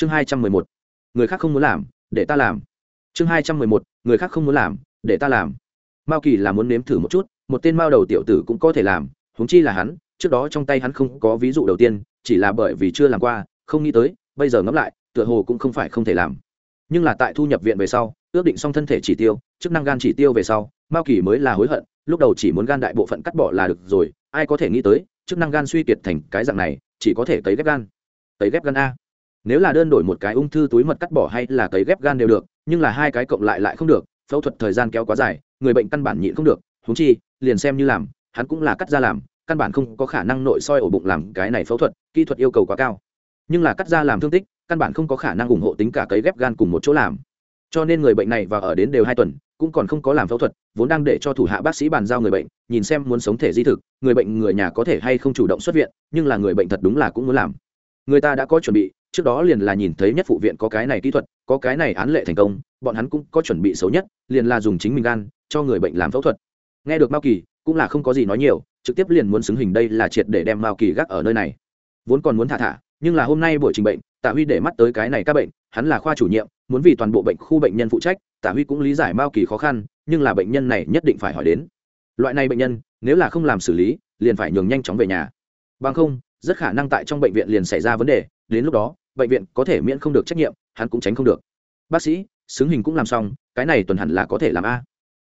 chương hai trăm mười một, người khác không muốn làm, để ta làm. Chương hai trăm mười một, người khác không muốn làm, để ta làm. Mao kỳ là muốn nếm thử một chút, một tên mao đầu tiểu tử cũng có thể làm, huống chi là hắn, trước đó trong tay hắn không có ví dụ đầu tiên, chỉ là bởi vì chưa làm qua, không nghĩ tới, bây giờ ngẫm lại, tựa hồ cũng không phải không thể làm. Nhưng là tại thu nhập viện về sau, ước định xong thân thể chỉ tiêu, chức năng gan chỉ tiêu về sau, mao kỳ mới là hối hận, lúc đầu chỉ muốn gan đại bộ phận cắt bỏ là được rồi, ai có thể nghĩ tới, chức năng gan suy kiệt thành cái dạng này, chỉ có thể cấy ghép gan. Cấy ghép gan a nếu là đơn đổi một cái ung thư túi mật cắt bỏ hay là cấy ghép gan đều được, nhưng là hai cái cộng lại lại không được, phẫu thuật thời gian kéo quá dài, người bệnh căn bản nhịn không được húng chi, liền xem như làm, hắn cũng là cắt ra làm, căn bản không có khả năng nội soi ổ bụng làm cái này phẫu thuật, kỹ thuật yêu cầu quá cao. Nhưng là cắt ra làm thương tích, căn bản không có khả năng ủng hộ tính cả cấy ghép gan cùng một chỗ làm. Cho nên người bệnh này và ở đến đều hai tuần, cũng còn không có làm phẫu thuật, vốn đang để cho thủ hạ bác sĩ bàn giao người bệnh, nhìn xem muốn sống thể di thực, người bệnh người nhà có thể hay không chủ động xuất viện, nhưng là người bệnh thật đúng là cũng muốn làm. Người ta đã có chuẩn bị trước đó liền là nhìn thấy nhất phụ viện có cái này kỹ thuật, có cái này án lệ thành công, bọn hắn cũng có chuẩn bị xấu nhất, liền là dùng chính mình gan, cho người bệnh làm phẫu thuật. Nghe được mao kỳ, cũng là không có gì nói nhiều, trực tiếp liền muốn xứng hình đây là triệt để đem mao kỳ gác ở nơi này. Vốn còn muốn thả thả, nhưng là hôm nay buổi trình bệnh, tạ huy để mắt tới cái này các bệnh, hắn là khoa chủ nhiệm, muốn vì toàn bộ bệnh khu bệnh nhân phụ trách, tạ huy cũng lý giải mao kỳ khó khăn, nhưng là bệnh nhân này nhất định phải hỏi đến. Loại này bệnh nhân, nếu là không làm xử lý, liền phải nhường nhanh chóng về nhà. Bằng không, rất khả năng tại trong bệnh viện liền xảy ra vấn đề, đến lúc đó bệnh viện có thể miễn không được trách nhiệm, hắn cũng tránh không được. Bác sĩ, xứng hình cũng làm xong, cái này tuần hẳn là có thể làm a.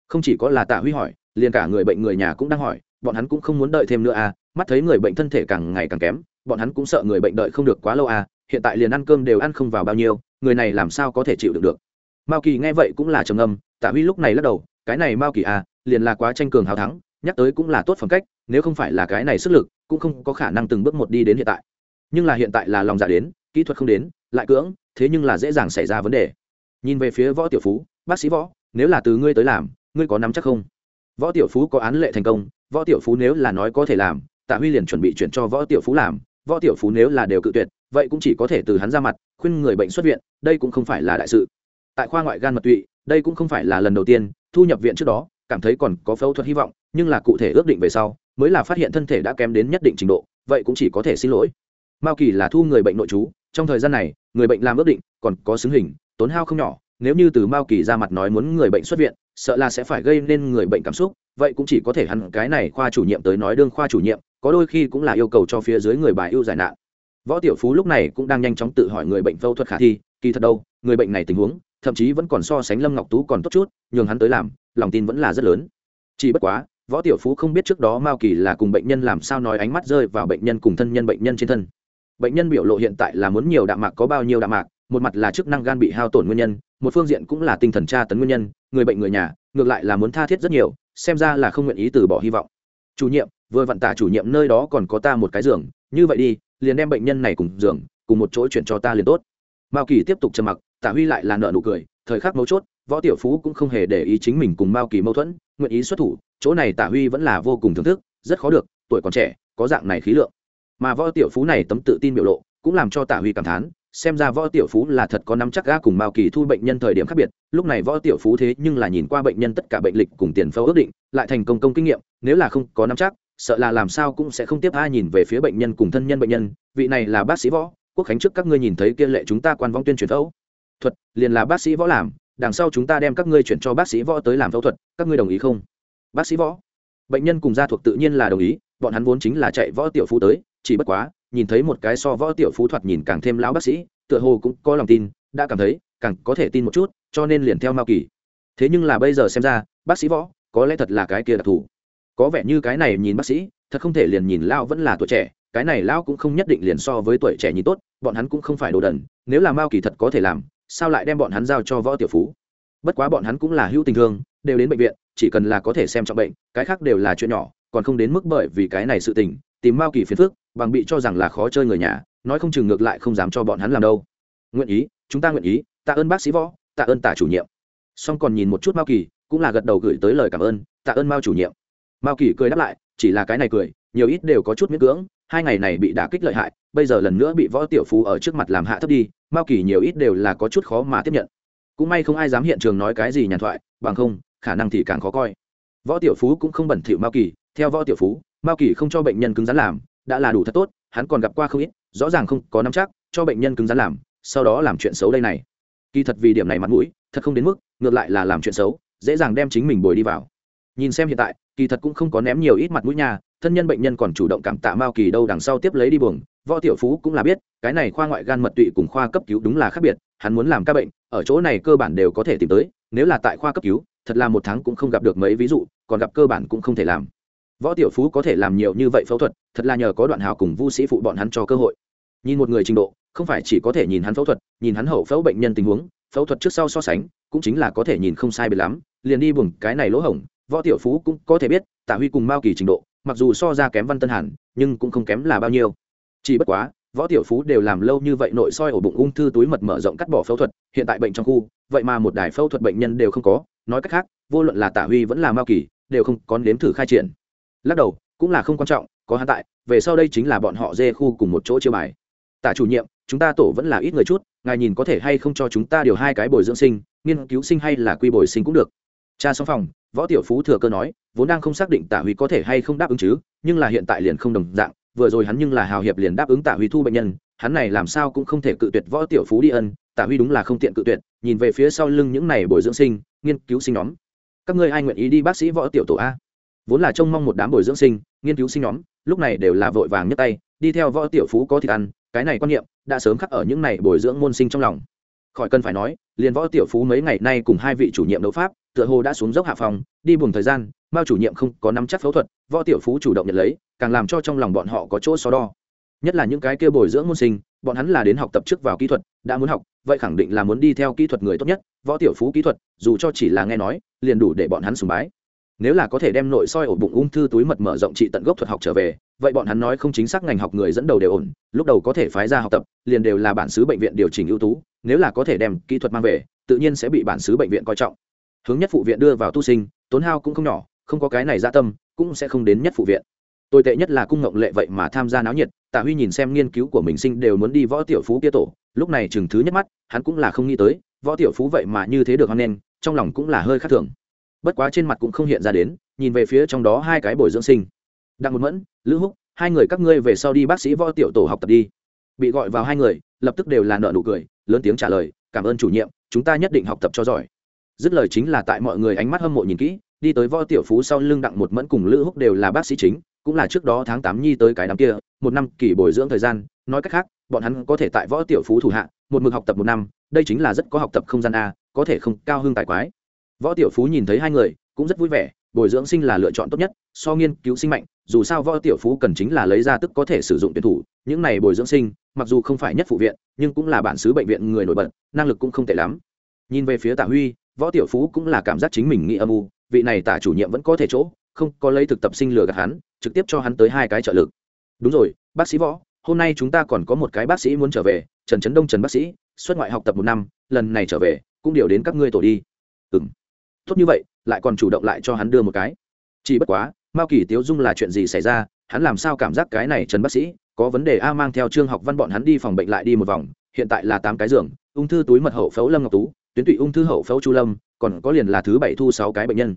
Không chỉ có là tạ huy hỏi, liền cả người bệnh người nhà cũng đang hỏi, bọn hắn cũng không muốn đợi thêm nữa a, mắt thấy người bệnh thân thể càng ngày càng kém, bọn hắn cũng sợ người bệnh đợi không được quá lâu a, hiện tại liền ăn cơm đều ăn không vào bao nhiêu, người này làm sao có thể chịu được được. Mao kỳ nghe vậy cũng là trầm âm tạ huy lúc này lắc đầu, cái này mao kỳ a, liền là quá tranh cường hào thắng, nhắc tới cũng là tốt phẩm cách, nếu không phải là cái này sức lực, cũng không có khả năng từng bước một đi đến hiện tại. Nhưng là hiện tại là lòng dạ đến kỹ thuật không đến, lại cưỡng, thế nhưng là dễ dàng xảy ra vấn đề. Nhìn về phía võ tiểu phú, bác sĩ võ, nếu là từ ngươi tới làm, ngươi có nắm chắc không? Võ tiểu phú có án lệ thành công, võ tiểu phú nếu là nói có thể làm, tạ huy liền chuẩn bị chuyển cho võ tiểu phú làm. Võ tiểu phú nếu là đều cự tuyệt, vậy cũng chỉ có thể từ hắn ra mặt, khuyên người bệnh xuất viện, đây cũng không phải là đại sự. Tại khoa ngoại gan mật tụy, đây cũng không phải là lần đầu tiên, thu nhập viện trước đó, cảm thấy còn có phẫu thuật hy vọng, nhưng là cụ thể ước định về sau, mới là phát hiện thân thể đã kém đến nhất định trình độ, vậy cũng chỉ có thể xin lỗi. Mao kỳ là thu người bệnh nội trú trong thời gian này, người bệnh làm ước định, còn có xứng hình, tốn hao không nhỏ, nếu như từ mao kỳ ra mặt nói muốn người bệnh xuất viện, sợ là sẽ phải gây nên người bệnh cảm xúc, vậy cũng chỉ có thể hắn cái này khoa chủ nhiệm tới nói đương khoa chủ nhiệm, có đôi khi cũng là yêu cầu cho phía dưới người bài ưu giải nạn. Võ tiểu phú lúc này cũng đang nhanh chóng tự hỏi người bệnh phẫu thuật khả thi, kỳ thật đâu, người bệnh này tình huống, thậm chí vẫn còn so sánh lâm ngọc tú còn tốt chút, nhường hắn tới làm, lòng tin vẫn là rất lớn. Chỉ bất quá, võ tiểu phú không biết trước đó mao kỳ là cùng bệnh nhân làm sao nói ánh mắt rơi vào bệnh nhân cùng thân nhân bệnh nhân trên thân bệnh nhân biểu lộ hiện tại là muốn nhiều đạm mạc có bao nhiêu đạm mạc, một mặt là chức năng gan bị hao tổn nguyên nhân, một phương diện cũng là tinh thần tra tấn nguyên nhân, người bệnh người nhà, ngược lại là muốn tha thiết rất nhiều, xem ra là không nguyện ý từ bỏ hy vọng. Chủ nhiệm, vừa vận tả chủ nhiệm nơi đó còn có ta một cái giường, như vậy đi, liền đem bệnh nhân này cùng giường, cùng một chỗ chuyển cho ta liền tốt. Mao kỳ tiếp tục trầm mặc tả huy lại là nợ nụ cười, thời khắc mấu chốt, võ tiểu phú cũng không hề để ý chính mình cùng mao kỳ mâu thuẫn, nguyện ý xuất thủ, chỗ này tả huy vẫn là vô cùng thưởng thức, rất khó được, tuổi còn trẻ, có dạng này khí lượng mà võ tiểu phú này tấm tự tin biểu lộ cũng làm cho tả huy cảm thán, xem ra võ tiểu phú là thật có nắm chắc ga cùng mao kỳ thu bệnh nhân thời điểm khác biệt, lúc này võ tiểu phú thế nhưng là nhìn qua bệnh nhân tất cả bệnh lịch cùng tiền phẫu ước định, lại thành công công kinh nghiệm, nếu là không có nắm chắc, sợ là làm sao cũng sẽ không tiếp ai nhìn về phía bệnh nhân cùng thân nhân bệnh nhân, vị này là bác sĩ võ, quốc khánh trước các ngươi nhìn thấy kia lệ chúng ta quan vong tuyên truyền phẫu. Thuật, liền là bác sĩ võ làm, đằng sau chúng ta đem các ngươi chuyển cho bác sĩ võ tới làm phẫu thuật, các ngươi đồng ý không? Bác sĩ võ, bệnh nhân cùng gia thuộc tự nhiên là đồng ý, bọn hắn vốn chính là chạy võ tiểu phú tới chỉ bất quá, nhìn thấy một cái so võ tiểu phú thoạt nhìn càng thêm lão bác sĩ, tựa hồ cũng có lòng tin, đã cảm thấy, càng có thể tin một chút, cho nên liền theo mao kỳ. Thế nhưng là bây giờ xem ra, bác sĩ võ, có lẽ thật là cái kia đặc thù. Có vẻ như cái này nhìn bác sĩ, thật không thể liền nhìn lao vẫn là tuổi trẻ, cái này lão cũng không nhất định liền so với tuổi trẻ nhìn tốt, bọn hắn cũng không phải đồ đần, nếu là mao kỳ thật có thể làm, sao lại đem bọn hắn giao cho võ tiểu phú? Bất quá bọn hắn cũng là hữu tình thương, đều đến bệnh viện, chỉ cần là có thể xem trọng bệnh, cái khác đều là chuyện nhỏ, còn không đến mức bởi vì cái này sự tình, tìm mao kỳ phiền phức bằng bị cho rằng là khó chơi người nhà, nói không chừng ngược lại không dám cho bọn hắn làm đâu. Nguyện ý, chúng ta nguyện ý, tạ ơn bác sĩ võ, tạ ơn tả chủ nhiệm. Song còn nhìn một chút mao kỳ, cũng là gật đầu gửi tới lời cảm ơn, tạ ơn mao chủ nhiệm. Mao kỳ cười đáp lại, chỉ là cái này cười, nhiều ít đều có chút miễn cưỡng, hai ngày này bị đả kích lợi hại, bây giờ lần nữa bị võ tiểu phú ở trước mặt làm hạ thấp đi, mao kỳ nhiều ít đều là có chút khó mà tiếp nhận. Cũng may không ai dám hiện trường nói cái gì nhàn thoại, bằng không, khả năng thì càng khó coi. Võ tiểu phú cũng không bẩn thỉu mao kỳ, theo võ tiểu phú, mao kỳ không cho bệnh nhân cứng rắn làm đã là đủ thật tốt, hắn còn gặp qua không ít, rõ ràng không có nắm chắc, cho bệnh nhân cứng rắn làm, sau đó làm chuyện xấu đây này. Kỳ thật vì điểm này mặt mũi, thật không đến mức, ngược lại là làm chuyện xấu, dễ dàng đem chính mình bồi đi vào. Nhìn xem hiện tại, kỳ thật cũng không có ném nhiều ít mặt mũi nhà thân nhân bệnh nhân còn chủ động cảm tạ mao kỳ đâu đằng sau tiếp lấy đi buồng, võ tiểu phú cũng là biết, cái này khoa ngoại gan mật tụy cùng khoa cấp cứu đúng là khác biệt, hắn muốn làm các bệnh, ở chỗ này cơ bản đều có thể tìm tới, nếu là tại khoa cấp cứu, thật là một tháng cũng không gặp được mấy ví dụ, còn gặp cơ bản cũng không thể làm võ tiểu phú có thể làm nhiều như vậy phẫu thuật, thật là nhờ có đoạn hào cùng vu sĩ phụ bọn hắn cho cơ hội. Nhìn một người trình độ, không phải chỉ có thể nhìn hắn phẫu thuật, nhìn hắn hậu phẫu bệnh nhân tình huống, phẫu thuật trước sau so sánh, cũng chính là có thể nhìn không sai biệt lắm, liền đi buồng cái này lỗ hổng, võ tiểu phú cũng có thể biết, tạ huy cùng mao kỳ trình độ, mặc dù so ra kém văn tân hàn, nhưng cũng không kém là bao nhiêu. Chỉ bất quá, võ tiểu phú đều làm lâu như vậy nội soi ổ bụng ung thư túi mật mở rộng cắt bỏ phẫu thuật, hiện tại bệnh trong khu, vậy mà một đài phẫu thuật bệnh nhân đều không có, nói cách khác, vô luận là tạ huy vẫn là mao kỳ, đều không có nếm thử khai triển lắc đầu, cũng là không quan trọng, có hắn tại, về sau đây chính là bọn họ dê khu cùng một chỗ chiêu bài. Tạ chủ nhiệm, chúng ta tổ vẫn là ít người chút, ngài nhìn có thể hay không cho chúng ta điều hai cái bồi dưỡng sinh, nghiên cứu sinh hay là quy bồi sinh cũng được. Cha xong phòng, võ tiểu phú thừa cơ nói, vốn đang không xác định tạ huy có thể hay không đáp ứng chứ, nhưng là hiện tại liền không đồng dạng, vừa rồi hắn nhưng là hào hiệp liền đáp ứng tạ huy thu bệnh nhân, hắn này làm sao cũng không thể cự tuyệt võ tiểu phú đi ân tạ huy đúng là không tiện cự tuyệt, nhìn về phía sau lưng những này bồi dưỡng sinh, nghiên cứu sinh nhóm. Các ngươi ai nguyện ý đi bác sĩ võ tiểu tổ a? Vốn là trông mong một đám bồi dưỡng sinh, nghiên cứu sinh nhóm, lúc này đều là vội vàng nhất tay, đi theo võ tiểu phú có thịt ăn, cái này quan niệm đã sớm khắc ở những này bồi dưỡng môn sinh trong lòng. Khỏi cần phải nói, liền võ tiểu phú mấy ngày nay cùng hai vị chủ nhiệm đấu pháp, tựa hồ đã xuống dốc hạ phòng, đi buồng thời gian, mao chủ nhiệm không có nắm chắc phẫu thuật, võ tiểu phú chủ động nhận lấy, càng làm cho trong lòng bọn họ có chỗ so đo. Nhất là những cái kia bồi dưỡng môn sinh, bọn hắn là đến học tập trước vào kỹ thuật, đã muốn học, vậy khẳng định là muốn đi theo kỹ thuật người tốt nhất, võ tiểu phú kỹ thuật, dù cho chỉ là nghe nói, liền đủ để bọn hắn sùng bái nếu là có thể đem nội soi ổ bụng ung thư túi mật mở rộng trị tận gốc thuật học trở về, vậy bọn hắn nói không chính xác ngành học người dẫn đầu đều ổn, lúc đầu có thể phái ra học tập, liền đều là bản xứ bệnh viện điều chỉnh ưu tú, nếu là có thể đem kỹ thuật mang về, tự nhiên sẽ bị bản xứ bệnh viện coi trọng. Hướng nhất phụ viện đưa vào tu sinh, tốn hao cũng không nhỏ, không có cái này gia tâm, cũng sẽ không đến nhất phụ viện. Tồi tệ nhất là cung ngộng lệ vậy mà tham gia náo nhiệt, tạ huy nhìn xem nghiên cứu của mình sinh đều muốn đi võ tiểu phú kia tổ, lúc này chừng thứ nhất mắt, hắn cũng là không nghĩ tới, võ tiểu phú vậy mà như thế được hoan nghênh, trong lòng cũng là hơi khác thường bất quá trên mặt cũng không hiện ra đến, nhìn về phía trong đó hai cái bồi dưỡng sinh. Đặng một mẫn, lữ húc, hai người các ngươi về sau đi bác sĩ võ tiểu tổ học tập đi. Bị gọi vào hai người, lập tức đều là nợ nụ cười, lớn tiếng trả lời, cảm ơn chủ nhiệm, chúng ta nhất định học tập cho giỏi. Dứt lời chính là tại mọi người ánh mắt hâm mộ nhìn kỹ, đi tới võ tiểu phú sau lưng đặng một mẫn cùng lữ húc đều là bác sĩ chính, cũng là trước đó tháng tám nhi tới cái đám kia, một năm kỳ bồi dưỡng thời gian, nói cách khác, bọn hắn có thể tại võ tiểu phú thủ hạ, một mực học tập một năm, đây chính là rất có học tập không gian a, có thể không cao hơn tài quái võ tiểu phú nhìn thấy hai người, cũng rất vui vẻ, bồi dưỡng sinh là lựa chọn tốt nhất, so nghiên cứu sinh mạnh, dù sao võ tiểu phú cần chính là lấy ra tức có thể sử dụng tuyển thủ, những này bồi dưỡng sinh, mặc dù không phải nhất phụ viện, nhưng cũng là bản xứ bệnh viện người nổi bật, năng lực cũng không tệ lắm. Nhìn về phía tạ huy, võ tiểu phú cũng là cảm giác chính mình nghĩ âm u, vị này tạ chủ nhiệm vẫn có thể chỗ, không có lấy thực tập sinh lừa gạt hắn, trực tiếp cho hắn tới hai cái trợ lực. Đúng rồi, bác sĩ võ, hôm nay chúng ta còn có một cái bác sĩ muốn trở về, trần trấn đông trần bác sĩ, xuất ngoại học tập một năm, lần này trở về, cũng điều đến các ngươi tổ đi. Ừ m tốt như vậy, lại còn chủ động lại cho hắn đưa một cái. Chỉ bất quá, mao kỳ tiếu dung là chuyện gì xảy ra, hắn làm sao cảm giác cái này trần bác sĩ, có vấn đề a mang theo trương học văn bọn hắn đi phòng bệnh lại đi một vòng, hiện tại là tám cái giường, ung thư túi mật hậu phẫu lâm ngọc tú, tuyến tụy ung thư hậu phẫu chu lâm, còn có liền là thứ bảy thu sáu cái bệnh nhân.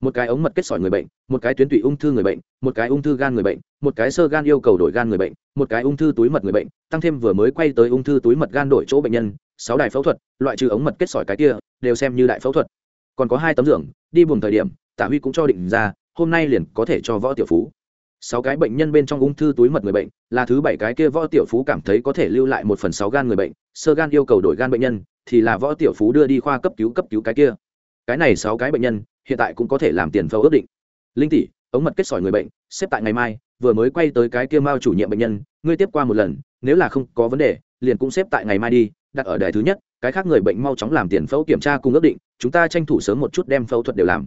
Một cái ống mật kết sỏi người bệnh, một cái tuyến tụy ung thư người bệnh, một cái ung thư gan người bệnh, một cái sơ gan yêu cầu đổi gan người bệnh, một cái ung thư túi mật người bệnh, tăng thêm vừa mới quay tới ung thư túi mật gan đổi chỗ bệnh nhân, sáu đài phẫu thuật, loại trừ ống mật kết sỏi cái kia, đều xem như đại phẫu thuật còn có hai tấm giường, đi buồng thời điểm, tả huy cũng cho định ra, hôm nay liền có thể cho võ tiểu phú. Sáu cái bệnh nhân bên trong ung thư túi mật người bệnh, là thứ bảy cái kia võ tiểu phú cảm thấy có thể lưu lại một phần sáu gan người bệnh, sơ gan yêu cầu đổi gan bệnh nhân, thì là võ tiểu phú đưa đi khoa cấp cứu cấp cứu cái kia. Cái này sáu cái bệnh nhân, hiện tại cũng có thể làm tiền phẫu ước định. Linh tỷ, ống mật kết sỏi người bệnh, xếp tại ngày mai, vừa mới quay tới cái kia mao chủ nhiệm bệnh nhân, ngươi tiếp qua một lần, nếu là không có vấn đề, liền cũng xếp tại ngày mai đi, đặt ở đài thứ nhất cái khác người bệnh mau chóng làm tiền phẫu kiểm tra cùng ước định, chúng ta tranh thủ sớm một chút đem phẫu thuật đều làm.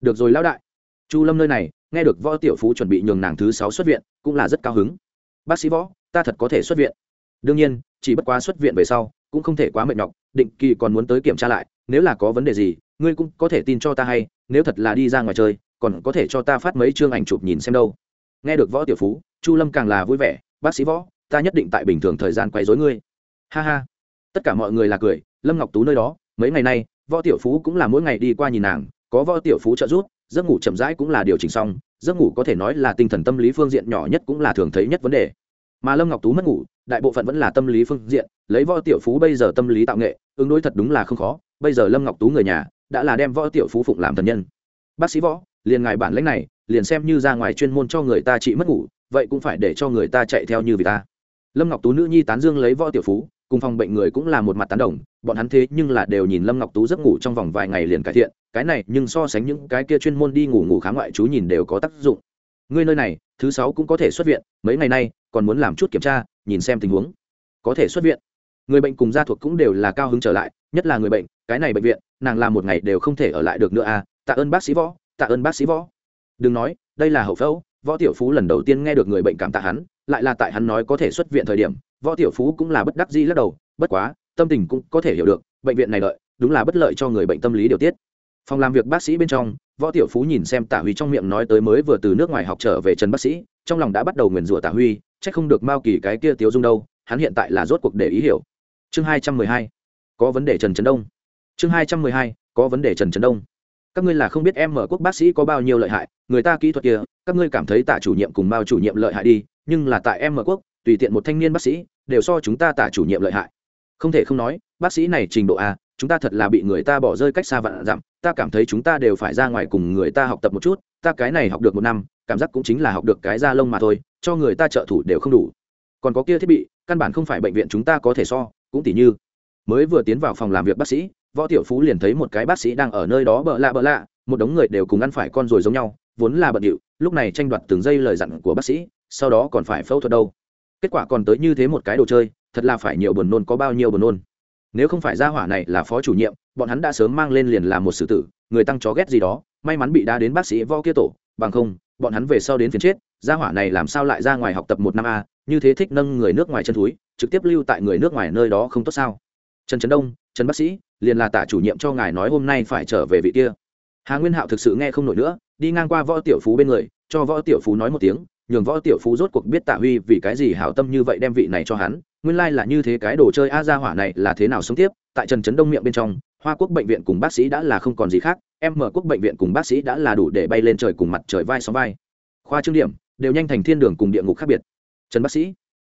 Được rồi lão đại. Chu lâm nơi này, nghe được võ tiểu phú chuẩn bị nhường nàng thứ sáu xuất viện, cũng là rất cao hứng. Bác sĩ võ, ta thật có thể xuất viện. Đương nhiên, chỉ bất quá xuất viện về sau, cũng không thể quá mệt nhọc, định kỳ còn muốn tới kiểm tra lại, nếu là có vấn đề gì, ngươi cũng có thể tin cho ta hay, nếu thật là đi ra ngoài chơi, còn có thể cho ta phát mấy chương ảnh chụp nhìn xem đâu. Nghe được võ tiểu phú, chu lâm càng là vui vẻ, bác sĩ võ, ta nhất định tại bình thường thời gian quay dối ngươi. Ha ha tất cả mọi người là cười, lâm ngọc tú nơi đó, mấy ngày nay, võ tiểu phú cũng là mỗi ngày đi qua nhìn nàng, có võ tiểu phú trợ giúp, giấc ngủ chậm rãi cũng là điều chỉnh xong, giấc ngủ có thể nói là tinh thần tâm lý phương diện nhỏ nhất cũng là thường thấy nhất vấn đề. Mà lâm ngọc tú mất ngủ, đại bộ phận vẫn là tâm lý phương diện, lấy võ tiểu phú bây giờ tâm lý tạo nghệ, ứng đối thật đúng là không khó, bây giờ lâm ngọc tú người nhà, đã là đem võ tiểu phú phụng làm thần nhân. Bác sĩ võ, liền ngài bản lãnh này, liền xem như ra ngoài chuyên môn cho người ta trị mất ngủ, vậy cũng phải để cho người ta chạy theo như vì ta. Lâm ngọc tú nữ nhi tán dương lấy võ tiểu phú cùng phòng bệnh người cũng là một mặt tán đồng, bọn hắn thế nhưng là đều nhìn lâm ngọc tú giấc ngủ trong vòng vài ngày liền cải thiện, cái này nhưng so sánh những cái kia chuyên môn đi ngủ ngủ khá ngoại chú nhìn đều có tác dụng. Ngươi nơi này, thứ sáu cũng có thể xuất viện, mấy ngày nay, còn muốn làm chút kiểm tra, nhìn xem tình huống. Có thể xuất viện. Người bệnh cùng gia thuộc cũng đều là cao hứng trở lại, nhất là người bệnh, cái này bệnh viện, nàng làm một ngày đều không thể ở lại được nữa à tạ ơn bác sĩ võ, tạ ơn bác sĩ võ. Đừng nói, đây là hậu phẫu, võ tiểu phú lần đầu tiên nghe được người bệnh cảm tạ hắn, lại là tại hắn nói có thể xuất viện thời điểm võ tiểu phú cũng là bất đắc dĩ lắc đầu, bất quá, tâm tình cũng có thể hiểu được, bệnh viện này đợi, đúng là bất lợi cho người bệnh tâm lý điều tiết. Phòng làm việc bác sĩ bên trong, võ tiểu phú nhìn xem tả huy trong miệng nói tới mới vừa từ nước ngoài học trở về trần bác sĩ, trong lòng đã bắt đầu nguyền rủa tả huy c h ắ c không được mao kỳ cái kia tiếu dung đâu, hắn hiện tại là rốt cuộc để ý hiểu. Chương hai trăm mười hai, có vấn đề trần trấn đông. Chương hai trăm mười hai, có vấn đề trần trấn đông. Các ngươi là không biết em mở quốc bác sĩ có bao nhiêu lợi hại, người ta kỹ thuật kia, các ngươi cảm thấy tạ chủ nhiệm cùng mao chủ nhiệm lợi hại đi, nhưng là tại em mở quốc tùy tiện một thanh niên bác sĩ, đều so chúng ta tạ chủ nhiệm lợi hại. Không thể không nói, bác sĩ này trình độ a, chúng ta thật là bị người ta bỏ rơi cách xa vạn dặm, ta cảm thấy chúng ta đều phải ra ngoài cùng người ta học tập một chút, ta cái này học được một năm, cảm giác cũng chính là học được cái da lông mà thôi, cho người ta trợ thủ đều không đủ. Còn có kia thiết bị, căn bản không phải bệnh viện chúng ta có thể so, cũng tỉ như, mới vừa tiến vào phòng làm việc bác sĩ, võ tiểu phú liền thấy một cái bác sĩ đang ở nơi đó bợ lạ bợ lạ, một đống người đều cùng ăn phải con rồi giống nhau, vốn là bận điệu, lúc này tranh đoạt từng giây lời dặn của bác sĩ, sau đó còn phải phẫu thuật đâu kết quả còn tới như thế một cái đồ chơi, thật là phải nhiều buồn nôn có bao nhiêu buồn nôn. Nếu không phải gia hỏa này là phó chủ nhiệm, bọn hắn đã sớm mang lên liền làm một sử tử, người tăng chó ghét gì đó, may mắn bị đá đến bác sĩ vo kia tổ, bằng không, bọn hắn về sau đến phiền chết, gia hỏa này làm sao lại ra ngoài học tập một năm a, như thế thích nâng người nước ngoài chân túi trực tiếp lưu tại người nước ngoài nơi đó không tốt sao? Trần trấn đông, trần bác sĩ, liền là tả chủ nhiệm cho ngài nói hôm nay phải trở về vị kia. Hà nguyên hạo thực sự nghe không nổi nữa, đi ngang qua võ tiểu phú bên người, cho võ tiểu phú nói một tiếng nhường võ tiểu phú rốt cuộc biết tạ huy vì cái gì hảo tâm như vậy đem vị này cho hắn, nguyên lai là như thế cái đồ chơi a gia hỏa này là thế nào sống tiếp, tại trần trấn đông miệng bên trong, hoa quốc bệnh viện cùng bác sĩ đã là không còn gì khác, em mở quốc bệnh viện cùng bác sĩ đã là đủ để bay lên trời cùng mặt trời vai sóng vai. Khoa trương điểm, đều nhanh thành thiên đường cùng địa ngục khác biệt. Trần bác sĩ,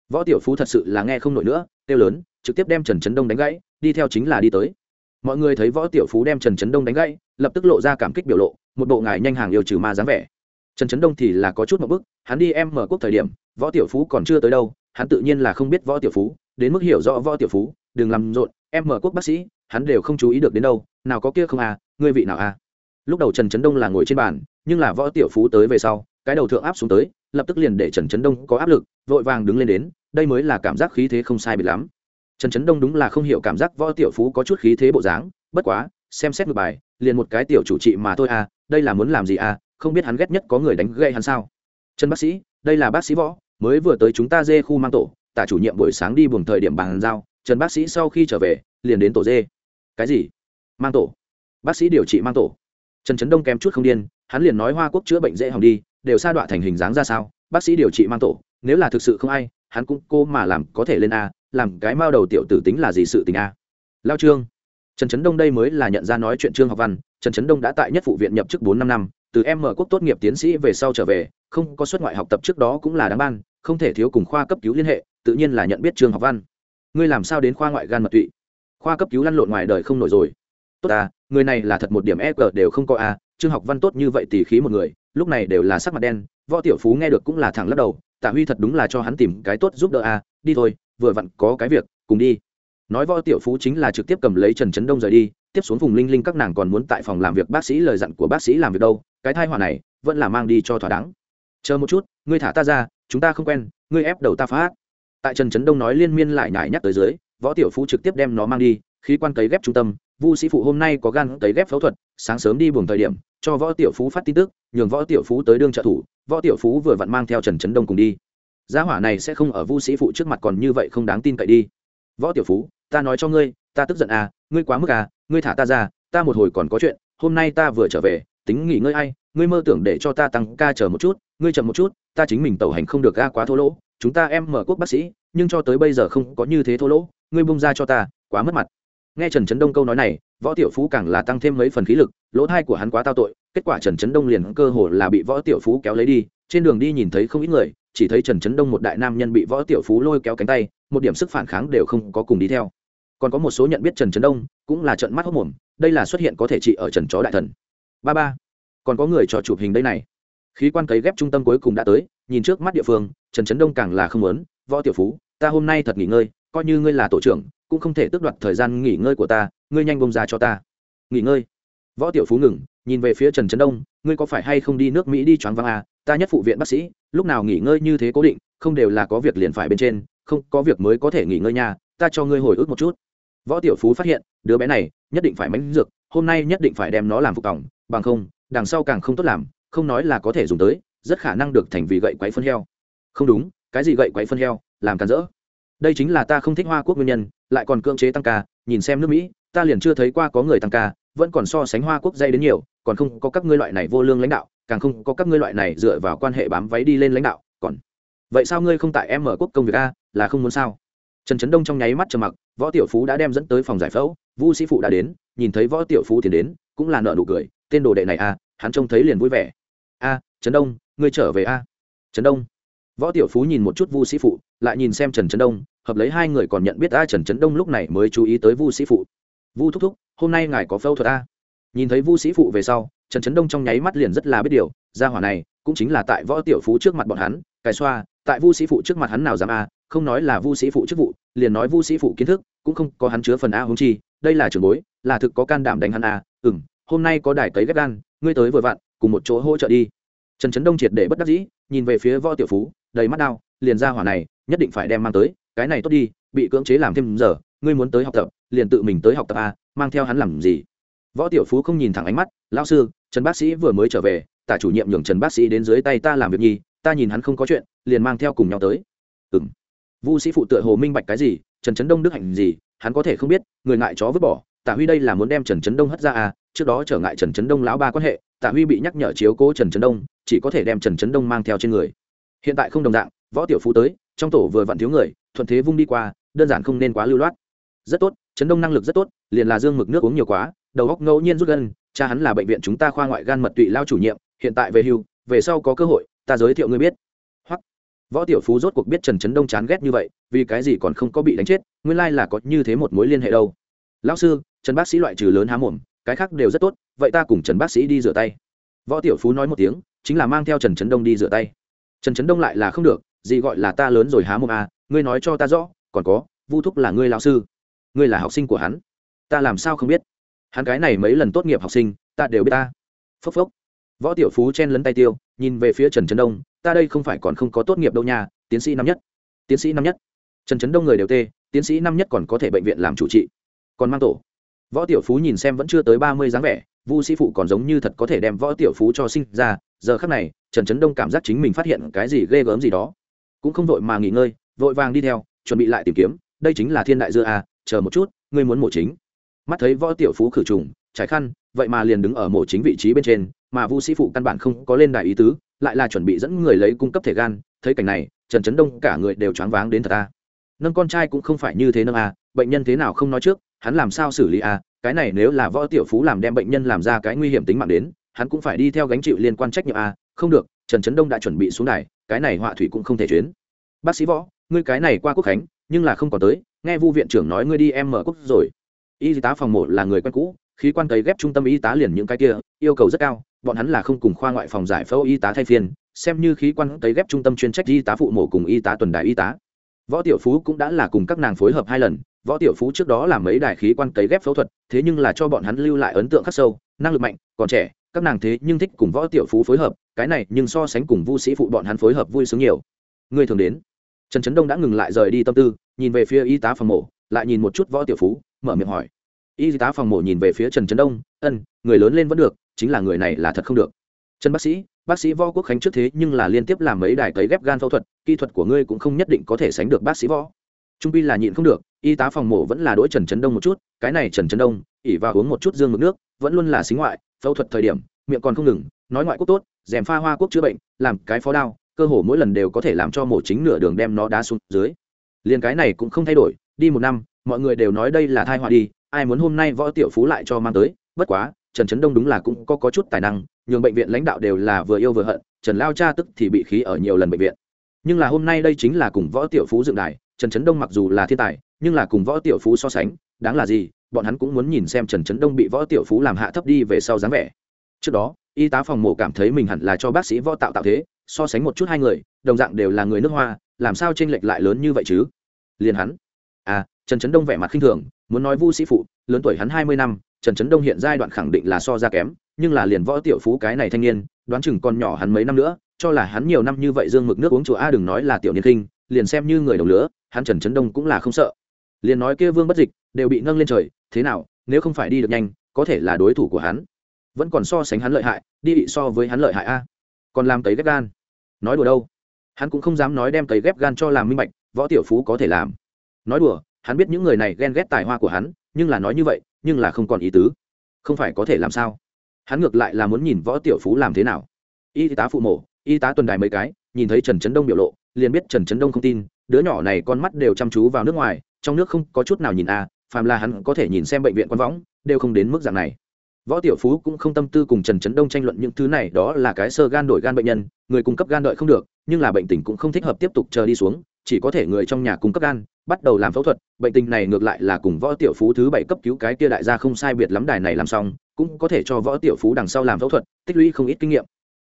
võ tiểu phú thật sự là nghe không nổi nữa, kêu lớn, trực tiếp đem trần trấn đông đánh gãy, đi theo chính là đi tới. Mọi người thấy võ tiểu phú đem trần trấn đông đánh gãy, lập tức lộ ra cảm kích biểu lộ, một bộ ngài nhanh hàng yêu trừ ma dáng vẻ trần trấn đông thì là có chút một bức, hắn đi em mở quốc thời điểm, võ tiểu phú còn chưa tới đâu, hắn tự nhiên là không biết võ tiểu phú, đến mức hiểu rõ võ tiểu phú, đừng làm rộn, em mở quốc bác sĩ, hắn đều không chú ý được đến đâu, nào có kia không à ngươi vị nào à? Lúc đầu trần trấn đông là ngồi trên bàn, nhưng là võ tiểu phú tới về sau, cái đầu thượng áp xuống tới, lập tức liền để trần trấn đông có áp lực, vội vàng đứng lên đến, đây mới là cảm giác khí thế không sai biệt lắm. Trần trấn đông đúng là không hiểu cảm giác võ tiểu phú có chút khí thế bộ dáng, bất quá, xem xét ngược bài, liền một cái tiểu chủ trị mà thôi à đây là muốn làm gì à không biết hắn ghét nhất có người đánh gây hắn sao? Trần bác sĩ, đây là bác sĩ võ, mới vừa tới chúng ta dê khu mang tổ, tả chủ nhiệm buổi sáng đi buồng thời điểm bàn giao, trần bác sĩ sau khi trở về, liền đến tổ dê. Cái gì? Mang tổ. Bác sĩ điều trị mang tổ. Trần trấn đông kém chút không điên, hắn liền nói hoa quốc chữa bệnh dễ hỏng đi, đều sa đọa thành hình dáng ra sao, bác sĩ điều trị mang tổ, nếu là thực sự không ai, hắn cũng cô mà làm có thể lên a, làm cái mao đầu tiểu tử tính là gì sự tình a. Lao trương. Trần trấn đông đây mới là nhận ra nói chuyện trương học văn, trần trấn đông đã tại nhất phụ viện nhập chức bốn năm năm từ em mở quốc tốt nghiệp tiến sĩ về sau trở về không có xuất ngoại học tập trước đó cũng là đáng ban không thể thiếu cùng khoa cấp cứu liên hệ tự nhiên là nhận biết trường học văn. Ngươi làm sao đến khoa ngoại gan mật tụy? Khoa cấp cứu lăn lộn ngoài đời không nổi rồi. Tốt à người này là thật một điểm e g đều không có a à, trương học văn tốt như vậy tỉ khí một người lúc này đều là sắc mặt đen võ tiểu phú nghe được cũng là thẳng lắc đầu tạ huy thật đúng là cho hắn tìm cái tốt giúp đỡ a à, đi thôi vừa vặn có cái việc cùng đi. Nói võ tiểu phú chính là trực tiếp cầm lấy trần trấn đông rời đi tiếp xuống vùng linh linh các nàng còn muốn tại phòng làm việc bác sĩ lời dặn của bác sĩ làm việc đâu cái thai họa này vẫn là mang đi cho thỏa đáng. Chờ một chút, ngươi thả ta ra, chúng ta không quen, ngươi ép đầu ta phá tại trần trấn đông nói liên miên lại nhải nhắc tới dưới, võ tiểu phú trực tiếp đem nó mang đi, khí quan cấy ghép trung tâm, vu sĩ phụ hôm nay có gan cấy ghép phẫu thuật, sáng sớm đi buồng thời điểm, cho võ tiểu phú phát tin tức, nhường võ tiểu phú tới đương trợ thủ, võ tiểu phú vừa vặn mang theo trần trấn đông cùng đi. Gia hỏa này sẽ không ở vu sĩ phụ trước mặt còn như vậy không đáng tin cậy đi. Võ tiểu phú, ta nói cho ngươi, ta tức giận à ngươi quá mức à ngươi thả ta ra, ta một hồi còn có chuyện, hôm nay ta vừa trở về tính nghỉ ngơi ai, ngươi mơ tưởng để cho ta tăng ca chờ một chút, ngươi chậm một chút, ta chính mình tẩu hành không được ga quá thô lỗ, chúng ta em mở quốc bác sĩ, nhưng cho tới bây giờ không có như thế thô lỗ, ngươi bung ra cho ta, quá mất mặt. Nghe trần trấn đông câu nói này, võ tiểu phú càng là tăng thêm mấy phần khí lực, lỗ thai của hắn quá tao tội, kết quả trần trấn đông liền cơ hồ là bị võ tiểu phú kéo lấy đi, trên đường đi nhìn thấy không ít người, chỉ thấy trần trấn đông một đại nam nhân bị võ tiểu phú lôi kéo cánh tay, một điểm sức phản kháng đều không có cùng đi theo. Còn có một số nhận biết trần trấn đông, cũng là trận mắt hốc mồm, đây là xuất hiện có thể trị ở trần chó đại thần ba ba. Còn có người cho chụp hình đây này. Khí quan cấy ghép trung tâm cuối cùng đã tới nhìn trước mắt địa phương trần trấn đông càng là không muốn. Võ tiểu phú ta hôm nay thật nghỉ ngơi coi như ngươi là tổ trưởng cũng không thể tước đoạt thời gian nghỉ ngơi của ta ngươi nhanh bông ra cho ta. Nghỉ ngơi. Võ tiểu phú ngừng nhìn về phía trần trấn đông ngươi có phải hay không đi nước mỹ đi choáng váng à, ta nhất phụ viện bác sĩ lúc nào nghỉ ngơi như thế cố định không đều là có việc liền phải bên trên không có việc mới có thể nghỉ ngơi nhà. ta cho ngươi hồi ức một chút. Võ tiểu phú phát hiện đứa bé này nhất định phải mánh dược hôm nay nhất định phải đem nó làm phục cỏng, bằng không đằng sau càng không tốt làm không nói là có thể dùng tới rất khả năng được thành vì gậy quấy phân heo. Không đúng cái gì gậy quấy phân heo làm càn rỡ. Đây chính là ta không thích hoa quốc nguyên nhân lại còn cưỡng chế tăng ca nhìn xem nước mỹ ta liền chưa thấy qua có người tăng ca vẫn còn so sánh hoa quốc dây đến nhiều còn không có các ngươi loại này vô lương lãnh đạo càng không có các ngươi loại này dựa vào quan hệ bám váy đi lên lãnh đạo còn. Vậy sao ngươi không tại em ở quốc công việc a là không muốn sao? Trần trấn đông trong nháy mắt trầm mặc võ tiểu phú đã đem dẫn tới phòng giải phẫu vu sĩ phụ đã đến, nhìn thấy võ tiểu phú tiến đến, cũng là nợ nụ cười, tên đồ đệ này a hắn trông thấy liền vui vẻ. A, trấn đông, ngươi trở về a? Trấn đông. Võ tiểu phú nhìn một chút vu sĩ phụ, lại nhìn xem trần trấn đông, hợp lấy hai người còn nhận biết a trần trấn đông lúc này mới chú ý tới vu sĩ phụ. Vu thúc thúc, hôm nay ngài có phẫu thuật a? Nhìn thấy vu sĩ phụ về sau, trần trấn đông trong nháy mắt liền rất là biết điều ra hỏa này cũng chính là tại võ tiểu phú trước mặt bọn hắn cài xoa, tại vu sĩ phụ trước mặt hắn nào dám a, không nói là vu sĩ phụ chức vụ, liền nói vu sĩ phụ kiến thức, cũng không có hắn chứa phần a húng chi đây là trường bối, là thực có can đảm đánh hắn à? ừ m hôm nay có đài cấy ghép gan, ngươi tới vừa vặn, cùng một chỗ hỗ trợ đi trần trấn đông triệt để bất đắc dĩ, nhìn về phía võ tiểu phú, đầy mắt đau, liền ra hỏa này, nhất định phải đem mang tới, cái này tốt đi, bị cưỡng chế làm thêm giờ, ngươi muốn tới học tập, liền tự mình tới học tập à? mang theo hắn làm gì võ tiểu phú không nhìn thẳng ánh mắt, lão sư, trần bác sĩ vừa mới trở về, tả chủ nhiệm nhường trần bác sĩ đến dưới tay ta làm việc nhi, ta nhìn hắn không có chuyện, liền mang theo cùng nhau tới ừng vu sĩ phụ tựa hồ minh bạch cái gì, trần trấn đông đức hạnh gì hắn có thể không biết, người ngại chó vứt bỏ, Tạ huy đây là muốn đem trần trấn đông hất ra à trước đó trở ngại trần trấn đông lão ba quan hệ, Tạ huy bị nhắc nhở chiếu cố trần trấn đông, chỉ có thể đem trần trấn đông mang theo trên người. Hiện tại không đồng dạng, võ tiểu phú tới, trong tổ vừa vặn thiếu người, thuận thế vung đi qua, đơn giản không nên quá lưu loát. Rất tốt, trấn đông năng lực rất tốt, liền là dương mực nước uống nhiều quá, đầu góc ngẫu nhiên rút gân cha hắn là bệnh viện chúng ta khoa ngoại gan mật tụy lao chủ nhiệm, hiện tại về hưu, về sau có cơ hội, ta giới thiệu ngươi biết võ tiểu phú rốt cuộc biết trần trấn đông chán ghét như vậy, vì cái gì còn không có bị đánh chết, nguyên lai là có như thế một mối liên hệ đâu. Lão sư, trần bác sĩ loại trừ lớn há mồm, cái khác đều rất tốt, vậy ta cùng trần bác sĩ đi rửa tay. Võ tiểu phú nói một tiếng, chính là mang theo trần trấn đông đi rửa tay. Trần trấn đông lại là không được, gì gọi là ta lớn rồi há mồm à ngươi nói cho ta rõ, còn có, vu thúc là ngươi lão sư, ngươi là học sinh của hắn. Ta làm sao không biết? Hắn cái này mấy lần tốt nghiệp học sinh, ta đều biết ta. Phốc phốc. Võ tiểu phú chen lấn tay tiêu, nhìn về phía trần trấn đông ta đây không phải còn không có tốt nghiệp đâu nha, tiến sĩ năm nhất. Tiến sĩ năm nhất. Trần trấn đông người đều tê, tiến sĩ năm nhất còn có thể bệnh viện làm chủ trị. Còn mang tổ. Võ tiểu phú nhìn xem vẫn chưa tới ba mươi dáng vẻ, vu sĩ phụ còn giống như thật có thể đem võ tiểu phú cho sinh ra. Giờ khắc này, trần trấn đông cảm giác chính mình phát hiện cái gì ghê gớm gì đó. Cũng không vội mà nghỉ ngơi, vội vàng đi theo, chuẩn bị lại tìm kiếm. Đây chính là thiên đại dưa à chờ một chút, ngươi muốn mổ chính. Mắt thấy võ tiểu phú khử trùng, trải khăn, vậy mà liền đứng ở mổ chính vị trí bên trên mà vu sĩ phụ căn bản không có lên đại ý tứ, lại là chuẩn bị dẫn người lấy cung cấp thể gan, thấy cảnh này, trần trấn đông cả người đều choáng váng đến thật ta nâng con trai cũng không phải như thế nâng à bệnh nhân thế nào không nói trước, hắn làm sao xử lý à cái này nếu là võ tiểu phú làm đem bệnh nhân làm ra cái nguy hiểm tính mạng đến, hắn cũng phải đi theo gánh chịu liên quan trách nhiệm à không được, trần trấn đông đã chuẩn bị xuống đài, cái này họa thủy cũng không thể chuyến. Bác sĩ võ, ngươi cái này qua quốc khánh, nhưng là không còn tới, nghe vu viện trưởng nói ngươi đi em mở quốc rồi. Y tá phòng một là người quen cũ, khí quan cấy ghép trung tâm y tá liền những cái kia, yêu cầu rất cao bọn hắn là không cùng khoa ngoại phòng giải phẫu y tá thay phiên, xem như khí quan cấy ghép trung tâm chuyên trách y tá phụ mổ cùng y tá tuần đại y tá. Võ tiểu phú cũng đã là cùng các nàng phối hợp hai lần, võ tiểu phú trước đó làm mấy đài khí quan cấy ghép phẫu thuật, thế nhưng là cho bọn hắn lưu lại ấn tượng khắc sâu, năng lực mạnh, còn trẻ, các nàng thế nhưng thích cùng võ tiểu phú phối hợp, cái này nhưng so sánh cùng vu sĩ phụ bọn hắn phối hợp vui sướng nhiều. Người thường đến. Trần trấn đông đã ngừng lại rời đi tâm tư, nhìn về phía y tá phòng mổ, lại nhìn một chút võ tiểu phú, mở miệng hỏi. Y tá phòng mổ nhìn về phía trần trấn đông, ân, người lớn lên vẫn được chính là người này là thật không được. Trần bác sĩ bác sĩ võ quốc khánh trước thế nhưng là liên tiếp làm mấy đài cấy ghép gan phẫu thuật, kỹ thuật của ngươi cũng không nhất định có thể sánh được bác sĩ võ. Trung pi là nhịn không được, y tá phòng mổ vẫn là đỗi trần trấn đông một chút, cái này trần trấn đông, ỉ vào uống một chút dương mực nước, vẫn luôn là xính ngoại, phẫu thuật thời điểm, miệng còn không ngừng, nói ngoại quốc tốt dèm pha hoa quốc chữa bệnh, làm cái phó đao, cơ hồ mỗi lần đều có thể làm cho mổ chính nửa đường đem nó đá xuống dưới. Liền cái này cũng không thay đổi, đi một năm, mọi người đều nói đây là thai họa đi, ai muốn hôm nay võ tiểu phú lại cho mang tới, bất quá trần trấn đông đúng là cũng có, có chút tài năng nhường bệnh viện lãnh đạo đều là vừa yêu vừa hận trần lao cha tức thì bị khí ở nhiều lần bệnh viện. Nhưng là hôm nay đây chính là cùng võ tiểu phú dựng đài trần trấn đông mặc dù là thiên tài nhưng là cùng võ tiểu phú so sánh đáng là gì bọn hắn cũng muốn nhìn xem trần trấn đông bị võ tiểu phú làm hạ thấp đi về sau dáng vẻ. Trước đó y tá phòng mổ cảm thấy mình hẳn là cho bác sĩ võ tạo tạo thế so sánh một chút hai người đồng dạng đều là người nước hoa làm sao tranh lệch lại lớn như vậy chứ? Liền hắn. À trần trấn đông vẻ mặt khinh thường muốn nói vu sĩ phụ lớn tuổi hắn hai mươi năm trần trấn đông hiện giai đoạn khẳng định là so ra kém, nhưng là liền võ tiểu phú cái này thanh niên, đoán chừng còn nhỏ hắn mấy năm nữa, cho là hắn nhiều năm như vậy dương mực nước uống chùa a đừng nói là tiểu niên khinh, liền xem như người đồng lứa, hắn trần trấn đông cũng là không sợ. Liền nói kia vương bất dịch, đều bị nâng lên trời, thế nào, nếu không phải đi được nhanh, có thể là đối thủ của hắn. Vẫn còn so sánh hắn lợi hại, đi bị so với hắn lợi hại a. Còn làm cấy ghép gan. Nói đùa đâu? Hắn cũng không dám nói đem cấy ghép gan cho làm minh bạch, võ tiểu phú có thể làm. Nói đùa, hắn biết những người này ghen ghét tài hoa của hắn, nhưng là nói như vậy nhưng là không còn ý tứ. Không phải có thể làm sao? Hắn ngược lại là muốn nhìn võ tiểu phú làm thế nào. Y tá phụ mổ y tá tuần đài mấy cái nhìn thấy trần trấn đông biểu lộ liền biết trần trấn đông không tin đứa nhỏ này con mắt đều chăm chú vào nước ngoài trong nước không có chút nào nhìn a à, phàm là hắn có thể nhìn xem bệnh viện quan võng đều không đến mức dạng này. Võ tiểu phú cũng không tâm tư cùng trần trấn đông tranh luận những thứ này đó là cái sơ gan đổi gan bệnh nhân người cung cấp gan đợi không được nhưng là bệnh tình cũng không thích hợp tiếp tục chờ đi xuống chỉ có thể người trong nhà cung cấp gan bắt đầu làm phẫu thuật, bệnh tình này ngược lại là cùng võ tiểu phú thứ bảy cấp cứu cái kia đại gia không sai biệt lắm đài này làm xong, cũng có thể cho võ tiểu phú đằng sau làm phẫu thuật, tích lũy không ít kinh nghiệm.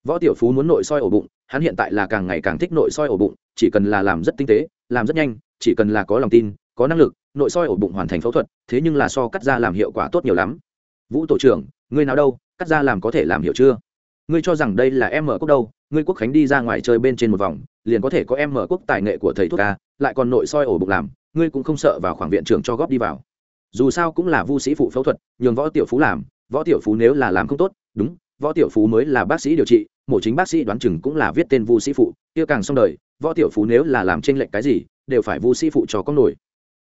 Võ tiểu phú muốn nội soi ổ bụng, hắn hiện tại là càng ngày càng thích nội soi ổ bụng, chỉ cần là làm rất tinh tế, làm rất nhanh, chỉ cần là có lòng tin, có năng lực, nội soi ổ bụng hoàn thành phẫu thuật, thế nhưng là so cắt ra làm hiệu quả tốt nhiều lắm. Vũ tổ trưởng ngươi nào đâu, cắt ra làm có thể làm hiểu chưa? Ngươi cho rằng đây là em mở quốc đâu, ngươi quốc khánh đi ra ngoài chơi bên trên một vòng, liền có thể có em mở quốc tài nghệ của thầy thuốc ca lại còn nội soi ổ bụng làm, ngươi cũng không sợ vào khoảng viện trưởng cho góp đi vào. Dù sao cũng là vu sĩ phụ phẫu thuật, nhường võ tiểu phú làm, võ tiểu phú nếu là làm không tốt, đúng, võ tiểu phú mới là bác sĩ điều trị, mổ chính bác sĩ đoán chừng cũng là viết tên vu sĩ phụ, kia càng xong đời, võ tiểu phú nếu là làm tranh lệch cái gì, đều phải vu sĩ phụ cho con nổi.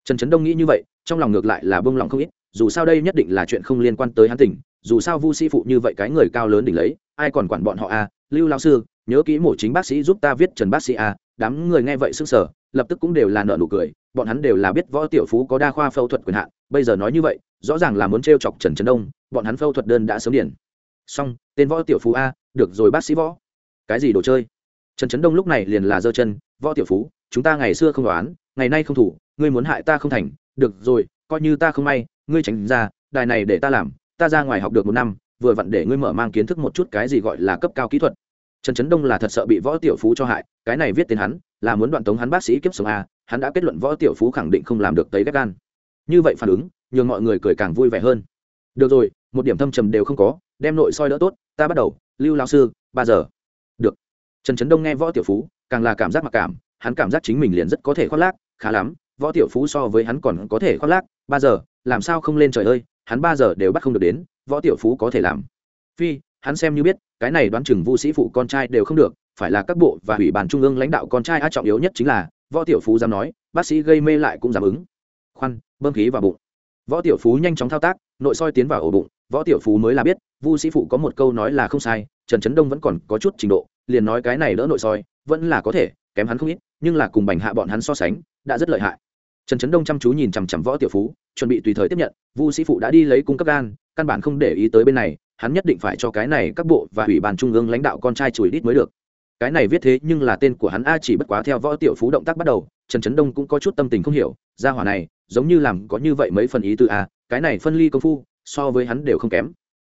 Trần trấn đông nghĩ như vậy, trong lòng ngược lại là bông lòng không ít, dù sao đây nhất định là chuyện không liên quan tới hắn tỉnh dù sao vu sĩ phụ như vậy cái người cao lớn đỉnh lấy ai còn quản bọn họ à? Lưu lao sư, nhớ kỹ mổ chính bác sĩ giúp ta viết trần bác sĩ à. Đám người nghe vậy sức sở lập tức cũng đều là nợ nụ cười. Bọn hắn đều là biết võ tiểu phú có đa khoa phẫu thuật quyền hạn. Bây giờ nói như vậy, rõ ràng là muốn t chọc trần trấn đông. Bọn hắn phẫu thuật đơn đã sớm điển xong, tên võ tiểu phú a, được rồi bác sĩ võ. Cái gì đồ chơi? Trần trấn đông lúc này liền là giơ chân, võ tiểu phú, chúng ta ngày xưa không đoán, ngày nay không thủ, ngươi muốn hại ta không thành. Được rồi, coi như ta không may, ngươi tránh ra, đài này để ta làm, ta ra ngoài học được một năm vừa vặn để ngươi mở mang kiến thức một chút cái gì gọi là cấp cao kỹ thuật. Trần trấn đông là thật sợ bị võ tiểu phú cho hại, cái này viết tên hắn, là muốn đoạn tống hắn bác sĩ kiếp sống a, hắn đã kết luận võ tiểu phú khẳng định không làm được tấy ghép gan. Như vậy phản ứng, nhường mọi người cười càng vui vẻ hơn. Được rồi, một điểm thâm trầm đều không có, đem nội soi đỡ tốt, ta bắt đầu, lưu lao sư, ba giờ. Được. Trần trấn đông nghe võ tiểu phú, càng là cảm giác mặc cảm, hắn cảm giác chính mình liền rất có thể khoác lác, khá lắm, võ tiểu phú so với hắn còn có thể khoác lác, ba giờ, làm sao không lên trời ơi, hắn ba giờ đều bắt không được đến võ tiểu phú có thể làm. Phi, hắn xem như biết, cái này đoán chừng vu sĩ phụ con trai đều không được, phải là các bộ và ủy ban trung ương lãnh đạo con trai a trọng yếu nhất chính là, võ tiểu phú dám nói, bác sĩ gây mê lại cũng dám ứng. Khoan, bơm khí vào bụng. Võ tiểu phú nhanh chóng thao tác, nội soi tiến vào ổ bụng, võ tiểu phú mới là biết, vu sĩ phụ có một câu nói là không sai, trần trấn đông vẫn còn có chút trình độ, liền nói cái này đỡ nội soi, vẫn là có thể, kém hắn không ít, nhưng là cùng bành hạ bọn hắn so sánh, đã rất lợi hại. Trần trấn đông chăm chú nhìn chằm chằm võ tiểu phú, chuẩn bị tùy thời tiếp nhận, vu sĩ phụ đã đi lấy cung cấp gan căn bản không để ý tới bên này, hắn nhất định phải cho cái này các bộ và ủy ban trung ương lãnh đạo con trai chùi đít mới được. Cái này viết thế nhưng là tên của hắn a chỉ bất quá theo võ tiểu phú động tác bắt đầu, trần trấn đông cũng có chút tâm tình không hiểu ra hỏa này, giống như làm có như vậy mấy phần ý từ a, cái này phân ly công phu, so với hắn đều không kém.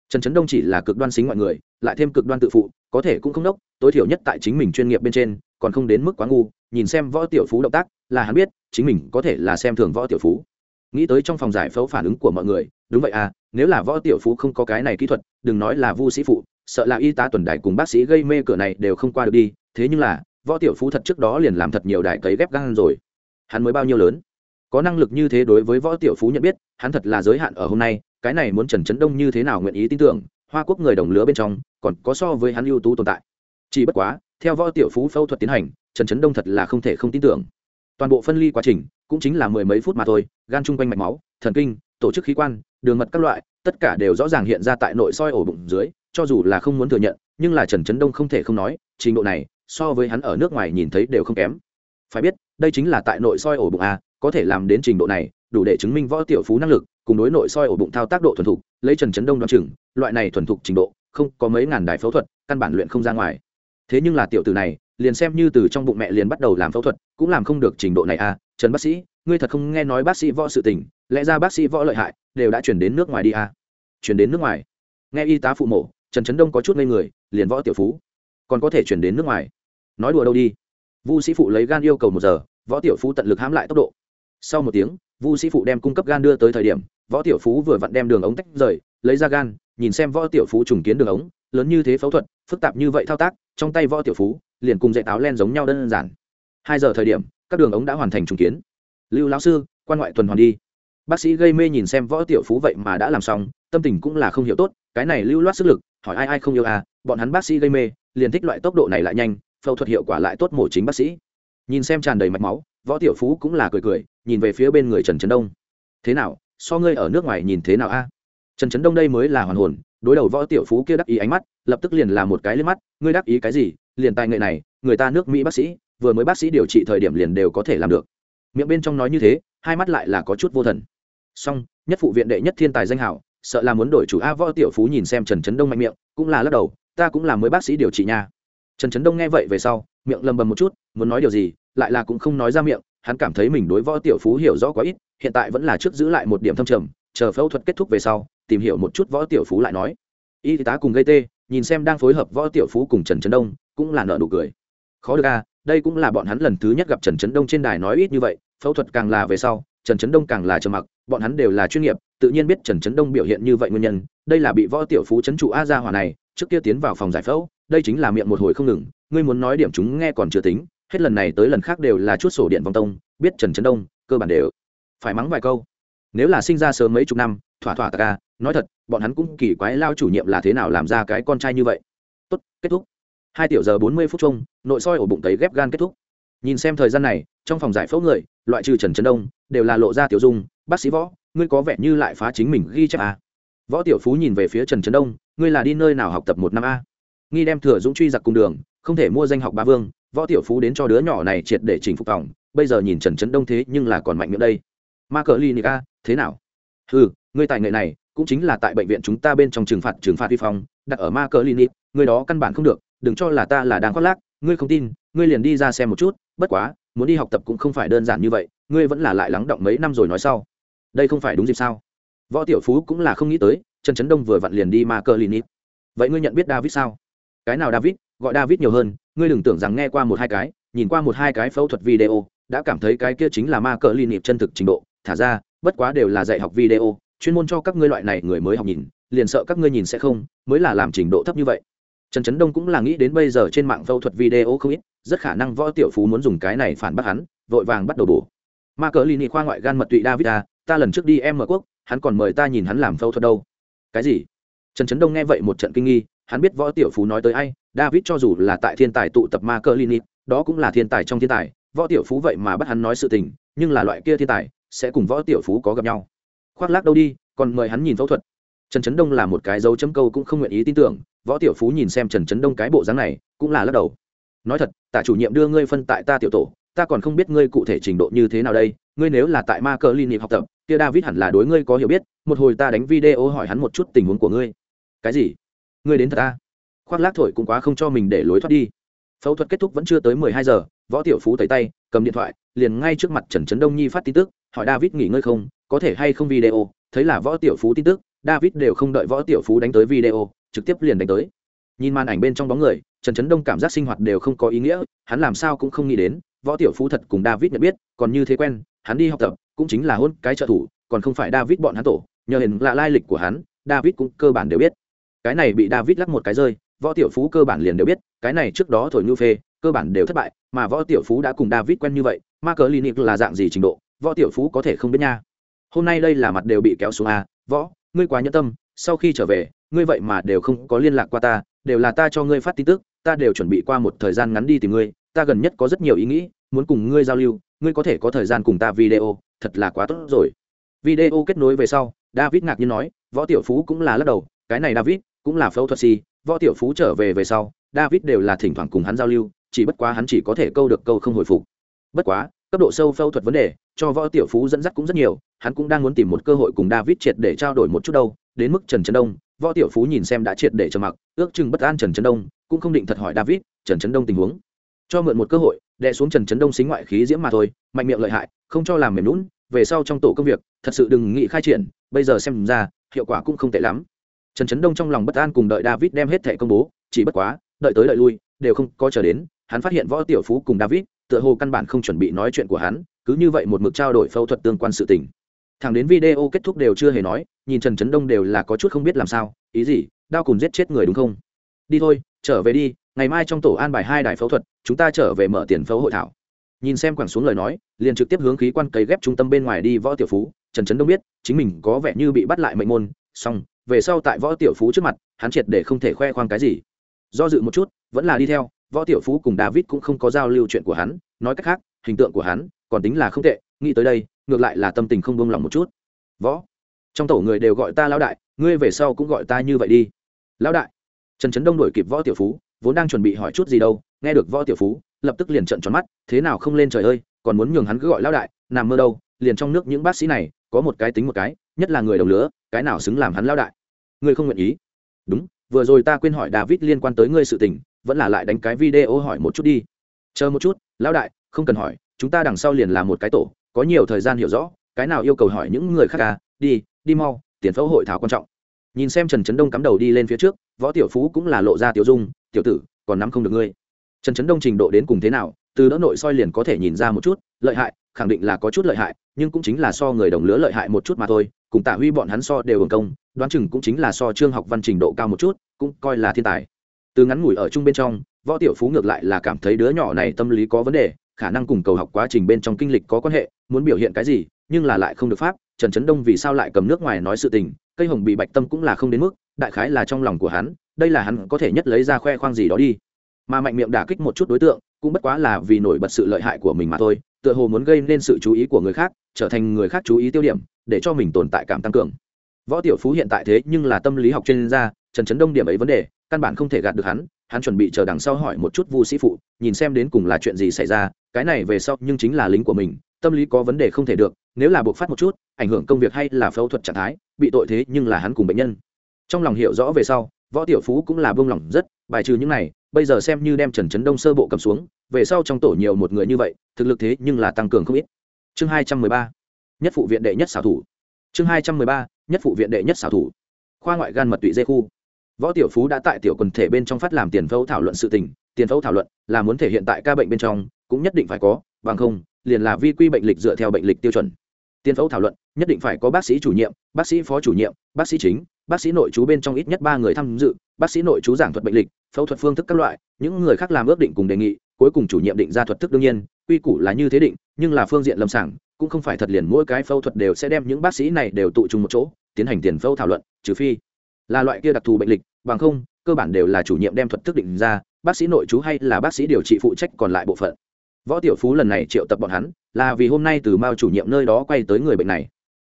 Trần trấn đông chỉ là cực đoan xính mọi người, lại thêm cực đoan tự phụ, có thể cũng không đốc, tối thiểu nhất tại chính mình chuyên nghiệp bên trên, còn không đến mức quá ngu, nhìn xem võ tiểu phú động tác, là hắn biết, chính mình có thể là xem thường võ tiểu phú nghĩ tới trong phòng giải phẫu phản ứng của mọi người, đúng vậy à nếu là võ tiểu phú không có cái này kỹ thuật, đừng nói là vu sĩ phụ, sợ là y tá tuần đại cùng bác sĩ gây mê cửa này đều không qua được đi, thế nhưng là, võ tiểu phú thật trước đó liền làm thật nhiều đại cấy ghép gan rồi. Hắn mới bao nhiêu lớn? Có năng lực như thế đối với võ tiểu phú nhận biết, hắn thật là giới hạn ở hôm nay, cái này muốn trần trấn đông như thế nào nguyện ý tin tưởng, hoa quốc người đồng lứa bên trong, còn có so với hắn ưu tú tồn tại. Chỉ bất quá, theo võ tiểu phú phẫu thuật tiến hành, trần trấn đông thật là không thể không tin tưởng. Toàn bộ phân ly quá trình cũng chính là mười mấy phút mà thôi, gan chung quanh mạch máu, thần kinh, tổ chức khí quan, đường mật các loại, tất cả đều rõ ràng hiện ra tại nội soi ổ bụng dưới, cho dù là không muốn thừa nhận, nhưng là trần trấn đông không thể không nói, trình độ này, so với hắn ở nước ngoài nhìn thấy đều không kém. Phải biết, đây chính là tại nội soi ổ bụng a, có thể làm đến trình độ này, đủ để chứng minh võ tiểu phú năng lực, cùng đối nội soi ổ bụng thao tác độ thuần thục, lấy trần trấn đông đoán chừng, loại này thuần thục trình độ, không có mấy ngàn đài phẫu thuật, căn bản luyện không ra ngoài. Thế nhưng là tiểu từ này liền xem như từ trong bụng mẹ liền bắt đầu làm phẫu thuật, cũng làm không được trình độ này à trần bác sĩ, ngươi thật không nghe nói bác sĩ võ sự tình, lẽ ra bác sĩ võ lợi hại, đều đã chuyển đến nước ngoài đi à? Chuyển đến nước ngoài? Nghe y tá phụ mổ, trần trấn đông có chút ngây người, liền võ tiểu phú. Còn có thể chuyển đến nước ngoài? Nói đùa đâu đi. Vu sĩ phụ lấy gan yêu cầu một giờ, võ tiểu phú tận lực hãm lại tốc độ. Sau một tiếng, vu sĩ phụ đem cung cấp gan đưa tới thời điểm, võ tiểu phú vừa vặn đem đường ống tách rời, lấy ra gan, nhìn xem võ tiểu phú trùng kiến đường ống, lớn như thế phẫu thuật, phức tạp như vậy thao tác, trong tay võ tiểu phú liền cùng dạy táo len giống nhau đơn giản. Hai giờ thời điểm, các đường ống đã hoàn thành trùng kiến. Lưu lão sư, quan ngoại tuần hoàn đi. Bác sĩ gây mê nhìn xem võ tiểu phú vậy mà đã làm xong, tâm tình cũng là không hiểu tốt, cái này lưu loát sức lực, hỏi ai ai không yêu à bọn hắn bác sĩ gây mê, liền thích loại tốc độ này lại nhanh, phẫu thuật hiệu quả lại tốt mổ chính bác sĩ. Nhìn xem tràn đầy mạch máu, võ tiểu phú cũng là cười cười, nhìn về phía bên người trần trấn đông. Thế nào, so ngươi ở nước ngoài nhìn thế nào a? Trần trấn đông đây mới là hoàn hồn, đối đầu võ tiểu phú kia đắc ý ánh mắt, lập tức liền là một cái lên mắt, ngươi đắc ý cái gì? Liền tài nghệ này, người ta nước mỹ bác sĩ, vừa mới bác sĩ điều trị thời điểm liền đều có thể làm được. Miệng bên trong nói như thế, hai mắt lại là có chút vô thần. Song, nhất phụ viện đệ nhất thiên tài danh hảo, sợ là muốn đổi chủ a võ tiểu phú nhìn xem trần trấn đông mạnh miệng, cũng là lắc đầu, ta cũng là mới bác sĩ điều trị nha. Trần trấn đông nghe vậy về sau, miệng lầm bầm một chút, muốn nói điều gì, lại là cũng không nói ra miệng, hắn cảm thấy mình đối võ tiểu phú hiểu rõ quá ít, hiện tại vẫn là trước giữ lại một điểm thâm trầm, chờ phẫu thuật kết thúc về sau, tìm hiểu một chút võ tiểu phú lại nói. Y tá cùng gây tê, nhìn xem đang phối hợp võ tiểu phú cùng trần trấn đông cũng là nợ nụ cười. Khó được a, đây cũng là bọn hắn lần thứ nhất gặp trần trấn đông trên đài nói ít như vậy, phẫu thuật càng là về sau, trần trấn đông càng là trầm mặc, bọn hắn đều là chuyên nghiệp, tự nhiên biết trần trấn đông biểu hiện như vậy nguyên nhân, đây là bị võ tiểu phú trấn trụ a ra hỏa này, trước kia tiến vào phòng giải phẫu, đây chính là miệng một hồi không ngừng, ngươi muốn nói điểm chúng nghe còn chưa tính, hết lần này tới lần khác đều là chút sổ điện vòng tông, biết trần trấn đông, cơ bản đều phải mắng vài câu. Nếu là sinh ra sớm mấy chục năm, thỏa thỏa ta nói thật, bọn hắn cũng kỳ quái, lao chủ nhiệm là thế nào làm ra cái con trai như vậy. Tốt, kết thúc hai tiểu giờ bốn mươi phút chung, nội soi ổ bụng tấy ghép gan kết thúc. Nhìn xem thời gian này, trong phòng giải phẫu người, loại trừ trần trấn đông, đều là lộ ra tiểu dung, bác sĩ võ, ngươi có vẻ như lại phá chính mình ghi chép à. võ tiểu phú nhìn về phía trần trấn đông, ngươi là đi nơi nào học tập một năm a? Nghi đem thừa dũng truy giặc cùng đường, không thể mua danh học ba vương, võ tiểu phú đến cho đứa nhỏ này triệt để chỉnh phục phòng, bây giờ nhìn trần trấn đông thế nhưng là còn mạnh miệng đây. Ma cờ ly nica thế nào? Ừ ngươi tài nghệ này, cũng chính là tại bệnh viện chúng ta bên trong trừng phạt trừng phạt vi phong, đặt ở ma cờ clinic người đó căn bản không được đừng cho là ta là đang khoác lác, ngươi không tin, ngươi liền đi ra xem một chút, bất quá, muốn đi học tập cũng không phải đơn giản như vậy, ngươi vẫn là lại lắng động mấy năm rồi nói sau. Đây không phải đúng dịp sao? Võ tiểu phú cũng là không nghĩ tới, trần trấn đông vừa vặn liền đi ma cờ nít. Vậy ngươi nhận biết david sao? Cái nào david? Gọi david nhiều hơn, ngươi đừng tưởng rằng nghe qua một hai cái, nhìn qua một hai cái phẫu thuật video, đã cảm thấy cái kia chính là ma cờ clinic chân thực trình độ. Thả ra, bất quá đều là dạy học video, chuyên môn cho các ngươi loại này người mới học nhìn, liền sợ các ngươi nhìn sẽ không, mới là làm trình độ thấp như vậy trần trấn đông cũng là nghĩ đến bây giờ trên mạng phẫu thuật video không ít, rất khả năng võ tiểu phú muốn dùng cái này phản bác hắn, vội vàng bắt đầu bổ. Ma cờ lini khoa ngoại gan mật tụy david ta ta lần trước đi em ở quốc, hắn còn mời ta nhìn hắn làm phẫu thuật đâu. Cái gì? Trần trấn đông nghe vậy một trận kinh nghi, hắn biết võ tiểu phú nói tới ai, david cho dù là tại thiên tài tụ tập ma cờ lini đó cũng là thiên tài trong thiên tài, võ tiểu phú vậy mà bắt hắn nói sự tình, nhưng là loại kia thiên tài, sẽ cùng võ tiểu phú có gặp nhau. Khoác lác đâu đi, còn mời hắn nhìn phẫu thuật. Trần trấn đông là một cái dấu chấm câu cũng không nguyện ý tin tưởng võ tiểu phú nhìn xem trần trấn đông cái bộ dáng này, cũng là lắc đầu. Nói thật, tả chủ nhiệm đưa ngươi phân tại ta tiểu tổ, ta còn không biết ngươi cụ thể trình độ như thế nào đây, ngươi nếu là tại ma cờ clinic học tập, kia david hẳn là đối ngươi có hiểu biết, một hồi ta đánh video hỏi hắn một chút tình huống của ngươi. Cái gì? Ngươi đến thật ta? Khoác lác thổi cũng quá không cho mình để lối thoát đi. Phẫu thuật kết thúc vẫn chưa tới mười hai giờ, võ tiểu phú tẩy tay, cầm điện thoại, liền ngay trước mặt trần trấn đông nhi phát tin tức, hỏi david nghỉ ngơi không, có thể hay không video, thấy là võ tiểu phú tin tức, david đều không đợi võ tiểu phú đánh tới video trực tiếp liền đánh tới. Nhìn màn ảnh bên trong bóng người, trần trấn đông cảm giác sinh hoạt đều không có ý nghĩa, hắn làm sao cũng không nghĩ đến, võ tiểu phú thật cùng david nhận biết, còn như thế quen, hắn đi học tập, cũng chính là hôn cái trợ thủ, còn không phải david bọn hắn tổ, nhờ hình là lai lịch của hắn, david cũng cơ bản đều biết. Cái này bị david lắc một cái rơi, võ tiểu phú cơ bản liền đều biết, cái này trước đó thổi ngư phê, cơ bản đều thất bại, mà võ tiểu phú đã cùng david quen như vậy ma cờ linic là dạng gì trình độ, võ tiểu phú có thể không biết nha. Hôm nay đây là mặt đều bị kéo xuống a, võ, ngươi quá nhẫn tâm, sau khi trở về ngươi vậy mà đều không có liên lạc qua ta, đều là ta cho ngươi phát tin tức, ta đều chuẩn bị qua một thời gian ngắn đi tìm ngươi, ta gần nhất có rất nhiều ý nghĩ, muốn cùng ngươi giao lưu, ngươi có thể có thời gian cùng ta video, thật là quá tốt rồi. Video kết nối về sau, david ngạc nhiên nói, võ tiểu phú cũng là lắc đầu, cái này david cũng là phẫu thuật si, võ tiểu phú trở về về sau, david đều là thỉnh thoảng cùng hắn giao lưu, chỉ bất quá hắn chỉ có thể câu được câu không hồi phục. Bất quá, cấp độ sâu phẫu thuật vấn đề, cho võ tiểu phú dẫn dắt cũng rất nhiều, hắn cũng đang muốn tìm một cơ hội cùng david triệt để trao đổi một chút đâu, đến mức trần trấn đông võ tiểu phú nhìn xem đã triệt để trầm mặc, ước chừng bất an trần trấn đông, cũng không định thật hỏi david, trần trấn đông tình huống? Cho mượn một cơ hội, đè xuống trần trấn đông xính ngoại khí diễm mà thôi, mạnh miệng lợi hại, không cho làm mềm lún về sau trong tổ công việc, thật sự đừng nghĩ khai triển, bây giờ xem ra, hiệu quả cũng không tệ lắm. Trần trấn đông trong lòng bất an cùng đợi david đem hết thẻ công bố, chỉ bất quá, đợi tới đợi lui, đều không có chờ đến, hắn phát hiện võ tiểu phú cùng david, tựa hồ căn bản không chuẩn bị nói chuyện của hắn, cứ như vậy một mực trao đổi phẫu thuật tương quan sự tình. Thằng đến video kết thúc đều chưa hề nói, nhìn trần trấn đông đều là có chút không biết làm sao, ý gì đao cùng giết chết người đúng không? Đi thôi, trở về đi, ngày mai trong tổ an bài hai đài phẫu thuật, chúng ta trở về mở tiền phẫu hội thảo. Nhìn xem quẳng xuống lời nói, liền trực tiếp hướng khí quan cấy ghép trung tâm bên ngoài đi võ tiểu phú, trần trấn đông biết, chính mình có vẻ như bị bắt lại mệnh môn, xong, về sau tại võ tiểu phú trước mặt, hắn triệt để không thể khoe khoang cái gì. Do dự một chút, vẫn là đi theo, võ tiểu phú cùng david cũng không có giao lưu chuyện của hắn, nói cách khác, hình tượng của hắn còn tính là không tệ, nghĩ tới đây, ngược lại là tâm tình không buông lòng một chút. Võ, trong tổ người đều gọi ta lão đại, ngươi về sau cũng gọi ta như vậy đi. Lão đại, trần trấn đông đổi kịp võ tiểu phú, vốn đang chuẩn bị hỏi chút gì đâu, nghe được võ tiểu phú, lập tức liền trận tròn mắt, thế nào không lên trời ơi, còn muốn nhường hắn cứ gọi lão đại, nằm mơ đâu, liền trong nước những bác sĩ này, có một cái tính một cái, nhất là người đồng lứa, cái nào xứng làm hắn lão đại. Ngươi không nguyện ý. Đúng, vừa rồi ta quên hỏi david liên quan tới ngươi sự tình, vẫn là lại đánh cái video hỏi một chút đi. Chờ một chút, lão đại, không cần hỏi chúng ta đằng sau liền là một cái tổ, có nhiều thời gian hiểu rõ, cái nào yêu cầu hỏi những người khác à đi đi mau, tiền phẫu hội thảo quan trọng. Nhìn xem trần trấn đông cắm đầu đi lên phía trước, võ tiểu phú cũng là lộ ra tiểu dung, tiểu tử, còn nắm không được ngươi. Trần trấn đông trình độ đến cùng thế nào, từ đỡ nội soi liền có thể nhìn ra một chút, lợi hại, khẳng định là có chút lợi hại, nhưng cũng chính là so người đồng lứa lợi hại một chút mà thôi, cùng tạ huy bọn hắn so đều hưởng công, đoán chừng cũng chính là so trương học văn trình độ cao một chút, cũng coi là thiên tài. Từ ngắn ngủi ở chung bên trong, võ tiểu phú ngược lại là cảm thấy đứa nhỏ này tâm lý có vấn đề khả năng cùng cầu học quá trình bên trong kinh lịch có quan hệ, muốn biểu hiện cái gì, nhưng là lại không được pháp, trần trấn đông vì sao lại cầm nước ngoài nói sự tình, cây hồng bị bạch tâm cũng là không đến mức, đại khái là trong lòng của hắn, đây là hắn có thể nhất lấy ra khoe khoang gì đó đi. Mà mạnh miệng đả kích một chút đối tượng, cũng bất quá là vì nổi bật sự lợi hại của mình mà thôi, tựa hồ muốn gây nên sự chú ý của người khác, trở thành người khác chú ý tiêu điểm, để cho mình tồn tại cảm tăng cường. Võ tiểu phú hiện tại thế nhưng là tâm lý học chuyên gia, trần trấn đông điểm ấy vấn đề, căn bản không thể gạt được hắn hắn chuẩn bị chờ đằng sau hỏi một chút vu sĩ phụ, nhìn xem đến cùng là chuyện gì xảy ra cái này về sau nhưng chính là lính của mình, tâm lý có vấn đề không thể được, nếu là buộc phát một chút, ảnh hưởng công việc hay là phẫu thuật trạng thái, bị tội thế nhưng là hắn cùng bệnh nhân. Trong lòng hiểu rõ về sau, võ tiểu phú cũng là buông lỏng rất, bài trừ những này, bây giờ xem như đem trần trấn đông sơ bộ cầm xuống, về sau trong tổ nhiều một người như vậy, thực lực thế nhưng là tăng cường không ít. Chương hai trăm mười ba, nhất phụ viện đệ nhất xảo thủ. Chương hai trăm mười ba, nhất phụ viện đệ nhất xảo thủ. Khoa ngoại gan mật tụy dê khu. Võ tiểu phú đã tại tiểu quần thể bên trong phát làm tiền phẫu thảo luận sự tình, tiền phẫu thảo luận là muốn thể hiện tại ca bệnh bên trong cũng nhất định phải có, bằng không, liền là vi quy bệnh lịch dựa theo bệnh lịch tiêu chuẩn. Tiên phẫu thảo luận, nhất định phải có bác sĩ chủ nhiệm, bác sĩ phó chủ nhiệm, bác sĩ chính, bác sĩ nội chú bên trong ít nhất ba người tham dự, bác sĩ nội chú giảng thuật bệnh lịch, phẫu thuật phương thức các loại, những người khác làm ước định cùng đề nghị, cuối cùng chủ nhiệm định ra thuật thức đương nhiên, quy củ là như thế định, nhưng là phương diện lâm sàng, cũng không phải thật liền mỗi cái phẫu thuật đều sẽ đem những bác sĩ này đều tụ chung một chỗ, tiến hành tiền phẫu thảo luận, trừ phi là loại kia đặc thù bệnh lịch, bằng không, cơ bản đều là chủ nhiệm đem thuật thức định ra, bác sĩ nội chú hay là bác sĩ điều trị phụ trách còn lại bộ phận võ tiểu phú lần này triệu tập bọn hắn, là vì hôm nay từ mao chủ nhiệm nơi đó quay tới người bệnh này.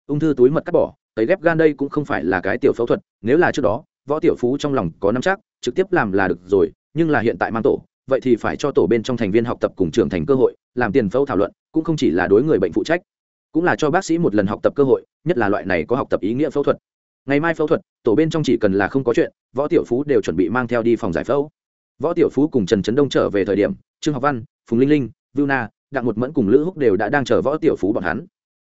Ung thư túi mật cắt bỏ, tấy ghép gan đây cũng không phải là cái tiểu phẫu thuật, nếu là trước đó, võ tiểu phú trong lòng có năm chắc, trực tiếp làm là được rồi, nhưng là hiện tại mang tổ, vậy thì phải cho tổ bên trong thành viên học tập cùng trưởng thành cơ hội, làm tiền phẫu thảo luận, cũng không chỉ là đối người bệnh phụ trách, cũng là cho bác sĩ một lần học tập cơ hội, nhất là loại này có học tập ý nghĩa phẫu thuật. Ngày mai phẫu thuật, tổ bên trong chỉ cần là không có chuyện, võ tiểu phú đều chuẩn bị mang theo đi phòng giải phẫu. Võ tiểu phú cùng trần trấn đông trở về thời điểm, trương học văn, phùng linh linh vưu na, đặng một mẫn cùng lữ húc đều đã đang chờ võ tiểu phú bọn hắn.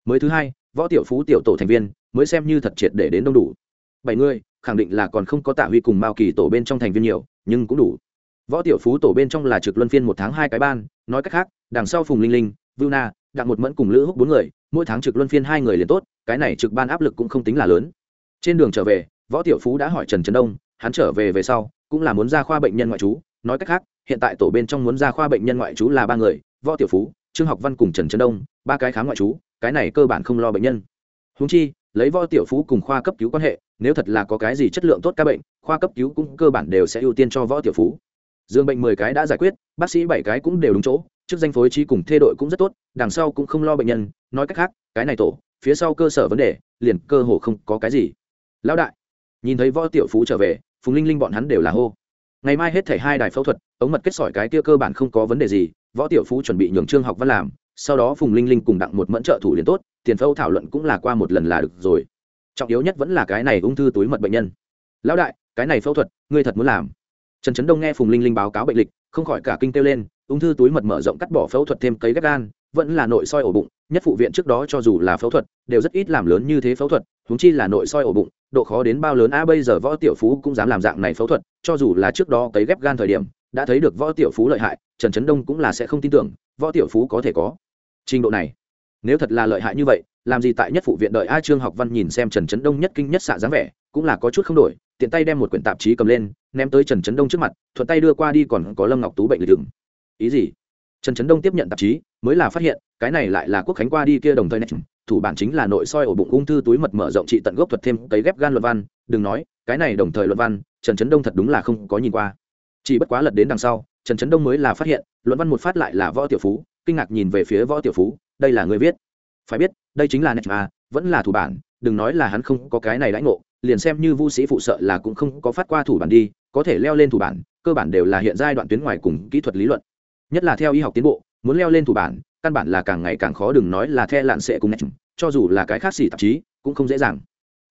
Mới thứ hai, võ tiểu phú tiểu tổ thành viên mới xem như thật triệt để đến đông đủ. Bảy người, khẳng định là còn không có tạ huy cùng mao kỳ tổ bên trong thành viên nhiều, nhưng cũng đủ. Võ tiểu phú tổ bên trong là trực luân phiên một tháng hai cái ban, nói cách khác, đằng sau phùng linh linh vưu na, đặng một mẫn cùng lữ húc bốn người, mỗi tháng trực luân phiên hai người liền tốt, cái này trực ban áp lực cũng không tính là lớn. Trên đường trở về, võ tiểu phú đã hỏi trần trấn đông, hắn trở về về sau, cũng là muốn ra khoa bệnh nhân ngoại trú, nói cách khác, hiện tại tổ bên trong muốn ra khoa bệnh nhân ngoại trú là ba người võ tiểu phú, trương học văn cùng trần trấn đông, ba cái khám ngoại trú, cái này cơ bản không lo bệnh nhân. Húng chi, lấy võ tiểu phú cùng khoa cấp cứu quan hệ, nếu thật là có cái gì chất lượng tốt ca bệnh, khoa cấp cứu cũng cơ bản đều sẽ ưu tiên cho võ tiểu phú. Dương bệnh mười cái đã giải quyết, bác sĩ bảy cái cũng đều đúng chỗ, chức danh phối trí cùng thê đội cũng rất tốt, đằng sau cũng không lo bệnh nhân, nói cách khác, cái này tổ, phía sau cơ sở vấn đề, liền cơ hồ không có cái gì. Lão đại, nhìn thấy võ tiểu phú trở về, phùng linh linh bọn hắn đều là hô ngày mai hết thảy hai đài phẫu thuật, ống mật kết sỏi cái kia cơ bản không có vấn đề gì, võ tiểu phú chuẩn bị nhường trương học văn làm, sau đó phùng linh linh cùng đặng một mẫn trợ thủ liền tốt, tiền phẫu thảo luận cũng là qua một lần là được rồi. Trọng yếu nhất vẫn là cái này ung thư túi mật bệnh nhân. Lão đại, cái này phẫu thuật, ngươi thật muốn làm? Trần trấn đông nghe phùng linh linh báo cáo bệnh lịch, không khỏi cả kinh kêu lên, ung thư túi mật mở rộng cắt bỏ phẫu thuật thêm cấy ghép gan, vẫn là nội soi ổ bụng, nhất phụ viện trước đó cho dù là phẫu thuật, đều rất ít làm lớn như thế phẫu thuật húng chi là nội soi ổ bụng độ khó đến bao lớn. A, bây giờ võ tiểu phú cũng dám làm dạng này phẫu thuật, cho dù là trước đó cấy ghép gan thời điểm, đã thấy được võ tiểu phú lợi hại, trần trấn đông cũng là sẽ không tin tưởng, võ tiểu phú có thể có. Trình độ này, nếu thật là lợi hại như vậy, làm gì tại nhất phụ viện đợi a trương học văn nhìn xem trần trấn đông nhất kinh nhất xạ dáng vẻ, cũng là có chút không đổi, tiện tay đem một quyển tạp chí cầm lên, ném tới trần trấn đông trước mặt, thuận tay đưa qua đi còn có lâm ngọc tú bệnh lịch đường ý gì? Trần trấn đông tiếp nhận tạp chí, mới là phát hiện, cái này lại là quốc khánh qua đi kia đồng thời này thủ bản chính là nội soi ổ bụng ung thư túi mật mở rộng trị tận gốc thuật thêm cấy ghép gan luận văn, đừng nói, cái này đồng thời luận văn, trần trấn đông thật đúng là không có nhìn qua. Chỉ bất quá lật đến đằng sau, trần trấn đông mới là phát hiện, luận văn một phát lại là võ tiểu phú, kinh ngạc nhìn về phía võ tiểu phú, đây là người viết. Phải biết, đây chính là net mà, vẫn là thủ bản, đừng nói là hắn không có cái này đãi ngộ, liền xem như vu sĩ phụ sợ là cũng không có phát qua thủ bản đi, có thể leo lên thủ bản, cơ bản đều là hiện giai đoạn tuyến ngoài cùng kỹ thuật lý luận. Nhất là theo y học tiến bộ, muốn leo lên thủ bản căn bản là càng ngày càng khó đừng nói là the lạn sệ cùng net cho dù là cái khác xỉ tạp chí, cũng không dễ dàng.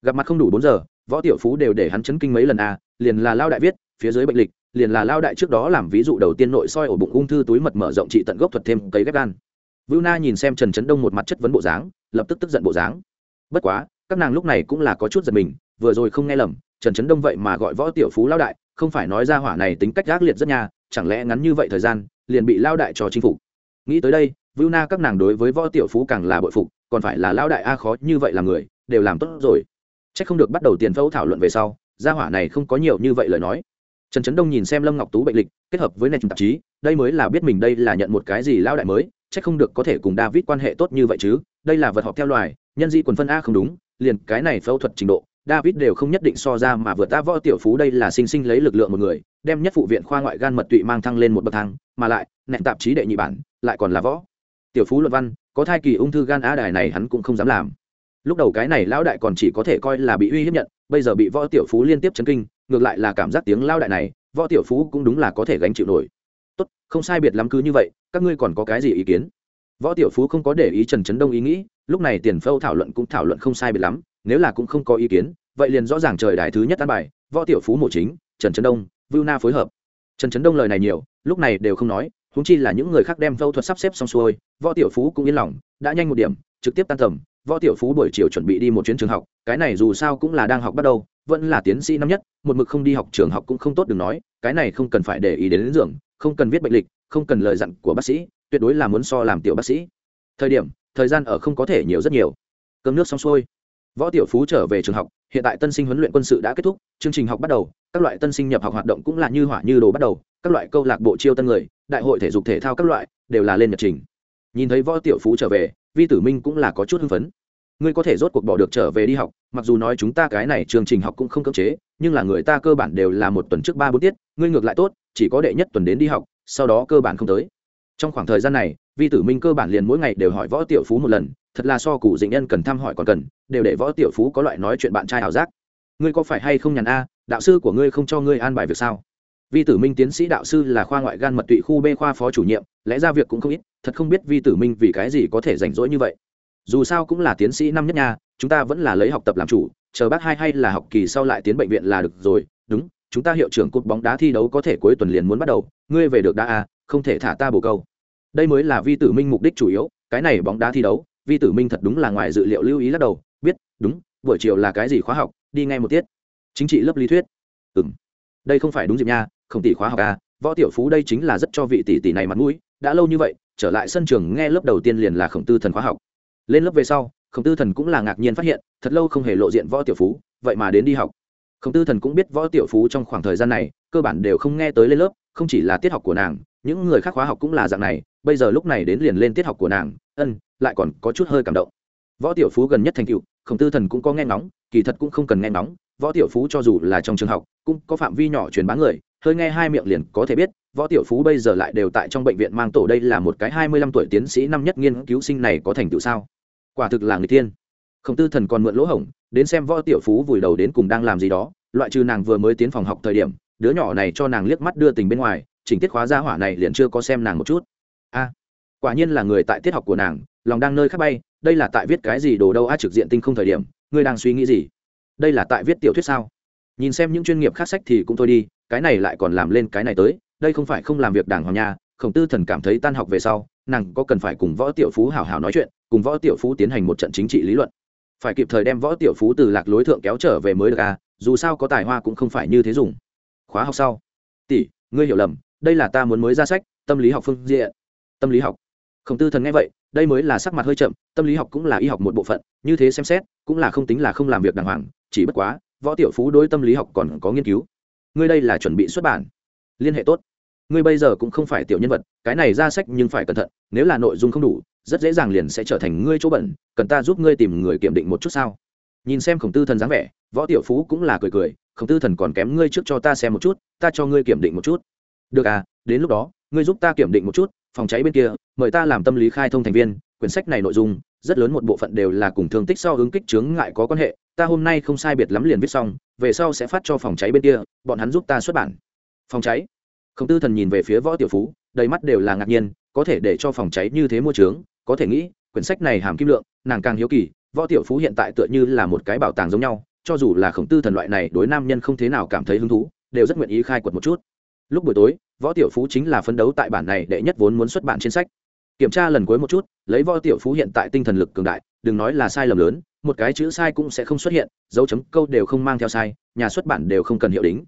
Gặp mặt không đủ bốn giờ, võ tiểu phú đều để hắn chấn kinh mấy lần a liền là lao đại viết, phía dưới bệnh lịch, liền là lao đại trước đó làm ví dụ đầu tiên nội soi ổ bụng ung thư túi mật mở rộng trị tận gốc thuật thêm cấy ghép gan. Vưu na nhìn xem trần trấn đông một mặt chất vấn bộ dáng, lập tức tức giận bộ dáng. Bất quá, các nàng lúc này cũng là có chút giật mình, vừa rồi không nghe lầm, trần trấn đông vậy mà gọi võ tiểu phú lao đại, không phải nói ra hỏa này tính cách gác liệt rất nha, chẳng lẽ ngắn như vậy thời gian, liền bị lao đại cho chinh phục. Nghĩ tới đây vưu na các nàng đối với võ tiểu phú càng là bội phục, còn phải là lao đại a khó như vậy là người, đều làm tốt rồi. C h ắ c không được bắt đầu tiền phẫu thảo luận về sau, gia hỏa này không có nhiều như vậy lời nói. Trần trấn đông nhìn xem lâm ngọc tú bệnh lịch, kết hợp với nền tạp chí, đây mới là biết mình đây là nhận một cái gì lao đại mới c h ắ c không được có thể cùng david quan hệ tốt như vậy chứ, đây là vật họp theo loài, nhân di quần phân a không đúng, liền cái này phẫu thuật trình độ, david đều không nhất định so ra mà vượt ta võ tiểu phú đây là sinh sinh lấy lực lượng một người, đem nhất phụ viện khoa ngoại gan mật tụy mang thăng lên một bậc thang, mà lại, nền tạp chí đệ nhị bản, lại còn là võ tiểu phú luận văn, có thai kỳ ung thư gan á đài này hắn cũng không dám làm. Lúc đầu cái này lão đại còn chỉ có thể coi là bị uy hiếp nhận, bây giờ bị võ tiểu phú liên tiếp chấn kinh, ngược lại là cảm giác tiếng lao đại này, võ tiểu phú cũng đúng là có thể gánh chịu nổi. Tốt, không sai biệt lắm cứ như vậy, các ngươi còn có cái gì ý kiến? Võ tiểu phú không có để ý trần trấn đông ý nghĩ, lúc này tiền phâu thảo luận cũng thảo luận không sai biệt lắm, nếu là cũng không có ý kiến, vậy liền rõ ràng trời đài thứ nhất tan bài, võ tiểu phú mổ chính, trần trấn đông, vưu na phối hợp. Trần trấn đông lời này nhiều, lúc này đều không nói húng chi là những người khác đem phẫu thuật sắp xếp xong xuôi võ tiểu phú cũng yên lòng đã nhanh một điểm trực tiếp tan tầm. Võ tiểu phú buổi chiều chuẩn bị đi một chuyến trường học cái này dù sao cũng là đang học bắt đầu vẫn là tiến sĩ năm nhất một mực không đi học trường học cũng không tốt đừng nói cái này không cần phải để ý đến, đến giường không cần viết bệnh lịch không cần lời dặn của bác sĩ tuyệt đối là muốn so làm tiểu bác sĩ. Thời điểm thời gian ở không có thể nhiều rất nhiều. Cơm nước xong xuôi võ tiểu phú trở về trường học hiện tại tân sinh huấn luyện quân sự đã kết thúc, chương trình học bắt đầu, các loại tân sinh nhập học hoạt động cũng là như hỏa như đồ bắt đầu, các loại câu lạc bộ chiêu tân người, đại hội thể dục thể thao các loại, đều là lên nhật trình. Nhìn thấy võ tiểu phú trở về, vi tử minh cũng là có chút hưng phấn. Ngươi có thể rốt cuộc bỏ được trở về đi học, mặc dù nói chúng ta cái này chương trình học cũng không cưỡng chế, nhưng là người ta cơ bản đều là một tuần trước ba bốn tiết, ngươi ngược lại tốt, chỉ có đệ nhất tuần đến đi học, sau đó cơ bản không tới. Trong khoảng thời gian này, vi tử minh cơ bản liền mỗi ngày đều hỏi võ tiểu phú một lần thật là so cụ dĩnh nhân cần thăm hỏi còn cần, đều để võ tiểu phú có loại nói chuyện bạn trai ảo giác. Ngươi có phải hay không nhàn a, đạo sư của ngươi không cho ngươi an bài việc sao? Vi tử minh tiến sĩ đạo sư là khoa ngoại gan mật tụy khu b khoa phó chủ nhiệm, lẽ ra việc cũng không ít, thật không biết vi tử minh vì cái gì có thể rảnh rỗi như vậy. Dù sao cũng là tiến sĩ năm nhất nha, chúng ta vẫn là lấy học tập làm chủ, chờ bác hai hay là học kỳ sau lại tiến bệnh viện là được rồi. Đúng, chúng ta hiệu trưởng cột bóng đá thi đấu có thể cuối tuần liền muốn bắt đầu, ngươi về được đá a, không thể thả ta bồ câu. Đây mới là vi tử minh mục đích chủ yếu, cái này bóng đá thi đấu vi tử minh thật đúng là ngoài dự liệu lưu ý lắc đầu, biết, đúng, buổi chiều là cái gì khóa học, đi ngay một tiết. Chính trị lớp lý thuyết. Ừ m đây không phải đúng dịp nha, không tỷ khóa học à võ tiểu phú đây chính là rất cho vị tỷ tỷ này mặt mũi, đã lâu như vậy, trở lại sân trường nghe lớp đầu tiên liền là khổng tư thần khóa học. Lên lớp về sau, khổng tư thần cũng là ngạc nhiên phát hiện, thật lâu không hề lộ diện võ tiểu phú, vậy mà đến đi học. Khổng tư thần cũng biết võ tiểu phú trong khoảng thời gian này, cơ bản đều không nghe tới lên lớp, không chỉ là tiết học của nàng, những người khác khóa học cũng là dạng này, bây giờ lúc này đến liền lên tiết học của nàng, ân lại còn có chút hơi cảm động. Võ tiểu phú gần nhất thành cựu khổng tư thần cũng có nghe ngóng, kỳ thật cũng không cần nghe ngóng. Võ tiểu phú cho dù là trong trường học, cũng có phạm vi nhỏ truyền bá người, hơi nghe hai miệng liền có thể biết, võ tiểu phú bây giờ lại đều tại trong bệnh viện mang tổ đây là một cái hai mươi lăm tuổi tiến sĩ năm nhất nghiên cứu sinh này có thành tựu sao? Quả thực là người tiên. Khổng tư thần còn mượn lỗ hổng, đến xem võ tiểu phú vùi đầu đến cùng đang làm gì đó, loại trừ nàng vừa mới tiến phòng học thời điểm, đứa nhỏ này cho nàng liếc mắt đưa tình bên ngoài, chỉnh tiết khóa gia hỏa này liền chưa có xem nàng một chút. A, quả nhiên là người tại tiết học của nàng lòng đang nơi khác bay, đây là tại viết cái gì đồ đâu a trực diện tinh không thời điểm, ngươi đang suy nghĩ gì? Đây là tại viết tiểu thuyết sao? Nhìn xem những chuyên nghiệp khác sách thì cũng thôi đi, cái này lại còn làm lên cái này tới, đây không phải không làm việc đàng hoàng nha, khổng tư thần cảm thấy tan học về sau, nàng có cần phải cùng võ tiểu phú hào hào nói chuyện, cùng võ tiểu phú tiến hành một trận chính trị lý luận. Phải kịp thời đem võ tiểu phú từ lạc lối thượng kéo trở về mới được à dù sao có tài hoa cũng không phải như thế dùng. Khóa học sau. Tỷ, ngươi hiểu lầm, đây là ta muốn mới ra sách, tâm lý học phương diện. Tâm lý học. Khổng tư thần nghe vậy đây mới là sắc mặt hơi chậm, tâm lý học cũng là y học một bộ phận, như thế xem xét, cũng là không tính là không làm việc đàng hoàng, chỉ bất quá, võ tiểu phú đối tâm lý học còn có nghiên cứu. Ngươi đây là chuẩn bị xuất bản. Liên hệ tốt. Ngươi bây giờ cũng không phải tiểu nhân vật, cái này ra sách nhưng phải cẩn thận, nếu là nội dung không đủ, rất dễ dàng liền sẽ trở thành ngươi chỗ bẩn, cần ta giúp ngươi tìm người kiểm định một chút sao? Nhìn xem khổng tư thần dáng vẻ, võ tiểu phú cũng là cười cười, khổng tư thần còn kém ngươi trước cho ta xem một chút, ta cho ngươi kiểm định một chút. Được à đến lúc đó, ngươi giúp ta kiểm định một chút phòng cháy bên kia, mời ta làm tâm lý khai thông thành viên, quyển sách này nội dung, rất lớn một bộ phận đều là cùng thương tích sau ứng kích chướng ngại có quan hệ, ta hôm nay không sai biệt lắm liền viết xong, về sau sẽ phát cho phòng cháy bên kia, bọn hắn giúp ta xuất bản. Phòng cháy? Khổng tư thần nhìn về phía võ tiểu phú, đầy mắt đều là ngạc nhiên, có thể để cho phòng cháy như thế mua trướng có thể nghĩ, quyển sách này hàm kim lượng, nàng càng hiếu kỳ, võ tiểu phú hiện tại tựa như là một cái bảo tàng giống nhau, cho dù là khổng tư thần loại này đối nam nhân không thế nào cảm thấy hứng thú, đều rất nguyện ý khai quật một chút lúc buổi tối, võ tiểu phú chính là phấn đấu tại bản này đệ nhất vốn muốn xuất bản trên sách. Kiểm tra lần cuối một chút, lấy võ tiểu phú hiện tại tinh thần lực cường đại, đừng nói là sai lầm lớn, một cái chữ sai cũng sẽ không xuất hiện, dấu chấm câu đều không mang theo sai, nhà xuất bản đều không cần hiệu đính.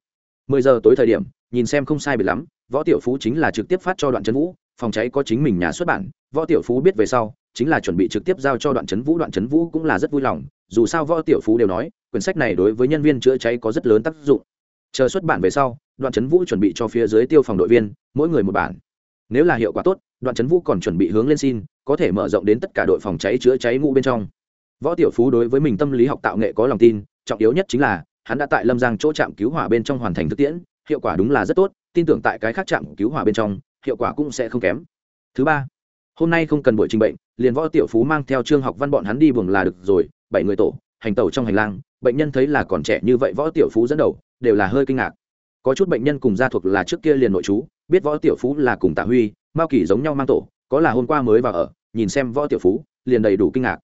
Mười giờ tối thời điểm, nhìn xem không sai biệt lắm, võ tiểu phú chính là trực tiếp phát cho đoạn trấn vũ, phòng cháy có chính mình nhà xuất bản, võ tiểu phú biết về sau, chính là chuẩn bị trực tiếp giao cho đoạn trấn vũ, đoạn trấn vũ cũng là rất vui lòng, dù sao võ tiểu phú đều nói, quyển sách này đối với nhân viên chữa cháy có rất lớn tác dụng. Chờ xuất bản về sau đoạn trấn vũ chuẩn bị cho phía dưới tiêu phòng đội viên, mỗi người một bản. Nếu là hiệu quả tốt, đoạn trấn vũ còn chuẩn bị hướng lên xin, có thể mở rộng đến tất cả đội phòng cháy chữa cháy ngũ bên trong. Võ tiểu phú đối với mình tâm lý học tạo nghệ có lòng tin, trọng yếu nhất chính là, hắn đã tại lâm giang chỗ trạm cứu hỏa bên trong hoàn thành thực tiễn, hiệu quả đúng là rất tốt, tin tưởng tại cái khác trạm cứu hỏa bên trong, hiệu quả cũng sẽ không kém. Thứ ba, hôm nay không cần buổi trình bệnh, liền võ tiểu phú mang theo trương học văn bọn hắn đi buồng là được rồi, bảy người tổ, hành tẩu trong hành lang, bệnh nhân thấy là còn trẻ như vậy võ tiểu phú dẫn đầu, đều là hơi kinh ngạc có chút bệnh nhân cùng gia thuộc là trước kia liền nội chú, biết võ tiểu phú là cùng tạ huy, mao kỳ giống nhau mang tổ, có là hôm qua mới vào ở, nhìn xem võ tiểu phú, liền đầy đủ kinh ngạc.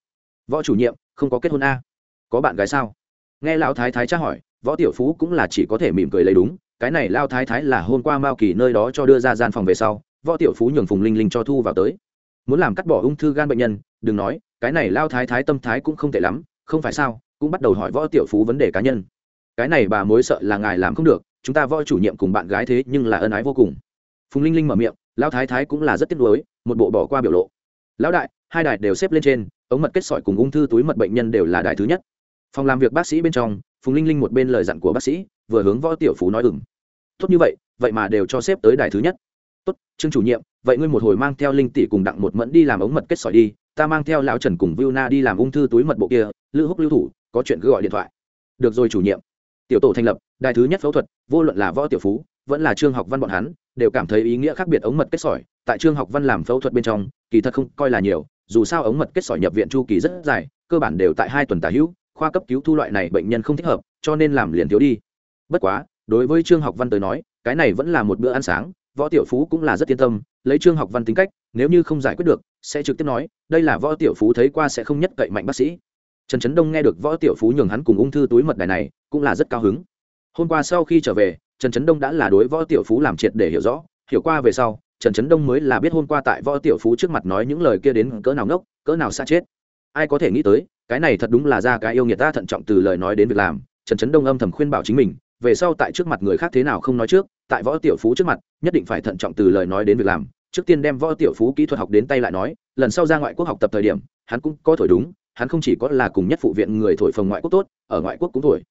Võ chủ nhiệm, không có kết hôn a? Có bạn gái sao? Nghe lão thái thái tra hỏi, võ tiểu phú cũng là chỉ có thể mỉm cười lấy đúng, cái này lao thái thái là hôm qua mao kỳ nơi đó cho đưa ra gian phòng về sau, võ tiểu phú nhường phùng linh linh cho thu vào tới. Muốn làm cắt bỏ ung thư gan bệnh nhân, đừng nói, cái này lao thái thái tâm thái cũng không tệ lắm, không phải sao, cũng bắt đầu hỏi võ tiểu phú vấn đề cá nhân. Cái này bà mối sợ là ngài làm không được chúng ta voi chủ nhiệm cùng bạn gái thế nhưng là ân ái vô cùng. Phùng linh linh mở miệng, lão thái thái cũng là rất tiếc nuối, một bộ bỏ qua biểu lộ. Lão đại, hai đài đều xếp lên trên, ống mật kết sỏi cùng ung thư túi mật bệnh nhân đều là đài thứ nhất. Phòng làm việc bác sĩ bên trong, phùng linh linh một bên lời dặn của bác sĩ, vừa hướng võ tiểu phú nói ừng tốt như vậy vậy mà đều cho xếp tới đài thứ nhất. Tốt, trương chủ nhiệm, vậy ngươi một hồi mang theo linh tỷ cùng đặng một mẫn đi làm ống mật kết sỏi đi, ta mang theo lão trần cùng viu na đi làm ung thư túi mật bộ kia, lữ húc lưu thủ, có chuyện cứ gọi điện thoại. Được rồi chủ nhiệm tiểu tổ thành lập, đài thứ nhất phẫu thuật, vô luận là võ tiểu phú, vẫn là trương học văn bọn hắn, đều cảm thấy ý nghĩa khác biệt ống mật kết sỏi. Tại trương học văn làm phẫu thuật bên trong, kỳ thật không coi là nhiều, dù sao ống mật kết sỏi nhập viện chu kỳ rất dài, cơ bản đều tại hai tuần tả hữu, khoa cấp cứu thu loại này bệnh nhân không thích hợp, cho nên làm liền thiếu đi. Bất quá, đối với trương học văn tới nói, cái này vẫn là một bữa ăn sáng, võ tiểu phú cũng là rất yên tâm, lấy trương học văn tính cách, nếu như không giải quyết được, sẽ trực tiếp nói, đây là võ tiểu phú thấy qua sẽ không nhất cậy mạnh bác sĩ. Trần trấn đông nghe được võ tiểu phú nhường hắn cùng ung thư túi mật đài này cũng là rất cao hứng. Hôm qua sau khi trở về, trần trấn đông đã là đối võ tiểu phú làm triệt để hiểu rõ, hiểu qua về sau, trần trấn đông mới là biết hôm qua tại võ tiểu phú trước mặt nói những lời kia đến cỡ nào ngốc, cỡ nào xa chết. Ai có thể nghĩ tới, cái này thật đúng là ra cái yêu nghiệt ta thận trọng từ lời nói đến việc làm, trần trấn đông âm thầm khuyên bảo chính mình, về sau tại trước mặt người khác thế nào không nói trước, tại võ tiểu phú trước mặt, nhất định phải thận trọng từ lời nói đến việc làm. Trước tiên đem võ tiểu phú kỹ thuật học đến tay lại nói, lần sau ra ngoại quốc học tập thời điểm, hắn cũng có thổi đúng, hắn không chỉ có là cùng nhất phụ viện người thổi phồng ngoại quốc tốt, ở ngoại quốc cũng thổi.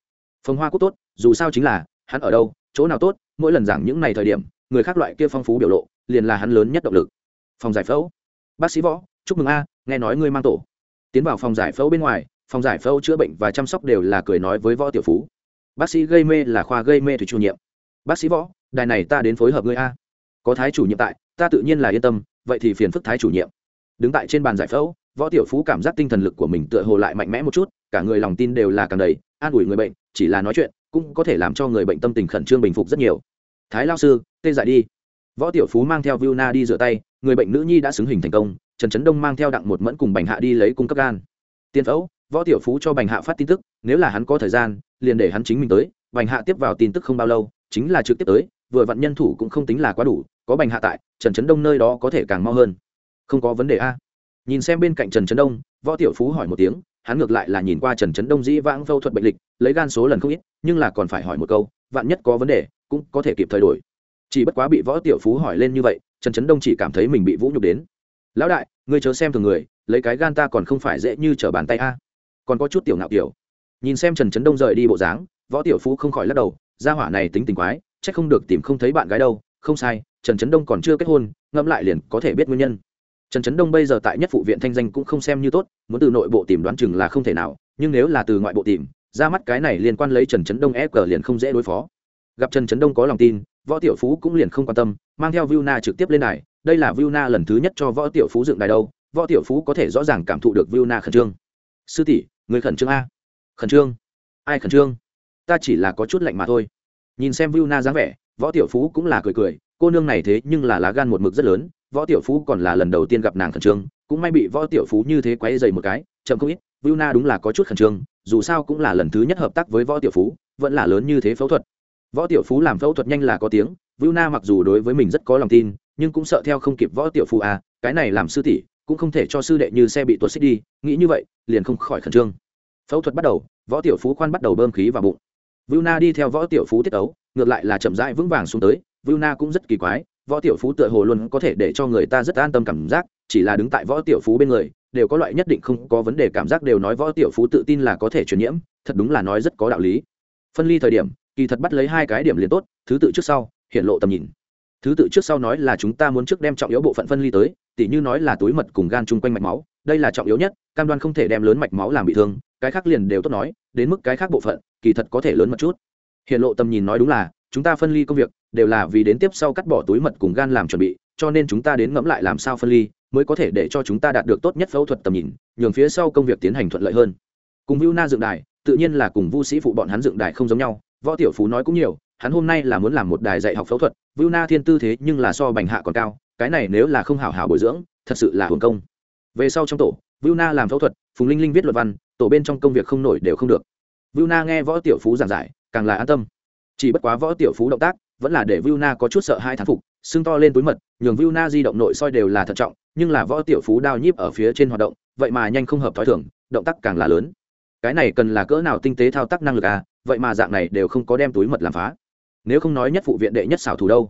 Phong hoa quốc tốt, dù sao chính là, hắn ở đâu, chỗ nào tốt, mỗi lần giảng những này thời điểm, người khác loại kia phong phú biểu lộ, liền là hắn lớn nhất động lực. Phòng giải phẫu. Bác sĩ võ, chúc mừng a, nghe nói ngươi mang tổ. Tiến vào phòng giải phẫu bên ngoài, phòng giải phẫu chữa bệnh và chăm sóc đều là cười nói với võ tiểu phú. Bác sĩ gây mê là khoa gây mê thủy chủ nhiệm. Bác sĩ võ, đài này ta đến phối hợp ngươi a. Có thái chủ nhiệm tại, ta tự nhiên là yên tâm, vậy thì phiền phức thái chủ nhiệm. Đứng tại trên bàn giải phẫu, võ tiểu phú cảm giác tinh thần lực của mình tựa hồ lại mạnh mẽ một chút, cả người lòng tin đều là càng đầy, an ủi người bệnh chỉ là nói chuyện, cũng có thể làm cho người bệnh tâm tình khẩn trương bình phục rất nhiều. Thái lao sư, tê dại đi. Võ tiểu phú mang theo viu na đi rửa tay, người bệnh nữ nhi đã xứng hình thành công, trần trấn đông mang theo đặng một mẫn cùng bành hạ đi lấy cung cấp gan. Tiên phẫu, võ tiểu phú cho bành hạ phát tin tức, nếu là hắn có thời gian, liền để hắn chính mình tới. Bành hạ tiếp vào tin tức không bao lâu, chính là trực tiếp tới, vừa vặn nhân thủ cũng không tính là quá đủ, có bành hạ tại, trần trấn đông nơi đó có thể càng mau hơn. Không có vấn đề a. Nhìn xem bên cạnh trần trấn đông, võ tiểu phú hỏi một tiếng hắn ngược lại là nhìn qua trần trấn đông dĩ vãng phẫu thuật bệnh lịch, lấy gan số lần không ít, nhưng là còn phải hỏi một câu, vạn nhất có vấn đề, cũng có thể kịp thời đổi. Chỉ bất quá bị võ tiểu phú hỏi lên như vậy, trần trấn đông chỉ cảm thấy mình bị vũ nhục đến. Lão đại, ngươi chớ xem thường người, lấy cái gan ta còn không phải dễ như trở bàn tay a. Còn có chút tiểu ngạo tiểu nhìn xem trần trấn đông rời đi bộ dáng, võ tiểu phú không khỏi lắc đầu, gia hỏa này tính tình quái c h ắ c không được tìm không thấy bạn gái đâu, không sai, trần trấn đông còn chưa kết hôn, ngẫm lại liền có thể biết nguyên nhân trần trấn đông bây giờ tại nhất phụ viện thanh danh cũng không xem như tốt, muốn từ nội bộ tìm đoán chừng là không thể nào, nhưng nếu là từ ngoại bộ tìm, ra mắt cái này liên quan lấy trần trấn đông ép cờ liền không dễ đối phó. Gặp trần trấn đông có lòng tin, võ tiểu phú cũng liền không quan tâm, mang theo viu na trực tiếp lên đài, đây là viu na lần thứ nhất cho võ tiểu phú dựng đài đâu, võ tiểu phú có thể rõ ràng cảm thụ được viu na khẩn trương. Sư tỷ, người khẩn trương a? Khẩn trương? Ai khẩn trương? Ta chỉ là có chút lạnh mà thôi. Nhìn xem viu na dáng vẻ, võ tiểu phú cũng là cười cười, cô nương này thế nhưng là lá gan một mực rất lớn võ tiểu phú còn là lần đầu tiên gặp nàng khẩn trương, cũng may bị võ tiểu phú như thế quấy dày một cái, chậm không ít viu na đúng là có chút khẩn trương, dù sao cũng là lần thứ nhất hợp tác với võ tiểu phú, vẫn là lớn như thế phẫu thuật. Võ tiểu phú làm phẫu thuật nhanh là có tiếng viu na mặc dù đối với mình rất có lòng tin, nhưng cũng sợ theo không kịp võ tiểu phú à cái này làm sư tỷ, cũng không thể cho sư đệ như xe bị tuột xích đi, nghĩ như vậy, liền không khỏi khẩn trương. Phẫu thuật bắt đầu, võ tiểu phú khoan bắt đầu bơm khí vào bụng. Viu na đi theo võ tiểu phú tiết ấu, ngược lại là chậm rãi vững vàng xuống tới viu na cũng rất kỳ quái võ tiểu phú tựa hồ luôn có thể để cho người ta rất an tâm cảm giác, chỉ là đứng tại võ tiểu phú bên người, đều có loại nhất định không có vấn đề cảm giác đều nói võ tiểu phú tự tin là có thể truyền nhiễm, thật đúng là nói rất có đạo lý. Phân ly thời điểm, kỳ thật bắt lấy hai cái điểm liền tốt, thứ tự trước sau hiện lộ tầm nhìn. Thứ tự trước sau nói là chúng ta muốn trước đem trọng yếu bộ phận phân ly tới, tỉ như nói là túi mật cùng gan chung quanh mạch máu, đây là trọng yếu nhất, cam đoan không thể đem lớn mạch máu làm bị thương, cái khác liền đều tốt nói, đến mức cái khác bộ phận, kỳ thật có thể lớn một chút. Hiện lộ tầm nhìn nói đúng là, chúng ta phân ly công việc đều là vì đến tiếp sau cắt bỏ túi mật cùng gan làm chuẩn bị, cho nên chúng ta đến ngẫm lại làm sao phân ly, mới có thể để cho chúng ta đạt được tốt nhất phẫu thuật tầm nhìn, nhường phía sau công việc tiến hành thuận lợi hơn. Cùng vu na dựng đài, tự nhiên là cùng vu sĩ phụ bọn hắn dựng đài không giống nhau, võ tiểu phú nói cũng nhiều, hắn hôm nay là muốn làm một đài dạy học phẫu thuật, vu na thiên tư thế nhưng là so bành hạ còn cao, cái này nếu là không hảo hảo bồi dưỡng, thật sự là hồn công. Về sau trong tổ, vu na làm phẫu thuật, phùng linh linh viết luật văn, tổ bên trong công việc không nổi đều không được. Vu na nghe võ tiểu phú giảng giải, càng là an tâm. Chỉ bất quá võ tiểu phú động tác vẫn là để vu na có chút sợ hai thán phục xương to lên túi mật, nhường vu na di động nội soi đều là thận trọng, nhưng là võ tiểu phú đao nhíp ở phía trên hoạt động, vậy mà nhanh không hợp thói thường, động tác càng là lớn. Cái này cần là cỡ nào tinh tế thao tác năng lực à vậy mà dạng này đều không có đem túi mật làm phá. Nếu không nói nhất phụ viện đệ nhất xảo thủ đâu.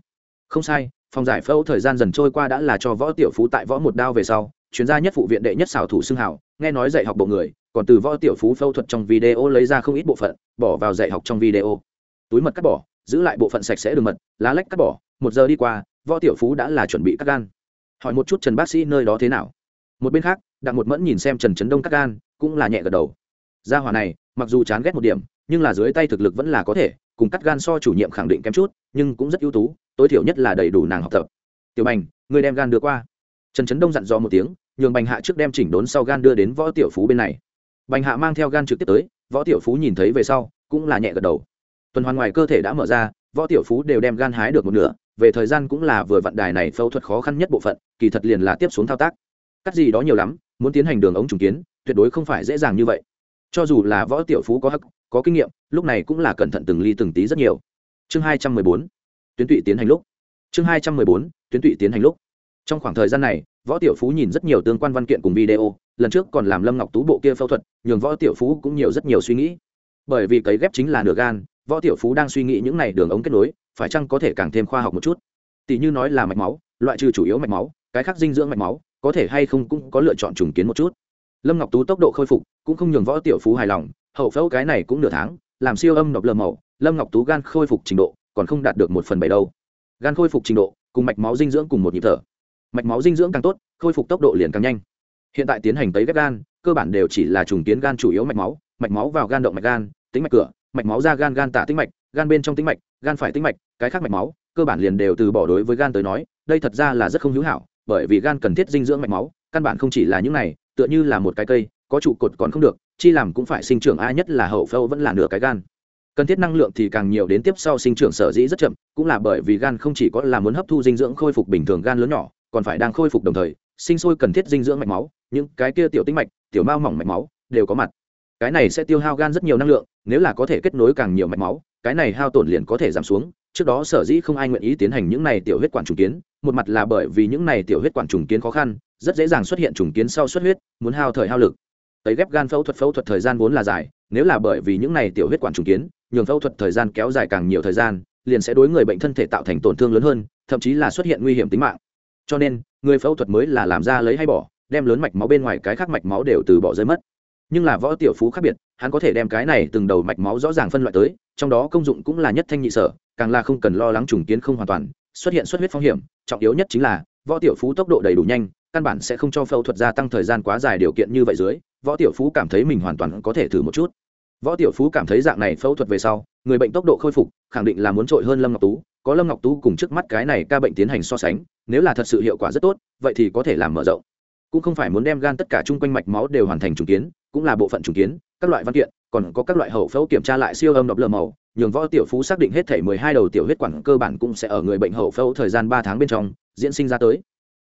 Không sai, phòng giải phẫu thời gian dần trôi qua đã là cho võ tiểu phú tại võ một đao về sau, chuyên gia nhất phụ viện đệ nhất xảo thủ xưng hảo, nghe nói dạy học bộ người, còn từ võ tiểu phú phẫu thuật trong video lấy ra không ít bộ phận, bỏ vào dạy học trong video. Túi mật cắt bỏ giữ lại bộ phận sạch sẽ đường mật, lá lách cắt bỏ, một giờ đi qua, võ tiểu phú đã là chuẩn bị cắt gan. Hỏi một chút trần bác sĩ nơi đó thế nào? Một bên khác, đặng một mẫn nhìn xem trần trấn đông cắt gan, cũng là nhẹ gật đầu. Gia hỏa này, mặc dù chán ghét một điểm, nhưng là dưới tay thực lực vẫn là có thể, cùng cắt gan so chủ nhiệm khẳng định kém chút, nhưng cũng rất ưu tú, tối thiểu nhất là đầy đủ nàng học tập. Tiểu bành, người đem gan đưa qua. Trần trấn đông dặn dò một tiếng, nhường bành hạ trước đem chỉnh đốn sau gan đưa đến võ tiểu phú bên này. Bành hạ mang theo gan trực tiếp tới, võ tiểu phú nhìn thấy về sau, cũng là nhẹ gật đầu tuần hoàn ngoài cơ thể đã mở ra, võ tiểu phú đều đem gan hái được một nửa, về thời gian cũng là vừa vặn đài này phẫu thuật khó khăn nhất bộ phận, kỳ thật liền là tiếp xuống thao tác. Cắt gì đó nhiều lắm, muốn tiến hành đường ống trùng kiến, tuyệt đối không phải dễ dàng như vậy. Cho dù là võ tiểu phú có hắc, có kinh nghiệm, lúc này cũng là cẩn thận từng ly từng tí rất nhiều. Chương hai trăm mười bốn, tuyến tụy tiến hành lúc. Chương hai trăm mười bốn, tuyến tụy tiến hành lúc. Trong khoảng thời gian này, võ tiểu phú nhìn rất nhiều tương quan văn kiện cùng video, lần trước còn làm lâm ngọc tú bộ kia phẫu thuật, nhường võ tiểu phú cũng nhiều rất nhiều suy nghĩ. Bởi vì cấy ghép chính là nửa gan võ tiểu phú đang suy nghĩ những này đường ống kết nối, phải chăng có thể càng thêm khoa học một chút? Tỷ như nói là mạch máu, loại trừ chủ yếu mạch máu, cái khác dinh dưỡng mạch máu, có thể hay không cũng có lựa chọn trùng kiến một chút. Lâm ngọc tú tốc độ khôi phục, cũng không nhường võ tiểu phú hài lòng, hậu phẫu cái này cũng nửa tháng, làm siêu âm nộp lờ màu, lâm ngọc tú gan khôi phục trình độ, còn không đạt được một phần bảy đâu. Gan khôi phục trình độ, cùng mạch máu dinh dưỡng cùng một nhịp thở. Mạch máu dinh dưỡng càng tốt, khôi phục tốc độ liền càng nhanh. Hiện tại tiến hành tấy ghép gan, cơ bản đều chỉ là trùng kiến gan chủ yếu mạch máu mạch máu vào gan động mạch gan, tính mạch cửa mạch máu ra gan gan tả tĩnh mạch, gan bên trong tĩnh mạch, gan phải tĩnh mạch, cái khác mạch máu, cơ bản liền đều từ bỏ đối với gan tới nói, đây thật ra là rất không hữu hảo, bởi vì gan cần thiết dinh dưỡng mạch máu, căn bản không chỉ là những này, tựa như là một cái cây, có trụ cột còn không được, chi làm cũng phải sinh trưởng ai nhất là hậu phẫu vẫn là nửa cái gan. Cần thiết năng lượng thì càng nhiều đến tiếp sau sinh trưởng sở dĩ rất chậm, cũng là bởi vì gan không chỉ có là muốn hấp thu dinh dưỡng khôi phục bình thường gan lớn nhỏ, còn phải đang khôi phục đồng thời, sinh sôi cần thiết dinh dưỡng mạch máu, những cái kia tiểu tĩnh mạch, tiểu mao mỏng mạch máu, đều có mặt cái này sẽ tiêu hao gan rất nhiều năng lượng, nếu là có thể kết nối càng nhiều mạch máu, cái này hao tổn liền có thể giảm xuống. Trước đó sở dĩ không ai nguyện ý tiến hành những này tiểu huyết quản trùng kiến, một mặt là bởi vì những này tiểu huyết quản trùng kiến khó khăn, rất dễ dàng xuất hiện trùng kiến sau xuất huyết, muốn hao thời hao lực. Tấy ghép gan phẫu thuật phẫu thuật thời gian vốn là dài, nếu là bởi vì những này tiểu huyết quản trùng kiến, nhường phẫu thuật thời gian kéo dài càng nhiều thời gian, liền sẽ đối người bệnh thân thể tạo thành tổn thương lớn hơn, thậm chí là xuất hiện nguy hiểm tính mạng. Cho nên, người phẫu thuật mới là làm ra lấy hay bỏ, đem lớn mạch máu bên ngoài cái khác mạch máu đều từ bỏ rơi mất nhưng là võ tiểu phú khác biệt, hắn có thể đem cái này từng đầu mạch máu rõ ràng phân loại tới, trong đó công dụng cũng là nhất thanh nhị sở, càng là không cần lo lắng trùng kiến không hoàn toàn, xuất hiện xuất huyết phong hiểm, trọng yếu nhất chính là, võ tiểu phú tốc độ đầy đủ nhanh, căn bản sẽ không cho phẫu thuật gia tăng thời gian quá dài điều kiện như vậy dưới, võ tiểu phú cảm thấy mình hoàn toàn có thể thử một chút. Võ tiểu phú cảm thấy dạng này phẫu thuật về sau, người bệnh tốc độ khôi phục, khẳng định là muốn trội hơn lâm ngọc tú, có lâm ngọc tú cùng trước mắt cái này ca bệnh tiến hành so sánh, nếu là thật sự hiệu quả rất tốt, vậy thì có thể làm mở rộng cũng không phải muốn đem gan tất cả chung quanh mạch máu đều hoàn thành trùng kiến, cũng là bộ phận trùng kiến, các loại văn kiện, còn có các loại hậu phẫu kiểm tra lại siêu âm độc lờ màu, nhường võ tiểu phú xác định hết thể mười hai đầu tiểu huyết quản cơ bản cũng sẽ ở người bệnh hậu phẫu thời gian ba tháng bên trong, diễn sinh ra tới.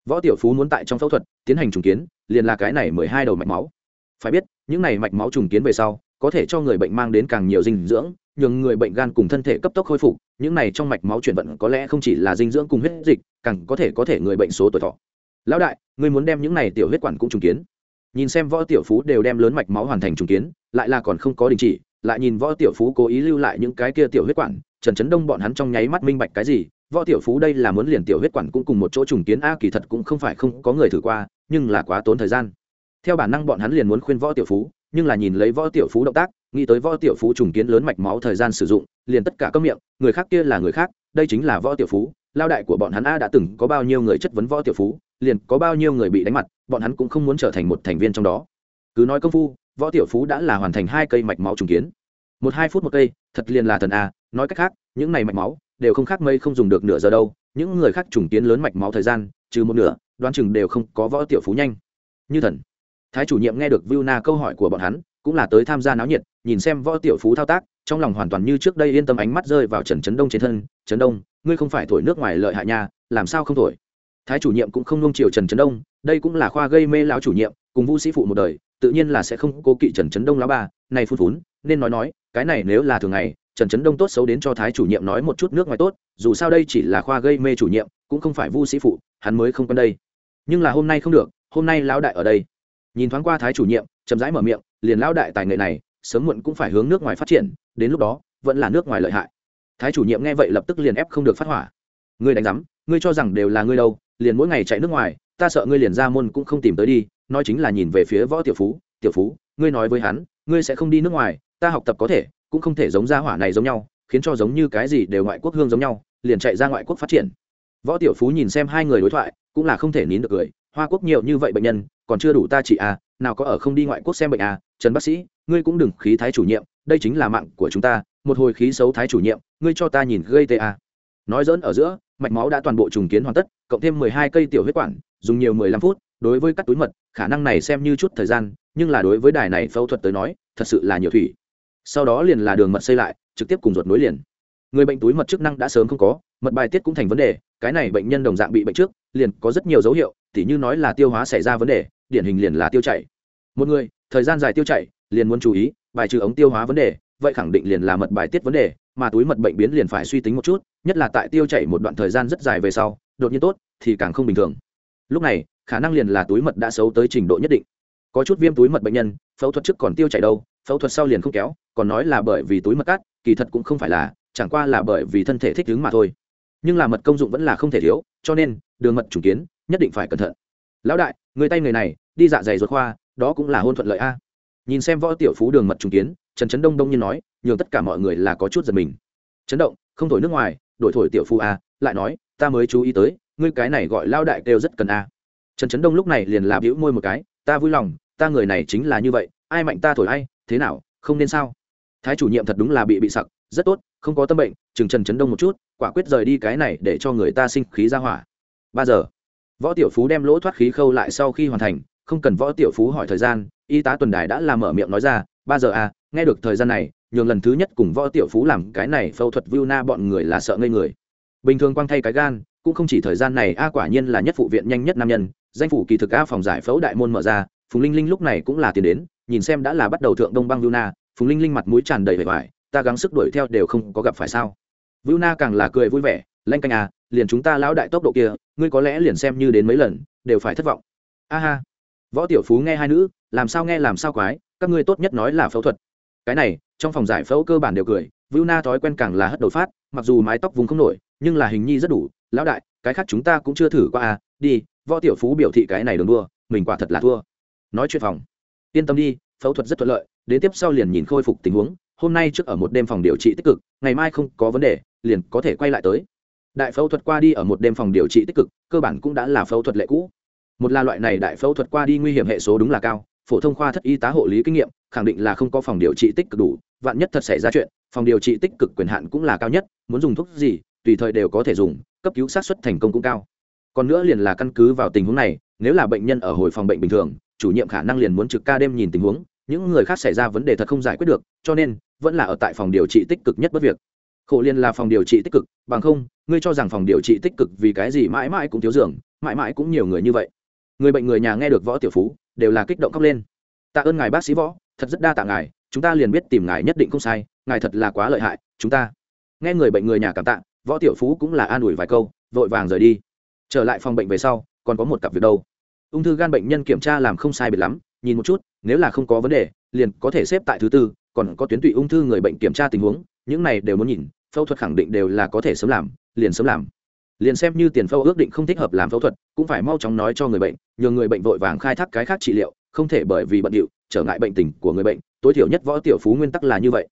Võ tiểu phú muốn tại trong phẫu thuật tiến hành trùng kiến, liền là cái này mười hai đầu mạch máu. Phải biết, những này mạch máu trùng kiến về sau, có thể cho người bệnh mang đến càng nhiều dinh dưỡng, nhường người bệnh gan cùng thân thể cấp tốc khôi phục, những này trong mạch máu chuyển vận có lẽ không chỉ là dinh dưỡng cùng huyết dịch, càng có thể có thể người bệnh số tuổi thọ lão đại, ngươi muốn đem những này tiểu huyết quản cũng trùng kiến. Nhìn xem võ tiểu phú đều đem lớn mạch máu hoàn thành trùng kiến, lại là còn không có đình chỉ, lại nhìn võ tiểu phú cố ý lưu lại những cái kia tiểu huyết quản, trần trấn đông bọn hắn trong nháy mắt minh bạch cái gì, võ tiểu phú đây là muốn liền tiểu huyết quản cũng cùng một chỗ trùng kiến, a, kỳ thật cũng không phải không có người thử qua, nhưng là quá tốn thời gian. Theo bản năng bọn hắn liền muốn khuyên võ tiểu phú, nhưng là nhìn lấy võ tiểu phú động tác, nghĩ tới võ tiểu phú trùng kiến lớn mạch máu thời gian sử dụng, liền tất cả các miệng, người khác kia là người khác, đây chính là võ tiểu phú lao đại của bọn hắn a đã từng có bao nhiêu người chất vấn võ tiểu phú liền có bao nhiêu người bị đánh mặt, bọn hắn cũng không muốn trở thành một thành viên trong đó. Cứ nói công phu, võ tiểu phú đã là hoàn thành hai cây mạch máu trùng kiến. Một hai phút một cây, thật liền là thần a, nói cách khác, những này mạch máu đều không khác mây không dùng được nửa giờ đâu, những người khác trùng kiến lớn mạch máu thời gian, trừ một nửa, đoán chừng đều không có võ tiểu phú nhanh. Như thần. Thái chủ nhiệm nghe được viu na câu hỏi của bọn hắn, cũng là tới tham gia náo nhiệt, nhìn xem võ tiểu phú thao tác, trong lòng hoàn toàn như trước đây yên tâm ánh mắt rơi vào trần trấn đông trên thân. Trấn đông, ngươi không phải thổi nước ngoài lợi hại nha, làm sao không thổi? Thái chủ nhiệm cũng không nung chiều trần trấn đông, đây cũng là khoa gây mê lão chủ nhiệm, cùng vũ sĩ phụ một đời, tự nhiên là sẽ không cố kỵ trần trấn đông lão ba này phun phún, nên nói nói, cái này nếu là thường ngày, trần trấn đông tốt xấu đến cho thái chủ nhiệm nói một chút nước ngoài tốt, dù sao đây chỉ là khoa gây mê chủ nhiệm, cũng không phải vu sĩ phụ, hắn mới không quen đây. Nhưng là hôm nay không được, hôm nay lão đại ở đây. Nhìn thoáng qua thái chủ nhiệm, chậm rãi mở miệng, liền lão đại tài nghệ này, sớm muộn cũng phải hướng nước ngoài phát triển, đến lúc đó, vẫn là nước ngoài lợi hại. Thái chủ nhiệm nghe vậy lập tức liền ép không được phát hỏa. Ngươi đánh giám, ngươi cho rằng đều là ngươi đâu liền mỗi ngày chạy nước ngoài, ta sợ ngươi liền ra môn cũng không tìm tới đi, nói chính là nhìn về phía võ tiểu phú tiểu phú, ngươi nói với hắn, ngươi sẽ không đi nước ngoài, ta học tập có thể, cũng không thể giống gia hỏa này giống nhau, khiến cho giống như cái gì đều ngoại quốc hương giống nhau, liền chạy ra ngoại quốc phát triển võ tiểu phú nhìn xem hai người đối thoại, cũng là không thể nín được cười, hoa quốc nhiều như vậy bệnh nhân, còn chưa đủ ta chị à nào có ở không đi ngoại quốc xem bệnh à trần bác sĩ, ngươi cũng đừng khí thái chủ nhiệm, đây chính là mạng của chúng ta, một hồi khí xấu thái chủ nhiệm, ngươi cho ta nhìn gây tê à. nói dỡn ở giữa, mạch máu đã toàn bộ trùng kiến hoàn tất cộng thêm mười hai cây tiểu huyết quản, dùng nhiều mười lăm phút, đối với các túi mật, khả năng này xem như chút thời gian, nhưng là đối với đài này phẫu thuật tới nói, thật sự là nhiều thủy. Sau đó liền là đường mật xây lại, trực tiếp cùng ruột nối liền. Người bệnh túi mật chức năng đã sớm không có, mật bài tiết cũng thành vấn đề, cái này bệnh nhân đồng dạng bị bệnh trước, liền có rất nhiều dấu hiệu, tỉ như nói là tiêu hóa xảy ra vấn đề, điển hình liền là tiêu chảy. Một người, thời gian dài tiêu chảy, liền muốn chú ý, bài trừ ống tiêu hóa vấn đề, vậy khẳng định liền là mật bài tiết vấn đề, mà túi mật bệnh biến liền phải suy tính một chút, nhất là tại tiêu chảy một đoạn thời gian rất dài về sau đột nhiên tốt, thì càng không bình thường. Lúc này, khả năng liền là túi mật đã xấu tới trình độ nhất định. Có chút viêm túi mật bệnh nhân, phẫu thuật trước còn tiêu chảy đâu, phẫu thuật sau liền không kéo, còn nói là bởi vì túi mật cắt, kỳ thật cũng không phải là, chẳng qua là bởi vì thân thể thích ứng mà thôi. Nhưng là mật công dụng vẫn là không thể thiếu, cho nên, đường mật chủ kiến, nhất định phải cẩn thận. Lão đại, người tay người này, đi dạ dày ruột khoa, đó cũng là hôn thuận lợi a. Nhìn xem võ tiểu phú đường mật trùng kiến, trần trấn đông đông như nói, nhường tất cả mọi người là có chút giật mình. Chấn động, không thổi nước ngoài, đổi thổi tiểu phú a, lại nói ta mới chú ý tới, ngươi cái này gọi lao đại kêu rất cần a. Trần trấn đông lúc này liền là bĩu môi một cái, ta vui lòng, ta người này chính là như vậy, ai mạnh ta thổi ai, thế nào, không nên sao? Thái chủ nhiệm thật đúng là bị bị sặc, rất tốt, không có tâm bệnh, chừng trần Trấn đông một chút, quả quyết rời đi cái này để cho người ta sinh khí ra hỏa. Ba giờ, võ tiểu phú đem lỗ thoát khí khâu lại sau khi hoàn thành, không cần võ tiểu phú hỏi thời gian, y tá tuần đài đã làm mở miệng nói ra, ba giờ à nghe được thời gian này, nhường lần thứ nhất cùng võ tiểu phú làm cái này phẫu thuật viu na bọn người là sợ ngây người bình thường quang thay cái gan, cũng không chỉ thời gian này, a, quả nhiên là nhất phụ viện nhanh nhất nam nhân, danh phủ kỳ thực a phòng giải phẫu đại môn mở ra, phùng linh linh lúc này cũng là tiền đến, nhìn xem đã là bắt đầu thượng đông băng viu na, phùng linh linh mặt mũi tràn đầy vẻ vải, ta gắng sức đuổi theo đều không có gặp phải sao. Vưu na càng là cười vui vẻ, lanh canh à liền chúng ta lão đại tốc độ kia, ngươi có lẽ liền xem như đến mấy lần, đều phải thất vọng. A ha. Võ tiểu phú nghe hai nữ, làm sao nghe làm sao quái, các ngươi tốt nhất nói là phẫu thuật. Cái này, trong phòng giải phẫu cơ bản đều cười, vưu na thói quen càng là hất đầu phát, mặc dù mái tóc vùng không nổi nhưng là hình nhi rất đủ, lão đại, cái khác chúng ta cũng chưa thử qua à đi, võ tiểu phú biểu thị cái này đường đua, mình quả thật là thua. Nói chuyện phòng. Yên tâm đi, phẫu thuật rất thuận lợi, đến tiếp sau liền nhìn khôi phục tình huống, hôm nay trước ở một đêm phòng điều trị tích cực, ngày mai không có vấn đề, liền có thể quay lại tới. Đại phẫu thuật qua đi ở một đêm phòng điều trị tích cực, cơ bản cũng đã là phẫu thuật lệ cũ. Một là loại này đại phẫu thuật qua đi nguy hiểm hệ số đúng là cao, phổ thông khoa thất y tá hộ lý kinh nghiệm, khẳng định là không có phòng điều trị tích cực đủ, vạn nhất thật xảy ra chuyện, phòng điều trị tích cực quyền hạn cũng là cao nhất, muốn dùng thuốc gì tùy thời đều có thể dùng, cấp cứu sát xuất thành công cũng cao. Còn nữa liền là căn cứ vào tình huống này, nếu là bệnh nhân ở hồi phòng bệnh bình thường, chủ nhiệm khả năng liền muốn trực ca đêm nhìn tình huống, những người khác xảy ra vấn đề thật không giải quyết được, cho nên, vẫn là ở tại phòng điều trị tích cực nhất bất việc. Khổ liên là phòng điều trị tích cực, bằng không, ngươi cho rằng phòng điều trị tích cực vì cái gì mãi mãi cũng thiếu giường, mãi mãi cũng nhiều người như vậy. Người bệnh người nhà nghe được võ tiểu phú, đều là kích động khóc lên. Tạ ơn ngài bác sĩ võ, thật rất đa tạ ngài, chúng ta liền biết tìm ngài nhất định không sai, ngài thật là quá lợi hại, chúng ta. Nghe người bệnh người nhà cảm tạ võ tiểu phú cũng là an ủi vài câu, vội vàng rời đi. Trở lại phòng bệnh về sau, còn có một cặp việc đâu. Ung thư gan bệnh nhân kiểm tra làm không sai biệt lắm, nhìn một chút, nếu là không có vấn đề, liền có thể xếp tại thứ tư, còn có tuyến tụy ung thư người bệnh kiểm tra tình huống, những này đều muốn nhìn, phẫu thuật khẳng định đều là có thể sớm làm, liền sớm làm. Liền xem như tiền phẫu ước định không thích hợp làm phẫu thuật, cũng phải mau chóng nói cho người bệnh, nhờ người bệnh vội vàng khai thác cái khác trị liệu, không thể bởi vì bận điệu, trở ngại bệnh tình của người bệnh, tối thiểu nhất võ tiểu phú nguyên tắc là như vậy.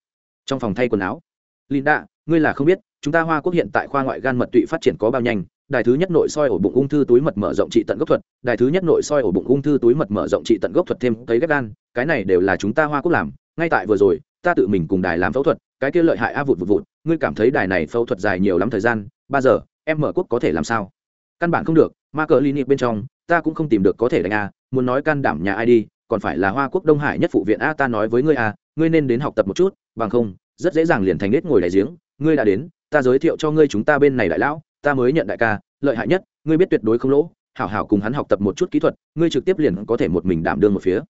Trong phòng thay quần áo. Linda, ngươi là không biết chúng ta hoa quốc hiện tại khoa ngoại gan mật tụy phát triển có bao nhanh, đài thứ nhất nội soi ổ bụng ung thư túi mật mở rộng trị tận gốc thuật, đài thứ nhất nội soi ổ bụng ung thư túi mật mở rộng trị tận gốc thuật thêm cấy ghép gan, cái này đều là chúng ta hoa quốc làm, ngay tại vừa rồi, ta tự mình cùng đài làm phẫu thuật, cái kia lợi hại a vụt vụt vụt, ngươi cảm thấy đài này phẫu thuật dài nhiều lắm thời gian, ba giờ, em mở quốc có thể làm sao? Căn bản không được, ma cờ niệm bên trong, ta cũng không tìm được có thể đánh a, muốn nói can đảm nhà ai đi, còn phải là hoa quốc đông hải nhất phụ viện a, ta nói với ngươi a, ngươi nên đến học tập một chút, bằng không, rất dễ dàng liền thành nết ngồi đại giếng, ngươi đã đến ta giới thiệu cho ngươi chúng ta bên này đại lão, ta mới nhận đại ca, lợi hại nhất, ngươi biết tuyệt đối không lỗ, hảo hảo cùng hắn học tập một chút kỹ thuật, ngươi trực tiếp liền có thể một mình đảm đương một phía.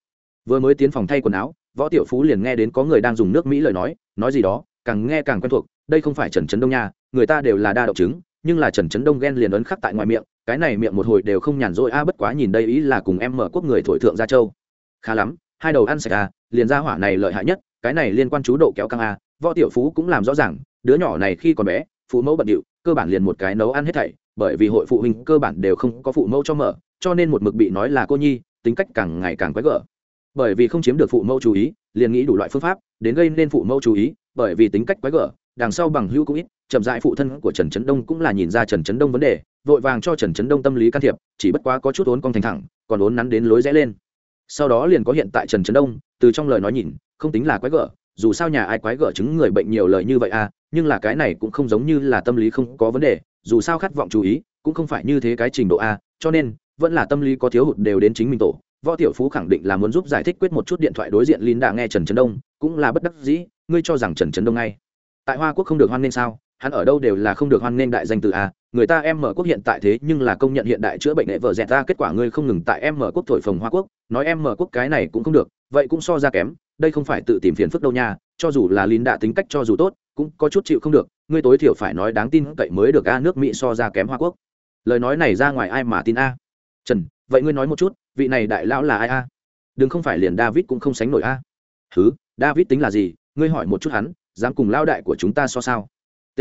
Vừa mới tiến phòng thay quần áo, võ tiểu phú liền nghe đến có người đang dùng nước mỹ lời nói nói gì đó, càng nghe càng quen thuộc, đây không phải trần trấn đông nha, người ta đều là đa độc chứng, nhưng là trần trấn đông ghen liền ấn khắc tại ngoài miệng, cái này miệng một hồi đều không nhàn rỗi, a, bất quá nhìn đây ý là cùng em mở quốc người thổi thượng gia châu. Khá lắm, hai đầu ăn sạch a liền ra hỏa này lợi hại nhất, cái này liên quan chú độ kéo căng a võ tiểu phú cũng làm rõ ràng đứa nhỏ này khi còn bé, phụ mẫu bận điệu, cơ bản liền một cái nấu ăn hết thảy, bởi vì hội phụ huynh cơ bản đều không có phụ mẫu cho mở, cho nên một mực bị nói là cô nhi, tính cách càng ngày càng quái gở. Bởi vì không chiếm được phụ mẫu chú ý, liền nghĩ đủ loại phương pháp, đến gây nên phụ mẫu chú ý, bởi vì tính cách quái gở, đằng sau bằng hữu cũng ít, chậm dại phụ thân của trần trấn đông cũng là nhìn ra trần trấn đông vấn đề, vội vàng cho trần trấn đông tâm lý can thiệp, chỉ bất quá có chút ốn cong thành thẳng, còn ốn nắn đến lối rẽ lên. Sau đó liền có hiện tại trần trấn đông, từ trong lời nói nhìn, không tính là quái gở, dù sao nhà ai quái gở chứng người bệnh nhiều lời như vậy à nhưng là cái này cũng không giống như là tâm lý không có vấn đề, dù sao khát vọng chú ý cũng không phải như thế cái trình độ a, cho nên, vẫn là tâm lý có thiếu hụt đều đến chính mình tổ. Võ tiểu phú khẳng định là muốn giúp giải thích quyết một chút điện thoại đối diện linh đã nghe trần trấn đông, cũng là bất đắc dĩ, ngươi cho rằng trần trấn đông ngay. Tại hoa quốc không được hoan nghênh sao? Hắn ở đâu đều là không được hoan nghênh đại danh từ a, người ta em mở quốc hiện tại thế nhưng là công nhận hiện đại chữa bệnh hệ vợ dẹt ta kết quả ngươi không ngừng tại em mở quốc thổi phồng hoa quốc, nói em mở quốc cái này cũng không được, vậy cũng so ra kém, đây không phải tự tìm phiền phức đâu nha, cho dù là lín đã tính cách cho dù tốt cũng có chút chịu không được, ngươi tối thiểu phải nói đáng tin cậy mới được a, nước mỹ so ra kém hoa quốc. Lời nói này ra ngoài ai mà tin a? Trần, vậy ngươi nói một chút, vị này đại lão là ai a? Đừng không phải liền david cũng không sánh nổi a. Thứ david tính là gì? Ngươi hỏi một chút hắn, dám cùng lao đại của chúng ta so sao? T.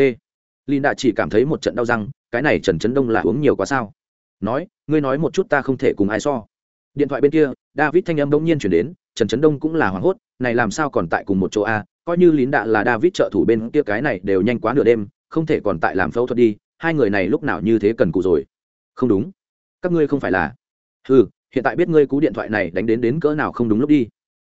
Linda chỉ cảm thấy một trận đau răng, cái này trần trấn đông là uống nhiều quá sao? Nói, ngươi nói một chút ta không thể cùng ai so. Điện thoại bên kia, david thanh âm bỗng nhiên chuyển đến, trần trấn đông cũng là hoảng hốt, này làm sao còn tại cùng một chỗ a? Coi như lín đạ là david trợ thủ bên kia cái này đều nhanh quá nửa đêm, không thể còn tại làm phẫu thuật đi, hai người này lúc nào như thế cần cụ rồi. Không đúng. Các ngươi không phải là. Ừ hiện tại biết ngươi cú điện thoại này đánh đến đến cỡ nào không đúng lúc đi.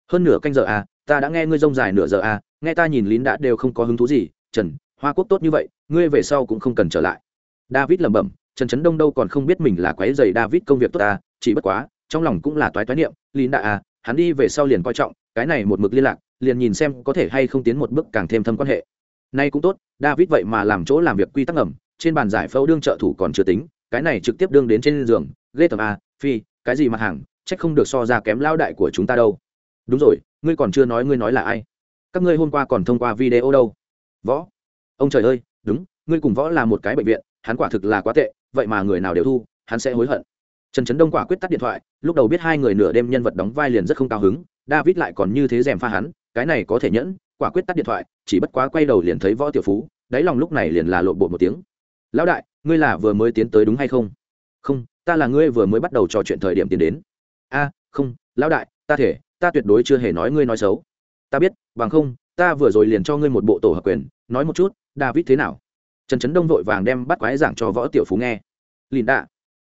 Hơn nửa canh giờ à ta đã nghe ngươi rông dài nửa giờ à nghe ta nhìn lín đã đều không có hứng thú gì. Trần, hoa quốc tốt như vậy, ngươi về sau cũng không cần trở lại. David lẩm bẩm, trần trấn đông đâu còn không biết mình là quái dày david công việc tốt à chỉ bất quá, trong lòng cũng là toái toái niệm, lín đã à hắn đi về sau liền coi trọng, cái này một mực liên lạc liền nhìn xem có thể hay không tiến một bước càng thêm thâm quan hệ. Nay cũng tốt, david vậy mà làm chỗ làm việc quy tắc ẩm trên bàn giải phẫu đương trợ thủ còn chưa tính, cái này trực tiếp đương đến trên giường, ghê tầm a à, phi, cái gì mặt hàng trách không được so ra kém lao đại của chúng ta đâu. Đúng rồi, ngươi còn chưa nói ngươi nói là ai? Các ngươi hôm qua còn thông qua video đâu? Võ. Ông trời ơi, đúng, ngươi cùng võ là một cái bệnh viện, hắn quả thực là quá tệ, vậy mà người nào đều thu, hắn sẽ hối hận. Trần trấn đông quả quyết tắt điện thoại, lúc đầu biết hai người nửa đêm nhân vật đóng vai liền rất không cao hứng, david lại còn như thế dèm pha hắn cái này có thể nhẫn, quả quyết tắt điện thoại, chỉ bất quá quay đầu liền thấy võ tiểu phú, đáy lòng lúc này liền là lộn bộ một tiếng. Lão đại, ngươi là vừa mới tiến tới đúng hay không? Không, ta là ngươi vừa mới bắt đầu trò chuyện thời điểm tiến đến. A, không, lão đại, ta thể, ta tuyệt đối chưa hề nói ngươi nói xấu. Ta biết, bằng không, ta vừa rồi liền cho ngươi một bộ tổ hợp quyền, nói một chút, david thế nào? Trần trấn đông vội vàng đem bắt quái giảng cho võ tiểu phú nghe. Lìn đạ.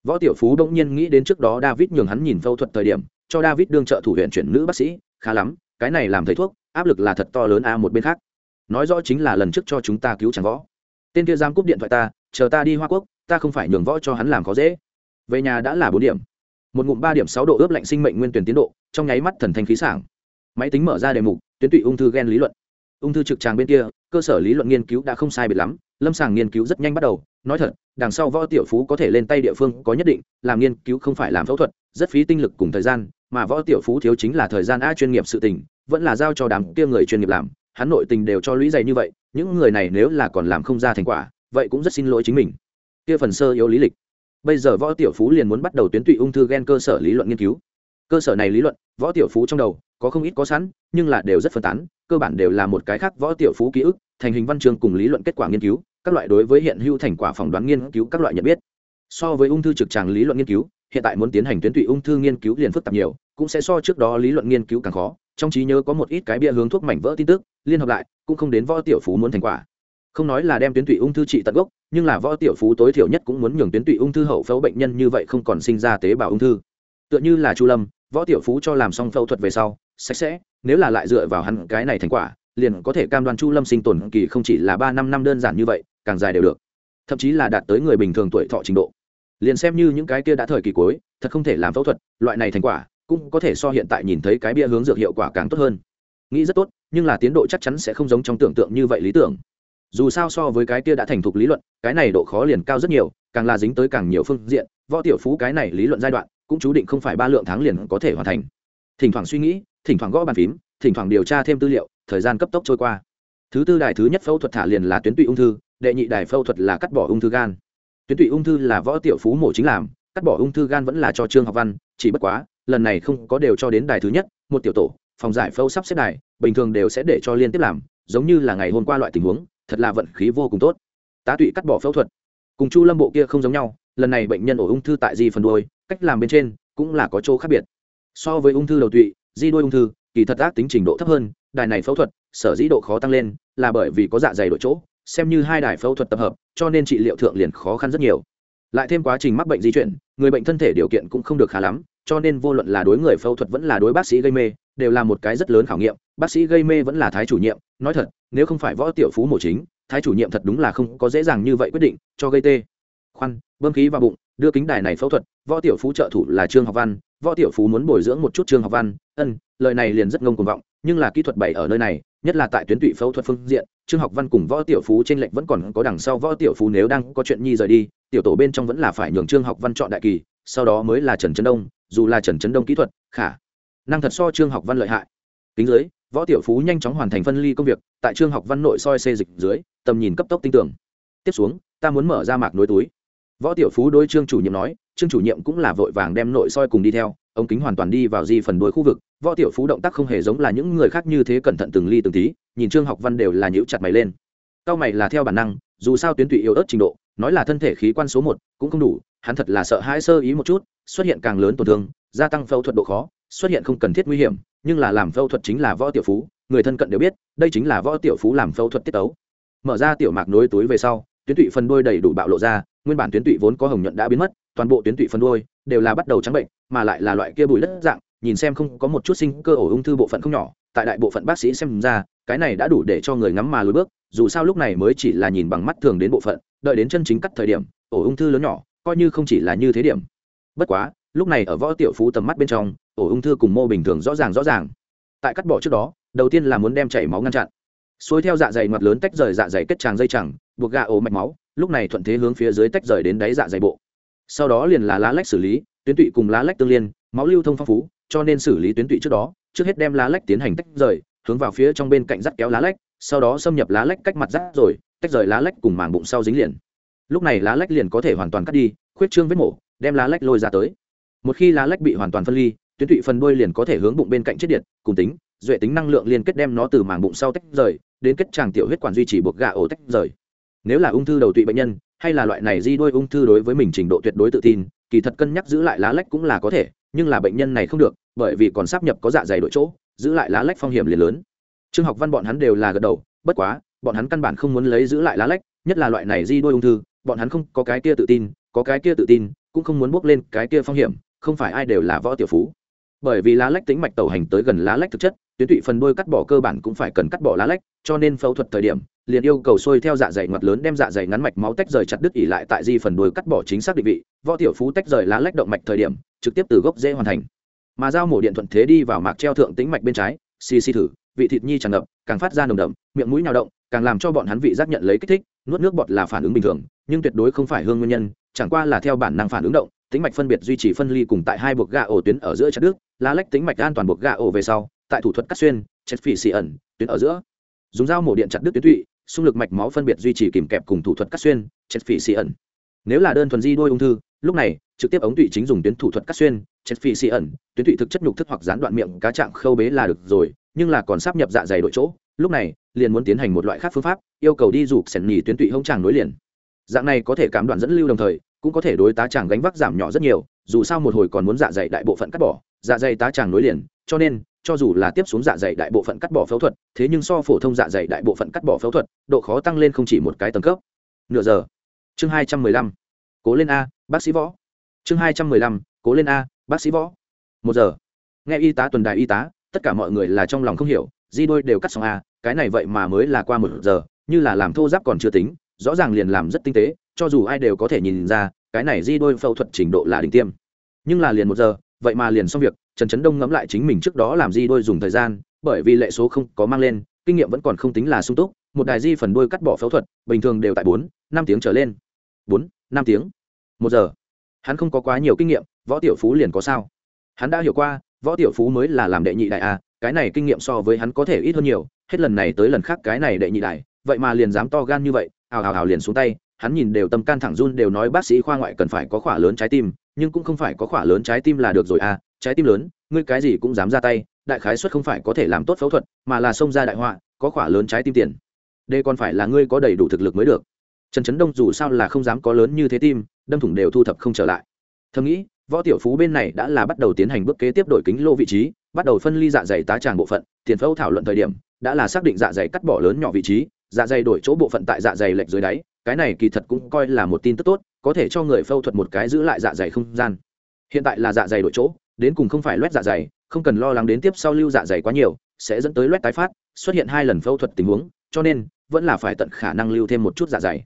Võ tiểu phú đông nhiên nghĩ đến trước đó david nhường hắn nhìn phẫu thuật thời điểm, cho david đương trợ thủ huyện chuyển nữ bác sĩ, khá lắm cái này làm thầy thuốc, áp lực là thật to lớn a một bên khác. Nói rõ chính là lần trước cho chúng ta cứu chẳng võ. Tên kia giam cúp điện thoại ta, chờ ta đi hoa quốc, ta không phải nhường võ cho hắn làm khó dễ. Về nhà đã là bốn điểm. Một ngụm ba điểm sáu độ ướp lạnh sinh mệnh nguyên tuyển tiến độ, trong nháy mắt thần thanh khí sảng. Máy tính mở ra đề mục, tuyến tụy ung thư gen lý luận. Ung thư trực tràng bên kia, cơ sở lý luận nghiên cứu đã không sai biệt lắm, lâm sàng nghiên cứu rất nhanh bắt đầu. Nói thật, đằng sau võ tiểu phú có thể lên tay địa phương có nhất định, làm nghiên cứu không phải làm phẫu thuật, rất phí tinh lực cùng thời gian mà võ tiểu phú thiếu chính là thời gian a chuyên nghiệp sự tình, vẫn là giao cho đám kia người chuyên nghiệp làm, hắn nội tình đều cho lũy dày như vậy, những người này nếu là còn làm không ra thành quả, vậy cũng rất xin lỗi chính mình. Kia phần sơ yếu lý lịch. Bây giờ võ tiểu phú liền muốn bắt đầu tuyến tụy ung thư gen cơ sở lý luận nghiên cứu. Cơ sở này lý luận, võ tiểu phú trong đầu, có không ít có sẵn, nhưng là đều rất phân tán, cơ bản đều là một cái khác võ tiểu phú ký ức, thành hình văn chương cùng lý luận kết quả nghiên cứu, các loại đối với hiện hữu thành quả phỏng đoán nghiên cứu các loại nhận biết so với ung thư trực tràng lý luận nghiên cứu, hiện tại muốn tiến hành tuyến tụy ung thư nghiên cứu liền phức tạp nhiều, cũng sẽ so trước đó lý luận nghiên cứu càng khó. Trong trí nhớ có một ít cái bia hướng thuốc mảnh vỡ tin tức, liên hợp lại, cũng không đến võ tiểu phú muốn thành quả. Không nói là đem tuyến tụy ung thư trị tận gốc, nhưng là võ tiểu phú tối thiểu nhất cũng muốn nhường tuyến tụy ung thư hậu phẫu bệnh nhân như vậy không còn sinh ra tế bào ung thư. Tựa như là chu lâm, võ tiểu phú cho làm xong phẫu thuật về sau, sạch sẽ, nếu là lại dựa vào hắn cái này thành quả, liền có thể cam đoan chu lâm sinh tồn kỳ không chỉ là ba năm năm đơn giản như vậy, càng dài đều được. Thậm chí là đạt tới người bình thường tuổi thọ trình độ liền xem như những cái kia đã thời kỳ cuối, thật không thể làm phẫu thuật, loại này thành quả cũng có thể so hiện tại nhìn thấy cái bia hướng dược hiệu quả càng tốt hơn. Nghĩ rất tốt, nhưng là tiến độ chắc chắn sẽ không giống trong tưởng tượng như vậy lý tưởng. Dù sao so với cái kia đã thành thục lý luận, cái này độ khó liền cao rất nhiều, càng là dính tới càng nhiều phương diện, võ tiểu phú cái này lý luận giai đoạn cũng chú định không phải ba lượng tháng liền có thể hoàn thành. Thỉnh thoảng suy nghĩ, thỉnh thoảng gõ bàn phím, thỉnh thoảng điều tra thêm tư liệu, thời gian cấp tốc trôi qua. Thứ tư đài thứ nhất phẫu thuật thả liền là tuyến tụy ung thư, đệ nhị đài phẫu thuật là cắt bỏ ung thư gan tuyến tụy ung thư là võ tiểu phú mổ chính làm, cắt bỏ ung thư gan vẫn là cho trương học văn, chỉ bất quá, lần này không có đều cho đến đài thứ nhất, một tiểu tổ, phòng giải phẫu sắp xếp đài, bình thường đều sẽ để cho liên tiếp làm, giống như là ngày hôm qua loại tình huống, thật là vận khí vô cùng tốt. Tá tụy cắt bỏ phẫu thuật, cùng chu lâm bộ kia không giống nhau, lần này bệnh nhân ổ ung thư tại di phần đuôi, cách làm bên trên cũng là có chỗ khác biệt. So với ung thư đầu tụy, di đuôi ung thư, kỳ thật ác tính trình độ thấp hơn, đài này phẫu thuật, sở dĩ độ khó tăng lên, là bởi vì có dạ dày đội chỗ xem như hai đài phẫu thuật tập hợp, cho nên trị liệu thượng liền khó khăn rất nhiều. Lại thêm quá trình mắc bệnh di chuyển, người bệnh thân thể điều kiện cũng không được khá lắm, cho nên vô luận là đối người phẫu thuật vẫn là đối bác sĩ gây mê, đều là một cái rất lớn khảo nghiệm. Bác sĩ gây mê vẫn là thái chủ nhiệm, nói thật, nếu không phải võ tiểu phú mổ chính, thái chủ nhiệm thật đúng là không có dễ dàng như vậy quyết định, cho gây tê. Khoan, bơm khí vào bụng, đưa kính đài này phẫu thuật, võ tiểu phú trợ thủ là trương học văn, võ tiểu phú muốn bồi dưỡng một chút trương học văn, ân, lời này liền rất ngông cuồng vọng nhưng là kỹ thuật bày ở nơi này, nhất là tại tuyến tụy phẫu thuật phương diện, trương học văn cùng võ tiểu phú trên lệnh vẫn còn có đằng sau võ tiểu phú nếu đang có chuyện nhi rời đi, tiểu tổ bên trong vẫn là phải nhường trương học văn chọn đại kỳ, sau đó mới là trần trấn đông, dù là trần trấn đông kỹ thuật, khả năng thật so trương học văn lợi hại. Kính dưới, võ tiểu phú nhanh chóng hoàn thành phân ly công việc, tại trương học văn nội soi xê dịch dưới, tầm nhìn cấp tốc tinh tưởng tiếp xuống, ta muốn mở ra mạc nối túi. Võ tiểu phú đối trương chủ nhiệm nói trương chủ nhiệm cũng là vội vàng đem nội soi cùng đi theo ống kính hoàn toàn đi vào di phần đuôi khu vực, võ tiểu phú động tác không hề giống là những người khác như thế cẩn thận từng ly từng tí, nhìn trương học văn đều là nhíu chặt mày lên. Cao mày là theo bản năng, dù sao tuyến tụy yếu ớt trình độ, nói là thân thể khí quan số một cũng không đủ, hắn thật là sợ hãi sơ ý một chút, xuất hiện càng lớn tổn thương, gia tăng phẫu thuật độ khó, xuất hiện không cần thiết nguy hiểm, nhưng là làm phẫu thuật chính là võ tiểu phú, người thân cận đều biết, đây chính là võ tiểu phú làm phẫu thuật tiết tấu. Mở ra tiểu mạc nối túi về sau, tuyến tụy phần đuôi đầy đủ bạo lộ ra nguyên bản tuyến tụy vốn có hồng nhuận đã biến mất, toàn bộ tuyến tụy phân đuôi đều là bắt đầu trắng bệnh, mà lại là loại kia bụi đất dạng, nhìn xem không có một chút sinh cơ ổ ung thư bộ phận không nhỏ, tại đại bộ phận bác sĩ xem ra, cái này đã đủ để cho người ngắm mà lùi bước, dù sao lúc này mới chỉ là nhìn bằng mắt thường đến bộ phận, đợi đến chân chính cắt thời điểm, ổ ung thư lớn nhỏ, coi như không chỉ là như thế điểm. Bất quá, lúc này ở võ tiểu phú tầm mắt bên trong, ổ ung thư cùng mô bình thường rõ ràng rõ ràng. Tại cắt bỏ trước đó, đầu tiên là muốn đem chảy máu ngăn chặn xuôi theo dạ dày mặt lớn tách rời dạ dày kết tràng dây chẳng, buộc gà ổ mạch máu, lúc này thuận thế hướng phía dưới tách rời đến đáy dạ dày bộ. Sau đó liền là lá lách xử lý, tuyến tụy cùng lá lách tương liên, máu lưu thông phong phú, cho nên xử lý tuyến tụy trước đó, trước hết đem lá lách tiến hành tách rời, hướng vào phía trong bên cạnh dắt kéo lá lách, sau đó xâm nhập lá lách cách mặt rác rồi, tách rời lá lách cùng màng bụng sau dính liền. Lúc này lá lách liền có thể hoàn toàn cắt đi, khuyết trương vết mổ, đem lá lách lôi ra tới. Một khi lá lách bị hoàn toàn phân ly, tuyến tụy phần đuôi liền có thể hướng bụng bên cạnh chết điện cùng tính, duệ tính năng lượng liên kết đem nó từ màng bụng sau tách rời đến kết tràng tiểu huyết quản duy trì buộc gà ổ tách rời. Nếu là ung thư đầu tụy bệnh nhân, hay là loại này di đuôi ung thư đối với mình trình độ tuyệt đối tự tin, kỳ thật cân nhắc giữ lại lá lách cũng là có thể, nhưng là bệnh nhân này không được, bởi vì còn sắp nhập có dạ dày đội chỗ, giữ lại lá lách phong hiểm liền lớn. Trương học văn bọn hắn đều là gật đầu, bất quá, bọn hắn căn bản không muốn lấy giữ lại lá lách, nhất là loại này di đuôi ung thư, bọn hắn không có cái kia tự tin, có cái kia tự tin, cũng không muốn bước lên cái kia phong hiểm, không phải ai đều là võ tiểu phú. Bởi vì lá lách tính mạch tẩu hành tới gần lá lách thực chất tuyến tụy phần đôi cắt bỏ cơ bản cũng phải cần cắt bỏ lá lách, cho nên phẫu thuật thời điểm, liền yêu cầu sôi theo dạ dày ngoặt lớn đem dạ dày ngắn mạch máu tách rời chặt đứt ỉ lại tại di phần đôi cắt bỏ chính xác định vị, võ tiểu phú tách rời lá lách động mạch thời điểm, trực tiếp từ gốc dễ hoàn thành. Mà dao mổ điện thuận thế đi vào mạc treo thượng tính mạch bên trái, xì xì thử, vị thịt nhi tràn ngập, càng phát ra nồng đậm, miệng mũi nhào động, càng làm cho bọn hắn vị giác nhận lấy kích thích, nuốt nước bọt là phản ứng bình thường, nhưng tuyệt đối không phải hương nguyên nhân, chẳng qua là theo bản năng phản ứng động tính mạch phân biệt duy trì phân ly cùng tại hai buộc gà ổ tuyến ở giữa chặt đứt, lá lách tính mạch an toàn buộc gà ổ về sau tại thủ thuật cắt xuyên chết phỉ xì ẩn, tuyến ở giữa. Dùng dao mổ điện chặt đứt tuyến tụy, xung lực mạch máu phân biệt duy trì kìm kẹp cùng thủ thuật cắt xuyên chết phỉ xì ẩn. Nếu là đơn thuần di đôi ung thư, lúc này, trực tiếp ống tụy chính dùng tuyến thủ thuật cắt xuyên chết phỉ xì ẩn, tuyến tụy thực chất nhục thức hoặc gián đoạn miệng cá trạng khâu bế là được rồi, nhưng là còn sắp nhập dạ dày đội chỗ, lúc này, liền muốn tiến hành một loại khác phương pháp, yêu cầu đi rụt sẻn nhì tuyến tụy hông tràng nối liền. Dạng này có thể cảm đoạn dẫn lưu đồng thời, cũng có thể đối tá tràng gánh vác giảm nhỏ rất nhiều, dù sao một hồi còn muốn dạ dày đại bộ phận cắt bỏ dạ dày tá tràng nối liền, cho nên cho dù là tiếp xuống dạ dày đại bộ phận cắt bỏ phẫu thuật, thế nhưng so phổ thông dạ dày đại bộ phận cắt bỏ phẫu thuật, độ khó tăng lên không chỉ một cái tầng cấp. Nửa giờ. Chương hai trăm mười lăm. Cố lên a, bác sĩ võ. Chương hai trăm mười lăm. Cố lên a, bác sĩ võ. Một giờ. Nghe y tá tuần đài y tá, tất cả mọi người là trong lòng không hiểu, di đôi đều cắt xong a, cái này vậy mà mới là qua một giờ, như là làm thô giáp còn chưa tính, rõ ràng liền làm rất tinh tế, cho dù ai đều có thể nhìn ra, cái này di đôi phẫu thuật trình độ là đỉnh tiêm. Nhưng là liền một giờ, vậy mà liền xong việc trần trấn đông ngẫm lại chính mình trước đó làm di đôi dùng thời gian, bởi vì lệ số không có mang lên, kinh nghiệm vẫn còn không tính là sung túc, một đài di phần đôi cắt bỏ phẫu thuật, bình thường đều tại bốn, năm tiếng trở lên. Bốn, năm tiếng. Một giờ. Hắn không có quá nhiều kinh nghiệm, võ tiểu phú liền có sao. Hắn đã hiểu qua, võ tiểu phú mới là làm đệ nhị đại a, cái này kinh nghiệm so với hắn có thể ít hơn nhiều, hết lần này tới lần khác cái này đệ nhị đại, vậy mà liền dám to gan như vậy, ào ào ào liền xuống tay, hắn nhìn đều tâm can thẳng run đều nói bác sĩ khoa ngoại cần phải có khỏa lớn trái tim, nhưng cũng không phải có khỏa lớn trái tim là được rồi à trái tim lớn, ngươi cái gì cũng dám ra tay, đại khái suất không phải có thể làm tốt phẫu thuật, mà là xông ra đại họa, có khỏa lớn trái tim tiền. Đây còn phải là ngươi có đầy đủ thực lực mới được. Trần trấn đông dù sao là không dám có lớn như thế tim, đâm thủng đều thu thập không trở lại. Thầm nghĩ, võ tiểu phú bên này đã là bắt đầu tiến hành bước kế tiếp đổi kính lô vị trí, bắt đầu phân ly dạ dày tá tràng bộ phận, tiền phẫu thảo luận thời điểm, đã là xác định dạ dày cắt bỏ lớn nhỏ vị trí dạ dày đổi chỗ bộ phận tại dạ dày lệch dưới đáy, cái này kỳ thật cũng coi là một tin tức tốt, có thể cho người phẫu thuật một cái giữ lại dạ dày không gian. Hiện tại là dạ dày đổi chỗ đến cùng không phải loét dạ dày, không cần lo lắng đến tiếp sau lưu dạ dày quá nhiều, sẽ dẫn tới loét tái phát, xuất hiện hai lần phẫu thuật tình huống, cho nên, vẫn là phải tận khả năng lưu thêm một chút dạ dày.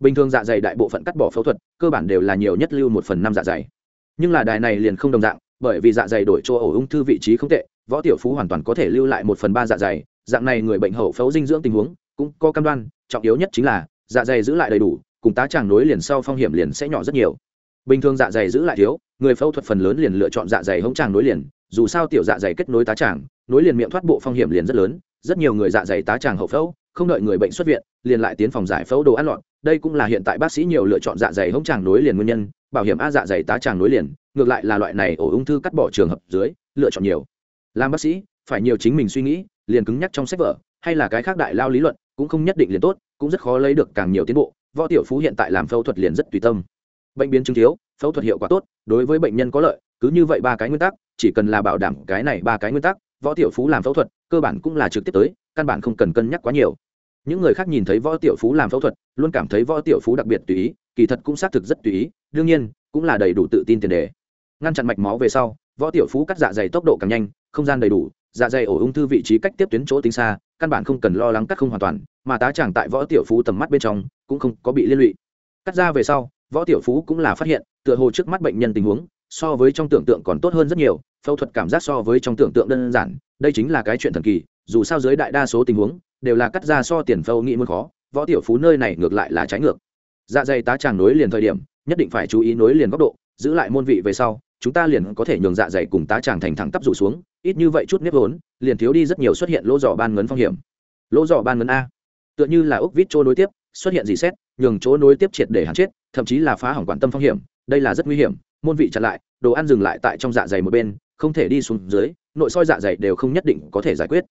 Bình thường dạ dày đại bộ phận cắt bỏ phẫu thuật, cơ bản đều là nhiều nhất lưu một phần năm dạ dày. Nhưng là đài này liền không đồng dạng, bởi vì dạ dày đổi chỗ ổ ung thư vị trí không tệ, võ tiểu phú hoàn toàn có thể lưu lại một phần ba dạ dày, dạng này người bệnh hậu phẫu dinh dưỡng tình huống cũng có cam đoan, trọng yếu nhất chính là dạ dày giữ lại đầy đủ, cùng tá tràng nối liền sau phong hiểm liền sẽ nhỏ rất nhiều bình thường dạ dày giữ lại thiếu, người phẫu thuật phần lớn liền lựa chọn dạ dày hông tràng nối liền, dù sao tiểu dạ dày kết nối tá tràng, nối liền miệng thoát bộ phong hiểm liền rất lớn, rất nhiều người dạ dày tá tràng hậu phẫu, không đợi người bệnh xuất viện, liền lại tiến phòng giải phẫu đồ ăn lọt đây cũng là hiện tại bác sĩ nhiều lựa chọn dạ dày hông tràng nối liền nguyên nhân, bảo hiểm a dạ dày tá tràng nối liền, ngược lại là loại này ổ ung thư cắt bỏ trường hợp dưới, lựa chọn nhiều. Làm bác sĩ, phải nhiều chính mình suy nghĩ, liền cứng nhắc trong sách vở, hay là cái khác đại lao lý luận, cũng không nhất định liền tốt, cũng rất khó lấy được càng nhiều tiến bộ, võ tiểu phú hiện tại làm phẫu thuật liền rất tùy tâm bệnh biến chứng thiếu, phẫu thuật hiệu quả tốt, đối với bệnh nhân có lợi, cứ như vậy ba cái nguyên tắc, chỉ cần là bảo đảm cái này ba cái nguyên tắc, võ tiểu phú làm phẫu thuật, cơ bản cũng là trực tiếp tới, căn bản không cần cân nhắc quá nhiều. Những người khác nhìn thấy võ tiểu phú làm phẫu thuật, luôn cảm thấy võ tiểu phú đặc biệt tùy ý, kỳ thật cũng xác thực rất tùy ý, đương nhiên, cũng là đầy đủ tự tin tiền đề. Ngăn chặn mạch máu về sau, võ tiểu phú cắt dạ dày tốc độ càng nhanh, không gian đầy đủ dạ dày ổ ung thư vị trí cách tiếp tuyến chỗ tính xa, căn bản không cần lo lắng cắt không hoàn toàn, mà tá tràng tại võ tiểu phú tầm mắt bên trong cũng không có bị liên lụy. Cắt ra về sau võ tiểu phú cũng là phát hiện, tựa hồ trước mắt bệnh nhân tình huống, so với trong tưởng tượng còn tốt hơn rất nhiều, phẫu thuật cảm giác so với trong tưởng tượng đơn giản, đây chính là cái chuyện thần kỳ, dù sao dưới đại đa số tình huống, đều là cắt ra so tiền phẫu nghĩ muốn khó, võ tiểu phú nơi này ngược lại là trái ngược. Dạ dày tá tràng nối liền thời điểm, nhất định phải chú ý nối liền góc độ, giữ lại môn vị về sau, chúng ta liền có thể nhường dạ dày cùng tá tràng thành thẳng tắp rủ xuống, ít như vậy chút nếp vốn, liền thiếu đi rất nhiều xuất hiện lỗ giỏ ban ngấn phong hiểm. Lỗ giỏ ban ngấn a. Tựa như là ốc vít chỗ nối tiếp, xuất hiện gì xét, nhường chỗ nối tiếp triệt để hắn chết thậm chí là phá hỏng quản tâm phong hiểm, đây là rất nguy hiểm, môn vị chặn lại, đồ ăn dừng lại tại trong dạ dày một bên, không thể đi xuống dưới, nội soi dạ dày đều không nhất định có thể giải quyết.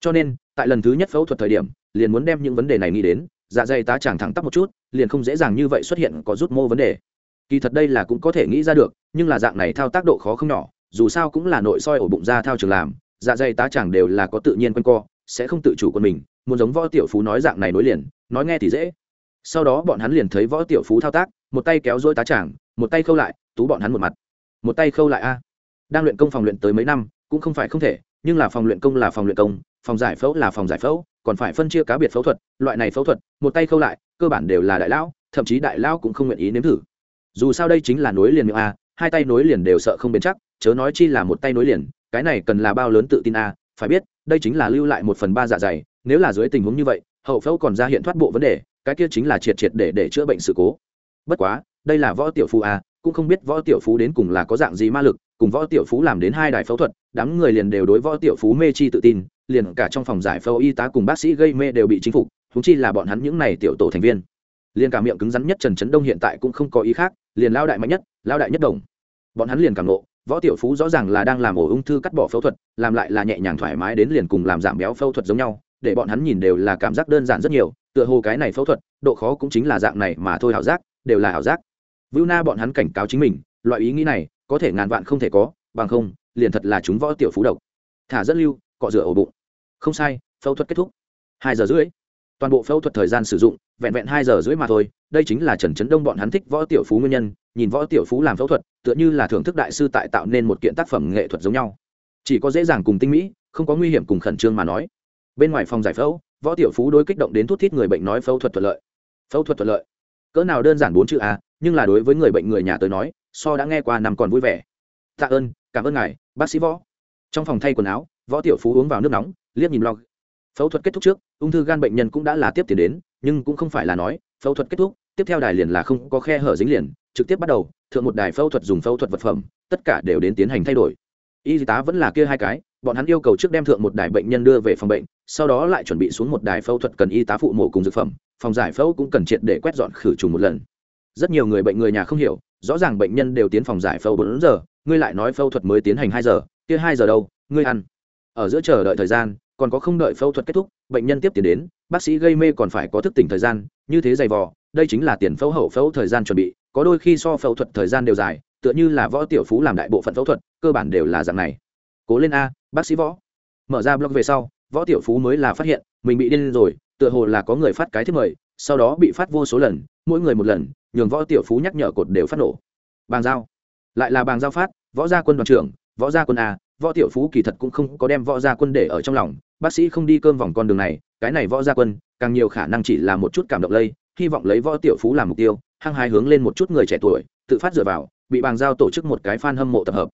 Cho nên, tại lần thứ nhất phẫu thuật thời điểm, liền muốn đem những vấn đề này nghĩ đến dạ dày tá chẳng thẳng tắp một chút, liền không dễ dàng như vậy xuất hiện có rút mô vấn đề. Kỳ thật đây là cũng có thể nghĩ ra được, nhưng là dạng này thao tác độ khó không nhỏ, dù sao cũng là nội soi ổ bụng ra thao trường làm dạ dày tá chẳng đều là có tự nhiên quanh co, sẽ không tự chủ của mình, muốn giống võ tiểu phú nói dạng này nối liền, nói nghe thì dễ sau đó bọn hắn liền thấy võ tiểu phú thao tác, một tay kéo dôi tá chẳng một tay khâu lại, tú bọn hắn một mặt. Một tay khâu lại a. Đang luyện công phòng luyện tới mấy năm, cũng không phải không thể, nhưng là phòng luyện công là phòng luyện công, phòng giải phẫu là phòng giải phẫu, còn phải phân chia cá biệt phẫu thuật, loại này phẫu thuật, một tay khâu lại, cơ bản đều là đại lão, thậm chí đại lão cũng không nguyện ý nếm thử. Dù sao đây chính là nối liền miệng a, hai tay nối liền đều sợ không bền chắc, chớ nói chi là một tay nối liền, cái này cần là bao lớn tự tin a, phải biết, đây chính là lưu lại một phần ba dạ dày, nếu là dưới tình huống như vậy, hậu phẫu còn ra hiện thoát bộ vấn đề cái kia chính là triệt triệt để để chữa bệnh sự cố. Bất quá, đây là võ tiểu phú à? cũng không biết võ tiểu phú đến cùng là có dạng gì ma lực, cùng võ tiểu phú làm đến hai đài phẫu thuật, đám người liền đều đối võ tiểu phú mê chi tự tin, liền cả trong phòng giải phẫu y tá cùng bác sĩ gây mê đều bị chính phục thúng chi là bọn hắn những này tiểu tổ thành viên. Liền cả miệng cứng rắn nhất trần trấn đông hiện tại cũng không có ý khác, liền lao đại mạnh nhất, lao đại nhất đồng. Bọn hắn liền cảm nộ võ tiểu phú rõ ràng là đang làm ổ ung thư cắt bỏ phẫu thuật, làm lại là nhẹ nhàng thoải mái đến liền cùng làm giảm béo phẫu thuật giống nhau, để bọn hắn nhìn đều là cảm giác đơn giản rất nhiều tựa hồ cái này phẫu thuật, độ khó cũng chính là dạng này mà thôi, ảo giác, đều là ảo giác. Vưu na bọn hắn cảnh cáo chính mình, loại ý nghĩ này, có thể ngàn vạn không thể có, bằng không, liền thật là chúng võ tiểu phú độc. Thả rất lưu, cọ rửa ổ bụng. Không sai, phẫu thuật kết thúc. Hai giờ rưỡi. Toàn bộ phẫu thuật thời gian sử dụng, vẹn vẹn hai giờ rưỡi mà thôi, đây chính là trần trấn đông bọn hắn thích võ tiểu phú nguyên nhân, nhìn võ tiểu phú làm phẫu thuật, tựa như là thưởng thức đại sư tại tạo nên một kiện tác phẩm nghệ thuật giống nhau. Chỉ có dễ dàng cùng tinh mỹ, không có nguy hiểm cùng khẩn trương mà nói. Bên ngoài phòng giải phẫu võ tiểu phú đối kích động đến thút thít người bệnh nói phẫu thuật thuận lợi. Phẫu thuật thuận lợi. Cỡ nào đơn giản bốn chữ a nhưng là đối với người bệnh người nhà tới nói, so đã nghe qua nằm còn vui vẻ. Tạ ơn, cảm ơn ngài, bác sĩ võ. Trong phòng thay quần áo, võ tiểu phú uống vào nước nóng, liếc nhìn log. Phẫu thuật kết thúc trước, ung thư gan bệnh nhân cũng đã là tiếp tiền đến, nhưng cũng không phải là nói, phẫu thuật kết thúc, tiếp theo đài liền là không có khe hở dính liền, trực tiếp bắt đầu, thượng một đài phẫu thuật dùng phẫu thuật vật phẩm, tất cả đều đến tiến hành thay đổi. Y tá vẫn là kia hai cái, bọn hắn yêu cầu trước đem thượng một đài bệnh nhân đưa về phòng bệnh sau đó lại chuẩn bị xuống một đài phẫu thuật cần y tá phụ mổ cùng dược phẩm, phòng giải phẫu cũng cần triệt để quét dọn khử trùng một lần. Rất nhiều người bệnh người nhà không hiểu, rõ ràng bệnh nhân đều tiến phòng giải phẫu bốn giờ, ngươi lại nói phẫu thuật mới tiến hành hai giờ, kia hai giờ đâu, ngươi ăn. Ở giữa chờ đợi thời gian, còn có không đợi phẫu thuật kết thúc, bệnh nhân tiếp tiến đến, bác sĩ gây mê còn phải có thức tỉnh thời gian, như thế dày vò, đây chính là tiền phẫu hậu phẫu thời gian chuẩn bị, có đôi khi so phẫu thuật thời gian đều dài, tựa như là võ tiểu phú làm đại bộ phận phẫu thuật, cơ bản đều là dạng này. Cố lên a, bác sĩ võ. Mở ra blog về sau võ tiểu phú mới là phát hiện, mình bị điên rồi, tựa hồ là có người phát cái thiết mời, sau đó bị phát vô số lần, mỗi người một lần, nhường võ tiểu phú nhắc nhở cột đều phát nổ. Bàn giao. Lại là bàn giao phát, võ gia quân đoàn trưởng, võ gia quân a, võ tiểu phú kỳ thật cũng không có đem võ gia quân để ở trong lòng, bác sĩ không đi cơm vòng con đường này, cái này võ gia quân, càng nhiều khả năng chỉ là một chút cảm động lây, hy vọng lấy võ tiểu phú làm mục tiêu, hăng hai hướng lên một chút người trẻ tuổi, tự phát dựa vào, bị bàn giao tổ chức một cái fan hâm mộ tập hợp.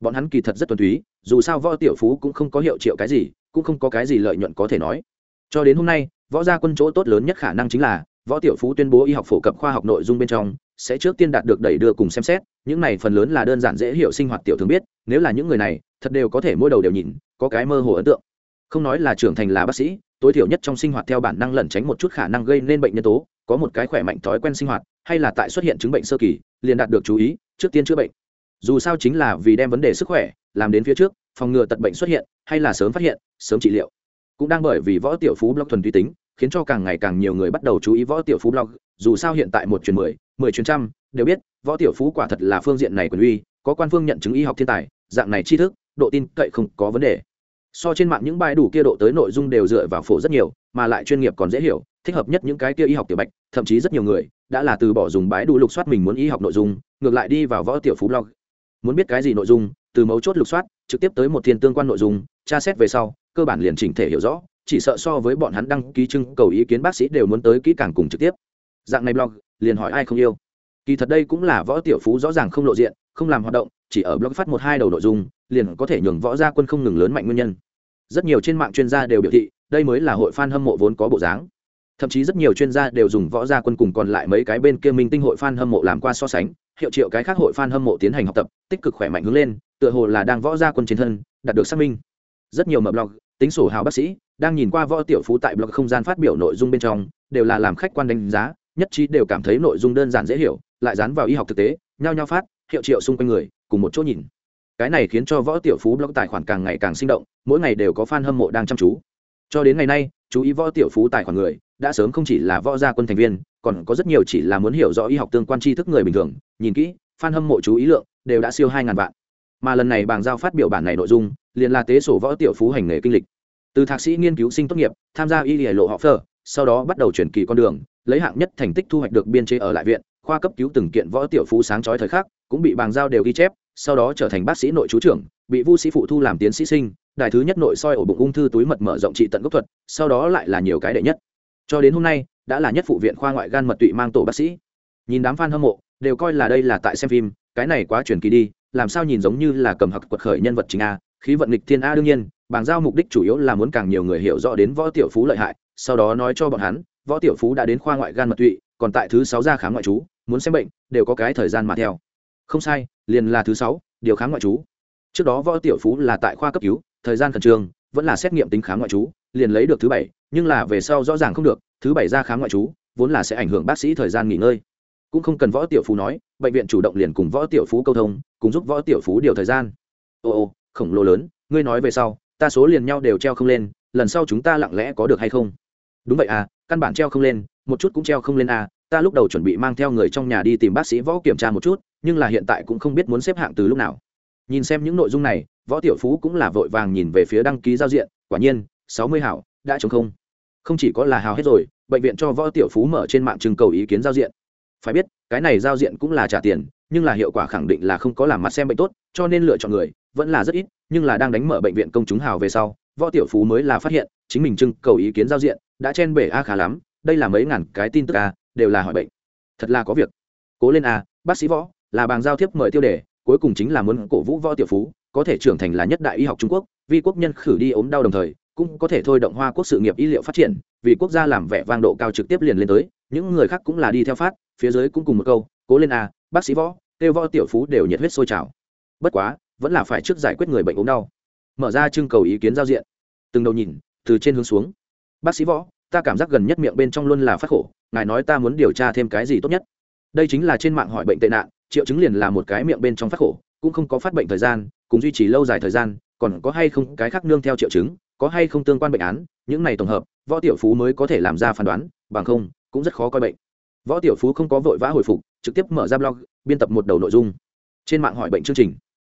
Bọn hắn kỳ thật rất tuần túy, dù sao võ tiểu phú cũng không có hiệu triệu cái gì cũng không có cái gì lợi nhuận có thể nói. Cho đến hôm nay, võ gia quân chỗ tốt lớn nhất khả năng chính là, võ tiểu phú tuyên bố y học phổ cập khoa học nội dung bên trong, sẽ trước tiên đạt được đẩy đưa cùng xem xét, những này phần lớn là đơn giản dễ hiểu sinh hoạt tiểu thường biết, nếu là những người này, thật đều có thể mỗi đầu đều nhìn, có cái mơ hồ ấn tượng. Không nói là trưởng thành là bác sĩ, tối thiểu nhất trong sinh hoạt theo bản năng lẩn tránh một chút khả năng gây nên bệnh nhân tố, có một cái khỏe mạnh thói quen sinh hoạt, hay là tại xuất hiện chứng bệnh sơ kỳ, liền đạt được chú ý, trước tiên chữa bệnh. Dù sao chính là vì đem vấn đề sức khỏe, làm đến phía trước phòng ngừa tật bệnh xuất hiện hay là sớm phát hiện, sớm trị liệu. Cũng đang bởi vì võ tiểu phú blog thuần túy tính, khiến cho càng ngày càng nhiều người bắt đầu chú ý võ tiểu phú blog. Dù sao hiện tại một chuyến mười mười chuyến trăm, đều biết, võ tiểu phú quả thật là phương diện này quyền uy, có quan phương nhận chứng y học thiên tài, dạng này tri thức, độ tin cậy không có vấn đề. So trên mạng những bài đủ kia độ tới nội dung đều dựa vào phổ rất nhiều, mà lại chuyên nghiệp còn dễ hiểu, thích hợp nhất những cái kia y học tiểu bạch, thậm chí rất nhiều người đã là từ bỏ dùng bãi đủ lục soát mình muốn y học nội dung, ngược lại đi vào võ tiểu phú blog. Muốn biết cái gì nội dung từ mấu chốt lục soát, trực tiếp tới một thiên tương quan nội dung, tra xét về sau, cơ bản liền chỉnh thể hiểu rõ, chỉ sợ so với bọn hắn đăng ký trưng cầu ý kiến bác sĩ đều muốn tới kỹ càng cùng trực tiếp. Dạng này blog, liền hỏi ai không yêu. Kỳ thật đây cũng là võ tiểu phú rõ ràng không lộ diện, không làm hoạt động, chỉ ở blog phát một hai đầu nội dung, liền có thể nhường võ gia quân không ngừng lớn mạnh nguyên nhân. Rất nhiều trên mạng chuyên gia đều biểu thị, đây mới là hội fan hâm mộ vốn có bộ dáng. Thậm chí rất nhiều chuyên gia đều dùng võ gia quân cùng còn lại mấy cái bên kia minh tinh hội fan hâm mộ làm qua so sánh hiệu triệu cái khác hội fan hâm mộ tiến hành học tập, tích cực khỏe mạnh hướng lên, tựa hồ là đang võ gia quân chiến thân, đạt được xác minh. Rất nhiều mập blog, tính sổ hào bác sĩ, đang nhìn qua võ tiểu phú tại blog không gian phát biểu nội dung bên trong, đều là làm khách quan đánh giá, nhất trí đều cảm thấy nội dung đơn giản dễ hiểu, lại dán vào y học thực tế, nhao nhao phát, hiệu triệu xung quanh người, cùng một chỗ nhìn. Cái này khiến cho võ tiểu phú blog tài khoản càng ngày càng sinh động, mỗi ngày đều có fan hâm mộ đang chăm chú. Cho đến ngày nay chú ý võ tiểu phú tài khoản người, đã sớm không chỉ là võ gia quân thành viên, còn có rất nhiều chỉ là muốn hiểu rõ y học tương quan tri thức người bình thường, nhìn kỹ, fan hâm mộ chú ý lượng đều đã siêu hai ngàn vạn. Mà lần này bàng giao phát biểu bản này nội dung, liền là tế sổ võ tiểu phú hành nghề kinh lịch. Từ thạc sĩ nghiên cứu sinh tốt nghiệp, tham gia y hệ lộ họ phơ sau đó bắt đầu chuyển kỳ con đường, lấy hạng nhất thành tích thu hoạch được biên chế ở lại viện, khoa cấp cứu từng kiện võ tiểu phú sáng chói thời khắc, cũng bị bàng giao đều ghi chép, sau đó trở thành bác sĩ nội chú trưởng, bị vu sĩ phụ thu làm tiến sĩ sinh đài thứ nhất nội soi ổ bụng ung thư túi mật mở rộng trị tận gốc thuật, sau đó lại là nhiều cái đệ nhất. Cho đến hôm nay, đã là nhất phụ viện khoa ngoại gan mật tụy mang tổ bác sĩ. Nhìn đám f a n hâm mộ, đều coi là đây là tại xem phim, cái này quá truyền kỳ đi, làm sao nhìn giống như là cầm hặc quật khởi nhân vật chính a, khí vận nghịch thiên a đương nhiên, bảng giao mục đích chủ yếu là muốn càng nhiều người hiểu rõ đến võ tiểu phú lợi hại, sau đó nói cho bọn hắn, võ tiểu phú đã đến khoa ngoại gan mật tụy, còn tại thứ sáu ra khám ngoại trú, muốn xem bệnh, đều có cái thời gian mà theo. Không sai, liền là thứ sáu, điều khám ngoại trú. Trước đó võ tiểu phú là tại khoa cấp cứu thời gian khẩn trương, vẫn là xét nghiệm tính khám ngoại trú, liền lấy được thứ bảy, nhưng là về sau rõ ràng không được, thứ bảy ra khám ngoại trú, vốn là sẽ ảnh hưởng bác sĩ thời gian nghỉ ngơi. Cũng không cần võ tiểu phú nói, bệnh viện chủ động liền cùng võ tiểu phú câu thông, cùng giúp võ tiểu phú điều thời gian. Ô ô, khổng lồ lớn, ngươi nói về sau, ta số liền nhau đều treo không lên, lần sau chúng ta lặng lẽ có được hay không? Đúng vậy à căn bản treo không lên, một chút cũng treo không lên à ta lúc đầu chuẩn bị mang theo người trong nhà đi tìm bác sĩ võ kiểm tra một chút, nhưng là hiện tại cũng không biết muốn xếp hạng từ lúc nào nhìn xem những nội dung này, võ tiểu phú cũng là vội vàng nhìn về phía đăng ký giao diện, quả nhiên, sáu mươi hảo, đã chống không. Không chỉ có là hào hết rồi, bệnh viện cho võ tiểu phú mở trên mạng trưng cầu ý kiến giao diện. Phải biết, cái này giao diện cũng là trả tiền, nhưng là hiệu quả khẳng định là không có làm mặt xem bệnh tốt, cho nên lựa chọn người, vẫn là rất ít, nhưng là đang đánh mở bệnh viện công chúng hào về sau, võ tiểu phú mới là phát hiện, chính mình trưng cầu ý kiến giao diện, đã chen bể a khá lắm, đây là mấy ngàn cái tin tức a, đều là hỏi bệnh. Thật là có việc. Cố lên a, bác sĩ võ, là bàn giao thiếp mời tiêu đề cuối cùng chính là muốn cổ vũ võ tiểu phú, có thể trưởng thành là nhất đại y học trung quốc, vì quốc nhân khử đi ốm đau đồng thời, cũng có thể thôi động hoa quốc sự nghiệp y liệu phát triển, vì quốc gia làm vẻ vang độ cao trực tiếp liền lên tới, những người khác cũng là đi theo phát, phía dưới cũng cùng một câu, cố lên a, bác sĩ võ, kêu võ tiểu phú đều nhiệt huyết sôi trào. Bất quá, vẫn là phải trước giải quyết người bệnh ốm đau. Mở ra trưng cầu ý kiến giao diện. Từng đầu nhìn, từ trên hướng xuống. Bác sĩ võ, ta cảm giác gần nhất miệng bên trong luôn là phát khổ, ngài nói ta muốn điều tra thêm cái gì tốt nhất. Đây chính là trên mạng hỏi bệnh tệ nạn triệu chứng liền là một cái miệng bên trong phát khổ, cũng không có phát bệnh thời gian, cùng duy trì lâu dài thời gian, còn có hay không cái khác nương theo triệu chứng, có hay không tương quan bệnh án, những này tổng hợp, võ tiểu phú mới có thể làm ra phán đoán, bằng không, cũng rất khó coi bệnh. Võ tiểu phú không có vội vã hồi phục, trực tiếp mở ra blog, biên tập một đầu nội dung. Trên mạng hỏi bệnh chương trình.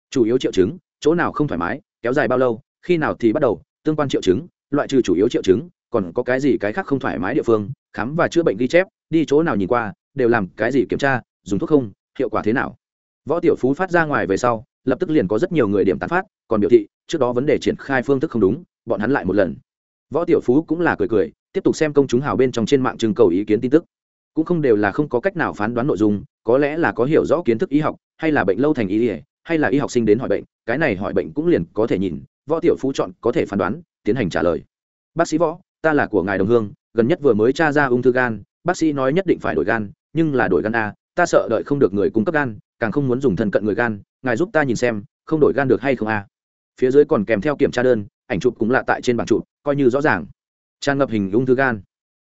Chủ yếu triệu chứng, chỗ nào không thoải mái, kéo dài bao lâu, khi nào thì bắt đầu, tương quan triệu chứng, loại trừ chủ yếu triệu chứng, còn có cái gì cái khác không thoải mái địa phương, khám và chữa bệnh ghi chép, đi chỗ nào nhìn qua, đều làm cái gì kiểm tra, dùng thuốc không hiệu quả thế nào? Võ tiểu phú phát ra ngoài về sau, lập tức liền có rất nhiều người điểm tán phát, còn biểu thị, trước đó vấn đề triển khai phương thức không đúng, bọn hắn lại một lần. Võ tiểu phú cũng là cười cười, tiếp tục xem công chúng hào bên trong trên mạng trưng cầu ý kiến tin tức. Cũng không đều là không có cách nào phán đoán nội dung, có lẽ là có hiểu rõ kiến thức y học, hay là bệnh lâu thành y, hay là y học sinh đến hỏi bệnh, cái này hỏi bệnh cũng liền có thể nhìn, võ tiểu phú chọn có thể phán đoán, tiến hành trả lời. Bác sĩ võ, ta là của ngài đồng hương, gần nhất vừa mới tra ra ung thư gan, bác sĩ nói nhất định phải đổi gan, nhưng là đổi gan a ta sợ đợi không được người cung cấp gan, càng không muốn dùng thân cận người gan, ngài giúp ta nhìn xem, không đổi gan được hay không a? Phía dưới còn kèm theo kiểm tra đơn, ảnh chụp cũng lạ tại trên bảng chụp, coi như rõ ràng. Tràn ngập hình ung thư gan.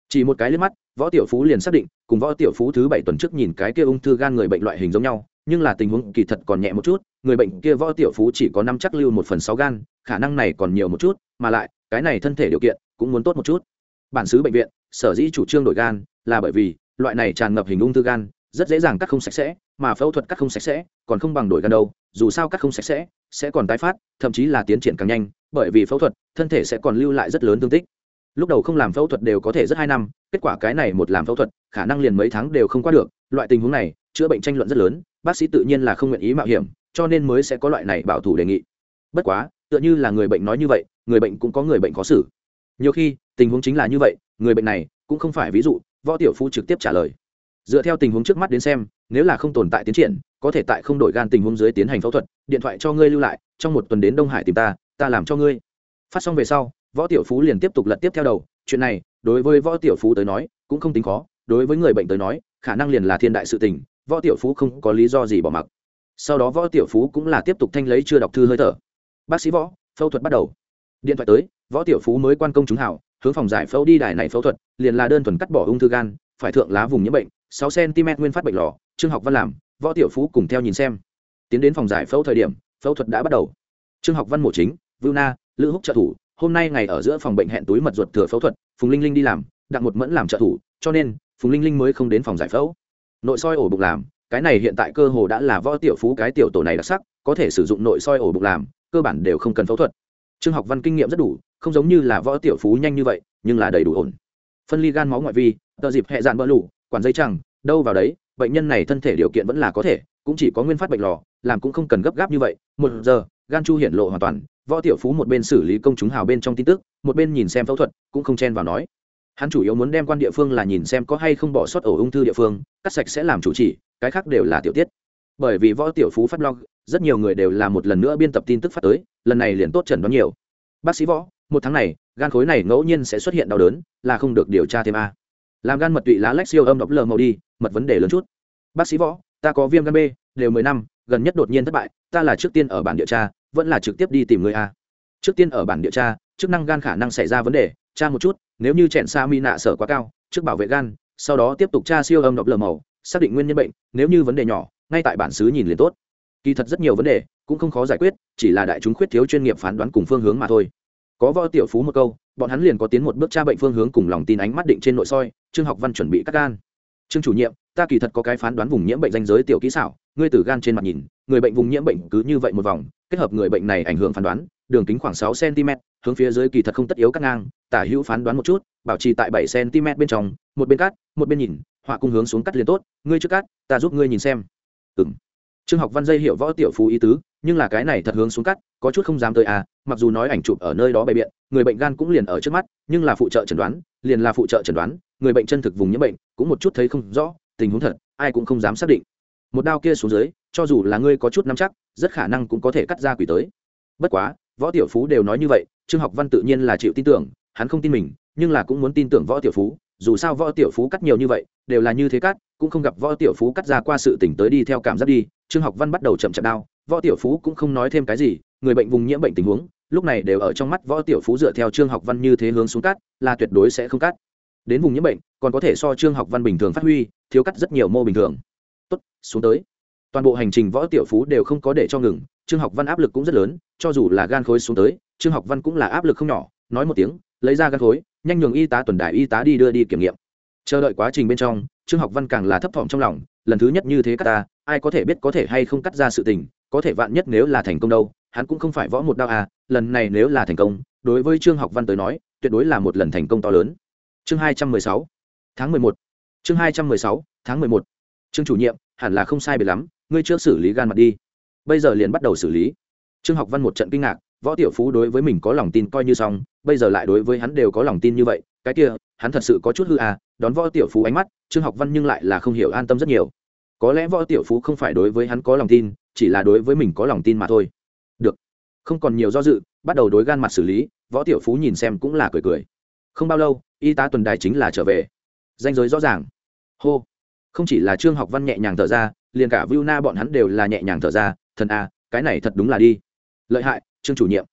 Chỉ một cái liếc mắt, võ tiểu phú liền xác định, cùng võ tiểu phú thứ bảy tuần trước nhìn cái kia ung thư gan người bệnh loại hình giống nhau, nhưng là tình huống kỳ thật còn nhẹ một chút, người bệnh kia võ tiểu phú chỉ có năm chắc lưu một phần sáu gan, khả năng này còn nhiều một chút, mà lại, cái này thân thể điều kiện cũng muốn tốt một chút. Bản xứ bệnh viện, sở dĩ chủ trương đổi gan là bởi vì, loại này tràn ngập hình ung thư gan rất dễ dàng cắt không sạch sẽ, mà phẫu thuật cắt không sạch sẽ còn không bằng đổi gan đâu, dù sao cắt không sạch sẽ sẽ còn tái phát, thậm chí là tiến triển càng nhanh, bởi vì phẫu thuật, thân thể sẽ còn lưu lại rất lớn thương tích. Lúc đầu không làm phẫu thuật đều có thể rất hai năm, kết quả cái này một làm phẫu thuật, khả năng liền mấy tháng đều không qua được, loại tình huống này, chữa bệnh tranh luận rất lớn, bác sĩ tự nhiên là không nguyện ý mạo hiểm, cho nên mới sẽ có loại này bảo thủ đề nghị. Bất quá, tựa như là người bệnh nói như vậy, người bệnh cũng có người bệnh khó xử. Nhiều khi, tình huống chính là như vậy, người bệnh này cũng không phải ví dụ, võ tiểu phu trực tiếp trả lời dựa theo tình huống trước mắt đến xem, nếu là không tồn tại tiến triển, có thể tại không đổi gan tình huống dưới tiến hành phẫu thuật, điện thoại cho ngươi lưu lại, trong một tuần đến đông hải tìm ta ta làm cho ngươi. Phát xong về sau, võ tiểu phú liền tiếp tục lật tiếp theo đầu, chuyện này, đối với võ tiểu phú tới nói, cũng không tính khó, đối với người bệnh tới nói, khả năng liền là thiên đại sự tình, võ tiểu phú không có lý do gì bỏ mặc. Sau đó võ tiểu phú cũng là tiếp tục thanh lấy chưa đọc thư hơi thở. Bác sĩ võ, phẫu thuật bắt đầu. Điện thoại tới, võ tiểu phú mới quan công chúng hảo, hướng phòng giải phẫu đi đài này phẫu thuật, liền là đơn thuần cắt bỏ ung thư gan, phải thượng lá vùng nhiễm bệnh sáu cm nguyên phát bệnh lò, trương học văn làm, võ tiểu phú cùng theo nhìn xem. Tiến đến phòng giải phẫu thời điểm, phẫu thuật đã bắt đầu. Trương học văn mổ chính, vưu na, lữ húc trợ thủ, hôm nay ngày ở giữa phòng bệnh hẹn túi mật ruột thừa phẫu thuật, phùng linh linh đi làm, đặng một mẫn làm trợ thủ, cho nên, phùng linh linh mới không đến phòng giải phẫu. Nội soi ổ bụng làm, cái này hiện tại cơ hồ đã là võ tiểu phú cái tiểu tổ này đặc sắc, có thể sử dụng nội soi ổ bụng làm, cơ bản đều không cần phẫu thuật. Trương học văn kinh nghiệm rất đủ, không giống như là võ tiểu phú nhanh như vậy, nhưng là đầy đủ ổn. Phân ly gan máu ngoại vi, tờ dịp hệ dạn bỡ lủ quản dây chẳng, đâu vào đấy, bệnh nhân này thân thể điều kiện vẫn là có thể, cũng chỉ có nguyên phát bệnh lò, làm cũng không cần gấp gáp như vậy. Một giờ, gan chu hiển lộ hoàn toàn, võ tiểu phú một bên xử lý công chúng hào bên trong tin tức, một bên nhìn xem phẫu thuật, cũng không chen vào nói. Hắn chủ yếu muốn đem quan địa phương là nhìn xem có hay không bỏ sót ổ ung thư địa phương, cắt sạch sẽ làm chủ chỉ cái khác đều là tiểu tiết. Bởi vì võ tiểu phú phát blog, rất nhiều người đều là một lần nữa biên tập tin tức phát tới, lần này liền tốt trần đoán nhiều. Bác sĩ võ, một tháng này, gan khối này ngẫu nhiên sẽ xuất hiện đau đớn, là không được điều tra thêm a làm gan mật tụy lá lách siêu âm độc lờ màu đi, mật vấn đề lớn chút. Bác sĩ võ, ta có viêm gan b, đều mười năm, gần nhất đột nhiên thất bại, ta là trước tiên ở bản điều tra, vẫn là trực tiếp đi tìm người a. Trước tiên ở bản điều tra, chức năng gan khả năng xảy ra vấn đề, tra một chút, nếu như chèn sa mi nạ sở quá cao, trước bảo vệ gan, sau đó tiếp tục tra siêu âm độc lờ màu, xác định nguyên nhân bệnh, nếu như vấn đề nhỏ, ngay tại bản xứ nhìn liền tốt. Kỳ thật rất nhiều vấn đề, cũng không khó giải quyết, chỉ là đại chúng khuyết thiếu chuyên nghiệp phán đoán cùng phương hướng mà thôi. Có võ tiểu phú một câu, bọn hắn liền có tiến một bước tra bệnh phương hướng cùng lòng tin ánh mắt định trên nội soi trương học văn chuẩn bị cắt gan. Trương chủ nhiệm, ta kỳ thật có cái phán đoán vùng nhiễm bệnh danh giới tiểu kỹ xảo, ngươi từ gan trên mặt nhìn, người bệnh vùng nhiễm bệnh cứ như vậy một vòng, kết hợp người bệnh này ảnh hưởng phán đoán, đường kính khoảng sáu cm hướng phía dưới kỳ thật không tất yếu cắt ngang, tả hữu phán đoán một chút, bảo trì tại bảy cm bên trong, một bên cắt, một bên nhìn, họa cung hướng xuống cắt liền tốt, ngươi trước cắt, ta giúp ngươi nhìn xem. Ừ trương học văn dây hiệu võ tiểu phú ý tứ, nhưng là cái này thật hướng xuống cắt, có chút không dám tới à mặc dù nói ảnh chụp ở nơi đó bày biện, người bệnh gan cũng liền ở trước mắt, nhưng là phụ trợ chẩn đoán, liền là phụ trợ chẩn đoán người bệnh chân thực vùng nhiễm bệnh cũng một chút thấy không rõ, tình huống thật, ai cũng không dám xác định. Một đao kia xuống dưới, cho dù là ngươi có chút nắm chắc, rất khả năng cũng có thể cắt ra quỷ tới. Bất quá, võ tiểu phú đều nói như vậy, trương học văn tự nhiên là chịu tin tưởng, hắn không tin mình, nhưng là cũng muốn tin tưởng võ tiểu phú, dù sao võ tiểu phú cắt nhiều như vậy, đều là như thế cắt, cũng không gặp võ tiểu phú cắt ra qua sự tỉnh tới đi theo cảm giác đi, trương học văn bắt đầu chậm chậm đau, võ tiểu phú cũng không nói thêm cái gì, người bệnh vùng nhiễm bệnh tình huống, lúc này đều ở trong mắt võ tiểu phú dựa theo trương học văn như thế hướng xuống cắt, là tuyệt đối sẽ không cắt đến vùng nhiễm bệnh, còn có thể so trương học văn bình thường phát huy, thiếu cắt rất nhiều mô bình thường. Tốt, xuống tới. Toàn bộ hành trình võ tiểu phú đều không có để cho ngừng, trương học văn áp lực cũng rất lớn, cho dù là gan khối xuống tới, trương học văn cũng là áp lực không nhỏ, nói một tiếng, lấy ra gan khối, nhanh nhường y tá tuần đại y tá đi đưa đi kiểm nghiệm. Chờ đợi quá trình bên trong, trương học văn càng là thấp thỏm trong lòng, lần thứ nhất như thế cắt ta, ai có thể biết có thể hay không cắt ra sự tình, có thể vạn nhất nếu là thành công đâu, hắn cũng không phải võ một đao à lần này nếu là thành công, đối với trương học văn tới nói, tuyệt đối là một lần thành công to lớn chương hai trăm mười sáu. Tháng mười một. Chương hai trăm mười sáu, tháng mười một. Chủ nhiệm, hẳn là không sai biệt lắm, ngươi trước xử lý gan mặt đi. Bây giờ liền bắt đầu xử lý. Trương học văn một trận kinh ngạc, võ tiểu phú đối với mình có lòng tin coi như xong, bây giờ lại đối với hắn đều có lòng tin như vậy, cái kia, hắn thật sự có chút hư à đón võ tiểu phú ánh mắt, trương học văn nhưng lại là không hiểu an tâm rất nhiều. Có lẽ võ tiểu phú không phải đối với hắn có lòng tin, chỉ là đối với mình có lòng tin mà thôi. Được. Không còn nhiều do dự, bắt đầu đối gan mặt xử lý, võ tiểu phú nhìn xem cũng là cười cười. Không bao lâu y tá tuần đài chính là trở về. Danh giới rõ ràng. Hô. Không chỉ là trương học văn nhẹ nhàng thở ra, liền cả viu na bọn hắn đều là nhẹ nhàng thở ra, thần a, cái này thật đúng là đi. Lợi hại, trương chủ nhiệm.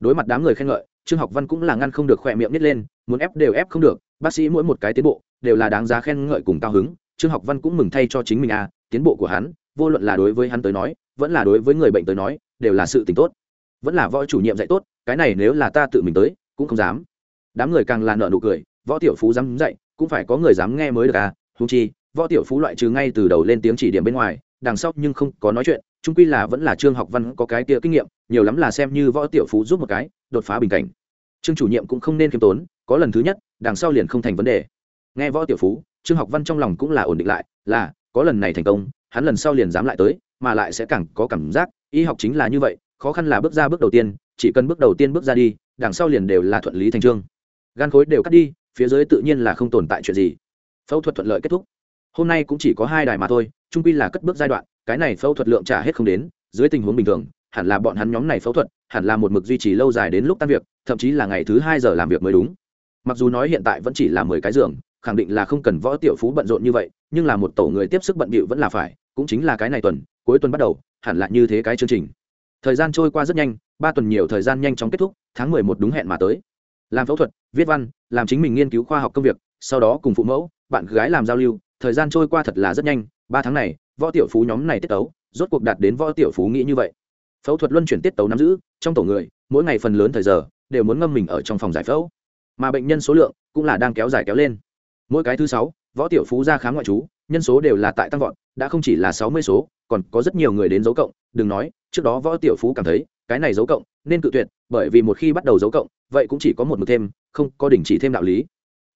Đối mặt đám người khen ngợi, trương học văn cũng là ngăn không được khỏe miệng nít lên, muốn ép đều ép không được, bác sĩ mỗi một cái tiến bộ đều là đáng giá khen ngợi cùng cao hứng, trương học văn cũng mừng thay cho chính mình a, tiến bộ của hắn, vô luận là đối với hắn tới nói, vẫn là đối với người bệnh tới nói, đều là sự tình tốt. Vẫn là võ chủ nhiệm dạy tốt, cái này nếu là ta tự mình tới, cũng không dám. Đám người càng là nợ nụ cười võ tiểu phú dám dạy, cũng phải có người dám nghe mới được à húng chi, võ tiểu phú loại trừ ngay từ đầu lên tiếng chỉ điểm bên ngoài, đằng sau nhưng không có nói chuyện trung quy là vẫn là trương học văn có cái kia kinh nghiệm, nhiều lắm là xem như võ tiểu phú giúp một cái, đột phá bình cảnh. Trương chủ nhiệm cũng không nên khiêm tốn, có lần thứ nhất, đằng sau liền không thành vấn đề. Nghe võ tiểu phú, trương học văn trong lòng cũng là ổn định lại, là, có lần này thành công, hắn lần sau liền dám lại tới, mà lại sẽ càng có cảm giác, y học chính là như vậy, khó khăn là bước ra bước đầu tiên, chỉ cần bước đầu tiên bước ra đi, đằng sau liền đều là thuận lý thành trương. Gan khối đều cắt đi phía dưới tự nhiên là không tồn tại chuyện gì. Phẫu thuật thuận lợi kết thúc. Hôm nay cũng chỉ có hai đài mà thôi trung quy là cất bước giai đoạn, cái này phẫu thuật lượng trả hết không đến, dưới tình huống bình thường, hẳn là bọn hắn nhóm này phẫu thuật, hẳn là một mực duy trì lâu dài đến lúc tan việc, thậm chí là ngày thứ hai giờ làm việc mới đúng. Mặc dù nói hiện tại vẫn chỉ là mười cái giường, khẳng định là không cần võ tiểu phú bận rộn như vậy, nhưng là một tổ người tiếp sức bận bịu vẫn là phải, cũng chính là cái này tuần, cuối tuần bắt đầu, hẳn là như thế cái chương trình. Thời gian trôi qua rất nhanh, ba tuần nhiều thời gian nhanh chóng kết thúc, tháng mười một đúng hẹn mà tới làm phẫu thuật, viết văn, làm chính mình nghiên cứu khoa học công việc, sau đó cùng phụ mẫu, bạn gái làm giao lưu, thời gian trôi qua thật là rất nhanh, ba tháng này, võ tiểu phú nhóm này tiết tấu, rốt cuộc đạt đến võ tiểu phú nghĩ như vậy. Phẫu thuật luân chuyển tiết tấu nắm giữ, trong tổ người, mỗi ngày phần lớn thời giờ, đều muốn ngâm mình ở trong phòng giải phẫu. Mà bệnh nhân số lượng cũng là đang kéo dài kéo lên. Mỗi cái thứ sáu, võ tiểu phú ra khám ngoại trú, nhân số đều là tại tăng vọt, đã không chỉ là sáu mươi số, còn có rất nhiều người đến dấu cộng. Đừng nói, trước đó võ tiểu phú cảm thấy, cái này dấu cộng nên cự tuyệt, bởi vì một khi bắt đầu dấu cộng vậy cũng chỉ có một mực thêm, không có đình chỉ thêm đạo lý.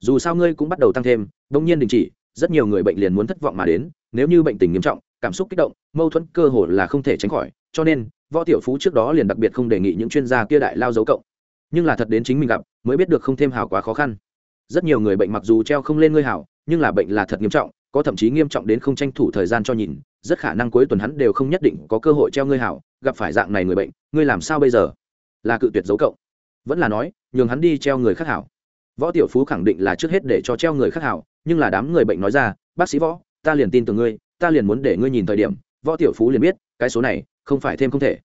Dù sao ngươi cũng bắt đầu tăng thêm đông nhiên đình chỉ, rất nhiều người bệnh liền muốn thất vọng mà đến, nếu như bệnh tình nghiêm trọng, cảm xúc kích động, mâu thuẫn cơ hồ là không thể tránh khỏi, cho nên, võ tiểu phú trước đó liền đặc biệt không đề nghị những chuyên gia kia đại lao dấu cộng nhưng là thật đến chính mình gặp, mới biết được không thêm hảo quá khó khăn. Rất nhiều người bệnh mặc dù treo không lên ngươi hảo, nhưng là bệnh là thật nghiêm trọng, có thậm chí nghiêm trọng đến không tranh thủ thời gian cho nhìn, rất khả năng cuối tuần hắn đều không nhất định có cơ hội treo ngươi hảo, gặp phải dạng này người bệnh, ngươi làm sao bây giờ? Là cự tuyệt dấu cộng vẫn là nói, nhường hắn đi treo người khác hảo. Võ tiểu phú khẳng định là trước hết để cho treo người khác hảo, nhưng là đám người bệnh nói ra, bác sĩ võ, ta liền tin tưởng ngươi, ta liền muốn để ngươi nhìn thời điểm. Võ tiểu phú liền biết, cái số này, không phải thêm không thể.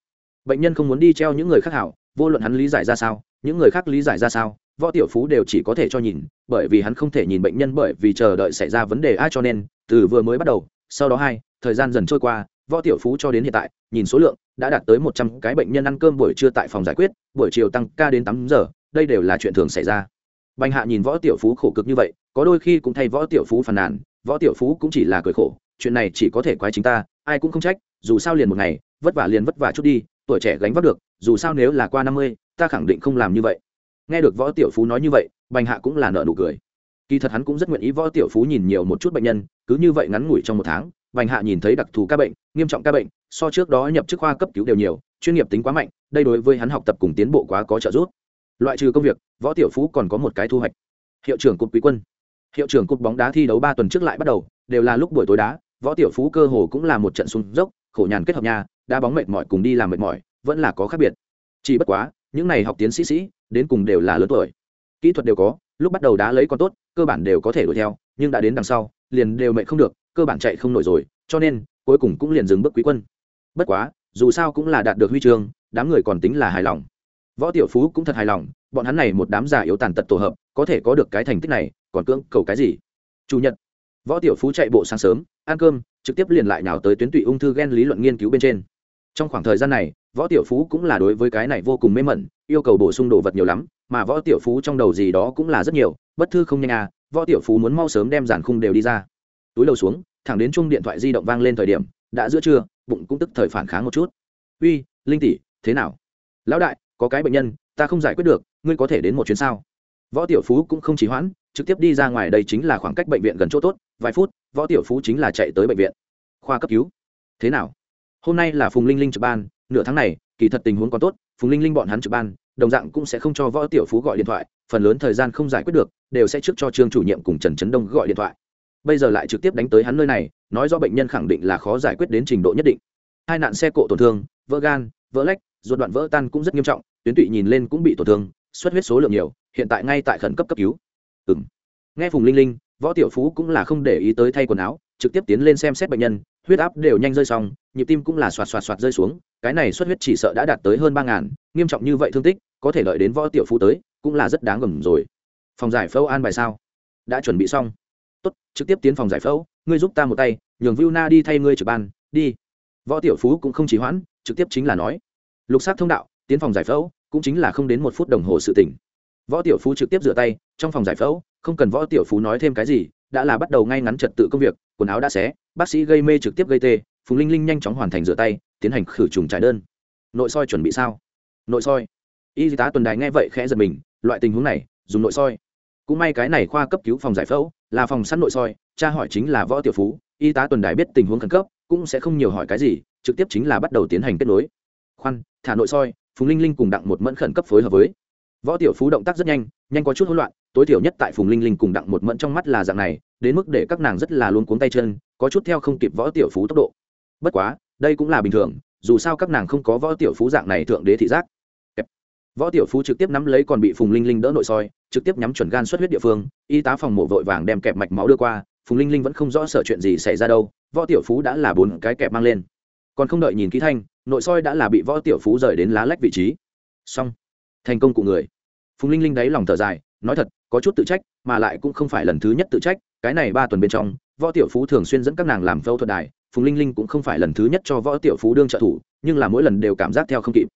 Bệnh nhân không muốn đi treo những người khác hảo, vô luận hắn lý giải ra sao, những người khác lý giải ra sao, võ tiểu phú đều chỉ có thể cho nhìn, bởi vì hắn không thể nhìn bệnh nhân bởi vì chờ đợi xảy ra vấn đề ai cho nên, từ vừa mới bắt đầu, sau đó hai, thời gian dần trôi qua võ tiểu phú cho đến hiện tại, nhìn số lượng, đã đạt tới một trăm cái bệnh nhân ăn cơm buổi trưa tại phòng giải quyết, buổi chiều tăng ca đến tám giờ, đây đều là chuyện thường xảy ra. Bành hạ nhìn võ tiểu phú khổ cực như vậy, có đôi khi cũng thay võ tiểu phú phàn nàn, võ tiểu phú cũng chỉ là cười khổ, chuyện này chỉ có thể quái chính ta, ai cũng không trách, dù sao liền một ngày, vất vả liền vất vả chút đi, tuổi trẻ gánh vác được, dù sao nếu là qua năm mươi, ta khẳng định không làm như vậy. Nghe được võ tiểu phú nói như vậy, bành hạ cũng là nợ nụ cười. Kỳ thật hắn cũng rất nguyện ý võ tiểu phú nhìn nhiều một chút bệnh nhân, cứ như vậy ngắn ngủi trong một tháng bành hạ nhìn thấy đặc thù ca bệnh, nghiêm trọng ca bệnh, so trước đó nhập chức khoa cấp cứu đều nhiều, chuyên nghiệp tính quá mạnh, đây đối với hắn học tập cùng tiến bộ quá có trợ giúp. Loại trừ công việc, võ tiểu phú còn có một cái thu hoạch. Hiệu trưởng cục quý quân. Hiệu trưởng cục bóng đá thi đấu ba tuần trước lại bắt đầu, đều là lúc buổi tối đá, võ tiểu phú cơ hồ cũng là một trận xuống dốc, khổ nhàn kết hợp nhà, đá bóng mệt mỏi cùng đi làm mệt mỏi, vẫn là có khác biệt. Chỉ bất quá, những này học tiến sĩ sĩ, đến cùng đều là lớn tuổi. Kỹ thuật đều có, lúc bắt đầu đá lấy còn tốt, cơ bản đều có thể đuổi theo, nhưng đã đến đằng sau, liền đều mệt không được cơ bản chạy không nổi rồi, cho nên, cuối cùng cũng liền dừng bước quý quân. Bất quá, dù sao cũng là đạt được huy chương, đám người còn tính là hài lòng. Võ tiểu phú cũng thật hài lòng, bọn hắn này một đám già yếu tàn tật tổ hợp, có thể có được cái thành tích này, còn cưỡng cầu cái gì? Chủ nhật, võ tiểu phú chạy bộ sáng sớm, ăn cơm, trực tiếp liền lại nào tới tuyến tụy ung thư gen lý luận nghiên cứu bên trên. Trong khoảng thời gian này, võ tiểu phú cũng là đối với cái này vô cùng mê mẩn, yêu cầu bổ sung đồ vật nhiều lắm, mà võ tiểu phú trong đầu gì đó cũng là rất nhiều, bất thư không nhanh à võ tiểu phú muốn mau sớm đem giản khung đều đi ra túi đầu xuống, thẳng đến chung điện thoại di động vang lên thời điểm, đã giữa trưa, bụng cũng tức thời phản kháng một chút. Uy, linh tỷ, thế nào? Lão đại, có cái bệnh nhân, ta không giải quyết được, ngươi có thể đến một chuyến sao? Võ tiểu phú cũng không chỉ hoãn, trực tiếp đi ra ngoài đây chính là khoảng cách bệnh viện gần chỗ tốt, vài phút, võ tiểu phú chính là chạy tới bệnh viện. Khoa cấp cứu. Thế nào? Hôm nay là phùng linh linh trực ban, nửa tháng này, kỳ thật tình huống còn tốt, phùng linh linh bọn hắn trực ban, đồng dạng cũng sẽ không cho võ tiểu phú gọi điện thoại, phần lớn thời gian không giải quyết được, đều sẽ trước cho trương chủ nhiệm cùng trần trấn đông gọi điện thoại bây giờ lại trực tiếp đánh tới hắn nơi này, nói do bệnh nhân khẳng định là khó giải quyết đến trình độ nhất định. Hai nạn xe cộ tổn thương, vỡ gan, vỡ lách, ruột đoạn vỡ tan cũng rất nghiêm trọng, tuyến tụy nhìn lên cũng bị tổn thương, xuất huyết số lượng nhiều, hiện tại ngay tại khẩn cấp cấp cứu. Ừng nghe phùng linh linh, võ tiểu phú cũng là không để ý tới thay quần áo, trực tiếp tiến lên xem xét bệnh nhân, huyết áp đều nhanh rơi xong, nhịp tim cũng là xoạt xoạt xoạt rơi xuống, cái này xuất huyết chỉ sợ đã đạt tới hơn ba ngàn, nghiêm trọng như vậy thương tích, có thể lợi đến võ tiểu phú tới, cũng là rất đáng gầm rồi. Phòng giải phẫu an bài sao? Đã chuẩn bị xong tốt, trực tiếp tiến phòng giải phẫu, ngươi giúp ta một tay, nhường viu na đi thay ngươi trực ban, đi. Võ tiểu phú cũng không chỉ hoãn, trực tiếp chính là nói. Lục sát thông đạo, tiến phòng giải phẫu cũng chính là không đến một phút đồng hồ sự tỉnh võ tiểu phú trực tiếp rửa tay, trong phòng giải phẫu, không cần võ tiểu phú nói thêm cái gì, đã là bắt đầu ngay ngắn trật tự công việc, quần áo đã xé, bác sĩ gây mê trực tiếp gây tê, phùng linh linh nhanh chóng hoàn thành rửa tay, tiến hành khử trùng trải đơn. Nội soi chuẩn bị sao? Nội soi. Y tá tuần đài nghe vậy khẽ giật mình, loại tình huống này, dùng nội soi cũng may cái này khoa cấp cứu phòng giải phẫu, là phòng sẵn nội soi cha hỏi chính là võ tiểu phú, y tá tuần đài biết tình huống khẩn cấp, cũng sẽ không nhiều hỏi cái gì, trực tiếp chính là bắt đầu tiến hành kết nối. Khoan, thả nội soi, phùng linh linh cùng đặng một mẫn khẩn cấp phối hợp với. Võ tiểu phú động tác rất nhanh nhanh có chút hỗn loạn, tối thiểu nhất tại phùng linh linh cùng đặng một mẫn trong mắt là dạng này, đến mức để các nàng rất là luôn cuống tay chân, có chút theo không kịp võ tiểu phú tốc độ. Bất quá, đây cũng là bình thường, dù sao các nàng không có võ tiểu phú dạng này thượng đế thị giác võ tiểu phú trực tiếp nắm lấy còn bị phùng linh linh đỡ nội soi, trực tiếp nhắm chuẩn gan xuất huyết địa phương, y tá phòng mổ vội vàng đem kẹp mạch máu đưa qua, phùng linh linh vẫn không rõ sợ chuyện gì xảy ra đâu, võ tiểu phú đã là bốn cái kẹp mang lên. Còn không đợi nhìn kỹ thanh, nội soi đã là bị võ tiểu phú rời đến lá lách vị trí. Xong. Thành công của người. Phùng linh linh đáy lòng thở dài, nói thật, có chút tự trách, mà lại cũng không phải lần thứ nhất tự trách, cái này ba tuần bên trong, võ tiểu phú thường xuyên dẫn các nàng làm phẫu thuật đài, phùng linh linh cũng không phải lần thứ nhất cho võ tiểu phú đương trợ thủ, nhưng là mỗi lần đều cảm giác theo không kịp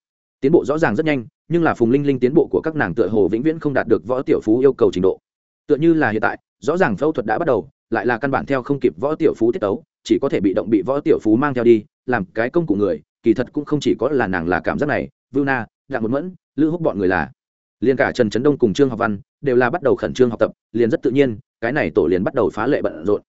tiến bộ rõ ràng rất nhanh, nhưng là phùng linh linh tiến bộ của các nàng tựa hồ vĩnh viễn không đạt được võ tiểu phú yêu cầu trình độ. Tựa như là hiện tại, rõ ràng phẫu thuật đã bắt đầu, lại là căn bản theo không kịp võ tiểu phú tiết tấu, chỉ có thể bị động bị võ tiểu phú mang theo đi, làm cái công cụ người, kỳ thật cũng không chỉ có là nàng là cảm giác này, vưu na, đặng một mẫn, lữ húc bọn người là. Liền cả trần trấn đông cùng trương học văn đều là bắt đầu khẩn trương học tập, liền rất tự nhiên, cái này tổ liền bắt đầu phá lệ bận rộn.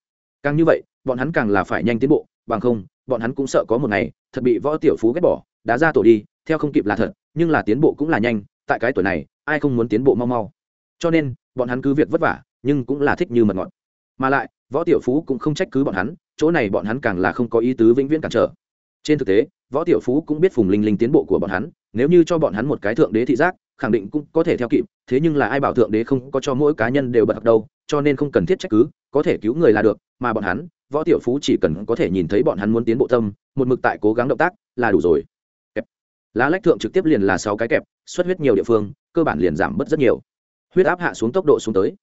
Càng như vậy, bọn hắn càng là phải nhanh tiến bộ, bằng không, bọn hắn cũng sợ có một ngày, thật bị võ tiểu phú ghét bỏ, đá ra tổ đi theo không kịp là thật, nhưng là tiến bộ cũng là nhanh, tại cái tuổi này, ai không muốn tiến bộ mau mau. Cho nên, bọn hắn cứ việc vất vả, nhưng cũng là thích như mật ngọt. Mà lại, võ tiểu phú cũng không trách cứ bọn hắn, chỗ này bọn hắn càng là không có ý tứ vĩnh viễn cản trở. Trên thực tế, võ tiểu phú cũng biết phùng linh linh tiến bộ của bọn hắn, nếu như cho bọn hắn một cái thượng đế thị giác, khẳng định cũng có thể theo kịp, thế nhưng là ai bảo thượng đế không có cho mỗi cá nhân đều bật đâu, cho nên không cần thiết trách cứ, có thể cứu người là được, mà bọn hắn, võ tiểu phú chỉ cần có thể nhìn thấy bọn hắn muốn tiến bộ tâm, một mực tại cố gắng động tác, là đủ rồi lá lách thượng trực tiếp liền là sáu cái kẹp, xuất huyết nhiều địa phương, cơ bản liền giảm bớt rất nhiều. Huyết áp hạ xuống tốc độ xuống tới.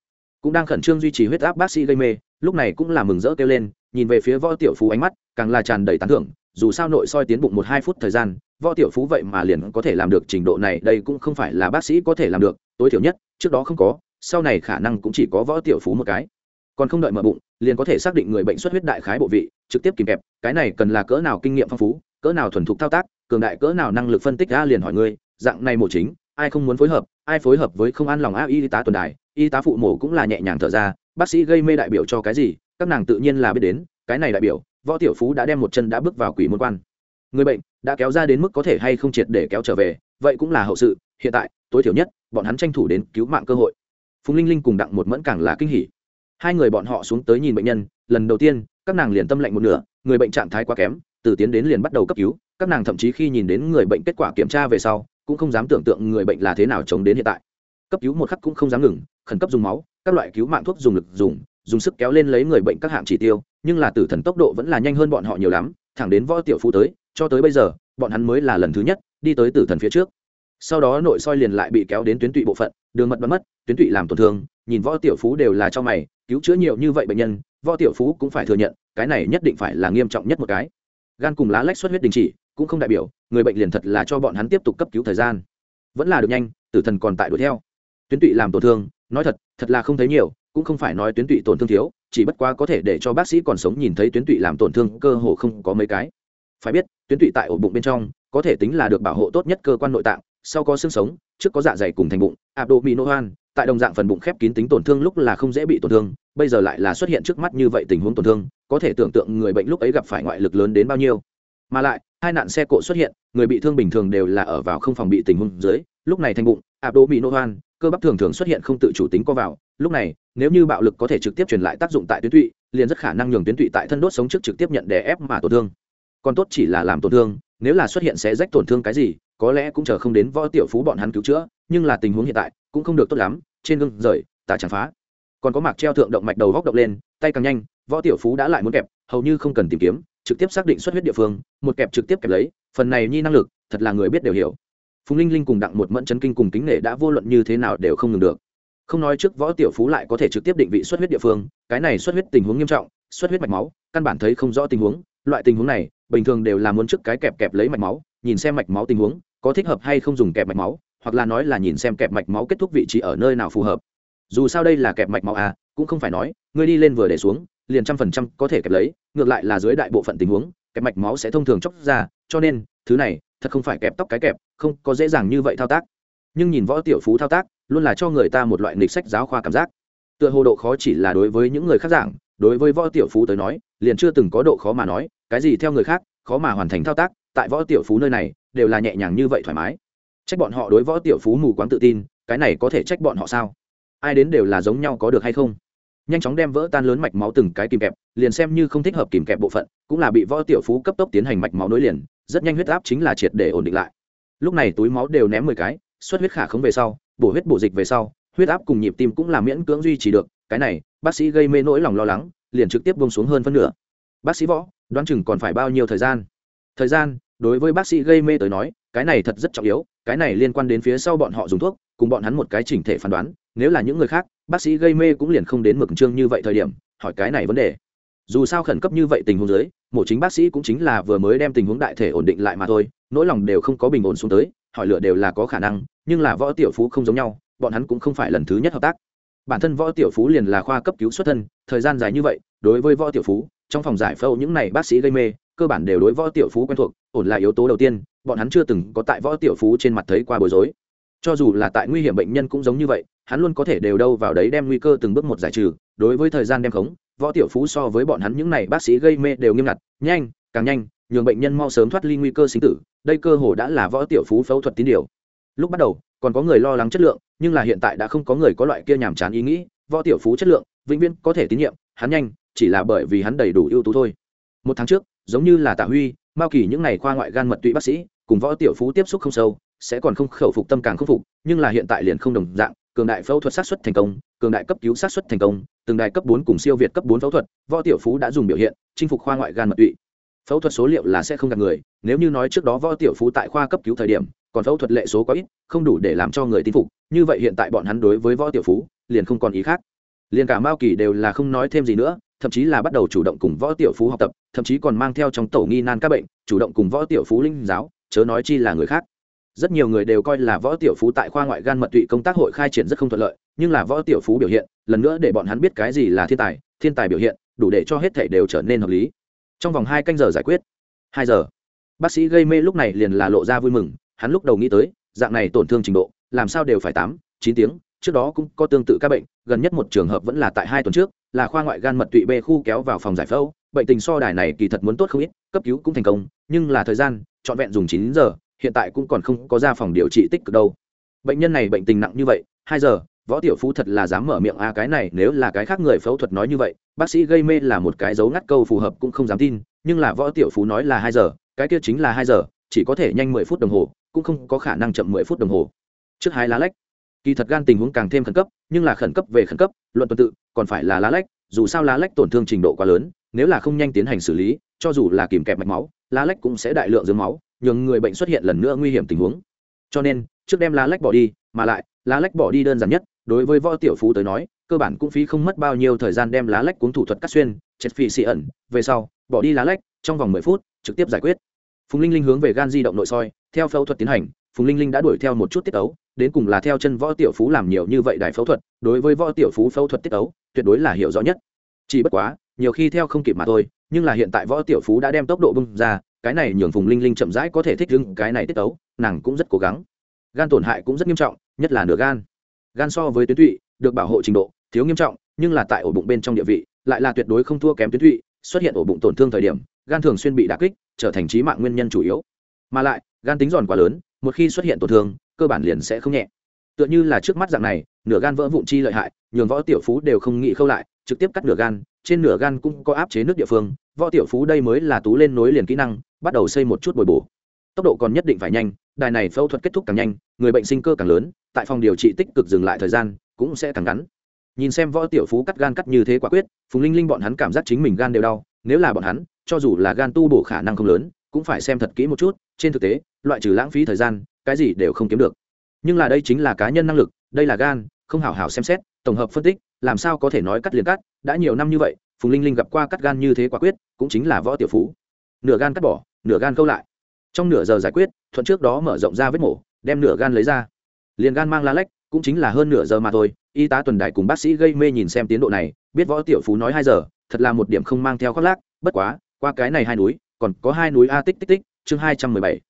Cũng đang khẩn trương duy trì huyết áp bác sĩ gây mê, lúc này cũng là mừng rỡ kêu lên, nhìn về phía võ tiểu phú ánh mắt, càng là tràn đầy tán thưởng, dù sao nội soi tiến bụng một hai phút thời gian, võ tiểu phú vậy mà liền có thể làm được trình độ này, đây cũng không phải là bác sĩ có thể làm được, tối thiểu nhất, trước đó không có, sau này khả năng cũng chỉ có võ tiểu phú một cái. Còn không đợi mở bụng, liền có thể xác định người bệnh xuất huyết đại khái bộ vị, trực tiếp kìm kẹp, cái này cần là cỡ nào kinh nghiệm phong phú cỡ nào thuần thục thao tác, cường đại cỡ nào năng lực phân tích ra liền hỏi ngươi, dạng này mổ chính, ai không muốn phối hợp, ai phối hợp với không an lòng a y tá tuần đài, y tá phụ mổ cũng là nhẹ nhàng thở ra, bác sĩ gây mê đại biểu cho cái gì, các nàng tự nhiên là biết đến, cái này đại biểu, võ tiểu phú đã đem một chân đã bước vào quỷ môn quan. Người bệnh đã kéo ra đến mức có thể hay không triệt để kéo trở về, vậy cũng là hậu sự, hiện tại, tối thiểu nhất, bọn hắn tranh thủ đến cứu mạng cơ hội. Phùng linh linh cùng đặng một mẫn càng là kinh hỉ. Hai người bọn họ xuống tới nhìn bệnh nhân, lần đầu tiên, các nàng liền tâm lạnh một nửa, người bệnh trạng thái quá kém từ tiến đến liền bắt đầu cấp cứu, các nàng thậm chí khi nhìn đến người bệnh kết quả kiểm tra về sau, cũng không dám tưởng tượng người bệnh là thế nào chống đến hiện tại. Cấp cứu một khắc cũng không dám ngừng, khẩn cấp dùng máu, các loại cứu mạng thuốc dùng lực dùng dùng sức kéo lên lấy người bệnh các hạng chỉ tiêu, nhưng là tử thần tốc độ vẫn là nhanh hơn bọn họ nhiều lắm, thẳng đến võ tiểu phú tới, cho tới bây giờ, bọn hắn mới là lần thứ nhất, đi tới tử thần phía trước. Sau đó nội soi liền lại bị kéo đến tuyến tụy bộ phận, đường mật bắn mất, tuyến tụy làm tổn thương, nhìn võ tiểu phú đều là cho mày, cứu chữa nhiều như vậy bệnh nhân, võ tiểu phú cũng phải thừa nhận, cái này nhất định phải là nghiêm trọng nhất một cái gan cùng lá lách xuất huyết đình chỉ, cũng không đại biểu, người bệnh liền thật là cho bọn hắn tiếp tục cấp cứu thời gian. Vẫn là được nhanh, tử thần còn tại đuổi theo. Tuyến tụy làm tổn thương, nói thật thật là không thấy nhiều, cũng không phải nói tuyến tụy tổn thương thiếu, chỉ bất quá có thể để cho bác sĩ còn sống nhìn thấy tuyến tụy làm tổn thương cơ hồ không có mấy cái. Phải biết, tuyến tụy tại ổ bụng bên trong, có thể tính là được bảo hộ tốt nhất cơ quan nội tạng, sau có xương sống, trước có dạ dày cùng thành bụng abdominoan tại đồng dạng phần bụng khép kín tính tổn thương lúc là không dễ bị tổn thương, bây giờ lại là xuất hiện trước mắt như vậy tình huống tổn thương có thể tưởng tượng người bệnh lúc ấy gặp phải ngoại lực lớn đến bao nhiêu. Mà lại, hai nạn xe cộ xuất hiện, người bị thương bình thường đều là ở vào không phòng bị tình huống dưới, lúc này thành bụng áp đố bị nô hoan cơ bắp thường thường xuất hiện không tự chủ tính co vào. Lúc này, nếu như bạo lực có thể trực tiếp truyền lại tác dụng tại tuyến tụy, liền rất khả năng nhường tuyến tụy tại thân đốt sống trước trực tiếp nhận đè ép mà tổn thương. Còn tốt chỉ là làm tổn thương, nếu là xuất hiện sẽ rách tổn thương cái gì, có lẽ cũng chờ không đến võ tiểu phú bọn hắn cứu chữa, nhưng là tình huống hiện tại cũng không được tốt lắm, trên gương rời tà chẳng phá. Còn có mạc treo thượng động mạch đầu góc động lên, tay càng nhanh võ tiểu phú đã lại muốn kẹp, hầu như không cần tìm kiếm, trực tiếp xác định xuất huyết địa phương, một kẹp trực tiếp kẹp lấy, phần này nhi năng lực, thật là người biết đều hiểu. Phùng linh linh cùng đặng một mẫn chấn kinh cùng kính nể đã vô luận như thế nào đều không ngừng được. Không nói trước võ tiểu phú lại có thể trực tiếp định vị xuất huyết địa phương, cái này xuất huyết tình huống nghiêm trọng, xuất huyết mạch máu, căn bản thấy không rõ tình huống, loại tình huống này, bình thường đều là muốn trước cái kẹp kẹp lấy mạch máu, nhìn xem mạch máu tình huống, có thích hợp hay không dùng kẹp mạch máu, hoặc là nói là nhìn xem kẹp mạch máu kết thúc vị trí ở nơi nào phù hợp. Dù sao đây là kẹp mạch máu à cũng không phải nói, ngươi đi lên vừa để xuống liền trăm phần trăm có thể kẹp lấy, ngược lại là dưới đại bộ phận tình huống, kẹp mạch máu sẽ thông thường chóc ra, cho nên, thứ này, thật không phải kẹp tóc cái kẹp, không có dễ dàng như vậy thao tác. Nhưng nhìn võ tiểu phú thao tác, luôn là cho người ta một loại nghịch sách giáo khoa cảm giác. Tựa hồ độ khó chỉ là đối với những người khác giảng, đối với võ tiểu phú tới nói, liền chưa từng có độ khó mà nói, cái gì theo người khác, khó mà hoàn thành thao tác, tại võ tiểu phú nơi này, đều là nhẹ nhàng như vậy thoải mái. Trách bọn họ đối võ tiểu phú mù quáng tự tin, cái này có thể trách bọn họ sao? Ai đến đều là giống nhau có được hay không? Nhanh chóng đem vỡ tan lớn mạch máu từng cái kìm kẹp, liền xem như không thích hợp kìm kẹp bộ phận, cũng là bị võ tiểu phú cấp tốc tiến hành mạch máu nối liền, rất nhanh huyết áp chính là triệt để ổn định lại. Lúc này túi máu đều ném mười cái, xuất huyết khả khống về sau, bổ huyết bổ dịch về sau, huyết áp cùng nhịp tim cũng là miễn cưỡng duy trì được, cái này, bác sĩ gây mê nỗi lòng lo lắng, liền trực tiếp bông xuống hơn phân nửa. Bác sĩ võ, đoán chừng còn phải bao nhiêu thời gian? Thời gian, đối với bác sĩ gây mê tới nói, cái này thật rất trọng yếu, cái này liên quan đến phía sau bọn họ dùng thuốc cùng bọn hắn một cái chỉnh thể phán đoán, nếu là những người khác, bác sĩ gây mê cũng liền không đến mực trương như vậy thời điểm, hỏi cái này vấn đề. Dù sao khẩn cấp như vậy tình huống dưới, mổ chính bác sĩ cũng chính là vừa mới đem tình huống đại thể ổn định lại mà thôi, nỗi lòng đều không có bình ổn xuống tới, hỏi lựa đều là có khả năng, nhưng là võ tiểu phú không giống nhau, bọn hắn cũng không phải lần thứ nhất hợp tác. Bản thân võ tiểu phú liền là khoa cấp cứu xuất thân, thời gian dài như vậy, đối với võ tiểu phú, trong phòng giải phẫu những này bác sĩ gây mê, cơ bản đều đối võ tiểu phú quen thuộc, ổn là yếu tố đầu tiên, bọn hắn chưa từng có tại võ tiểu phú trên mặt thấy qua bối rối cho dù là tại nguy hiểm bệnh nhân cũng giống như vậy, hắn luôn có thể đều đâu vào đấy đem nguy cơ từng bước một giải trừ, đối với thời gian đem khống, võ tiểu phú so với bọn hắn những này bác sĩ gây mê đều nghiêm ngặt, nhanh, càng nhanh, nhường bệnh nhân mau sớm thoát ly nguy cơ sinh tử, đây cơ hồ đã là võ tiểu phú phẫu thuật tín điều. Lúc bắt đầu, còn có người lo lắng chất lượng, nhưng là hiện tại đã không có người có loại kia nhàm chán ý nghĩ, võ tiểu phú chất lượng, vĩnh viễn có thể tín nhiệm, hắn nhanh, chỉ là bởi vì hắn đầy đủ ưu tú thôi. Một tháng trước, giống như là tạ huy, mao kỳ những ngày khoa ngoại gan mật tụy bác sĩ, cùng võ tiểu phú tiếp xúc không sâu sẽ còn không khẩu phục tâm càng không phục, nhưng là hiện tại liền không đồng dạng, cường đại phẫu thuật sát xuất thành công, cường đại cấp cứu sát xuất thành công, từng đại cấp bốn cùng siêu việt cấp bốn phẫu thuật, võ tiểu phú đã dùng biểu hiện, chinh phục khoa ngoại gan mật tụy. Phẫu thuật số liệu là sẽ không gặp người, nếu như nói trước đó võ tiểu phú tại khoa cấp cứu thời điểm, còn phẫu thuật lệ số có ít, không đủ để làm cho người tin phục, như vậy hiện tại bọn hắn đối với võ tiểu phú, liền không còn ý khác. Liền cả mao kỳ đều là không nói thêm gì nữa, thậm chí là bắt đầu chủ động cùng võ tiểu phú học tập, thậm chí còn mang theo trong tổ nghi nan các bệnh, chủ động cùng võ tiểu phú linh giáo, chớ nói chi là người khác rất nhiều người đều coi là võ tiểu phú tại khoa ngoại gan mật tụy công tác hội khai triển rất không thuận lợi, nhưng là võ tiểu phú biểu hiện, lần nữa để bọn hắn biết cái gì là thiên tài thiên tài biểu hiện, đủ để cho hết thể đều trở nên hợp lý. Trong vòng hai canh giờ giải quyết, hai giờ, bác sĩ gây mê lúc này liền là lộ ra vui mừng, hắn lúc đầu nghĩ tới, dạng này tổn thương trình độ, làm sao đều phải tám, chín tiếng, trước đó cũng có tương tự các bệnh, gần nhất một trường hợp vẫn là tại hai tuần trước, là khoa ngoại gan mật tụy b khu kéo vào phòng giải phẫu, bệnh tình so đài này kỳ thật muốn tốt không ít, cấp cứu cũng thành công, nhưng là thời gian, trọn vẹn dùng chín giờ hiện tại cũng còn không có ra phòng điều trị tích cực đâu. Bệnh nhân này bệnh tình nặng như vậy, hai giờ, võ tiểu phú thật là dám mở miệng, a, cái này nếu là cái khác người phẫu thuật nói như vậy, bác sĩ gây mê là một cái dấu ngắt câu phù hợp cũng không dám tin, nhưng là võ tiểu phú nói là hai giờ, cái kia chính là hai giờ, chỉ có thể nhanh mười phút đồng hồ, cũng không có khả năng chậm mười phút đồng hồ. Trước hai lá lách, kỳ thật gan tình huống càng thêm khẩn cấp, nhưng là khẩn cấp về khẩn cấp, luận tuần tự, còn phải là lá lách, dù sao lá lách tổn thương trình độ quá lớn, nếu là không nhanh tiến hành xử lý, cho dù là kìm kẹp mạch máu, lá lách cũng sẽ đại lượng dưỡng máu nhường người bệnh xuất hiện lần nữa nguy hiểm tình huống. Cho nên, trước đem lá lách bỏ đi, mà lại, lá lách bỏ đi đơn giản nhất, đối với võ tiểu phú tới nói, cơ bản cũng phí không mất bao nhiêu thời gian đem lá lách cuốn thủ thuật cắt xuyên chết phì xị ẩn. Về sau, bỏ đi lá lách, trong vòng mười phút, trực tiếp giải quyết. Phùng linh linh hướng về gan di động nội soi, theo phẫu thuật tiến hành, phùng linh linh đã đuổi theo một chút tiết ấu, đến cùng là theo chân võ tiểu phú làm nhiều như vậy đại phẫu thuật, đối với võ tiểu phú phẫu thuật tiết ấu, tuyệt đối là hiểu rõ nhất. Chỉ bất quá, nhiều khi theo không kịp mà thôi, nhưng là hiện tại võ tiểu phú đã đem tốc độ bung ra cái này nhường phùng linh linh chậm rãi có thể thích ứng cái này tiết tấu, nàng cũng rất cố gắng. Gan tổn hại cũng rất nghiêm trọng, nhất là nửa gan. Gan so với tuyến tụy, được bảo hộ trình độ, thiếu nghiêm trọng, nhưng là tại ổ bụng bên trong địa vị, lại là tuyệt đối không thua kém tuyến tụy, xuất hiện ổ bụng tổn thương thời điểm, gan thường xuyên bị đả kích, trở thành trí mạng nguyên nhân chủ yếu. Mà lại, gan tính giòn quá lớn, một khi xuất hiện tổn thương, cơ bản liền sẽ không nhẹ. Tựa như là trước mắt dạng này, nửa gan vỡ vụn chi lợi hại, nhường võ tiểu phú đều không nghĩ khâu lại, trực tiếp cắt nửa gan, trên nửa gan cũng có áp chế nước địa phương, võ tiểu phú đây mới là tú lên nối liền kỹ năng bắt đầu xây một chút bồi bổ. Tốc độ còn nhất định phải nhanh, đài này phẫu thuật kết thúc càng nhanh, người bệnh sinh cơ càng lớn, tại phòng điều trị tích cực dừng lại thời gian cũng sẽ càng ngắn. Nhìn xem võ tiểu phú cắt gan cắt như thế quả quyết, phùng linh linh bọn hắn cảm giác chính mình gan đều đau, nếu là bọn hắn, cho dù là gan tu bổ khả năng không lớn, cũng phải xem thật kỹ một chút, trên thực tế, loại trừ lãng phí thời gian, cái gì đều không kiếm được. Nhưng là đây chính là cá nhân năng lực, đây là gan, không hảo hảo xem xét, tổng hợp phân tích, làm sao có thể nói cắt liền cắt, đã nhiều năm như vậy, phùng linh linh gặp qua cắt gan như thế quả quyết, cũng chính là võ tiểu phú nửa gan cắt bỏ, nửa gan câu lại. Trong nửa giờ giải quyết, thuận trước đó mở rộng ra vết mổ, đem nửa gan lấy ra. Liền gan mang la lách, cũng chính là hơn nửa giờ mà thôi, y tá tuần đại cùng bác sĩ gây mê nhìn xem tiến độ này, biết võ tiểu phú nói hai giờ, thật là một điểm không mang theo khoác lác, bất quá, qua cái này hai núi, còn có hai núi a tích tích tích, chương hai trăm mười bảy,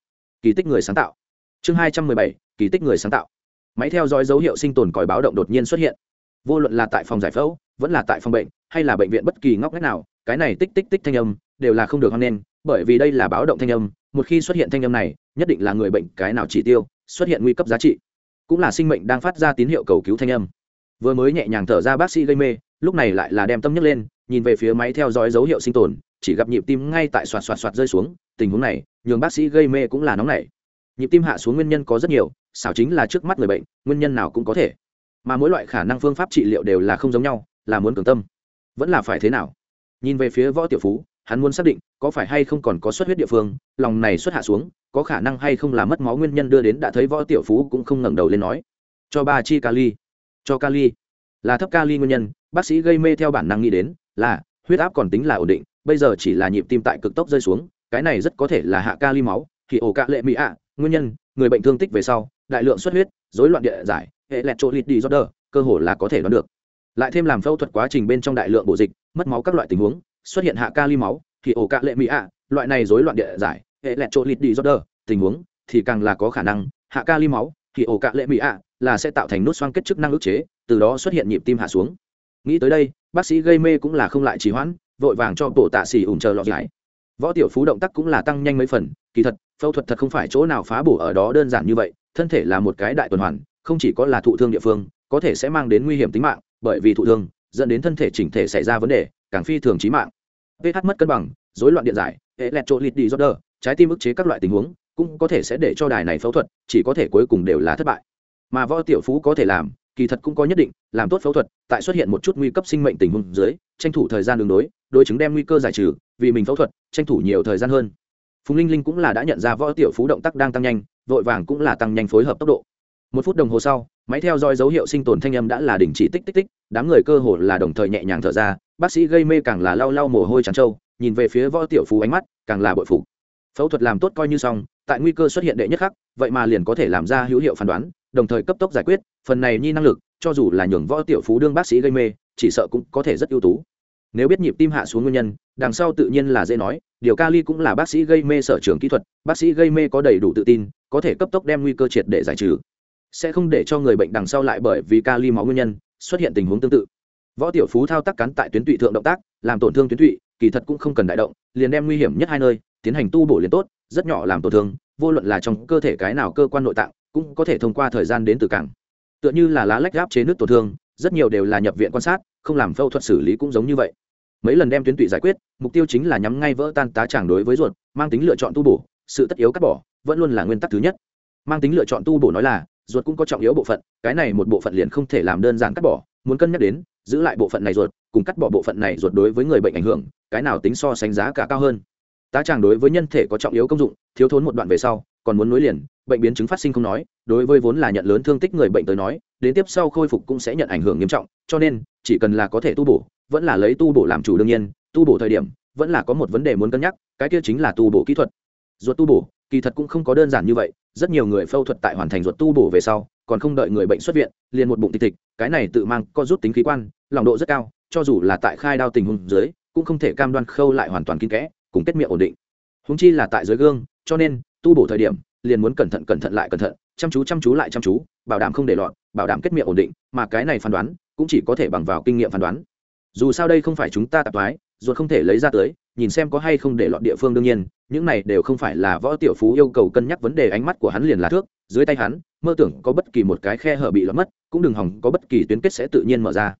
kỳ tích người sáng tạo. Chương hai trăm mười bảy, kỳ tích người sáng tạo. Máy theo dõi dấu hiệu sinh tồn còi báo động đột nhiên xuất hiện. Vô luận là tại phòng giải phẫu, vẫn là tại phòng bệnh, hay là bệnh viện bất kỳ ngóc ngách nào, cái này tích tích tích thanh âm, đều là không được hoan nghênh bởi vì đây là báo động thanh âm, một khi xuất hiện thanh âm này, nhất định là người bệnh cái nào chỉ tiêu, xuất hiện nguy cấp giá trị. Cũng là sinh mệnh đang phát ra tín hiệu cầu cứu thanh âm. Vừa mới nhẹ nhàng thở ra bác sĩ gây mê, lúc này lại là đem tâm nhấc lên, nhìn về phía máy theo dõi dấu hiệu sinh tồn, chỉ gặp nhịp tim ngay tại xoạt xoạt xoạt rơi xuống, tình huống này, nhường bác sĩ gây mê cũng là nóng nảy. Nhịp tim hạ xuống nguyên nhân có rất nhiều, xảo chính là trước mắt người bệnh, nguyên nhân nào cũng có thể. Mà mỗi loại khả năng phương pháp trị liệu đều là không giống nhau, là muốn cường tâm. Vẫn là phải thế nào? Nhìn về phía võ tiểu phú hắn muốn xác định có phải hay không còn có xuất huyết địa phương, lòng này xuất hạ xuống, có khả năng hay không là mất máu nguyên nhân đưa đến, đã thấy võ tiểu phú cũng không ngẩng đầu lên nói. Cho ba chi kali cho kali là thấp kali nguyên nhân, bác sĩ gây mê theo bản năng nghĩ đến, là, huyết áp còn tính là ổn định, bây giờ chỉ là nhịp tim tại cực tốc rơi xuống, cái này rất có thể là hạ kali máu, thì ổ cạ lệ mỹ ạ, nguyên nhân, người bệnh thương tích về sau, đại lượng xuất huyết, rối loạn địa giải, hệ lẹt trộn lịt đi do đờ, cơ hồ là có thể đoán được. Lại thêm làm phẫu thuật quá trình bên trong đại lượng bộ dịch, mất máu các loại tình huống xuất hiện hạ kali máu, thì ổ cạ lệ mỹ ạ, loại này rối loạn địa giải, hệ lẹt trộn lịt đi do đờ tình huống thì càng là có khả năng, hạ kali máu, thì ổ cạ lệ mỹ ạ, là sẽ tạo thành nút xoang kết chức năng ức chế, từ đó xuất hiện nhịp tim hạ xuống. Nghĩ tới đây, bác sĩ gây mê cũng là không lại trì hoãn, vội vàng cho bộ tạ xỉ ủng chờ lọt giải. Võ tiểu phú động tác cũng là tăng nhanh mấy phần, kỳ thật, phẫu thuật thật không phải chỗ nào phá bổ ở đó đơn giản như vậy, thân thể là một cái đại tuần hoàn, không chỉ có là thụ thương địa phương, có thể sẽ mang đến nguy hiểm tính mạng, bởi vì thụ thương dẫn đến thân thể chỉnh thể xảy ra vấn đề, càng phi thường trí mạng ph mất cân bằng, rối loạn điện giải hệ lẹt trộn lịt đi do đờ trái tim ức chế các loại tình huống, cũng có thể sẽ để cho đài này phẫu thuật, chỉ có thể cuối cùng đều là thất bại. Mà võ tiểu phú có thể làm, kỳ thật cũng có nhất định, làm tốt phẫu thuật, tại xuất hiện một chút nguy cấp sinh mệnh tình huống dưới, tranh thủ thời gian đường đối đối chứng đem nguy cơ giải trừ, vì mình phẫu thuật, tranh thủ nhiều thời gian hơn. Phùng linh linh cũng là đã nhận ra võ tiểu phú động tác đang tăng nhanh, vội vàng cũng là tăng nhanh phối hợp tốc độ một phút đồng hồ sau, máy theo dõi dấu hiệu sinh tồn thanh âm đã là đình chỉ tích tích tích, đám người cơ hồ là đồng thời nhẹ nhàng thở ra, bác sĩ gây mê càng là lau lau mồ hôi trắng trâu, nhìn về phía võ tiểu phú ánh mắt, càng là bội phục. Phẫu thuật làm tốt coi như xong, tại nguy cơ xuất hiện đệ nhất khắc, vậy mà liền có thể làm ra hữu hiệu phán đoán, đồng thời cấp tốc giải quyết, phần này nhi năng lực, cho dù là nhường võ tiểu phú đương bác sĩ gây mê, chỉ sợ cũng có thể rất ưu tú. Nếu biết nhịp tim hạ xuống nguyên nhân, đằng sau tự nhiên là dễ nói, điều kali cũng là bác sĩ gây mê sở trường kỹ thuật, bác sĩ gây mê có đầy đủ tự tin, có thể cấp tốc đem nguy cơ triệt để giải trừ sẽ không để cho người bệnh đằng sau lại bởi vì kali máu nguyên nhân xuất hiện tình huống tương tự. Võ tiểu phú thao tác cắn tại tuyến tụy thượng động tác, làm tổn thương tuyến tụy, kỳ thật cũng không cần đại động, liền đem nguy hiểm nhất hai nơi, tiến hành tu bổ liền tốt, rất nhỏ làm tổn thương, vô luận là trong cơ thể cái nào cơ quan nội tạng, cũng có thể thông qua thời gian đến từ cảng. Tựa như là lá lách gáp chế nước tổn thương, rất nhiều đều là nhập viện quan sát, không làm phẫu thuật xử lý cũng giống như vậy. Mấy lần đem tuyến tụy giải quyết, mục tiêu chính là nhắm ngay vỡ tan tá tràng đối với ruột, mang tính lựa chọn tu bổ, sự tất yếu cắt bỏ, vẫn luôn là nguyên tắc thứ nhất. Mang tính lựa chọn tu bổ nói là ruột cũng có trọng yếu bộ phận, cái này một bộ phận liền không thể làm đơn giản cắt bỏ. Muốn cân nhắc đến, giữ lại bộ phận này ruột, cùng cắt bỏ bộ phận này ruột đối với người bệnh ảnh hưởng, cái nào tính so sánh giá cả cao hơn. Tá tràng đối với nhân thể có trọng yếu công dụng, thiếu thốn một đoạn về sau, còn muốn nối liền, bệnh biến chứng phát sinh không nói, đối với vốn là nhận lớn thương tích người bệnh tới nói, đến tiếp sau khôi phục cũng sẽ nhận ảnh hưởng nghiêm trọng, cho nên, chỉ cần là có thể tu bổ, vẫn là lấy tu bổ làm chủ đương nhiên, tu bổ thời điểm, vẫn là có một vấn đề muốn cân nhắc, cái kia chính là tu bổ kỹ thuật. Ruột tu bổ, kỳ thật cũng không có đơn giản như vậy rất nhiều người phẫu thuật tại hoàn thành ruột tu bổ về sau, còn không đợi người bệnh xuất viện, liền một bụng tịch tịch, cái này tự mang có rút tính khí quan, lòng độ rất cao, cho dù là tại khai đao tình huống dưới, cũng không thể cam đoan khâu lại hoàn toàn kín kẽ, cùng kết miệng ổn định. Húng chi là tại dưới gương, cho nên, tu bổ thời điểm, liền muốn cẩn thận cẩn thận lại cẩn thận, chăm chú chăm chú lại chăm chú, bảo đảm không để lọt bảo đảm kết miệng ổn định, mà cái này phán đoán, cũng chỉ có thể bằng vào kinh nghiệm phán đoán. Dù sao đây không phải chúng ta tạp thoái ruột không thể lấy ra tới, nhìn xem có hay không để lọt địa phương đương nhiên, những này đều không phải là võ tiểu phú yêu cầu cân nhắc vấn đề ánh mắt của hắn liền là thước, dưới tay hắn, mơ tưởng có bất kỳ một cái khe hở bị lọt mất, cũng đừng hỏng, có bất kỳ tuyến kết sẽ tự nhiên mở ra.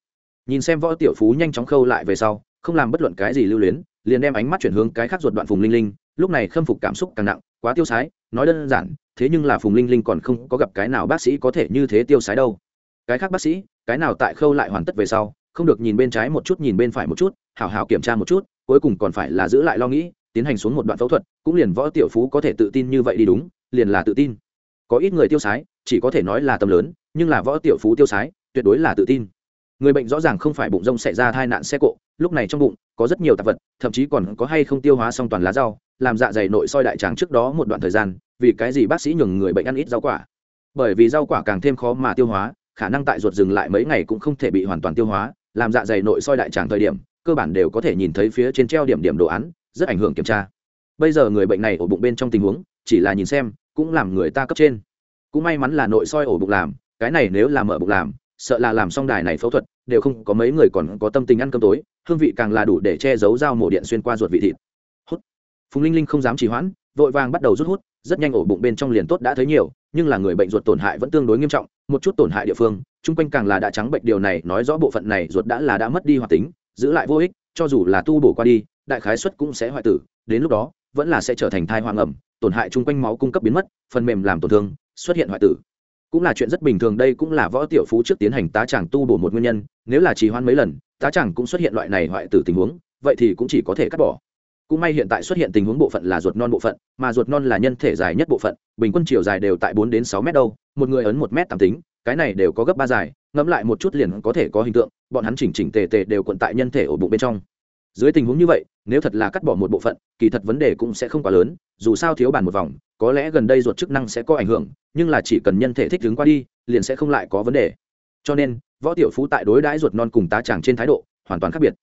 Nhìn xem võ tiểu phú nhanh chóng khâu lại về sau, không làm bất luận cái gì lưu luyến, liền đem ánh mắt chuyển hướng cái khác ruột đoạn phùng linh linh, lúc này khâm phục cảm xúc càng nặng, quá tiêu sái, nói đơn giản, thế nhưng là phùng linh linh còn không có gặp cái nào bác sĩ có thể như thế tiêu sái đâu. Cái khác bác sĩ, cái nào tại khâu lại hoàn tất về sau không được nhìn bên trái một chút, nhìn bên phải một chút, hảo hảo kiểm tra một chút, cuối cùng còn phải là giữ lại lo nghĩ, tiến hành xuống một đoạn phẫu thuật, cũng liền võ tiểu phú có thể tự tin như vậy đi đúng, liền là tự tin. Có ít người tiêu sái, chỉ có thể nói là tầm lớn, nhưng là võ tiểu phú tiêu sái, tuyệt đối là tự tin. Người bệnh rõ ràng không phải bụng rông xảy ra tai nạn xe cộ, lúc này trong bụng, có rất nhiều tạp vật, thậm chí còn có hay không tiêu hóa xong toàn lá rau, làm dạ dày nội soi đại tràng trước đó một đoạn thời gian, vì cái gì bác sĩ nhường người bệnh ăn ít rau quả? Bởi vì rau quả càng thêm khó mà tiêu hóa, khả năng tại ruột dừng lại mấy ngày cũng không thể bị hoàn toàn tiêu hóa làm dạ dày nội soi đại tràng thời điểm, cơ bản đều có thể nhìn thấy phía trên treo điểm điểm đồ án, rất ảnh hưởng kiểm tra. Bây giờ người bệnh này ổ bụng bên trong tình huống, chỉ là nhìn xem, cũng làm người ta cấp trên. Cũng may mắn là nội soi ổ bụng làm, cái này nếu là mở bụng làm, sợ là làm xong đài này phẫu thuật, đều không có mấy người còn có tâm tình ăn cơm tối, hương vị càng là đủ để che giấu dao mổ điện xuyên qua ruột vị thịt. Hút. Phùng linh linh không dám trì hoãn, vội vàng bắt đầu rút hút rất nhanh ổ bụng bên trong liền tốt đã thấy nhiều, nhưng là người bệnh ruột tổn hại vẫn tương đối nghiêm trọng, một chút tổn hại địa phương, chung quanh càng là đã trắng bệnh, điều này nói rõ bộ phận này ruột đã là đã mất đi hoạt tính, giữ lại vô ích, cho dù là tu bổ qua đi, đại khái suất cũng sẽ hoại tử, đến lúc đó, vẫn là sẽ trở thành thai hoang ẩm, tổn hại chung quanh máu cung cấp biến mất, phần mềm làm tổn thương, xuất hiện hoại tử. Cũng là chuyện rất bình thường, đây cũng là võ tiểu phú trước tiến hành tá chàng tu bổ một nguyên nhân, nếu là trì hoãn mấy lần, tá chàng cũng xuất hiện loại này hoại tử tình huống, vậy thì cũng chỉ có thể cắt bỏ cũng may hiện tại xuất hiện tình huống bộ phận là ruột non bộ phận, mà ruột non là nhân thể dài nhất bộ phận, bình quân chiều dài đều tại bốn đến sáu mét đâu, một người ấn một mét tám tính, cái này đều có gấp ba dài, ngẫm lại một chút liền có thể có hình tượng, bọn hắn chỉnh chỉnh tề tề đều quận tại nhân thể ổ bụng bên trong. Dưới tình huống như vậy, nếu thật là cắt bỏ một bộ phận, kỳ thật vấn đề cũng sẽ không quá lớn, dù sao thiếu bàn một vòng, có lẽ gần đây ruột chức năng sẽ có ảnh hưởng, nhưng là chỉ cần nhân thể thích ứng qua đi, liền sẽ không lại có vấn đề. Cho nên, võ tiểu phú tại đối đãi ruột non cùng tá tràng trên thái độ hoàn toàn khác biệt.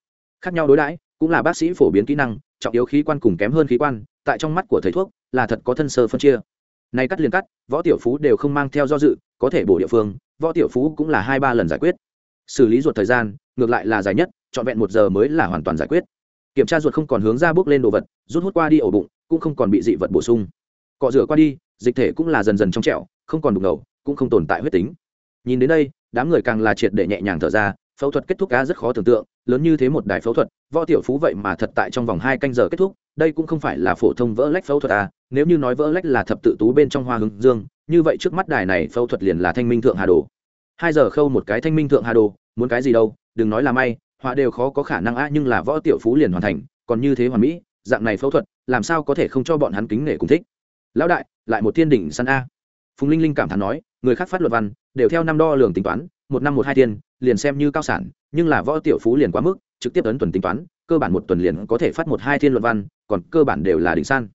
Khác nhau đối đãi cũng là bác sĩ phổ biến kỹ năng, trọng yếu khí quan cùng kém hơn khí quan, tại trong mắt của thầy thuốc, là thật có thân sơ phân chia. Nay cắt liền cắt, võ tiểu phú đều không mang theo do dự, có thể bổ địa phương, võ tiểu phú cũng là hai ba lần giải quyết. Xử lý ruột thời gian, ngược lại là dài nhất, trọn vẹn một giờ mới là hoàn toàn giải quyết. Kiểm tra ruột không còn hướng ra bước lên đồ vật, rút hút qua đi ổ bụng, cũng không còn bị dị vật bổ sung. Cọ rửa qua đi, dịch thể cũng là dần dần trong trẹo, không còn đục ngầu, cũng không tồn tại huyết tính. Nhìn đến đây, đám người càng là triệt để nhẹ nhàng thở ra phẫu thuật kết thúc cá rất khó tưởng tượng, lớn như thế một đài phẫu thuật, võ tiểu phú vậy mà thật tại trong vòng hai canh giờ kết thúc, đây cũng không phải là phổ thông vỡ lách phẫu thuật à nếu như nói vỡ lách là thập tự tú bên trong hoa hướng dương, như vậy trước mắt đài này phẫu thuật liền là thanh minh thượng hà đồ. Hai giờ khâu một cái thanh minh thượng hà đồ, muốn cái gì đâu, đừng nói là may, họa đều khó có khả năng a nhưng là võ tiểu phú liền hoàn thành, còn như thế hoàn mỹ, dạng này phẫu thuật, làm sao có thể không cho bọn hắn kính nể cùng thích. Lão đại, lại một thiên đỉnh săn a. Phùng linh linh cảm thán nói, người khác phát luật văn, đều theo năm đo lường tính toán một năm một hai tiền liền xem như cao sản, nhưng là võ tiểu phú liền quá mức, trực tiếp ấn tuần tính toán, cơ bản một tuần liền có thể phát một hai thiên luận văn, còn cơ bản đều là đỉnh san.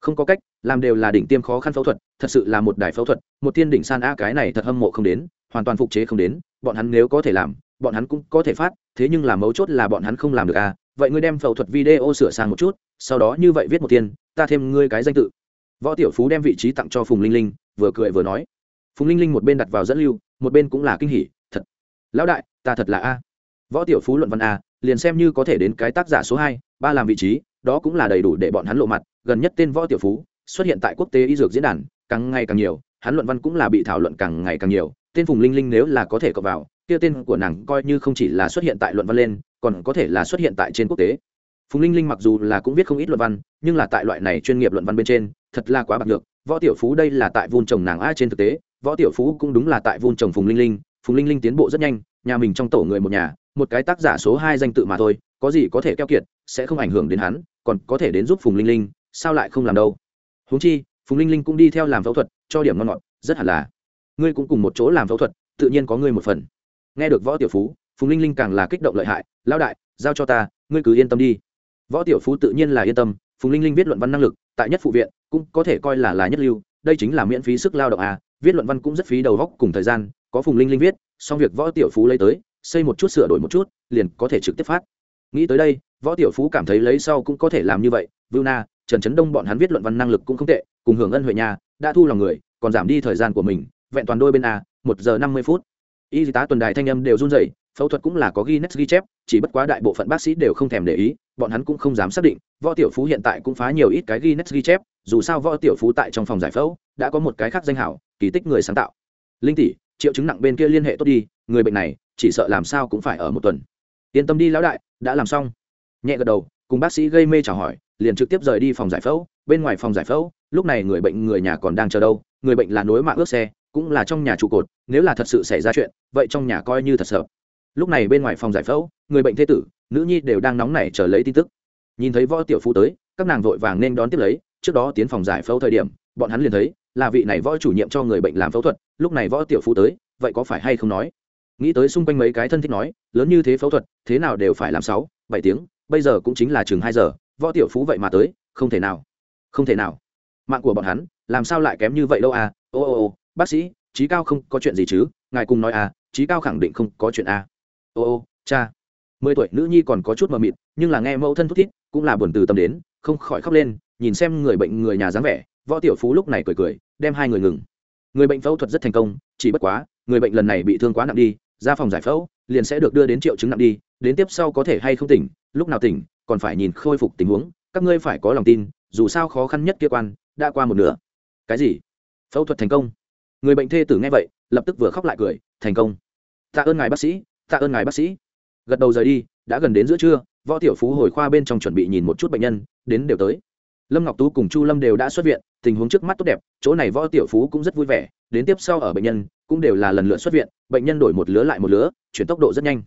Không có cách, làm đều là đỉnh tiêm khó khăn phẫu thuật, thật sự là một đài phẫu thuật, một thiên đỉnh san a cái này thật hâm mộ không đến, hoàn toàn phục chế không đến, bọn hắn nếu có thể làm, bọn hắn cũng có thể phát, thế nhưng là mấu chốt là bọn hắn không làm được a vậy ngươi đem phẫu thuật video sửa sang một chút, sau đó như vậy viết một thiên ta thêm ngươi cái danh tự. Võ tiểu phú đem vị trí tặng cho phùng linh linh, vừa cười vừa nói. Phùng linh linh một bên đặt vào dẫn lưu, một bên cũng là kinh hỉ lão đại, ta thật là a. Võ tiểu phú luận văn a, liền xem như có thể đến cái tác giả số hai, ba làm vị trí, đó cũng là đầy đủ để bọn hắn lộ mặt. Gần nhất tên võ tiểu phú xuất hiện tại quốc tế y dược diễn đàn, càng ngày càng nhiều, hắn luận văn cũng là bị thảo luận càng ngày càng nhiều. Tên phùng linh linh nếu là có thể cập vào, kia tên của nàng coi như không chỉ là xuất hiện tại luận văn lên, còn có thể là xuất hiện tại trên quốc tế. Phùng linh linh mặc dù là cũng viết không ít luận văn, nhưng là tại loại này chuyên nghiệp luận văn bên trên, thật là quá bạc được võ tiểu phú đây là tại vun trồng nàng a trên thực tế, võ tiểu phú cũng đúng là tại vun trồng phùng linh linh phùng linh linh tiến bộ rất nhanh, nhà mình trong tổ người một nhà, một cái tác giả số hai danh tự mà thôi, có gì có thể keo kiệt, sẽ không ảnh hưởng đến hắn, còn có thể đến giúp phùng linh linh, sao lại không làm đâu? Huống chi, phùng linh linh cũng đi theo làm phẫu thuật, cho điểm ngon ngọt, rất hẳn là. Ngươi cũng cùng một chỗ làm phẫu thuật, tự nhiên có ngươi một phần. Nghe được võ tiểu phú, phùng linh linh càng là kích động lợi hại, lão đại, giao cho ta, ngươi cứ yên tâm đi. Võ tiểu phú tự nhiên là yên tâm, phùng linh linh viết luận văn năng lực, tại nhất phụ viện, cũng có thể coi là là nhất lưu, đây chính là miễn phí sức lao động à viết luận văn cũng rất phí đầu góc cùng thời gian có phùng linh linh viết, xong việc võ tiểu phú lấy tới, xây một chút, sửa đổi một chút, liền có thể trực tiếp phát. Nghĩ tới đây, võ tiểu phú cảm thấy lấy sau cũng có thể làm như vậy. Vưu na, trần trấn đông bọn hắn viết luận văn năng lực cũng không tệ, cùng hưởng ân huệ nhà đã thu lòng người, còn giảm đi thời gian của mình, vẹn toàn đôi bên a, một giờ năm mươi phút. Y tá tuần đài thanh âm đều run rẩy, phẫu thuật cũng là có ghi nét ghi chép, chỉ bất quá đại bộ phận bác sĩ đều không thèm để ý, bọn hắn cũng không dám xác định, võ tiểu phú hiện tại cũng phá nhiều ít cái ghi nét ghi chép, dù sao võ tiểu phú tại trong phòng giải phẫu, đã có một cái khác danh hảo, kỳ tích người sáng tạo. Linh tỷ triệu chứng nặng bên kia liên hệ tốt đi, người bệnh này chỉ sợ làm sao cũng phải ở một tuần. Yên tâm đi lão đại, đã làm xong. Nhẹ gật đầu, cùng bác sĩ gây mê chào hỏi, liền trực tiếp rời đi phòng giải phẫu. Bên ngoài phòng giải phẫu, lúc này người bệnh người nhà còn đang chờ đâu. Người bệnh là nối mạng ước xe, cũng là trong nhà trụ cột. Nếu là thật sự xảy ra chuyện, vậy trong nhà coi như thật sợ. Lúc này bên ngoài phòng giải phẫu, người bệnh thế tử, nữ nhi đều đang nóng nảy chờ lấy tin tức. Nhìn thấy võ tiểu phú tới, các nàng vội vàng nên đón tiếp lấy. Trước đó tiến phòng giải phẫu thời điểm, bọn hắn liền thấy là vị này võ chủ nhiệm cho người bệnh làm phẫu thuật, lúc này võ tiểu phú tới, vậy có phải hay không nói? Nghĩ tới xung quanh mấy cái thân thích nói, lớn như thế phẫu thuật, thế nào đều phải làm sáu, bảy tiếng, bây giờ cũng chính là chừng hai giờ, võ tiểu phú vậy mà tới, không thể nào, không thể nào. Mạng của bọn hắn, làm sao lại kém như vậy đâu à? Ô ô ô, bác sĩ, trí cao không có chuyện gì chứ? Ngài cùng nói à trí cao khẳng định không có chuyện à. Ô ô, cha. Mười tuổi nữ nhi còn có chút mờ mịt, nhưng là nghe mẫu thân thúc thiết cũng là buồn từ tâm đến, không khỏi khóc lên, nhìn xem người bệnh người nhà dáng vẻ võ tiểu phú lúc này cười cười, đem hai người ngừng. Người bệnh phẫu thuật rất thành công, chỉ bất quá, người bệnh lần này bị thương quá nặng đi, ra phòng giải phẫu, liền sẽ được đưa đến triệu chứng nặng đi, đến tiếp sau có thể hay không tỉnh, lúc nào tỉnh, còn phải nhìn khôi phục tình huống, các ngươi phải có lòng tin, dù sao khó khăn nhất kia quan, đã qua một nửa. Cái gì? Phẫu thuật thành công. Người bệnh thê tử nghe vậy, lập tức vừa khóc lại cười, thành công. Tạ ơn ngài bác sĩ, tạ ơn ngài bác sĩ. Gật đầu rời đi, đã gần đến giữa trưa, võ tiểu phú hồi khoa bên trong chuẩn bị nhìn một chút bệnh nhân, đến đều tới lâm ngọc tú cùng chu lâm đều đã xuất viện, tình huống trước mắt tốt đẹp, chỗ này võ tiểu phú cũng rất vui vẻ, đến tiếp sau ở bệnh nhân, cũng đều là lần lượt xuất viện, bệnh nhân đổi một lứa lại một lứa, chuyển tốc độ rất nhanh.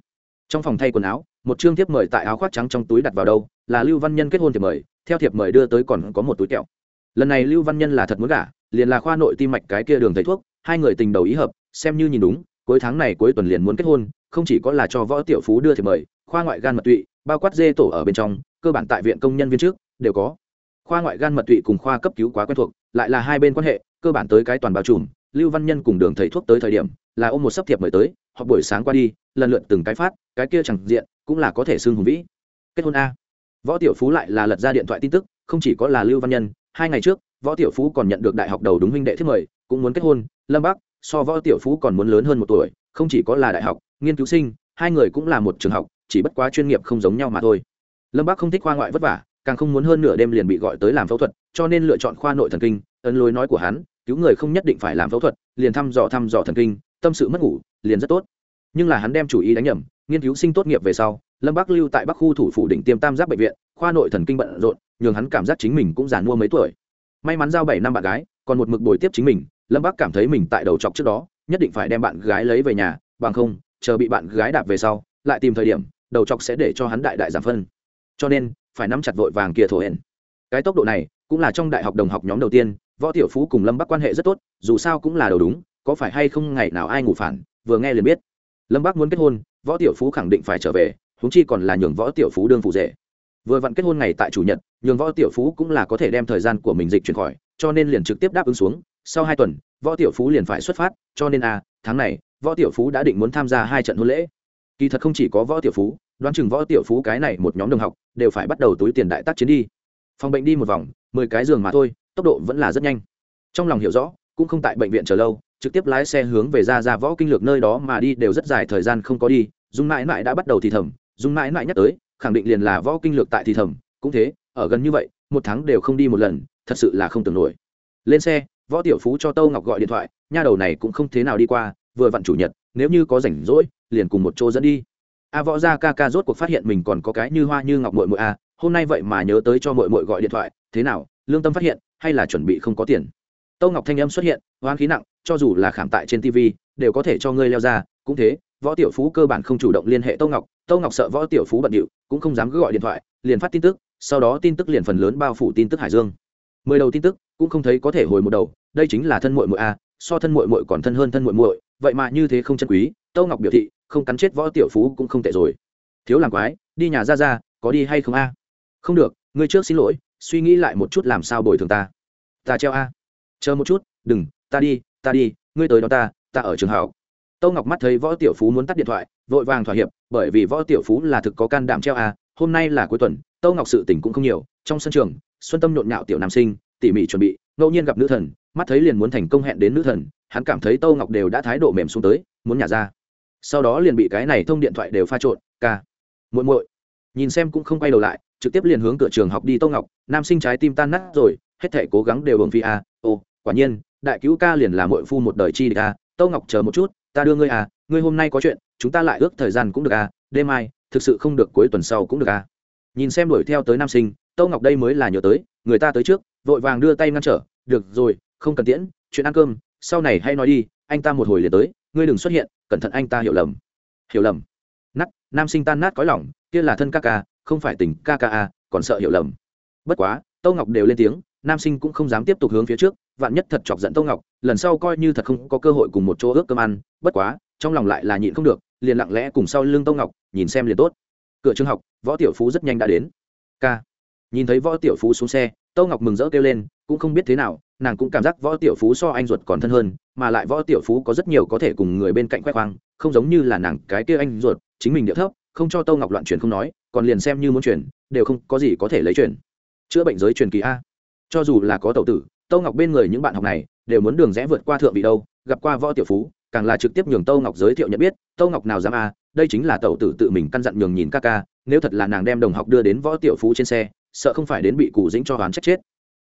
Trong phòng thay quần áo, một chương thiếp mời tại áo khoác trắng trong túi đặt vào đâu, là lưu văn nhân kết hôn thì mời, theo thiệp mời đưa tới còn có một túi kẹo. Lần này lưu văn nhân là thật muốn gả, liền là khoa nội tim mạch cái kia đường thầy thuốc, hai người tình đầu ý hợp, xem như nhìn đúng, cuối tháng này cuối tuần liền muốn kết hôn, không chỉ có là cho võ tiểu phú đưa thiệp mời, khoa ngoại gan mật tụy, bao quát dê tổ ở bên trong, cơ bản tại viện công nhân viên trước, đều có khoa ngoại gan mật tụy cùng khoa cấp cứu quá quen thuộc, lại là hai bên quan hệ, cơ bản tới cái toàn bao trùm. Lưu văn nhân cùng đường thầy thuốc tới thời điểm, là ôm một sấp thiệp mời tới họ buổi sáng qua đi, lần lượt từng cái phát, cái kia chẳng diện, cũng là có thể xưng hùng vĩ. Kết hôn a. Võ tiểu phú lại là lật ra điện thoại tin tức, không chỉ có là lưu văn nhân, hai ngày trước, võ tiểu phú còn nhận được đại học đầu đúng huynh đệ thiết mời, cũng muốn kết hôn, lâm bắc, so võ tiểu phú còn muốn lớn hơn một tuổi, không chỉ có là đại học, nghiên cứu sinh, hai người cũng là một trường học, chỉ bất quá chuyên nghiệp không giống nhau mà thôi. Lâm bắc không thích khoa ngoại vất vả càng không muốn hơn nửa đêm liền bị gọi tới làm phẫu thuật, cho nên lựa chọn khoa nội thần kinh, ấn lối nói của hắn, cứu người không nhất định phải làm phẫu thuật, liền thăm dò thăm dò thần kinh, tâm sự mất ngủ, liền rất tốt. Nhưng là hắn đem chủ ý đánh nhầm, nghiên cứu sinh tốt nghiệp về sau, lâm bắc lưu tại bắc khu thủ phủ đỉnh tiêm tam giác bệnh viện, khoa nội thần kinh bận rộn, nhường hắn cảm giác chính mình cũng già mua mấy tuổi. May mắn giao bảy năm bạn gái, còn một mực bồi tiếp chính mình, lâm bắc cảm thấy mình tại đầu chọc trước đó, nhất định phải đem bạn gái lấy về nhà, bằng không, chờ bị bạn gái đạp về sau, lại tìm thời điểm, đầu chọc sẽ để cho hắn đại đại giảm phân. Cho nên phải nắm chặt vội vàng kia thổ hển. Cái tốc độ này cũng là trong đại học đồng học nhóm đầu tiên, võ tiểu phú cùng lâm bắc quan hệ rất tốt, dù sao cũng là đầu đúng, có phải hay không ngày nào ai ngủ phản, vừa nghe liền biết. Lâm bắc muốn kết hôn, võ tiểu phú khẳng định phải trở về húng chi còn là nhường võ tiểu phú đương phụ rể. Vừa vặn kết hôn ngày tại chủ nhật, nhường võ tiểu phú cũng là có thể đem thời gian của mình dịch chuyển khỏi, cho nên liền trực tiếp đáp ứng xuống. Sau hai tuần, võ tiểu phú liền phải xuất phát, cho nên à tháng này, võ tiểu phú đã định muốn tham gia hai trận hôn lễ. Kỳ thật không chỉ có võ tiểu phú đoán chừng võ tiểu phú cái này một nhóm đồng học đều phải bắt đầu túi tiền đại tác chiến đi. Phòng bệnh đi một vòng, mười cái giường mà thôi, tốc độ vẫn là rất nhanh. Trong lòng hiểu rõ, cũng không tại bệnh viện chờ lâu, trực tiếp lái xe hướng về ra ra võ kinh lược nơi đó mà đi đều rất dài thời gian không có đi, dung mãi mãi đã bắt đầu thì thầm, dung mãi mãi nhắc tới, khẳng định liền là võ kinh lược tại thì thầm, cũng thế, ở gần như vậy, một tháng đều không đi một lần, thật sự là không tưởng nổi. Lên xe, võ tiểu phú cho tâu ngọc gọi điện thoại, nha đầu này cũng không thế nào đi qua, vừa vặn chủ nhật, nếu như có rảnh rỗi, liền cùng một chỗ dẫn đi a võ gia ca ca rốt cuộc phát hiện mình còn có cái như hoa như ngọc mội mội a, hôm nay vậy mà nhớ tới cho mội mội gọi điện thoại, thế nào, lương tâm phát hiện, hay là chuẩn bị không có tiền? Tâu ngọc thanh âm xuất hiện, hoán khí nặng, cho dù là khảm tại trên tv đều có thể cho ngươi leo ra, cũng thế, võ tiểu phú cơ bản không chủ động liên hệ tâu ngọc tâu ngọc sợ võ tiểu phú bận điệu, cũng không dám cứ gọi điện thoại, liền phát tin tức, sau đó tin tức liền phần lớn bao phủ tin tức hải dương. Mười đầu tin tức, cũng không thấy có thể hồi một đầu, đây chính là thân mội mội a, so thân mội mội còn thân hơn thân mội mội vậy mà như thế không chân quý tâu ngọc biểu thị, không cắn chết võ tiểu phú cũng không tệ rồi. Thiếu làm quái, đi nhà ra ra, có đi hay không a? Không được, ngươi trước xin lỗi, suy nghĩ lại một chút làm sao bồi thường ta. Ta treo a. Chờ một chút, đừng, ta đi ta đi, ngươi tới đó ta ta ở trường học. Tâu ngọc mắt thấy võ tiểu phú muốn tắt điện thoại, vội vàng thỏa hiệp, bởi vì võ tiểu phú là thực có can đảm treo a, hôm nay là cuối tuần, tâu ngọc sự tỉnh cũng không nhiều, trong sân trường, xuân tâm nhộn nhạo tiểu nam sinh, tỉ mỉ chuẩn bị, ngẫu nhiên gặp nữ thần, mắt thấy liền muốn thành công hẹn đến nữ thần, hắn cảm thấy tâu ngọc đều đã thái độ mềm xuống tới, muốn nhả ra sau đó liền bị cái này thông điện thoại đều pha trộn, ca, muội muội. Nhìn xem cũng không quay đầu lại, trực tiếp liền hướng cửa trường học đi Tô ngọc, nam sinh trái tim tan nát rồi, hết thể cố gắng đều hưởng phi a, ô, quả nhiên, đại cứu ca liền là muội phu một đời chi địch a. Tô ngọc chờ một chút, ta đưa ngươi à ngươi hôm nay có chuyện, chúng ta lại ước thời gian cũng được à đêm mai, thực sự không được, cuối tuần sau cũng được à nhìn xem đuổi theo tới nam sinh, Tô ngọc đây mới là nhớ tới, người ta tới trước, vội vàng đưa tay ngăn trở, được rồi, không cần tiễn, chuyện ăn cơm, sau này hay nói đi, anh ta một hồi liền tới, ngươi đừng xuất hiện cẩn thận anh ta hiểu lầm. Hiểu lầm. Nắt nam sinh tan nát cõi lỏng kia là thân ca ca, không phải tình ca ca a, còn sợ hiểu lầm. Bất quá, tâu ngọc đều lên tiếng, nam sinh cũng không dám tiếp tục hướng phía trước, vạn nhất thật chọc giận tâu ngọc, lần sau coi như thật không có cơ hội cùng một chỗ ước cơm ăn, bất quá, trong lòng lại là nhịn không được, liền lặng lẽ cùng sau lưng tâu ngọc, nhìn xem liền tốt. Cửa trường học, võ tiểu phú rất nhanh đã đến. K nhìn thấy võ tiểu phú xuống xe, tâu ngọc mừng rỡ kêu lên cũng không biết thế nào, nàng cũng cảm giác võ tiểu phú so anh ruột còn thân hơn, mà lại võ tiểu phú có rất nhiều có thể cùng người bên cạnh khoe khoang, không giống như là nàng cái kia anh ruột, chính mình địa thấp, không cho tâu ngọc loạn truyền không nói, còn liền xem như muốn truyền đều không có gì có thể lấy truyền chữa bệnh giới truyền kỳ a. Cho dù là có tẩu tử tâu ngọc bên người những bạn học này, đều muốn đường rẽ vượt qua thượng vị đâu, gặp qua võ tiểu phú, càng là trực tiếp nhường tâu ngọc giới thiệu nhận biết tâu ngọc nào dám a, đây chính là tẩu tử tự mình căn dặn nhường nhìn ca ca, nếu thật là nàng đem đồng học đưa đến võ tiểu phú trên xe, sợ không phải đến bị cụ dĩnh cho hoán trách chết.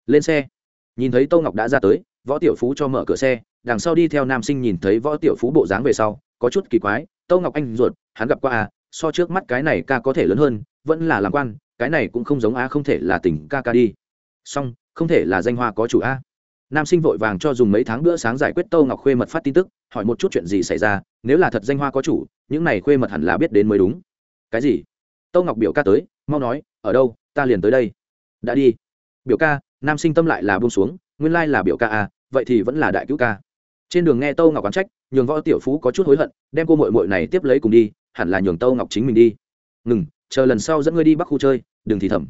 Lên xe nhìn thấy tô ngọc đã ra tới, võ tiểu phú cho mở cửa xe, đằng sau đi theo nam sinh nhìn thấy võ tiểu phú bộ dáng về sau, có chút kỳ quái, tô ngọc anh ruột, hắn gặp qua à so trước mắt cái này ca có thể lớn hơn, vẫn là làm quan, cái này cũng không giống a không thể là tỉnh ca ca đi. Song không thể là danh hoa có chủ a nam sinh vội vàng cho dùng mấy tháng bữa sáng giải quyết tô ngọc khuê mật phát tin tức, hỏi một chút chuyện gì xảy ra, nếu là thật danh hoa có chủ, những này khuê mật hẳn là biết đến mới đúng. Cái gì? Tô ngọc biểu ca tới, mau nói, ở đâu, ta liền tới đây. Đã đi. Biểu ca nam sinh tâm lại là buông xuống, nguyên lai là biểu ca à vậy thì vẫn là đại cứu ca. Trên đường nghe tâu ngọc quán trách, nhường võ tiểu phú có chút hối hận, đem cô mội mội này tiếp lấy cùng đi, hẳn là nhường tâu ngọc chính mình đi. Ngừng, chờ lần sau dẫn ngươi đi bắc khu chơi, đừng thì thầm.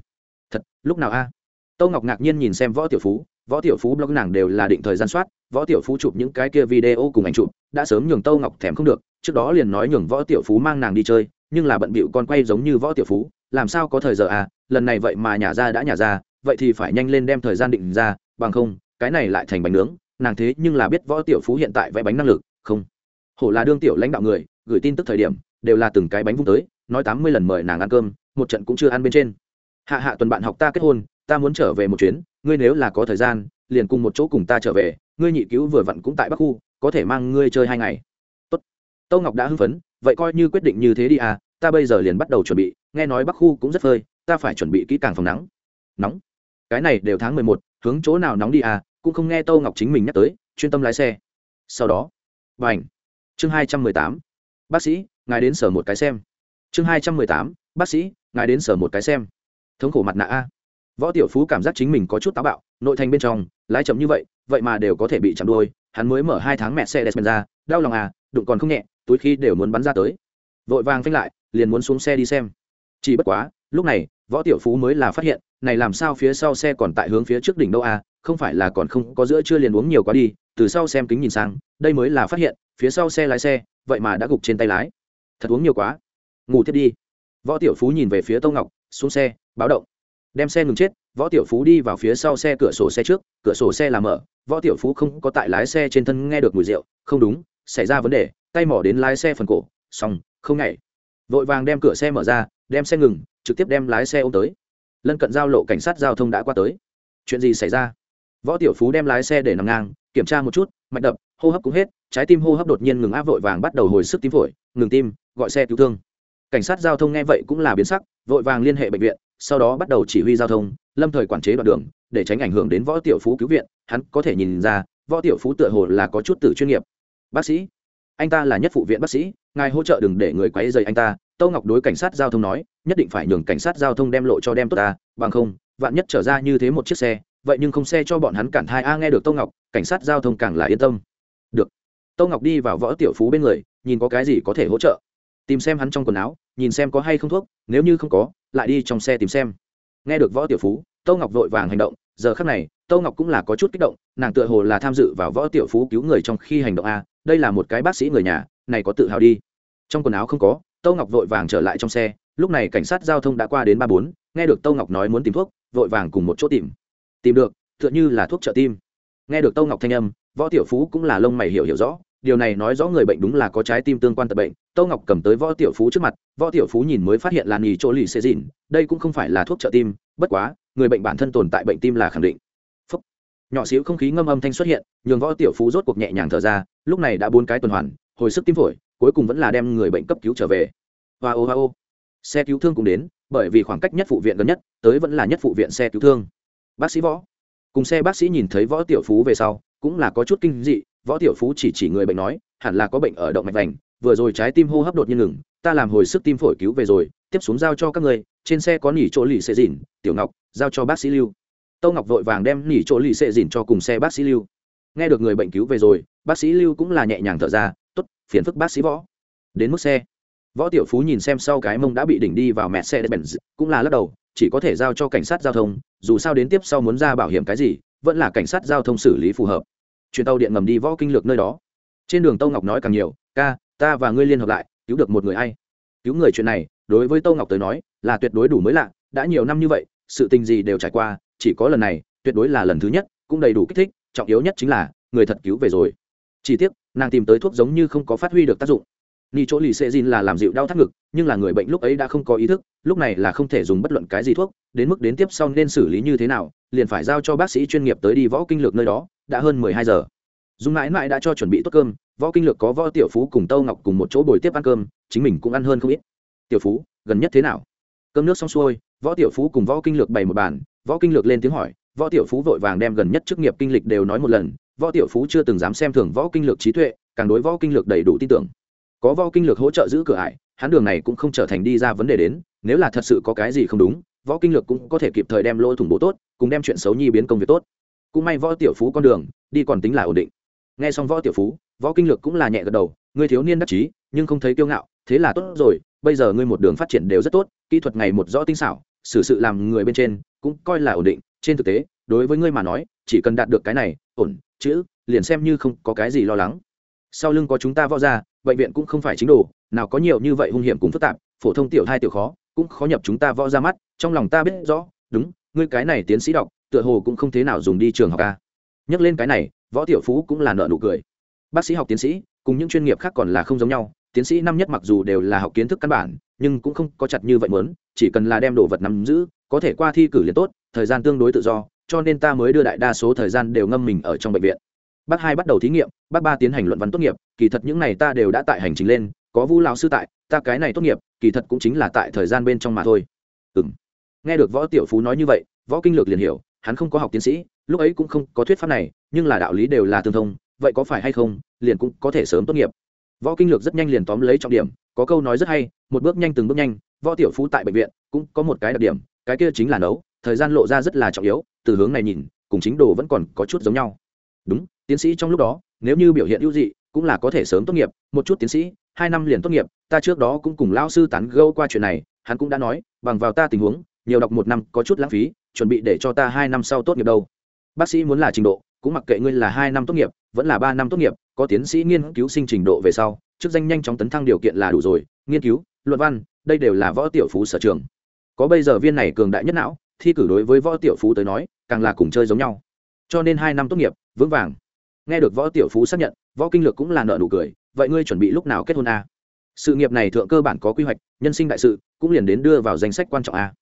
Thật, lúc nào a? À? tâu ngọc ngạc nhiên nhìn xem võ tiểu phú, võ tiểu phú blog nàng đều là định thời gian soát, võ tiểu phú chụp những cái kia video cùng ảnh chụp, đã sớm nhường tâu ngọc thèm không được, trước đó liền nói nhường võ tiểu phú mang nàng đi chơi, nhưng là bận bịu con quay giống như võ tiểu phú, làm sao có thời giờ à lần này vậy mà nhà ra đã nhà ra vậy thì phải nhanh lên đem thời gian định ra, bằng không, cái này lại thành bánh nướng, nàng thế nhưng là biết võ tiểu phú hiện tại vẽ bánh năng lực, không. Hổ là đương tiểu lãnh đạo người, gửi tin tức thời điểm, đều là từng cái bánh vung tới, nói tám mươi lần mời nàng ăn cơm, một trận cũng chưa ăn bên trên. Hạ hạ tuần bạn học ta kết hôn, ta muốn trở về một chuyến, ngươi nếu là có thời gian, liền cùng một chỗ cùng ta trở về, ngươi nhị cứu vừa vặn cũng tại bắc khu, có thể mang ngươi chơi hai ngày. Tốt. Tâu ngọc đã hưng phấn, vậy coi như quyết định như thế đi à ta bây giờ liền bắt đầu chuẩn bị, nghe nói bắc khu cũng rất phơi, ta phải chuẩn bị kỹ càng phòng nắng. Nóng cái này đều tháng mười một, hướng chỗ nào nóng đi à cũng không nghe tâu ngọc chính mình nhắc tới, chuyên tâm lái xe. Sau đó b chương hai trăm mười tám. Bác sĩ, ngài đến sở một cái xem. Chương hai trăm mười tám. Bác sĩ, ngài đến sở một cái xem. Thống khổ mặt nạ a. Võ tiểu phú cảm giác chính mình có chút táo bạo, nội thành bên trong, lái chậm như vậy vậy mà đều có thể bị chạm đôi, hắn mới mở hai tháng mẹ xe despen ra, đau lòng à đụng còn không nhẹ, túi khi đều muốn bắn ra tới. Vội vàng phanh lại, liền muốn xuống xe đi xem. Chỉ bất quá, lúc này, võ tiểu phú mới là phát hiện này làm sao phía sau xe còn tại hướng phía trước đỉnh đâu à không phải là còn không có giữa chưa liền uống nhiều quá đi, từ sau xem kính nhìn sang, đây mới là phát hiện, phía sau xe lái xe, vậy mà đã gục trên tay lái. Thật uống nhiều quá. Ngủ tiếp đi. Võ tiểu phú nhìn về phía Tông ngọc, xuống xe, báo động. Đem xe ngừng chết, võ tiểu phú đi vào phía sau xe cửa sổ xe trước, cửa sổ xe làm mở, võ tiểu phú không có tại lái xe trên thân nghe được mùi rượu, không đúng, xảy ra vấn đề, tay mỏ đến lái xe phần cổ, xong, không nhảy. Vội vàng đem cửa xe mở ra, đem xe ngừng, trực tiếp đem lái xe ôm tới lân cận giao lộ cảnh sát giao thông đã qua tới. Chuyện gì xảy ra? Võ tiểu phú đem lái xe để nằm ngang, kiểm tra một chút, mạch đập, hô hấp cũng hết, trái tim hô hấp đột nhiên ngừng áp vội vàng bắt đầu hồi sức tim phổi, ngừng tim, gọi xe cứu thương. Cảnh sát giao thông nghe vậy cũng là biến sắc, vội vàng liên hệ bệnh viện, sau đó bắt đầu chỉ huy giao thông, lâm thời quản chế đoạn đường, để tránh ảnh hưởng đến võ tiểu phú cứu viện. Hắn có thể nhìn ra, võ tiểu phú tựa hồ là có chút từ chuyên nghiệp. Bác sĩ, anh ta là nhất phụ viện bác sĩ, ngài hỗ trợ đừng để người quấy dày anh ta. Tâu ngọc đối cảnh sát giao thông nói nhất định phải nhường cảnh sát giao thông đem lộ cho đem tốt ta, bằng không, vạn nhất trở ra như thế một chiếc xe, vậy nhưng không xe cho bọn hắn cản hai a, nghe được Tô ngọc, cảnh sát giao thông càng là yên tâm. Được. Tô ngọc đi vào võ tiểu phú bên người, nhìn có cái gì có thể hỗ trợ. Tìm xem hắn trong quần áo, nhìn xem có hay không thuốc, nếu như không có, lại đi trong xe tìm xem. Nghe được võ tiểu phú, Tô ngọc vội vàng hành động. Giờ khác này, Tô ngọc cũng là có chút kích động, nàng tựa hồ là tham dự vào võ tiểu phú cứu người trong khi hành động a, đây là một cái bác sĩ người nhà, này có tự hào đi. Trong quần áo không có, Tô ngọc vội vàng trở lại trong xe lúc này cảnh sát giao thông đã qua đến ba bốn, nghe được tâu ngọc nói muốn tìm thuốc, vội vàng cùng một chỗ tìm. Tìm được, tựa như là thuốc trợ tim. Nghe được tâu ngọc thanh âm, võ tiểu phú cũng là lông mày hiểu hiểu rõ, điều này nói rõ người bệnh đúng là có trái tim tương quan tật bệnh. Tâu ngọc cầm tới võ tiểu phú trước mặt, võ tiểu phú nhìn mới phát hiện là nhì chỗ lì xê dìn đây cũng không phải là thuốc trợ tim, bất quá, người bệnh bản thân tồn tại bệnh tim là khẳng định. Phúc. nhỏ xíu không khí ngâm âm thanh xuất hiện, nhường võ tiểu phú rốt cuộc nhẹ nhàng thở ra, lúc này đã bốn cái tuần hoàn, hồi sức tim phổi, cuối cùng vẫn là đem người bệnh cấp cứu trở về. Hoa ô hoa ô xe cứu thương cũng đến, bởi vì khoảng cách nhất phụ viện gần nhất, tới vẫn là nhất phụ viện xe cứu thương. Bác sĩ võ. Cùng xe bác sĩ nhìn thấy võ tiểu phú về sau, cũng là có chút kinh dị, võ tiểu phú chỉ chỉ người bệnh nói, hẳn là có bệnh ở động mạch vành, vừa rồi trái tim hô hấp đột nhiên ngừng, ta làm hồi sức tim phổi cứu về rồi, tiếp xuống giao cho các người, trên xe có nỉ chỗ lì xệ dìn, tiểu ngọc, giao cho bác sĩ lưu. Tâu ngọc vội vàng đem nỉ chỗ lì xệ dìn cho cùng xe bác sĩ lưu. Nghe được người bệnh cứu về rồi, bác sĩ lưu cũng là nhẹ nhàng thở ra t ố t phiền phức bác sĩ võ. Đến mức xe võ tiểu phú nhìn xem sau cái mông đã bị đỉnh đi vào mẹ xe benz cũng là lắc đầu, chỉ có thể giao cho cảnh sát giao thông, dù sao đến tiếp sau muốn ra bảo hiểm cái gì, vẫn là cảnh sát giao thông xử lý phù hợp. Chuyến tàu điện ngầm đi võ kinh lược nơi đó. Trên đường tâu ngọc nói càng nhiều, ca, ta và ngươi liên hợp lại, cứu được một người ai. cứu người chuyện này, đối với tâu ngọc tới nói, là tuyệt đối đủ mới lạ, đã nhiều năm như vậy, sự tình gì đều trải qua, chỉ có lần này, tuyệt đối là lần thứ nhất, cũng đầy đủ kích thích, trọng yếu nhất chính là, người thật cứu về rồi. Chỉ tiếc, nàng tìm tới thuốc giống như không có phát huy được tác dụng ni chỗ lì xê dìn là làm dịu đau thắt ngực, nhưng là người bệnh lúc ấy đã không có ý thức, lúc này là không thể dùng bất luận cái gì thuốc, đến mức đến tiếp sau nên xử lý như thế nào, liền phải giao cho bác sĩ chuyên nghiệp tới đi võ kinh lược nơi đó, đã hơn mười hai giờ. Dung mãi mãi đã cho chuẩn bị tốt cơm, võ kinh lược có võ tiểu phú cùng tâu ngọc cùng một chỗ bồi tiếp ăn cơm, chính mình cũng ăn hơn không ít. Tiểu phú, gần nhất thế nào? Cơm nước xong xuôi, võ tiểu phú cùng võ kinh lược bày một bàn, võ kinh lược lên tiếng hỏi, võ tiểu phú vội vàng đem gần nhất chức nghiệp kinh lịch đều nói một lần, võ tiểu phú chưa từng dám xem thường võ kinh lược trí tuệ, càng đối võ kinh lược đầy đủ tin tưởng có võ kinh lược hỗ trợ giữ cửa ải, hắn đường này cũng không trở thành đi ra vấn đề đến, nếu là thật sự có cái gì không đúng, võ kinh lược cũng có thể kịp thời đem lỗ thủng bố tốt, cùng đem chuyện xấu nhi biến công việc tốt. Cũng may võ tiểu phú con đường, đi còn tính là ổn định. Nghe xong võ tiểu phú, võ kinh lược cũng là nhẹ gật đầu, ngươi thiếu niên đắc chí, nhưng không thấy kiêu ngạo, thế là tốt rồi, bây giờ ngươi một đường phát triển đều rất tốt, kỹ thuật ngày một rõ tinh xảo, xử sự làm người bên trên cũng coi là ổn định. Trên thực tế, đối với ngươi mà nói, chỉ cần đạt được cái này, ổn, chữ, liền xem như không có cái gì lo lắng. Sau lưng có chúng ta võ ra bệnh viện cũng không phải chính đồ, nào có nhiều như vậy hung hiểm cùng phức tạp, phổ thông tiểu thai tiểu khó, cũng khó nhập chúng ta võ ra mắt, trong lòng ta biết rõ, đúng, ngươi cái này tiến sĩ đọc, tựa hồ cũng không thế nào dùng đi trường học ca nhắc lên cái này, võ tiểu phú cũng là nợ nụ cười. Bác sĩ học tiến sĩ, cùng những chuyên nghiệp khác còn là không giống nhau, tiến sĩ năm nhất mặc dù đều là học kiến thức căn bản, nhưng cũng không có chặt như vậy muốn, chỉ cần là đem đồ vật nắm giữ, có thể qua thi cử liền tốt, thời gian tương đối tự do, cho nên ta mới đưa đại đa số thời gian đều ngâm mình ở trong bệnh viện bác hai bắt đầu thí nghiệm, bác ba tiến hành luận văn tốt nghiệp, kỳ thật những này ta đều đã tại hành trình lên, có vũ lão sư tại, ta cái này tốt nghiệp, kỳ thật cũng chính là tại thời gian bên trong mà thôi. Ừ m nghe được võ tiểu phú nói như vậy, võ kinh lược liền hiểu, hắn không có học tiến sĩ, lúc ấy cũng không có thuyết pháp này, nhưng là đạo lý đều là tương thông, vậy có phải hay không, liền cũng có thể sớm tốt nghiệp. Võ kinh lược rất nhanh liền tóm lấy trọng điểm, có câu nói rất hay, một bước nhanh từng bước nhanh, võ tiểu phú tại bệnh viện, cũng có một cái đặc điểm, cái kia chính là nấu, thời gian lộ ra rất là trọng yếu, từ hướng này nhìn, cùng chính đồ vẫn còn có chút giống nhau đúng, tiến sĩ trong lúc đó, nếu như biểu hiện ưu dị, cũng là có thể sớm tốt nghiệp. Một chút tiến sĩ, hai năm liền tốt nghiệp, ta trước đó cũng cùng lao sư tán gâu qua chuyện này, hắn cũng đã nói, bằng vào ta tình huống, nhiều đọc một năm có chút lãng phí, chuẩn bị để cho ta hai năm sau tốt nghiệp đâu. Bác sĩ muốn là trình độ, cũng mặc kệ ngươi là hai năm tốt nghiệp, vẫn là ba năm tốt nghiệp, có tiến sĩ nghiên cứu sinh trình độ về sau, chức danh nhanh chóng tấn thăng điều kiện là đủ rồi. Nghiên cứu, luận văn, đây đều là võ tiểu phú sở trường. Có bây giờ viên này cường đại nhất não, thi cử đối với võ tiểu phú tới nói, càng là cùng chơi giống nhau cho nên hai năm tốt nghiệp, vững vàng. Nghe được võ tiểu phú xác nhận, võ kinh lược cũng là nợ nụ cười, vậy ngươi chuẩn bị lúc nào kết hôn a? Sự nghiệp này thượng cơ bản có quy hoạch, nhân sinh đại sự, cũng liền đến đưa vào danh sách quan trọng a.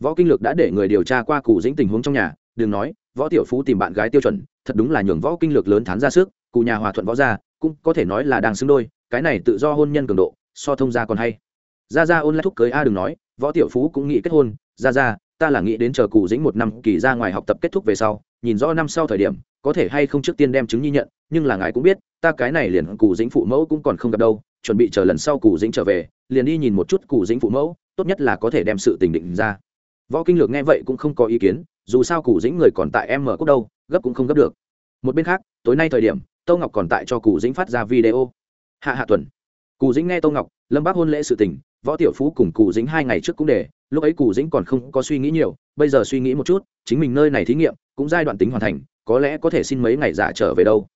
Võ kinh lược đã để người điều tra qua cụ dĩnh tình huống trong nhà, đừng nói, võ tiểu phú tìm bạn gái tiêu chuẩn, thật đúng là nhường võ kinh lược lớn thán ra sức cụ nhà hòa thuận võ gia, cũng có thể nói là đang xứng đôi, cái này tự do hôn nhân cường độ, so thông gia còn hay. Ra ra ôn lại thúc cưới a đừng nói, võ tiểu phú cũng nghĩ kết hôn ra ra ta là nghĩ đến chờ cụ dĩnh một năm kỳ ra ngoài học tập kết thúc về sau, nhìn rõ năm sau thời điểm, có thể hay không trước tiên đem chứng nhi nhận, nhưng là ngài cũng biết, ta cái này liền cụ dĩnh phụ mẫu cũng còn không gặp đâu, chuẩn bị chờ lần sau cụ dĩnh trở về, liền đi nhìn một chút cụ dĩnh phụ mẫu, tốt nhất là có thể đem sự tình định ra. Võ kinh lược nghe vậy cũng không có ý kiến, dù sao cụ dĩnh người còn tại em mở cốc đâu, gấp cũng không gấp được. Một bên khác, tối nay thời điểm tâu ngọc còn tại cho cụ dĩnh phát ra video. Hạ hạ tuần. Cụ dĩnh nghe tâu ngọc, lâm bác hôn lễ sự tình, võ tiểu phú cùng cụ dĩnh hai ngày trước cũng để lúc ấy cụ dĩnh còn không có suy nghĩ nhiều, bây giờ suy nghĩ một chút, chính mình nơi này thí nghiệm cũng giai đoạn tính hoàn thành, có lẽ có thể xin mấy ngày giả trở về đâu.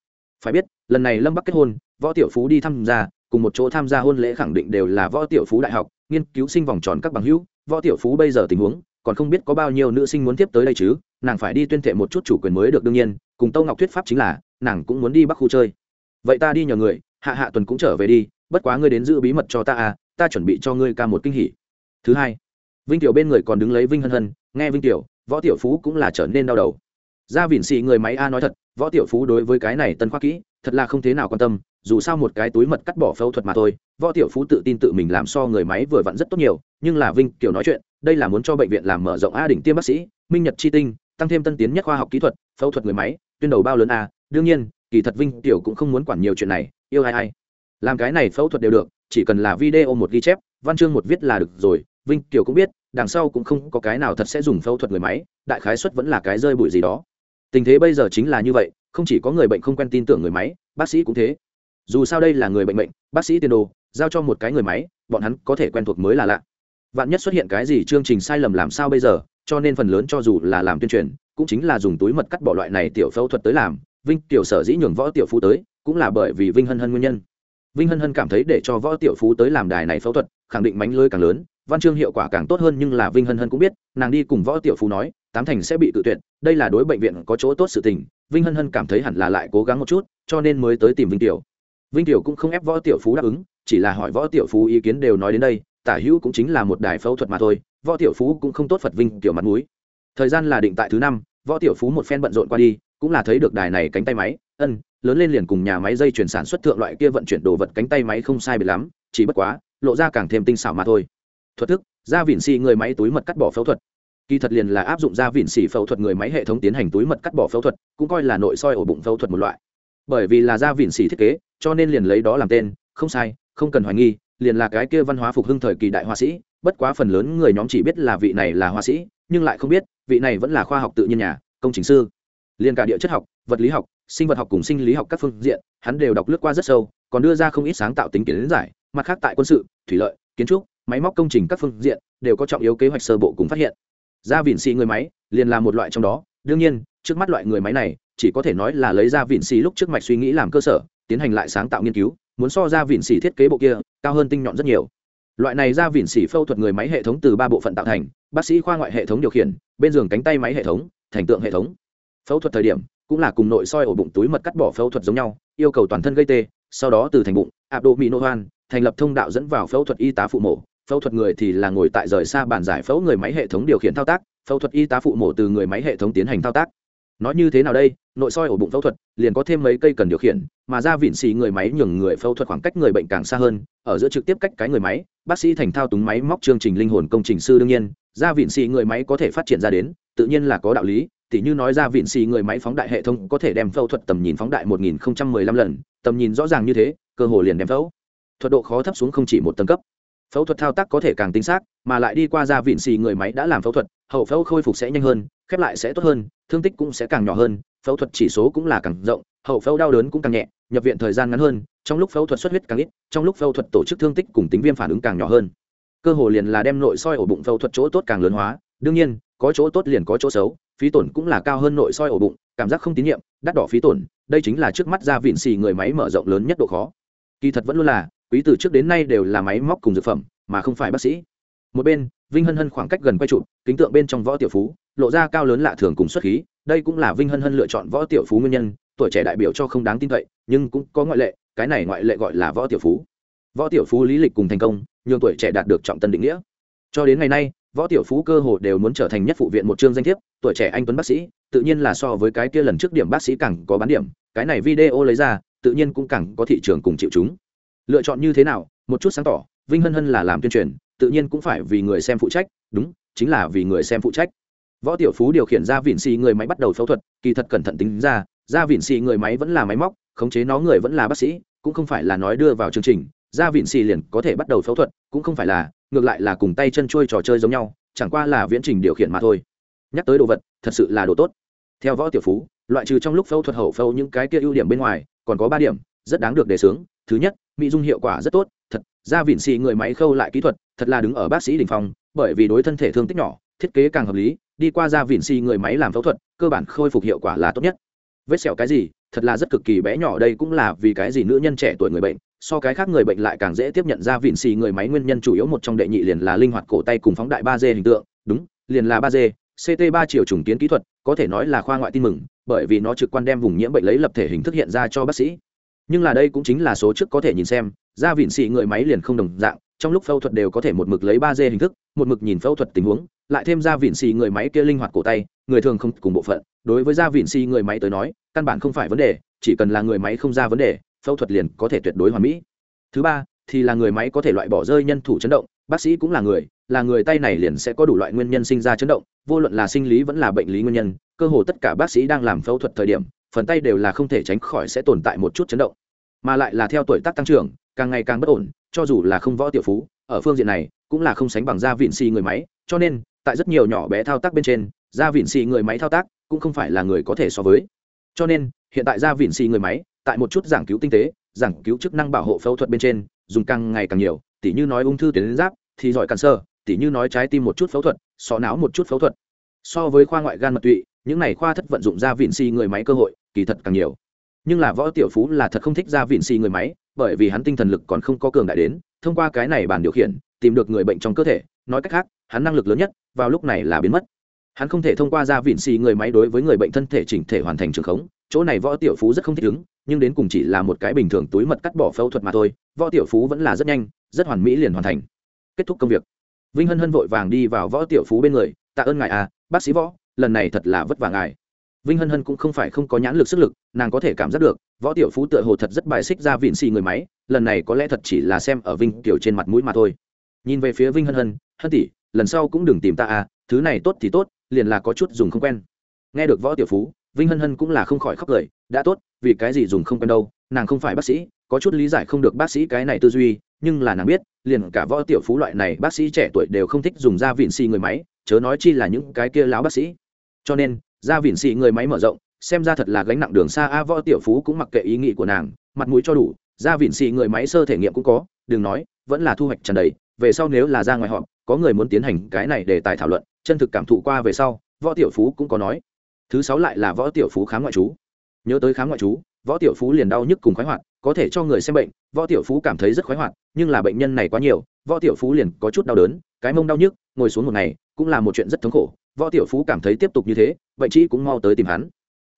Phải biết, lần này lâm bắc kết hôn, võ tiểu phú đi tham gia, cùng một chỗ tham gia hôn lễ khẳng định đều là võ tiểu phú đại học, nghiên cứu sinh vòng tròn các bằng hữu. Võ tiểu phú bây giờ tình huống, còn không biết có bao nhiêu nữ sinh muốn tiếp tới đây chứ, nàng phải đi tuyên thệ một chút chủ quyền mới được đương nhiên, cùng tâu ngọc thuyết pháp chính là, nàng cũng muốn đi bắc khu chơi. Vậy ta đi nhờ người, hạ hạ tuần cũng trở về đi, bất quá ngươi đến giữ bí mật cho ta à ta chuẩn bị cho ngươi ca một kinh hỉ. Thứ hai vinh tiểu bên người còn đứng lấy vinh hân hân, nghe vinh tiểu, võ tiểu phú cũng là trở nên đau đầu. Ra vỉn xị người máy a nói thật, võ tiểu phú đối với cái này tân khoa kỹ, thật là không thế nào quan tâm, dù sao một cái túi mật cắt bỏ phẫu thuật mà thôi, võ tiểu phú tự tin tự mình làm so người máy vừa vặn rất tốt nhiều, nhưng là vinh kiểu nói chuyện, đây là muốn cho bệnh viện làm mở rộng a đỉnh tiêm bác sĩ, minh nhật chi tinh, tăng thêm tân tiến nhất khoa học kỹ thuật, phẫu thuật người máy, tuyên đầu bao lớn a, đương nhiên, kỳ thật vinh tiểu cũng không muốn quản nhiều chuyện này, yêu ai ai. Làm cái này phẫu thuật đều được, chỉ cần là video một ghi chép, văn chương một viết là được rồi vinh Kiều cũng biết, đằng sau cũng không có cái nào thật sẽ dùng phẫu thuật người máy, đại khái xuất vẫn là cái rơi bụi gì đó. Tình thế bây giờ chính là như vậy, không chỉ có người bệnh không quen tin tưởng người máy, bác sĩ cũng thế. Dù sao đây là người bệnh bệnh bác sĩ tiền đồ, giao cho một cái người máy, bọn hắn có thể quen thuộc mới là lạ. Vạn nhất xuất hiện cái gì chương trình sai lầm làm sao bây giờ, cho nên phần lớn cho dù là làm tuyên truyền, cũng chính là dùng túi mật cắt bỏ loại này tiểu phẫu thuật tới làm. Vinh tiểu sở dĩ nhường võ tiểu phú tới, cũng là bởi vì vinh hân hân nguyên nhân. Vinh hân hân cảm thấy để cho võ tiểu phú tới làm đài này phẫu thuật, khẳng định mánh lưới càng lớn văn chương hiệu quả càng tốt hơn nhưng là vinh hân hân cũng biết, nàng đi cùng võ tiểu phú nói, tám thành sẽ bị tự tuyệt, đây là đối bệnh viện có chỗ tốt sự tình, vinh hân hân cảm thấy hẳn là lại cố gắng một chút, cho nên mới tới tìm vinh tiểu. Vinh tiểu cũng không ép võ tiểu phú đáp ứng, chỉ là hỏi võ tiểu phú ý kiến đều nói đến đây, tả hữu cũng chính là một đài phẫu thuật mà thôi, võ tiểu phú cũng không tốt phật vinh tiểu mặt mũi. Thời gian là định tại thứ năm, võ tiểu phú một phen bận rộn qua đi, cũng là thấy được đài này cánh tay máy, ân, lớn lên liền cùng nhà máy dây chuyển sản xuất thượng loại kia vận chuyển đồ vật cánh tay máy không sai biệt lắm, chỉ bất quá, lộ ra càng thêm tinh xảo mà thôi thuật thức ra vỉn xì người máy túi mật cắt bỏ phẫu thuật. Kỳ thật liền là áp dụng ra vỉn xì phẫu thuật người máy hệ thống tiến hành túi mật cắt bỏ phẫu thuật, cũng coi là nội soi ổ bụng phẫu thuật một loại. Bởi vì là ra vỉn xì thiết kế, cho nên liền lấy đó làm tên, không sai, không cần hoài nghi, liền là cái kia văn hóa phục hưng thời kỳ đại họa sĩ, bất quá phần lớn người nhóm chỉ biết là vị này là họa sĩ, nhưng lại không biết, vị này vẫn là khoa học tự nhiên nhà, công trình sư. Liền cả địa chất học, vật lý học, sinh vật học cùng sinh lý học các phương diện, hắn đều đọc lướt qua rất sâu, còn đưa ra không ít sáng tạo tính kiến giải, mặt khác tại quân sự, thủy lợi, kiến trúc máy móc công trình các phương diện đều có trọng yếu kế hoạch sơ bộ cùng phát hiện. Ra vịn xì người máy liền là một loại trong đó. Đương nhiên, trước mắt loại người máy này chỉ có thể nói là lấy ra vịn xì lúc trước mạch suy nghĩ làm cơ sở, tiến hành lại sáng tạo nghiên cứu, muốn so ra vịn xì thiết kế bộ kia cao hơn tinh nhọn rất nhiều. Loại này ra vịn xì phẫu thuật người máy hệ thống từ ba bộ phận tạo thành, bác sĩ khoa ngoại hệ thống điều khiển, bên giường cánh tay máy hệ thống, thành tượng hệ thống. Phẫu thuật thời điểm cũng là cùng nội soi ổ bụng túi mật cắt bỏ phẫu thuật giống nhau, yêu cầu toàn thân gây tê, sau đó từ thành bụng abdominoan thành lập thông đạo dẫn vào phẫu thuật y tá phụ mổ phẫu thuật người thì là ngồi tại rời xa bàn giải phẫu người máy hệ thống điều khiển thao tác, phẫu thuật y tá phụ mổ từ người máy hệ thống tiến hành thao tác. Nói như thế nào đây? Nội soi ổ bụng phẫu thuật, liền có thêm mấy cây cần điều khiển, mà ra vịn xì người máy nhường người phẫu thuật khoảng cách người bệnh càng xa hơn, ở giữa trực tiếp cách cái người máy, bác sĩ thành thao túng máy móc chương trình linh hồn công trình sư đương nhiên ra vịn xì người máy có thể phát triển ra đến, tự nhiên là có đạo lý, tỉ như nói ra vịn xì người máy phóng đại hệ thống có thể đem phẫu thuật tầm nhìn phóng đại 1015 lần, tầm nhìn rõ ràng như thế, cơ hồ liền đem phẫu. Thuật độ khó thấp xuống không chỉ một tầng cấp phẫu thuật thao tác có thể càng tinh xác, mà lại đi qua ra vịn xì người máy đã làm phẫu thuật, hậu phẫu khôi phục sẽ nhanh hơn, khép lại sẽ tốt hơn, thương tích cũng sẽ càng nhỏ hơn, phẫu thuật chỉ số cũng là càng rộng, hậu phẫu đau đớn cũng càng nhẹ, nhập viện thời gian ngắn hơn, trong lúc phẫu thuật xuất huyết càng ít, trong lúc phẫu thuật tổ chức thương tích cùng tính viêm phản ứng càng nhỏ hơn. Cơ hồ liền là đem nội soi ổ bụng phẫu thuật chỗ tốt càng lớn hóa, đương nhiên, có chỗ tốt liền có chỗ xấu, phí tổn cũng là cao hơn nội soi ổ bụng, cảm giác không tín nhiệm, đắt đỏ phí tổn, đây chính là trước mắt ra vịn xì người máy mở rộng lớn nhất độ khó. Kỳ thật vẫn luôn là quý từ trước đến nay đều là máy móc cùng dược phẩm, mà không phải bác sĩ. Một bên, vinh hân hân khoảng cách gần quay trụ kính tượng bên trong võ tiểu phú, lộ ra cao lớn lạ thường cùng xuất khí, đây cũng là vinh hân hân lựa chọn võ tiểu phú nguyên nhân, tuổi trẻ đại biểu cho không đáng tin cậy, nhưng cũng có ngoại lệ, cái này ngoại lệ gọi là võ tiểu phú. Võ tiểu phú lý lịch cùng thành công, nhường tuổi trẻ đạt được trọng tân định nghĩa. Cho đến ngày nay, võ tiểu phú cơ hồ đều muốn trở thành nhất phụ viện một chương danh thiếp, tuổi trẻ anh tuấn bác sĩ, tự nhiên là so với cái kia lần trước điểm bác sĩ càng có bán điểm, cái này video lấy ra, tự nhiên cũng càng có thị trường cùng chịu chúng lựa chọn như thế nào, một chút sáng tỏ, vinh hân hân là làm tuyên truyền, tự nhiên cũng phải vì người xem phụ trách, đúng, chính là vì người xem phụ trách. Võ tiểu phú điều khiển ra vịn xì người máy bắt đầu phẫu thuật, kỳ thật cẩn thận tính ra ra vịn xì người máy vẫn là máy móc, khống chế nó người vẫn là bác sĩ, cũng không phải là nói đưa vào chương trình. Ra vịn xì liền có thể bắt đầu phẫu thuật, cũng không phải là, ngược lại là cùng tay chân trôi trò chơi giống nhau, chẳng qua là viễn trình điều khiển mà thôi. Nhắc tới đồ vật, thật sự là đồ tốt. Theo võ tiểu phú, loại trừ trong lúc phẫu thuật hậu phẫu những cái kia ưu điểm bên ngoài, còn có ba điểm, rất đáng được đề xướng. Thứ nhất mỹ dung hiệu quả rất tốt, thật ra vịn xì người máy khâu lại kỹ thuật, thật là đứng ở bác sĩ đình phong, bởi vì đối thân thể thương tích nhỏ, thiết kế càng hợp lý, đi qua ra vịn xì người máy làm phẫu thuật, cơ bản khôi phục hiệu quả là tốt nhất. Vết sẹo cái gì, thật là rất cực kỳ bé nhỏ, đây cũng là vì cái gì nữ nhân trẻ tuổi người bệnh, so cái khác người bệnh lại càng dễ tiếp nhận ra vịn xì người máy nguyên nhân chủ yếu một trong đệ nhị liền là linh hoạt cổ tay cùng phóng đại ba d hình tượng, đúng, liền là ba d ct ba chiều trùng kiến kỹ thuật, có thể nói là khoa ngoại tin mừng, bởi vì nó trực quan đem vùng nhiễm bệnh lấy lập thể hình thức hiện ra cho bác sĩ nhưng là đây cũng chính là số trước có thể nhìn xem ra vịn xị người máy liền không đồng dạng, trong lúc phẫu thuật đều có thể một mực lấy ba d hình thức, một mực nhìn phẫu thuật tình huống, lại thêm ra vịn xì người máy kia linh hoạt cổ tay, người thường không cùng bộ phận. Đối với ra vịn xì người máy tới nói, căn bản không phải vấn đề, chỉ cần là người máy không ra vấn đề, phẫu thuật liền có thể tuyệt đối hoàn mỹ. Thứ ba, thì là người máy có thể loại bỏ rơi nhân thủ chấn động, bác sĩ cũng là người là người tay này liền sẽ có đủ loại nguyên nhân sinh ra chấn động, vô luận là sinh lý vẫn là bệnh lý nguyên nhân, cơ hồ tất cả bác sĩ đang làm phẫu thuật thời điểm phần tay đều là không thể tránh khỏi sẽ tồn tại một chút chấn động. Mà lại là theo tuổi tác tăng trưởng, càng ngày càng bất ổn, cho dù là không võ tiểu phú, ở phương diện này, cũng là không sánh bằng da vịn xì người máy, cho nên, tại rất nhiều nhỏ bé thao tác bên trên da vịn xì người máy thao tác cũng không phải là người có thể so với. Cho nên, hiện tại da vịn xì người máy, tại một chút giảng cứu tinh tế, giảng cứu chức năng bảo hộ phẫu thuật bên trên, dùng càng ngày càng nhiều, tỉ như nói ung thư tuyến giáp, thì giỏi càng sơ, tỉ như nói trái tim một chút phẫu thuật, sọ não một chút phẫu thuật. So với khoa ngoại gan mật tụy những này khoa thất vận dụng ra vịn xì người máy cơ hội, kỳ thật càng nhiều. Nhưng là võ tiểu phú là thật không thích ra vịn xì người máy, bởi vì hắn tinh thần lực còn không có cường đại đến, thông qua cái này bản điều khiển, tìm được người bệnh trong cơ thể. Nói cách khác, hắn năng lực lớn nhất, vào lúc này là biến mất. Hắn không thể thông qua ra vịn xì người máy đối với người bệnh thân thể chỉnh thể hoàn thành trường khống. Chỗ này võ tiểu phú rất không thích ứng, nhưng đến cùng chỉ là một cái bình thường túi mật cắt bỏ phẫu thuật mà thôi, võ tiểu phú vẫn là rất nhanh, rất hoàn mỹ liền hoàn thành. Kết thúc công việc. Vinh hân hân vội vàng đi vào võ tiểu phú bên người, tạ ơn ngài à bác sĩ võ lần này thật là vất vả ngài. Vinh hân hân cũng không phải không có nhãn lực sức lực, nàng có thể cảm giác được, võ tiểu phú tựa hồ thật rất bài xích ra vịn xì người máy, lần này có lẽ thật chỉ là xem ở vinh tiểu trên mặt mũi mà thôi. Nhìn về phía vinh hân hân hân tỷ, lần sau cũng đừng tìm ta à thứ này tốt thì tốt, liền là có chút dùng không quen. Nghe được võ tiểu phú, vinh hân hân cũng là không khỏi khóc cười, đã tốt, vì cái gì dùng không quen đâu, nàng không phải bác sĩ, có chút lý giải không được bác sĩ cái này tư duy, nhưng là nàng biết, liền cả võ tiểu phú loại này bác sĩ trẻ tuổi đều không thích dùng da vịn xì người máy, chớ nói chi là những cái kia láo bác sĩ cho nên ra vịn xị người máy mở rộng, xem ra thật là gánh nặng đường xa. A võ tiểu phú cũng mặc kệ ý nghĩ của nàng, mặt mũi cho đủ. Ra vịn xị người máy sơ thể nghiệm cũng có, đừng nói, vẫn là thu hoạch tràn đầy. Về sau nếu là ra ngoài họp, có người muốn tiến hành cái này để tài thảo luận, chân thực cảm thụ qua về sau, võ tiểu phú cũng có nói. Thứ sáu lại là võ tiểu phú khám ngoại trú. Nhớ tới khám ngoại trú, võ tiểu phú liền đau nhức cùng khoái hoạt, có thể cho người xem bệnh, võ tiểu phú cảm thấy rất khoái hoạt, nhưng là bệnh nhân này quá nhiều, võ tiểu phú liền có chút đau đớn, cái mông đau nhức, ngồi xuống một ngày, cũng là một chuyện rất thống khổ võ tiểu phú cảm thấy tiếp tục như thế, vậy chị cũng mau tới tìm hắn.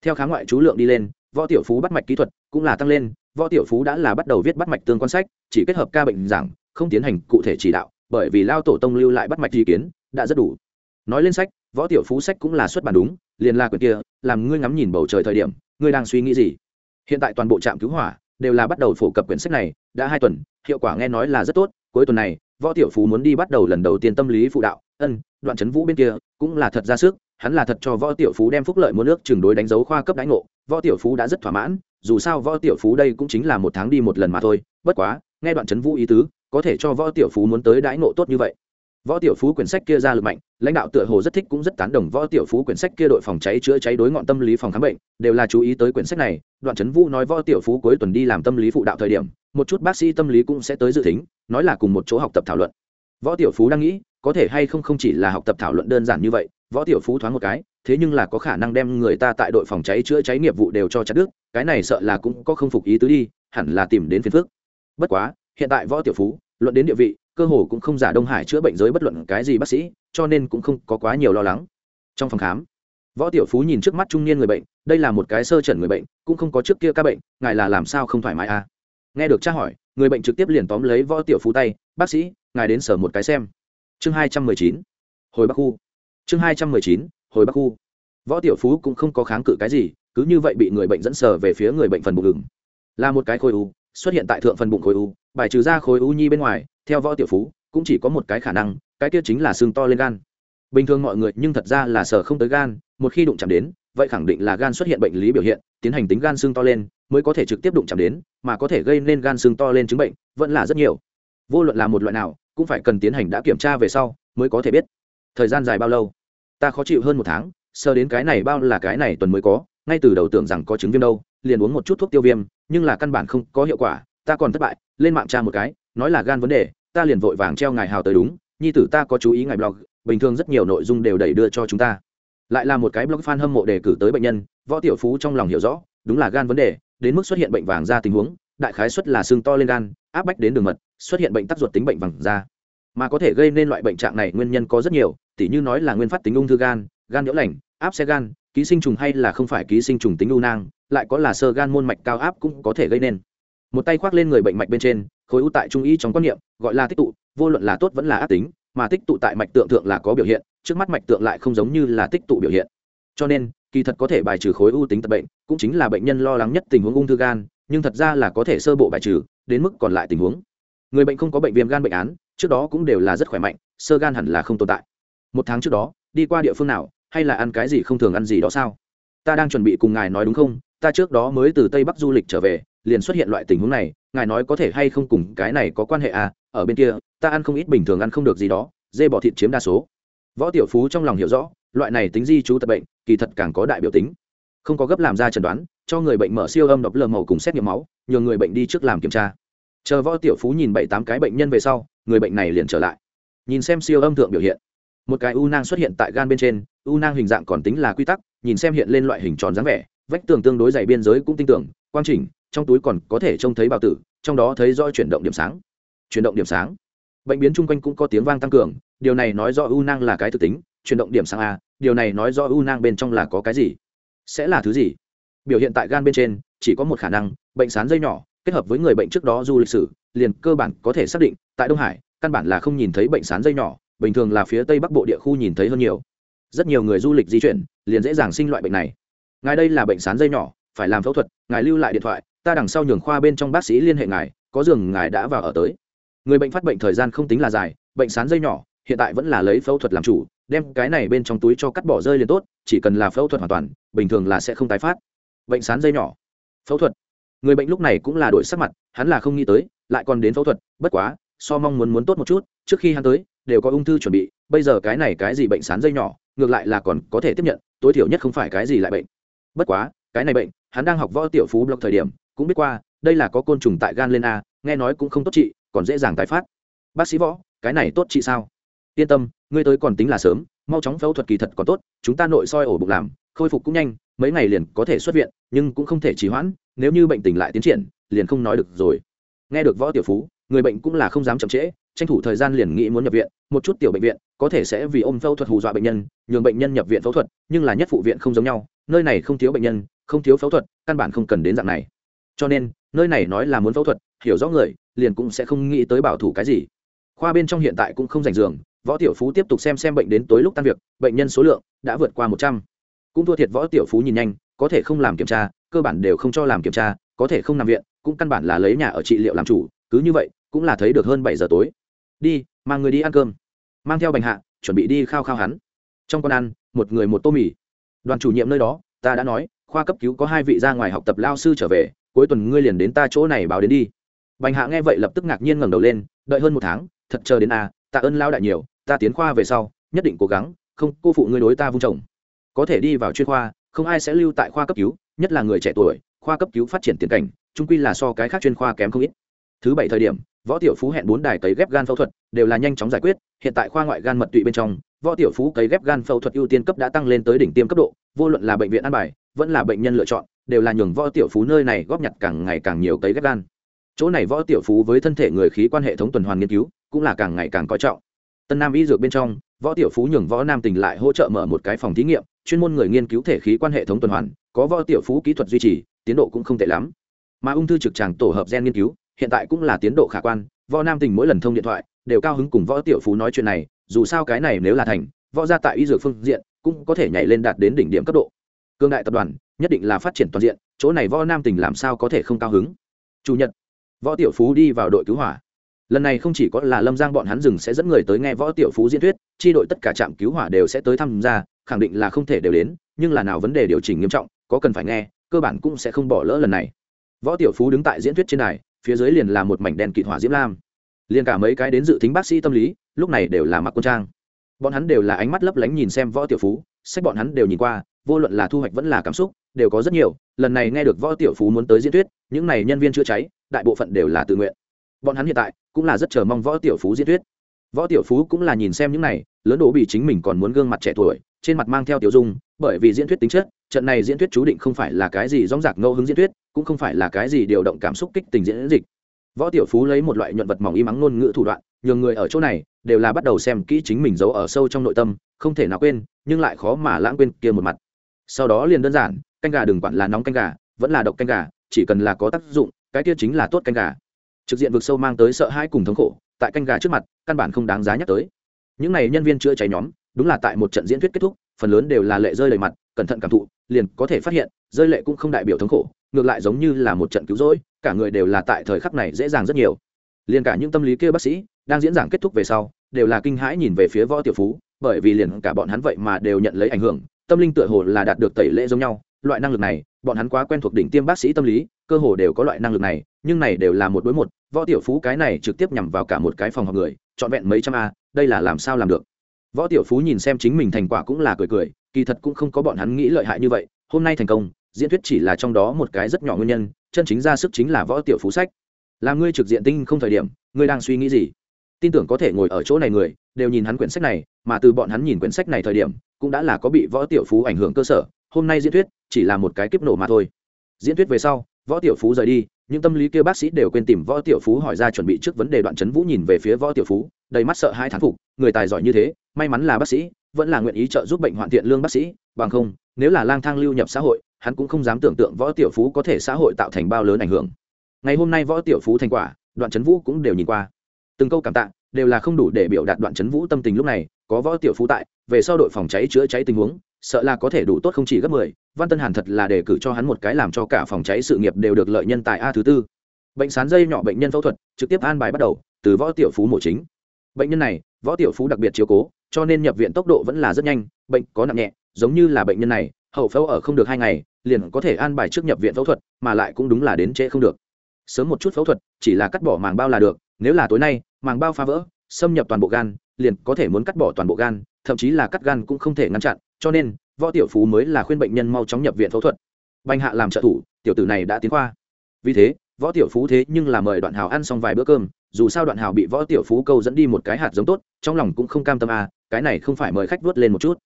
Theo kháng ngoại chú lượng đi lên, võ tiểu phú bắt mạch kỹ thuật cũng là tăng lên, võ tiểu phú đã là bắt đầu viết bắt mạch tương quan sách, chỉ kết hợp ca bệnh giảng, không tiến hành cụ thể chỉ đạo, bởi vì lao tổ tông lưu lại bắt mạch ý kiến đã rất đủ. Nói lên sách, võ tiểu phú sách cũng là xuất bản đúng, liền là quyển kia, làm ngươi ngắm nhìn bầu trời thời điểm, ngươi đang suy nghĩ gì? Hiện tại toàn bộ trạm cứu hỏa đều là bắt đầu phổ cập quyển sách này, đã hai tuần, hiệu quả nghe nói là rất tốt, cuối tuần này, võ tiểu phú muốn đi bắt đầu lần đầu tiên tâm lý phụ đạo, ân, đoạn trấn vũ bên kia cũng là thật ra sức, hắn là thật cho võ tiểu phú đem phúc lợi mua nước trường đối đánh dấu khoa cấp đánh ngộ. Võ tiểu phú đã rất thỏa mãn, dù sao võ tiểu phú đây cũng chính là một tháng đi một lần mà thôi, bất quá, nghe đoạn trấn vũ ý tứ, có thể cho võ tiểu phú muốn tới đãi ngộ tốt như vậy. Võ tiểu phú quyển sách kia ra lực mạnh, lãnh đạo tựa hồ rất thích cũng rất tán đồng võ tiểu phú quyển sách kia đội phòng cháy chữa cháy đối ngọn tâm lý phòng khám bệnh, đều là chú ý tới quyển sách này. Đoạn trấn vũ nói võ tiểu phú cuối tuần đi làm tâm lý phụ đạo thời điểm, một chút bác sĩ tâm lý cũng sẽ tới dự tính, nói là cùng một chỗ học tập thảo luận. Võ tiểu phú đang nghĩ có thể hay không không chỉ là học tập thảo luận đơn giản như vậy, võ tiểu phú thoáng một cái, thế nhưng là có khả năng đem người ta tại đội phòng cháy chữa cháy nghiệp vụ đều cho chặt đức cái này sợ là cũng có không phục ý tứ đi, hẳn là tìm đến phiền phức. Bất quá, hiện tại võ tiểu phú, luận đến địa vị, cơ hồ cũng không giả đông hải chữa bệnh giới bất luận cái gì bác sĩ, cho nên cũng không có quá nhiều lo lắng. Trong phòng khám, võ tiểu phú nhìn trước mắt trung niên người bệnh, đây là một cái sơ chẩn người bệnh, cũng không có trước kia ca bệnh, ngài là làm sao không thoải mái à? Nghe được tra hỏi, người bệnh trực tiếp liền tóm lấy võ tiểu phú tay, bác sĩ, ngài đến sở một cái xem chương hai trăm mười chín, hồi bắc khu. Chương hai trăm mười chín, hồi bắc khu. Võ tiểu phú cũng không có kháng cự cái gì, cứ như vậy bị người bệnh dẫn sở về phía người bệnh phần bụng gừng là một cái khối u, xuất hiện tại thượng phần bụng khối u, bài trừ ra khối u nhi bên ngoài, theo võ tiểu phú, cũng chỉ có một cái khả năng, cái kia chính là xương to lên gan. Bình thường mọi người, nhưng thật ra là sở không tới gan, một khi đụng chạm đến, vậy khẳng định là gan xuất hiện bệnh lý biểu hiện, tiến hành tính gan xương to lên, mới có thể trực tiếp đụng chạm đến, mà có thể gây nên gan xương to lên chứng bệnh, vẫn là rất nhiều. Vô luận là một loại nào cũng phải cần tiến hành đã kiểm tra về sau mới có thể biết. Thời gian dài bao lâu? Ta khó chịu hơn một tháng sơ đến cái này bao là cái này tuần mới có, ngay từ đầu tưởng rằng có chứng viêm đâu, liền uống một chút thuốc tiêu viêm, nhưng là căn bản không có hiệu quả, ta còn thất bại, lên mạng tra một cái, nói là gan vấn đề, ta liền vội vàng treo ngài hào tới đúng, nhi tử ta có chú ý ngài blog, bình thường rất nhiều nội dung đều đẩy đưa cho chúng ta. Lại là một cái blog fan hâm mộ đề cử tới bệnh nhân, võ tiểu phú trong lòng hiểu rõ, đúng là gan vấn đề, đến mức xuất hiện bệnh vàng da tình huống, đại khái xuất là xương to lên gan, áp bách đến đường mật xuất hiện bệnh tắc ruột tính bệnh vàng da mà có thể gây nên loại bệnh trạng này nguyên nhân có rất nhiều, tỉ như nói là nguyên phát tính ung thư gan gan nhiễu lành, áp xe gan, ký sinh trùng hay là không phải ký sinh trùng tính u nang, lại có là sơ gan môn mạch cao áp cũng có thể gây nên. Một tay khoác lên người bệnh mạch bên trên, khối u tại trung y trong quan niệm, gọi là tích tụ, vô luận là tốt vẫn là ác tính, mà tích tụ tại mạch tượng thượng là có biểu hiện, trước mắt mạch tượng lại không giống như là tích tụ biểu hiện. Cho nên, kỳ thật có thể bài trừ khối u tính tật bệnh, cũng chính là bệnh nhân lo lắng nhất tình huống ung thư gan, nhưng thật ra là có thể sơ bộ bài trừ, đến mức còn lại tình huống người bệnh không có bệnh viêm gan bệnh án, trước đó cũng đều là rất khỏe mạnh, sơ gan hẳn là không tồn tại. Một tháng trước đó, đi qua địa phương nào, hay là ăn cái gì không thường ăn gì đó sao? Ta đang chuẩn bị cùng ngài nói đúng không? Ta trước đó mới từ tây bắc du lịch trở về, liền xuất hiện loại tình huống này, ngài nói có thể hay không cùng cái này có quan hệ à? Ở bên kia, ta ăn không ít bình thường ăn không được gì đó, dê bỏ thịt chiếm đa số. Võ tiểu phú trong lòng hiểu rõ, loại này tính di trú tật bệnh, kỳ thật càng có đại biểu tính. Không có gấp làm ra chẩn đoán, cho người bệnh mở siêu âm độc lờ màu cùng xét nghiệm máu, nhờ người bệnh đi trước làm kiểm tra chờ võ tiểu phú nhìn bảy tám cái bệnh nhân về sau, người bệnh này liền trở lại. Nhìn xem siêu âm thượng biểu hiện. Một cái u nang xuất hiện tại gan bên trên, u nang hình dạng còn tính là quy tắc, nhìn xem hiện lên loại hình tròn dáng vẻ, vách tường tương đối dày biên giới cũng tin tưởng, quang trình trong túi còn có thể trông thấy bào tử, trong đó thấy rõ chuyển động điểm sáng. Chuyển động điểm sáng. Bệnh biến chung quanh cũng có tiếng vang tăng cường, điều này nói rõ u nang là cái thực tính, chuyển động điểm sáng a, điều này nói rõ u nang bên trong là có cái gì? Sẽ là thứ gì? Biểu hiện tại gan bên trên, chỉ có một khả năng, bệnh sán dây nhỏ kết hợp với người bệnh trước đó du lịch sử, liền cơ bản có thể xác định, tại đông hải, căn bản là không nhìn thấy bệnh sán dây nhỏ, bình thường là phía tây bắc bộ địa khu nhìn thấy hơn nhiều. Rất nhiều người du lịch di chuyển, liền dễ dàng sinh loại bệnh này. Ngài đây là bệnh sán dây nhỏ, phải làm phẫu thuật, ngài lưu lại điện thoại, ta đằng sau nhường khoa bên trong bác sĩ liên hệ ngài, có giường ngài đã vào ở tới. Người bệnh phát bệnh thời gian không tính là dài, bệnh sán dây nhỏ, hiện tại vẫn là lấy phẫu thuật làm chủ, đem cái này bên trong túi cho cắt bỏ rơi liền tốt, chỉ cần là phẫu thuật hoàn toàn, bình thường là sẽ không tái phát. Bệnh sán dây nhỏ. Phẫu thuật người bệnh lúc này cũng là đổi sắc mặt, hắn là không nghĩ tới, lại còn đến phẫu thuật, bất quá, so mong muốn muốn tốt một chút, trước khi hắn tới, đều có ung thư chuẩn bị, bây giờ cái này cái gì bệnh sán dây nhỏ, ngược lại là còn có thể tiếp nhận, tối thiểu nhất không phải cái gì lại bệnh. Bất quá, cái này bệnh, hắn đang học võ tiểu phú blog thời điểm, cũng biết qua, đây là có côn trùng tại gan lên a, nghe nói cũng không tốt trị, còn dễ dàng tái phát. Bác sĩ võ, cái này tốt trị sao? Yên tâm, ngươi tới còn tính là sớm, mau chóng phẫu thuật kỳ thật còn tốt, chúng ta nội soi ổ bụng làm khôi phục cũng nhanh, mấy ngày liền có thể xuất viện, nhưng cũng không thể trì hoãn, nếu như bệnh tình lại tiến triển, liền không nói được rồi. Nghe được võ tiểu phú, người bệnh cũng là không dám chậm trễ, tranh thủ thời gian liền nghĩ muốn nhập viện, một chút tiểu bệnh viện, có thể sẽ vì ôm phẫu thuật hù dọa bệnh nhân, nhường bệnh nhân nhập viện phẫu thuật, nhưng là nhất phụ viện không giống nhau, nơi này không thiếu bệnh nhân, không thiếu phẫu thuật, căn bản không cần đến dạng này. Cho nên, nơi này nói là muốn phẫu thuật, hiểu rõ người, liền cũng sẽ không nghĩ tới bảo thủ cái gì. Khoa bên trong hiện tại cũng không dành giường, võ tiểu phú tiếp tục xem xem bệnh đến tối lúc tan việc, bệnh nhân số lượng đã vượt qua một trăm cũng thua thiệt võ tiểu phú nhìn nhanh có thể không làm kiểm tra cơ bản đều không cho làm kiểm tra có thể không nằm viện cũng căn bản là lấy nhà ở trị liệu làm chủ cứ như vậy cũng là thấy được hơn bảy giờ tối. Đi mang người đi ăn cơm. Mang theo bành hạ chuẩn bị đi khao khao hắn. Trong con ăn một người một tô mì. Đoàn chủ nhiệm nơi đó ta đã nói khoa cấp cứu có hai vị ra ngoài học tập lao sư trở về cuối tuần ngươi liền đến ta chỗ này báo đến đi. Bành hạ nghe vậy lập tức ngạc nhiên ngẩng đầu lên đợi hơn một tháng thật chờ đến a à, tạ ơn lao đại nhiều ta tiến khoa về sau nhất định cố gắng không cô phụ ngươi đối ta vung chồng có thể đi vào chuyên khoa, không ai sẽ lưu tại khoa cấp cứu, nhất là người trẻ tuổi, khoa cấp cứu phát triển tiền cảnh trung quy là so cái khác chuyên khoa kém không ít. Thứ bảy thời điểm, võ tiểu phú hẹn bốn đài cấy ghép gan phẫu thuật, đều là nhanh chóng giải quyết, hiện tại khoa ngoại gan mật tụy bên trong, võ tiểu phú cấy ghép gan phẫu thuật ưu tiên cấp đã tăng lên tới đỉnh tiêm cấp độ, vô luận là bệnh viện an bài, vẫn là bệnh nhân lựa chọn, đều là nhường võ tiểu phú nơi này góp nhặt càng ngày càng nhiều cấy ghép gan. Chỗ này võ tiểu phú với thân thể người khí quan hệ thống tuần hoàn nghiên cứu, cũng là càng ngày càng coi trọng. Tân nam y dược bên trong, võ tiểu phú nhường võ nam tỉnh lại hỗ trợ mở một cái phòng thí nghiệm chuyên môn người nghiên cứu thể khí quan hệ thống tuần hoàn, có võ tiểu phú kỹ thuật duy trì, tiến độ cũng không tệ lắm. Mà ung thư trực tràng tổ hợp gen nghiên cứu, hiện tại cũng là tiến độ khả quan, võ nam tình mỗi lần thông điện thoại, đều cao hứng cùng võ tiểu phú nói chuyện này, dù sao cái này nếu là thành, võ gia tại y dược phương diện, cũng có thể nhảy lên đạt đến đỉnh điểm cấp độ. Cương đại tập đoàn, nhất định là phát triển toàn diện, chỗ này võ nam tình làm sao có thể không cao hứng? Chủ nhật, võ tiểu phú đi vào đội cứu hỏa. Lần này không chỉ có là lâm giang bọn hắn rừng sẽ dẫn người tới nghe võ tiểu phú diễn thuyết tri đội tất cả trạm cứu hỏa đều sẽ tới tham gia khẳng định là không thể đều đến, nhưng là nào vấn đề điều chỉnh nghiêm trọng, có cần phải nghe, cơ bản cũng sẽ không bỏ lỡ lần này. Võ tiểu phú đứng tại diễn thuyết trên này phía dưới liền là một mảnh đèn kịt hỏa diễm lam. Liền cả mấy cái đến dự tính bác sĩ tâm lý, lúc này đều là mặc quân trang. Bọn hắn đều là ánh mắt lấp lánh nhìn xem võ tiểu phú, sách bọn hắn đều nhìn qua, vô luận là thu hoạch vẫn là cảm xúc, đều có rất nhiều, lần này nghe được võ tiểu phú muốn tới diễn thuyết, những này nhân viên chữa cháy, đại bộ phận đều là tự nguyện. Bọn hắn hiện tại cũng là rất chờ mong võ tiểu phú diễn thuyết võ tiểu phú cũng là nhìn xem những này, lớn đổ bị chính mình còn muốn gương mặt trẻ tuổi, trên mặt mang theo tiểu dung, bởi vì diễn thuyết tính chất, trận này diễn thuyết chú định không phải là cái gì rong rạc ngẫu hứng diễn thuyết, cũng không phải là cái gì điều động cảm xúc kích tình diễn dịch. Võ tiểu phú lấy một loại nhuận vật mỏng y mắng ngôn ngữ thủ đoạn, nhường người ở chỗ này, đều là bắt đầu xem kỹ chính mình giấu ở sâu trong nội tâm, không thể nào quên, nhưng lại khó mà lãng quên kia một mặt. Sau đó liền đơn giản, canh gà đừng quản là nóng canh gà, vẫn là độc canh gà, chỉ cần là có tác dụng, cái kia chính là tốt canh gà. Trực diện vực sâu mang tới sợ hãi cùng thống khổ tại canh gà trước mặt, căn bản không đáng giá nhắc tới. Những n à y nhân viên chữa cháy nhóm, đúng là tại một trận diễn thuyết kết thúc, phần lớn đều là lệ rơi đầy mặt, cẩn thận cảm thụ, liền có thể phát hiện, rơi lệ cũng không đại biểu thống khổ, ngược lại giống như là một trận cứu rỗi, cả người đều là tại thời khắc này dễ dàng rất nhiều. Liền cả những tâm lý kia bác sĩ, đang diễn giảng kết thúc về sau, đều là kinh hãi nhìn về phía võ tiểu phú, bởi vì liền cả bọn hắn vậy mà đều nhận lấy ảnh hưởng, tâm linh tựa hồ là đạt được tẩy lễ giống nhau. Loại năng lực này, bọn hắn quá quen thuộc đỉnh tiêm bác sĩ tâm lý cơ hồ đều có loại năng lực này, nhưng này đều là một đối một, võ tiểu phú cái này trực tiếp nhằm vào cả một cái phòng học người, trọn vẹn mấy trăm a, đây là làm sao làm được? Võ tiểu phú nhìn xem chính mình thành quả cũng là cười cười, kỳ thật cũng không có bọn hắn nghĩ lợi hại như vậy, hôm nay thành công, diễn thuyết chỉ là trong đó một cái rất nhỏ nguyên nhân, chân chính ra sức chính là võ tiểu phú sách. Là ngươi trực diện tinh không thời điểm, ngươi đang suy nghĩ gì? Tin tưởng có thể ngồi ở chỗ này người, đều nhìn hắn quyển sách này, mà từ bọn hắn nhìn quyển sách này thời điểm, cũng đã là có bị võ tiểu phú ảnh hưởng cơ sở, hôm nay diễn thuyết chỉ là một cái kiếp nổ mà thôi. Diễn thuyết về sau võ tiểu phú rời đi, những tâm lý kia bác sĩ đều quên tìm võ tiểu phú hỏi ra chuẩn bị trước vấn đề đoạn chấn vũ nhìn về phía võ tiểu phú, đầy mắt sợ hai thán phục, người tài giỏi như thế, may mắn là bác sĩ, vẫn là nguyện ý trợ giúp bệnh hoạn thiện lương bác sĩ, bằng không, nếu là lang thang lưu nhập xã hội, hắn cũng không dám tưởng tượng võ tiểu phú có thể xã hội tạo thành bao lớn ảnh hưởng. Ngày hôm nay võ tiểu phú thành quả, đoạn chấn vũ cũng đều nhìn qua. Từng câu cảm tạ, đều là không đủ để biểu đạt đoạn chấn vũ tâm tình lúc này, có võ tiểu phú tại, về sau đội phòng cháy chữa cháy tình huống, sợ là có thể đủ tốt không chỉ gấp mười văn tân hàn thật là đề cử cho hắn một cái làm cho cả phòng cháy sự nghiệp đều được lợi nhân tài a thứ tư. Bệnh sán dây nhỏ bệnh nhân phẫu thuật, trực tiếp an bài bắt đầu, từ võ tiểu phú mổ chính. Bệnh nhân này, võ tiểu phú đặc biệt chiếu cố, cho nên nhập viện tốc độ vẫn là rất nhanh, bệnh có nặng nhẹ, giống như là bệnh nhân này, hậu phẫu ở không được hai ngày, liền có thể an bài trước nhập viện phẫu thuật, mà lại cũng đúng là đến trễ không được. Sớm một chút phẫu thuật, chỉ là cắt bỏ màng bao là được, nếu là tối nay, màng bao phá vỡ, xâm nhập toàn bộ gan, liền có thể muốn cắt bỏ toàn bộ gan, thậm chí là cắt gan cũng không thể ngăn chặn, cho nên võ tiểu phú mới là khuyên bệnh nhân mau chóng nhập viện phẫu thuật. Banh hạ làm trợ thủ, tiểu tử này đã tiến khoa. Vì thế, võ tiểu phú thế nhưng là mời đoạn hào ăn xong vài bữa cơm, dù sao đoạn hào bị võ tiểu phú câu dẫn đi một cái hạt giống tốt, trong lòng cũng không cam tâm à cái này không phải mời khách vớt lên một chút.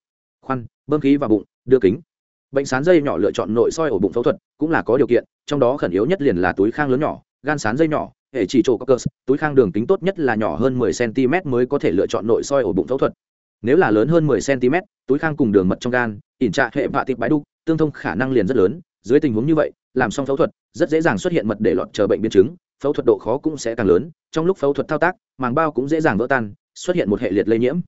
Khoan, bơm khí vào bụng, đưa kính. Bệnh sán dây nhỏ lựa chọn nội soi ổ bụng phẫu thuật, cũng là có điều kiện, trong đó khẩn yếu nhất liền là túi khang lớn nhỏ, gan sán dây nhỏ, hệ chỉ chỗ có cơ, túi khang đường kính tốt nhất là nhỏ hơn 10 cm mới có thể lựa chọn nội soi ổ bụng phẫu thuật nếu là lớn hơn 10 cm túi khang cùng đường mật trong gan, ỉn trạ hệ vạ tịp bãi đu, tương thông khả năng liền rất lớn. Dưới tình huống như vậy, làm xong phẫu thuật, rất dễ dàng xuất hiện mật để lọt chờ bệnh biến chứng. Phẫu thuật độ khó cũng sẽ càng lớn, trong lúc phẫu thuật thao tác, màng bao cũng dễ dàng vỡ tan, xuất hiện một hệ liệt lây nhiễm.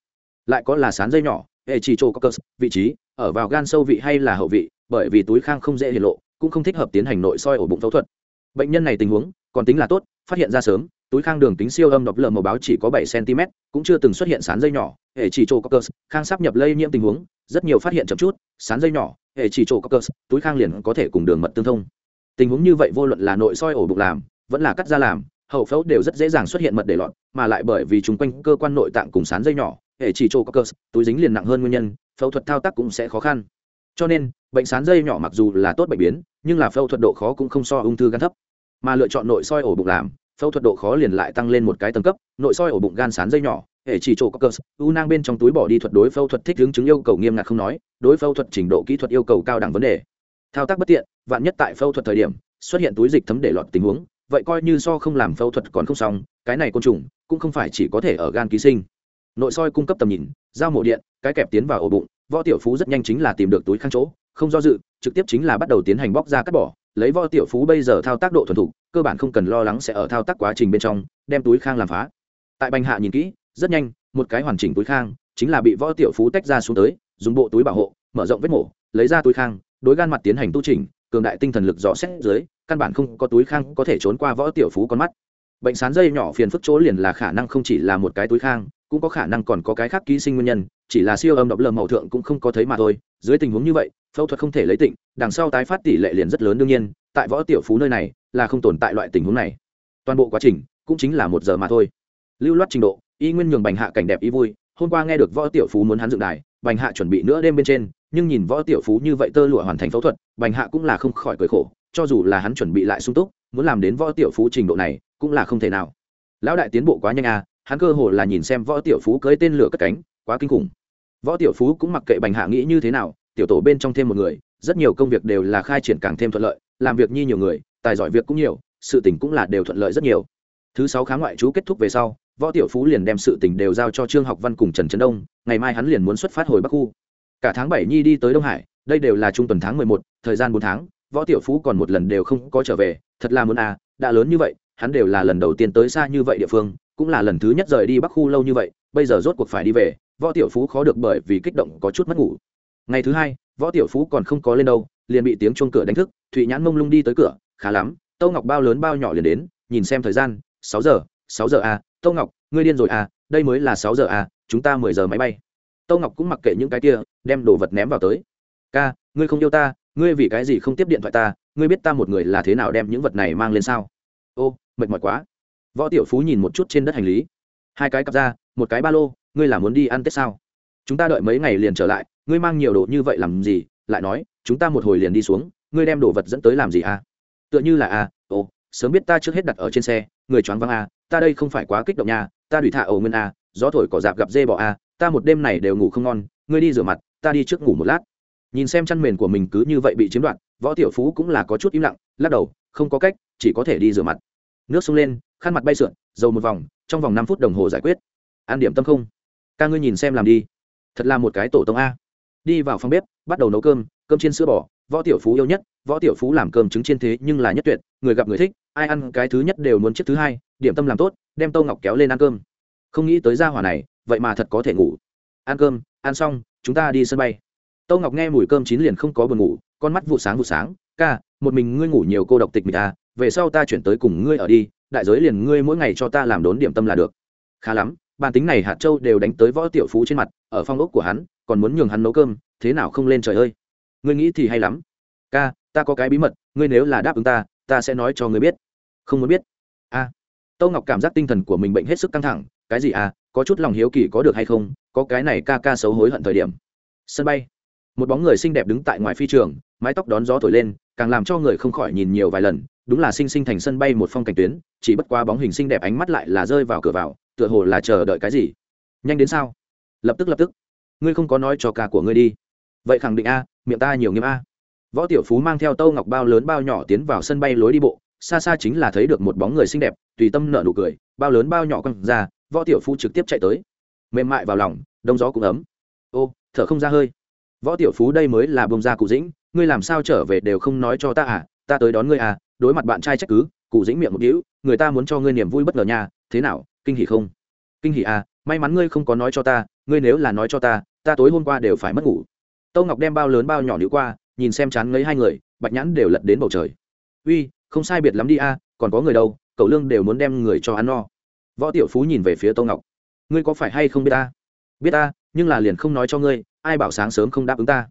Lại có là sán dây nhỏ, hệ chỉ chỗ có vị trí, ở vào gan sâu vị hay là hậu vị, bởi vì túi khang không dễ hiện lộ, cũng không thích hợp tiến hành nội soi ổ bụng phẫu thuật. Bệnh nhân này tình huống, còn tính là tốt, phát hiện ra sớm túi khang đường tính siêu âm đọc lờ màu báo chỉ có bảy cm, cũng chưa từng xuất hiện sán dây nhỏ, hệ chỉ chỗ coccus khang sắp nhập lây nhiễm tình huống, rất nhiều phát hiện chậm chút, sán dây nhỏ, hệ chỉ chỗ coccus túi khang liền có thể cùng đường mật tương thông. Tình huống như vậy vô luận là nội soi ổ bụng làm, vẫn là cắt ra làm, hậu phẫu đều rất dễ dàng xuất hiện mật để lọt, mà lại bởi vì chúng quanh cơ quan nội tạng cùng sán dây nhỏ, hệ chỉ chỗ coccus túi dính liền nặng hơn nguyên nhân, phẫu thuật thao tác cũng sẽ khó khăn. Cho nên, bệnh sán dây nhỏ mặc dù là tốt bệnh biến, nhưng là phẫu thuật độ khó cũng không so ung thư gan thấp. Mà lựa chọn nội soi ổ bụng làm phẫu thuật độ khó liền lại tăng lên một cái tầng cấp, nội soi ổ bụng gan sán dây nhỏ, hệ chỉ chỗ có cơ u nang bên trong túi bỏ đi thuật đối phẫu thuật thích ứng chứng yêu cầu nghiêm ngặt không nói, đối phẫu thuật trình độ kỹ thuật yêu cầu cao đẳng vấn đề. Thao tác bất tiện, vạn nhất tại phẫu thuật thời điểm, xuất hiện túi dịch thấm để lọt tình huống, vậy coi như so không làm phẫu thuật còn không xong, cái này côn trùng cũng không phải chỉ có thể ở gan ký sinh. Nội soi cung cấp tầm nhìn dao mổ điện, cái kẹp tiến vào ổ bụng, võ tiểu phú rất nhanh chính là tìm được túi khăn chỗ, không do dự, trực tiếp chính là bắt đầu tiến hành bóc ra cắt bỏ lấy võ tiểu phú bây giờ thao tác độ thuần thục, cơ bản không cần lo lắng sẽ ở thao tác quá trình bên trong, đem túi khang làm phá. Tại bành hạ nhìn kỹ, rất nhanh, một cái hoàn chỉnh túi khang chính là bị võ tiểu phú tách ra xuống tới, dùng bộ túi bảo hộ, mở rộng vết mổ, lấy ra túi khang, đối gan mặt tiến hành tu trình cường đại tinh thần lực dò xét dưới, căn bản không có túi khang có thể trốn qua võ tiểu phú con mắt. Bệnh sán dây nhỏ phiền phức chỗ liền là khả năng không chỉ là một cái túi khang cũng có khả năng còn có cái khác ký sinh nguyên nhân, chỉ là siêu âm độc lờ màu thượng cũng không có thấy mà thôi. Dưới tình huống như vậy, phẫu thuật không thể lấy tịnh, đằng sau tái phát tỷ lệ liền rất lớn đương nhiên, tại võ tiểu phú nơi này là không tồn tại loại tình huống này. Toàn bộ quá trình cũng chính là một giờ mà thôi. Lưu loát trình độ, y nguyên nhường bành hạ cảnh đẹp y vui. Hôm qua nghe được võ tiểu phú muốn hắn dựng đài, bành hạ chuẩn bị nữa đêm bên trên, nhưng nhìn võ tiểu phú như vậy tơ lụa hoàn thành phẫu thuật, bành hạ cũng là không khỏi cười khổ, cho dù là hắn chuẩn bị lại sung túc, muốn làm đến võ tiểu phú trình độ này cũng là không thể nào. Lão đại tiến bộ quá nhanh à hắn cơ hồ là nhìn xem võ tiểu phú cưới tên lửa cất cánh, quá kinh khủng. Võ tiểu phú cũng mặc kệ bành hạ nghĩ như thế nào, tiểu tổ bên trong thêm một người, rất nhiều công việc đều là khai triển càng thêm thuận lợi, làm việc như nhiều người, tài giỏi việc cũng nhiều, sự tình cũng là đều thuận lợi rất nhiều. Thứ sáu khá ngoại trú kết thúc về sau, võ tiểu phú liền đem sự tình đều giao cho trương học văn cùng trần trấn đông, ngày mai hắn liền muốn xuất phát hồi bắc khu. Cả tháng bảy nhi đi tới đông hải, đây đều là trung tuần tháng mười một, thời gian bốn tháng, võ tiểu phú còn một lần đều không có trở về, thật là muốn à đã lớn như vậy, hắn đều là lần đầu tiên tới xa như vậy địa phương cũng là lần thứ nhất rời đi bắc khu lâu như vậy, bây giờ rốt cuộc phải đi về, võ tiểu phú khó được bởi vì kích động có chút mất ngủ. Ngày thứ hai, võ tiểu phú còn không có lên đâu, liền bị tiếng chuông cửa đánh thức, thụy nhãn mông lung đi tới cửa, khá lắm, tâu ngọc bao lớn bao nhỏ liền đến, nhìn xem thời gian, sáu giờ sáu giờ à tâu ngọc, ngươi điên rồi à đây mới là sáu giờ à chúng ta mười giờ máy bay. Tâu ngọc cũng mặc kệ những cái kia, đem đồ vật ném vào tới. Ca, ngươi không yêu ta, ngươi vì cái gì không tiếp điện thoại ta, ngươi biết ta một người là thế nào đem những vật này mang lên sao? Ô, mệt mỏi quá võ tiểu phú nhìn một chút trên đất hành lý. Hai cái cặp ra một cái ba lô, ngươi là muốn đi ăn tết sao? Chúng ta đợi mấy ngày liền trở lại, ngươi mang nhiều đồ như vậy làm gì? Lại nói, chúng ta một hồi liền đi xuống, ngươi đem đồ vật dẫn tới làm gì à? Tựa như là à ồ, sớm biết ta trước hết đặt ở trên xe, người choáng văng à ta đây không phải quá kích động nha, ta đủy thả ổ nguyên à gió thổi cỏ dạp gặp dê bọ à ta một đêm này đều ngủ không ngon, ngươi đi rửa mặt, ta đi trước ngủ một lát. Nhìn xem chăn mền của mình cứ như vậy bị chiếm đoạt, võ tiểu phú cũng là có chút im lặng, lắc đầu, không có cách, chỉ có thể đi rửa mặt. Nước sông lên khăn mặt bay sượn, dầu một vòng, trong vòng năm phút đồng hồ giải quyết. Ăn điểm tâm không? Ca ngươi nhìn xem làm đi. Thật là một cái tổ tông a. Đi vào phòng bếp, bắt đầu nấu cơm cơm chiên sữa bò, võ tiểu phú yêu nhất, võ tiểu phú làm cơm trứng chiên thế nhưng là nhất tuyệt, người gặp người thích, ai ăn cái thứ nhất đều muốn chiếc thứ hai, điểm tâm làm tốt, đem tô ngọc kéo lên ăn cơm. Không nghĩ tới gia hỏa này, vậy mà thật có thể ngủ. Ăn cơm, ăn xong, chúng ta đi sân bay. Tô ngọc nghe mùi cơm chín liền không có buồn ngủ, con mắt vụ sáng vụ sáng, ca, một mình ngươi ngủ nhiều cô độc tịch mịch à về sau ta chuyển tới cùng ngươi ở đi đại giới liền ngươi mỗi ngày cho ta làm đốn điểm tâm là được. Khá lắm bản tính này hạt châu đều đánh tới võ tiểu phú trên mặt, ở phong ốc của hắn, còn muốn nhường hắn nấu cơm, thế nào không lên trời ơi. Ngươi nghĩ thì hay lắm. Ca, ta có cái bí mật, ngươi nếu là đáp ứng ta ta sẽ nói cho ngươi biết. Không muốn biết. A. À. tâu ngọc cảm giác tinh thần của mình bệnh hết sức căng thẳng, cái gì à có chút lòng hiếu kỳ có được hay không, có cái này ca ca xấu hối hận thời điểm. Sân bay. Một bóng người xinh đẹp đứng tại ngoài phi trường, mái tóc đón gió thổi lên, càng làm cho người không khỏi nhìn nhiều vài lần đúng là sinh sinh thành sân bay một phong cảnh tuyến, chỉ bất quá bóng hình xinh đẹp ánh mắt lại là rơi vào cửa vào, tựa hồ là chờ đợi cái gì. Nhanh đến sao? Lập tức lập tức. Ngươi không có nói cho cả của ngươi đi. Vậy khẳng định a, miệng ta nhiều nghiêm a. Võ tiểu phú mang theo tâu ngọc bao lớn bao nhỏ tiến vào sân bay lối đi bộ, xa xa chính là thấy được một bóng người xinh đẹp, tùy tâm nợ nụ cười, bao lớn bao nhỏ quăng ra, võ tiểu phú trực tiếp chạy tới. Mềm mại vào lòng, đông gió cũng ấm. Ô, thở không ra hơi. Võ tiểu phú đây mới là bông ra cụ dĩnh, ngươi làm sao trở về đều không nói cho ta à? Ta tới đón ngươi à đối mặt bạn trai trách cứ, cụ dĩnh miệng một đĩu người ta muốn cho ngươi niềm vui bất ngờ nha, thế nào, kinh hỉ không? Kinh hỉ à may mắn ngươi không có nói cho ta, ngươi nếu là nói cho ta ta tối hôm qua đều phải mất ngủ. Tâu ngọc đem bao lớn bao nhỏ nữ qua, nhìn xem chán ngấy hai người, bạch nhãn đều lật đến bầu trời. Uy, không sai biệt lắm đi a, còn có người đâu, cậu lương đều muốn đem người cho hắn no. Võ tiểu phú nhìn về phía tâu ngọc. Ngươi có phải hay không biết ta? Biết ta, nhưng là liền không nói cho ngươi, ai bảo sáng sớm không đáp ứng ta?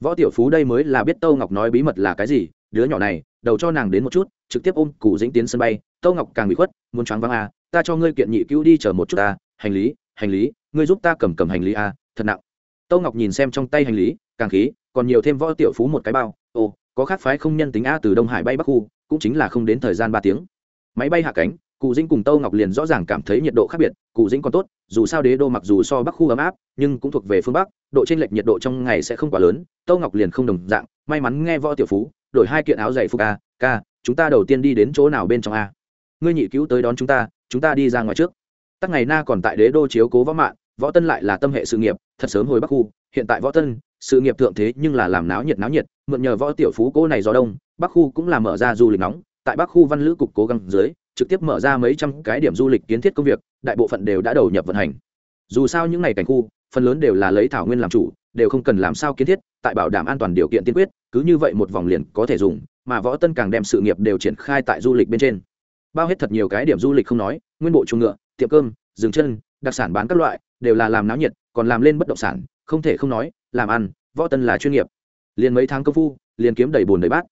Võ tiểu phú đây mới là biết tâu ngọc nói bí mật là cái gì đứa nhỏ này, đầu cho nàng đến một chút, trực tiếp ôm cụ dĩnh tiến sân bay. Tâu ngọc càng bị khuất, muốn choáng váng à ta cho ngươi kiện nhị cứu đi chờ một chút ta hành lý hành lý, ngươi giúp ta cầm cầm hành lý à thật nặng. Tâu ngọc nhìn xem trong tay hành lý, càng khí, còn nhiều thêm võ tiểu phú một cái bao. Ồ, có khác phái không nhân tính a từ đông hải bay bắc khu, cũng chính là không đến thời gian ba tiếng. Máy bay hạ cánh, cụ dĩnh cùng tâu ngọc liền rõ ràng cảm thấy nhiệt độ khác biệt, cụ dĩnh còn tốt, dù sao đế đô mặc dù so bắc khu ấm áp, nhưng cũng thuộc về phương bắc, độ t r ê n lệch nhiệt độ trong ngày sẽ không quá lớn, tâu ngọc liền không đồng dạng, may mắn nghe võ tiểu phú đổi hai kiện áo dày phục a, ca, chúng ta đầu tiên đi đến chỗ nào bên trong a? Ngươi nhị cứu tới đón chúng ta chúng ta đi ra ngoài trước. Tắc ngày na còn tại đế đô chiếu cố võ mạng võ tân lại là tâm hệ sự nghiệp, thật sớm hồi bắc khu, hiện tại võ tân, sự nghiệp thượng thế nhưng là làm náo nhiệt náo nhiệt, mượn nhờ võ tiểu phú cố này gió đông, bắc khu cũng là mở ra du lịch nóng, tại bắc khu văn lữ cục cố gắng dưới, trực tiếp mở ra mấy trăm cái điểm du lịch kiến thiết công việc, đại bộ phận đều đã đầu nhập vận hành. Dù sao những ngày cảnh khu, phần lớn đều là lấy thảo nguyên làm chủ đều không cần làm sao kiến thiết tại bảo đảm an toàn điều kiện tiên quyết cứ như vậy một vòng liền có thể dùng mà võ tân càng đem sự nghiệp đều triển khai tại du lịch bên trên. Bao hết thật nhiều cái điểm du lịch không nói nguyên bộ chuồng ngựa tiệm cơm dừng chân đặc sản bán các loại đều là làm náo nhiệt còn làm lên bất động sản không thể không nói làm ăn võ tân là chuyên nghiệp. Liền mấy tháng công phu liền kiếm đầy bùn đầy bát.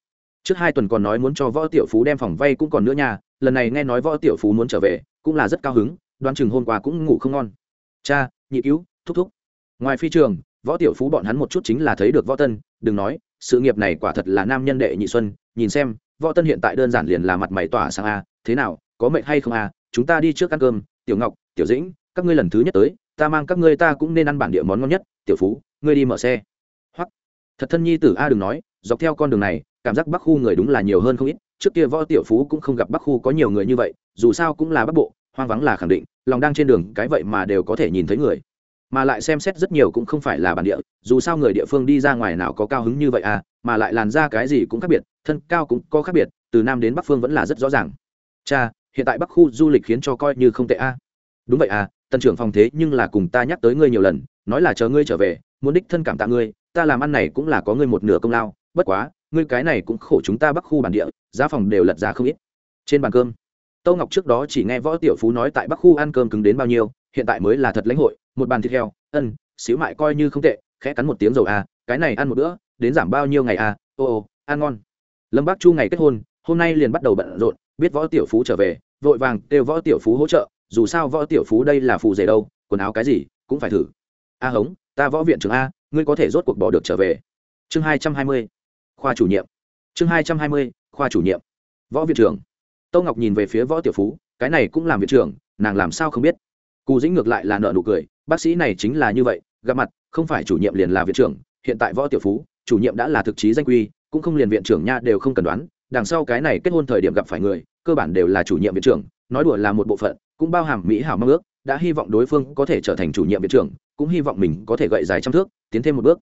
Trước hai tuần còn nói muốn cho võ tiểu phú đem phòng vay cũng còn nữa nhà, lần này nghe nói võ tiểu phú muốn trở về cũng là rất cao hứng đoán chừng hôm qua cũng ngủ không ngon. Cha nhị cứu thúc thúc. Ngoài phi trường võ tiểu phú bọn hắn một chút chính là thấy được võ tân, đừng nói, sự nghiệp này quả thật là nam nhân đệ nhị xuân, nhìn xem, võ tân hiện tại đơn giản liền là mặt mày tỏa sang a, thế nào, có mệnh hay không a, chúng ta đi trước ăn cơm, tiểu ngọc, tiểu dĩnh, các ngươi lần thứ nhất tới, ta mang các ngươi ta cũng nên ăn bản địa món ngon nhất, tiểu phú, ngươi đi mở xe. Hoặc thật thân nhi tử a, đừng nói, dọc theo con đường này, cảm giác bắc khu người đúng là nhiều hơn không ít, trước kia võ tiểu phú cũng không gặp bắc khu có nhiều người như vậy, dù sao cũng là bắc bộ, hoang vắng là khẳng định, lòng đang trên đường cái vậy mà đều có thể nhìn thấy người mà lại xem xét rất nhiều cũng không phải là bản địa, dù sao người địa phương đi ra ngoài nào có cao hứng như vậy à mà lại làn ra cái gì cũng khác biệt, thân cao cũng có khác biệt, từ nam đến bắc phương vẫn là rất rõ ràng cha, hiện tại bắc khu du lịch khiến cho coi như không tệ a à. đúng vậy à tần trưởng phòng thế nhưng là cùng ta nhắc tới ngươi nhiều lần, nói là chờ ngươi trở về, muốn đích thân cảm tạ ngươi, ta làm ăn này cũng là có ngươi một nửa công lao, bất quá, ngươi cái này cũng khổ chúng ta bắc khu bản địa, giá phòng đều lật giá không ít trên bàn cơm, tâu ngọc trước đó chỉ nghe võ tiểu phú nói tại bắc khu ăn cơm cứng đến bao nhiêu, hiện tại mới là thật lãnh hội một bàn thịt heo, ân, xíu mại coi như không tệ, khẽ cắn một tiếng dầu à cái này ăn một bữa, đến giảm bao nhiêu ngày à ô ô, ăn ngon. Lâm bác chu ngày kết hôn, hôm nay liền bắt đầu bận rộn, biết võ tiểu phú trở về, vội vàng kêu võ tiểu phú hỗ trợ, dù sao võ tiểu phú đây là phù rể đâu, quần áo cái gì, cũng phải thử. A hống, ta võ viện trưởng a, ngươi có thể rốt cuộc bỏ được trở về. Chương hai trăm hai mươi, khoa chủ nhiệm. Chương hai trăm hai mươi, khoa chủ nhiệm. Võ viện trưởng. Tâu ngọc nhìn về phía võ tiểu phú, cái này cũng làm viện trưởng, nàng làm sao không biết. Cù dĩnh ngược lại là nợ nụ cười bác sĩ này chính là như vậy, gặp mặt, không phải chủ nhiệm liền là viện trưởng, hiện tại võ tiểu phú, chủ nhiệm đã là thực chí danh quy, cũng không liền viện trưởng nha đều không cần đoán, đằng sau cái này kết hôn thời điểm gặp phải người, cơ bản đều là chủ nhiệm viện trưởng, nói đùa là một bộ phận, cũng bao hàm mỹ hảo mong ước, đã hy vọng đối phương có thể trở thành chủ nhiệm viện trưởng, cũng hy vọng mình có thể gậy dài trăm thước, tiến thêm một bước.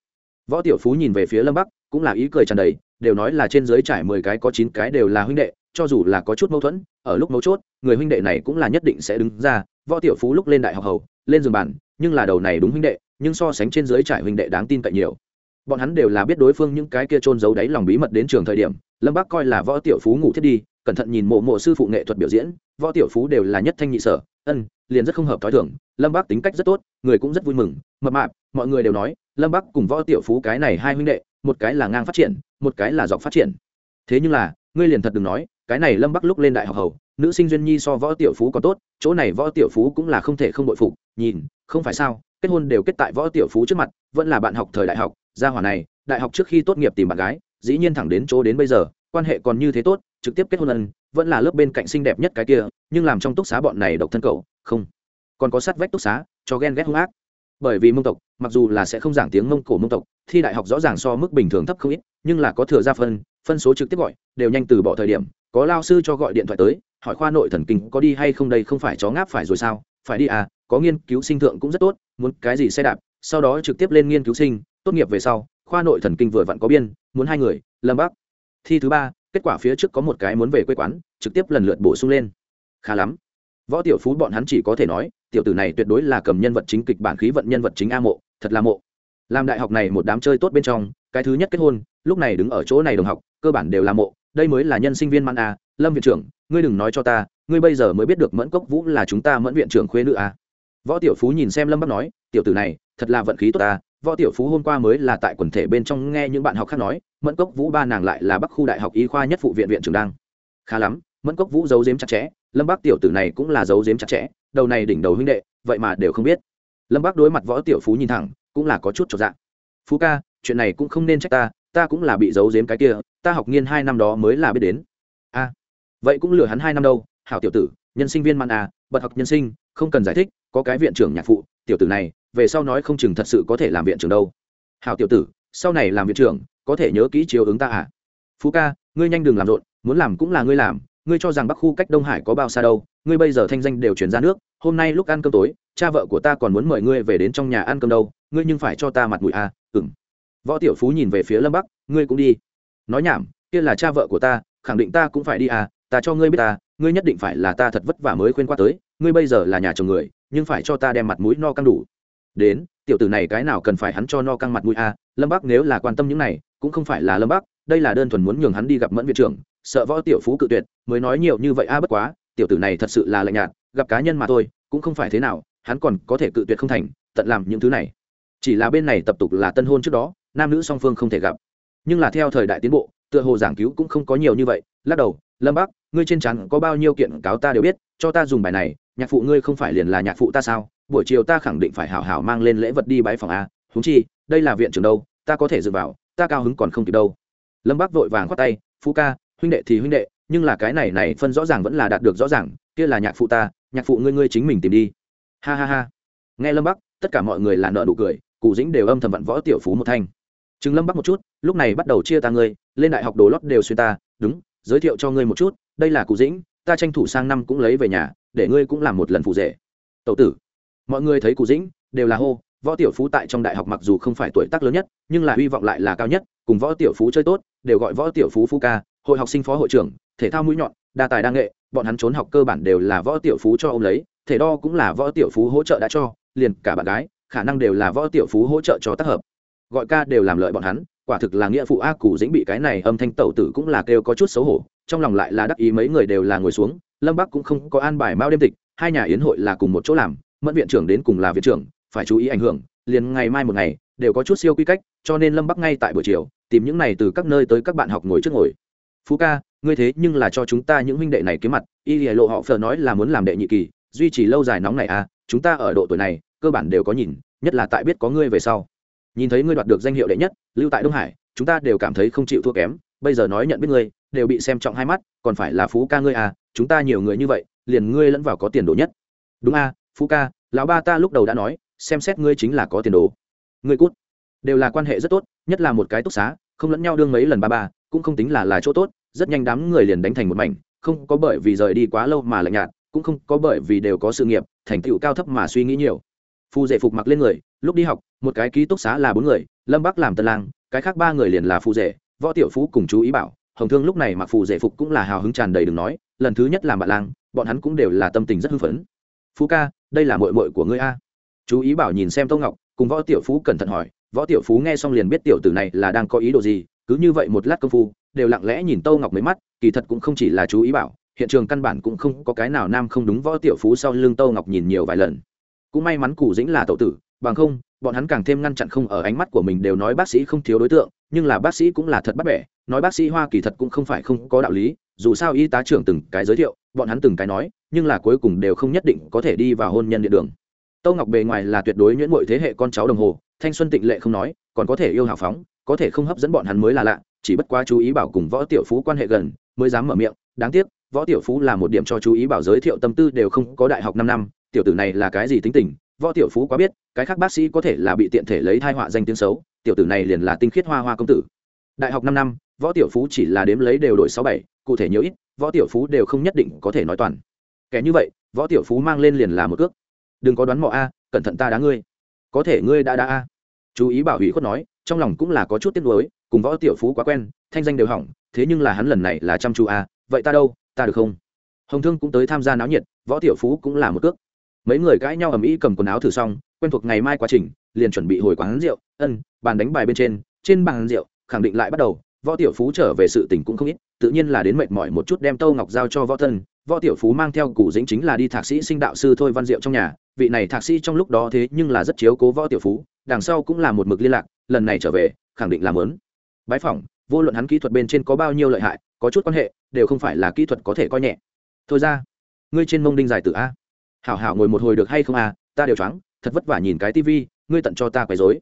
Võ tiểu phú nhìn về phía lâm bắc, cũng là ý cười tràn đầy, đều nói là trên dưới trải mười cái có chín cái đều là huynh đệ, cho dù là có chút mâu thuẫn, ở lúc mấu chốt, người huynh đệ này cũng là nhất định sẽ đứng ra. Võ tiểu phú lúc lên đại học hầu, lên giường bàn nhưng là đầu này đúng huynh đệ, nhưng so sánh trên dưới trải huynh đệ đáng tin cậy nhiều. Bọn hắn đều là biết đối phương những cái kia trôn giấu đáy lòng bí mật đến trường thời điểm, lâm bác coi là võ tiểu phú ngủ thiết đi, cẩn thận nhìn mộ mộ sư phụ nghệ thuật biểu diễn, võ tiểu phú đều là nhất thanh nhị sở, ân, liền rất không hợp t h ó i thưởng lâm bác tính cách rất tốt, người cũng rất vui mừng, mập mạp, mọi người đều nói, lâm bác cùng võ tiểu phú cái này hai huynh đệ, một cái là ngang phát triển, một cái là dọc phát triển. Thế nhưng là ngươi liền thật đừng nói, cái này lâm bắc lúc lên đại học hầu, nữ sinh duyên nhi so võ tiểu phú còn tốt, chỗ này võ tiểu phú cũng là không thể không bội phục, nhìn, không phải sao, kết hôn đều kết tại võ tiểu phú trước mặt, vẫn là bạn học thời đại học, gia hỏa này, đại học trước khi tốt nghiệp tìm bạn gái, dĩ nhiên thẳng đến chỗ đến bây giờ, quan hệ còn như thế tốt, trực tiếp kết hôn ân vẫn là lớp bên cạnh xinh đẹp nhất cái kia, nhưng làm trong túc xá bọn này độc thân cậu, không. Còn có sát vách túc xá, cho ghen ghét hung ác. Bởi vì mông tộc, mặc dù là sẽ không giảng tiếng mông cổ mông tộc, thi đại học rõ ràng so mức bình thường thấp không ít, nhưng là có thừa gia phân phân số trực tiếp gọi, đều nhanh từ bỏ thời điểm, có lao sư cho gọi điện thoại tới, hỏi khoa nội thần kinh có đi hay không đây, không phải chó ngáp phải rồi sao? Phải đi à có nghiên cứu sinh thượng cũng rất tốt, muốn cái gì xe đạp? Sau đó trực tiếp lên nghiên cứu sinh, tốt nghiệp về sau, khoa nội thần kinh vừa vặn có biên, muốn hai người, lâm bắc. Thi thứ ba, kết quả phía trước có một cái muốn về quê quán, trực tiếp lần lượt bổ sung lên. Khá lắm. Võ tiểu phú bọn hắn chỉ có thể nói, tiểu tử này tuyệt đối là cầm nhân vật chính kịch bản khí vận nhân vật chính a mộ, thật là mộ. Làm đại học này một đám chơi tốt bên trong, cái thứ nhất kết hôn, lúc này đứng ở chỗ này đồng học cơ bản đều là mộ, đây mới là nhân sinh viên man a à, lâm viện trưởng, ngươi đừng nói cho ta, ngươi bây giờ mới biết được mẫn cốc vũ là chúng ta mẫn viện trưởng khuê nữ a võ tiểu phú nhìn xem lâm bắc nói, tiểu tử này, thật là vận khí tốt ta, võ tiểu phú hôm qua mới là tại quần thể bên trong nghe những bạn học khác nói, mẫn cốc vũ ba nàng lại là bắc khu đại học y khoa nhất phụ viện viện trưởng đang. Khá lắm, mẫn cốc vũ giấu giếm chặt chẽ, lâm bắc tiểu tử này cũng là giấu giếm chặt chẽ, đầu này đỉnh đầu huynh đệ, vậy mà đều không biết. Lâm bắc đối mặt võ tiểu phú nhìn thẳng, cũng là có chút trọn dạng phú ca, chuyện này cũng không nên trách ta ta cũng là bị giấu giếm cái kia, ta học nghiên hai năm đó mới là biết đến. A, vậy cũng lừa hắn hai năm đâu, hảo tiểu tử, nhân sinh viên man à bật học nhân sinh, không cần giải thích, có cái viện trưởng nhạc phụ, tiểu tử này, về sau nói không chừng thật sự có thể làm viện trưởng đâu. Hảo tiểu tử, sau này làm viện trưởng, có thể nhớ kỹ chiếu ứng ta à. Phú ca, ngươi nhanh đừng làm rộn, muốn làm cũng là ngươi làm, ngươi cho rằng bắc khu cách đông hải có bao xa đâu, ngươi bây giờ thanh danh đều chuyển ra nước, hôm nay lúc ăn cơm tối, cha vợ của ta còn muốn mời ngươi về đến trong nhà ăn cơm đâu, ngươi nhưng phải cho ta mặt mũi à ừng võ tiểu phú nhìn về phía lâm bắc, ngươi cũng đi. Nói nhảm, kia là cha vợ của ta, khẳng định ta cũng phải đi à ta cho ngươi biết ta, ngươi nhất định phải là ta thật vất vả mới khuyên qua tới, ngươi bây giờ là nhà chồng người, nhưng phải cho ta đem mặt mũi no căng đủ. Đến, tiểu tử này cái nào cần phải hắn cho no căng mặt mũi à lâm bắc nếu là quan tâm những này, cũng không phải là lâm bắc, đây là đơn thuần muốn nhường hắn đi gặp mẫn viện trưởng, sợ võ tiểu phú cự tuyệt, mới nói nhiều như vậy a bất quá, tiểu tử này thật sự là lạnh nhạt, gặp cá nhân mà thôi, cũng không phải thế nào, hắn còn có thể cự tuyệt không thành, tận làm những thứ này. Chỉ là bên này tập tục là tân hôn trước đó nam nữ song phương không thể gặp. Nhưng là theo thời đại tiến bộ, tựa hồ giảng cứu cũng không có nhiều như vậy. Lắc đầu, lâm bắc, ngươi trên trán có bao nhiêu kiện cáo ta đều biết, cho ta dùng bài này, nhạc phụ ngươi không phải liền là nhạc phụ ta sao? Buổi chiều ta khẳng định phải hảo hảo mang lên lễ vật đi bãi phòng a. Húng chi, đây là viện trưởng đâu, ta có thể dựa vào ta cao hứng còn không kịp đâu. Lâm bắc vội vàng khoát tay, phu ca, huynh đệ thì huynh đệ, nhưng là cái này này phân rõ ràng vẫn là đạt được rõ ràng, kia là nhạc phụ ta, nhạc phụ ngươi ngươi chính mình tìm đi. Ha ha ha. Nghe lâm bắc, tất cả mọi người là nợ nụ cười cụ dĩnh đều âm thầm vặn võ tiểu phú một thanh. Trừng lâm bắc một chút, lúc này bắt đầu chia ta ngươi, lên đại học đồ lót đều xuyên ta, đúng, giới thiệu cho ngươi một chút, đây là cụ dĩnh, ta tranh thủ sang năm cũng lấy về nhà, để ngươi cũng làm một lần phụ rể. Tẩu tử. Mọi người thấy cụ dĩnh, đều là hô, võ tiểu phú tại trong đại học mặc dù không phải tuổi tác lớn nhất, nhưng là hy vọng lại là cao nhất, cùng võ tiểu phú chơi tốt, đều gọi võ tiểu phú phú ca, hội học sinh phó hội trưởng, thể thao mũi nhọn, đa tài đa nghệ, bọn hắn trốn học cơ bản đều là võ tiểu phú cho ông lấy, thể đo cũng là võ tiểu phú hỗ trợ đã cho, liền cả bạn gái, khả năng đều là võ tiểu phú hỗ trợ cho tác hợp gọi ca đều làm lợi bọn hắn, quả thực là nghĩa phụ a cụ dĩnh bị cái này âm thanh tẩu tử cũng là kêu có chút xấu hổ, trong lòng lại là đắc ý mấy người đều là ngồi xuống, lâm bắc cũng không có an bài mao đêm tịch, hai nhà yến hội là cùng một chỗ làm, mẫn viện trưởng đến cùng là viện trưởng, phải chú ý ảnh hưởng, liền ngày mai một ngày, đều có chút siêu quy cách, cho nên lâm bắc ngay tại buổi chiều, tìm những này từ các nơi tới các bạn học ngồi trước ngồi. Phú ca, ngươi thế nhưng là cho chúng ta những huynh đệ này kiếm mặt, y lìa lộ họ phờ nói là muốn làm đệ nhị kỳ, duy trì lâu dài nóng này à chúng ta ở độ tuổi này, cơ bản đều có nhìn, nhất là tại biết có ngươi về sau nhìn thấy ngươi đoạt được danh hiệu đệ nhất, lưu tại đông hải, chúng ta đều cảm thấy không chịu thua kém. Bây giờ nói nhận biết ngươi, đều bị xem trọng hai mắt, còn phải là phú ca ngươi à chúng ta nhiều người như vậy, liền ngươi lẫn vào có tiền đồ nhất. Đúng à phú ca, lão ba ta lúc đầu đã nói, xem xét ngươi chính là có tiền đồ. Ngươi cút. Đều là quan hệ rất tốt, nhất là một cái túc xá, không lẫn nhau đương mấy lần ba ba, cũng không tính là là chỗ tốt, rất nhanh đám người liền đánh thành một mảnh, không có bởi vì rời đi quá lâu mà lạnh nhạt, cũng không có bởi vì đều có sự nghiệp, thành tựu cao thấp mà suy nghĩ nhiều. Phù dễ phục mặc lên người lúc đi học một cái ký túc xá là bốn người lâm bắc làm tân lang cái khác ba người liền là phù rể, võ tiểu phú cùng chú ý bảo. Hồng thương lúc này mặc phù rể phục cũng là hào hứng tràn đầy đừng nói lần thứ nhất làm bạn lang bọn hắn cũng đều là tâm tình rất hưng phấn. Phú ca đây là mội mội của ngươi a. Chú ý bảo nhìn xem tô ngọc cùng võ tiểu phú cẩn thận hỏi. Võ tiểu phú nghe xong liền biết tiểu tử này là đang có ý đồ gì cứ như vậy một lát công phu đều lặng lẽ nhìn tô ngọc mấy mắt kỳ thật cũng không chỉ là chú ý bảo hiện trường căn bản cũng không có cái nào nam không đúng võ tiểu phú sau lưng tô ngọc nhìn nhiều vài lần. Cũng may mắn cụ dĩnh là tậu tử bằng không, bọn hắn càng thêm ngăn chặn không ở ánh mắt của mình đều nói bác sĩ không thiếu đối tượng, nhưng là bác sĩ cũng là thật bắt bẻ, nói bác sĩ hoa kỳ thật cũng không phải không có đạo lý, dù sao y tá trưởng từng cái giới thiệu, bọn hắn từng cái nói, nhưng là cuối cùng đều không nhất định có thể đi vào hôn nhân địa đường. Tâu ngọc bề ngoài là tuyệt đối nhuyễn mọi thế hệ con cháu đồng hồ, thanh xuân tịnh lệ không nói, còn có thể yêu hào phóng, có thể không hấp dẫn bọn hắn mới là lạ, chỉ bất quá chú ý bảo cùng võ tiểu phú quan hệ gần, mới dám mở miệng, đáng tiếc, võ tiểu phú là một điểm cho chú ý bảo giới thiệu tâm tư đều không có đại học năm năm, tiểu tử này là cái gì tính tình võ tiểu phú quá biết, cái khác bác sĩ có thể là bị tiện thể lấy thai họa danh tiếng xấu, tiểu tử này liền là tinh khiết hoa hoa công tử. Đại học năm năm, võ tiểu phú chỉ là đếm lấy đều đổi sáu bảy, cụ thể nhiều ít, võ tiểu phú đều không nhất định có thể nói toàn. Kẻ như vậy, võ tiểu phú mang lên liền là một cước. Đừng có đoán mò a, cẩn thận ta đá ngươi. Có thể ngươi đã đá a. Chú ý bảo hủy khuất nói, trong lòng cũng là có chút tiếc nuối, cùng võ tiểu phú quá quen, thanh danh đều hỏng, thế nhưng là hắn lần này là chăm chú a, vậy ta đâu, ta được không? Hồng thương cũng tới tham gia náo nhiệt, võ tiểu phú cũng là một cước mấy người cãi nhau ầm ĩ cầm quần áo thử xong, quen thuộc ngày mai quá trình, liền chuẩn bị hồi quán rượu. Ân, bàn đánh bài bên trên trên bàn rượu, khẳng định lại bắt đầu, võ tiểu phú trở về sự tình cũng không ít, tự nhiên là đến mệt mỏi một chút đem tâu ngọc giao cho võ thân. Võ tiểu phú mang theo củ dĩnh chính là đi thạc sĩ sinh đạo sư thôi văn diệu trong nhà. Vị này thạc sĩ trong lúc đó thế nhưng là rất chiếu cố võ tiểu phú, đằng sau cũng là một mực liên lạc, lần này trở về, khẳng định là lớn. Bái phỏng, vô luận hắn kỹ thuật bên trên có bao nhiêu lợi hại, có chút quan hệ, đều không phải là kỹ thuật có thể coi nhẹ. Thôi ra, ngươi trên mông đinh dài tử a hảo hảo ngồi một hồi được hay không à? ta đều choáng, thật vất vả nhìn cái tivi, ngươi tận cho ta quấy dối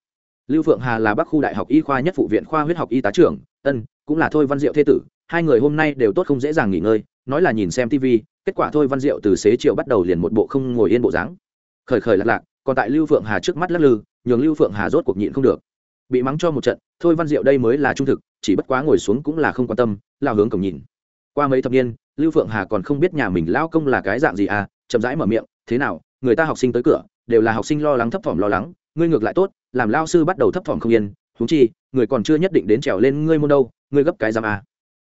lưu phượng hà là bắc khu đại học y khoa nhất phụ viện khoa huyết học y tá trưởng, ân, cũng là thôi văn diệu thế tử, hai người hôm nay đều tốt không dễ dàng nghỉ ngơi, nói là nhìn xem tv kết quả thôi văn diệu từ xế chiều bắt đầu liền một bộ không ngồi yên bộ dáng. Khởi khởi lạc lạc, còn tại lưu phượng hà trước mắt lắc lư, nhường lưu phượng hà rốt cuộc nhịn không được. Bị mắng cho một trận, thôi văn diệu đây mới là trung thực, chỉ bất quá ngồi xuống cũng là không quan tâm, lao hướng cổng nhìn. Qua mấy thập niên, lưu phượng hà còn không biết nhà mình lao công là cái dạng gì à chậm rãi mở miệng thế nào, người ta học sinh tới cửa, đều là học sinh lo lắng thấp thỏm lo lắng, ngươi ngược lại tốt, làm lao sư bắt đầu thấp thỏm không yên thú chi, người còn chưa nhất định đến trèo lên ngươi môn đâu, ngươi gấp cái giam à.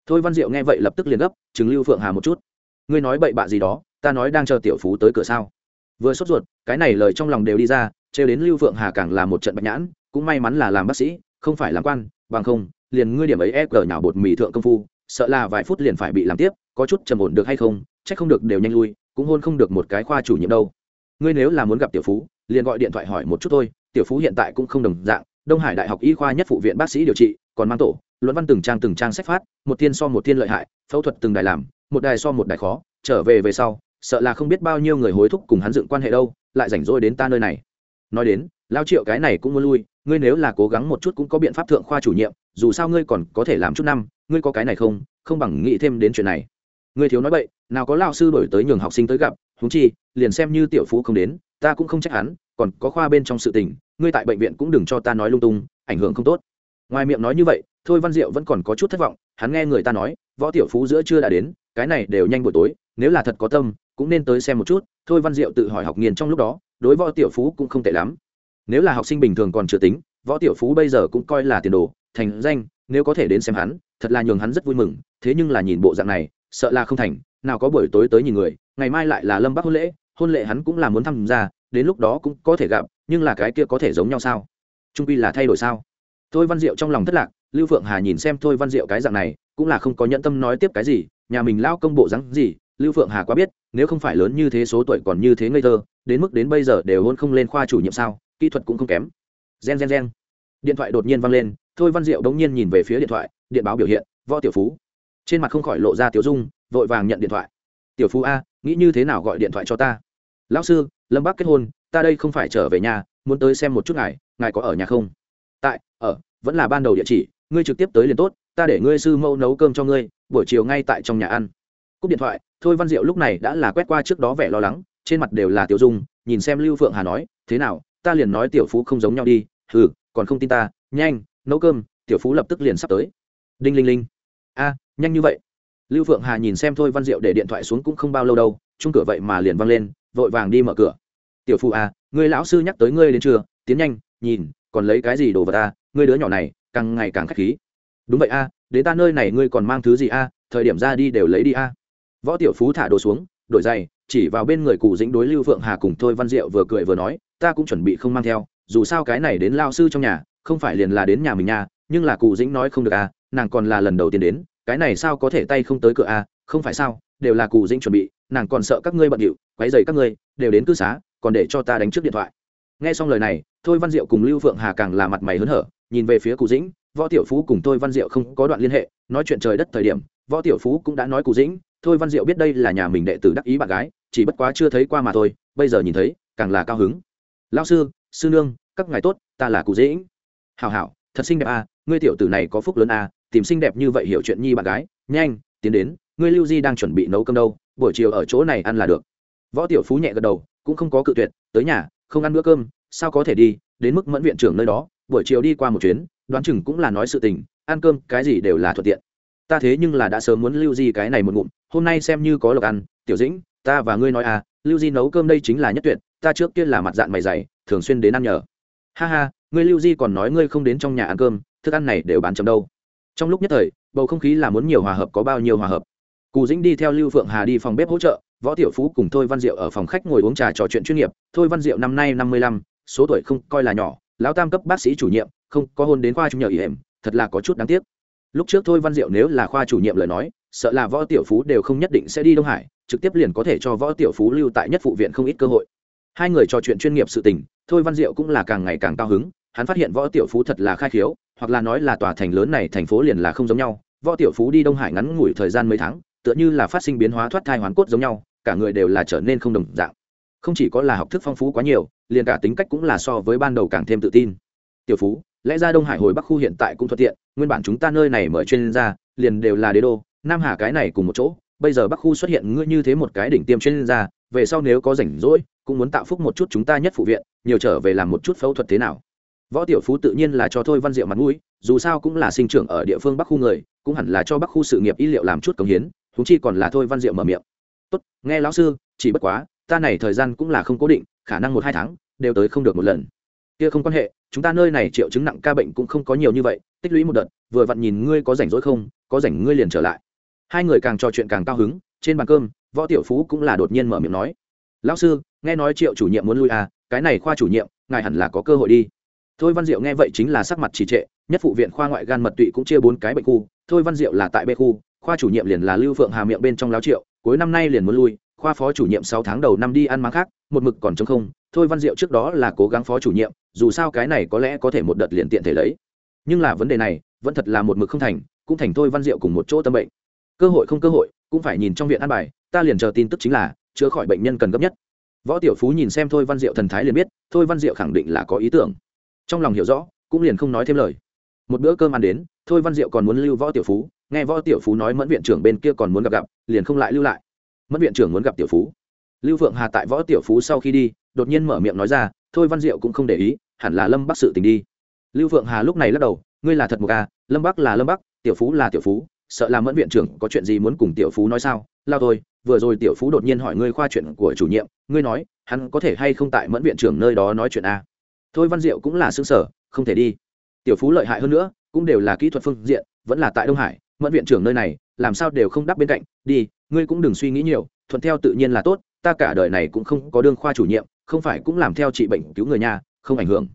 thôi văn diệu nghe vậy lập tức liền gấp chứng lưu phượng hà một chút ngươi nói bậy bạ gì đó, ta nói đang chờ tiểu phú tới cửa sao vừa sốt ruột, cái này lời trong lòng đều đi ra, trêu đến lưu phượng hà càng là một trận bạch nhãn, cũng may mắn là làm bác sĩ, không phải làm quan, bằng không, liền ngươi điểm ấy e cờ nhào bột mì thượng công phu, sợ là vài phút liền phải bị làm tiếp, có chút trầm ổn được hay không trách không được đều nhanh lui cũng hôn không được một cái khoa chủ nhiệm đâu. Ngươi nếu là muốn gặp tiểu phú, liền gọi điện thoại hỏi một chút thôi, tiểu phú hiện tại cũng không đồng dạng, đông hải đại học y khoa nhất phụ viện bác sĩ điều trị, còn mang tổ, luận văn từng trang từng trang sách phát, một thiên so một thiên lợi hại, phẫu thuật từng đài làm, một đài so một đài khó, trở về về sau, sợ là không biết bao nhiêu người hối thúc cùng hắn dựng quan hệ đâu, lại rảnh rỗi đến ta nơi này. Nói đến, lao triệu cái này cũng muốn lui, ngươi nếu là cố gắng một chút cũng có biện pháp thượng khoa chủ nhiệm, dù sao ngươi còn có thể làm chút năm, ngươi có cái này không không bằng nghĩ thêm đến chuyện này. Ngươi thiếu nói vậy nào có lao sư đổi tới nhường học sinh tới gặp húng chi, liền xem như tiểu phú không đến, ta cũng không trách hắn, còn có khoa bên trong sự tình, ngươi tại bệnh viện cũng đừng cho ta nói lung tung, ảnh hưởng không tốt. Ngoài miệng nói như vậy, thôi văn diệu vẫn còn có chút thất vọng, hắn nghe người ta nói, võ tiểu phú giữa chưa đã đến, cái này đều nhanh buổi tối, nếu là thật có tâm, cũng nên tới xem một chút, thôi văn diệu tự hỏi học nghiền trong lúc đó, đối võ tiểu phú cũng không tệ lắm. Nếu là học sinh bình thường còn chưa tính, võ tiểu phú bây giờ cũng coi là tiền đồ, thành danh, nếu có thể đến xem hắn, thật là nhường hắn rất vui mừng, thế nhưng là nhìn bộ dạng này, sợ là không thành nào có buổi tối tới nhìn người, ngày mai lại là lâm bắc hôn lễ hôn lễ hắn cũng là muốn tham gia, đến lúc đó cũng có thể gặp, nhưng là cái kia có thể giống nhau sao? Trung pi là thay đổi sao? Thôi văn diệu trong lòng thất lạc, lưu phượng hà nhìn xem thôi văn diệu cái dạng này, cũng là không có nhẫn tâm nói tiếp cái gì, nhà mình lao công bộ rắn gì, lưu phượng hà quá biết, nếu không phải lớn như thế số tuổi còn như thế ngây thơ, đến mức đến bây giờ đều hôn không lên khoa chủ nhiệm sao, kỹ thuật cũng không kém. Gen gen gen. Điện thoại đột nhiên văng lên, thôi văn diệu đống nhiên nhìn về phía điện thoại, điện báo biểu hiện, võ tiểu phú. Trên mặt không khỏi lộ ra tiểu dung vội vàng nhận điện thoại. Tiểu phú a, nghĩ như thế nào gọi điện thoại cho ta? Lão sư, lâm bác kết hôn, ta đây không phải trở về nhà, muốn tới xem một chút ngài ngài có ở nhà không? Tại, ở, vẫn là ban đầu địa chỉ, ngươi trực tiếp tới liền tốt, ta để ngươi sư mẫu nấu cơm cho ngươi, buổi chiều ngay tại trong nhà ăn. Cúp điện thoại, thôi văn diệu lúc này đã là quét qua trước đó vẻ lo lắng, trên mặt đều là tiểu dung, nhìn xem lưu phượng hà nói, thế nào, ta liền nói tiểu phú không giống nhau đi ừ còn không tin ta, nhanh, nấu cơm, tiểu phú lập tức liền sắp tới. Đinh linh linh, a, nhanh như vậy lưu phượng hà nhìn xem thôi văn diệu để điện thoại xuống cũng không bao lâu đâu chung cửa vậy mà liền văng lên vội vàng đi mở cửa. Tiểu phú à, người lão sư nhắc tới ngươi đến chưa? Tiến nhanh nhìn còn lấy cái gì đồ vào ta ngươi đứa nhỏ này càng ngày càng k h á c h khí. Đúng vậy a đến ta nơi này ngươi còn mang thứ gì a thời điểm ra đi đều lấy đi a võ tiểu phú thả đồ xuống đổi giày chỉ vào bên người cụ dĩnh đối lưu phượng hà cùng thôi văn diệu vừa cười vừa nói ta cũng chuẩn bị không mang theo dù sao cái này đến lao sư trong nhà không phải liền là đến nhà mình nhà nhưng là cụ dĩnh nói không được à nàng còn là lần đầu tiên đến cái này sao có thể tay không tới cửa à không phải sao, đều là cụ dĩnh chuẩn bị, nàng còn sợ các ngươi bận điệu, quấy dày các ngươi, đều đến cư xá, còn để cho ta đánh trước điện thoại. Nghe xong lời này, thôi văn diệu cùng lưu phượng hà càng là mặt mày hớn hở, nhìn về phía cụ dĩnh, võ tiểu phú cùng thôi văn diệu không có đoạn liên hệ, nói chuyện trời đất thời điểm, võ tiểu phú cũng đã nói cụ dĩnh, thôi văn diệu biết đây là nhà mình đệ tử đắc ý bạn gái, chỉ bất quá chưa thấy qua mà thôi, bây giờ nhìn thấy, càng là cao hứng. Lao sư sư nương, các ngài tốt, ta là cụ dĩnh. Hào hảo, thật xinh đẹp à ngươi tiểu tử này có phúc lớn à tìm xinh đẹp như vậy hiểu chuyện nhi bạn gái, nhanh, tiến đến, ngươi lưu di đang chuẩn bị nấu cơm đâu, buổi chiều ở chỗ này ăn là được. Võ tiểu phú nhẹ gật đầu, cũng không có cự tuyệt, tới nhà, không ăn bữa cơm, sao có thể đi, đến mức mẫn viện trưởng nơi đó, buổi chiều đi qua một chuyến, đoán chừng cũng là nói sự tình, ăn cơm, cái gì đều là thuận tiện. Ta thế nhưng là đã sớm muốn lưu di cái này một ngụm, hôm nay xem như có lộc ăn, tiểu dĩnh, ta và ngươi nói à lưu di nấu cơm đây chính là nhất tuyệt, ta trước kia là mặt dạng mày dày, thường xuyên đến ăn nhờ. Ha ha, ngươi lưu di còn nói ngươi không đến trong nhà ăn cơm, thức ăn này đều bán chấm đâu trong lúc nhất thời, bầu không khí là muốn nhiều hòa hợp có bao nhiêu hòa hợp. Cù dĩnh đi theo lưu phượng hà đi phòng bếp hỗ trợ, võ tiểu phú cùng thôi văn diệu ở phòng khách ngồi uống trà trò chuyện chuyên nghiệp. Thôi văn diệu năm nay năm mươi lăm, số tuổi không coi là nhỏ, lão tam cấp bác sĩ chủ nhiệm, không có hôn đến khoa trung nhờ ỉ hềm thật là có chút đáng tiếc. Lúc trước thôi văn diệu nếu là khoa chủ nhiệm lời nói, sợ là võ tiểu phú đều không nhất định sẽ đi đông hải, trực tiếp liền có thể cho võ tiểu phú lưu tại nhất phụ viện không ít cơ hội. Hai người trò chuyện chuyên nghiệp sự tình, thôi văn diệu cũng là càng ngày càng cao hứng, hắn phát hiện võ tiểu phú thật là khai khiếu hoặc là nói là tòa thành lớn này thành phố liền là không giống nhau, võ tiểu phú đi đông hải ngắn ngủi thời gian mấy tháng, tựa như là phát sinh biến hóa thoát thai hoán cốt giống nhau, cả người đều là trở nên không đồng dạng. Không chỉ có là học thức phong phú quá nhiều, liền cả tính cách cũng là so với ban đầu càng thêm tự tin. Tiểu phú, lẽ ra đông hải hồi bắc khu hiện tại cũng thuận tiện, nguyên bản chúng ta nơi này mở chuyên gia, liền đều là đế đô, nam hà cái này cùng một chỗ, bây giờ bắc khu xuất hiện ngươi như thế một cái đỉnh tiêm chuyên gia, về sau nếu có rảnh rỗi, cũng muốn tạo phúc một chút chúng ta nhất phụ viện, nhiều trở về làm một chút phẫu thuật thế nào? Võ tiểu phú tự nhiên là cho thôi văn diệu mặt mũi, dù sao cũng là sinh trưởng ở địa phương bắc khu người, cũng hẳn là cho bắc khu sự nghiệp y liệu làm chút công hiến húng chi còn là thôi văn diệu mở miệng. Tốt, nghe lão sư, chỉ bất quá, ta này thời gian cũng là không cố định, khả năng một hai tháng đều tới không được một lần. Kia không quan hệ, chúng ta nơi này triệu chứng nặng ca bệnh cũng không có nhiều như vậy, tích lũy một đợt, vừa vặn nhìn ngươi có rảnh rỗi không, có rảnh ngươi liền trở lại. Hai người càng trò chuyện càng cao hứng, trên bàn cơm, võ tiểu phú cũng là đột nhiên mở miệng nói, lão sư, nghe nói triệu chủ nhiệm muốn lui à cái này khoa chủ nhiệm, ngài hẳn là có cơ hội đi thôi văn diệu nghe vậy chính là sắc mặt trì trệ, nhất phụ viện khoa ngoại gan mật tụy cũng chia bốn cái bệnh khu, thôi văn diệu là tại b khu, khoa chủ nhiệm liền là lưu phượng hà miệng bên trong láo triệu, cuối năm nay liền muốn lui, khoa phó chủ nhiệm sáu tháng đầu năm đi ăn máng khác, một mực còn chống không, thôi văn diệu trước đó là cố gắng phó chủ nhiệm, dù sao cái này có lẽ có thể một đợt liền tiện thể lấy. Nhưng là vấn đề này, vẫn thật là một mực không thành, cũng thành thôi văn diệu cùng một chỗ tâm bệnh. Cơ hội không cơ hội, cũng phải nhìn trong viện ăn bài, ta liền chờ tin tức chính là, chữa khỏi bệnh nhân cần gấp nhất. Võ tiểu phú nhìn xem thôi văn diệu thần thái liền biết, thôi văn diệu khẳng định là có ý tưởng trong lòng hiểu rõ, cũng liền không nói thêm lời. Một bữa cơm ăn đến, thôi văn diệu còn muốn lưu võ tiểu phú, nghe võ tiểu phú nói mẫn viện trưởng bên kia còn muốn gặp gặp, liền không lại lưu lại. Mẫn viện trưởng muốn gặp tiểu phú. Lưu phượng hà tại võ tiểu phú sau khi đi, đột nhiên mở miệng nói ra, thôi văn diệu cũng không để ý, hẳn là lâm bắc sự tình đi. Lưu phượng hà lúc này lắc đầu, ngươi là thật một ca, lâm bắc là lâm bắc, tiểu phú là tiểu phú, sợ là mẫn viện trưởng có chuyện gì muốn cùng tiểu phú nói sao? Lao thôi, vừa rồi tiểu phú đột nhiên hỏi ngươi khoa chuyện của chủ nhiệm, ngươi nói, hắn có thể hay không tại mẫn viện trưởng nơi đó nói chuyện a thôi văn diệu cũng là xương sở, không thể đi. Tiểu phú lợi hại hơn nữa, cũng đều là kỹ thuật phương diện, vẫn là tại đông hải, mẫn viện trưởng nơi này, làm sao đều không đắp bên cạnh, đi, ngươi cũng đừng suy nghĩ nhiều, thuận theo tự nhiên là tốt, ta cả đời này cũng không có đương khoa chủ nhiệm, không phải cũng làm theo trị bệnh cứu người nhà, không ảnh hưởng.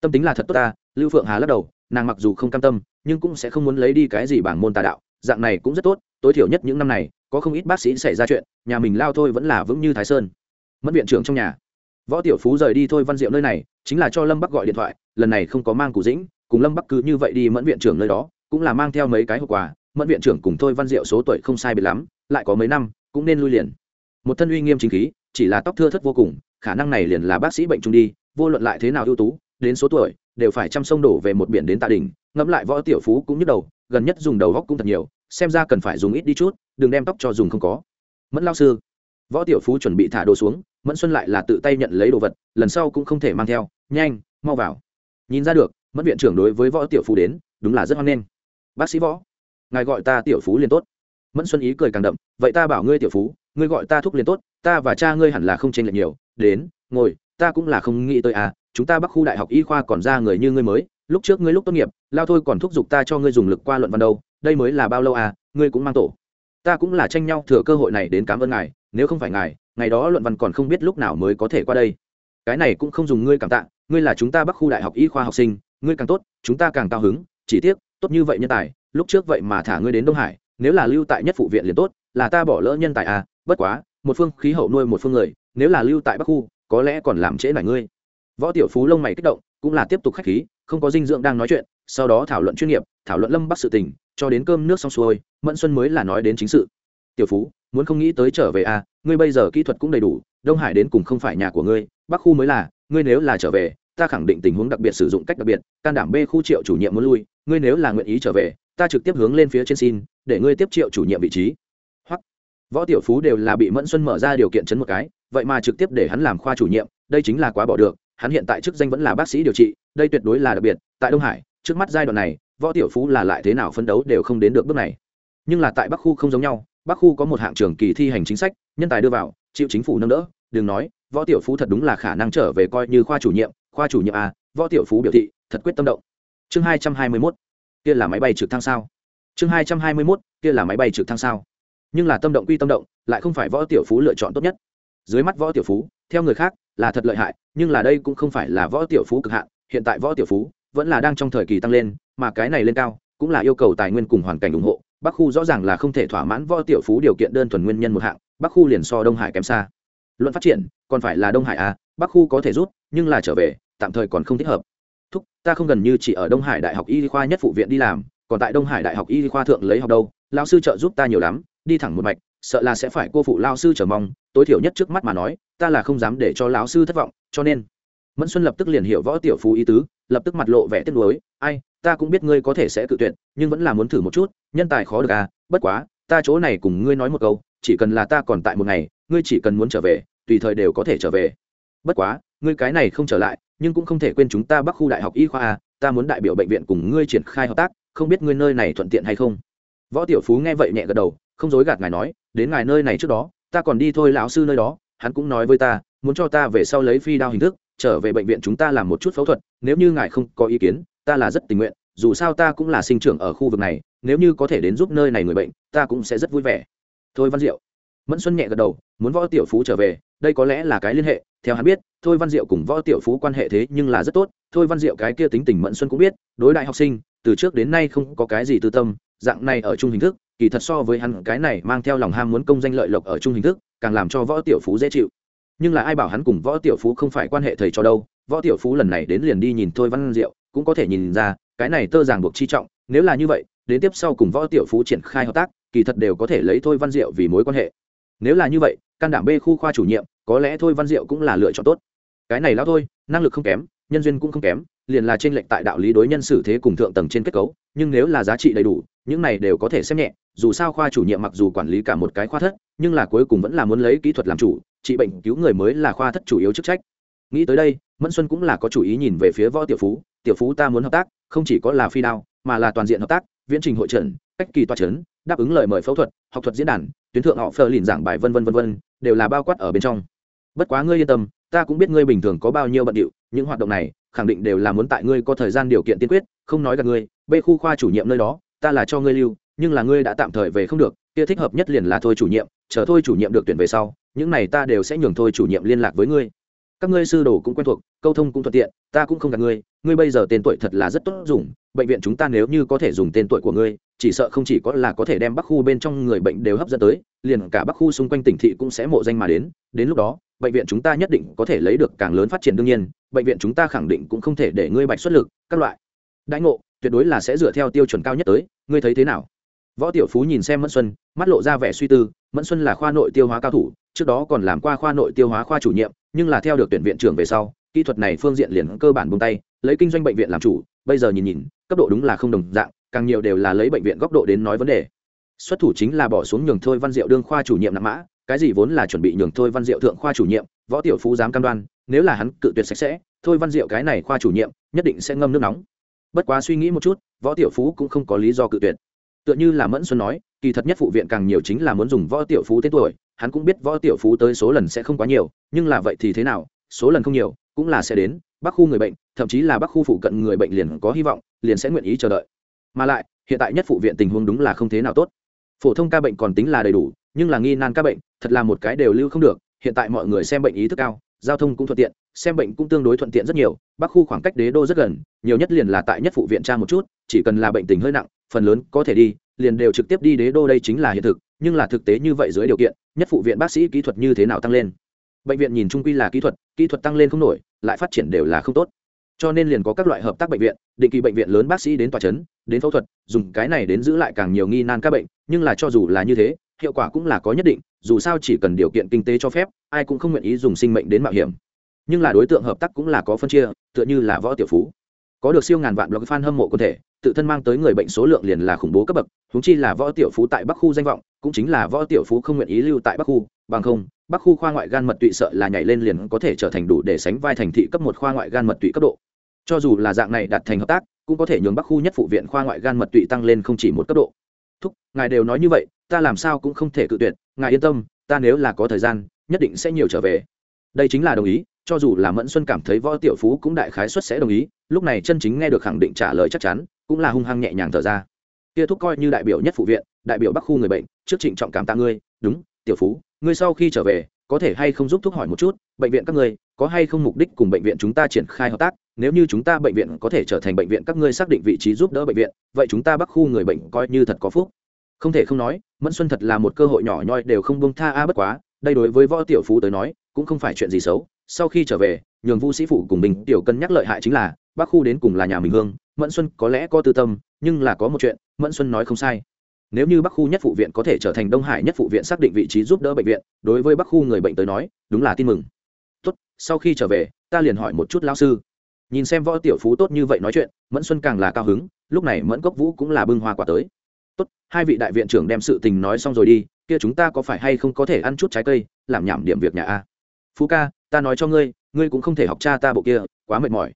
Tâm tính là thật tốt ta, lưu phượng hà lắc đầu, nàng mặc dù không cam tâm, nhưng cũng sẽ không muốn lấy đi cái gì bảng môn tà đạo, dạng này cũng rất tốt, tối thiểu nhất những năm này, có không ít bác sĩ xảy ra chuyện, nhà mình lao thôi vẫn là vững như thái sơn. Mất viện trưởng trong nhà võ tiểu phú rời đi thôi văn diệu nơi này, chính là cho lâm bắc gọi điện thoại, lần này không có mang cụ dĩnh, cùng lâm bắc cứ như vậy đi mẫn viện trưởng nơi đó, cũng là mang theo mấy cái hộp quà. Mẫn viện trưởng cùng thôi văn diệu số tuổi không sai biệt lắm, lại có mấy năm, cũng nên lui liền. Một thân uy nghiêm chính khí, chỉ là tóc thưa thất vô cùng, khả năng này liền là bác sĩ bệnh trung đi, vô luận lại thế nào ưu tú, đến số tuổi, đều phải chăm sông đổ về một biển đến tạ đình, ngẫm lại võ tiểu phú cũng nhức đầu, gần nhất dùng đầu góc cũng thật nhiều, xem ra cần phải dùng ít đi chút, đừng đem tóc cho dùng không có. Mẫn lao sư, võ tiểu phú chuẩn bị thả đồ xuống mẫn xuân lại là tự tay nhận lấy đồ vật, lần sau cũng không thể mang theo, nhanh, mau vào. Nhìn ra được, mẫn viện trưởng đối với võ tiểu phú đến, đúng là rất hoan nghênh. Bác sĩ võ, ngài gọi ta tiểu phú liền tốt. Mẫn xuân ý cười càng đậm, vậy ta bảo ngươi tiểu phú, ngươi gọi ta thúc liền tốt, ta và cha ngươi hẳn là không tranh lệch nhiều, đến, ngồi, ta cũng là không nghĩ tới à chúng ta bắc khu đại học y khoa còn ra người như ngươi mới, lúc trước ngươi lúc tốt nghiệp, lao thôi còn thúc giục ta cho ngươi dùng lực qua luận văn đâu, đây mới là bao lâu à ngươi cũng mang tổ. Ta cũng là tranh nhau thừa cơ hội này đến cảm ơn ngài, nếu không phải ngài ngày đó luận văn còn không biết lúc nào mới có thể qua đây. Cái này cũng không dùng ngươi cảm tạ, ngươi là chúng ta bắc khu đại học y khoa học sinh, ngươi càng tốt, chúng ta càng cao hứng, chỉ tiếc, tốt như vậy nhân tài, lúc trước vậy mà thả ngươi đến đông hải, nếu là lưu tại nhất phụ viện liền tốt, là ta bỏ lỡ nhân tài à bất quá, một phương khí hậu nuôi một phương người, nếu là lưu tại bắc khu, có lẽ còn làm trễ nải ngươi. Võ tiểu phú lông mày kích động, cũng là tiếp tục khách khí, không có dinh dưỡng đang nói chuyện, sau đó thảo luận chuyên nghiệp, thảo luận lâm bắc sự tình, cho đến cơm nước xong xuôi, mẫn xuân mới là nói đến chính sự tiểu phú, muốn không nghĩ tới trở về à ngươi bây giờ kỹ thuật cũng đầy đủ, đông hải đến cùng không phải nhà của ngươi, bắc khu mới là, ngươi nếu là trở về, ta khẳng định tình huống đặc biệt sử dụng cách đặc biệt, can đảm b khu triệu chủ nhiệm muốn lui, ngươi nếu là nguyện ý trở về, ta trực tiếp hướng lên phía trên xin, để ngươi tiếp triệu chủ nhiệm vị trí. Hoặc, võ tiểu phú đều là bị mẫn xuân mở ra điều kiện chấn một cái, vậy mà trực tiếp để hắn làm khoa chủ nhiệm, đây chính là quá bỏ được, hắn hiện tại chức danh vẫn là bác sĩ điều trị, đây tuyệt đối là đặc biệt, tại đông hải, trước mắt giai đoạn này, võ tiểu phú là lại thế nào phấn đấu đều không đến được bước này. Nhưng là tại bắc khu không giống nhau bắc khu có một hạng trường kỳ thi hành chính sách, nhân tài đưa vào, chịu chính phủ nâng đỡ. Đừng nói, võ tiểu phú thật đúng là khả năng trở về coi như khoa chủ nhiệm, khoa chủ nhiệm à võ tiểu phú biểu thị, thật quyết tâm động. Chương hai trăm hai mươi mốt, kia là máy bay trực thăng sao? Chương hai trăm hai mươi mốt, kia là máy bay trực thăng sao? Nhưng là tâm động quy tâm động, lại không phải võ tiểu phú lựa chọn tốt nhất. Dưới mắt võ tiểu phú, theo người khác, là thật lợi hại, nhưng là đây cũng không phải là võ tiểu phú cực hạn. Hiện tại võ tiểu phú vẫn là đang trong thời kỳ tăng lên, mà cái này lên cao, cũng là yêu cầu tài nguyên cùng hoàn cảnh ủng hộ bắc khu rõ ràng là không thể thỏa mãn võ tiểu phú điều kiện đơn thuần nguyên nhân một hạng, bắc khu liền so đông hải kém xa. Luận phát triển, còn phải là đông hải à bắc khu có thể rút, nhưng là trở về, tạm thời còn không thích hợp. Thúc, ta không gần như chỉ ở đông hải đại học y khoa nhất phụ viện đi làm, còn tại đông hải đại học y khoa thượng lấy học đâu lao sư trợ giúp ta nhiều lắm, đi thẳng một mạch, sợ là sẽ phải cô phụ lao sư chờ mong, tối thiểu nhất trước mắt mà nói, ta là không dám để cho lão sư thất vọng, cho nên. Mẫn xuân lập tức liền hiểu võ tiểu phú ý tứ, lập tức mặt lộ vẻ tiếc nuối, ai ta cũng biết ngươi có thể sẽ cự tuyệt, nhưng vẫn là muốn thử một chút, nhân tài khó được à bất quá, ta chỗ này cùng ngươi nói một câu, chỉ cần là ta còn tại một ngày, ngươi chỉ cần muốn trở về, tùy thời đều có thể trở về. Bất quá, ngươi cái này không trở lại, nhưng cũng không thể quên chúng ta bắc khu đại học y khoa à ta muốn đại biểu bệnh viện cùng ngươi triển khai hợp tác, không biết ngươi nơi này thuận tiện hay không? Võ tiểu phú nghe vậy nhẹ gật đầu, không dối gạt ngài nói, đến ngài nơi này trước đó, ta còn đi thôi lão sư nơi đó, hắn cũng nói với ta, muốn cho ta về sau lấy phi đao hình thức, trở về bệnh viện chúng ta làm một chút phẫu thuật, nếu như ngài không có ý kiến ta là rất tình nguyện, dù sao ta cũng là sinh trưởng ở khu vực này, nếu như có thể đến giúp nơi này người bệnh, ta cũng sẽ rất vui vẻ. Thôi văn diệu. Mẫn xuân nhẹ gật đầu, muốn võ tiểu phú trở về, đây có lẽ là cái liên hệ, theo hắn biết, thôi văn diệu cùng võ tiểu phú quan hệ thế nhưng là rất tốt, thôi văn diệu cái kia tính tình mẫn xuân cũng biết, đối đại học sinh, từ trước đến nay không có cái gì tư tâm, dạng này ở chung hình thức, kỳ thật so với hắn, cái này mang theo lòng ham muốn công danh lợi lộc ở chung hình thức, càng làm cho võ tiểu phú dễ chịu. Nhưng là ai bảo hắn cùng võ tiểu phú không phải quan hệ thầy cho đâu, võ tiểu phú lần này đến liền đi nhìn thôi văn diệu cũng có thể nhìn ra, cái này tơ ràng buộc chi trọng, nếu là như vậy, đến tiếp sau cùng võ tiểu phú triển khai hợp tác, kỳ thật đều có thể lấy thôi văn diệu vì mối quan hệ. Nếu là như vậy, can đảm b khu khoa chủ nhiệm, có lẽ thôi văn diệu cũng là lựa chọn tốt. Cái này lão thôi, năng lực không kém, nhân duyên cũng không kém, liền là trên lệnh tại đạo lý đối nhân xử thế cùng thượng tầng trên kết cấu, nhưng nếu là giá trị đầy đủ, những này đều có thể xem nhẹ, dù sao khoa chủ nhiệm mặc dù quản lý cả một cái khoa thất, nhưng là cuối cùng vẫn là muốn lấy kỹ thuật làm chủ, trị bệnh cứu người mới là khoa thất chủ yếu chức trách. Nghĩ tới đây, mẫn xuân cũng là có chủ ý nhìn về phía võ tiểu phú tiểu phú ta muốn hợp tác, không chỉ có là phi đao, mà là toàn diện hợp tác, viễn trình hội trần cách kỳ toa trấn đáp ứng lời mời phẫu thuật, học thuật diễn đàn, tuyến thượng họ phờ lìn giảng bài vân vân vân vân, đều là bao quát ở bên trong. Bất quá ngươi yên tâm, ta cũng biết ngươi bình thường có bao nhiêu bận điệu, những hoạt động này, khẳng định đều là muốn tại ngươi có thời gian điều kiện tiên quyết, không nói gặp ngươi b khu khoa chủ nhiệm nơi đó, ta là cho ngươi lưu, nhưng là ngươi đã tạm thời về không được, kia thích hợp nhất liền là thôi chủ nhiệm, chờ thôi chủ nhiệm được tuyển về sau, những này ta đều sẽ nhường thôi chủ nhiệm liên lạc với ngươi các ngươi sư đồ cũng quen thuộc, câu thông cũng thuận tiện, ta cũng không gặp ngươi ngươi bây giờ tên tuổi thật là rất tốt dùng, bệnh viện chúng ta nếu như có thể dùng tên tuổi của ngươi, chỉ sợ không chỉ có là có thể đem bắc khu bên trong người bệnh đều hấp dẫn tới, liền cả bắc khu xung quanh tỉnh thị cũng sẽ mộ danh mà đến đến lúc đó, bệnh viện chúng ta nhất định có thể lấy được càng lớn phát triển đương nhiên, bệnh viện chúng ta khẳng định cũng không thể để ngươi bạch xuất lực, các loại. Đãi ngộ, tuyệt đối là sẽ dựa theo tiêu chuẩn cao nhất tới, ngươi thấy thế nào? Võ tiểu phú nhìn xem mẫn xuân, mắt lộ ra vẻ suy tư, mẫn xuân là khoa nội tiêu hóa cao thủ, trước đó còn làm qua khoa nội tiêu hóa khoa chủ nhiệm, nhưng là theo được tuyển viện trưởng về sau, kỹ thuật này phương diện liền cơ bản buông tay, lấy kinh doanh bệnh viện làm chủ, bây giờ nhìn nhìn, cấp độ đúng là không đồng dạng, càng nhiều đều là lấy bệnh viện góc độ đến nói vấn đề. Xuất thủ chính là bỏ xuống nhường thôi văn diệu đương khoa chủ nhiệm nặng mã, cái gì vốn là chuẩn bị nhường thôi văn diệu thượng khoa chủ nhiệm, võ tiểu phú dám cam đoan, nếu là hắn cự tuyệt sạch sẽ, thôi văn diệu cái này khoa chủ nhiệm, nhất định sẽ ngâm nước nóng. Bất quá suy nghĩ một chút, võ tiểu phú cũng không có lý do cự tuyệt tựa như là mẫn xuân nói, kỳ thật nhất phụ viện càng nhiều chính là muốn dùng võ tiểu phú tên tuổi, hắn cũng biết võ tiểu phú tới số lần sẽ không quá nhiều, nhưng là vậy thì thế nào, số lần không nhiều, cũng là sẽ đến, bắc khu người bệnh, thậm chí là bắc khu phụ cận người bệnh liền có hy vọng, liền sẽ nguyện ý chờ đợi. Mà lại, hiện tại nhất phụ viện tình huống đúng là không thế nào tốt. Phổ thông ca bệnh còn tính là đầy đủ, nhưng là nghi nan ca bệnh, thật là một cái đều lưu không được, hiện tại mọi người xem bệnh ý thức cao, giao thông cũng thuận tiện, xem bệnh cũng tương đối thuận tiện rất nhiều, bắc khu khoảng cách đế đô rất gần, nhiều nhất liền là tại nhất phụ viện tra một chút, chỉ cần là bệnh tình hơi nặng phần lớn có thể đi, liền đều trực tiếp đi đế đô đây chính là hiện thực, nhưng là thực tế như vậy dưới điều kiện, nhất phụ viện bác sĩ kỹ thuật như thế nào tăng lên? Bệnh viện nhìn trung quy là kỹ thuật kỹ thuật tăng lên không nổi, lại phát triển đều là không tốt. Cho nên liền có các loại hợp tác bệnh viện, định kỳ bệnh viện lớn bác sĩ đến tòa chấn, đến phẫu thuật, dùng cái này đến giữ lại càng nhiều nghi nan các bệnh, nhưng là cho dù là như thế, hiệu quả cũng là có nhất định, dù sao chỉ cần điều kiện kinh tế cho phép, ai cũng không nguyện ý dùng sinh mệnh đến mạo hiểm. Nhưng là đối tượng hợp tác cũng là có phân chia, tựa như là võ tiểu phú. Có được siêu ngàn vạn blog fan hâm mộ quân thể tự thân mang tới người bệnh số lượng liền là khủng bố cấp bậc húng chi là võ tiểu phú tại bắc khu danh vọng, cũng chính là võ tiểu phú không nguyện ý lưu tại bắc khu, bằng không, bắc khu khoa ngoại gan mật tụy sợ là nhảy lên liền có thể trở thành đủ để sánh vai thành thị cấp một khoa ngoại gan mật tụy cấp độ. Cho dù là dạng này đạt thành hợp tác, cũng có thể nhường bắc khu nhất phụ viện khoa ngoại gan mật tụy tăng lên không chỉ một cấp độ. Thúc, ngài đều nói như vậy, ta làm sao cũng không thể cự tuyệt, ngài yên tâm, ta nếu là có thời gian, nhất định sẽ nhiều trở về. Đây chính là đồng ý, cho dù là mẫn xuân cảm thấy võ tiểu phú cũng đại khái xuất sẽ đồng ý, lúc này chân chính nghe được khẳng định trả lời chắc chắn cũng là hung hăng nhẹ nhàng thở ra. Kia thúc coi như đại biểu nhất phụ viện, đại biểu bắc khu người bệnh, trước trịnh trọng cảm tạ ngươi, đúng, tiểu phú, ngươi sau khi trở về, có thể hay không giúp thuốc hỏi một chút, bệnh viện các ngươi, có hay không mục đích cùng bệnh viện chúng ta triển khai hợp tác? Nếu như chúng ta bệnh viện có thể trở thành bệnh viện các ngươi xác định vị trí giúp đỡ bệnh viện, vậy chúng ta bắc khu người bệnh coi như thật có phúc. Không thể không nói, mẫn xuân thật là một cơ hội nhỏ nhoi đều không bông tha a bất quá, đây đối với võ tiểu phú tới nói, cũng không phải chuyện gì xấu. Sau khi trở về, nhường vu sĩ phụ cùng mình tiểu cân nhắc lợi hại chính là, bắc khu đến cùng là nhà mình hương mẫn xuân có lẽ có tư tâm, nhưng là có một chuyện, mẫn xuân nói không sai. Nếu như bắc khu nhất phụ viện có thể trở thành đông hải nhất phụ viện xác định vị trí giúp đỡ bệnh viện, đối với bắc khu người bệnh tới nói, đúng là tin mừng. Tốt, sau khi trở về, ta liền hỏi một chút lao sư. Nhìn xem võ tiểu phú tốt như vậy nói chuyện, mẫn xuân càng là cao hứng, lúc này mẫn cốc vũ cũng là bưng hoa quả tới. Tốt, hai vị đại viện trưởng đem sự tình nói xong rồi đi, kia chúng ta có phải hay không có thể ăn chút trái cây, làm nhảm điểm việc nhà a. Phú ca, ta nói cho ngươi ngươi cũng không thể học cha ta bộ kia, quá mệt mỏi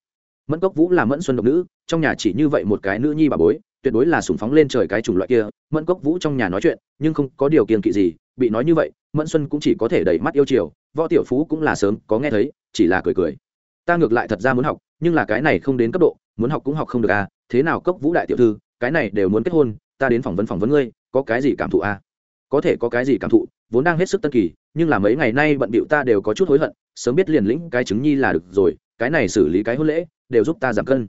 mẫn cốc vũ là mẫn xuân độc nữ, trong nhà chỉ như vậy một cái nữ nhi bà bối, tuyệt đối là sùng phóng lên trời cái chủng loại kia. Mẫn cốc vũ trong nhà nói chuyện, nhưng không có điều kiện kỵ gì, bị nói như vậy, mẫn xuân cũng chỉ có thể đẩy mắt yêu chiều, võ tiểu phú cũng là sớm có nghe thấy, chỉ là cười cười. Ta ngược lại thật ra muốn học, nhưng là cái này không đến cấp độ, muốn học cũng học không được à thế nào cốc vũ đại tiểu thư, cái này đều muốn kết hôn, ta đến phỏng vấn phỏng vấn ngươi, có cái gì cảm thụ à? Có thể có cái gì cảm thụ, vốn đang hết sức tân kỳ, nhưng là mấy ngày nay bận bịu ta đều có chút hối hận, sớm biết liền lĩnh cái chứng nhi là được rồi, cái này xử lý cái hôn lễ đều giúp ta giảm cân.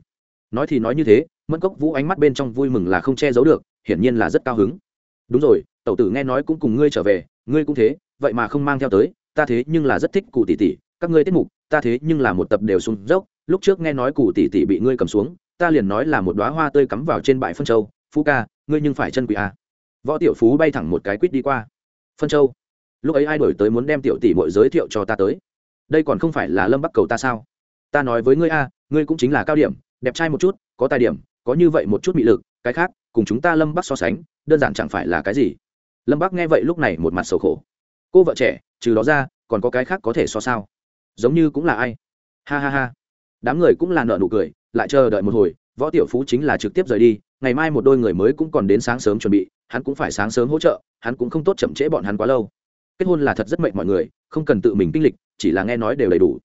Nói thì nói như thế, mẫn cốc vũ ánh mắt bên trong vui mừng là không che giấu được, hiển nhiên là rất cao hứng. Đúng rồi, tẩu tử nghe nói cũng cùng ngươi trở về, ngươi cũng thế, vậy mà không mang theo tới, ta thế nhưng là rất thích cụ tỷ tỷ các ngươi tiết mục, ta thế nhưng là một tập đều xuống dốc, lúc trước nghe nói cụ tỷ tỷ bị ngươi cầm xuống, ta liền nói là một đoá hoa tươi cắm vào trên bãi phân châu, phú ca, ngươi nhưng phải chân quỷ à. võ tiểu phú bay thẳng một cái quýt đi qua. Phân châu? Lúc ấy ai đổi tới muốn đem tiểu tỷ bội giới thiệu cho ta tới? Đây còn không phải là lâm bắc cầu ta sao? Ta nói với ngươi a ngươi cũng chính là cao điểm, đẹp trai một chút, có tài điểm, có như vậy một chút mị lực, cái khác, cùng chúng ta lâm bắc so sánh, đơn giản chẳng phải là cái gì? Lâm bắc nghe vậy lúc này một mặt sầu khổ. Cô vợ trẻ, trừ đó ra, còn có cái khác có thể so sao? Giống như cũng là ai? Ha ha ha. Đám người cũng là nợ nụ cười, lại chờ đợi một hồi, võ tiểu phú chính là trực tiếp rời đi, ngày mai một đôi người mới cũng còn đến sáng sớm chuẩn bị, hắn cũng phải sáng sớm hỗ trợ, hắn cũng không tốt chậm trễ bọn hắn quá lâu. Kết hôn là thật rất mệnh mọi người, không cần tự mình kinh lịch, chỉ là nghe nói đều đầy đủ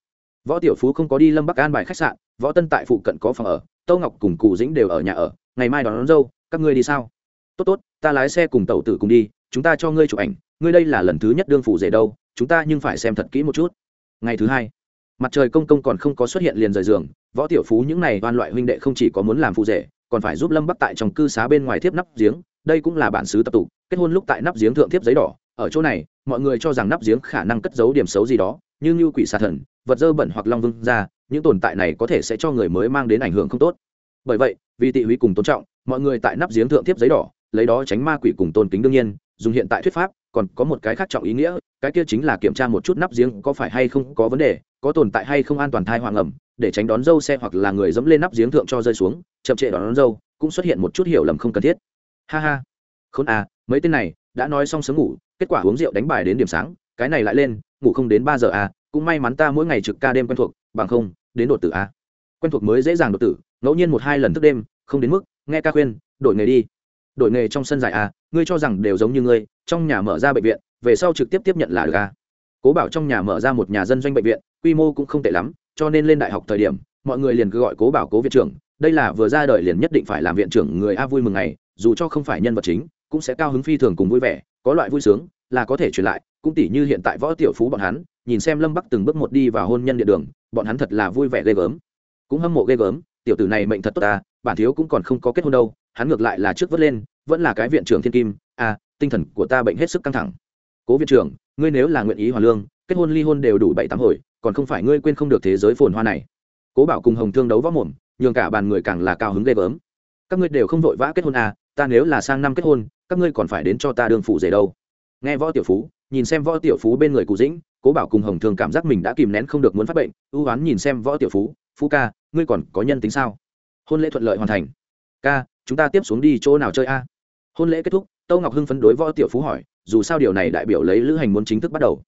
võ tiểu phú không có đi lâm bắc an bài khách sạn võ tân tại phụ cận có phòng ở tâu ngọc cùng cụ dĩnh đều ở nhà ở. Ngày mai đón, đón dâu các ngươi đi sao? Tốt tốt ta lái xe cùng tàu tử cùng đi chúng ta cho ngươi chụp ảnh. Ngươi đây là lần thứ nhất đương phủ rể đâu chúng ta nhưng phải xem thật kỹ một chút. Ngày thứ hai mặt trời công công còn không có xuất hiện liền rời giường. Võ tiểu phú những n à y oan loại huynh đệ không chỉ có muốn làm phụ rể còn phải giúp lâm bắc tại trong cư xá bên ngoài thiếp nắp giếng. Đây cũng là bản xứ tập tụ kết hôn lúc tại nắp giếng thượng thiếp giấy đỏ. Ở chỗ này mọi người cho rằng nắp giếng khả năng cất giấu điểm xấu gì đó như như quỷ xà thần vật dơ bẩn hoặc long vương ra những tồn tại này có thể sẽ cho người mới mang đến ảnh hưởng không tốt. Bởi vậy vì tị húy cùng tôn trọng mọi người tại nắp giếng thượng tiếp giấy đỏ lấy đó tránh ma quỷ cùng tôn kính đương nhiên dùng hiện tại thuyết pháp còn có một cái khác trọng ý nghĩa cái kia chính là kiểm tra một chút nắp giếng có phải hay không có vấn đề có tồn tại hay không an toàn thai hoàng ẩm để tránh đón dâu xe hoặc là người dẫm lên nắp giếng thượng cho rơi xuống chậm trễ đón, đón dâu cũng xuất hiện một chút hiểu lầm không cần thiết. Ha ha. Khốn à mấy tên này đã nói xong sớm ngủ kết quả uống rượu đánh bài đến điểm sáng cái này lại lên ngủ không đến ba giờ à cũng may mắn ta mỗi ngày trực ca đêm quen thuộc, bằng không, đến đột tử à? Quen thuộc mới dễ dàng đột tử, ngẫu nhiên một hai lần thức đêm, không đến mức, nghe ca khuyên, đổi nghề đi. Đổi nghề trong sân dài à ngươi cho rằng đều giống như ngươi, trong nhà mở ra bệnh viện, về sau trực tiếp tiếp nhận là được à? Cố bảo trong nhà mở ra một nhà dân doanh bệnh viện, quy mô cũng không tệ lắm, cho nên lên đại học thời điểm, mọi người liền cứ gọi cố bảo cố viện trưởng, đây là vừa ra đời liền nhất định phải làm viện trưởng người a vui mừng ngày, dù cho không phải nhân vật chính, cũng sẽ cao hứng phi thường cùng vui vẻ, có loại vui sướng, là có thể truyền lại, cũng tỷ như hiện tại võ tiểu phú bọn hắn nhìn xem lâm bắc từng bước một đi vào hôn nhân địa đường, bọn hắn thật là vui vẻ ghê gớm. Cũng hâm mộ ghê gớm, tiểu tử này mệnh thật tốt ta, bản thiếu cũng còn không có kết hôn đâu, hắn ngược lại là trước vớt lên, vẫn là cái viện trưởng thiên kim à tinh thần của ta bệnh hết sức căng thẳng. Cố viện trưởng, ngươi nếu là nguyện ý hoàn lương, kết hôn ly hôn đều đủ bảy tám hồi, còn không phải ngươi quên không được thế giới phồn hoa này. Cố bảo cùng hồng thương đấu võ mồm, nhường cả bàn người càng là cao hứng ghê gớm. Các ngươi đều không vội vã kết hôn à ta nếu là sang năm kết hôn, các ngươi còn phải đến cho ta đương phụ rể đâu. Nghe võ tiểu phú, nhìn xem võ tiểu phú bên người cụ dĩnh cố bảo cùng hồng thường cảm giác mình đã kìm nén không được muốn phát bệnh, ưu oán nhìn xem võ tiểu phú phú ca, ngươi còn có nhân tính sao? Hôn lễ thuận lợi hoàn thành. Ca, chúng ta tiếp xuống đi chỗ nào chơi a? Hôn lễ kết thúc, tâu ngọc hưng phấn đối võ tiểu phú hỏi, dù sao điều này đại biểu lấy lữ hành muốn chính thức bắt đầu.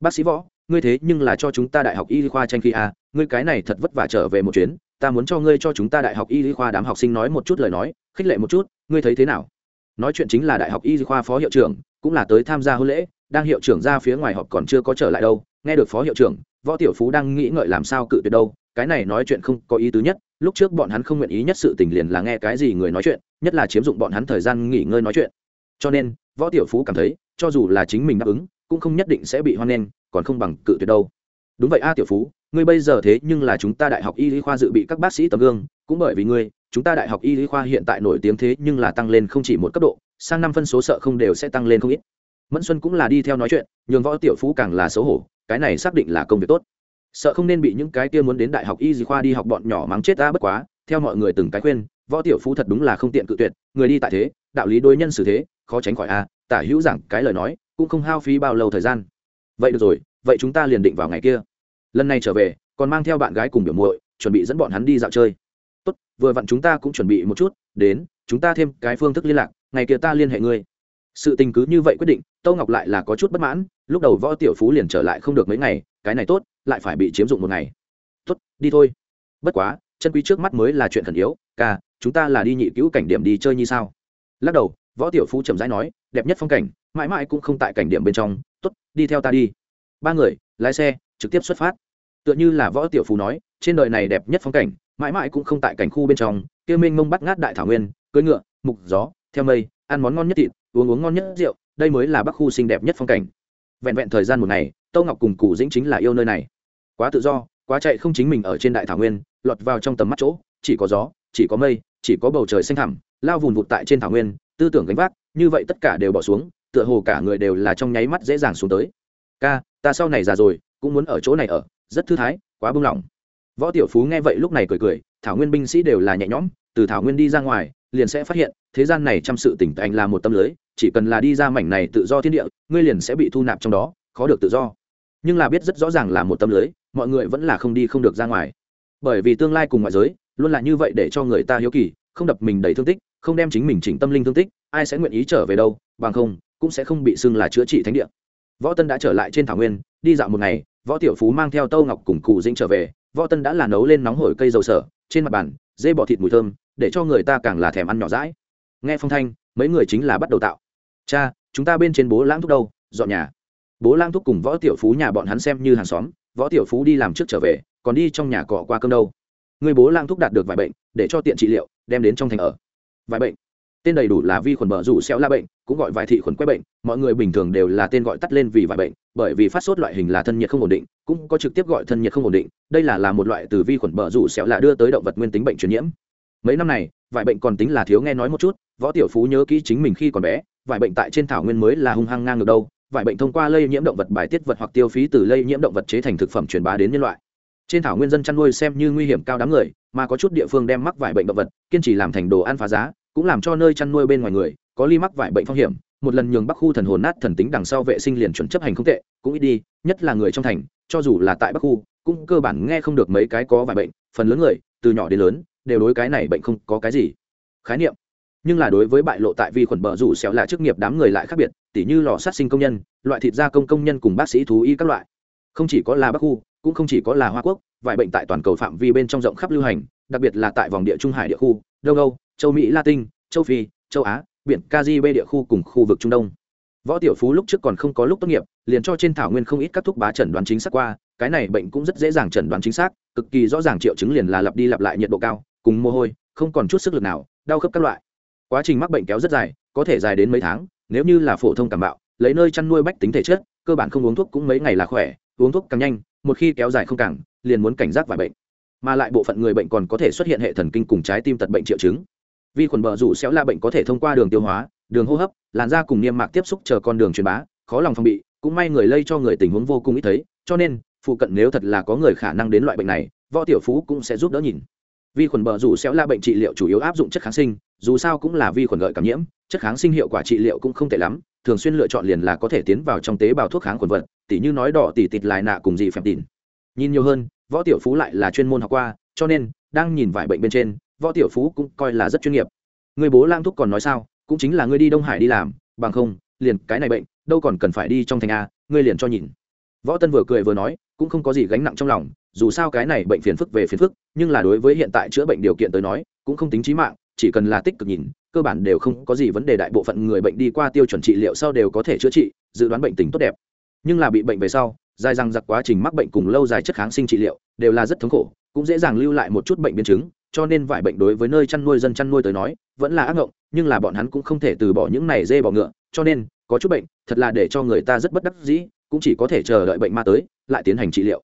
Bác sĩ võ, ngươi thế nhưng là cho chúng ta đại học y khoa tranh khi a, ngươi cái này thật vất vả trở về một chuyến, ta muốn cho ngươi cho chúng ta đại học y khoa đám học sinh nói một chút lời nói, khích lệ một chút, ngươi thấy thế nào? Nói chuyện chính là đại học y khoa phó hiệu trưởng, cũng là tới tham gia hôn lễ đang hiệu trưởng ra phía ngoài họp còn chưa có trở lại đâu, nghe được phó hiệu trưởng, võ tiểu phú đang nghĩ ngợi làm sao cự tuyệt đâu, cái này nói chuyện không có ý tứ nhất, lúc trước bọn hắn không nguyện ý nhất sự tình liền là nghe cái gì người nói chuyện, nhất là chiếm dụng bọn hắn thời gian nghỉ ngơi nói chuyện. Cho nên, võ tiểu phú cảm thấy, cho dù là chính mình đáp ứng, cũng không nhất định sẽ bị hoan nghênh, còn không bằng cự tuyệt đâu. Đúng vậy a tiểu phú, ngươi bây giờ thế nhưng là chúng ta đại học y lý khoa dự bị các bác sĩ tấm gương, cũng bởi vì ngươi, chúng ta đại học y lý khoa hiện tại nổi tiếng thế nhưng là tăng lên không chỉ một cấp độ, sang năm phân số sợ không đều sẽ tăng lên không ít mẫn xuân cũng là đi theo nói chuyện, nhường võ tiểu phú càng là xấu hổ, cái này xác định là công việc tốt. Sợ không nên bị những cái kia muốn đến đại học y dì khoa đi học bọn nhỏ mắng chết ta bất quá, theo mọi người từng cái khuyên, võ tiểu phú thật đúng là không tiện cự tuyệt, người đi tại thế, đạo lý đối nhân xử thế, khó tránh khỏi a, tả hữu giảng cái lời nói, cũng không hao phí bao lâu thời gian. Vậy được rồi, vậy chúng ta liền định vào ngày kia. Lần này trở về, còn mang theo bạn gái cùng biểu muội, chuẩn bị dẫn bọn hắn đi dạo chơi. Tốt, vừa vặn chúng ta cũng chuẩn bị một chút, đến, chúng ta thêm cái phương thức liên lạc, ngày kia ta liên hệ ngươi sự tình cứ như vậy quyết định, tâu ngọc lại là có chút bất mãn, lúc đầu võ tiểu phú liền trở lại không được mấy ngày, cái này tốt, lại phải bị chiếm dụng một ngày. Tốt, đi thôi. Bất quá, chân quý trước mắt mới là chuyện khẩn yếu, ca, chúng ta là đi nhị cứu cảnh điểm đi chơi như sao? Lắc đầu, võ tiểu phú chậm rãi nói, đẹp nhất phong cảnh, mãi mãi cũng không tại cảnh điểm bên trong, tốt, đi theo ta đi. Ba người, lái xe, trực tiếp xuất phát. Tựa như là võ tiểu phú nói, trên đời này đẹp nhất phong cảnh, mãi mãi cũng không tại cảnh khu bên trong, kia minh mông bắt ngát đại thảo nguyên, cưỡi ngựa, mục gió, theo mây, ăn món ngon nhất thịt uống uống ngon nhất rượu, đây mới là bắc khu xinh đẹp nhất phong cảnh. Vẹn vẹn thời gian một ngày, tâu ngọc cùng cụ dĩnh chính là yêu nơi này. Quá tự do, quá chạy không chính mình ở trên đại thảo nguyên, lọt vào trong tầm mắt chỗ, chỉ có gió, chỉ có mây, chỉ có bầu trời xanh thẳm, lao vùn vụt tại trên thảo nguyên, tư tưởng gánh vác, như vậy tất cả đều bỏ xuống, tựa hồ cả người đều là trong nháy mắt dễ dàng xuống tới. Ca, ta sau này già rồi, cũng muốn ở chỗ này ở, rất thư thái, quá bưng lỏng. Võ tiểu phú nghe vậy lúc này cười cười, thảo nguyên binh sĩ đều là nhẹ nhõm, từ thảo nguyên đi ra ngoài, liền sẽ phát hiện thế gian này trăm sự tỉnh anh là một tâm lưới, chỉ cần là đi ra mảnh này tự do thiên địa, ngươi liền sẽ bị thu nạp trong đó, khó được tự do. Nhưng là biết rất rõ ràng là một tâm lưới, mọi người vẫn là không đi không được ra ngoài. Bởi vì tương lai cùng ngoại giới, luôn là như vậy để cho người ta hiếu kỳ, không đập mình đầy thương tích, không đem chính mình chỉnh tâm linh thương tích, ai sẽ nguyện ý trở về đâu, bằng không, cũng sẽ không bị xưng là chữa trị thánh địa. Võ tân đã trở lại trên thảo nguyên, đi dạo một ngày, võ tiểu phú mang theo tâu ngọc cùng cụ dĩnh trở về. Võ tân đã là nấu lên nóng hổi cây dầu sở, trên mặt bàn, dê bọ thịt mùi thơm, để cho người ta càng là thèm ăn nhỏ rãi nghe phong thanh, mấy người chính là bắt đầu tạo. Cha, chúng ta bên trên bố lãng thúc đâu? Dọn nhà. Bố lãng thúc cùng võ tiểu phú nhà bọn hắn xem như hàng xóm, võ tiểu phú đi làm trước trở về, còn đi trong nhà cọ qua cơm đâu. Người bố lãng thúc đạt được vài bệnh, để cho tiện trị liệu, đem đến trong thành ở. Vài bệnh. Tên đầy đủ là vi khuẩn bờ rủ xeo la bệnh, cũng gọi vài thị khuẩn quét bệnh, mọi người bình thường đều là tên gọi tắt lên vì vài bệnh, bởi vì phát sốt loại hình là thân nhiệt không ổn định, cũng có trực tiếp gọi thân nhiệt không ổn định, đây là là một loại từ vi khuẩn bờ rủ xeo là đưa tới động vật nguyên tính bệnh truyền nhiễm. Mấy năm này vài bệnh còn tính là thiếu nghe nói một chút, võ tiểu phú nhớ kỹ chính mình khi còn bé vài bệnh tại trên thảo nguyên mới là hung hăng ngang ngược đâu vài bệnh thông qua lây nhiễm động vật bài tiết vật hoặc tiêu phí từ lây nhiễm động vật chế thành thực phẩm truyền bá đến nhân loại. Trên thảo nguyên dân chăn nuôi xem như nguy hiểm cao đám người, mà có chút địa phương đem mắc vài bệnh động vật, kiên trì làm thành đồ ăn phá giá, cũng làm cho nơi chăn nuôi bên ngoài người, có ly mắc vài bệnh phong hiểm, một lần nhường bắc khu thần hồn nát thần tính đằng sau vệ sinh liền chuẩn chấp hành không tệ, cũng ít đi, nhất là người trong thành, cho dù là tại bắc khu, cũng cơ bản nghe không được mấy cái có vài bệnh, phần lớn người, từ nhỏ đến lớn đều đối cái này bệnh không có cái gì. Khái niệm. Nhưng là đối với bại lộ tại vi khuẩn bờ rủ xéo là chức nghiệp đám người lại khác biệt, tỉ như lò sát sinh công nhân, loại thịt gia công công nhân cùng bác sĩ thú y các loại. Không chỉ có là bắc khu, cũng không chỉ có là hoa quốc, vài bệnh tại toàn cầu phạm vi bên trong rộng khắp lưu hành, đặc biệt là tại vòng địa trung hải địa khu, đông âu, châu mỹ, latin, châu phi, châu á, biển kgb địa khu cùng khu vực trung đông. Võ tiểu phú lúc trước còn không có lúc tốt nghiệp, liền cho trên thảo nguyên không ít các thuốc bá chẩn đoán chính xác qua, cái này bệnh cũng rất dễ dàng chẩn đoán chính xác, cực kỳ rõ ràng triệu chứng liền là lặp đi lặp lại nhiệt độ cao cùng mồ hôi, không còn chút sức lực nào, đau khớp các loại. Quá trình mắc bệnh kéo rất dài, có thể dài đến mấy tháng, nếu như là phổ thông cảm bạo, lấy nơi chăn nuôi bách tính thể chất, cơ bản không uống thuốc cũng mấy ngày là khỏe, uống thuốc càng nhanh, một khi kéo dài không càng, liền muốn cảnh giác vài bệnh. Mà lại bộ phận người bệnh còn có thể xuất hiện hệ thần kinh cùng trái tim tật bệnh triệu chứng. Vi khuẩn bờ rủ xéo la bệnh có thể thông qua đường tiêu hóa, đường hô hấp, làn da cùng niêm mạc tiếp xúc chờ con đường truyền bá, khó lòng phòng bị, cũng may người lây cho người tình huống vô cùng ít thấy, cho nên, phụ cận nếu thật là có người khả năng đến loại bệnh này, võ tiểu phú cũng sẽ giúp đỡ nhìn vi khuẩn bờ rủ xéo là bệnh trị liệu chủ yếu áp dụng chất kháng sinh, dù sao cũng là vi khuẩn gợi cảm nhiễm, chất kháng sinh hiệu quả trị liệu cũng không tệ lắm, thường xuyên lựa chọn liền là có thể tiến vào trong tế bào thuốc kháng khuẩn vật, tỉ như nói đỏ, tỉ tịt, lại nạ cùng gì phèm tỉn nhìn nhiều hơn, võ tiểu phú lại là chuyên môn học qua, cho nên, đang nhìn vài bệnh bên trên, võ tiểu phú cũng coi là rất chuyên nghiệp. Người bố lang thúc còn nói sao, cũng chính là ngươi đi đông hải đi làm, bằng không, liền cái này bệnh, đâu còn cần phải đi trong thành a, ngươi liền cho nhìn. Võ tân vừa cười vừa nói, cũng không có gì gánh nặng trong lòng dù sao cái này bệnh phiền phức về phiền phức, nhưng là đối với hiện tại chữa bệnh điều kiện tới nói, cũng không tính trí mạng, chỉ cần là tích cực nhìn, cơ bản đều không có gì vấn đề đại bộ phận người bệnh đi qua tiêu chuẩn trị liệu sau đều có thể chữa trị, dự đoán bệnh tình tốt đẹp. Nhưng là bị bệnh về sau, dài dằng giặc quá trình mắc bệnh cùng lâu dài chất kháng sinh trị liệu, đều là rất thống khổ, cũng dễ dàng lưu lại một chút bệnh biến chứng, cho nên vải bệnh đối với nơi chăn nuôi dân chăn nuôi tới nói, vẫn là ác ngộng, nhưng là bọn hắn cũng không thể từ bỏ những này dê bỏ ngựa, cho nên, có chút bệnh, thật là để cho người ta rất bất đắc dĩ, cũng chỉ có thể chờ đợi bệnh ma tới, lại tiến hành trị liệu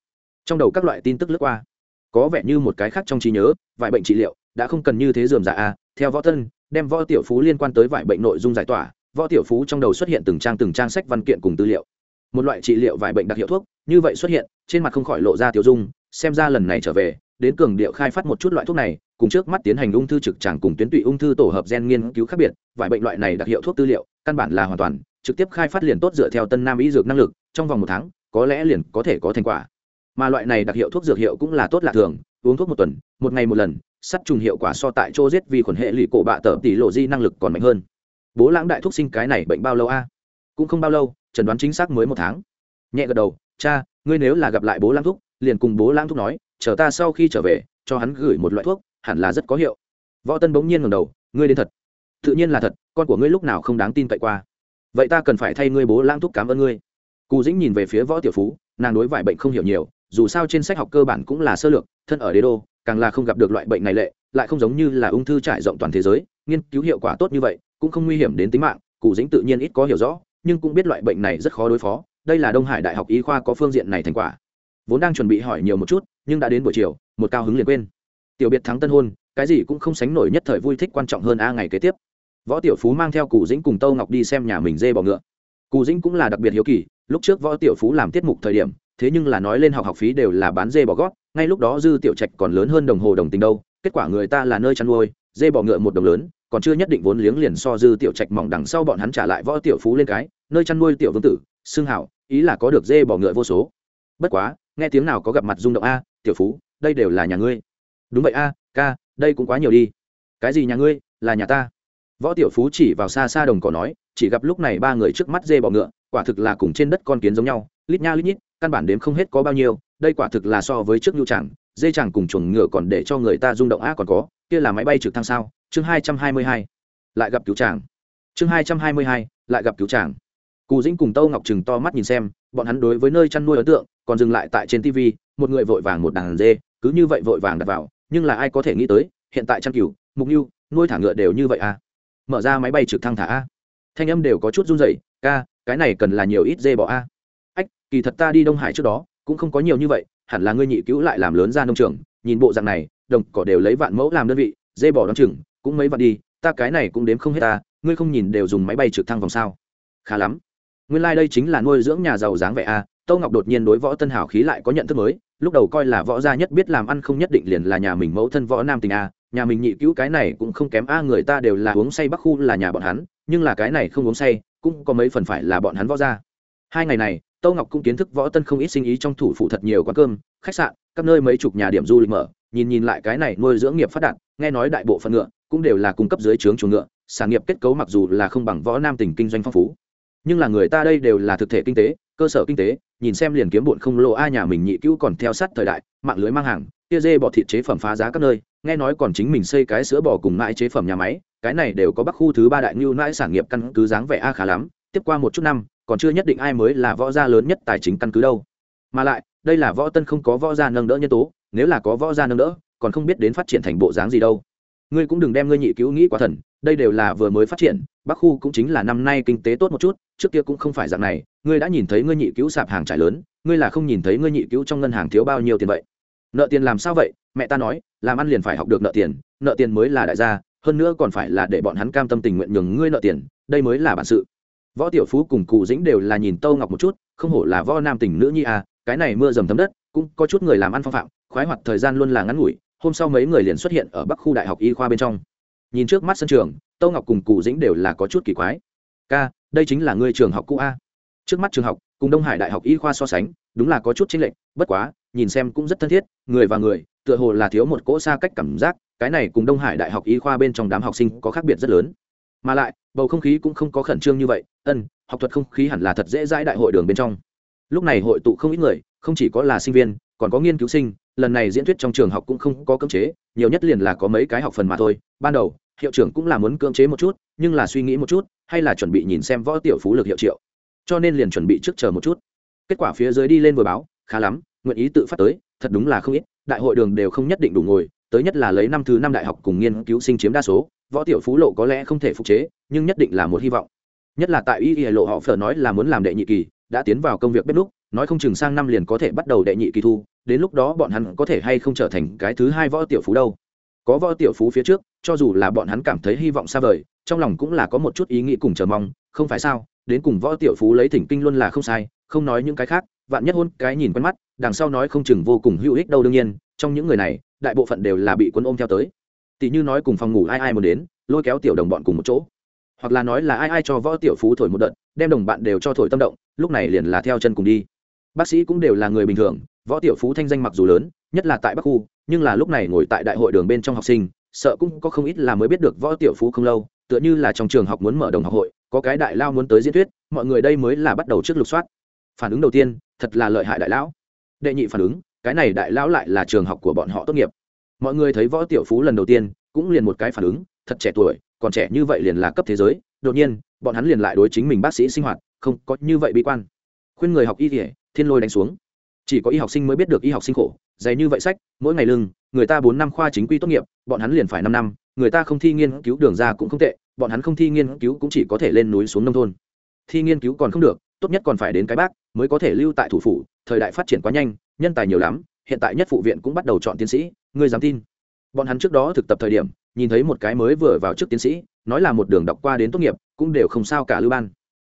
trong đầu các loại tin tức lướt qua. Có vẻ như một cái khác trong trí nhớ vài bệnh trị liệu đã không cần như thế dườm dạ a theo võ thân, đem võ tiểu phú liên quan tới vài bệnh nội dung giải tỏa võ tiểu phú trong đầu xuất hiện từng trang từng trang sách văn kiện cùng tư liệu. Một loại trị liệu vài bệnh đặc hiệu thuốc như vậy xuất hiện trên mặt không khỏi lộ ra tiểu dung xem ra lần này trở về đến cường điệu khai phát một chút loại thuốc này cùng trước mắt tiến hành ung thư trực tràng cùng tuyến tụy ung thư tổ hợp gen nghiên cứu khác biệt vài bệnh loại này đặc hiệu thuốc tư liệu căn bản là hoàn toàn trực tiếp khai phát liền tốt dựa theo tân nam y dược năng lực trong vòng một tháng có lẽ liền có thể có thành quả mà loại này đặc hiệu thuốc dược hiệu cũng là tốt lạ thường, uống thuốc một tuần, một ngày một lần, sắt trùng hiệu quả so tại chỗ giết vi khuẩn hệ lụy cổ bạ tở tỷ lộ di năng lực còn mạnh hơn. Bố lãng đại thuốc sinh cái này bệnh bao lâu a? Cũng không bao lâu, chẩn đoán chính xác mới một tháng. Nhẹ gật đầu, cha, ngươi nếu là gặp lại bố lãng thuốc, liền cùng bố lãng thuốc nói, chờ ta sau khi trở về, cho hắn gửi một loại thuốc, hẳn là rất có hiệu. Võ tân bỗng nhiên ngầm đầu, ngươi đến thật. Tự nhiên là thật, con của ngươi lúc nào không đáng tin cậy qua. Vậy ta cần phải thay ngươi bố lãng thuốc cảm ơn ngươi. Cù dĩnh nhìn về phía võ tiểu phú, nàng đối vải bệnh không hiểu nhiều dù sao trên sách học cơ bản cũng là sơ lược, thân ở đế đô, càng là không gặp được loại bệnh này lệ, lại không giống như là ung thư trải rộng toàn thế giới, nghiên cứu hiệu quả tốt như vậy, cũng không nguy hiểm đến tính mạng, cụ dĩnh tự nhiên ít có hiểu rõ, nhưng cũng biết loại bệnh này rất khó đối phó, đây là đông hải đại học y khoa có phương diện này thành quả. Vốn đang chuẩn bị hỏi nhiều một chút, nhưng đã đến buổi chiều, một cao hứng liền quên. Tiểu biệt thắng tân hôn, cái gì cũng không sánh nổi nhất thời vui thích quan trọng hơn a ngày kế tiếp. Võ tiểu phú mang theo cụ dĩnh cùng tâu ngọc đi xem nhà mình dê bò ngựa. Cụ dĩnh cũng là đặc biệt hiếu kỳ, lúc trước võ tiểu phú làm tiết mục thời điểm thế nhưng là nói lên học học phí đều là bán dê bỏ gót, ngay lúc đó dư tiểu trạch còn lớn hơn đồng hồ đồng tình đâu, kết quả người ta là nơi chăn nuôi, dê bỏ ngựa một đồng lớn, còn chưa nhất định vốn liếng liền so dư tiểu trạch mỏng đằng sau bọn hắn trả lại võ tiểu phú lên cái, nơi chăn nuôi tiểu vương tử xương hảo, ý là có được dê bỏ ngựa vô số. Bất quá, nghe tiếng nào có gặp mặt rung động a, tiểu phú, đây đều là nhà ngươi. Đúng vậy a, ca, đây cũng quá nhiều đi. Cái gì nhà ngươi, là nhà ta? Võ tiểu phú chỉ vào xa xa đồng cỏ nói, chỉ gặp lúc này ba người trước mắt dê bỏ ngựa, quả thực là cùng trên đất con kiến giống nhau, lít nha lít nhít căn bản đếm không hết có bao nhiêu, đây quả thực là so với trước nhu chẳng dê chẳng cùng chuồng ngựa còn để cho người ta rung động a còn có, kia là máy bay trực thăng sao? Chương hai trăm hai mươi hai, lại gặp cứu tràng chương hai trăm hai mươi hai, lại gặp cứu tràng cù dĩnh cùng tâu ngọc trừng to mắt nhìn xem, bọn hắn đối với nơi chăn nuôi ấn tượng, còn dừng lại tại trên tv một người vội vàng một đàn dê, cứ như vậy vội vàng đặt vào, nhưng là ai có thể nghĩ tới, hiện tại chăn cừu, mục nhu nuôi thả ngựa đều như vậy à? Mở ra máy bay trực thăng thả a thanh âm đều có chút run rẩy, ca, cái này cần là nhiều ít dê bỏ a ách, kỳ thật ta đi đông hải trước đó, cũng không có nhiều như vậy, hẳn là ngươi nhị cứu lại làm lớn ra nông trường, nhìn bộ dạng này, đồng cỏ đều lấy vạn mẫu làm đơn vị, dê bỏ đón chừng, cũng mấy vạn đi, ta cái này cũng đếm không hết ta, ngươi không nhìn đều dùng máy bay trực thăng vòng sao. Khá lắm. Nguyên lai、like、đây chính là nuôi dưỡng nhà giàu dáng vẻ a tâu ngọc đột nhiên đối võ tân hảo khí lại có nhận thức mới, lúc đầu coi là võ gia nhất biết làm ăn không nhất định liền là nhà mình mẫu thân võ nam tình a, nhà mình nhị cứu cái này cũng không kém a, người ta đều là uống say bắc khu là nhà bọn hắn, nhưng là cái này không uống say, cũng có mấy phần phải là bọn hắn võ gia. Hai ngày này tâu ngọc cũng kiến thức võ tân không ít sinh ý trong thủ phủ thật nhiều quán cơm, khách sạn, các nơi mấy chục nhà điểm du lịch mở, nhìn nhìn lại cái này nuôi dưỡng nghiệp phát đạt, nghe nói đại bộ phận ngựa cũng đều là cung cấp dưới trướng chuồng ngựa, sản nghiệp kết cấu mặc dù là không bằng võ nam tỉnh kinh doanh phong phú, nhưng là người ta đây đều là thực thể kinh tế, cơ sở kinh tế, nhìn xem liền kiếm bộn không lộ a nhà mình nhị cứu còn theo sát thời đại, mạng lưới mang hàng kia dê bò thịt chế phẩm phá giá các nơi, nghe nói còn chính mình xây cái sữa bò cùng mãi chế phẩm nhà máy, cái này đều có bắc khu thứ ba đại lưu mãi sản nghiệp căn cứ dáng vẻ a khá lắm, tiếp qua một chút năm còn chưa nhất định ai mới là võ gia lớn nhất tài chính căn cứ đâu. Mà lại, đây là võ tân không có võ gia nâng đỡ nhân tố, nếu là có võ gia nâng đỡ, còn không biết đến phát triển thành bộ dáng gì đâu. Ngươi cũng đừng đem ngươi nhị cứu nghĩ quá thần, đây đều là vừa mới phát triển, bắc khu cũng chính là năm nay kinh tế tốt một chút, trước kia cũng không phải dạng này, ngươi đã nhìn thấy ngươi nhị cứu sạp hàng trải lớn, ngươi là không nhìn thấy ngươi nhị cứu trong ngân hàng thiếu bao nhiêu tiền vậy. Nợ tiền làm sao vậy? Mẹ ta nói, làm ăn liền phải học được nợ tiền nợ tiền mới là đại gia, hơn nữa còn phải là để bọn hắn cam tâm tình nguyện nhường ngươi nợ tiền, đây mới là bản sự võ tiểu phú cùng cụ dĩnh đều là nhìn tâu ngọc một chút, không hổ là võ nam tình nữ nhi à cái này mưa dầm thấm đất, cũng có chút người làm ăn phong phạm, khoái hoạt thời gian luôn là ngắn ngủi, hôm sau mấy người liền xuất hiện ở bắc khu đại học y khoa bên trong. Nhìn trước mắt sân trường, tâu ngọc cùng cụ dĩnh đều là có chút kỳ quái. Ca, đây chính là ngươi trường học cũ a? Trước mắt trường học, cùng đông hải đại học y khoa so sánh, đúng là có chút chênh lệch, bất quá, nhìn xem cũng rất thân thiết, người và người, tựa hồ là thiếu một cỗ xa cách cảm giác, cái này cùng đông hải đại học y khoa bên trong đám học sinh có khác biệt rất lớn mà lại, bầu không khí cũng không có khẩn trương như vậy, ân, học thuật không khí hẳn là thật dễ dãi đại hội đường bên trong. Lúc này hội tụ không ít người, không chỉ có là sinh viên, còn có nghiên cứu sinh, lần này diễn thuyết trong trường học cũng không có cưỡng chế, nhiều nhất liền là có mấy cái học phần mà thôi. Ban đầu, hiệu trưởng cũng là muốn cưỡng chế một chút, nhưng là suy nghĩ một chút, hay là chuẩn bị nhìn xem võ tiểu phú lực hiệu triệu. Cho nên liền chuẩn bị trước chờ một chút. Kết quả phía dưới đi lên vừa báo, khá lắm, nguyện ý tự phát tới, thật đúng là không ít, đại hội đường đều không nhất định đủ ngồi tới nhất là lấy năm thứ năm đại học cùng nghiên cứu sinh chiếm đa số, võ tiểu phú lộ có lẽ không thể phục chế, nhưng nhất định là một hy vọng. Nhất là tại y y lộ họ phở nói là muốn làm đệ nhị kỳ, đã tiến vào công việc bếp lúc, nói không chừng sang năm liền có thể bắt đầu đệ nhị kỳ thu, đến lúc đó bọn hắn có thể hay không trở thành cái thứ hai võ tiểu phú đâu. Có võ tiểu phú phía trước, cho dù là bọn hắn cảm thấy hy vọng xa vời, trong lòng cũng là có một chút ý nghĩ cùng chờ mong, không phải sao, đến cùng võ tiểu phú lấy thỉnh kinh luôn là không sai, không nói những cái khác vạn nhất hôn cái nhìn quen mắt, đằng sau nói không chừng vô cùng hữu ích đâu đương nhiên, trong những người này, đại bộ phận đều là bị quân ôm theo tới. Tỷ như nói cùng phòng ngủ ai ai muốn đến, lôi kéo tiểu đồng bọn cùng một chỗ. Hoặc là nói là ai ai cho võ tiểu phú thổi một đợt, đem đồng bạn đều cho thổi tâm động, lúc này liền là theo chân cùng đi. Bác sĩ cũng đều là người bình thường, võ tiểu phú thanh danh mặc dù lớn, nhất là tại bắc khu, nhưng là lúc này ngồi tại đại hội đường bên trong học sinh, sợ cũng có không ít là mới biết được võ tiểu phú không lâu, tựa như là trong trường học muốn mở đồng học hội, có cái đại lao muốn tới diễn thuyết, mọi người đây mới là bắt đầu trước lục soát. Phản ứng đầu tiên thật là lợi hại đại lão. Đệ nhị phản ứng, cái này đại lão lại là trường học của bọn họ tốt nghiệp. Mọi người thấy võ tiểu phú lần đầu tiên, cũng liền một cái phản ứng, thật trẻ tuổi, còn trẻ như vậy liền là cấp thế giới. Đột nhiên, bọn hắn liền lại đối chính mình bác sĩ sinh hoạt, không có như vậy bi quan. Khuyên người học y thể thiên lôi đánh xuống. Chỉ có y học sinh mới biết được y học sinh khổ, dày như vậy sách, mỗi ngày lưng, người ta bốn năm khoa chính quy tốt nghiệp, bọn hắn liền phải năm năm, người ta không thi nghiên cứu đường ra cũng không tệ, bọn hắn không thi nghiên cứu cũng chỉ có thể lên núi xuống nông thôn. Thi nghiên cứu còn không được tốt nhất còn phải đến cái bác, mới có thể lưu tại thủ phủ, thời đại phát triển quá nhanh, nhân tài nhiều lắm, hiện tại nhất phụ viện cũng bắt đầu chọn tiến sĩ, ngươi dám tin? Bọn hắn trước đó thực tập thời điểm, nhìn thấy một cái mới vừa vào trước tiến sĩ, nói là một đường đọc qua đến tốt nghiệp, cũng đều không sao cả lưu ban.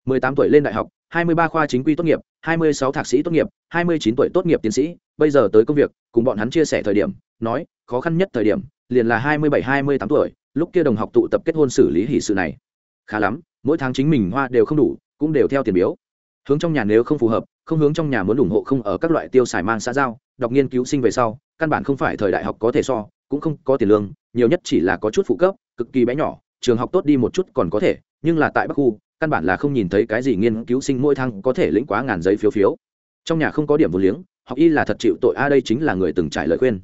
Mười tám tuổi lên đại học, hai mươi ba khoa chính quy tốt nghiệp, hai mươi sáu thạc sĩ tốt nghiệp, hai mươi chín tuổi tốt nghiệp tiến sĩ, bây giờ tới công việc, cùng bọn hắn chia sẻ thời điểm, nói, khó khăn nhất thời điểm, liền là hai mươi bảy, hai mươi tám tuổi, lúc kia đồng học tụ tập kết hôn xử lý hỷ sự này. Khá lắm, mỗi tháng chính mình hoa đều không đủ, cũng đều theo tiền biếu hướng trong nhà nếu không phù hợp, không hướng trong nhà muốn ủng hộ không ở các loại tiêu xài mang xã giao, đọc nghiên cứu sinh về sau, căn bản không phải thời đại học có thể so, cũng không có tiền lương, nhiều nhất chỉ là có chút phụ cấp, cực kỳ bé nhỏ, trường học tốt đi một chút còn có thể, nhưng là tại bắc khu, căn bản là không nhìn thấy cái gì nghiên cứu sinh mỗi tháng có thể lĩnh quá ngàn giấy phiếu phiếu. Trong nhà không có điểm vô liếng, học y là thật chịu tội, a, đây chính là người từng trải lời khuyên.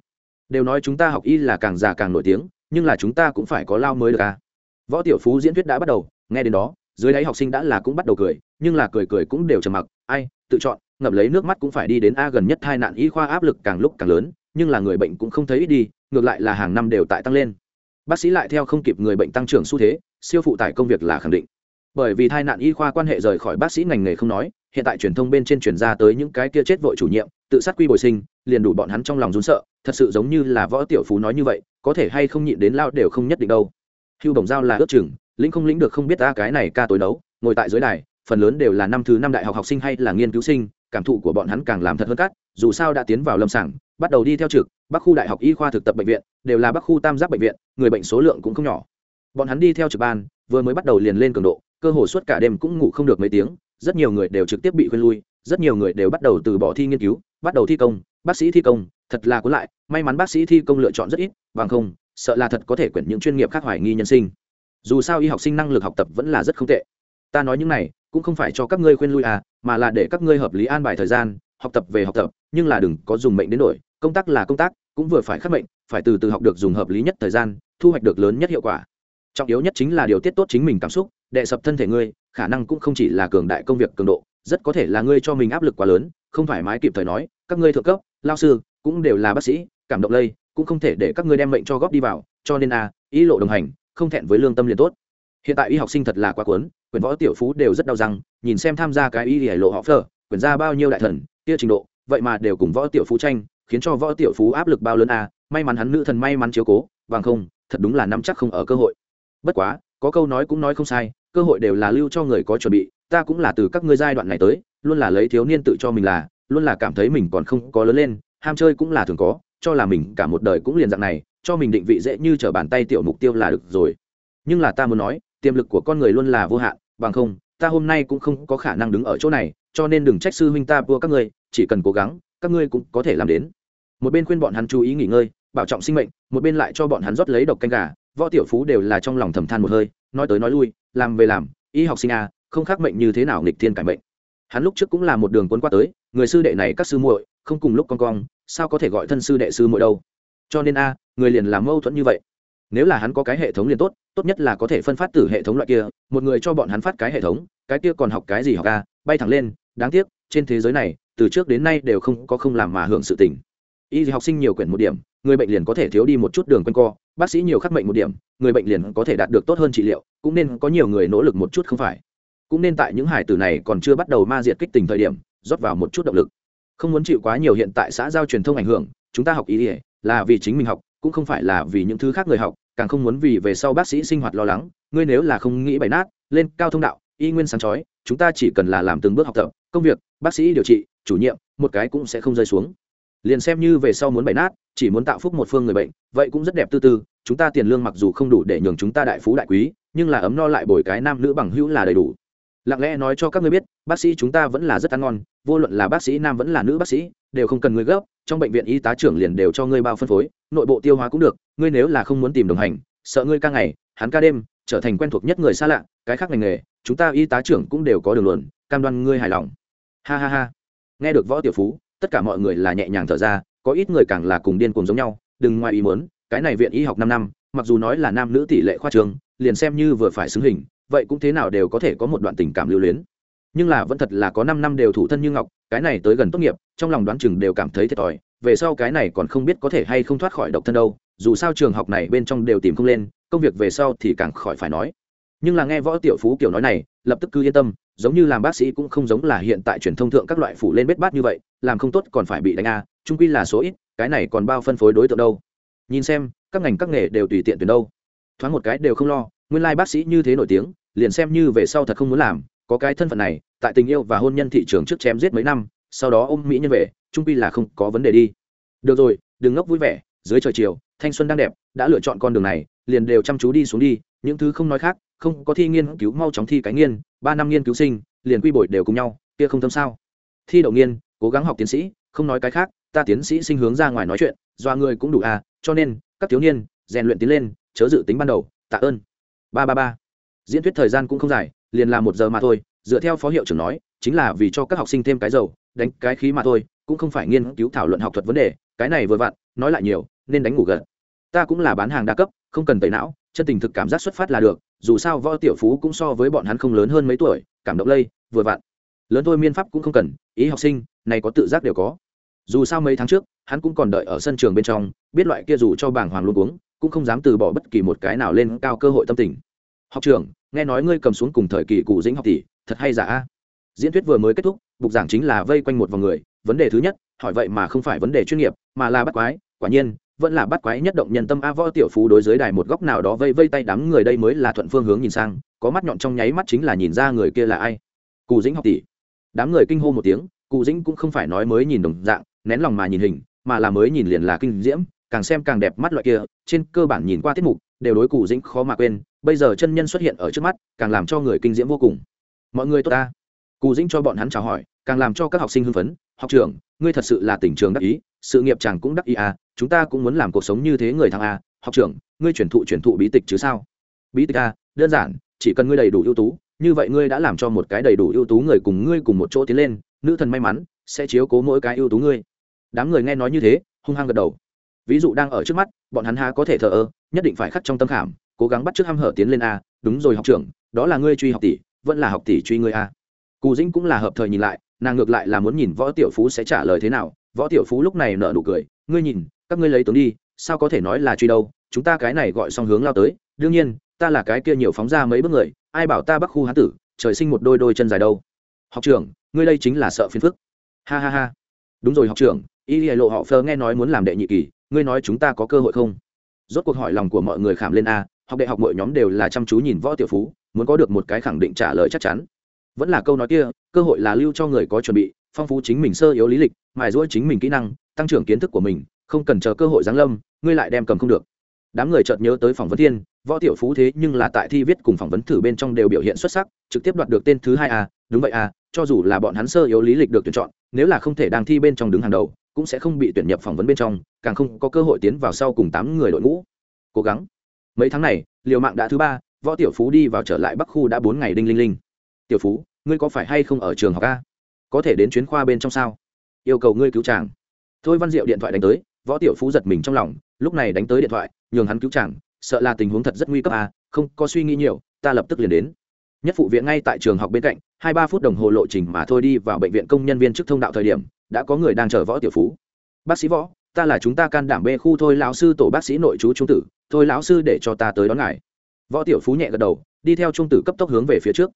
Đều nói chúng ta học y là càng già càng nổi tiếng, nhưng là chúng ta cũng phải có lao mới được, a. Võ tiểu phú diễn thuyết đã bắt đầu, nghe đến đó dưới đáy học sinh đã là cũng bắt đầu cười, nhưng là cười cười cũng đều trầm mặc. Ai, tự chọn ngậm lấy nước mắt cũng phải đi đến a gần nhất hai nạn y khoa áp lực càng lúc càng lớn, nhưng là người bệnh cũng không thấy ít đi, ngược lại là hàng năm đều tại tăng lên. Bác sĩ lại theo không kịp người bệnh tăng trưởng xu thế, siêu phụ tải công việc là khẳng định. Bởi vì tai nạn y khoa quan hệ rời khỏi bác sĩ ngành nghề không nói, hiện tại truyền thông bên trên truyền ra tới những cái kia chết vội chủ nhiệm, tự sát quy bồi sinh, liền đủ bọn hắn trong lòng rún sợ, thật sự giống như là võ tiểu phú nói như vậy, có thể hay không nhịn đến lao đều không nhất định đâu. Hưu đồng giao là ước chừng lĩnh không lĩnh được không biết ta cái này ca tối đấu ngồi tại dưới đài, phần lớn đều là năm thứ năm đại học học sinh hay là nghiên cứu sinh, cảm thụ của bọn hắn càng làm thật hơn cát dù sao đã tiến vào lâm sàng, bắt đầu đi theo trực, bắc khu đại học y khoa thực tập bệnh viện, đều là bắc khu tam giác bệnh viện, người bệnh số lượng cũng không nhỏ. Bọn hắn đi theo trực ban, vừa mới bắt đầu liền lên cường độ, cơ hồ suốt cả đêm cũng ngủ không được mấy tiếng, rất nhiều người đều trực tiếp bị khuyên lui, rất nhiều người đều bắt đầu từ bỏ thi nghiên cứu, bắt đầu thi công, bác sĩ thi công, thật là cuốn lại, may mắn bác sĩ thi công lựa chọn rất ít, bằng không, sợ là thật có thể quyển những chuyên nghiệp khác hoài nghi nhân sinh dù sao y học sinh năng lực học tập vẫn là rất không tệ. Ta nói những này, cũng không phải cho các ngươi khuyên lui à mà là để các ngươi hợp lý an bài thời gian, học tập về học tập, nhưng là đừng có dùng mệnh đến đổi, công tác là công tác, cũng vừa phải khắc mệnh, phải từ từ học được dùng hợp lý nhất thời gian, thu hoạch được lớn nhất hiệu quả. Trọng yếu nhất chính là điều tiết tốt chính mình cảm xúc, đệ sập thân thể ngươi, khả năng cũng không chỉ là cường đại công việc cường độ, rất có thể là ngươi cho mình áp lực quá lớn, không thoải mái kịp thời nói, các ngươi thượng cấp, lao sư, cũng đều là bác sĩ, cảm động lây, cũng không thể để các ngươi đem mệnh cho góp đi vào, cho nên a ý lộ đồng hành không thẹn với lương tâm liền tốt. Hiện tại y học sinh thật là quá cuốn quyền võ tiểu phú đều rất đau răng, nhìn xem tham gia cái y hải lộ họ phở quyền ra bao nhiêu đại thần, kia trình độ, vậy mà đều cùng võ tiểu phú tranh, khiến cho võ tiểu phú áp lực bao lớn à may mắn hắn nữ thần may mắn chiếu cố, bằng không, thật đúng là nắm chắc không ở cơ hội. Bất quá, có câu nói cũng nói không sai, cơ hội đều là lưu cho người có chuẩn bị, ta cũng là từ các ngươi giai đoạn này tới, luôn là lấy thiếu niên tự cho mình là, luôn là cảm thấy mình còn không có lớn lên, ham chơi cũng là thường có cho là mình cả một đời cũng liền dạng này, cho mình định vị dễ như t r ở bàn tay tiểu mục tiêu là được rồi. Nhưng là ta muốn nói, tiềm lực của con người luôn là vô hạn, bằng không, ta hôm nay cũng không có khả năng đứng ở chỗ này, cho nên đừng trách sư huynh ta vua các ngươi, chỉ cần cố gắng, các ngươi cũng có thể làm đến. Một bên khuyên bọn hắn chú ý nghỉ ngơi, bảo trọng sinh mệnh, một bên lại cho bọn hắn rót lấy độc canh gà, võ tiểu phú đều là trong lòng thầm than một hơi, nói tới nói lui, làm về làm, y học sinh a không khác mệnh như thế nào nghịch thiên cải mệnh. Hắn lúc trước cũng là một đường quân qua tới, người sư đệ này các sư muội, không cùng lúc con cong sao có thể gọi thân sư đệ sư mỗi đâu? Cho nên a, người liền làm mâu thuẫn như vậy. Nếu là hắn có cái hệ thống liền tốt tốt nhất là có thể phân phát từ hệ thống loại kia, một người cho bọn hắn phát cái hệ thống, cái kia còn học cái gì học a? Bay thẳng lên, đáng tiếc, trên thế giới này, từ trước đến nay đều không có không làm mà hưởng sự tình. Y học sinh nhiều quyển một điểm, người bệnh liền có thể thiếu đi một chút đường quanh co, bác sĩ nhiều khắc mệnh một điểm, người bệnh liền có thể đạt được tốt hơn trị liệu, cũng nên có nhiều người nỗ lực một chút không phải. Cũng nên tại những hải tử này còn chưa bắt đầu ma diệt kích tình thời điểm, rót vào một chút động lực không muốn chịu quá nhiều hiện tại xã giao truyền thông ảnh hưởng, chúng ta học ý ỉa là vì chính mình học, cũng không phải là vì những thứ khác người học, càng không muốn vì về sau bác sĩ sinh hoạt lo lắng. Ngươi nếu là không nghĩ bày nát, lên cao thông đạo, y nguyên sáng chói, chúng ta chỉ cần là làm từng bước học tập, công việc, bác sĩ điều trị, chủ nhiệm, một cái cũng sẽ không rơi xuống. Liền xem như về sau muốn bày nát, chỉ muốn tạo phúc một phương người bệnh, vậy cũng rất đẹp tư tư, chúng ta tiền lương mặc dù không đủ để nhường chúng ta đại phú đại quý, nhưng là ấm no lại bồi cái nam nữ bằng hữu là đầy đủ. Lặng lẽ nói cho các ngươi biết, bác sĩ chúng ta vẫn là rất ăn ngon vô luận là bác sĩ nam vẫn là nữ bác sĩ, đều không cần người gấp, trong bệnh viện y tá trưởng liền đều cho ngươi bao phân phối, nội bộ tiêu hóa cũng được, ngươi nếu là không muốn tìm đồng hành, sợ ngươi ca ngày, hắn ca đêm, trở thành quen thuộc nhất người xa lạ, cái khác ngành nghề, chúng ta y tá trưởng cũng đều có đường luận, cam đoan ngươi hài lòng. Ha ha ha. Nghe được võ tiểu phú, tất cả mọi người là nhẹ nhàng thở ra, có ít người càng là cùng điên cùng giống nhau, đừng ngoài ý muốn, cái này viện y học năm năm, mặc dù nói là nam nữ tỷ lệ khoa trường, liền xem như vừa phải xứng hình, vậy cũng thế nào đều có thể có một đoạn tình cảm lưu luyến nhưng là vẫn thật là có năm năm đều thủ thân như ngọc, cái này tới gần tốt nghiệp, trong lòng đoán chừng đều cảm thấy thiệt thòi, về sau cái này còn không biết có thể hay không thoát khỏi độc thân đâu, dù sao trường học này bên trong đều tìm không lên, công việc về sau thì càng khỏi phải nói. Nhưng là nghe võ tiểu phú kiểu nói này, lập tức cứ yên tâm, giống như làm bác sĩ cũng không giống là hiện tại truyền thông thượng các loại phủ lên bết bát như vậy, làm không tốt còn phải bị đánh a trung quy là số ít, cái này còn bao phân phối đối tượng đâu. Nhìn xem, các ngành các nghề đều tùy tiện tuyển đâu. Thoáng một cái đều không lo, nguyên lai bác sĩ như thế nổi tiếng, liền xem như về sau thật không muốn làm có cái thân phận này, tại tình yêu và hôn nhân thị trường trước chém giết mấy năm, sau đó ôm mỹ nhân về, trung pi là không có vấn đề đi. Được rồi, đừng ngốc vui vẻ, dưới trời chiều, thanh xuân đang đẹp, đã lựa chọn con đường này, liền đều chăm chú đi xuống đi, những thứ không nói khác, không có thi nghiên cứu mau chóng thi cái nghiên, ba năm nghiên cứu sinh, liền quy bội đều cùng nhau, kia không thâm sao? Thi đậu nghiên, cố gắng học tiến sĩ, không nói cái khác, ta tiến sĩ sinh hướng ra ngoài nói chuyện, doa người cũng đủ à cho nên, các thiếu niên, rèn luyện tiến lên, chớ dự tính ban đầu, tạ ơn. Ba ba ba. Diễn thuyết thời gian cũng không dài liền là một giờ mà thôi, dựa theo phó hiệu trưởng nói, chính là vì cho các học sinh thêm cái dầu, đánh cái khí mà thôi, cũng không phải nghiên cứu thảo luận học thuật vấn đề, cái này vừa vặn, nói lại nhiều, nên đánh ngủ gật. Ta cũng là bán hàng đa cấp, không cần tẩy não, chân tình thực cảm giác xuất phát là được, dù sao võ tiểu phú cũng so với bọn hắn không lớn hơn mấy tuổi, cảm động lây, vừa vặn. Lớn thôi miên pháp cũng không cần, ý học sinh, này có tự giác đều có. Dù sao mấy tháng trước, hắn cũng còn đợi ở sân trường bên trong, biết loại kia dù cho bảng hoàng luôn uống cũng không dám từ bỏ bất kỳ một cái nào lên cao cơ hội tâm tình. Học trường nghe nói ngươi cầm xuống cùng thời kỳ cụ dĩnh học tỷ thật hay giả a? Diễn thuyết vừa mới kết thúc, bục giảng chính là vây quanh một vòng người. Vấn đề thứ nhất, hỏi vậy mà không phải vấn đề chuyên nghiệp, mà là bắt quái. Quả nhiên, vẫn là bắt quái nhất động nhân tâm a võ tiểu phú đối dưới đài một góc nào đó vây vây tay đám người đây mới là thuận phương hướng nhìn sang, có mắt nhọn trong nháy mắt chính là nhìn ra người kia là ai. Cụ dĩnh học tỷ. Đám người kinh hô một tiếng, cụ dĩnh cũng không phải nói mới nhìn đồng dạng, nén lòng mà nhìn hình, mà là mới nhìn liền là kinh diễm, càng xem càng đẹp mắt loại kia, trên cơ bản nhìn qua tiết mục, đều đối cụ dĩnh khó mà quên bây giờ chân nhân xuất hiện ở trước mắt, càng làm cho người kinh diễm vô cùng. Mọi người tốt ta. Cù dĩnh cho bọn hắn chào hỏi, càng làm cho các học sinh hưng phấn. Học trưởng, ngươi thật sự là tỉnh trường đắc ý, sự nghiệp chàng cũng đắc ý à chúng ta cũng muốn làm cuộc sống như thế người thăng a à. học trưởng, ngươi chuyển thụ chuyển thụ bí tịch chứ sao? Bí tịch a đơn giản, chỉ cần ngươi đầy đủ ưu tú, như vậy ngươi đã làm cho một cái đầy đủ ưu tú người cùng ngươi cùng một chỗ tiến lên, nữ thần may mắn, sẽ chiếu cố mỗi cái ưu tú ngươi. Đám người nghe nói như thế, hung hăng gật đầu. Ví dụ đang ở trước mắt, bọn hắn há có thể thờ ơ, nhất định phải khắc trong tâm khảm cố gắng bắt t r ư ớ c h hở tiến lên a, đúng rồi học trưởng, đó là ngươi truy học tỷ, vẫn là học tỷ truy ngươi a. Cù dĩnh cũng là hợp thời nhìn lại, nàng ngược lại là muốn nhìn võ tiểu phú sẽ trả lời thế nào. Võ tiểu phú lúc này nợ nụ cười, ngươi nhìn, các ngươi lấy tướng đi, sao có thể nói là truy đâu? Chúng ta cái này gọi song hướng lao tới, đương nhiên, ta là cái kia nhiều phóng ra mấy bước người, ai bảo ta bắc khu hán tử, trời sinh một đôi đôi chân dài đâu? Học trưởng, ngươi đây chính là sợ phiền phức. Ha ha ha. Đúng rồi học trưởng, y lộ họ phơ nghe nói muốn làm đệ nhị kỳ, ngươi nói chúng ta có cơ hội không? Rốt cuộc hỏi lòng của mọi người khảm lên a học đại học mọi nhóm đều là chăm chú nhìn võ tiểu phú, muốn có được một cái khẳng định trả lời chắc chắn. Vẫn là câu nói kia, cơ hội là lưu cho người có chuẩn bị, phong phú chính mình sơ yếu lý lịch, mài rũa chính mình kỹ năng, tăng trưởng kiến thức của mình, không cần chờ cơ hội giáng lâm, ngươi lại đem cầm không được. Đám người chợt nhớ tới phỏng vấn thiên, võ tiểu phú thế nhưng là tại thi viết cùng phỏng vấn thử bên trong đều biểu hiện xuất sắc, trực tiếp đoạt được tên thứ hai a, đúng vậy a, cho dù là bọn hắn sơ yếu lý lịch được tuyển chọn, nếu là không thể đang thi bên trong đứng hàng đầu, cũng sẽ không bị tuyển nhập phỏng vấn bên trong, càng không có cơ hội tiến vào sau cùng tám người đội ngũ. Cố gắng mấy tháng này, liều mạng đã thứ ba, võ tiểu phú đi vào trở lại bắc khu đã bốn ngày đinh linh linh. Tiểu phú, ngươi có phải hay không ở trường học a? Có thể đến chuyến khoa bên trong sao? Yêu cầu ngươi cứu chàng. Thôi văn diệu điện thoại đánh tới, võ tiểu phú giật mình trong lòng, lúc này đánh tới điện thoại, nhường hắn cứu chàng, sợ là tình huống thật rất nguy cấp à không có suy nghĩ nhiều, ta lập tức liền đến. Nhất phụ viện ngay tại trường học bên cạnh, hai ba phút đồng hồ lộ trình mà thôi đi vào bệnh viện công nhân viên chức thông đạo thời điểm, đã có người đang chờ võ tiểu phú. Bác sĩ võ, ta là chúng ta can đảm bê khu thôi, lão sư tổ bác sĩ nội chú trung tử thôi lão sư để cho ta tới đón ngài. Võ tiểu phú nhẹ gật đầu, đi theo trung tử cấp tốc hướng về phía trước.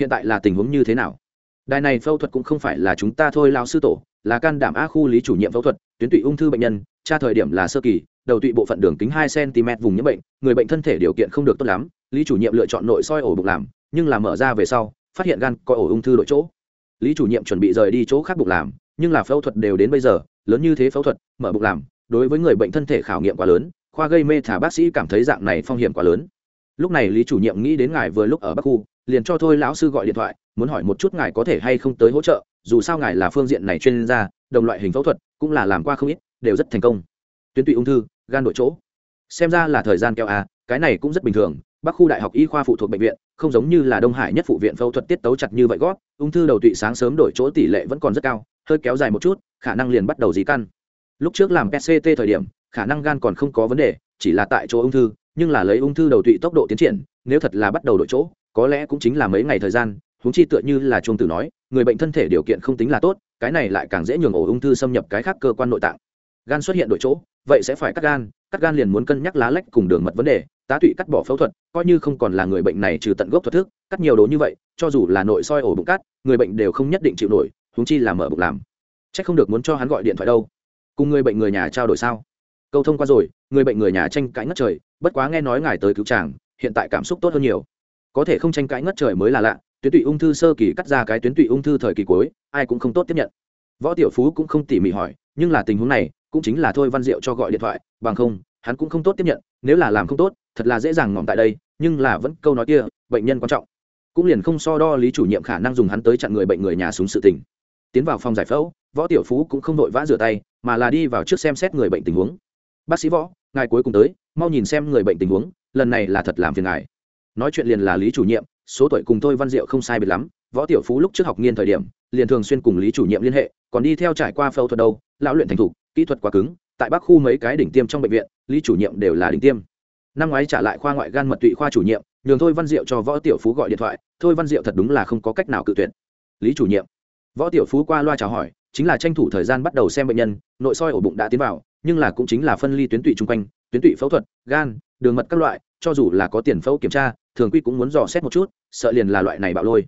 Hiện tại là tình huống như thế nào? Đài này phẫu thuật cũng không phải là chúng ta thôi lão sư tổ, là can đảm a khu lý chủ nhiệm phẫu thuật, tuyến tụy ung thư bệnh nhân, tra thời điểm là sơ kỳ, đầu tụy bộ phận đường kính hai cm vùng nhiễm bệnh, người bệnh thân thể điều kiện không được tốt lắm, lý chủ nhiệm lựa chọn nội soi ổ bụng làm, nhưng là mở ra về sau, phát hiện gan coi ổ ung thư đội chỗ. Lý chủ nhiệm chuẩn bị rời đi chỗ khác bụng làm, nhưng là phẫu thuật đều đến bây giờ, lớn như thế phẫu thuật, mở bụng làm, đối với người bệnh thân thể khảo nghiệm quá lớn khoa gây mê thả bác sĩ cảm thấy dạng này phong hiểm quá lớn. Lúc này lý chủ nhiệm nghĩ đến ngài vừa lúc ở bắc khu, liền cho thôi lão sư gọi điện thoại, muốn hỏi một chút ngài có thể hay không tới hỗ trợ, dù sao ngài là phương diện này chuyên gia, đồng loại hình phẫu thuật, cũng là làm qua không ít, đều rất thành công. Tuyến tụy ung thư, gan đổi chỗ. Xem ra là thời gian kéo à cái này cũng rất bình thường, bắc khu đại học y khoa phụ thuộc bệnh viện, không giống như là đông hải nhất phụ viện phẫu thuật tiết tấu chặt như vậy gót, ung thư đầu tụy sáng sớm đổi chỗ tỷ lệ vẫn còn rất cao, hơi kéo dài một chút, khả năng liền bắt đầu dí căn. Lúc trước làm pct thời điểm khả năng gan còn không có vấn đề, chỉ là tại chỗ ung thư, nhưng là lấy ung thư đầu tụy tốc độ tiến triển, nếu thật là bắt đầu đổi chỗ, có lẽ cũng chính là mấy ngày thời gian húng chi tựa như là chuông tử nói, người bệnh thân thể điều kiện không tính là tốt, cái này lại càng dễ nhường ổ ung thư xâm nhập cái khác cơ quan nội tạng. Gan xuất hiện đổi chỗ, vậy sẽ phải cắt gan cắt gan liền muốn cân nhắc lá lách cùng đường mật vấn đề, tá tụy cắt bỏ phẫu thuật, coi như không còn là người bệnh này trừ tận gốc thuật thức, cắt nhiều đồ như vậy, cho dù là nội soi ổ bụng cắt, người bệnh đều không nhất định chịu nổi húng chi là mở bụng làm. C h ắ c không được muốn cho hắn gọi điện thoại đâu. Cùng người bệnh người nhà trao đổi sao? Câu thông qua rồi, người bệnh người nhà tranh cãi ngất trời, bất quá nghe nói ngài tới cứu chàng, hiện tại cảm xúc tốt hơn nhiều. Có thể không tranh cãi ngất trời mới là lạ, tuyến tụy ung thư sơ kỳ cắt ra cái tuyến tụy ung thư thời kỳ cuối, ai cũng không tốt tiếp nhận. Võ tiểu phú cũng không tỉ mỉ hỏi, nhưng là tình huống này, cũng chính là thôi văn diệu cho gọi điện thoại, bằng không, hắn cũng không tốt tiếp nhận, nếu là làm không tốt, thật là dễ dàng ngỏm tại đây, nhưng là vẫn câu nói kia, bệnh nhân quan trọng. Cũng liền không so đo lý chủ nhiệm khả năng dùng hắn tới chặn người bệnh người nhà xuống sự tình. Tiến vào phòng giải phẫu, võ tiểu phú cũng không vội vã rửa tay, mà là đi vào trước xem xét người bệnh tình huống bác sĩ võ, ngài cuối cùng tới, mau nhìn xem người bệnh tình huống, lần này là thật làm phiền ngài. Nói chuyện liền là lý chủ nhiệm, số tuổi cùng tôi văn diệu không sai biệt lắm, võ tiểu phú lúc trước học nghiên thời điểm, liền thường xuyên cùng lý chủ nhiệm liên hệ, còn đi theo trải qua phẫu thuật đâu, lão luyện thành thục, kỹ thuật quá cứng, tại bắc khu mấy cái đỉnh tiêm trong bệnh viện, lý chủ nhiệm đều là đỉnh tiêm. Năm ngoái trả lại khoa ngoại gan mật tụy khoa chủ nhiệm, nhường thôi văn diệu cho võ tiểu phú gọi điện thoại, thôi văn diệu thật đúng là không có cách nào cự tuyệt. Lý chủ nhiệm. Võ tiểu phú qua loa chào hỏi, chính là tranh thủ thời gian bắt đầu xem bệnh nhân, nội soi ổ bụng đã tiến vào nhưng là cũng chính là phân ly tuyến tụy chung quanh, tuyến tụy phẫu thuật, gan, đường mật các loại, cho dù là có tiền phẫu kiểm tra, thường quy cũng muốn dò xét một chút, sợ liền là loại này bạo lôi.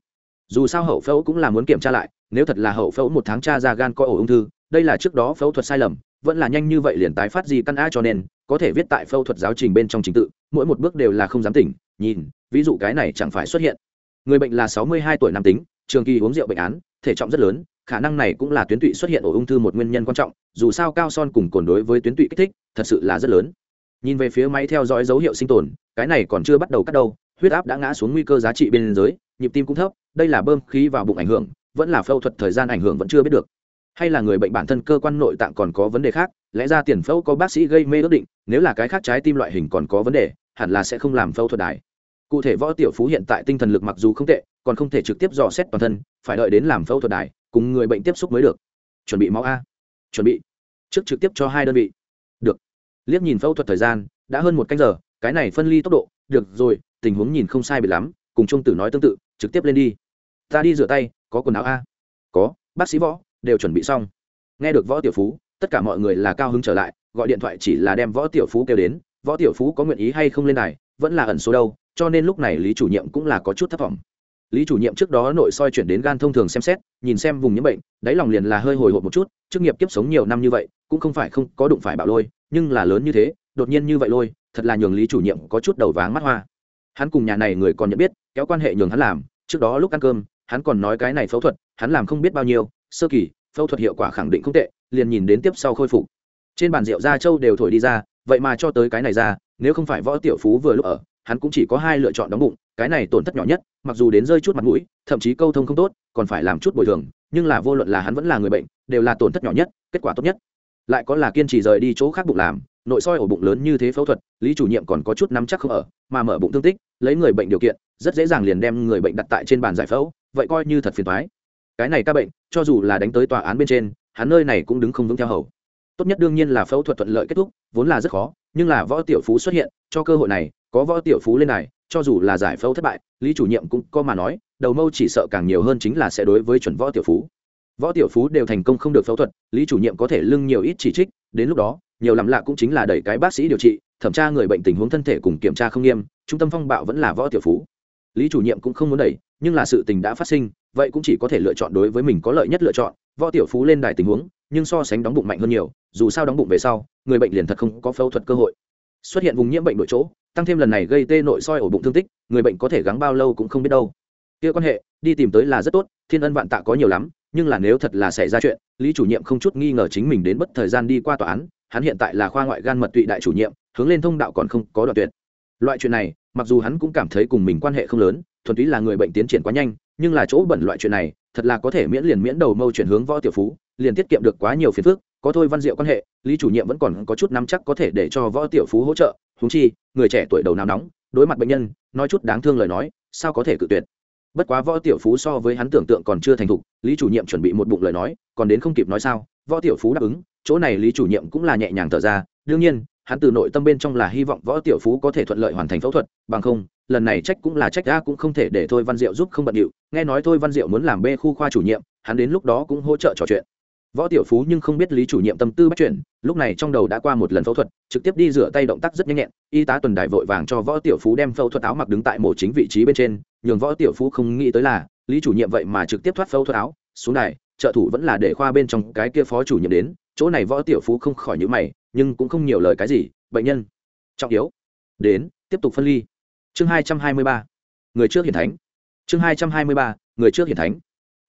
Dù sao hậu phẫu cũng là muốn kiểm tra lại, nếu thật là hậu phẫu một tháng tra ra gan có ổ ung thư, đây là trước đó phẫu thuật sai lầm, vẫn là nhanh như vậy liền tái phát gì căn a cho nên, có thể viết tại phẫu thuật giáo trình bên trong trình tự, mỗi một bước đều là không dám tỉnh, nhìn, ví dụ cái này chẳng phải xuất hiện. Người bệnh là sáu mươi hai tuổi nam tính, trường kỳ uống rượu bệnh án, thể trọng rất lớn khả năng này cũng là tuyến tụy xuất hiện ổ ung thư một nguyên nhân quan trọng, dù sao cao son cùng cồn đối với tuyến tụy kích thích, thật sự là rất lớn. Nhìn về phía máy theo dõi dấu hiệu sinh tồn, cái này còn chưa bắt đầu cắt đâu, huyết áp đã ngã xuống nguy cơ giá trị bên dưới, nhịp tim cũng thấp, đây là bơm khí vào bụng ảnh hưởng, vẫn là phẫu thuật thời gian ảnh hưởng vẫn chưa biết được. Hay là người bệnh bản thân cơ quan nội tạng còn có vấn đề khác, lẽ ra tiền phẫu có bác sĩ gây mê ước định, nếu là cái khác trái tim loại hình còn có vấn đề, hẳn là sẽ không làm phẫu thuật đài. Cụ thể võ tiểu phú hiện tại tinh thần lực mặc dù không tệ, còn không thể trực tiếp dò xét toàn thân, phải đợi đến làm phẫu thuật đài cùng người bệnh tiếp xúc mới được. Chuẩn bị máu a. Chuẩn bị. Trước trực tiếp cho hai đơn vị. Được. Liếc nhìn phẫu thuật thời gian, đã hơn một canh giờ, cái này phân ly tốc độ, được rồi, tình huống nhìn không sai biệt lắm, cùng trung tử nói tương tự, trực tiếp lên đi. Ta đi rửa tay, có quần áo a. Có, bác sĩ võ, đều chuẩn bị xong. Nghe được võ tiểu phú, tất cả mọi người là cao hứng trở lại, gọi điện thoại chỉ là đem võ tiểu phú kêu đến, võ tiểu phú có nguyện ý hay không lên này vẫn là ẩn số đâu, cho nên lúc này lý chủ nhiệm cũng là có chút thất vọng lý chủ nhiệm trước đó nội soi chuyển đến gan thông thường xem xét, nhìn xem vùng nhiễm bệnh, đáy lòng liền là hơi hồi hộp một chút, chức nghiệp kiếp sống nhiều năm như vậy, cũng không phải không có đụng phải bạo lôi, nhưng là lớn như thế, đột nhiên như vậy lôi, thật là nhường lý chủ nhiệm có chút đầu váng mắt hoa. Hắn cùng nhà này người còn nhận biết, kéo quan hệ nhường hắn làm, trước đó lúc ăn cơm, hắn còn nói cái này phẫu thuật, hắn làm không biết bao nhiêu, sơ kỳ, phẫu thuật hiệu quả khẳng định không tệ, liền nhìn đến tiếp sau khôi phục. Trên bàn rượu da trâu đều thổi đi ra, vậy mà cho tới cái này ra, nếu không phải võ tiểu phú vừa lúc ở hắn cũng chỉ có hai lựa chọn đóng bụng, cái này tổn thất nhỏ nhất, mặc dù đến rơi chút mặt mũi, thậm chí câu thông không tốt, còn phải làm chút bồi thường, nhưng là vô luận là hắn vẫn là người bệnh, đều là tổn thất nhỏ nhất, kết quả tốt nhất. Lại có là kiên trì rời đi chỗ khác bụng làm, nội soi ổ bụng lớn như thế phẫu thuật, lý chủ nhiệm còn có chút nắm chắc không ở, mà mở bụng thương tích, lấy người bệnh điều kiện, rất dễ dàng liền đem người bệnh đặt tại trên bàn giải phẫu, vậy coi như thật phiền thoái cái này ca bệnh, cho dù là đánh tới tòa án bên trên, hắn nơi này cũng đứng không vững theo hầu. Tốt nhất đương nhiên là phẫu thuật thuận lợi kết thúc, vốn là rất khó, nhưng là võ tiểu phú xuất hiện, cho cơ hội này có võ tiểu phú lên này, cho dù là giải phẫu thất bại, lý chủ nhiệm cũng có mà nói, đầu mâu chỉ sợ càng nhiều hơn chính là sẽ đối với chuẩn võ tiểu phú. Võ tiểu phú đều thành công không được phẫu thuật, lý chủ nhiệm có thể lưng nhiều ít chỉ trích, đến lúc đó, nhiều làm lạ cũng chính là đẩy cái bác sĩ điều trị, thẩm tra người bệnh tình huống thân thể cùng kiểm tra không nghiêm, trung tâm phong bạo vẫn là võ tiểu phú. Lý chủ nhiệm cũng không muốn đẩy, nhưng là sự tình đã phát sinh, vậy cũng chỉ có thể lựa chọn đối với mình có lợi nhất lựa chọn. Võ tiểu phú lên đài tình huống, nhưng so sánh đóng bụng mạnh hơn nhiều, dù sao đóng bụng về sau, người bệnh liền thật không có phẫu thuật cơ hội xuất hiện vùng nhiễm bệnh nội chỗ, tăng thêm lần này gây tê nội soi ổ bụng thương tích, người bệnh có thể gắng bao lâu cũng không biết đâu. Kia quan hệ, đi tìm tới là rất tốt, thiên ân vạn tạ có nhiều lắm, nhưng là nếu thật là xảy ra chuyện, lý chủ nhiệm không chút nghi ngờ chính mình đến bất thời gian đi qua tòa án, hắn hiện tại là khoa ngoại gan mật tụy đại chủ nhiệm, hướng lên thông đạo còn không có đoạn tuyệt. Loại chuyện này, mặc dù hắn cũng cảm thấy cùng mình quan hệ không lớn, thuần túy là người bệnh tiến triển quá nhanh, nhưng là chỗ bẩn loại chuyện này, thật là có thể miễn liền miễn đầu mâu chuyển hướng võ tiểu phú, liền tiết kiệm được quá nhiều phiền phức có thôi văn diệu quan hệ, lý chủ nhiệm vẫn còn có chút nắm chắc có thể để cho võ tiểu phú hỗ trợ húng chi, người trẻ tuổi đầu nào nóng, đối mặt bệnh nhân, nói chút đáng thương lời nói, sao có thể cự tuyệt. Bất quá võ tiểu phú so với hắn tưởng tượng còn chưa thành thục, lý chủ nhiệm chuẩn bị một bụng lời nói, còn đến không kịp nói sao, võ tiểu phú đáp ứng, chỗ này lý chủ nhiệm cũng là nhẹ nhàng thở ra, đương nhiên, hắn từ nội tâm bên trong là hy vọng võ tiểu phú có thể thuận lợi hoàn thành phẫu thuật, bằng không, lần này trách cũng là trách ta cũng không thể để thôi văn diệu giúp không bận điệu, nghe nói thôi văn diệu muốn làm bê khu khoa chủ nhiệm, hắn đến lúc đó cũng hỗ trợ trò chuyện võ tiểu phú nhưng không biết lý chủ nhiệm tâm tư bắt chuyển, lúc này trong đầu đã qua một lần phẫu thuật, trực tiếp đi rửa tay động tác rất nhanh nhẹn, y tá tuần đài vội vàng cho võ tiểu phú đem phẫu thuật áo mặc đứng tại mổ chính vị trí bên trên, nhường võ tiểu phú không nghĩ tới là, lý chủ nhiệm vậy mà trực tiếp thoát phẫu thuật áo, xuống đài, trợ thủ vẫn là để khoa bên trong cái kia phó chủ nhiệm đến, chỗ này võ tiểu phú không khỏi nhữ mày, nhưng cũng không nhiều lời cái gì, bệnh nhân, trọng yếu, đến, tiếp tục phân ly. Chương hai trăm hai mươi ba, người trước hiển thánh. Chương hai trăm hai mươi ba, người trước hiển thánh.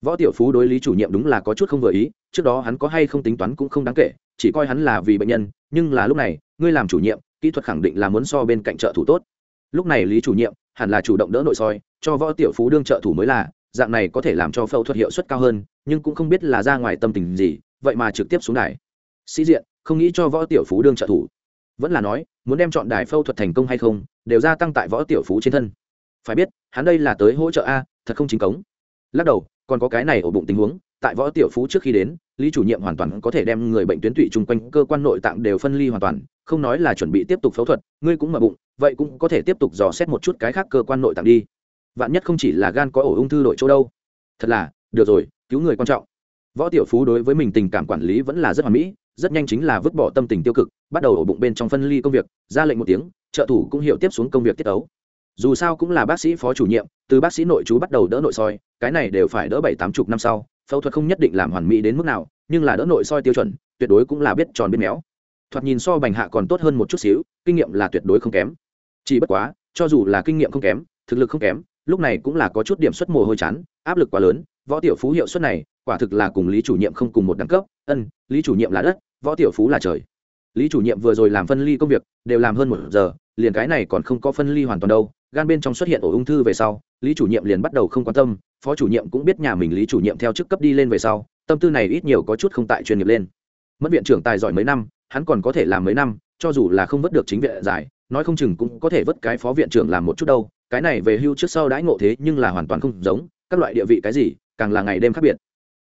Võ tiểu phú đối lý chủ nhiệm đúng là có chút không vừa ý trước đó hắn có hay không tính toán cũng không đáng kể, chỉ coi hắn là vì bệnh nhân, nhưng là lúc này, ngươi làm chủ nhiệm, kỹ thuật khẳng định là muốn so bên cạnh trợ thủ tốt. Lúc này lý chủ nhiệm, hẳn là chủ động đỡ nội soi, cho võ tiểu phú đương trợ thủ mới là, dạng này có thể làm cho phẫu thuật hiệu suất cao hơn, nhưng cũng không biết là ra ngoài tâm tình gì, vậy mà trực tiếp xuống đài. Sĩ diện, không nghĩ cho võ tiểu phú đương trợ thủ. Vẫn là nói, muốn đem chọn đài phẫu thuật thành công hay không, đều gia tăng tại võ tiểu phú trên thân. Phải biết, hắn đây là tới hỗ trợ a, thật không chính cống. Lắc đầu, còn có cái này ổ bụng tình huống tại võ tiểu phú trước khi đến, lý chủ nhiệm hoàn toàn có thể đem người bệnh tuyến tụy chung quanh cơ quan nội tạng đều phân ly hoàn toàn, không nói là chuẩn bị tiếp tục phẫu thuật, ngươi cũng mở bụng, vậy cũng có thể tiếp tục dò xét một chút cái khác cơ quan nội tạng đi. Vạn nhất không chỉ là gan có ổ ung thư đội chỗ đâu. Thật là, được rồi, cứu người quan trọng. Võ tiểu phú đối với mình tình cảm quản lý vẫn là rất hoàn mỹ, rất nhanh chính là vứt bỏ tâm tình tiêu cực, bắt đầu ổ bụng bên trong phân ly công việc, ra lệnh một tiếng, trợ thủ cũng hiểu tiếp xuống công việc tiết ấu. Dù sao cũng là bác sĩ phó chủ nhiệm, từ bác sĩ nội chú bắt đầu đỡ nội soi, cái này đều phải đỡ bảy tám chục năm sau phẫu thuật không nhất định làm hoàn mỹ đến mức nào, nhưng là đỡ nội soi tiêu chuẩn, tuyệt đối cũng là biết tròn biết méo. Thoạt nhìn so bành hạ còn tốt hơn một chút xíu, kinh nghiệm là tuyệt đối không kém. Chỉ bất quá, cho dù là kinh nghiệm không kém, thực lực không kém, lúc này cũng là có chút điểm xuất mồ hôi chán, áp lực quá lớn, võ tiểu phú hiệu suất này, quả thực là cùng lý chủ nhiệm không cùng một đẳng cấp, ân, lý chủ nhiệm là đất, võ tiểu phú là trời lý chủ nhiệm vừa rồi làm phân ly công việc, đều làm hơn một giờ, liền cái này còn không có phân ly hoàn toàn đâu, gan bên trong xuất hiện ổ ung thư về sau, lý chủ nhiệm liền bắt đầu không quan tâm, phó chủ nhiệm cũng biết nhà mình lý chủ nhiệm theo chức cấp đi lên về sau, tâm tư này ít nhiều có chút không tại chuyên nghiệp lên. Mất viện trưởng tài giỏi mấy năm, hắn còn có thể làm mấy năm, cho dù là không vớt được chính viện giải, nói không chừng cũng có thể vớt cái phó viện trưởng làm một chút đâu, cái này về hưu trước sau đãi ngộ thế nhưng là hoàn toàn không giống, các loại địa vị cái gì, càng là ngày đêm khác biệt.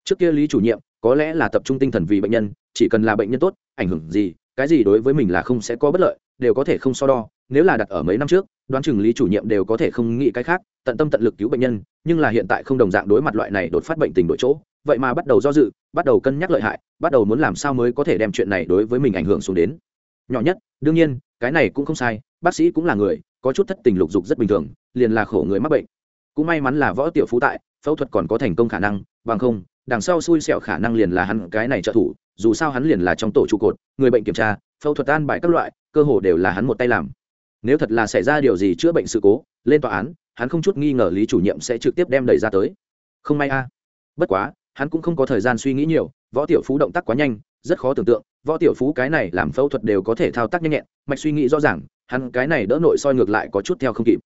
Trước kia lý chủ nhiệm, có lẽ là tập trung tinh thần vì bệnh nhân, chỉ cần là bệnh nhân tốt, ảnh hưởng gì cái gì đối với mình là không sẽ có bất lợi, đều có thể không so đo, nếu là đặt ở mấy năm trước, đoán chừng lý chủ nhiệm đều có thể không nghĩ cái khác, tận tâm tận lực cứu bệnh nhân, nhưng là hiện tại không đồng dạng đối mặt loại này đột phát bệnh tình đổi chỗ, vậy mà bắt đầu do dự, bắt đầu cân nhắc lợi hại, bắt đầu muốn làm sao mới có thể đem chuyện này đối với mình ảnh hưởng xuống đến. Nhỏ nhất, đương nhiên, cái này cũng không sai, bác sĩ cũng là người, có chút thất tình lục dục rất bình thường, liền là khổ người mắc bệnh. Cũng may mắn là võ tiểu phú tại, phẫu thuật còn có thành công khả năng, bằng không đằng sau xui xẻo khả năng liền là hắn cái này trợ thủ, dù sao hắn liền là trong tổ trụ cột, người bệnh kiểm tra, phẫu thuật an bài các loại, cơ hồ đều là hắn một tay làm. Nếu thật là xảy ra điều gì chữa bệnh sự cố, lên tòa án, hắn không chút nghi ngờ lý chủ nhiệm sẽ trực tiếp đem đẩy ra tới. Không may a. Bất quá, hắn cũng không có thời gian suy nghĩ nhiều, võ tiểu phú động tác quá nhanh, rất khó tưởng tượng, võ tiểu phú cái này làm phẫu thuật đều có thể thao tác nhanh nhẹn, mạch suy nghĩ rõ ràng, hắn cái này đỡ nội soi ngược lại có chút theo không kịp.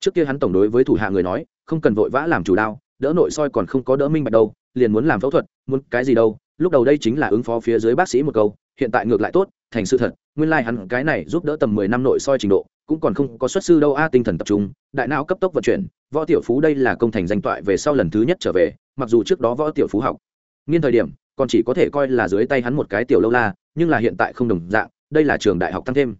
Trước kia hắn tổng đối với thủ hạ người nói, không cần vội vã làm chủ đao, đỡ nội soi còn không có đỡ minh bạch đâu liền muốn làm phẫu thuật, muốn cái gì đâu, lúc đầu đây chính là ứng phó phía dưới bác sĩ một câu, hiện tại ngược lại tốt, thành sự thật, nguyên lai、like、hắn cái này giúp đỡ tầm mười năm nội soi trình độ, cũng còn không có xuất sư đâu a, tinh thần tập trung, đại não cấp tốc vận chuyển, võ tiểu phú đây là công thành danh toại về sau lần thứ nhất trở về, mặc dù trước đó võ tiểu phú học. Nghiên thời điểm, còn chỉ có thể coi là dưới tay hắn một cái tiểu lâu la, nhưng là hiện tại không đồng dạng, đây là trường đại học tăng thêm.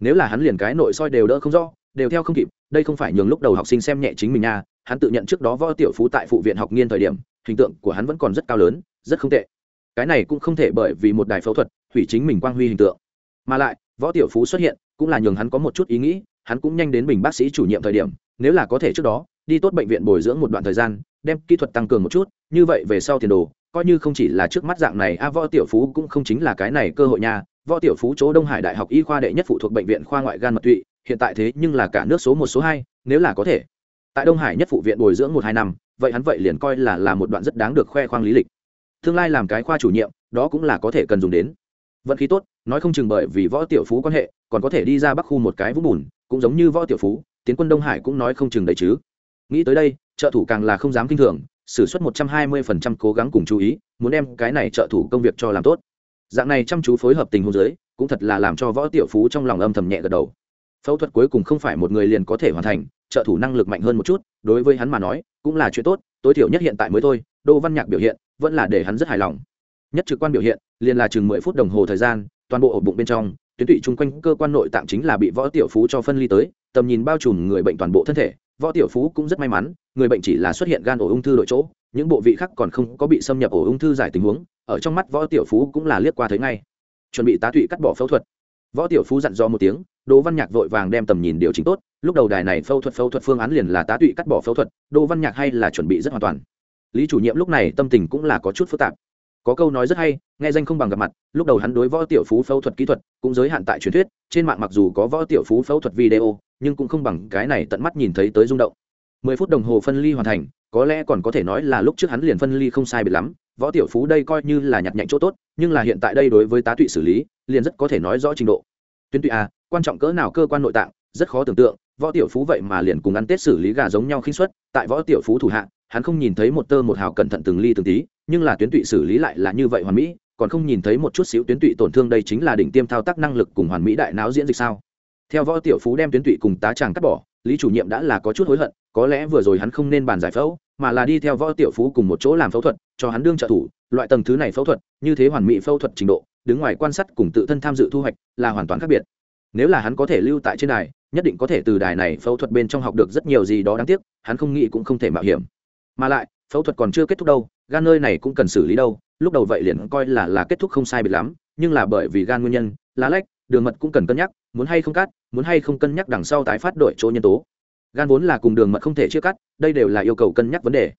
Nếu là hắn liền cái nội soi đều đỡ không rõ, đều theo không kịp, đây không phải nhường lúc đầu học sinh xem nhẹ chính mình nha hắn tự nhận trước đó võ tiểu phú tại phụ viện học nghiên thời điểm, hình tượng của hắn vẫn còn rất cao lớn, rất không tệ. Cái này cũng không thể bởi vì một đài phẫu thuật, hủy chính mình quang huy hình tượng. Mà lại, võ tiểu phú xuất hiện, cũng là nhường hắn có một chút ý nghĩ, hắn cũng nhanh đến bình bác sĩ chủ nhiệm thời điểm, nếu là có thể trước đó, đi tốt bệnh viện bồi dưỡng một đoạn thời gian, đem kỹ thuật tăng cường một chút, như vậy về sau tiền đồ, coi như không chỉ là trước mắt dạng này, a, võ tiểu phú cũng không chính là cái này cơ hội nha. Võ tiểu phú chỗ đông hải đại học y khoa đệ nhất phụ thuộc bệnh viện khoa ngoại gan mật tụy, hiện tại thế nhưng là cả nước số một, số hai, nếu là có thể tại đông hải nhất phụ viện bồi dưỡng một hai năm, vậy hắn vậy liền coi là là một đoạn rất đáng được khoe khoang lý lịch. Tương lai làm cái khoa chủ nhiệm, đó cũng là có thể cần dùng đến. Vận khí tốt, nói không chừng bởi vì võ tiểu phú quan hệ, còn có thể đi ra bắc khu một cái vũng bùn, cũng giống như võ tiểu phú, tiến quân đông hải cũng nói không chừng đấy chứ. Nghĩ tới đây, trợ thủ càng là không dám kinh thường s ử suất một trăm hai mươi phần trăm cố gắng cùng chú ý, muốn đem cái này trợ thủ công việc cho làm tốt. Dạng này chăm chú phối hợp tình huống giới cũng thật là làm cho võ tiểu phú trong lòng âm thầm nhẹ gật đầu. Phẫu thuật cuối cùng không phải một người liền có thể hoàn thành trợ thủ năng lực mạnh hơn một chút, đối với hắn mà nói, cũng là chuyện tốt, tối thiểu nhất hiện tại mới thôi, đô văn nhạc biểu hiện, vẫn là để hắn rất hài lòng. Nhất trực quan biểu hiện, liền là chừng mười phút đồng hồ thời gian, toàn bộ ổ bụng bên trong, tuyến tụy chung quanh cơ quan nội tạng chính là bị võ tiểu phú cho phân ly tới, tầm nhìn bao trùm người bệnh toàn bộ thân thể, võ tiểu phú cũng rất may mắn, người bệnh chỉ là xuất hiện gan ổ ung thư đội chỗ, những bộ vị khác còn không có bị xâm nhập ổ ung thư giải tình huống, ở trong mắt võ tiểu phú cũng là liếc qua thấy ngay. Chuẩn bị tá tụy cắt bỏ phẫu thuật võ tiểu phú dặn dò một tiếng, đỗ văn nhạc vội vàng đem tầm nhìn điều chỉnh tốt, lúc đầu đài này phẫu thuật phẫu thuật phương án liền là tá tụy cắt bỏ phẫu thuật, đỗ văn nhạc hay là chuẩn bị rất hoàn toàn. Lý chủ nhiệm lúc này tâm tình cũng là có chút phức tạp. Có câu nói rất hay, nghe danh không bằng gặp mặt, lúc đầu hắn đối võ tiểu phú phẫu thuật kỹ thuật cũng giới hạn tại truyền thuyết, trên mạng mặc dù có võ tiểu phú phẫu thuật video, nhưng cũng không bằng cái này tận mắt nhìn thấy tới rung động. Mười phút đồng hồ phân ly hoàn thành, có lẽ còn có thể nói là lúc trước hắn liền phân ly không sai biệt lắm võ tiểu phú đây coi như là nhặt nhạnh chỗ tốt, nhưng là hiện tại đây đối với tá tụy xử lý, liền rất có thể nói rõ trình độ. Tuyến tụy a quan trọng cỡ nào cơ quan nội tạng, rất khó tưởng tượng, võ tiểu phú vậy mà liền cùng ăn tết xử lý gà giống nhau khinh suất, tại võ tiểu phú thủ hạ, hắn không nhìn thấy một tơ một hào cẩn thận từng ly từng tí, nhưng là tuyến tụy xử lý lại là như vậy hoàn mỹ, còn không nhìn thấy một chút xíu tuyến tụy tổn thương đây chính là đỉnh tiêm thao tác năng lực cùng hoàn mỹ đại não diễn dịch sao. Theo võ tiểu phú đem tuyến tụy cùng tá tràng cắt bỏ, lý chủ nhiệm đã là có chút hối hận có lẽ vừa rồi hắn không nên bàn giải phẫu, mà là đi theo võ tiểu phú cùng một chỗ làm phẫu thuật, cho hắn đương trợ thủ, loại tầng thứ này phẫu thuật, như thế hoàn mỹ phẫu thuật trình độ, đứng ngoài quan sát cùng tự thân tham dự thu hoạch, là hoàn toàn khác biệt. Nếu là hắn có thể lưu tại trên đài, nhất định có thể từ đài này phẫu thuật bên trong học được rất nhiều gì đó đáng tiếc, hắn không nghĩ cũng không thể mạo hiểm. Mà lại, phẫu thuật còn chưa kết thúc đâu, gan nơi này cũng cần xử lý đâu, lúc đầu vậy liền coi là là kết thúc không sai biệt lắm, nhưng là bởi vì gan nguyên nhân, lá lách, đường mật cũng cần cân nhắc, muốn hay không cắt, muốn hay không cân nhắc đằng sau tái phát đổi chỗ nhân tố gan vốn là cùng đường mật không thể chia cắt, đây đều là yêu cầu cân nhắc vấn đề.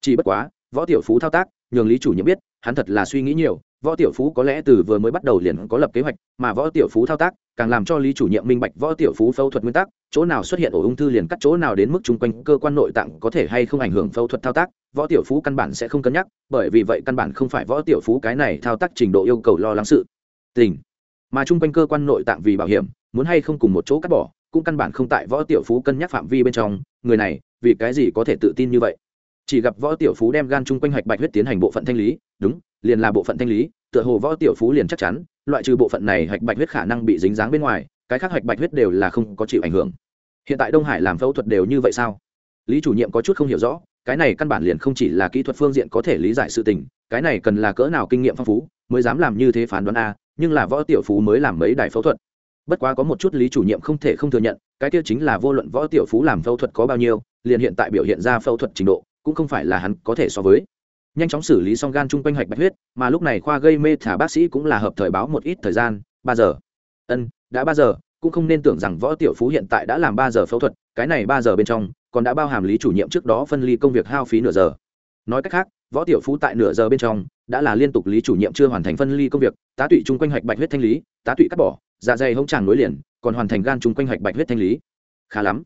Chỉ bất quá, võ tiểu phú thao tác, nhường lý chủ nhiệm biết, hắn thật là suy nghĩ nhiều, võ tiểu phú có lẽ từ vừa mới bắt đầu liền có lập kế hoạch, mà võ tiểu phú thao tác càng làm cho lý chủ nhiệm minh bạch võ tiểu phú phẫu thuật nguyên tắc, chỗ nào xuất hiện ổ ung thư liền cắt chỗ nào đến mức chung quanh cơ quan nội tạng có thể hay không ảnh hưởng phẫu thuật thao tác, võ tiểu phú căn bản sẽ không cân nhắc, bởi vì vậy căn bản không phải võ tiểu phú cái này thao tác trình độ yêu cầu lo lắng sự tình. Mà chung quanh cơ quan nội tạng vì bảo hiểm, muốn hay không cùng một chỗ cắt bỏ cũng căn bản không tại võ tiểu phú cân nhắc phạm vi bên trong, người này, vì cái gì có thể tự tin như vậy? Chỉ gặp võ tiểu phú đem gan chung quanh hạch bạch huyết tiến hành bộ phận thanh lý, đúng, liền là bộ phận thanh lý, tựa hồ võ tiểu phú liền chắc chắn, loại trừ bộ phận này hạch bạch huyết khả năng bị dính dáng bên ngoài, cái khác hạch bạch huyết đều là không có chịu ảnh hưởng. Hiện tại đông hải làm phẫu thuật đều như vậy sao? Lý chủ nhiệm có chút không hiểu rõ, cái này căn bản liền không chỉ là kỹ thuật phương diện có thể lý giải sự tình, cái này cần là cỡ nào kinh nghiệm phong phú, mới dám làm như thế phán đoán a, nhưng là võ tiểu phú mới làm mấy đài phẫu thuật bất quá có một chút lý chủ nhiệm không thể không thừa nhận, cái kia chính là vô luận võ tiểu phú làm phẫu thuật có bao nhiêu, liền hiện tại biểu hiện ra phẫu thuật trình độ, cũng không phải là hắn có thể so với. Nhanh chóng xử lý xong gan chung quanh hạch bạch huyết, mà lúc này khoa gây mê thả bác sĩ cũng là hợp thời báo một ít thời gian, ba giờ. Ân, đã ba giờ, cũng không nên tưởng rằng võ tiểu phú hiện tại đã làm ba giờ phẫu thuật, cái này ba giờ bên trong, còn đã bao hàm lý chủ nhiệm trước đó phân ly công việc hao phí nửa giờ. Nói cách khác, võ tiểu phú tại nửa giờ bên trong, đã là liên tục lý chủ nhiệm chưa hoàn thành phân ly công việc, tá tụy chung quanh hạch bạch huyết thanh lý, tá tụy cắt bỏ dạ dày hông tràng nối liền, còn hoàn thành gan chung quanh hạch bạch huyết thanh lý. Khá lắm.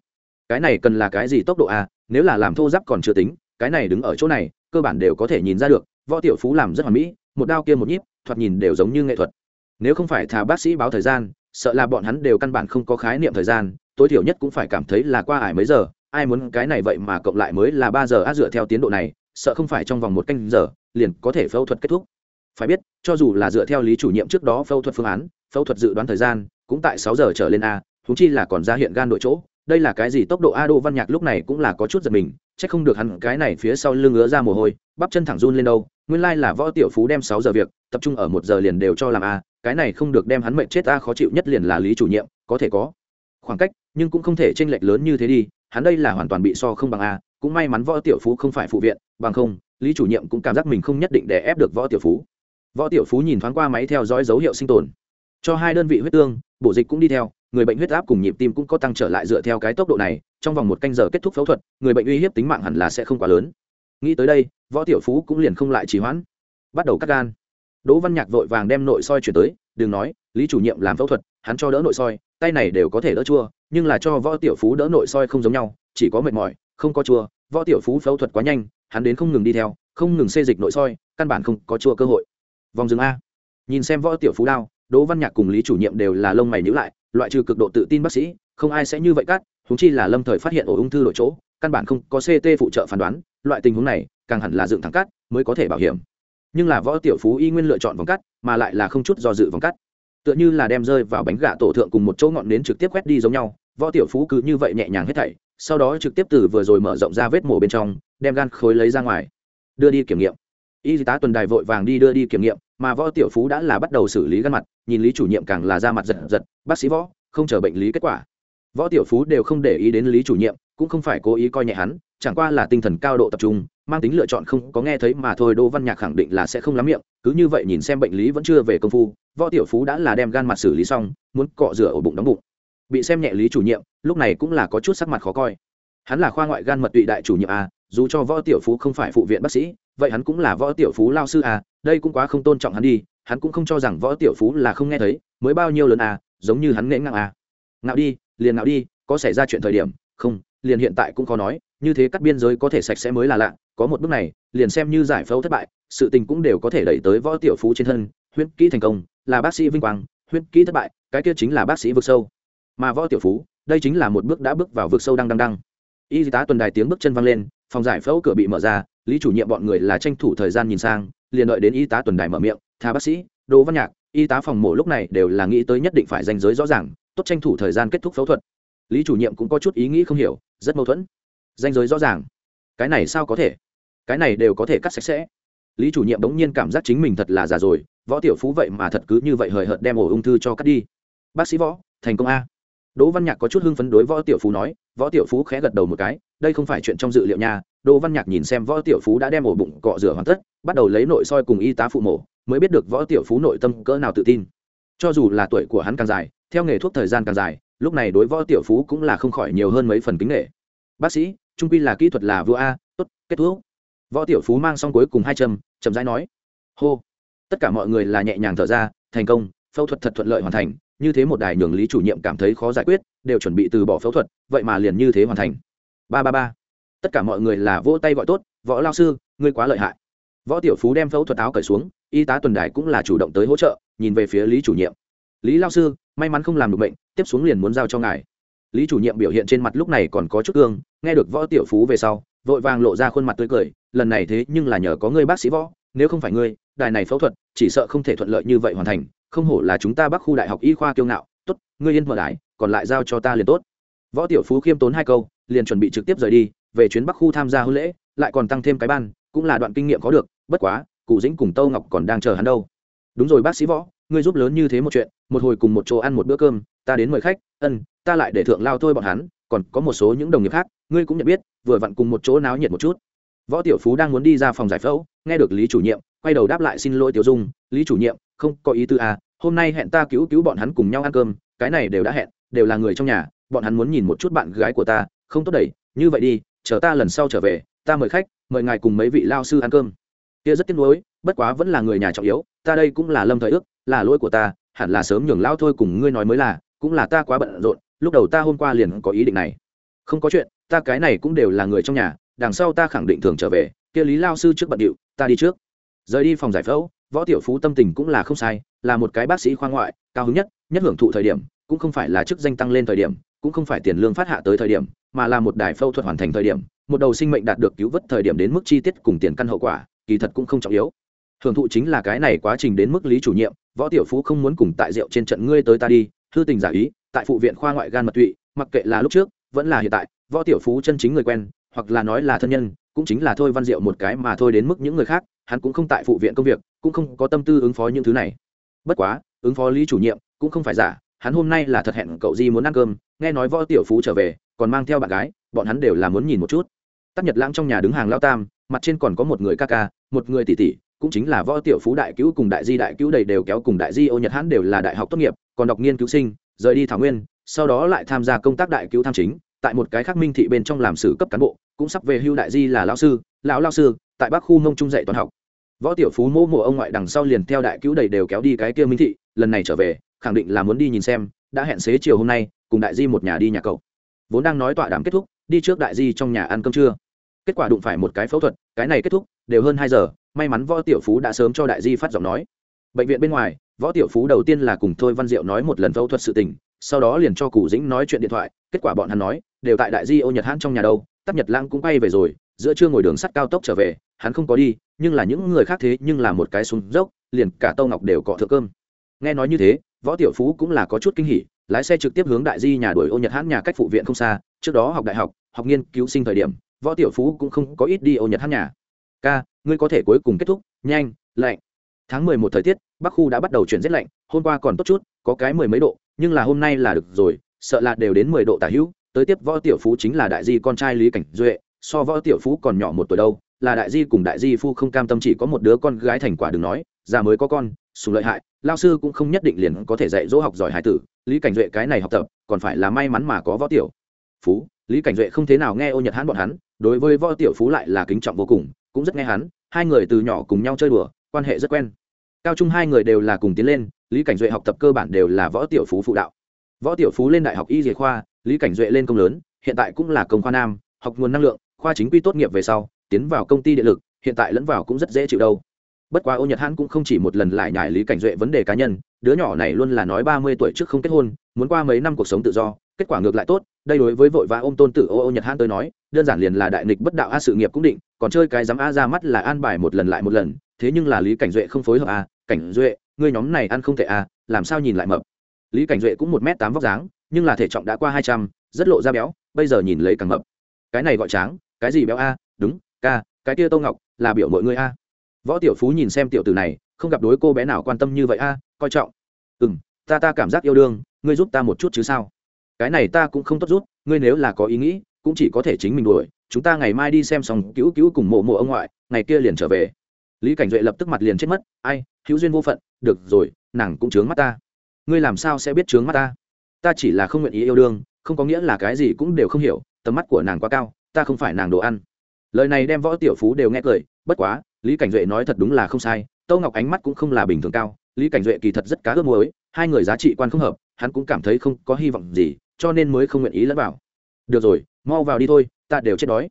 Cái này cần là cái gì tốc độ a nếu là làm thô giáp còn chưa tính, cái này đứng ở chỗ này, cơ bản đều có thể nhìn ra được, võ tiểu phú làm rất hoàn mỹ, một đao kia một nhíp, thoạt nhìn đều giống như nghệ thuật. Nếu không phải thà bác sĩ báo thời gian, sợ là bọn hắn đều căn bản không có khái niệm thời gian, tối thiểu nhất cũng phải cảm thấy là qua ải mấy giờ, ai muốn cái này vậy mà cộng lại mới là ba giờ á dựa theo tiến độ này, sợ không phải trong vòng một canh giờ, liền có thể phẫu thuật kết thúc. Phải biết, cho dù là dựa theo lý chủ nhiệm trước đó phẫu thuật phương án phẫu thuật dự đoán thời gian, cũng tại sáu giờ trở lên a thúng chi là còn ra hiện gan đội chỗ. Đây là cái gì tốc độ a đô văn nhạc lúc này cũng là có chút giật mình c h ắ c không được hắn cái này phía sau lưng ngứa ra mồ hôi, bắp chân thẳng run lên đâu. Nguyên lai là võ tiểu phú đem sáu giờ việc, tập trung ở một giờ liền đều cho làm a, cái này không được đem hắn mệnh chết a, khó chịu nhất liền là lý chủ nhiệm, có thể có. Khoảng cách, nhưng cũng không thể tranh lệch lớn như thế đi, hắn đây là hoàn toàn bị so không bằng a, cũng may mắn võ tiểu phú không phải phụ viện, bằng không, lý chủ nhiệm cũng cảm giác mình không nhất định để ép được võ tiểu phú. Võ tiểu phú nhìn thoáng qua máy theo dõi dấu hiệu sinh tồn cho hai đơn vị huyết tương, bổ dịch cũng đi theo, người bệnh huyết áp cùng nhịp tim cũng có tăng trở lại dựa theo cái tốc độ này, trong vòng một canh giờ kết thúc phẫu thuật, người bệnh uy hiếp tính mạng hẳn là sẽ không quá lớn. Nghĩ tới đây, võ tiểu phú cũng liền không lại trì hoãn. Bắt đầu cắt gan. Đỗ văn nhạc vội vàng đem nội soi chuyển tới, đừng nói, lý chủ nhiệm làm phẫu thuật, hắn cho đỡ nội soi, tay này đều có thể đỡ chua, nhưng là cho võ tiểu phú đỡ nội soi không giống nhau, chỉ có mệt mỏi, không có chua. Võ tiểu phú phẫu thuật quá nhanh, hắn đến không ngừng đi theo, không ngừng xê dịch nội soi, căn bản không có chua cơ hội. Vòng dừng a. Nhìn xem võ tiểu phú đao đỗ văn nhạc cùng lý chủ nhiệm đều là lông mày nhữ lại, loại trừ cực độ tự tin bác sĩ, không ai sẽ như vậy cắt thúng chi là lâm thời phát hiện ổ ung thư đội chỗ, căn bản không có ct phụ trợ phán đoán, loại tình huống này, càng hẳn là dựng thẳng cắt mới có thể bảo hiểm. Nhưng là võ tiểu phú y nguyên lựa chọn vòng cắt, mà lại là không chút do dự vòng cắt. Tựa như là đem rơi vào bánh gà tổ thượng cùng một chỗ ngọn nến trực tiếp quét đi giống nhau, võ tiểu phú cứ như vậy nhẹ nhàng hết thảy, sau đó trực tiếp từ vừa rồi mở rộng ra vết mổ bên trong, đem gan khối lấy ra ngoài, đưa đi kiểm nghiệm. Y tá tuần đài vội vàng đi đưa đi kiểm nghiệm mà võ tiểu phú đã là bắt đầu xử lý gan mặt, nhìn lý chủ nhiệm càng là ra mặt giật giật, bác sĩ võ, không chờ bệnh lý kết quả. Võ tiểu phú đều không để ý đến lý chủ nhiệm, cũng không phải cố ý coi nhẹ hắn, chẳng qua là tinh thần cao độ tập trung, mang tính lựa chọn không có nghe thấy mà thôi, đỗ văn nhạc khẳng định là sẽ không lắm miệng, cứ như vậy nhìn xem bệnh lý vẫn chưa về công phu, võ tiểu phú đã là đem gan mặt xử lý xong, muốn cọ rửa ổ bụng đóng bụng. Bị xem nhẹ lý chủ nhiệm, lúc này cũng là có chút sắc mặt khó coi. Hắn là khoa ngoại gan mật tụy đại chủ nhiệm a dù cho võ tiểu phú không phải phụ viện bác sĩ, vậy hắn cũng là võ tiểu phú lao sư a đây cũng quá không tôn trọng hắn đi hắn cũng không cho rằng võ tiểu phú là không nghe thấy mới bao nhiêu lớn à, giống như hắn nghễ ngang à, ngạo đi liền ngạo đi có xảy ra chuyện thời điểm không liền hiện tại cũng khó nói như thế cắt biên giới có thể sạch sẽ mới là lạ có một bước này liền xem như giải phẫu thất bại sự tình cũng đều có thể đẩy tới võ tiểu phú trên thân huyết kỹ thành công là bác sĩ vinh quang huyết kỹ thất bại cái kia chính là bác sĩ vực sâu. Mà võ tiểu phú đây chính là một bước đã bước vào vực sâu đang đang đang. Y tá tuần đài tiếng bước chân văng lên phòng giải phẫu cửa bị mở ra lý chủ nhiệm bọn người là tranh thủ thời gian nhìn sang liền đợi đến y tá tuần đài mở miệng thà bác sĩ, đỗ văn nhạc, y tá phòng mổ lúc này đều là nghĩ tới nhất định phải danh giới rõ ràng, tốt tranh thủ thời gian kết thúc phẫu thuật. Lý chủ nhiệm cũng có chút ý nghĩ không hiểu, rất mâu thuẫn. Danh giới rõ ràng? Cái này sao có thể? Cái này đều có thể cắt sạch sẽ. Lý chủ nhiệm bỗng nhiên cảm giác chính mình thật là già rồi, võ tiểu phú vậy mà thật cứ như vậy hời hợt đem ổ ung thư cho cắt đi. Bác sĩ võ, thành công a. Đỗ văn nhạc có chút hưng phấn đối võ tiểu phú nói, võ tiểu phú khẽ gật đầu một cái, đây không phải chuyện trong dự liệu nha đỗ văn nhạc nhìn xem võ tiểu phú đã đem ổ bụng cọ rửa hoàn tất, bắt đầu lấy nội soi cùng y tá phụ mổ, mới biết được võ tiểu phú nội tâm cỡ nào tự tin. Cho dù là tuổi của hắn càng dài, theo nghề thuốc thời gian càng dài, lúc này đối võ tiểu phú cũng là không khỏi nhiều hơn mấy phần kính nghệ bác sĩ, trung quy là kỹ thuật là vua a, tốt, kết thúc. Võ tiểu phú mang xong cuối cùng hai châm, chậm rãi nói, hô. Tất cả mọi người là nhẹ nhàng thở ra, thành công, phẫu thuật thật thuận lợi hoàn thành, như thế một đài nhường lý chủ nhiệm cảm thấy khó giải quyết, đều chuẩn bị từ bỏ phẫu thuật, vậy mà liền như thế hoàn thành. Ba ba ba tất cả mọi người là vỗ tay gọi tốt, võ lao sư, ngươi quá lợi hại. Võ tiểu phú đem phẫu thuật áo cởi xuống, y tá tuần đài cũng là chủ động tới hỗ trợ, nhìn về phía lý chủ nhiệm. Lý lao sư, may mắn không làm được bệnh, tiếp xuống liền muốn giao cho ngài. Lý chủ nhiệm biểu hiện trên mặt lúc này còn có chút gương nghe được võ tiểu phú về sau, vội vàng lộ ra khuôn mặt tươi cười, lần này thế nhưng là nhờ có ngươi bác sĩ võ, nếu không phải ngươi, đài này phẫu thuật, chỉ sợ không thể thuận lợi như vậy hoàn thành, không hổ là chúng ta bắc khu đại học y khoa kiêu ngạo, tốt, ngươi yên mở đái còn lại giao cho ta liền tốt. Võ tiểu phú khiêm tốn hai câu, liền chuẩn bị trực tiếp rời đi về chuyến bắc khu tham gia hôn lễ, lại còn tăng thêm cái ban, cũng là đoạn kinh nghiệm có được, bất quá, cụ dĩnh cùng tâu ngọc còn đang chờ hắn đâu. Đúng rồi bác sĩ võ, ngươi giúp lớn như thế một chuyện, một hồi cùng một chỗ ăn một bữa cơm, ta đến mời khách, ân, ta lại để thượng lao thôi bọn hắn, còn có một số những đồng nghiệp khác, ngươi cũng nhận biết, vừa vặn cùng một chỗ náo nhiệt một chút. Võ tiểu phú đang muốn đi ra phòng giải phẫu, nghe được lý chủ nhiệm, quay đầu đáp lại xin lỗi tiểu dung, lý chủ nhiệm, không có ý tư à hôm nay hẹn ta cứu cứu bọn hắn cùng nhau ăn cơm, cái này đều đã hẹn, đều là người trong nhà, bọn hắn muốn nhìn một chút bạn gái của ta, không tốt đẩy, như vậy đi chờ ta lần sau trở về, ta mời khách, mời ngài cùng mấy vị lao sư ăn cơm. Kia rất tiếc nuối, bất quá vẫn là người nhà trọng yếu, ta đây cũng là lâm thời ước, là lỗi của ta, hẳn là sớm nhường lao thôi cùng ngươi nói mới là, cũng là ta quá bận rộn, lúc đầu ta hôm qua liền có ý định này. Không có chuyện, ta cái này cũng đều là người trong nhà, đằng sau ta khẳng định thường trở về, kia lý lao sư trước bận điệu, ta đi trước. Rời đi phòng giải phẫu, võ tiểu phú tâm tình cũng là không sai, là một cái bác sĩ khoa ngoại, cao hứng nhất nhất hưởng thụ thời điểm, cũng không phải là chức danh tăng lên thời điểm cũng không phải tiền lương phát hạ tới thời điểm, mà là một đài phẫu thuật hoàn thành thời điểm, một đầu sinh mệnh đạt được cứu vớt thời điểm đến mức chi tiết cùng tiền căn hậu quả, kỳ thật cũng không trọng yếu. Hưởng thụ chính là cái này quá trình đến mức lý chủ nhiệm, võ tiểu phú không muốn cùng tại rượu trên trận ngươi tới ta đi thư tình giả ý, tại phụ viện khoa ngoại gan mật tụy, mặc kệ là lúc trước, vẫn là hiện tại, võ tiểu phú chân chính người quen, hoặc là nói là thân nhân, cũng chính là thôi văn diệu một cái mà thôi đến mức những người khác, hắn cũng không tại phụ viện công việc, cũng không có tâm tư ứng phó những thứ này. Bất quá, ứng phó lý chủ nhiệm cũng không phải giả hắn hôm nay là thật hẹn cậu di muốn ăn cơm, nghe nói võ tiểu phú trở về, còn mang theo bạn gái, bọn hắn đều là muốn nhìn một chút. Tắc nhật lãng trong nhà đứng hàng lao tam, mặt trên còn có một người ca ca, một người tỷ tỷ, cũng chính là võ tiểu phú đại cứu cùng đại di đại cứu đầy đều kéo cùng đại di ô nhật hắn đều là đại học tốt nghiệp, còn đọc nghiên cứu sinh, rời đi thảo nguyên, sau đó lại tham gia công tác đại cứu tham chính, tại một cái khác minh thị bên trong làm sử cấp cán bộ, cũng sắp về hưu đại di là lao sư, lão lao sư, tại bắc khu mông trung dạy toán học. Võ tiểu phú mô mộ ông ngoại đằng sau liền theo đại cứu đầy đều kéo đi cái kia minh thị, lần này trở về khẳng định là muốn đi nhìn xem, đã hẹn xế chiều hôm nay, cùng đại di một nhà đi nhà cậu. Vốn đang nói tọa đàm kết thúc, đi trước đại di trong nhà ăn cơm trưa. Kết quả đụng phải một cái phẫu thuật, cái này kết thúc, đều hơn hai giờ, may mắn võ tiểu phú đã sớm cho đại di phát giọng nói. Bệnh viện bên ngoài, võ tiểu phú đầu tiên là cùng thôi văn diệu nói một lần phẫu thuật sự tình, sau đó liền cho cụ dĩnh nói chuyện điện thoại, kết quả bọn hắn nói, đều tại đại di ô nhật hãn trong nhà đâu, tắc nhật lãng cũng quay về rồi, giữa trưa ngồi đường sắt cao tốc trở về, hắn không có đi, nhưng là những người khác thế nhưng là một cái súng dốc, liền cả tâu ngọc đều cọ thượng cơm. Nghe nói như thế võ tiểu phú cũng là có chút kinh hỉ, lái xe trực tiếp hướng đại di nhà đuổi ô nhật hãn nhà cách phụ viện không xa, trước đó học đại học học nghiên cứu sinh thời điểm, võ tiểu phú cũng không có ít đi ô nhật hãn nhà. Ca, ngươi có thể cuối cùng kết thúc, nhanh, lạnh. Tháng mười một thời tiết, bắc khu đã bắt đầu chuyển rét lạnh, hôm qua còn tốt chút, có cái mười mấy độ, nhưng là hôm nay là được rồi, sợ là đều đến mười độ tả hữu, tới tiếp võ tiểu phú chính là đại di con trai lý cảnh duệ, so võ tiểu phú còn nhỏ một tuổi đâu, là đại di cùng đại di phu không cam tâm chỉ có một đứa con gái thành quả đừng nói, già mới có con sùng lợi hại, lao sư cũng không nhất định liền có thể dạy dỗ học giỏi hải tử, lý cảnh duệ cái này học tập, còn phải là may mắn mà có võ tiểu phú. Lý cảnh duệ không thế nào nghe ô nhật hãn bọn hắn, đối với võ tiểu phú lại là kính trọng vô cùng, cũng rất nghe hắn, hai người từ nhỏ cùng nhau chơi đùa, quan hệ rất quen. Cao trung hai người đều là cùng tiến lên, lý cảnh duệ học tập cơ bản đều là võ tiểu phú phụ đạo. Võ tiểu phú lên đại học y dề khoa, lý cảnh duệ lên công lớn, hiện tại cũng là công khoa nam, học nguồn năng lượng, khoa chính quy tốt nghiệp về sau, tiến vào công ty điện lực, hiện tại lẫn vào cũng rất dễ chịu đâu bất quá ô nhật hãn cũng không chỉ một lần lại nhải lý cảnh duệ vấn đề cá nhân, đứa nhỏ này luôn là nói ba mươi tuổi trước không kết hôn, muốn qua mấy năm cuộc sống tự do, kết quả ngược lại tốt, đây đối với vội vã ôm tôn tử ô ô nhật hãn tới nói, đơn giản liền là đại nghịch bất đạo a sự nghiệp cũng định, còn chơi cái dám a ra mắt là an bài một lần lại một lần, thế nhưng là lý cảnh duệ không phối hợp a cảnh duệ, ngươi nhóm này ăn không thể a à, làm sao nhìn lại mập. Lý cảnh duệ cũng một m tám vóc dáng, nhưng là thể trọng đã qua hai trăm, rất lộ ra béo, bây giờ nhìn lấy càng mập. Cái này gọi tráng, cái gì béo a? Đúng, ca, cái kia tô ngọc, là biểu mọi người a võ tiểu phú nhìn xem tiểu tử này, không gặp đối cô bé nào quan tâm như vậy a, coi trọng. Ừ m ta ta cảm giác yêu đương, ngươi giúp ta một chút chứ sao? Cái này ta cũng không tốt rút ngươi nếu là có ý nghĩ, cũng chỉ có thể chính mình đuổi, chúng ta ngày mai đi xem xong cứu cứu cùng mộ mộ ông ngoại, ngày kia liền trở về. Lý cảnh duệ lập tức mặt liền chết mất, ai, hữu duyên vô phận, được rồi, nàng cũng chướng mắt ta. Ngươi làm sao sẽ biết chướng mắt ta? Ta chỉ là không nguyện ý yêu đương, không có nghĩa là cái gì cũng đều không hiểu, tầm mắt của nàng quá cao, ta không phải nàng đồ ăn. Lời này đem võ tiểu phú đều nghe cười, bất quá lý cảnh duệ nói thật đúng là không sai, tâu ngọc ánh mắt cũng không là bình thường cao, lý cảnh duệ kỳ thật rất cá ước muối, hai người giá trị quan không hợp, hắn cũng cảm thấy không có hy vọng gì, cho nên mới không nguyện ý lẫn vào. Được rồi, mau vào đi thôi, ta đều chết đói.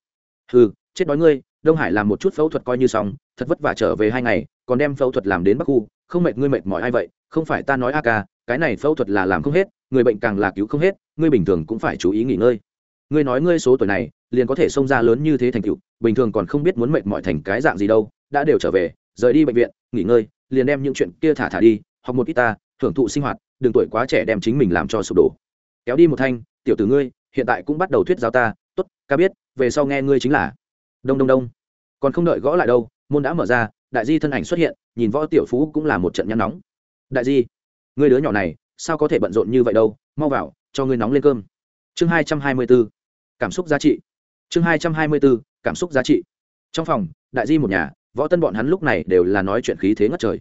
Ừ chết đói ngươi, đông hải làm một chút phẫu thuật coi như xong, thật vất vả trở về hai ngày, còn đem phẫu thuật làm đến bắc khu, không mệt ngươi mệt mỏi ai vậy, không phải ta nói a ca, cái này phẫu thuật là làm không hết, người bệnh càng là cứu không hết, ngươi bình thường cũng phải chú ý nghỉ ngơi. Ngươi nói ngươi số tuổi này, liền có thể xông ra lớn như thế thành tựu, bình thường còn không biết muốn mệt mỏi thành cái dạng gì đâu đã đều trở về, rời đi bệnh viện, nghỉ ngơi, liền đem những chuyện kia thả thả đi, học một ít ta hưởng thụ sinh hoạt, đừng tuổi quá trẻ đem chính mình làm cho sụp đổ. Kéo đi một thanh, tiểu tử ngươi, hiện tại cũng bắt đầu thuyết giáo ta, tốt, ca biết, về sau nghe ngươi chính là. Đông đông đông. Còn không đợi gõ lại đâu, môn đã mở ra, đại di thân ảnh xuất hiện, nhìn võ tiểu phú cũng là một trận nhăn nóng. Đại di, ngươi đứa nhỏ này, sao có thể bận rộn như vậy đâu, mau vào, cho ngươi nóng lên cơm. Chương hai trăm hai mươi b ố cảm xúc giá trị. Chương hai trăm hai mươi b ố cảm xúc giá trị. Trong phòng, đại di một nhà võ tân bọn hắn lúc này đều là nói chuyện khí thế ngất trời.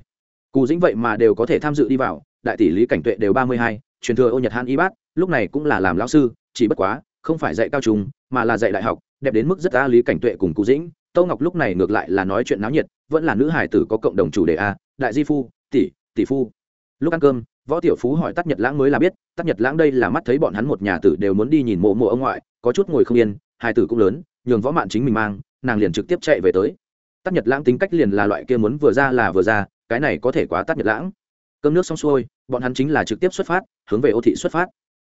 Cù dĩnh vậy mà đều có thể tham dự đi vào, đại tỷ lý cảnh tuệ đều ba mươi hai, truyền thừa ô nhật han y bát, lúc này cũng là làm lão sư, chỉ bất quá, không phải dạy cao trung, mà là dạy đại học, đẹp đến mức rất a lý cảnh tuệ cùng Cú dĩnh. Tâu ngọc lúc này ngược lại là nói chuyện náo nhiệt, vẫn là nữ hải tử có cộng đồng chủ đề a, đại di phu, tỷ tỷ phu. Lúc ăn cơm, võ tiểu phú hỏi tắc nhật lãng mới là biết tắc nhật lãng đây là mắt thấy bọn hắn một nhà tử đều muốn đi nhìn mộ mộ ông ngoại, có chút ngồi không yên hai tử cũng lớn, nhường võ mạn chính mình mang, nàng liền trực tiếp chạy về tới tác nhật lãng tính cách liền là loại kia muốn vừa ra là vừa ra, cái này có thể quá tắt nhật lãng. Cơm nước xong xuôi, bọn hắn chính là trực tiếp xuất phát, hướng về ô thị xuất phát.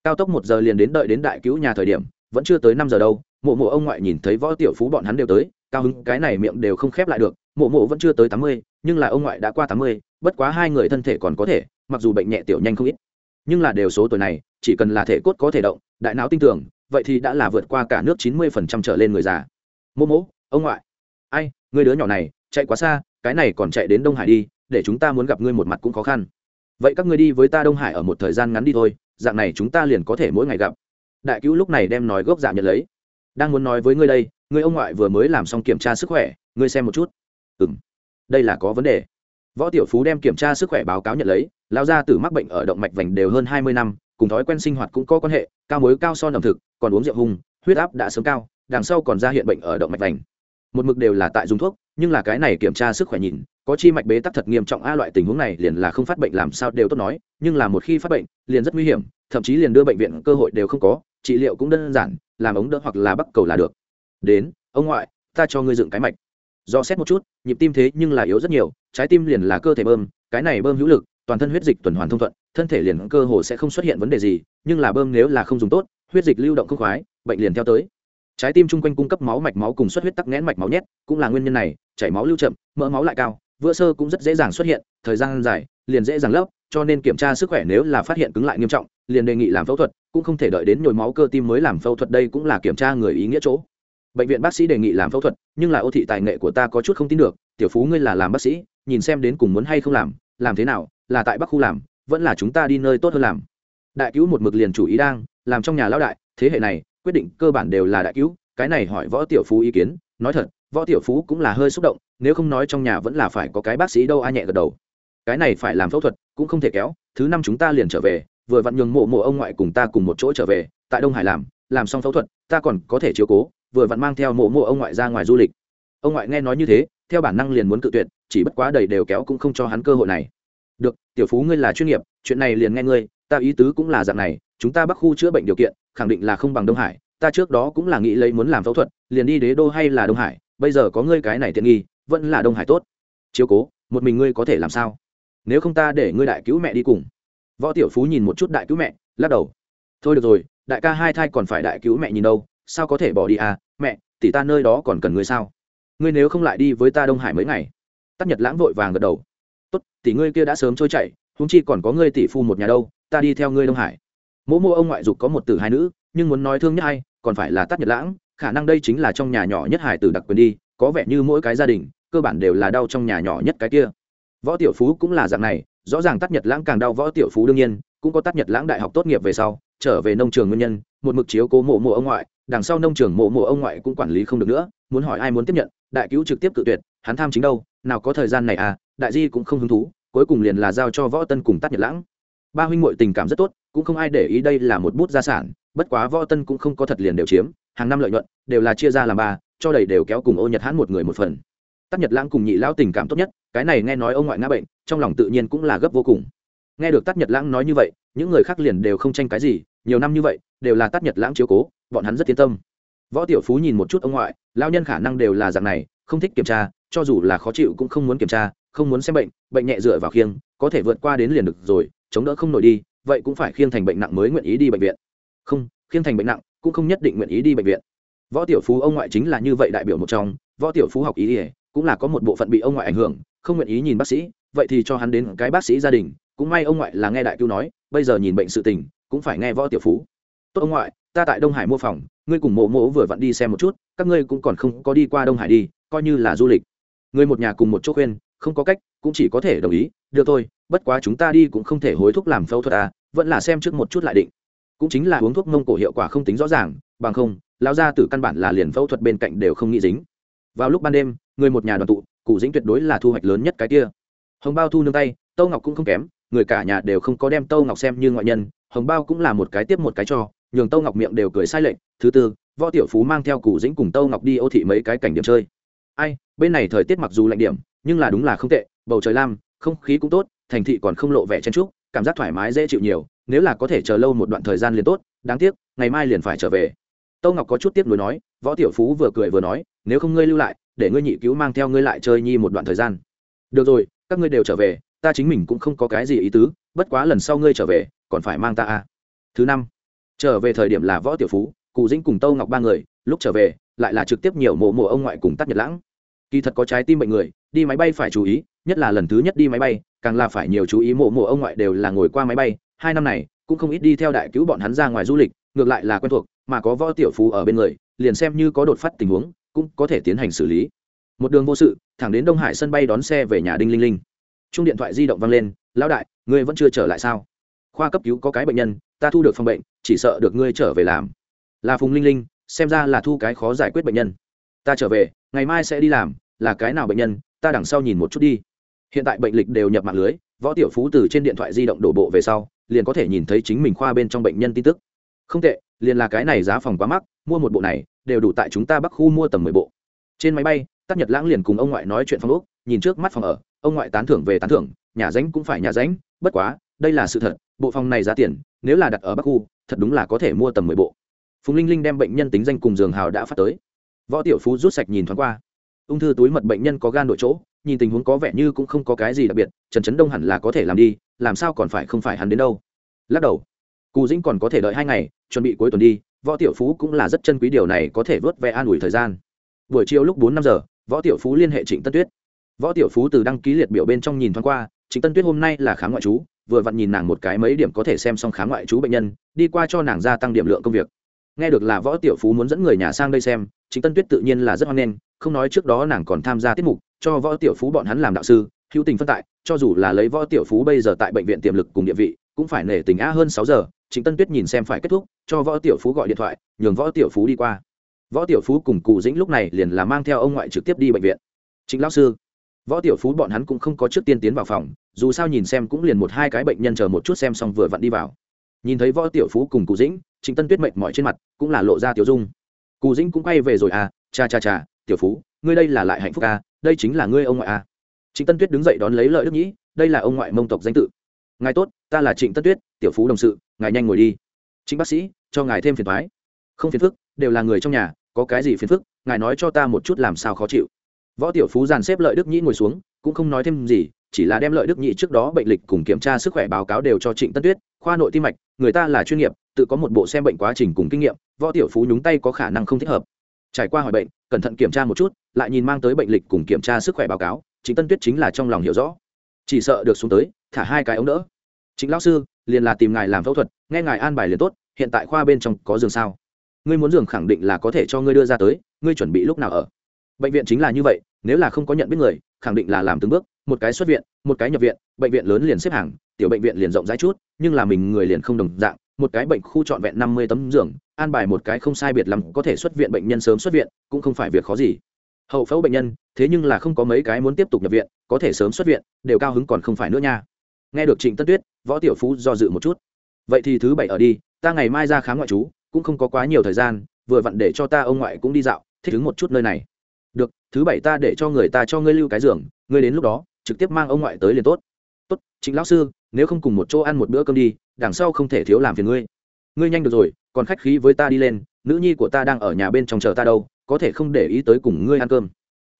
Cao tốc một giờ liền đến đợi đến đại cứu nhà thời điểm, vẫn chưa tới năm giờ đâu, mộ mộ ông ngoại nhìn thấy võ tiểu phú bọn hắn đều tới, cao hứng, cái này miệng đều không khép lại được, mộ mộ vẫn chưa tới tám mươi, nhưng là ông ngoại đã qua tám mươi, bất quá hai người thân thể còn có thể, mặc dù bệnh nhẹ tiểu nhanh không ít. Nhưng là đều số tuổi này, chỉ cần là thể cốt có thể động, đại não tinh tưởng, vậy thì đã là vượt qua cả nước chín mươi phần trăm trở lên người già. Mộ mộ, ông ngoại. Ai người đứa nhỏ này, chạy quá xa, cái này còn chạy đến đông hải đi, để chúng ta muốn gặp ngươi một mặt cũng khó khăn. Vậy các ngươi đi với ta đông hải ở một thời gian ngắn đi thôi, dạng này chúng ta liền có thể mỗi ngày gặp. Đại cứu lúc này đem nói gốc dạ nhận lấy. Đang muốn nói với ngươi đây, ngươi ông ngoại vừa mới làm xong kiểm tra sức khỏe, ngươi xem một chút. Ừ m đây là có vấn đề. Võ tiểu phú đem kiểm tra sức khỏe báo cáo nhận lấy, lao ra từ mắc bệnh ở động mạch vành đều hơn hai mươi năm, cùng thói quen sinh hoạt cũng có quan hệ, cao mối cao so ẩm thực, còn uống rượu hung, huyết áp đã sớm cao, đằng sau còn ra hiện bệnh ở động mạch vành một mực đều là tại dùng thuốc, nhưng là cái này kiểm tra sức khỏe nhìn, có chi mạch bế tắc thật nghiêm trọng, a, loại tình huống này liền là không phát bệnh làm sao đều tốt nói, nhưng là một khi phát bệnh, liền rất nguy hiểm, thậm chí liền đưa bệnh viện cơ hội đều không có, trị liệu cũng đơn giản, làm ống đỡ hoặc là bắt cầu là được. Đến, ông ngoại, ta cho ngươi dựng cái mạch. Do xét một chút, nhịp tim thế nhưng là yếu rất nhiều, trái tim liền là cơ thể bơm, cái này bơm hữu lực, toàn thân huyết dịch tuần hoàn thông thuận, thân thể liền cơ hồ sẽ không xuất hiện vấn đề gì, nhưng là bơm nếu là không dùng tốt, huyết dịch lưu động không khoái, bệnh liền theo tới trái tim chung quanh cung cấp máu mạch máu cùng xuất huyết tắc nghẽn mạch máu nhét, cũng là nguyên nhân này, chảy máu lưu chậm, mỡ máu lại cao, vữa sơ cũng rất dễ dàng xuất hiện, thời gian dài, liền dễ dàng lấp, cho nên kiểm tra sức khỏe nếu là phát hiện cứng lại nghiêm trọng, liền đề nghị làm phẫu thuật, cũng không thể đợi đến nhồi máu cơ tim mới làm phẫu thuật đây cũng là kiểm tra người ý nghĩa chỗ. Bệnh viện bác sĩ đề nghị làm phẫu thuật, nhưng là ô thị tài nghệ của ta có chút không tin được, tiểu phú ngươi là làm bác sĩ, nhìn xem đến cùng muốn hay không làm làm thế nào, là tại bắc khu làm, vẫn là chúng ta đi nơi tốt hơn làm. Đại cứu một mực liền chủ ý đang, làm trong nhà lão đại, thế hệ này quyết định cơ bản đều là đại cứu, cái này hỏi võ tiểu phú ý kiến, nói thật, võ tiểu phú cũng là hơi xúc động, nếu không nói trong nhà vẫn là phải có cái bác sĩ đâu a nhẹ gật đầu. Cái này phải làm phẫu thuật, cũng không thể kéo, thứ năm chúng ta liền trở về, vừa vặn nhường mộ mộ ông ngoại cùng ta cùng một chỗ trở về, tại đông hải làm làm xong phẫu thuật, ta còn có thể chiếu cố, vừa vặn mang theo mộ mộ ông ngoại ra ngoài du lịch. Ông ngoại nghe nói như thế, theo bản năng liền muốn cự tuyệt, chỉ bất quá đầy đều kéo cũng không cho hắn cơ hội này. Được, tiểu phú ngươi là chuyên nghiệp, chuyện này liền nghe ngươi, ta ý tứ cũng là dạng này chúng ta bắc khu chữa bệnh điều kiện, khẳng định là không bằng đông hải. Ta trước đó cũng là nghĩ lấy muốn làm phẫu thuật, liền đi đế đô hay là đông hải. Bây giờ có ngươi cái này tiện nghi, vẫn là đông hải tốt. Chiếu cố, một mình ngươi có thể làm sao? Nếu không ta để ngươi đại cứu mẹ đi cùng. Võ tiểu phú nhìn một chút đại cứu mẹ, lắc đầu. Thôi được rồi, đại ca hai thai còn phải đại cứu mẹ nhìn đâu, sao có thể bỏ đi à? Mẹ, tỷ ta nơi đó còn cần ngươi sao? Ngươi nếu không lại đi với ta đông hải mấy ngày. Tắc nhật lãng vội vàng gật đầu. Tốt, tỷ ngươi kia đã sớm trôi chạy húng chi còn có ngươi tỷ phu một nhà đâu, ta đi theo ngươi đông hải mỗ mô ông ngoại dục có một tử hai nữ, nhưng muốn nói thương nhất hay còn phải là tắt nhật lãng, khả năng đây chính là trong nhà nhỏ nhất hải tử đặc quyền đi, có vẻ như mỗi cái gia đình, cơ bản đều là đau trong nhà nhỏ nhất cái kia. Võ tiểu phú cũng là dạng này, rõ ràng tắt nhật lãng càng đau võ tiểu phú đương nhiên, cũng có tắt nhật lãng đại học tốt nghiệp về sau, trở về nông trường nguyên nhân, một mực chiếu cố mộ mộ ông ngoại, đằng sau nông trường mộ mộ ông ngoại cũng quản lý không được nữa, muốn hỏi ai muốn tiếp nhận, đại cứu trực tiếp cự tuyệt, hắn tham chính đâu, nào có thời gian này à đại di cũng không hứng thú, cuối cùng liền là giao cho võ tân cùng tắt nhật lãng ba huynh muội tình cảm rất tốt, cũng không ai để ý đây là một bút gia sản, bất quá võ tân cũng không có thật liền đều chiếm, hàng năm lợi nhuận đều là chia ra làm ba, cho đầy đều kéo cùng ô nhật hãn một người một phần. Tắc nhật lãng cùng nhị lão tình cảm tốt nhất, cái này nghe nói ông ngoại ngã bệnh, trong lòng tự nhiên cũng là gấp vô cùng. Nghe được tắc nhật lãng nói như vậy, những người khác liền đều không tranh cái gì, nhiều năm như vậy, đều là tắc nhật lãng chiếu cố, bọn hắn rất yên tâm. Võ tiểu phú nhìn một chút ông ngoại lao nhân khả năng đều là dạng này, không thích kiểm tra, cho dù là khó chịu cũng không muốn kiểm tra, không muốn xem bệnh bệnh nhẹ dựa vào khiêng, có thể vượt qua đến liền được rồi chống đỡ không nổi đi, vậy cũng phải khiêng thành bệnh nặng mới nguyện ý đi bệnh viện. Không, khiêng thành bệnh nặng cũng không nhất định nguyện ý đi bệnh viện. Võ tiểu phú ông ngoại chính là như vậy đại biểu một trong, võ tiểu phú học ý ỉa cũng là có một bộ phận bị ông ngoại ảnh hưởng, không nguyện ý nhìn bác sĩ, vậy thì cho hắn đến cái bác sĩ gia đình, cũng may ông ngoại là nghe đại cứu nói, bây giờ nhìn bệnh sự tình, cũng phải nghe võ tiểu phú. Tốt ông ngoại, ta tại đông hải mua phòng, ngươi cùng mộ mộ vừa vặn đi xem một chút, các ngươi cũng còn không có đi qua đông hải đi, coi như là du lịch. Người một nhà cùng một chỗ khuyên không có cách, cũng chỉ có thể đồng ý, được thôi, bất quá chúng ta đi cũng không thể hối thúc làm phẫu thuật à vẫn là xem trước một chút lại định. Cũng chính là uống thuốc mông cổ hiệu quả không tính rõ ràng, bằng không lao ra từ căn bản là liền phẫu thuật bên cạnh đều không nghĩ dính. Vào lúc ban đêm, người một nhà đoàn tụ, cụ dĩnh tuyệt đối là thu hoạch lớn nhất cái kia. Hồng bao thu nương tay, tâu ngọc cũng không kém, người cả nhà đều không có đem tâu ngọc xem như ngoại nhân, hồng bao cũng là một cái tiếp một cái cho, nhường tâu ngọc miệng đều cười sai lệch. Thứ tư, võ tiểu phú mang theo cụ dĩnh cùng tâu ngọc đi ô thị mấy cái cảnh điểm chơi. Ai bên này thời tiết mặc dù lạnh điểm, nhưng là đúng là không tệ, bầu trời lam, không khí cũng tốt, thành thị còn không lộ vẻ chen trúc cảm giác thoải mái dễ chịu nhiều, nếu là có thể chờ lâu một đoạn thời gian liền tốt, đáng tiếc, ngày mai liền phải trở về. Tâu ngọc có chút tiếp nối nói, võ tiểu phú vừa cười vừa nói, nếu không ngươi lưu lại, để ngươi nhị cứu mang theo ngươi lại chơi nhi một đoạn thời gian. Được rồi, các ngươi đều trở về, ta chính mình cũng không có cái gì ý tứ, bất quá lần sau ngươi trở về, còn phải mang ta à. thứ năm, trở về thời điểm là võ tiểu phú, cụ dĩnh cùng tâu ngọc ba người, lúc trở về, lại là trực tiếp nhiều mộ mộ ông ngoại cùng tắt nhật lãng kỳ thật có trái tim bệnh người, đi máy bay phải chú ý, nhất là lần thứ nhất đi máy bay, càng là phải nhiều chú ý mộ mộ ông ngoại đều là ngồi qua máy bay. Hai năm này, cũng không ít đi theo đại cứu bọn hắn ra ngoài du lịch, ngược lại là quen thuộc, mà có võ tiểu phú ở bên người, liền xem như có đột phát tình huống, cũng có thể tiến hành xử lý. Một đường vô sự, thẳng đến đông hải sân bay đón xe về nhà đinh linh linh. Chung điện thoại di động vang lên, lão đại, ngươi vẫn chưa trở lại sao? Khoa cấp cứu có cái bệnh nhân, ta thu được phòng bệnh, chỉ sợ được ngươi trở về làm. Là phùng linh linh, xem ra là thu cái khó giải quyết bệnh nhân. Ta trở về, ngày mai sẽ đi làm là cái nào bệnh nhân, ta đằng sau nhìn một chút đi. Hiện tại bệnh lịch đều nhập mạng lưới, võ tiểu phú từ trên điện thoại di động đổ bộ về sau, liền có thể nhìn thấy chính mình khoa bên trong bệnh nhân tin tức. Không tệ, liền là cái này giá phòng quá mắc, mua một bộ này, đều đủ tại chúng ta bắc khu mua tầm mười bộ. Trên máy bay, tắc nhật lãng liền cùng ông ngoại nói chuyện phòng úc nhìn trước mắt phòng ở, ông ngoại tán thưởng về tán thưởng, nhà ránh cũng phải nhà ránh, bất quá, đây là sự thật, bộ phòng này giá tiền, nếu là đặt ở bắc khu, thật đúng là có thể mua tầm mười bộ. Phùng linh linh đem bệnh nhân tính danh cùng giường hào đã phát tới. Võ tiểu phú rút sạch nhìn thoáng qua ung thư túi mật bệnh nhân có gan đổi chỗ, nhìn tình huống có vẻ như cũng không có cái gì đặc biệt, trần trấn đông hẳn là có thể làm đi, làm sao còn phải không phải hắn đến đâu. Lắc đầu. Cù dĩnh còn có thể đợi hai ngày, chuẩn bị cuối tuần đi, võ tiểu phú cũng là rất chân quý điều này có thể vớt ve an ủi thời gian. Buổi chiều lúc bốn năm giờ, võ tiểu phú liên hệ trịnh tân tuyết. Võ tiểu phú từ đăng ký liệt biểu bên trong nhìn thoáng qua, trịnh tân tuyết hôm nay là khám ngoại trú, vừa vặn nhìn nàng một cái mấy điểm có thể xem xong khám ngoại trú bệnh nhân, đi qua cho nàng gia tăng điểm lượng công việc nghe được là võ tiểu phú muốn dẫn người nhà sang đây xem chính tân tuyết tự nhiên là rất hoan nghênh, không nói trước đó nàng còn tham gia tiết mục, cho võ tiểu phú bọn hắn làm đạo sư, hữu tình phân tại, cho dù là lấy võ tiểu phú bây giờ tại bệnh viện tiềm lực cùng địa vị, cũng phải nể tình á hơn sáu giờ chính tân tuyết nhìn xem phải kết thúc, cho võ tiểu phú gọi điện thoại, nhường võ tiểu phú đi qua. Võ tiểu phú cùng cụ dĩnh lúc này liền là mang theo ông ngoại trực tiếp đi bệnh viện. Chính lão sư, võ tiểu phú bọn hắn cũng không có trước tiên tiến vào phòng, dù sao nhìn xem cũng liền một hai cái bệnh nhân chờ một chút xem xong vừa vặn đi vào. Nhìn thấy võ tiểu phú cùng cụ dĩnh trịnh tân tuyết mệt mỏi trên mặt cũng là lộ ra tiểu dung. Cù dĩnh cũng quay về rồi à cha cha cha, tiểu phú, ngươi đây là lại hạnh phúc à đây chính là ngươi ông ngoại à. Trịnh tân tuyết đứng dậy đón lấy lợi đức nhĩ, đây là ông ngoại mông tộc danh tự. Ngài tốt, ta là trịnh tân tuyết, tiểu phú đồng sự, ngài nhanh ngồi đi. Chính bác sĩ, cho ngài thêm phiền thoái không phiền phức, đều là người trong nhà, có cái gì phiền phức, ngài nói cho ta một chút làm sao khó chịu. Võ tiểu phú dàn xếp lợi đức nhĩ ngồi xuống, cũng không nói thêm gì, chỉ là đem lợi đức nhĩ trước đó bệnh lịch cùng kiểm tra sức khỏe báo cáo đều cho trịnh tân tuyết, khoa nội tim mạch, người ta là chuyên nghiệp tự có một bộ xem bệnh quá trình cùng kinh nghiệm, võ tiểu phú nhúng tay có khả năng không thích hợp. Trải qua hỏi bệnh, cẩn thận kiểm tra một chút, lại nhìn mang tới bệnh lịch cùng kiểm tra sức khỏe báo cáo chính tân tuyết chính là trong lòng hiểu rõ. Chỉ sợ được xuống tới, thả hai cái ống đỡ. Chính lão sư, liền là tìm ngài làm phẫu thuật, nghe ngài an bài liền tốt, hiện tại khoa bên trong có giường sao? Ngươi muốn giường khẳng định là có thể cho ngươi đưa ra tới, ngươi chuẩn bị lúc nào ở? Bệnh viện chính là như vậy, nếu là không có nhận biết người, khẳng định là làm từng bước, một cái xuất viện, một cái nhập viện, bệnh viện lớn liền xếp hàng, tiểu bệnh viện liền rộng rãi chút, nhưng là mình người liền không đồng dạng một cái bệnh khu trọn vẹn năm mươi tấm giường, an bài một cái không sai biệt lắm, có thể xuất viện bệnh nhân sớm xuất viện, cũng không phải việc khó gì. Hậu phẫu bệnh nhân, thế nhưng là không có mấy cái muốn tiếp tục nhập viện, có thể sớm xuất viện, đều cao hứng còn không phải nữa nha. Nghe được trịnh tân tuyết, võ tiểu phú do dự một chút. Vậy thì thứ bảy ở đi, ta ngày mai ra khám ngoại trú, cũng không có quá nhiều thời gian, vừa vặn để cho ta ông ngoại cũng đi dạo, thích ứng một chút nơi này. Được, thứ bảy ta để cho người ta cho ngươi lưu cái giường, ngươi đến lúc đó, trực tiếp mang ông ngoại tới liền tốt. Tốt chính lão sư, nếu không cùng một chỗ ăn một bữa cơm đi đằng sau không thể thiếu làm phiền ngươi. Ngươi nhanh được rồi, còn khách khí với ta đi lên, nữ nhi của ta đang ở nhà bên trong chờ ta đâu, có thể không để ý tới cùng ngươi ăn cơm.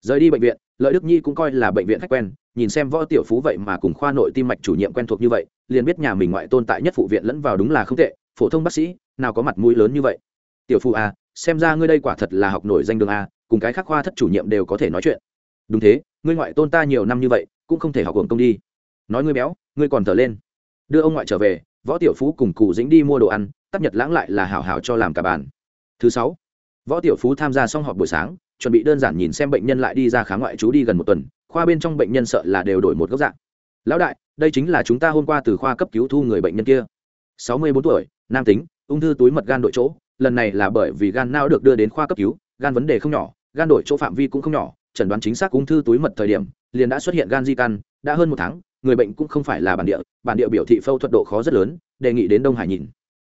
Rời đi bệnh viện, lợi đức nhi cũng coi là bệnh viện khách quen, nhìn xem võ tiểu phú vậy mà cùng khoa nội tim mạch chủ nhiệm quen thuộc như vậy, liền biết nhà mình ngoại tôn tại nhất phụ viện lẫn vào đúng là không tệ, phổ thông bác sĩ, nào có mặt mũi lớn như vậy. Tiểu phụ à xem ra ngươi đây quả thật là học nổi danh đường a, cùng cái khác khoa thất chủ nhiệm đều có thể nói chuyện. Đúng thế, ngươi ngoại tôn ta nhiều năm như vậy, cũng không thể học hưởng công đi. Nói ngươi béo, ngươi còn thở lên. Đưa ông ngoại trở về võ tiểu phú cùng cụ dĩnh đi mua đồ ăn tắc nhật lãng lại là hảo hảo cho làm cả bàn. Thứ sáu, võ tiểu phú tham gia xong họp buổi sáng, chuẩn bị đơn giản nhìn xem bệnh nhân lại đi ra khám ngoại trú đi gần một tuần, khoa bên trong bệnh nhân sợ là đều đổi một góc dạng. Lão đại, đây chính là chúng ta hôm qua từ khoa cấp cứu thu người bệnh nhân kia. Sáu mươi bốn tuổi, nam tính, ung thư túi mật gan đội chỗ, lần này là bởi vì gan não được đưa đến khoa cấp cứu, gan vấn đề không nhỏ, gan đổi chỗ phạm vi cũng không nhỏ, chẩn đoán chính xác ung thư túi mật thời điểm, liền đã xuất hiện gan di căn, đã hơn một tháng người bệnh cũng không phải là bản địa bản địa biểu thị phẫu thuật độ khó rất lớn, đề nghị đến đông hải nhìn.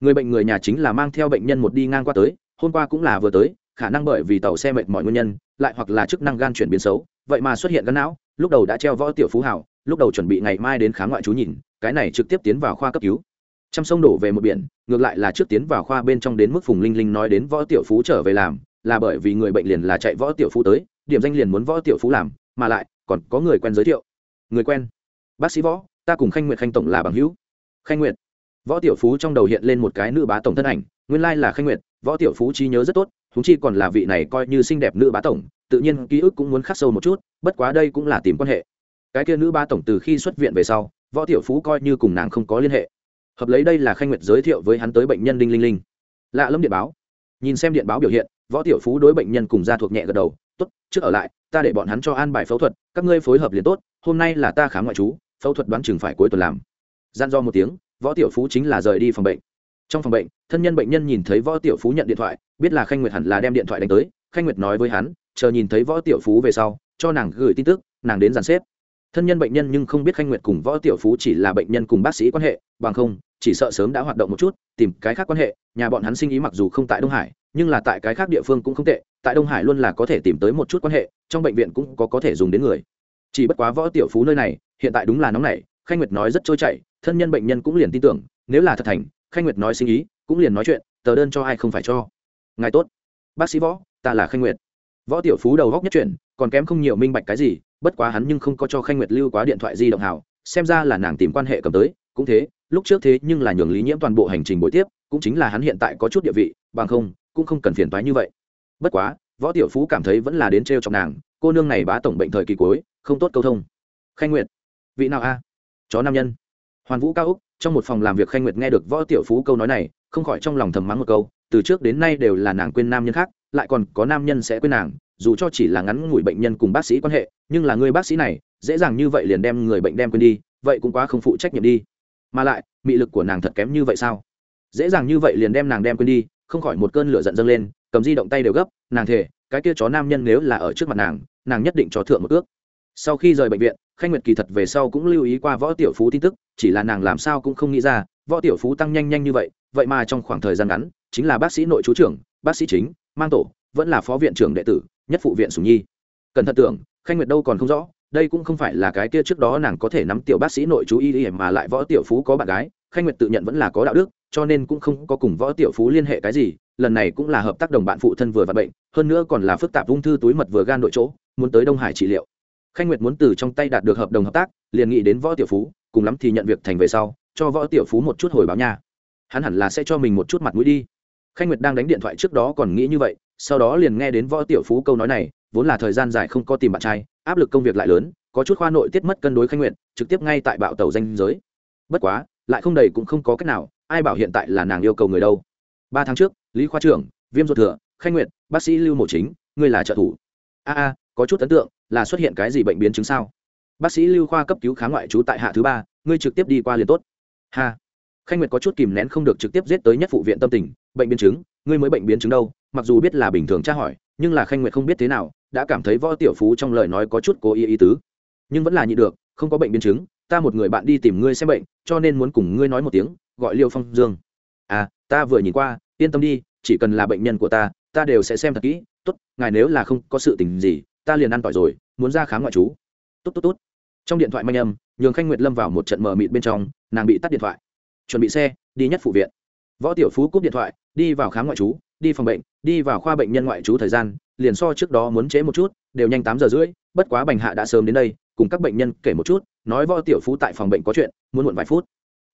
Người bệnh người nhà chính là mang theo bệnh nhân một đi ngang qua tới, hôm qua cũng là vừa tới, khả năng bởi vì tàu xe mệt mọi nguyên nhân, lại hoặc là chức năng gan chuyển biến xấu, vậy mà xuất hiện gan não, lúc đầu đã treo võ tiểu phú hảo lúc đầu chuẩn bị ngày mai đến khám ngoại trú nhìn, cái này trực tiếp tiến vào khoa cấp cứu. Trăm sông đổ về một biển, ngược lại là trước tiến vào khoa bên trong đến mức phùng linh linh nói đến võ tiểu phú trở về làm, là bởi vì người bệnh liền là chạy võ tiểu phú tới, điểm danh liền muốn võ tiểu phú làm, mà lại còn có người quen giới thiệu. Người quen bác sĩ võ, ta cùng khanh nguyệt, khanh tổng là bằng hữu. Khanh nguyệt. Võ tiểu phú trong đầu hiện lên một cái nữ bá tổng thân ảnh, nguyên lai là khanh nguyệt. Võ tiểu phú trí nhớ rất tốt húng chi còn là vị này coi như xinh đẹp nữ bá tổng, tự nhiên ký ức cũng muốn khắc sâu một chút, bất quá đây cũng là tìm quan hệ. Cái kia nữ bá tổng từ khi xuất viện về sau, võ tiểu phú coi như cùng nàng không có liên hệ. Hợp lấy đây là khanh nguyệt giới thiệu với hắn tới bệnh nhân đinh linh linh. Lạ lâm điện báo. Nhìn xem điện báo biểu hiện, võ tiểu phú đối bệnh nhân cùng gia thuộc nhẹ gật đầu, tốt, trước ở lại, ta để bọn hắn cho an bài phẫu thuật, các ngươi phối hợp liền tốt, hôm nay là ta khám ngoại trú phẫu thuật đoán chừng phải cuối tuần làm. Gian do một tiếng, võ tiểu phú chính là rời đi phòng bệnh. Trong phòng bệnh, thân nhân bệnh nhân nhìn thấy võ tiểu phú nhận điện thoại, biết là khanh nguyệt hẳn là đem điện thoại đánh tới, khanh nguyệt nói với hắn, chờ nhìn thấy võ tiểu phú về sau, cho nàng gửi tin tức, nàng đến dàn xếp. Thân nhân bệnh nhân nhưng không biết khanh nguyệt cùng võ tiểu phú chỉ là bệnh nhân cùng bác sĩ quan hệ, bằng không, chỉ sợ sớm đã hoạt động một chút, tìm cái khác quan hệ, nhà bọn hắn sinh ý mặc dù không tại đông hải, nhưng là tại cái khác địa phương cũng không tệ, tại đông hải luôn là có thể tìm tới một chút quan hệ, trong bệnh viện cũng có có thể dùng đến người chỉ bất quá võ tiểu phú nơi này, hiện tại đúng là nóng này khanh nguyệt nói rất trôi chảy, thân nhân bệnh nhân cũng liền tin tưởng, nếu là thật thành, khanh nguyệt nói sinh ý, cũng liền nói chuyện, tờ đơn cho ai không phải cho. Ngài tốt. Bác sĩ võ, ta là khanh nguyệt. Võ tiểu phú đầu góc nhất chuyển, còn kém không nhiều minh bạch cái gì, bất quá hắn nhưng không có cho khanh nguyệt lưu quá điện thoại di động hảo xem ra là nàng tìm quan hệ cầm tới, cũng thế, lúc trước thế nhưng là nhường lý nhiễm toàn bộ hành trình buổi tiếp, cũng chính là hắn hiện tại có chút địa vị, bằng không, cũng không cần phiền toái như vậy. Bất quá, võ tiểu phú cảm thấy vẫn là đến t r trong nàng cô nương này bá tổng bệnh thời kỳ cuối, không tốt câu thông. Khanh nguyệt. Vị nào a? Chó nam nhân. Hoàn vũ cao úc, trong một phòng làm việc khanh nguyệt nghe được võ tiểu phú câu nói này, không khỏi trong lòng thầm mắng một câu, từ trước đến nay đều là nàng quên nam nhân khác, lại còn có nam nhân sẽ quên nàng, dù cho chỉ là ngắn ngủi bệnh nhân cùng bác sĩ quan hệ, nhưng là người bác sĩ này, dễ dàng như vậy liền đem người bệnh đem quên đi, vậy cũng quá không phụ trách nhiệm đi. Mà lại, mị lực của nàng thật kém như vậy sao? Dễ dàng như vậy liền đem nàng đem quên đi, không khỏi một cơn lửa giận dâng lên, cầm di động tay đều gấp, nàng thề cái kia chó nam nhân nếu là ở trước mặt nàng nàng nhất định cho thượng một ước. Sau khi rời bệnh viện, khanh nguyệt kỳ thật về sau cũng lưu ý qua võ tiểu phú tin tức, chỉ là nàng làm sao cũng không nghĩ ra, võ tiểu phú tăng nhanh nhanh như vậy vậy mà trong khoảng thời gian ngắn, chính là bác sĩ nội chú trưởng, bác sĩ chính, mang tổ, vẫn là phó viện trưởng đệ tử, nhất phụ viện sùng nhi. Cần thật tưởng, khanh nguyệt đâu còn không rõ, đây cũng không phải là cái kia trước đó nàng có thể nắm tiểu bác sĩ nội chú y mà lại võ tiểu phú có bạn gái khanh nguyệt tự nhận vẫn là có đạo đức, cho nên cũng không có cùng võ tiểu phú liên hệ cái gì, lần này cũng là hợp tác đồng bạn phụ thân vừa vặt bệnh, hơn nữa còn là phức tạp ung thư túi mật vừa gan đội chỗ, muốn tới đông hải trị liệu. Khanh nguyệt muốn từ trong tay đạt được hợp đồng hợp tác, liền nghĩ đến võ tiểu phú, cùng lắm thì nhận việc thành về sau, cho võ tiểu phú một chút hồi báo nha. Hắn hẳn là sẽ cho mình một chút mặt mũi đi. Khanh nguyệt đang đánh điện thoại trước đó còn nghĩ như vậy, sau đó liền nghe đến võ tiểu phú câu nói này, vốn là thời gian dài không có tìm bạn trai, áp lực công việc lại lớn, có chút khoa nội tiết mất cân đối khanh nguyệt, trực tiếp ngay tại bạo tàu danh giới. Bất quá lại không đầy cũng không có cách nào, ai bảo hiện tại là nàng yêu cầu người đâu. Ba tháng trước, lý khoa trưởng, viêm ruột thừa, khanh nguyệt, bác sĩ lưu Mộ chính, ngươi là trợ thủ. A a, có chút ấn tượng, là xuất hiện cái gì bệnh biến chứng sao? Bác sĩ lưu khoa cấp cứu khá ngoại trú tại hạ thứ ba, ngươi trực tiếp đi qua liền tốt. Ha. Khanh nguyệt có chút kìm nén không được trực tiếp giết tới nhất phụ viện tâm tình, bệnh biến chứng, ngươi mới bệnh biến chứng đâu, mặc dù biết là bình thường tra hỏi, nhưng là khanh nguyệt không biết thế nào, đã cảm thấy võ tiểu phú trong lời nói có chút cố ý ý tứ. Nhưng vẫn là nhị được, không có bệnh biến chứng ta một người bạn đi tìm ngươi xem bệnh, cho nên muốn cùng ngươi nói một tiếng, gọi liêu phong dương. À ta vừa nhìn qua, yên tâm đi, chỉ cần là bệnh nhân của ta ta đều sẽ xem thật kỹ. Tốt, ngài nếu là không có sự tình gì, ta liền ăn tỏi rồi, muốn ra khám ngoại trú. Tốt tốt tốt. Trong điện thoại manh âm, nhường khanh nguyệt lâm vào một trận mờ mịt bên trong, nàng bị tắt điện thoại. Chuẩn bị xe, đi nhất phụ viện. Võ tiểu phú cúp điện thoại, đi vào khám ngoại trú, đi phòng bệnh, đi vào khoa bệnh nhân ngoại trú thời gian, liền so trước đó muốn chế một chút, đều nhanh tám giờ rưỡi, bất quá bành hạ đã sớm đến đây cùng các bệnh nhân kể một chút, nói võ tiểu phú tại phòng bệnh có chuyện, muốn muộn vài phút.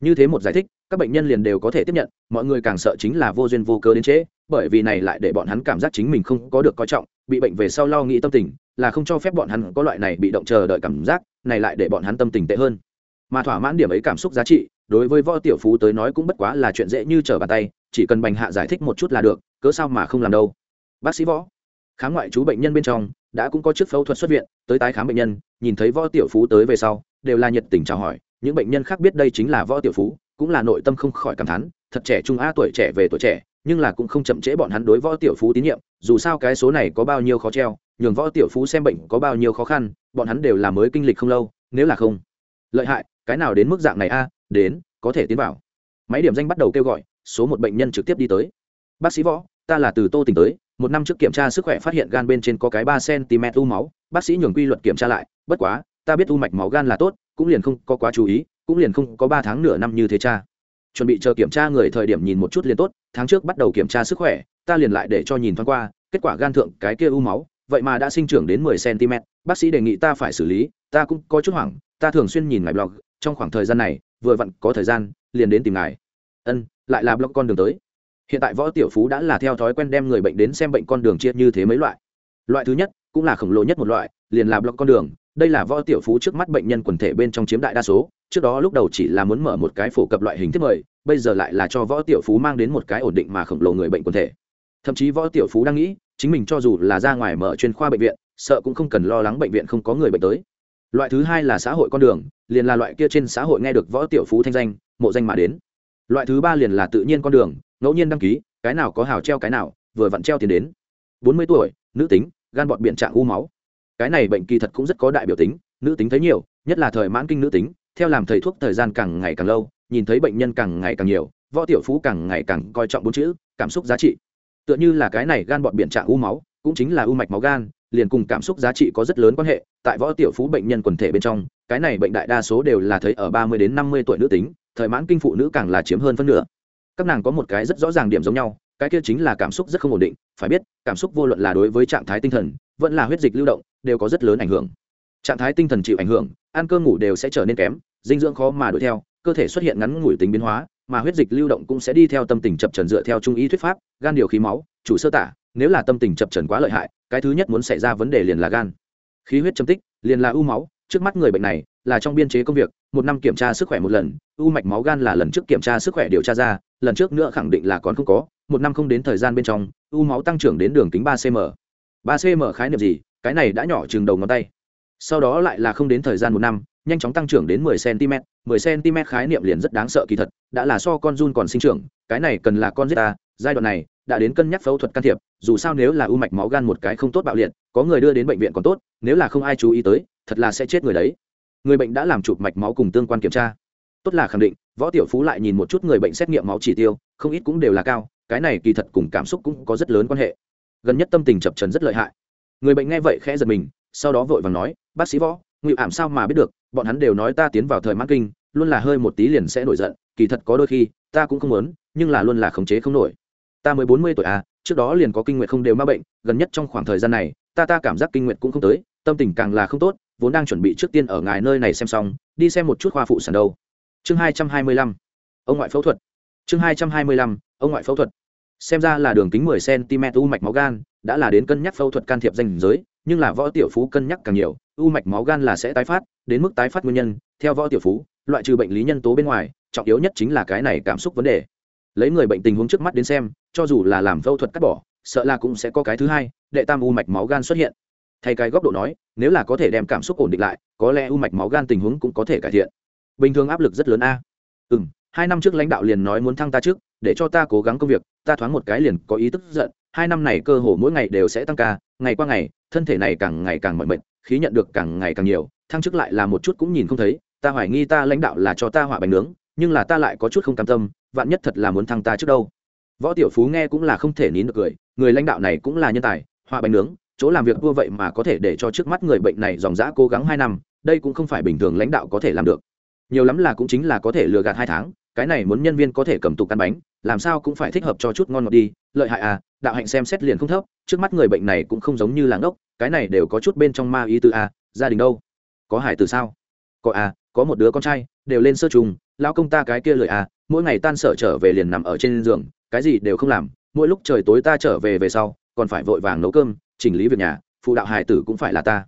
Như thế một giải thích, các bệnh nhân liền đều có thể tiếp nhận, mọi người càng sợ chính là vô duyên vô cớ đến trễ, bởi vì này lại để bọn hắn cảm giác chính mình không có được coi trọng, bị bệnh về sau lo nghĩ tâm tình, là không cho phép bọn hắn có loại này bị động chờ đợi cảm giác, này lại để bọn hắn tâm tình tệ hơn. Mà thỏa mãn điểm ấy cảm xúc giá trị, đối với võ tiểu phú tới nói cũng bất quá là chuyện dễ như trở bàn tay, chỉ cần bành hạ giải thích một chút là được, cớ sao mà không làm đâu. Bác sĩ võ khám ngoại trú bệnh nhân bên trong, đã cũng có chức phẫu thuật xuất viện, tới tái khám bệnh nhân, nhìn thấy võ tiểu phú tới về sau, đều là nhiệt tình chào hỏi, những bệnh nhân khác biết đây chính là võ tiểu phú, cũng là nội tâm không khỏi cảm thán, thật trẻ trung a, tuổi trẻ về tuổi trẻ, nhưng là cũng không chậm trễ bọn hắn đối võ tiểu phú tín nhiệm, dù sao cái số này có bao nhiêu khó treo, nhường võ tiểu phú xem bệnh có bao nhiêu khó khăn, bọn hắn đều là mới kinh lịch không lâu, nếu là không lợi hại, cái nào đến mức dạng này a, đến, có thể tiến vào. Máy điểm danh bắt đầu kêu gọi, số một bệnh nhân trực tiếp đi tới. Bác sĩ võ, ta là từ tô tỉnh tới một năm trước kiểm tra sức khỏe phát hiện gan bên trên có cái ba cm u máu, bác sĩ nhường quy luật kiểm tra lại, bất quá, ta biết u mạch máu gan là tốt, cũng liền không có quá chú ý, cũng liền không có ba tháng nửa năm như thế cha. Chuẩn bị chờ kiểm tra người thời điểm nhìn một chút liền tốt, tháng trước bắt đầu kiểm tra sức khỏe, ta liền lại để cho nhìn thoáng qua, kết quả gan thượng cái kia u máu, vậy mà đã sinh trưởng đến mười cm, bác sĩ đề nghị ta phải xử lý, ta cũng có chút hoảng, ta thường xuyên nhìn ngài blog, trong khoảng thời gian này, vừa vặn có thời gian, liền đến tìm ngài. Ân, lại là blog con đường tới hiện tại võ tiểu phú đã là theo thói quen đem người bệnh đến xem bệnh con đường chia như thế mấy loại. Loại thứ nhất, cũng là khổng lồ nhất một loại, liền là block con đường. Đây là võ tiểu phú trước mắt bệnh nhân quần thể bên trong chiếm đại đa số. Trước đó lúc đầu chỉ là muốn mở một cái phổ cập loại hình thức mời, bây giờ lại là cho võ tiểu phú mang đến một cái ổn định mà khổng lồ người bệnh quần thể. Thậm chí võ tiểu phú đang nghĩ, chính mình cho dù là ra ngoài mở chuyên khoa bệnh viện, sợ cũng không cần lo lắng bệnh viện không có người bệnh tới. Loại thứ hai là xã hội con đường, liền là loại kia trên xã hội nghe được võ tiểu phú thanh danh, mộ danh mà đến. Loại thứ ba liền là tự nhiên con đường ngẫu nhiên đăng ký, cái nào có hào treo cái nào, vừa vặn treo tiền đến. Bốn mươi tuổi, nữ tính, gan bọt biện trạng u máu. Cái này bệnh kỳ thật cũng rất có đại biểu tính, nữ tính thấy nhiều, nhất là thời mãn kinh nữ tính, theo làm thầy thuốc thời gian càng ngày càng lâu, nhìn thấy bệnh nhân càng ngày càng nhiều, võ tiểu phú càng ngày càng coi trọng bốn chữ, cảm xúc giá trị. Tựa như là cái này gan bọt biện trạng u máu, cũng chính là u mạch máu gan, liền cùng cảm xúc giá trị có rất lớn quan hệ, tại võ tiểu phú bệnh nhân quần thể bên trong, cái này bệnh đại đa số đều là thấy ở ba mươi đến năm mươi tuổi nữ tính, thời mãn kinh phụ nữ càng là chiếm hơn phân nửa các nàng có một cái rất rõ ràng điểm giống nhau, cái kia chính là cảm xúc rất không ổn định, phải biết, cảm xúc vô luận là đối với trạng thái tinh thần, vẫn là huyết dịch lưu động, đều có rất lớn ảnh hưởng. Trạng thái tinh thần chịu ảnh hưởng, ăn cơm ngủ đều sẽ trở nên kém, dinh dưỡng khó mà đuổi theo, cơ thể xuất hiện ngắn ngủi tính biến hóa, mà huyết dịch lưu động cũng sẽ đi theo tâm tình chập trần dựa theo trung ý thuyết pháp, gan điều khí máu, chủ sơ tả, nếu là tâm tình chập trần quá lợi hại, cái thứ nhất muốn xảy ra vấn đề liền là gan. Khí huyết châm tích, liền là u máu, trước mắt người bệnh này là trong biên chế công việc, một năm kiểm tra sức khỏe một lần, u mạch máu gan là lần trước kiểm tra sức khỏe điều tra ra lần trước nữa khẳng định là còn không có, một năm không đến thời gian bên trong, u máu tăng trưởng đến đường kính ba cm ba cm khái niệm gì? Cái này đã nhỏ chừng đầu ngón tay. Sau đó lại là không đến thời gian một năm, nhanh chóng tăng trưởng đến 10 cm 10 cm khái niệm liền rất đáng sợ kỳ thật, đã là so con run còn sinh trưởng, cái này cần là con giết ta, giai đoạn này đã đến cân nhắc phẫu thuật can thiệp, dù sao nếu là u mạch máu gan một cái không tốt bạo liệt, có người đưa đến bệnh viện còn tốt, nếu là không ai chú ý tới, thật là sẽ chết người đấy. Người bệnh đã làm chụp mạch máu cùng tương quan kiểm tra tốt là khẳng định, võ tiểu phú lại nhìn một chút người bệnh xét nghiệm máu chỉ tiêu, không ít cũng đều là cao, cái này kỳ thật cùng cảm xúc cũng có rất lớn quan hệ. Gần nhất tâm tình chập trần rất lợi hại. Người bệnh nghe vậy khẽ giật mình, sau đó vội vàng nói, bác sĩ võ, ngụy ảm sao mà biết được, bọn hắn đều nói ta tiến vào thời mãn kinh, luôn là hơi một tí liền sẽ nổi giận, kỳ thật có đôi khi, ta cũng không muốn, nhưng là luôn là khống chế không nổi. Ta mới bốn mươi tuổi à trước đó liền có kinh nguyện không đều ma bệnh, gần nhất trong khoảng thời gian này, ta ta cảm giác kinh nguyện cũng không tới, tâm tình càng là không tốt, vốn đang chuẩn bị trước tiên ở ngài nơi này xem xong, đi xem một chút khoa phụ sản đâu chương hai trăm hai mươi lăm. Ông ngoại phẫu thuật. Chương hai trăm hai mươi lăm, ông ngoại phẫu thuật. Xem ra là đường kính mười cm u mạch máu gan, đã là đến cân nhắc phẫu thuật can thiệp danh giới, nhưng là võ tiểu phú cân nhắc càng nhiều, u mạch máu gan là sẽ tái phát, đến mức tái phát nguyên nhân, theo võ tiểu phú, loại trừ bệnh lý nhân tố bên ngoài, trọng yếu nhất chính là cái này cảm xúc vấn đề. Lấy người bệnh tình huống trước mắt đến xem, cho dù là làm phẫu thuật cắt bỏ, sợ là cũng sẽ có cái thứ hai, đệ tam u mạch máu gan xuất hiện. Thay cái góc độ nói, nếu là có thể đem cảm xúc ổn định lại, có lẽ u mạch máu gan tình huống cũng có thể cải thiện bình thường áp lực rất lớn a à. ừ m hai năm trước lãnh đạo liền nói muốn thăng ta trước, để cho ta cố gắng công việc, ta thoáng một cái liền có ý tức giận, hai năm này cơ hồ mỗi ngày đều sẽ tăng ca, ngày qua ngày, thân thể này càng ngày càng mỏi mệt, khí nhận được càng ngày càng nhiều, thăng chức lại là một chút cũng nhìn không thấy, ta hoài nghi ta lãnh đạo là cho ta hỏa bánh nướng, nhưng là ta lại có chút không cam tâm, vạn nhất thật là muốn thăng ta trước đâu võ tiểu phú nghe cũng là không thể nín được cười, người lãnh đạo này cũng là nhân tài hỏa bánh nướng, chỗ làm việc vua vậy mà có thể để cho trước mắt người bệnh này dòng dã cố gắng hai năm, đây cũng không phải bình thường lãnh đạo có thể làm được nhiều lắm là cũng chính là có thể lừa gạt hai tháng, cái này muốn nhân viên có thể cầm tục ăn bánh, làm sao cũng phải thích hợp cho chút ngon ngọt đi, lợi hại à đạo hạnh xem xét liền không thấp, trước mắt người bệnh này cũng không giống như làng ốc cái này đều có chút bên trong ma ý tư à? gia đình đâu có hải từ sao có à có một đứa con trai, đều lên sơ trùng lao công ta cái kia lợi à mỗi ngày tan sở trở về liền nằm ở trên giường, cái gì đều không làm, mỗi lúc trời tối ta trở về về sau, còn phải vội vàng nấu cơm, chỉnh lý việc nhà, phụ đạo hải tử cũng phải là ta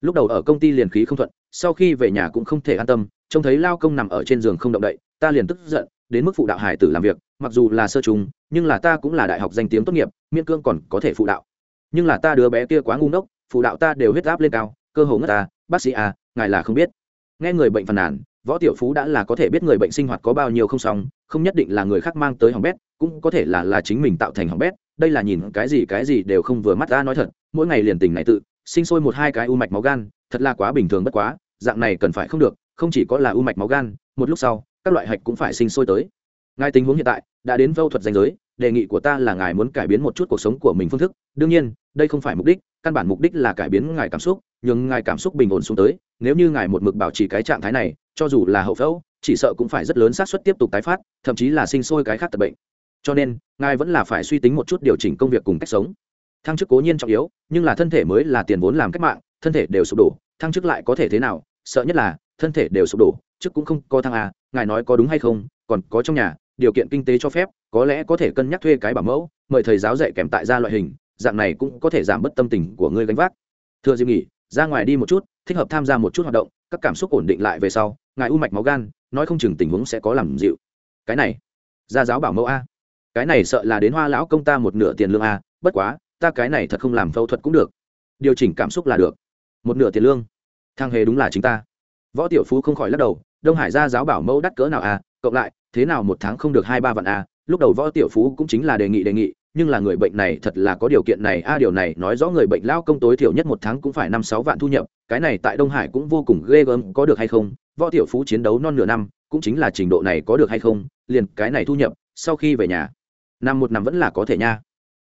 lúc đầu ở công ty liền khí không thuận, sau khi về nhà cũng không thể an tâm trông thấy lao công nằm ở trên giường không động đậy, ta liền tức giận, đến mức phụ đạo hải tử làm việc, mặc dù là sơ trùng, nhưng là ta cũng là đại học danh tiếng tốt nghiệp, miễn cương còn có thể phụ đạo. Nhưng là ta đứa bé kia quá ngu ngốc, phụ đạo ta đều huyết áp lên cao, cơ hồ ngất ta, bác sĩ à ngài là không biết. Nghe người bệnh phàn nàn, võ tiểu phú đã là có thể biết người bệnh sinh hoạt có bao nhiêu không xong, không nhất định là người khác mang tới hỏng bét, cũng có thể là là chính mình tạo thành hỏng bét, đây là nhìn cái gì cái gì đều không vừa mắt ta nói thật, mỗi ngày liền tình này tự, sinh sôi một hai cái u mạch máu gan, thật là quá bình thường bất quá, dạng này cần phải không được không chỉ có là u mạch máu gan, một lúc sau, các loại hạch cũng phải sinh sôi tới. Ngài tình huống hiện tại đã đến phẫu thuật danh giới, đề nghị của ta là ngài muốn cải biến một chút cuộc sống của mình phương thức. Đương nhiên, đây không phải mục đích, căn bản mục đích là cải biến ngài cảm xúc, nhưng ngài cảm xúc bình ổn xuống tới, nếu như ngài một mực bảo trì cái trạng thái này, cho dù là hậu phẫu, chỉ sợ cũng phải rất lớn xác suất tiếp tục tái phát, thậm chí là sinh sôi cái khác tật bệnh. Cho nên, ngài vẫn là phải suy tính một chút điều chỉnh công việc cùng cách sống. Thăng chức cố nhiên trọng yếu, nhưng là thân thể mới là tiền vốn làm cách mạng, thân thể đều sụp đổ, thăng chức lại có thể thế nào, sợ nhất là thân thể đều sụp đổ chức cũng không có thăng à ngài nói có đúng hay không, còn có trong nhà, điều kiện kinh tế cho phép, có lẽ có thể cân nhắc thuê cái bảo mẫu, mời thầy giáo dạy kèm tại gia loại hình, dạng này cũng có thể giảm bớt tâm tình của ngươi gánh vác. Thừa dịp nghỉ ra ngoài đi một chút, thích hợp tham gia một chút hoạt động, các cảm xúc ổn định lại về sau, ngài u mạch máu gan, nói không chừng tình huống sẽ có làm dịu. Cái này gia giáo bảo mẫu a. Cái này sợ là đến hoa lão công ta một nửa tiền lương a, bất quá, ta cái này thật không làm phẫu thuật cũng được. Điều chỉnh cảm xúc là được. Một nửa tiền lương. Thang hề đúng là chính ta võ tiểu phú không khỏi lắc đầu, đông hải gia giáo bảo mẫu đắt cỡ nào à? cộng lại, thế nào một tháng không được hai ba vạn à? lúc đầu võ tiểu phú cũng chính là đề nghị đề nghị, nhưng là người bệnh này thật là có điều kiện này, a, điều này nói rõ người bệnh lao công tối thiểu nhất một tháng cũng phải năm sáu vạn thu nhập, cái này tại đông hải cũng vô cùng ghê gớm, có được hay không võ tiểu phú chiến đấu non nửa năm, cũng chính là trình độ này có được hay không liền cái này thu nhập, sau khi về nhà, năm một năm vẫn là có thể nha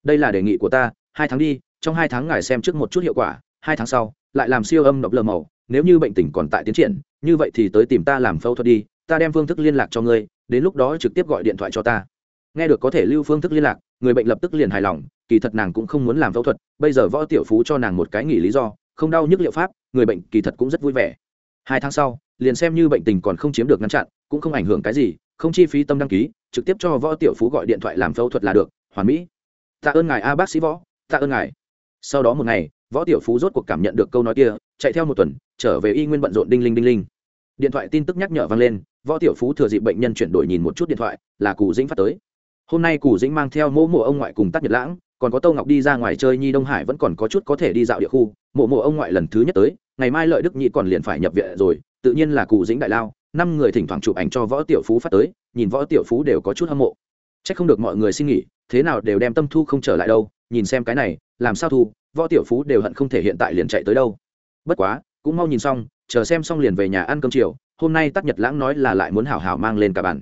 đây là đề nghị của ta, hai tháng đi, trong hai tháng ngài xem trước một chút hiệu quả, hai tháng sau, lại làm siêu âm độc lờ màu nếu như bệnh tình còn tại tiến triển, như vậy thì tới tìm ta làm phẫu thuật đi, ta đem phương thức liên lạc cho ngươi, đến lúc đó trực tiếp gọi điện thoại cho ta. Nghe được có thể lưu phương thức liên lạc, người bệnh lập tức liền hài lòng, kỳ thật nàng cũng không muốn làm phẫu thuật, bây giờ võ tiểu phú cho nàng một cái nghỉ lý do, không đau nhức liệu pháp, người bệnh kỳ thật cũng rất vui vẻ. Hai tháng sau, liền xem như bệnh tình còn không chiếm được ngăn chặn, cũng không ảnh hưởng cái gì, không chi phí tâm đăng ký, trực tiếp cho võ tiểu phú gọi điện thoại làm phẫu thuật là được, hoàn mỹ. Tạ ơn ngài a bác sĩ võ, tạ ơn ngài sau đó một ngày, võ tiểu phú rốt cuộc cảm nhận được câu nói kia, chạy theo một tuần, trở về y nguyên bận rộn đinh linh đinh linh. Điện thoại tin tức nhắc nhở vang lên, võ tiểu phú thừa dịp bệnh nhân chuyển đổi nhìn một chút điện thoại, là cù dĩnh phát tới. Hôm nay cù dĩnh mang theo mỗ mộ ông ngoại cùng tắt nhật lãng, còn có tâu ngọc đi ra ngoài chơi nhi đông hải vẫn còn có chút có thể đi dạo địa khu. Mộ mộ ông ngoại lần thứ nhất tới, ngày mai lợi đức nhị còn liền phải nhập viện rồi, tự nhiên là cù dĩnh đại lao, năm người thỉnh thoảng chụp ảnh cho võ tiểu phú phát tới, nhìn võ tiểu phú đều có chút hâm mộ. C h ắ c không được mọi người xin nghỉ, thế nào đều đem tâm thu không trở lại đâu nhìn xem cái này, làm sao thu, võ tiểu phú đều hận không thể hiện tại liền chạy tới đâu. Bất quá, cũng mau nhìn xong, chờ xem xong liền về nhà ăn cơm chiều, hôm nay tắc nhật lãng nói là lại muốn hảo hảo mang lên cả bàn.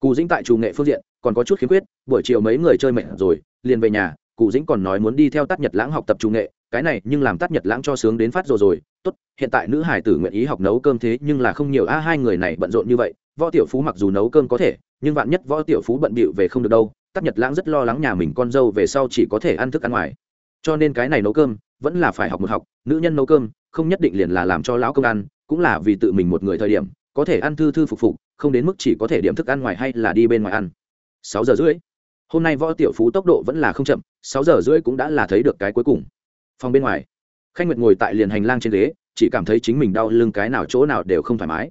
Cụ dĩnh tại chủ nghệ phương diện, còn có chút khiếm khuyết, buổi chiều mấy người chơi mệt rồi, liền về nhà, cụ dĩnh còn nói muốn đi theo tắc nhật lãng học tập chủ nghệ, cái này nhưng làm tắc nhật lãng cho sướng đến phát rồi rồi, tốt, hiện tại nữ hải tử nguyện ý học nấu cơm thế nhưng là không nhiều, a, hai người này bận rộn như vậy, võ tiểu phú mặc dù nấu cơm có thể, nhưng vạn nhất võ tiểu phú bận bịu về không được đâu tắc nhật lãng rất lo lắng nhà mình con dâu về sau chỉ có thể ăn thức ăn ngoài. Cho nên cái này nấu cơm, vẫn là phải học một học, nữ nhân nấu cơm, không nhất định liền là làm cho lão công ăn, cũng là vì tự mình một người thời điểm, có thể ăn thư thư phục phục, không đến mức chỉ có thể điểm thức ăn ngoài hay là đi bên ngoài ăn. Sáu giờ rưỡi. Hôm nay võ tiểu phú tốc độ vẫn là không chậm, sáu giờ rưỡi cũng đã là thấy được cái cuối cùng. Phòng bên ngoài, khanh nguyệt ngồi tại liền hành lang trên ghế, chỉ cảm thấy chính mình đau lưng cái nào chỗ nào đều không thoải mái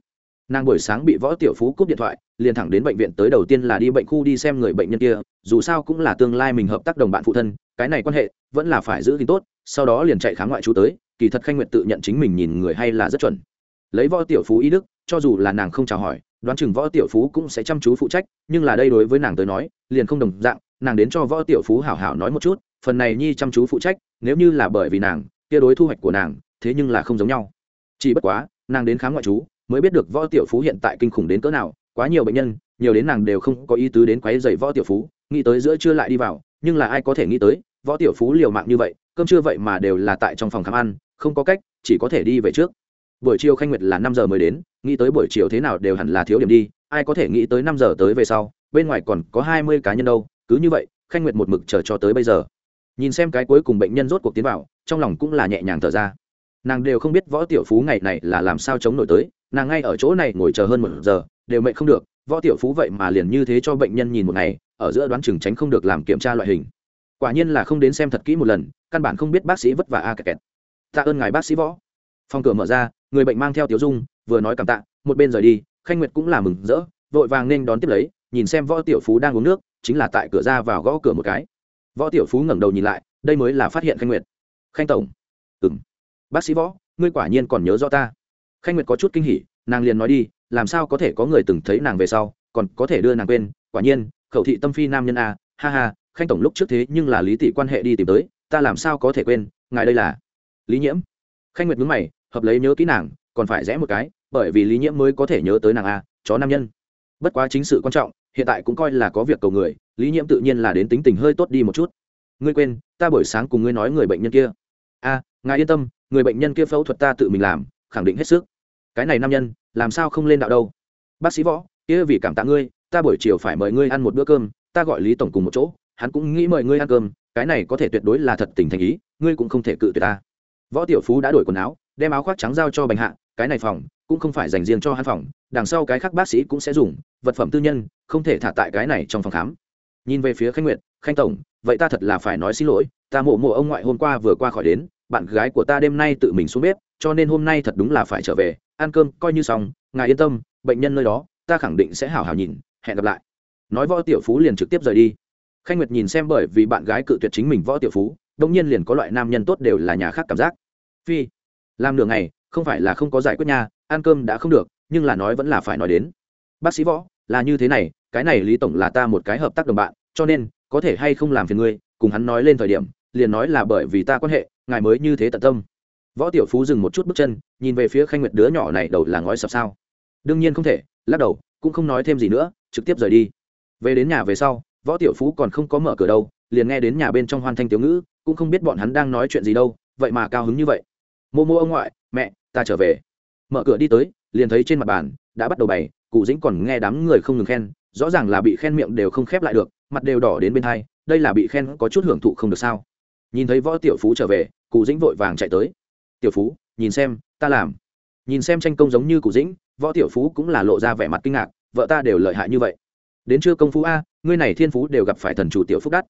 nàng buổi sáng bị võ tiểu phú cúp điện thoại, liền thẳng đến bệnh viện tới đầu tiên là đi bệnh khu đi xem người bệnh nhân kia, dù sao cũng là tương lai mình hợp tác đồng bạn phụ thân, cái này quan hệ vẫn là phải giữ gìn tốt, sau đó liền chạy khám ngoại trú tới, kỳ thật khanh nguyệt tự nhận chính mình nhìn người hay là rất chuẩn. Lấy võ tiểu phú ý đức, cho dù là nàng không chào hỏi, đoán chừng võ tiểu phú cũng sẽ chăm chú phụ trách, nhưng là đây đối với nàng tới nói, liền không đồng dạng, nàng đến cho võ tiểu phú hảo hảo nói một chút, phần này nhi chăm chú phụ trách, nếu như là bởi vì nàng, kia đối thu hoạch của nàng, thế nhưng là không giống nhau. Chỉ bất quá, nàng đến khám ngoại trú mới biết được võ tiểu phú hiện tại kinh khủng đến cỡ nào, quá nhiều bệnh nhân, nhiều đến nàng đều không có ý tứ đến quấy dày võ tiểu phú, nghĩ tới giữa trưa lại đi vào, nhưng là ai có thể nghĩ tới, võ tiểu phú liều mạng như vậy, cơm trưa vậy mà đều là tại trong phòng khám ăn, không có cách, chỉ có thể đi về trước. Buổi chiều khanh nguyệt là năm giờ mới đến, nghĩ tới buổi chiều thế nào đều hẳn là thiếu điểm đi, ai có thể nghĩ tới năm giờ tới về sau, bên ngoài còn có hai mươi cá nhân đâu, cứ như vậy, khanh nguyệt một mực chờ cho tới bây giờ. Nhìn xem cái cuối cùng bệnh nhân rốt cuộc tiến vào, trong lòng cũng là nhẹ nhàng thở ra. Nàng đều không biết võ tiểu phú ngày này là làm sao chống nổi tới nàng ngay ở chỗ này ngồi chờ hơn một giờ, đều mệnh không được, võ tiểu phú vậy mà liền như thế cho bệnh nhân nhìn một ngày, ở giữa đoán chừng tránh không được làm kiểm tra loại hình. Quả nhiên là không đến xem thật kỹ một lần, căn bản không biết bác sĩ vất vả a kẹt kẹt. Tạ ơn ngài bác sĩ võ. Phòng cửa mở ra, người bệnh mang theo tiểu dung, vừa nói cảm tạ, một bên rời đi, khanh nguyệt cũng là mừng rỡ, vội vàng nên đón tiếp lấy, nhìn xem võ tiểu phú đang uống nước, chính là tại cửa ra vào gõ cửa một cái. Võ tiểu phú ngẩng đầu nhìn lại, đây mới là phát hiện khanh nguyệt. Khanh tổng. Ừng bác sĩ võ, ngươi quả nhiên còn nhớ rõ ta khanh nguyệt có chút kinh hỉ, nàng liền nói đi, làm sao có thể có người từng thấy nàng về sau, còn có thể đưa nàng quên, quả nhiên, khẩu thị tâm phi nam nhân a, ha ha, khanh tổng lúc trước thế nhưng là lý tỷ quan hệ đi tìm tới, ta làm sao có thể quên, ngài đây là lý nhiễm. Khanh nguyệt mướn mày, hợp lấy nhớ kỹ nàng, còn phải rẽ một cái, bởi vì lý nhiễm mới có thể nhớ tới nàng a, chó nam nhân. Bất quá chính sự quan trọng, hiện tại cũng coi là có việc cầu người, lý nhiễm tự nhiên là đến tính tình hơi tốt đi một chút. Ngươi quên, ta buổi sáng cùng ngươi nói người bệnh nhân kia. A, ngài yên tâm, người bệnh nhân kia phẫu thuật ta tự mình làm khẳng định hết sức. Cái này nam nhân, làm sao không lên đạo đâu? Bác sĩ võ, kia vì cảm tạ ngươi, ta buổi chiều phải mời ngươi ăn một bữa cơm, ta gọi lý tổng cùng một chỗ, hắn cũng nghĩ mời ngươi ăn cơm, cái này có thể tuyệt đối là thật tình thành ý, ngươi cũng không thể cự tuyệt ta. Võ tiểu phú đã đổi quần áo, đem áo khoác trắng giao cho bành hạ, cái này phòng cũng không phải dành riêng cho hắn phòng, đằng sau cái khác bác sĩ cũng sẽ dùng, vật phẩm tư nhân, không thể thả tại cái này trong phòng khám. Nhìn về phía khanh nguyệt, khanh tổng, vậy ta thật là phải nói xin lỗi, ta mộ mộ ông ngoại hôm qua vừa qua khỏi đến bạn gái của ta đêm nay tự mình xuống bếp, cho nên hôm nay thật đúng là phải trở về. Ăn cơm, coi như xong, ngài yên tâm, bệnh nhân nơi đó, ta khẳng định sẽ hảo hảo nhìn, hẹn gặp lại. Nói võ tiểu phú liền trực tiếp rời đi. Khanh nguyệt nhìn xem bởi vì bạn gái cự tuyệt chính mình võ tiểu phú đông nhiên liền có loại nam nhân tốt đều là nhà khác cảm giác. Phi, làm nửa ngày, không phải là không có giải quyết nha, ăn cơm đã không được, nhưng là nói vẫn là phải nói đến. Bác sĩ võ, là như thế này, cái này lý tổng là ta một cái hợp tác đồng bạn, cho nên, có thể hay không làm phiền ngươi, cùng hắn nói lên thời điểm, liền nói là bởi vì ta quan hệ ngài mới như thế tận tâm. Võ tiểu phú dừng một chút bước chân, nhìn về phía khanh nguyệt đứa nhỏ này đầu là ngói sập sao. Đương nhiên không thể, lắc đầu, cũng không nói thêm gì nữa, trực tiếp rời đi. Về đến nhà về sau, võ tiểu phú còn không có mở cửa đâu, liền nghe đến nhà bên trong hoan thanh tiểu ngữ, cũng không biết bọn hắn đang nói chuyện gì đâu, vậy mà cao hứng như vậy. Mô mô ông ngoại, mẹ, ta trở về. Mở cửa đi tới, liền thấy trên mặt bàn đã bắt đầu bày, cụ dĩnh còn nghe đám người không ngừng khen, rõ ràng là bị khen miệng đều không khép lại được, mặt đều đỏ đến bên hai, đây là bị khen có chút hưởng thụ không được sao? Nhìn thấy võ tiểu phú trở về cụ dĩnh vội vàng chạy tới. Tiểu phú, nhìn xem, ta làm. Nhìn xem tranh công giống như cụ dĩnh, võ tiểu phú cũng là lộ ra vẻ mặt kinh ngạc, vợ ta đều lợi hại như vậy. Đến chưa công phú a, ngươi này thiên phú đều gặp phải thần chủ tiểu phúc đắt.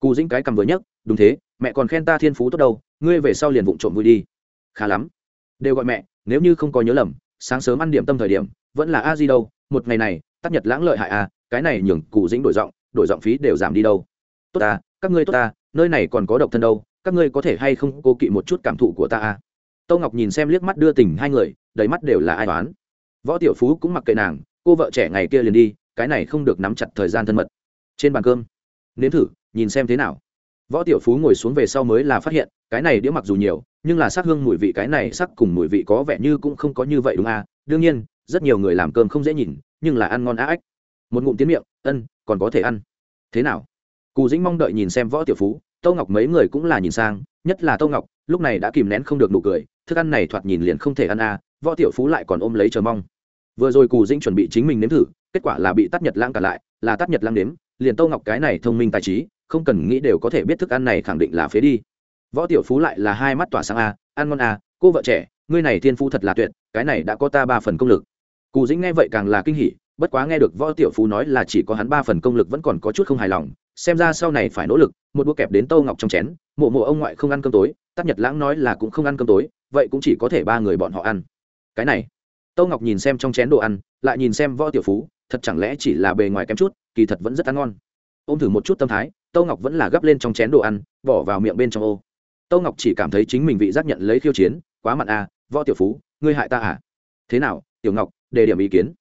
Cụ dĩnh cái cầm vừa nhất đúng thế, mẹ còn khen ta thiên phú tốt đâu, ngươi về sau liền vụng trộm vui đi. Khá lắm. Đều gọi mẹ, nếu như không có nhớ lầm, sáng sớm ăn điểm tâm thời điểm, vẫn là a di đâu, một ngày này tắc nhật lãng lợi hại a, cái này nhường cụ dĩnh đổi giọng đổi giọng phí đều giảm đi đâu. Tốt ta các ngươi tốt ta, nơi này còn có độc thân đâu, các ngươi có thể hay không cố kỵ một chút cảm thụ của ta a tâu ngọc nhìn xem liếc mắt đưa tình hai người, đầy mắt đều là ai toán võ tiểu phú cũng mặc kệ nàng, cô vợ trẻ ngày kia liền đi, cái này không được nắm chặt thời gian thân mật. Trên bàn cơm, nếm thử, nhìn xem thế nào. Võ tiểu phú ngồi xuống về sau mới là phát hiện, cái này đĩa mặc dù nhiều, nhưng là sắc hương mùi vị cái này sắc cùng mùi vị có vẻ như cũng không có như vậy đúng à? Đương nhiên, rất nhiều người làm cơm không dễ nhìn, nhưng là ăn ngon á ếch một ngụm tiến miệng, ân, còn có thể ăn. Thế nào? Cù dĩnh mong đợi nhìn xem võ tiểu phú tâu ngọc mấy người cũng là nhìn sang nhất là tâu ngọc lúc này đã kìm nén không được nụ cười thức ăn này thoạt nhìn liền không thể ăn à võ tiểu phú lại còn ôm lấy chờ mong. Vừa rồi cù dĩnh chuẩn bị chính mình nếm thử kết quả là bị tắt nhật lang cả lại là tắt nhật lang nếm liền tâu ngọc cái này thông minh tài trí không cần nghĩ đều có thể biết thức ăn này khẳng định là phế đi. Võ tiểu phú lại là hai mắt tỏa sáng a à, ăn ngon a à, cô vợ trẻ ngươi này thiên phú thật là tuyệt cái này đã có ta ba phần công lực. Cù dĩnh nghe vậy càng là kinh hỉ bất quá nghe được võ tiểu phú nói là chỉ có hắn ba phần công lực vẫn còn có chút không hài lòng xem ra sau này phải nỗ lực, một đũa kẹp đến tâu ngọc trong chén, mộ mộ ông ngoại không ăn cơm tối tắc nhật lãng nói là cũng không ăn cơm tối, vậy cũng chỉ có thể ba người bọn họ ăn. Cái này, tâu ngọc nhìn xem trong chén đồ ăn, lại nhìn xem võ tiểu phú, thật chẳng lẽ chỉ là bề ngoài kém chút, kỳ thật vẫn rất ăn ngon. Ôm thử một chút tâm thái, tâu ngọc vẫn là gấp lên trong chén đồ ăn, bỏ vào miệng bên trong ô. Tâu ngọc chỉ cảm thấy chính mình vị giác nhận lấy khiêu chiến, quá mặn à võ tiểu phú, ngươi hại ta à? Thế nào, tiểu ngọc, đề điểm ý kiến.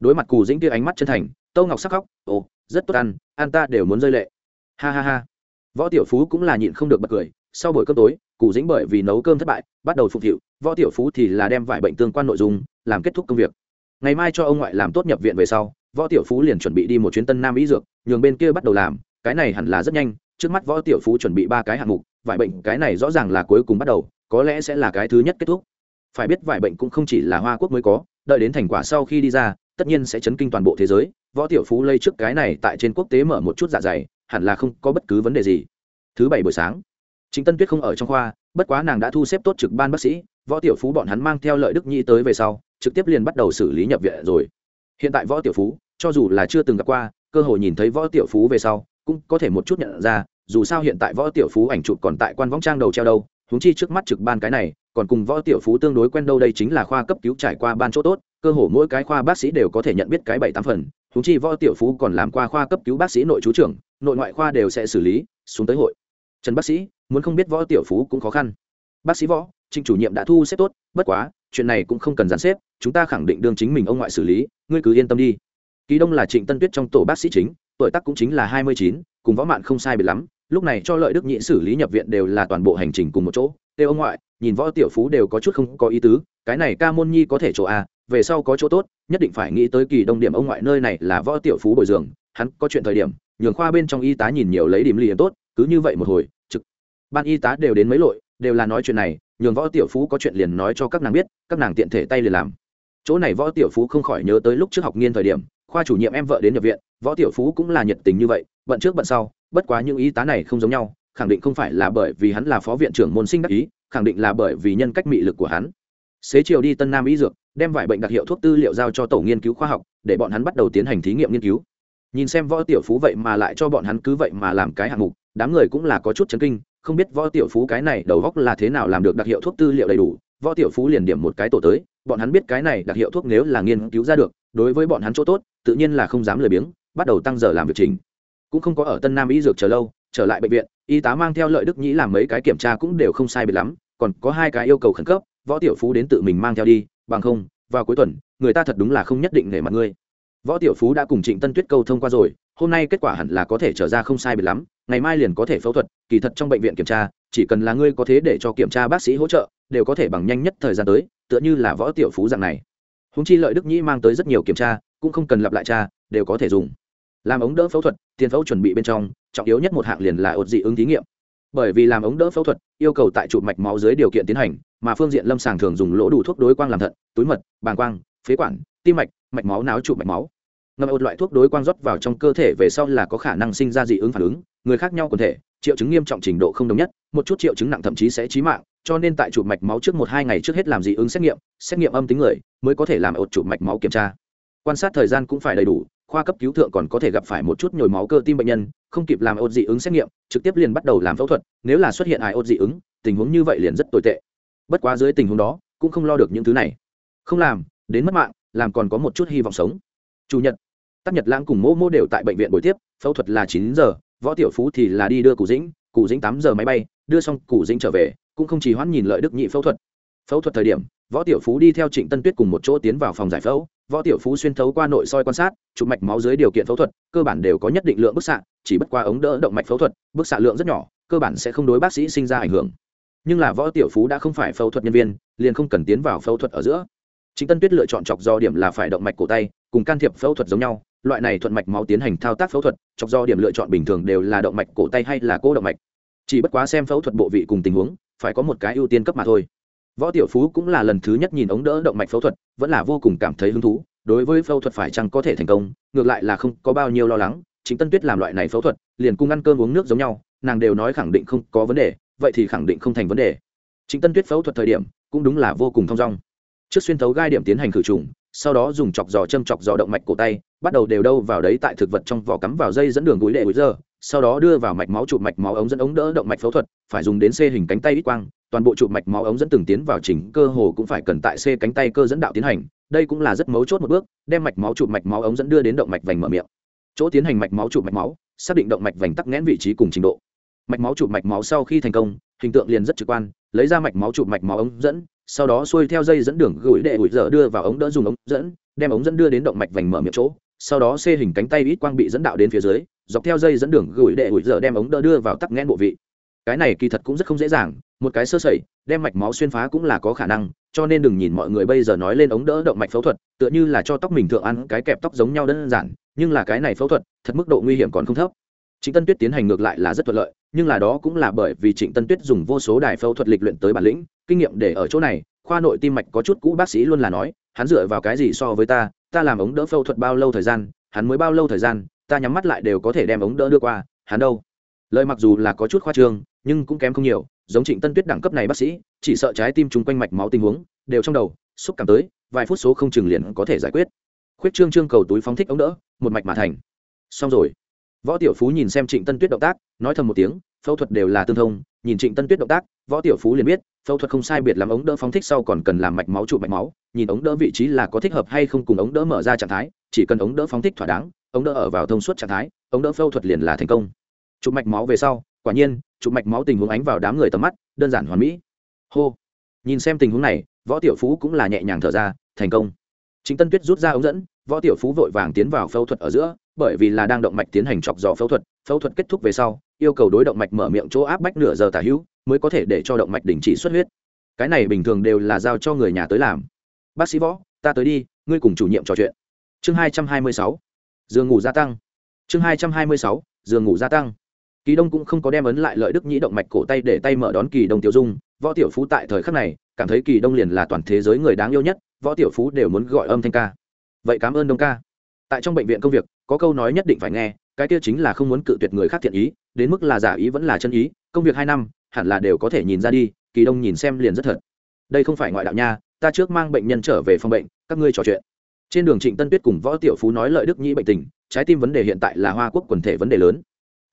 Đối mặt cù dĩnh kia ánh mắt chân thành, tâu ngọc sắc khóc, ồ rất tốt ăn ăn ta đều muốn rơi lệ. Ha ha ha. Võ tiểu phú cũng là nhịn không được bật cười, sau buổi cơm tối cụ dĩnh bởi vì nấu cơm thất bại, bắt đầu phục vụ võ tiểu phú thì là đem vải bệnh tương quan nội dung làm kết thúc công việc. Ngày mai cho ông ngoại làm tốt nhập viện về sau, võ tiểu phú liền chuẩn bị đi một chuyến tân nam ý dược, nhường bên kia bắt đầu làm, cái này hẳn là rất nhanh, trước mắt võ tiểu phú chuẩn bị ba cái hạng mục, vải bệnh cái này rõ ràng là cuối cùng bắt đầu, có lẽ sẽ là cái thứ nhất kết thúc. Phải biết vải bệnh cũng không chỉ là hoa quốc mới có, đợi đến thành quả sau khi đi ra, tất nhiên sẽ chấn kinh toàn bộ thế giới võ tiểu phú lây trước cái này tại trên quốc tế mở một chút dạ dày, hẳn là không có bất cứ vấn đề gì. Thứ bảy buổi sáng chính tân tuyết không ở trong khoa, bất quá nàng đã thu xếp tốt trực ban bác sĩ, võ tiểu phú bọn hắn mang theo lợi đức nhi tới về sau, trực tiếp liền bắt đầu xử lý nhập viện rồi. Hiện tại võ tiểu phú, cho dù là chưa từng gặp qua, cơ hội nhìn thấy võ tiểu phú về sau, cũng có thể một chút nhận ra, dù sao hiện tại võ tiểu phú ảnh chụp còn tại quan võng trang đầu treo đâu húng chi trước mắt trực ban cái này, còn cùng võ tiểu phú tương đối quen đâu đây chính là khoa cấp cứu trải qua ban chỗ tốt, cơ hồ mỗi cái khoa bác sĩ đều có thể nhận biết cái bảy tám phần húng chi võ tiểu phú còn làm qua khoa cấp cứu bác sĩ nội chú trưởng, nội ngoại khoa đều sẽ xử lý, xuống tới hội. Trần bác sĩ, muốn không biết võ tiểu phú cũng khó khăn. Bác sĩ võ, trịnh chủ nhiệm đã thu xếp tốt, bất quá, chuyện này cũng không cần dàn xếp, chúng ta khẳng định đương chính mình ông ngoại xử lý, ngươi cứ yên tâm đi. Kỳ đông là trịnh tân tuyết trong tổ bác sĩ chính, tuổi tác cũng chính là hai mươi chín, cùng võ mạn không sai biệt lắm, lúc này cho lợi đức nhị xử lý nhập viện đều là toàn bộ hành trình cùng một chỗ. Tê ông ngoại nhìn võ tiểu phú đều có chút không có ý tứ, cái này ca môn nhi có thể chỗ a, về sau có chỗ tốt, nhất định phải nghĩ tới kỳ đông điểm ông ngoại nơi này là võ tiểu phú bồi dưỡng, hắn có chuyện thời điểm, nhường khoa bên trong y tá nhìn nhiều lấy điểm liền tốt, cứ như vậy một hồi, trực. Ban y tá đều đến mấy lội, đều là nói chuyện này, nhường võ tiểu phú có chuyện liền nói cho các nàng biết, các nàng tiện thể tay liền làm. Chỗ này võ tiểu phú không khỏi nhớ tới lúc trước học nghiên thời điểm, khoa chủ nhiệm em vợ đến nhập viện, võ tiểu phú cũng là nhiệt tình như vậy, bận trước bận sau, bất quá những y tá này không giống nhau, khẳng định không phải là bởi vì hắn là phó viện trưởng môn sinh đắc ý khẳng định là bởi vì nhân cách mị lực của hắn. Xế chiều đi tân nam y dược, đem vài bệnh đặc hiệu thuốc tư liệu giao cho tổ nghiên cứu khoa học, để bọn hắn bắt đầu tiến hành thí nghiệm nghiên cứu. Nhìn xem võ tiểu phú vậy mà lại cho bọn hắn cứ vậy mà làm cái hạng mục, đám người cũng là có chút chấn kinh, không biết võ tiểu phú cái này đầu góc là thế nào làm được đặc hiệu thuốc tư liệu đầy đủ. Võ tiểu phú liền điểm một cái tổ tới, bọn hắn biết cái này đặc hiệu thuốc nếu là nghiên cứu ra được, đối với bọn hắn chỗ tốt, tự nhiên là không dám lười biếng, bắt đầu tăng giờ làm việc trình. Cũng không có ở tân nam y dược chờ lâu trở lại bệnh viện, y tá mang theo lợi đức nhĩ làm mấy cái kiểm tra cũng đều không sai biệt lắm, còn có hai cái yêu cầu khẩn cấp, võ tiểu phú đến tự mình mang theo đi, bằng không, vào cuối tuần, người ta thật đúng là không nhất định nể mặt ngươi. Võ tiểu phú đã cùng trịnh tân tuyết câu thông qua rồi, hôm nay kết quả hẳn là có thể trở ra không sai biệt lắm, ngày mai liền có thể phẫu thuật, kỳ thật trong bệnh viện kiểm tra, chỉ cần là ngươi có thế để cho kiểm tra bác sĩ hỗ trợ, đều có thể bằng nhanh nhất thời gian tới, tựa như là võ tiểu phú dạng này. Húng chi lợi đức nhĩ mang tới rất nhiều kiểm tra, cũng không cần lặp lại tra, đều có thể dùng. Làm ống đỡ phẫu thuật, tiền phẫu chuẩn bị bên trong trọng yếu nhất một hạng liền là ột dị ứng thí nghiệm. Bởi vì làm ống đỡ phẫu thuật, yêu cầu tại chụp mạch máu dưới điều kiện tiến hành, mà phương diện lâm sàng thường dùng lỗ đủ thuốc đối quang làm thận, túi mật, bàng quang, phế quản, tim mạch mạch máu não chụp mạch máu. Ngâm ột loại thuốc đối quang rót vào trong cơ thể về sau là có khả năng sinh ra dị ứng phản ứng, người khác nhau quần thể, triệu chứng nghiêm trọng trình độ không đồng nhất, một chút triệu chứng nặng thậm chí sẽ chí mạng, cho nên tại chụp mạch máu trước một hai ngày trước hết làm dị ứng xét nghiệm xét nghiệm âm tính người mới có thể làm ột chụp mạch máu kiểm tra. Quan sát thời gian cũng phải đầy đủ khoa cấp cứu thượng còn có thể gặp phải một chút nhồi máu cơ tim bệnh nhân, không kịp làm ột dị ứng xét nghiệm, trực tiếp liền bắt đầu làm phẫu thuật, nếu là xuất hiện ai ột dị ứng, tình huống như vậy liền rất tồi tệ. Bất quá dưới tình huống đó, cũng không lo được những thứ này. Không làm, đến mất mạng, làm còn có một chút hy vọng sống. Chủ nhật, tắc nhật lãng cùng mô mô đều tại bệnh viện buổi tiếp, phẫu thuật là chín giờ, võ tiểu phú thì là đi đưa cụ dĩnh cụ dĩnh tám giờ máy bay, đưa xong cụ dĩnh trở về, cũng không chỉ hoãn nhìn lợi đức nhị phẫu thuật. Phẫu thuật thời điểm võ tiểu phú đi theo trịnh tân tuyết cùng một chỗ tiến vào phòng giải phẫu. Võ tiểu phú xuyên thấu qua nội soi quan sát, chụp mạch máu dưới điều kiện phẫu thuật, cơ bản đều có nhất định lượng bức xạ, chỉ bất qua ống đỡ động mạch phẫu thuật, bức xạ lượng rất nhỏ, cơ bản sẽ không đối bác sĩ sinh ra ảnh hưởng. Nhưng là võ tiểu phú đã không phải phẫu thuật nhân viên, liền không cần tiến vào phẫu thuật ở giữa. Chính tân tuyết lựa chọn chọc do điểm là phải động mạch cổ tay, cùng can thiệp phẫu thuật giống nhau, loại này thuận mạch máu tiến hành thao tác phẫu thuật, chọc do điểm lựa chọn bình thường đều là động mạch cổ tay hay là cô động mạch. Chỉ bất quá xem phẫu thuật bộ vị cùng tình huống, phải có một cái ưu tiên cấp mà thôi võ tiểu phú cũng là lần thứ nhất nhìn ống đỡ động mạch phẫu thuật, vẫn là vô cùng cảm thấy hứng thú. Đối với phẫu thuật phải chăng có thể thành công, ngược lại là không có bao nhiêu lo lắng. Chính tân tuyết làm loại này phẫu thuật, liền cùng ăn cơm uống nước giống nhau, nàng đều nói khẳng định không có vấn đề, vậy thì khẳng định không thành vấn đề. Chính tân tuyết phẫu thuật thời điểm, cũng đúng là vô cùng thong dong. Trước xuyên thấu gai điểm tiến hành khử trùng, sau đó dùng chọc giò châm chọc giò động mạch cổ tay, bắt đầu đều đâu vào đấy tại thực vật trong vỏ cắm vào dây dẫn đường gối đệ bối giờ, sau đó đưa vào mạch máu chụp mạch máu ống dẫn ống đỡ động mạch phẫu thuật, phải dùng đến xê hình cánh tay ít quang toàn bộ chụp mạch máu ống dẫn từng tiến vào chỉnh cơ hồ cũng phải cần tại c cánh tay cơ dẫn đạo tiến hành, đây cũng là rất mấu chốt một bước, đem mạch máu chụp mạch máu ống dẫn đưa đến động mạch vành mở miệng. Chỗ tiến hành mạch máu chụp mạch máu, xác định động mạch vành tắc nghẽn vị trí cùng trình độ. Mạch máu chụp mạch máu sau khi thành công, hình tượng liền rất trực quan, lấy ra mạch máu chụp mạch máu ống dẫn, sau đó xuôi theo dây dẫn đường gửi đệ ủi dở đưa vào ống đỡ dùng ống dẫn, đem ống dẫn đưa đến động mạch vành mở miệng chỗ, sau đó xê hình cánh tay ít quang bị dẫn đạo đến phía dưới, dọc theo dây dẫn đường gửi đệ ủi dở đem ống đỡ đưa vào tắc nghẽn bộ vị. Cái này kỳ thật cũng rất không dễ dàng một cái sơ sẩy, đem mạch máu xuyên phá cũng là có khả năng, cho nên đừng nhìn mọi người bây giờ nói lên ống đỡ động mạch phẫu thuật, tựa như là cho tóc mình thượng ăn cái kẹp tóc giống nhau đơn giản, nhưng là cái này phẫu thuật, thật mức độ nguy hiểm còn không thấp. Trịnh tân tuyết tiến hành ngược lại là rất thuận lợi, nhưng là đó cũng là bởi vì trịnh tân tuyết dùng vô số đài phẫu thuật lịch luyện tới bản lĩnh, kinh nghiệm để ở chỗ này, khoa nội tim mạch có chút cũ bác sĩ luôn là nói, hắn dựa vào cái gì so với ta ta làm ống đỡ phẫu thuật bao lâu thời gian, hắn mới bao lâu thời gian, ta nhắm mắt lại đều có thể đem ống đỡ đưa qua, hắn đâu? Lời mặc dù là có chút khoa trương, nhưng cũng kém không nhiều giống trịnh tân tuyết đẳng cấp này bác sĩ, chỉ sợ trái tim chung quanh mạch máu tình huống đều trong đầu, xúc cảm tới, vài phút số không chừng liền có thể giải quyết. Khuyết trương trương cầu túi phóng thích ống đỡ, một mạch mà thành. Xong rồi. Võ tiểu phú nhìn xem trịnh tân tuyết động tác, nói thầm một tiếng, phẫu thuật đều là tương thông, nhìn trịnh tân tuyết động tác, võ tiểu phú liền biết, phẫu thuật không sai biệt làm ống đỡ phóng thích sau còn cần làm mạch máu trụ mạch máu, nhìn ống đỡ vị trí là có thích hợp hay không cùng ống đỡ mở ra trạng thái, chỉ cần ống đỡ phóng thích thỏa đáng, ống đỡ ở vào thông suốt trạng thái, ống đỡ phẫu thuật liền là thành công. Trụ mạch máu về sau, quả nhiên chụp mạch máu tình huống ánh vào đám người tầm mắt, đơn giản hoàn mỹ. Hô. Nhìn xem tình huống này, võ tiểu phú cũng là nhẹ nhàng thở ra, thành công. Chính tân tuyết rút ra ống dẫn, võ tiểu phú vội vàng tiến vào phẫu thuật ở giữa, bởi vì là đang động mạch tiến hành chọc dò phẫu thuật phẫu thuật kết thúc về sau, yêu cầu đối động mạch mở miệng chỗ áp bách nửa giờ tả hữu, mới có thể để cho động mạch đình chỉ xuất huyết. Cái này bình thường đều là giao cho người nhà tới làm. Bác sĩ võ, ta tới đi, ngươi cùng chủ nhiệm trò chuyện. Chương hai trăm hai mươi sáu. Giường ngủ gia tăng. Chương hai trăm hai mươi sáu. Giường ngủ gia tăng kỳ đông cũng không có đem ấn lại lợi đức nhĩ động mạch cổ tay để tay mở đón kỳ đông tiểu dung. Võ tiểu phú tại thời khắc này, cảm thấy kỳ đông liền là toàn thế giới người đáng yêu nhất, võ tiểu phú đều muốn gọi âm thanh ca. Vậy cảm ơn đông ca. Tại trong bệnh viện công việc, có câu nói nhất định phải nghe, cái kia chính là không muốn cự tuyệt người khác thiện ý, đến mức là giả ý vẫn là chân ý, công việc hai năm, hẳn là đều có thể nhìn ra đi, kỳ đông nhìn xem liền rất thật. Đây không phải ngoại đạo nha, ta trước mang bệnh nhân trở về phòng bệnh, các ngươi trò chuyện. Trên đường trịnh tân tuyết cùng võ tiểu phú nói lợi đức nhĩ bệnh tình, trái tim vấn đề hiện tại là hoa quốc quần thể vấn đề lớn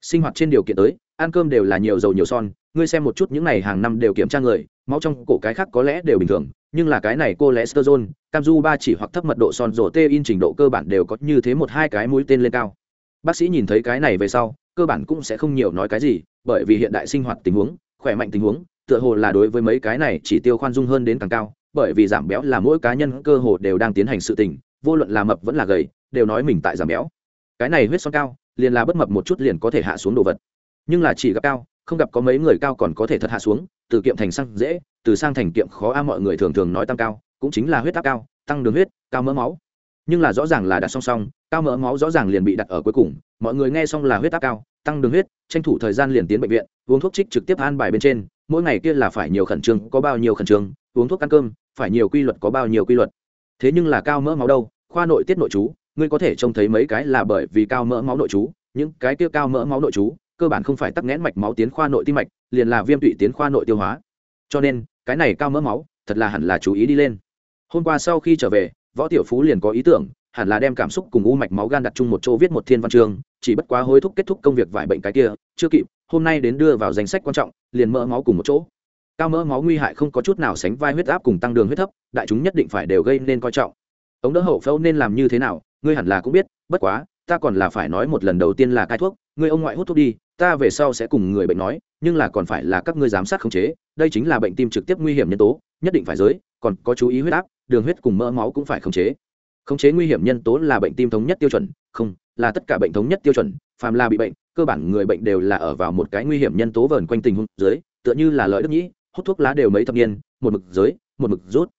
sinh hoạt trên điều kiện tới, ăn cơm đều là nhiều dầu nhiều son, ngươi xem một chút những này hàng năm đều kiểm tra người, máu trong cổ cái khác có lẽ đều bình thường, nhưng là cái này cô lẽ cholesterol, cam du ba chỉ hoặc thấp mật độ son rổ tê in trình độ cơ bản đều có như thế một hai cái mũi tên lên cao. Bác sĩ nhìn thấy cái này về sau, cơ bản cũng sẽ không nhiều nói cái gì, bởi vì hiện đại sinh hoạt tình huống, khỏe mạnh tình huống, tựa hồ là đối với mấy cái này chỉ tiêu khoan dung hơn đến càng cao, bởi vì giảm béo là mỗi cá nhân cơ hồ đều đang tiến hành sự tình, vô luận là mập vẫn là gầy, đều nói mình tại giảm béo. Cái này huyết son cao liền là bất mập một chút liền có thể hạ xuống đồ vật. Nhưng là chỉ gặp cao, không gặp có mấy người cao còn có thể thật hạ xuống, từ kiệm thành sang dễ, từ sang thành kiệm khó a, mọi người thường thường nói tăng cao, cũng chính là huyết áp cao, tăng đường huyết, cao mỡ máu. Nhưng là rõ ràng là đặt song song, cao mỡ máu rõ ràng liền bị đặt ở cuối cùng, mọi người nghe xong là huyết áp cao, tăng đường huyết, tranh thủ thời gian liền tiến bệnh viện, uống thuốc trích trực tiếp an bài bên trên, mỗi ngày kia là phải nhiều khẩn trương, có bao nhiêu khẩn trương, uống thuốc ăn cơm, phải nhiều quy luật, có bao nhiêu quy luật. Thế nhưng là cao mỡ máu đâu, khoa nội tiết nội chú ngươi có thể trông thấy mấy cái là bởi vì cao mỡ máu nội chú, những cái kia cao mỡ máu nội chú, cơ bản không phải tắc nghẽn mạch máu tiến khoa nội tim mạch, liền là viêm tụy tiến khoa nội tiêu hóa. Cho nên, cái này cao mỡ máu, thật là hẳn là chú ý đi lên. Hôm qua sau khi trở về, võ tiểu phú liền có ý tưởng, hẳn là đem cảm xúc cùng u mạch máu gan đặt chung một chỗ viết một thiên văn chương, chỉ bất quá hối thúc kết thúc công việc vải bệnh cái kia, chưa kịp, hôm nay đến đưa vào danh sách quan trọng, liền mỡ máu cùng một chỗ. Cao mỡ máu nguy hại không có chút nào sánh vai huyết áp cùng tăng đường huyết thấp, đại chúng nhất định phải đều gây nên coi trọng. Ống đỡ hậu phẫu nên làm như thế nào ngươi hẳn là cũng biết, bất quá, ta còn là phải nói một lần đầu tiên là cai thuốc, ngươi ông ngoại hút thuốc đi, ta về sau sẽ cùng người bệnh nói, nhưng là còn phải là các ngươi giám sát khống chế, đây chính là bệnh tim trực tiếp nguy hiểm nhân tố, nhất định phải giới, còn có chú ý huyết áp, đường huyết cùng mỡ máu cũng phải khống chế. Khống chế nguy hiểm nhân tố là bệnh tim thống nhất tiêu chuẩn, không, là tất cả bệnh thống nhất tiêu chuẩn, phàm là bị bệnh, cơ bản người bệnh đều là ở vào một cái nguy hiểm nhân tố vờn quanh tình huống dưới tựa như là lợi đức nhĩ, hút thuốc lá đều mấy thập niên, một mực giới, một mực rút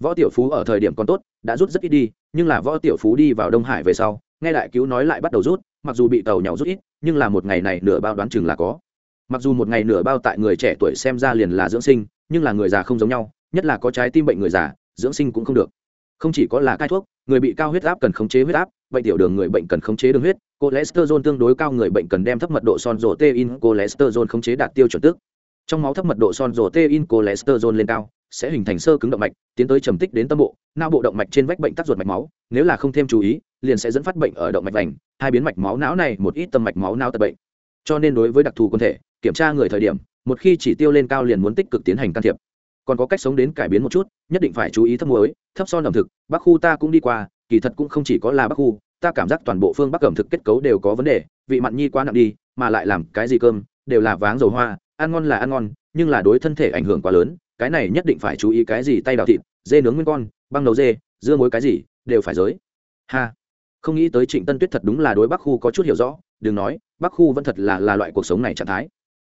võ tiểu phú ở thời điểm còn tốt, đã rút rất ít đi, nhưng là võ tiểu phú đi vào đông hải về sau, nghe đại cứu nói lại bắt đầu rút, mặc dù bị tàu nhỏ rút ít, nhưng là một ngày này nửa bao đoán chừng là có. Mặc dù một ngày nửa bao tại người trẻ tuổi xem ra liền là dưỡng sinh, nhưng là người già không giống nhau, nhất là có trái tim bệnh người già, dưỡng sinh cũng không được. Không chỉ có là cai thuốc, người bị cao huyết áp cần khống chế huyết áp, bệnh tiểu đường người bệnh cần khống chế đường huyết, cholesterol tương đối cao người bệnh cần đem thấp mật độ son rổ tein, cholesterol khống chế đạt tiêu chuẩn tức trong máu thấp mật độ son rổ tê in cholesterol lên cao, sẽ hình thành sơ cứng động mạch, tiến tới trầm tích đến tâm bộ, não bộ động mạch trên vách bệnh tắc ruột mạch máu. Nếu là không thêm chú ý, liền sẽ dẫn phát bệnh ở động mạch vành, hai biến mạch máu não này, một ít tâm mạch máu não tật bệnh. Cho nên đối với đặc thù quân thể, kiểm tra người thời điểm, một khi chỉ tiêu lên cao liền muốn tích cực tiến hành can thiệp. Còn có cách sống đến cải biến một chút, nhất định phải chú ý thấp muối, thấp son ẩm thực. Bắc khu ta cũng đi qua, kỳ thật cũng không chỉ có là bắc khu, ta cảm giác toàn bộ phương bắc ẩm thực kết cấu đều có vấn đề, vị mặn nhi quá nặng đi, mà lại làm cái gì cơm, đều là váng dầu hoa ăn ngon là ăn ngon, nhưng là đối thân thể ảnh hưởng quá lớn, cái này nhất định phải chú ý cái gì, tay đào thịt, dê nướng nguyên con, băng nấu dê, dưa muối cái gì, đều phải giới. Ha. Không nghĩ tới trịnh tân tuyết thật đúng là đối bắc khu có chút hiểu rõ, đừng nói, bắc khu vẫn thật là là loại cuộc sống này trạng thái.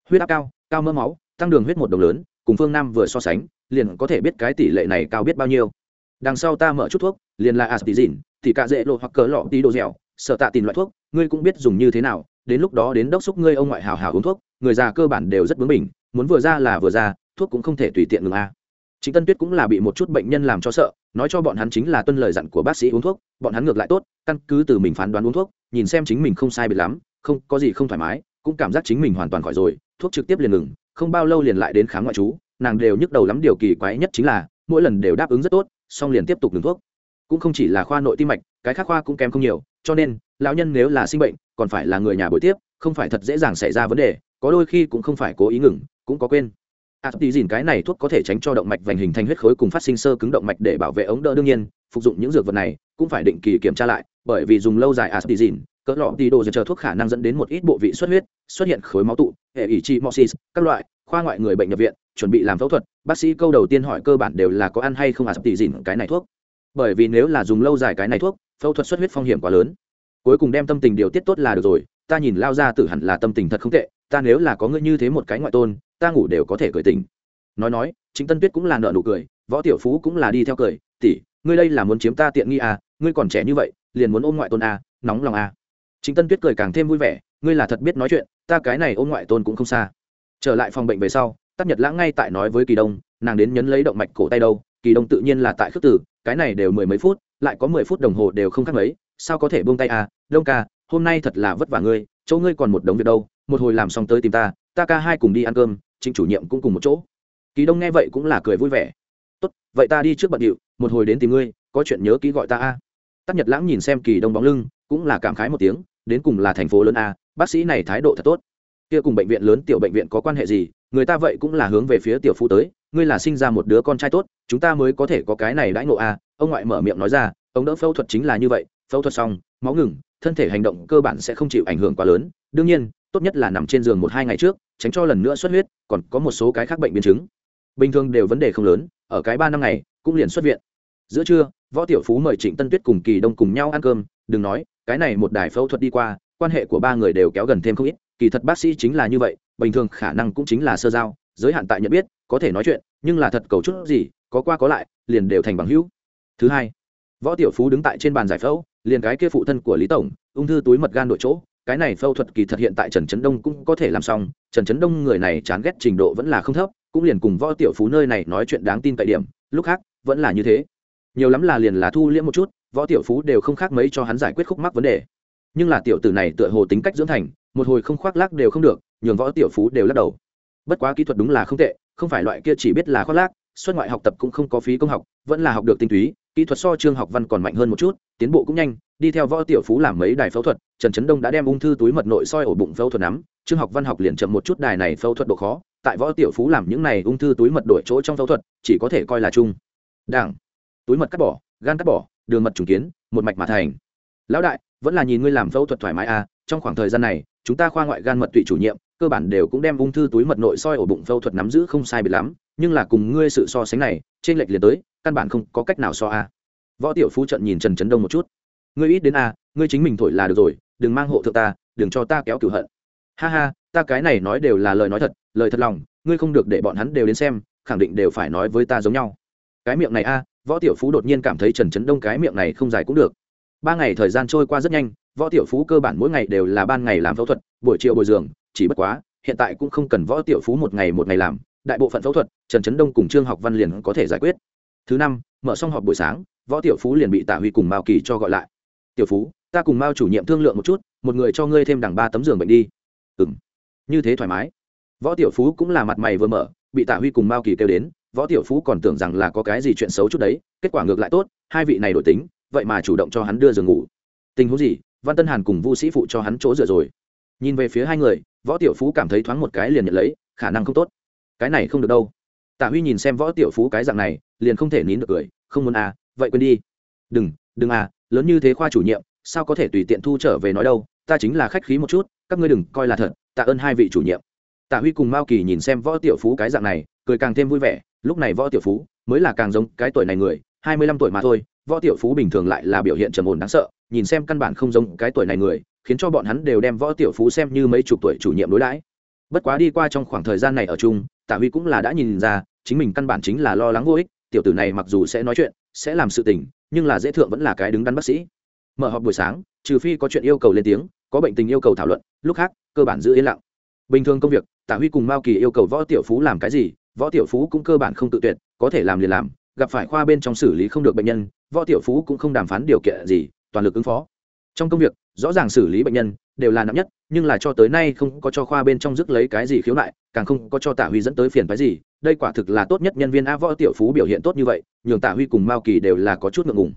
Huyết áp cao cao mỡ máu, tăng đường huyết một đồng lớn, cùng phương nam vừa so sánh, liền có thể biết cái tỷ lệ này cao biết bao nhiêu. Đằng sau ta mở chút thuốc, liền là aspizin thì cả dễ lộ hoặc cỡ lọ tí đồ dẻo sợ tạ tìm loại thuốc, ngươi cũng biết dùng như thế nào, đến lúc đó đến đốc xúc ngươi ông ngoại hào hào uống thuốc người già cơ bản đều rất bướng bỉnh, muốn vừa ra là vừa ra, thuốc cũng không thể tùy tiện ngừng a. Chính tân tuyết cũng là bị một chút bệnh nhân làm cho sợ, nói cho bọn hắn chính là tuân lời dặn của bác sĩ uống thuốc, bọn hắn ngược lại tốt, căn cứ từ mình phán đoán uống thuốc, nhìn xem chính mình không sai biệt lắm, không, có gì không thoải mái, cũng cảm giác chính mình hoàn toàn khỏi rồi, thuốc trực tiếp liền ngừng, không bao lâu liền lại đến khám ngoại trú, nàng đều nhức đầu lắm, điều kỳ quái nhất chính là, mỗi lần đều đáp ứng rất tốt, xong liền tiếp tục ngừng thuốc. Cũng không chỉ là khoa nội tim mạch, cái khác khoa cũng kém không nhiều, cho nên, lão nhân nếu là sinh bệnh, còn phải là người nhà buổi tiếp, không phải thật dễ dàng xảy ra vấn đề có đôi khi cũng không phải cố ý ngừng, cũng có quên. A tí dìn cái này thuốc có thể tránh cho động mạch vành hình thành huyết khối cùng phát sinh sơ cứng động mạch để bảo vệ ống đỡ đương nhiên, phục dụng những dược vật này cũng phải định kỳ kiểm tra lại, bởi vì dùng lâu dài a tí dìn, cỡ lọ tí đồ chờ thuốc khả năng dẫn đến một ít bộ vị xuất huyết, xuất hiện khối máu tụ, hệ ỷ chi mosis các loại, khoa ngoại người bệnh nhập viện, chuẩn bị làm phẫu thuật, bác sĩ câu đầu tiên hỏi cơ bản đều là có ăn hay không a tí dìn cái này thuốc. Bởi vì nếu là dùng lâu dài cái này thuốc, phẫu thuật xuất huyết phong hiểm quá lớn. Cuối cùng đem tâm tình điều tiết tốt là được rồi, ta nhìn lao ra tử hẳn là tâm tình thật không tệ ta nếu là có ngươi như thế một cái ngoại tôn, ta ngủ đều có thể cười tình nói nói chính tân tuyết cũng là nợ nụ cười, võ tiểu phú cũng là đi theo cười, tỷ, ngươi đây là muốn chiếm ta tiện nghi à ngươi còn trẻ như vậy, liền muốn ôm ngoại tôn à nóng lòng à. Chính tân tuyết cười càng thêm vui vẻ, ngươi là thật biết nói chuyện, ta cái này ôm ngoại tôn cũng không xa. Trở lại phòng bệnh về sau, tắc nhật lãng ngay tại nói với kỳ đông, nàng đến nhấn lấy động mạch cổ tay đâu, kỳ đông tự nhiên là tại khước tử cái này đều mười mấy phút, lại có mười phút đồng hồ đều không khác mấy, sao có thể buông tay à đông ca, hôm nay thật là vất vả ngươi, chỗ ngươi còn một đống việc đâu một hồi làm xong tới tìm ta ta ca hai cùng đi ăn cơm trịnh chủ nhiệm cũng cùng một chỗ. Kỳ đông nghe vậy cũng là cười vui vẻ. Tốt, vậy ta đi trước bận điệu, một hồi đến tìm ngươi, có chuyện nhớ ký gọi ta a. Tắc nhật lãng nhìn xem kỳ đông bóng lưng, cũng là cảm khái một tiếng, đến cùng là thành phố lớn a, bác sĩ này thái độ thật tốt. Kia cùng bệnh viện lớn tiểu bệnh viện có quan hệ gì, người ta vậy cũng là hướng về phía tiểu phú tới, ngươi là sinh ra một đứa con trai tốt, chúng ta mới có thể có cái này đãi ngộ a. Ông ngoại mở miệng nói ra, ông đỡ phẫu thuật chính là như vậy, phẫu thuật xong, máu ngừng, thân thể hành động cơ bản sẽ không chịu ảnh hưởng quá lớn, đương nhiên tốt nhất là nằm trên giường một hai ngày trước, tránh cho lần nữa xuất huyết, còn có một số cái khác bệnh biến chứng. Bình thường đều vấn đề không lớn, ở cái ba năm ngày, cũng liền xuất viện. Giữa trưa, võ tiểu phú mời trịnh tân tuyết cùng kỳ đông cùng nhau ăn cơm, đừng nói, cái này một đài phẫu thuật đi qua, quan hệ của ba người đều kéo gần thêm không ít, kỳ thật bác sĩ chính là như vậy, bình thường khả năng cũng chính là sơ giao, giới hạn tại nhận biết, có thể nói chuyện, nhưng là thật cầu chút gì, có qua có lại, liền đều thành bằng hữu. Thứ hai, võ tiểu phú đứng tại trên bàn giải phẫu, liền cái kia phụ thân của lý tổng, ung thư túi mật gan đội chỗ cái này phẫu thuật kỳ thật hiện tại trần trấn đông cũng có thể làm xong. Trần trấn đông người này chán ghét trình độ vẫn là không thấp, cũng liền cùng võ tiểu phú nơi này nói chuyện đáng tin cậy điểm, lúc khác vẫn là như thế. Nhiều lắm là liền là thu liễm một chút, võ tiểu phú đều không khác mấy cho hắn giải quyết khúc mắc vấn đề. Nhưng là tiểu tử này tựa hồ tính cách dưỡng thành, một hồi không khoác lác đều không được, nhường võ tiểu phú đều lắc đầu. Bất quá kỹ thuật đúng là không tệ, không phải loại kia chỉ biết là khoác lác, xuất ngoại học tập cũng không có phí công học, vẫn là học được tinh túy kỹ thuật so trương học văn còn mạnh hơn một chút, tiến bộ cũng nhanh, đi theo võ tiểu phú làm mấy đài phẫu thuật, trần trấn đông đã đem ung thư túi mật nội soi ổ bụng phẫu thuật nắm, trương học văn học liền chậm một chút đài này phẫu thuật độ khó, tại võ tiểu phú làm những này ung thư túi mật đổi chỗ trong phẫu thuật, chỉ có thể coi là chung. Đảng, túi mật cắt bỏ, gan cắt bỏ, đường mật trùng kiến, một mạch mà thành. Lão đại, vẫn là nhìn ngươi làm phẫu thuật thoải mái à trong khoảng thời gian này chúng ta khoa ngoại gan mật tụy chủ nhiệm, cơ bản đều cũng đem ung thư túi mật nội soi ổ bụng phẫu thuật nắm giữ không sai biệt lắm, nhưng là cùng ngươi sự so sánh này trên lệch liền tới, căn bản không có cách nào so a. Võ tiểu phú trận nhìn trần trấn đông một chút. Ngươi ít đến a, ngươi chính mình thổi là được rồi, đừng mang hộ thượng ta, đừng cho ta kéo cửu hận. Ha ha, ta cái này nói đều là lời nói thật, lời thật lòng, ngươi không được để bọn hắn đều đến xem, khẳng định đều phải nói với ta giống nhau. Cái miệng này a, võ tiểu phú đột nhiên cảm thấy trần trấn đông cái miệng này không dài cũng được. Ba ngày thời gian trôi qua rất nhanh võ tiểu phú cơ bản mỗi ngày đều là ban ngày làm phẫu thuật, buổi chiều bồi dưỡng. chỉ bất quá, hiện tại cũng không cần võ tiểu phú một ngày một ngày làm, đại bộ phận phẫu thuật, trần trấn đông cùng trương học văn liền có thể giải quyết. Thứ năm, mở xong họp buổi sáng, võ tiểu phú liền bị tạ huy cùng mao kỳ cho gọi lại. Tiểu phú, ta cùng mao chủ nhiệm thương lượng một chút, một người cho ngươi thêm đằng ba tấm giường bệnh đi. Ừ m như thế thoải mái. Võ tiểu phú cũng là mặt mày vừa mở, bị tạ huy cùng mao kỳ kêu đến, võ tiểu phú còn tưởng rằng là có cái gì chuyện xấu chút đấy, kết quả ngược lại tốt, hai vị này đổi tính, vậy mà chủ động cho hắn đưa giường ngủ. Tình huống gì? Văn tân hàn cùng vu sĩ phụ cho hắn chỗ dựa rồi. Nhìn về phía hai người, võ tiểu phú cảm thấy thoáng một cái liền nhận lấy, khả năng không tốt. Cái này không được đâu. Tạ huy nhìn xem võ tiểu phú cái dạng này, liền không thể nín được cười, không muốn à vậy quên đi. Đừng đừng à lớn như thế khoa chủ nhiệm, sao có thể tùy tiện thu trở về nói đâu, ta chính là khách khí một chút, các ngươi đừng coi là thật, tạ ơn hai vị chủ nhiệm. Tạ huy cùng mao kỳ nhìn xem võ tiểu phú cái dạng này, cười càng thêm vui vẻ, lúc này võ tiểu phú mới là càng giống cái tuổi này người, hai mươi lăm tuổi mà thôi, võ tiểu phú bình thường lại là biểu hiện trầm ổn đáng sợ nhìn xem căn bản không giống cái tuổi này người, khiến cho bọn hắn đều đem võ tiểu phú xem như mấy chục tuổi chủ nhiệm đối đãi. Bất quá đi qua trong khoảng thời gian này ở chung, tạ huy cũng là đã nhìn ra, chính mình căn bản chính là lo lắng vô ích, tiểu tử này mặc dù sẽ nói chuyện, sẽ làm sự tình, nhưng là dễ thượng vẫn là cái đứng đắn bác sĩ. Mở họp buổi sáng, trừ phi có chuyện yêu cầu lên tiếng, có bệnh tình yêu cầu thảo luận, lúc khác, cơ bản giữ yên lặng. Bình thường công việc, tạ huy cùng mao kỳ yêu cầu võ tiểu phú làm cái gì, võ tiểu phú cũng cơ bản không tự tuyệt, có thể làm liền làm, gặp phải khoa bên trong xử lý không được bệnh nhân, võ tiểu phú cũng không đàm phán điều kiện gì toàn lực ứng phó. Trong công việc, rõ ràng xử lý bệnh nhân đều là nặng nhất, nhưng là cho tới nay không có cho khoa bên trong dứt lấy cái gì khiếu nại, càng không có cho tạ huy dẫn tới phiền phái gì. Đây quả thực là tốt nhất nhân viên a võ tiểu phú biểu hiện tốt như vậy, nhường tạ huy cùng mao kỳ đều là có chút ngượng ngùng.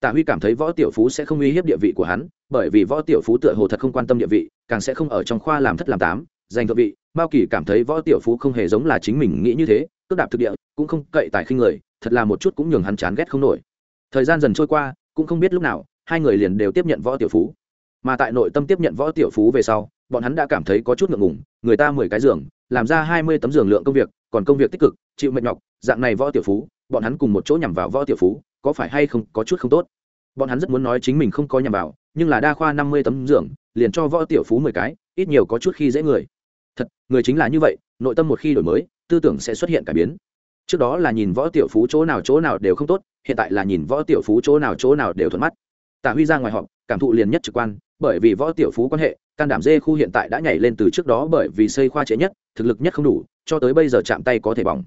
Tạ huy cảm thấy võ tiểu phú sẽ không uy hiếp địa vị của hắn, bởi vì võ tiểu phú tựa hồ thật không quan tâm địa vị, càng sẽ không ở trong khoa làm thất làm tám, giành thượng vị. Mao kỳ cảm thấy võ tiểu phú không hề giống là chính mình nghĩ như thế cướp đạp thực địa, cũng không cậy tài khinh người, thật là một chút cũng nhường hắn chán ghét không nổi. Thời gian dần trôi qua, cũng không biết lúc nào hai người liền đều tiếp nhận võ tiểu phú. Mà tại nội tâm tiếp nhận võ tiểu phú về sau, bọn hắn đã cảm thấy có chút ngượng ngùng, người ta mười cái giường, làm ra hai mươi tấm giường lượng công việc, còn công việc tích cực, chịu mệt nhọc, dạng này võ tiểu phú, bọn hắn cùng một chỗ nhằm vào võ tiểu phú, có phải hay không có chút không tốt? Bọn hắn rất muốn nói chính mình không có nhằm vào, nhưng là đa khoa năm mươi tấm giường, liền cho võ tiểu phú mười cái, ít nhiều có chút khi dễ người. Thật, người chính là như vậy, nội tâm một khi đổi mới, tư tưởng sẽ xuất hiện cải biến. Trước đó là nhìn võ tiểu phú chỗ nào chỗ nào đều không tốt, hiện tại là nhìn võ tiểu phú chỗ nào chỗ nào đều thuận mắt tạ huy ra ngoài họp, cảm thụ liền nhất trực quan, bởi vì võ tiểu phú quan hệ, can đảm dê khu hiện tại đã nhảy lên từ trước đó bởi vì xây khoa chế nhất, thực lực nhất không đủ, cho tới bây giờ chạm tay có thể bỏng.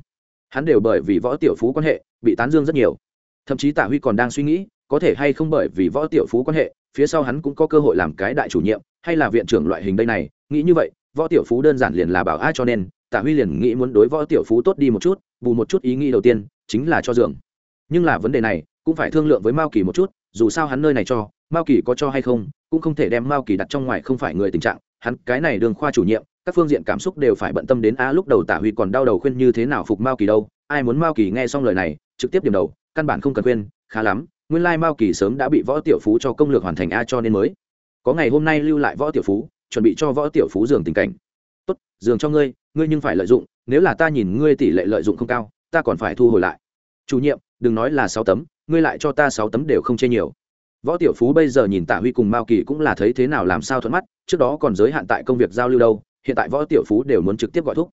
Hắn đều bởi vì võ tiểu phú quan hệ, bị tán dương rất nhiều. Thậm chí tạ huy còn đang suy nghĩ, có thể hay không bởi vì võ tiểu phú quan hệ, phía sau hắn cũng có cơ hội làm cái đại chủ nhiệm, hay là viện trưởng loại hình đây này. Nghĩ như vậy, võ tiểu phú đơn giản liền là bảo ai cho nên tạ huy liền nghĩ muốn đối võ tiểu phú tốt đi một chút, bù một chút ý nghĩ đầu tiên, chính là cho giường nhưng là vấn đề này, cũng phải thương lượng với mao kỳ một chút dù sao hắn nơi này cho, mao kỳ có cho hay không, cũng không thể đem mao kỳ đặt trong ngoài không phải người tình trạng. Hắn, cái này đường khoa chủ nhiệm, các phương diện cảm xúc đều phải bận tâm đến a lúc đầu tả huy còn đau đầu khuyên như thế nào phục mao kỳ đâu. Ai muốn mao kỳ nghe xong lời này, trực tiếp điểm đầu, căn bản không cần khuyên, khá lắm. Nguyên lai mao kỳ sớm đã bị võ tiểu phú cho công lược hoàn thành a cho nên mới. Có ngày hôm nay lưu lại võ tiểu phú, chuẩn bị cho võ tiểu phú giường tình cảnh. Tốt, giường cho ngươi ngươi nhưng phải lợi dụng, nếu là ta nhìn ngươi tỷ lệ lợi dụng không cao, ta còn phải thu hồi lại. Chủ nhiệm đừng nói là sáu tấm, ngươi lại cho ta sáu tấm đều không chê nhiều. Võ tiểu phú bây giờ nhìn tạ huy cùng mao kỳ cũng là thấy thế nào làm sao thuận mắt, trước đó còn giới hạn tại công việc giao lưu đâu, hiện tại võ tiểu phú đều muốn trực tiếp gọi thúc.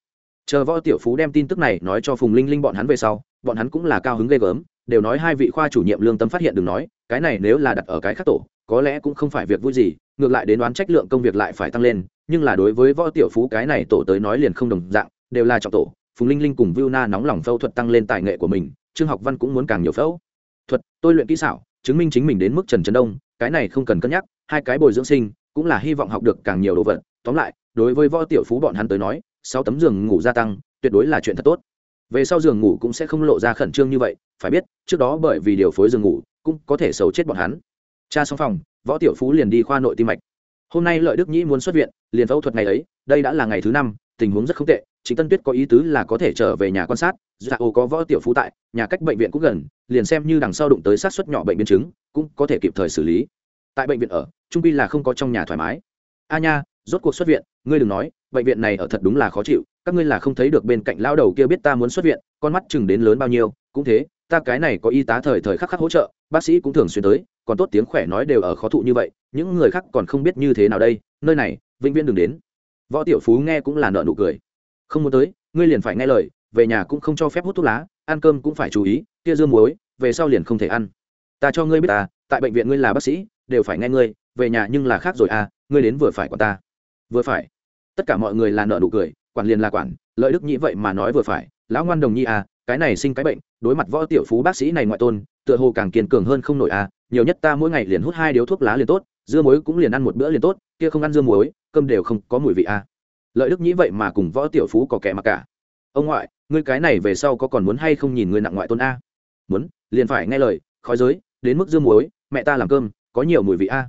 Chờ võ tiểu phú đem tin tức này nói cho phùng linh linh bọn hắn về sau, bọn hắn cũng là cao hứng ghê gớm, đều nói hai vị khoa chủ nhiệm lương tâm phát hiện đừng nói, cái này nếu là đặt ở cái khác tổ, có lẽ cũng không phải việc vui gì, ngược lại đến đoán trách lượng công việc lại phải tăng lên, nhưng là đối với võ tiểu phú cái này tổ tới nói liền không đồng dạng, đều là trọng tổ, phùng linh linh cùng viu na nóng lòng phẫu thuật tăng lên tài nghệ của mình trương học văn cũng muốn càng nhiều phẫu. Thuật, tôi luyện kỹ xảo, chứng minh chính mình đến mức trần trấn đông, cái này không cần cân nhắc, hai cái bồi dưỡng sinh, cũng là hy vọng học được càng nhiều đồ vật. Tóm lại, đối với võ tiểu phú bọn hắn tới nói, sáu tấm giường ngủ gia tăng, tuyệt đối là chuyện thật tốt. Về sau giường ngủ cũng sẽ không lộ ra khẩn trương như vậy, phải biết, trước đó bởi vì điều phối giường ngủ, cũng có thể xấu chết bọn hắn. Cha xong phòng, võ tiểu phú liền đi khoa nội tim mạch. Hôm nay lợi đức nhĩ muốn xuất viện, liền phẫu thuật ngày ấy, đây đã là ngày thứ năm, tình huống rất không tệ Trịnh tân tuyết có ý tứ là có thể trở về nhà quan sát dạ ô có võ tiểu phú tại, nhà cách bệnh viện cũng gần, liền xem như đằng sau đụng tới sát xuất nhỏ bệnh biến chứng, cũng có thể kịp thời xử lý. Tại bệnh viện ở, trung quy là không có trong nhà thoải mái. A nha, rốt cuộc xuất viện, ngươi đừng nói, bệnh viện này ở thật đúng là khó chịu, các ngươi là không thấy được bên cạnh lao đầu kia biết ta muốn xuất viện, con mắt chừng đến lớn bao nhiêu, cũng thế, ta cái này có y tá thời thời khắc khắc hỗ trợ, bác sĩ cũng thường xuyên tới, còn tốt tiếng khỏe nói đều ở khó thụ như vậy, những người khác còn không biết như thế nào đây, nơi này, vĩnh viễn đừng đến. Võ tiểu phú nghe cũng là nợ nụ cười không muốn tới, ngươi liền phải nghe lời, về nhà cũng không cho phép hút thuốc lá, ăn cơm cũng phải chú ý, kia dưa muối, về sau liền không thể ăn. Ta cho ngươi biết ta tại bệnh viện ngươi là bác sĩ, đều phải nghe ngươi, về nhà nhưng là khác rồi à ngươi đến vừa phải của ta. Vừa phải. Tất cả mọi người là nợ nụ cười, quản liền là quản, lợi đức nhĩ vậy mà nói vừa phải, lão ngoan đồng nhi à cái này sinh cái bệnh, đối mặt võ tiểu phú bác sĩ này ngoại tôn, tựa hồ càng kiên cường hơn không nổi à nhiều nhất ta mỗi ngày liền hút hai điếu thuốc lá liền tốt, dưa muối cũng liền ăn một bữa liền tốt, kia không ăn dưa muối, cơm đều không có mùi vị à lợi đức nhĩ vậy mà cùng võ tiểu phú có kẻ mặc cả. Ông ngoại, ngươi cái này về sau có còn muốn hay không nhìn người nặng ngoại tôn a? Muốn, liền phải nghe lời, khói giới, đến mức dưa muối, mẹ ta làm cơm, có nhiều mùi vị a.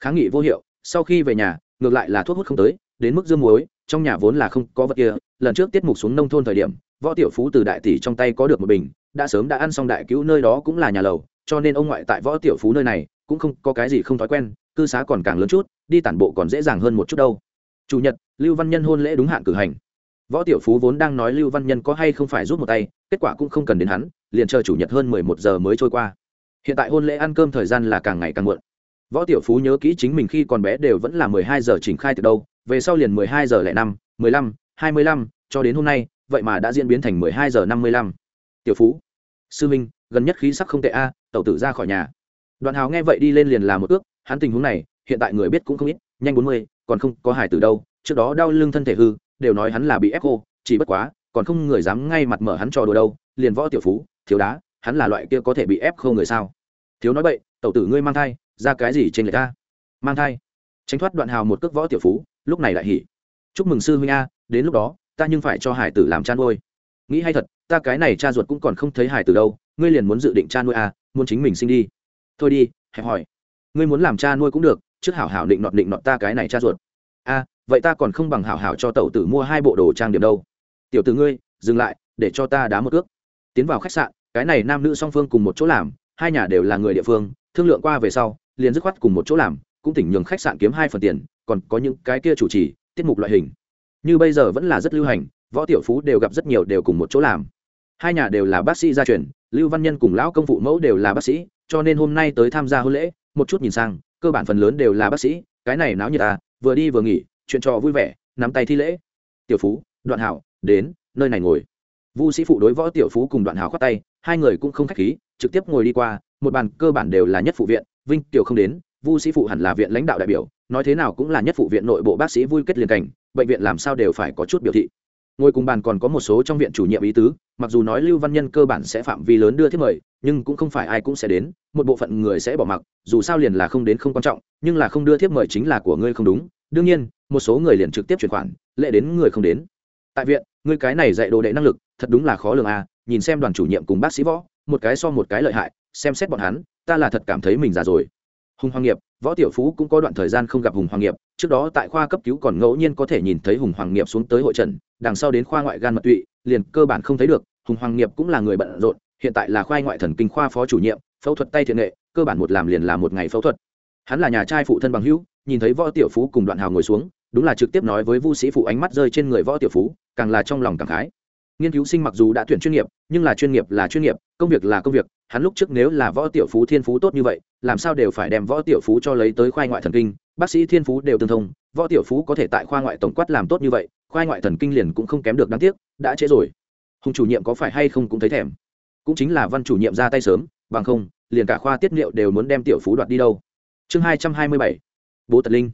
Kháng nghị vô hiệu, sau khi về nhà, ngược lại là thuốc hút không tới, đến mức dưa muối, trong nhà vốn là không có vật kia, lần trước tiết mục xuống nông thôn thời điểm, võ tiểu phú từ đại tỷ trong tay có được một bình, đã sớm đã ăn xong đại cứu nơi đó cũng là nhà lầu, cho nên ông ngoại tại võ tiểu phú nơi này, cũng không có cái gì không thói quen, cư xá còn càng lớn chút, đi tản bộ còn dễ dàng hơn một chút đâu chủ nhật, lưu văn nhân hôn lễ đúng hạn cử hành. Võ tiểu phú vốn đang nói lưu văn nhân có hay không phải rút một tay, kết quả cũng không cần đến hắn, liền chờ chủ nhật hơn mười một giờ mới trôi qua. Hiện tại hôn lễ ăn cơm thời gian là càng ngày càng muộn. Võ tiểu phú nhớ kỹ chính mình khi còn bé đều vẫn là mười hai giờ triển khai từ đâu, về sau liền mười hai giờ lẻ năm, mười lăm, hai mươi lăm, cho đến hôm nay, vậy mà đã diễn biến thành mười hai giờ năm mươi lăm. Tiểu phú, sư minh, gần nhất khí sắc không tệ a, tẩu tử ra khỏi nhà. Đoạn hào nghe vậy đi lên liền làm một ước, hắn tình huống này, hiện tại người biết cũng không ít, nhanh bốn mươi còn không có hài tử đâu, trước đó đau lưng thân thể hư, đều nói hắn là bị ép cô chỉ bất quá, còn không người dám ngay mặt mở hắn trò đùa đâu, liền võ tiểu phú, thiếu đá, hắn là loại kia có thể bị ép khô người sao? Thiếu nói vậy tẩu tử ngươi mang thai, ra cái gì trên người ta? Mang thai. Tránh thoát đoạn hào một cước võ tiểu phú, lúc này lại hỉ. Chúc mừng sư huynh a, đến lúc đó, ta nhưng phải cho hải tử làm cha nuôi. Nghĩ hay thật, ta cái này cha ruột cũng còn không thấy hải tử đâu, ngươi liền muốn dự định cha nuôi a, muốn chính mình sinh đi. Thôi đi, hẹp hỏi. Ngươi muốn làm cha nuôi cũng được trước hảo hảo định nọt định nọt ta cái này cha ruột. A, vậy ta còn không bằng hảo hảo cho tẩu tử mua hai bộ đồ trang điểm đâu. Tiểu tử ngươi, dừng lại, để cho ta đá một ước. Tiến vào khách sạn, cái này nam nữ song phương cùng một chỗ làm, hai nhà đều là người địa phương, thương lượng qua về sau, liền dứt khoát cùng một chỗ làm, cũng tỉnh nhường khách sạn kiếm hai phần tiền, còn có những cái kia chủ trì, tiết mục loại hình. Như bây giờ vẫn là rất lưu hành, võ tiểu phú đều gặp rất nhiều đều cùng một chỗ làm. Hai nhà đều là bác sĩ gia truyền, lưu văn nhân cùng lão công phụ mẫu đều là bác sĩ, cho nên hôm nay tới tham gia hôn lễ, một chút nhìn sang cơ bản phần lớn đều là bác sĩ, cái này náo như ta à, vừa đi vừa nghỉ, chuyện trò vui vẻ, nắm tay thi lễ. Tiểu phú, đoạn hảo, đến, nơi này ngồi. Vu sĩ phụ đối võ tiểu phú cùng đoạn hảo khoát tay, hai người cũng không khách khí, trực tiếp ngồi đi qua, một bàn cơ bản đều là nhất phụ viện, vinh tiểu không đến, vu sĩ phụ hẳn là viện lãnh đạo đại biểu, nói thế nào cũng là nhất phụ viện nội bộ bác sĩ vui kết liền cảnh, bệnh viện làm sao đều phải có chút biểu thị ngồi cùng bàn còn có một số trong viện chủ nhiệm ý tứ, mặc dù nói lưu văn nhân cơ bản sẽ phạm vi lớn đưa thiết mời, nhưng cũng không phải ai cũng sẽ đến, một bộ phận người sẽ bỏ mặc, dù sao liền là không đến không quan trọng, nhưng là không đưa thiết mời chính là của ngươi không đúng. Đương nhiên, một số người liền trực tiếp chuyển khoản, lệ đến người không đến. Tại viện, ngươi cái này dạy đồ đệ năng lực, thật đúng là khó lường à nhìn xem đoàn chủ nhiệm cùng bác sĩ võ, một cái so một cái lợi hại, xem xét bọn hắn, ta là thật cảm thấy mình già rồi hùng hoàng nghiệp, võ tiểu phú cũng có đoạn thời gian không gặp hùng hoàng nghiệp, trước đó tại khoa cấp cứu còn ngẫu nhiên có thể nhìn thấy hùng hoàng nghiệp xuống tới hội trần đằng sau đến khoa ngoại gan mật tụy, liền cơ bản không thấy được, hùng hoàng nghiệp cũng là người bận rộn, hiện tại là khoa ngoại thần kinh khoa phó chủ nhiệm, phẫu thuật tay thiện nghệ, cơ bản một làm liền là một ngày phẫu thuật. Hắn là nhà trai phụ thân bằng hữu, nhìn thấy võ tiểu phú cùng đoạn hào ngồi xuống, đúng là trực tiếp nói với vu sĩ phụ ánh mắt rơi trên người võ tiểu phú, càng là trong lòng cảm khái nghiên cứu sinh mặc dù đã tuyển chuyên nghiệp, nhưng là chuyên nghiệp là chuyên nghiệp, công việc là công việc, hắn lúc trước nếu là võ tiểu phú thiên phú tốt như vậy, làm sao đều phải đem võ tiểu phú cho lấy tới khoa ngoại thần kinh, bác sĩ thiên phú đều tương thông, võ tiểu phú có thể tại khoa ngoại tổng quát làm tốt như vậy khoa ngoại thần kinh liền cũng không kém được đáng tiếc, đã trễ rồi. Hùng chủ nhiệm có phải hay không cũng thấy thèm. Cũng chính là văn chủ nhiệm ra tay sớm, bằng không, liền cả khoa tiết liệu đều muốn đem tiểu phú đoạt đi đâu. Chương hai trăm hai mươi bảy, bố tật linh.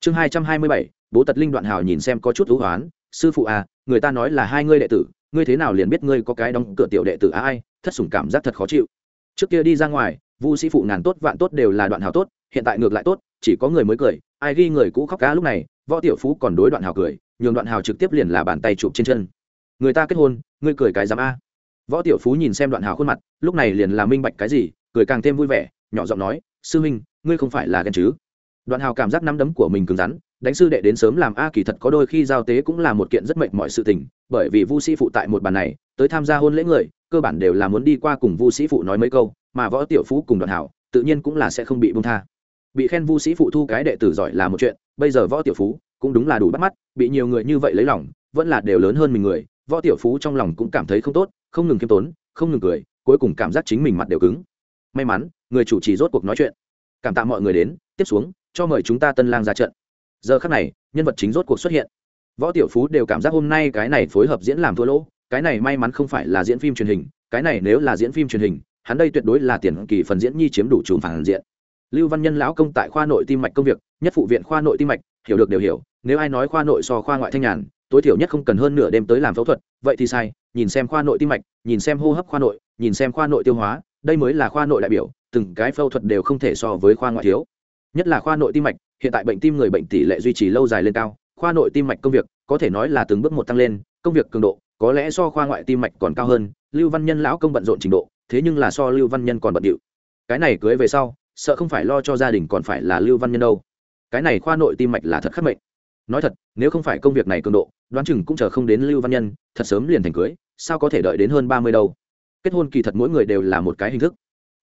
Chương hai trăm hai mươi bảy, bố tật linh đoạn hào nhìn xem có chút thú hoán, sư phụ à người ta nói là hai ngươi đệ tử ngươi thế nào liền biết ngươi có cái đóng cửa tiểu đệ tử a ai, thất sủng cảm giác thật khó chịu. Trước kia đi ra ngoài, vu sĩ phụ ngàn tốt vạn tốt đều là đoạn hào tốt, hiện tại ngược lại tốt, chỉ có người mới cười, ai ghi người cũ khóc cá lúc này, võ tiểu phú còn đối đoạn hào cười, nhường đoạn hào trực tiếp liền là bàn tay chụp trên chân. Người ta kết hôn, ngươi cười cái dám a? Võ tiểu phú nhìn xem đoạn hào khuôn mặt, lúc này liền là minh bạch cái gì, cười càng thêm vui vẻ, nhỏ giọng nói, sư huynh, ngươi không phải là ghen chứ? Đoạn hào cảm giác nắm đấm của mình cứng rắn đánh sư đệ đến sớm làm a kỳ thật có đôi khi giao tế cũng là một kiện rất mệnh mọi sự tình, bởi vì vu sĩ phụ tại một bàn này, tới tham gia hôn lễ người, cơ bản đều là muốn đi qua cùng vu sĩ phụ nói mấy câu, mà võ tiểu phú cùng đoàn hảo, tự nhiên cũng là sẽ không bị bông tha. Bị khen vu sĩ phụ thu cái đệ tử giỏi là một chuyện, bây giờ võ tiểu phú cũng đúng là đủ bắt mắt, bị nhiều người như vậy lấy lòng, vẫn là đều lớn hơn mình người, võ tiểu phú trong lòng cũng cảm thấy không tốt, không ngừng kiêm tốn, không ngừng cười, cuối cùng cảm giác chính mình mặt đều cứng. May mắn, người chủ trì rốt cuộc nói chuyện. Cảm tạ mọi người đến, tiếp xuống, cho mời chúng ta tân lang ra trận giờ khắc này, nhân vật chính rốt cuộc xuất hiện. Võ tiểu phú đều cảm giác hôm nay cái này phối hợp diễn làm thua lỗ, cái này may mắn không phải là diễn phim truyền hình, cái này nếu là diễn phim truyền hình, hắn đây tuyệt đối là tiền kỳ phần diễn nhi chiếm đủ chùm phản diện. Lưu văn nhân lão công tại khoa nội tim mạch công việc, nhất phụ viện khoa nội tim mạch, hiểu được đều hiểu, nếu ai nói khoa nội so khoa ngoại thanh nhàn, tối thiểu nhất không cần hơn nửa đêm tới làm phẫu thuật, vậy thì sai, nhìn xem khoa nội tim mạch, nhìn xem hô hấp khoa nội, nhìn xem khoa nội tiêu hóa, đây mới là khoa nội đại biểu, từng cái phẫu thuật đều không thể so với khoa ngoại thiếu. Nhất là khoa nội tim mạch hiện tại bệnh tim người bệnh tỷ lệ duy trì lâu dài lên cao, khoa nội tim mạch công việc có thể nói là từng bước một tăng lên, công việc cường độ có lẽ so khoa ngoại tim mạch còn cao hơn, lưu văn nhân lão công bận rộn trình độ, thế nhưng là so lưu văn nhân còn bận điệu. Cái này cưới về sau, sợ không phải lo cho gia đình còn phải là lưu văn nhân đâu. Cái này khoa nội tim mạch là thật khắc mệnh. Nói thật, nếu không phải công việc này cường độ, đoán chừng cũng chờ không đến lưu văn nhân, thật sớm liền thành cưới, sao có thể đợi đến hơn ba mươi đâu? Kết hôn kỳ thật mỗi người đều là một cái hình thức.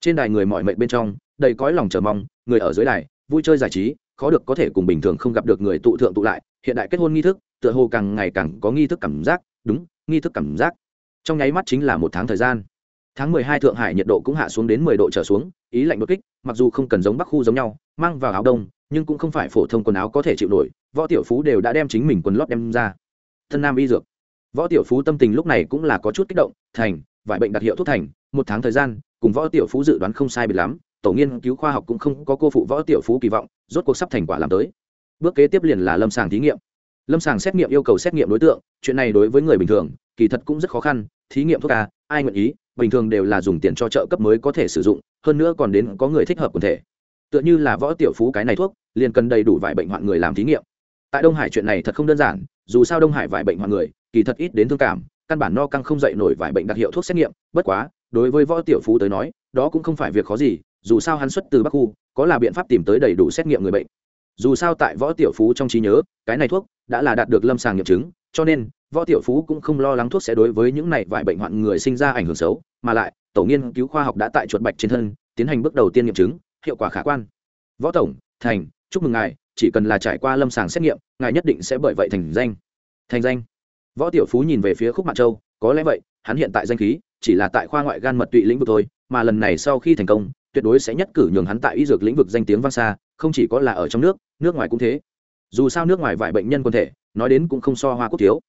Trên đài người mọi mệnh bên trong, đầy cõi lòng chờ mong, người ở dưới đài vui chơi giải trí, khó được có thể cùng bình thường không gặp được người tụ thượng tụ lại, hiện đại kết hôn nghi thức, tựa hồ càng ngày càng có nghi thức cảm giác, đúng, nghi thức cảm giác. Trong nháy mắt chính là một tháng thời gian. Tháng mười hai thượng hải nhiệt độ cũng hạ xuống đến mười độ trở xuống, ý lạnh đột kích, mặc dù không cần giống bắc khu giống nhau, mang vào áo đông, nhưng cũng không phải phổ thông quần áo có thể chịu nổi, võ tiểu phú đều đã đem chính mình quần lót đem ra. Thân nam y dược. Võ tiểu phú tâm tình lúc này cũng là có chút kích động, thành, vải bệnh đặc hiệu thuốc thành, một tháng thời gian, cùng võ tiểu phú dự đoán không sai biệt lắm tổ nghiên cứu khoa học cũng không có cô phụ võ tiểu phú kỳ vọng, rốt cuộc sắp thành quả làm tới. Bước kế tiếp liền là lâm sàng thí nghiệm. Lâm sàng xét nghiệm yêu cầu xét nghiệm đối tượng, chuyện này đối với người bình thường, kỳ thật cũng rất khó khăn, thí nghiệm thuốc a, ai nguyện ý, bình thường đều là dùng tiền cho trợ cấp mới có thể sử dụng, hơn nữa còn đến có người thích hợp quần thể. Tựa như là võ tiểu phú cái này thuốc, liền cần đầy đủ vài bệnh hoạn người làm thí nghiệm. Tại đông hải chuyện này thật không đơn giản, dù sao đông hải vài bệnh hoạn người, kỳ thật ít đến thương cảm, căn bản no căng không dậy nổi vài bệnh đặc hiệu thuốc xét nghiệm, bất quá, đối với võ tiểu phú tới nói, đó cũng không phải việc khó gì dù sao hắn xuất từ bắc khu, có là biện pháp tìm tới đầy đủ xét nghiệm người bệnh. Dù sao tại võ tiểu phú trong trí nhớ, cái này thuốc đã là đạt được lâm sàng nghiệm chứng, cho nên võ tiểu phú cũng không lo lắng thuốc sẽ đối với những này vài bệnh hoạn người sinh ra ảnh hưởng xấu, mà lại, tổ nghiên cứu khoa học đã tại chuột bạch trên thân, tiến hành bước đầu tiên nghiệm chứng, hiệu quả khả quan. Võ tổng, thành, chúc mừng ngài, chỉ cần là trải qua lâm sàng xét nghiệm, ngài nhất định sẽ bởi vậy thành danh. Thành danh? Võ tiểu phú nhìn về phía khúc mạn châu, có lẽ vậy, hắn hiện tại danh khí chỉ là tại khoa ngoại gan mật tụy lĩnh vực thôi, mà lần này sau khi thành công tuyệt đối sẽ nhất cử nhường hắn tại y dược lĩnh vực danh tiếng vang xa, không chỉ có là ở trong nước nước ngoài cũng thế. Dù sao nước ngoài vài bệnh nhân quân thể, nói đến cũng không so hoa quốc thiếu.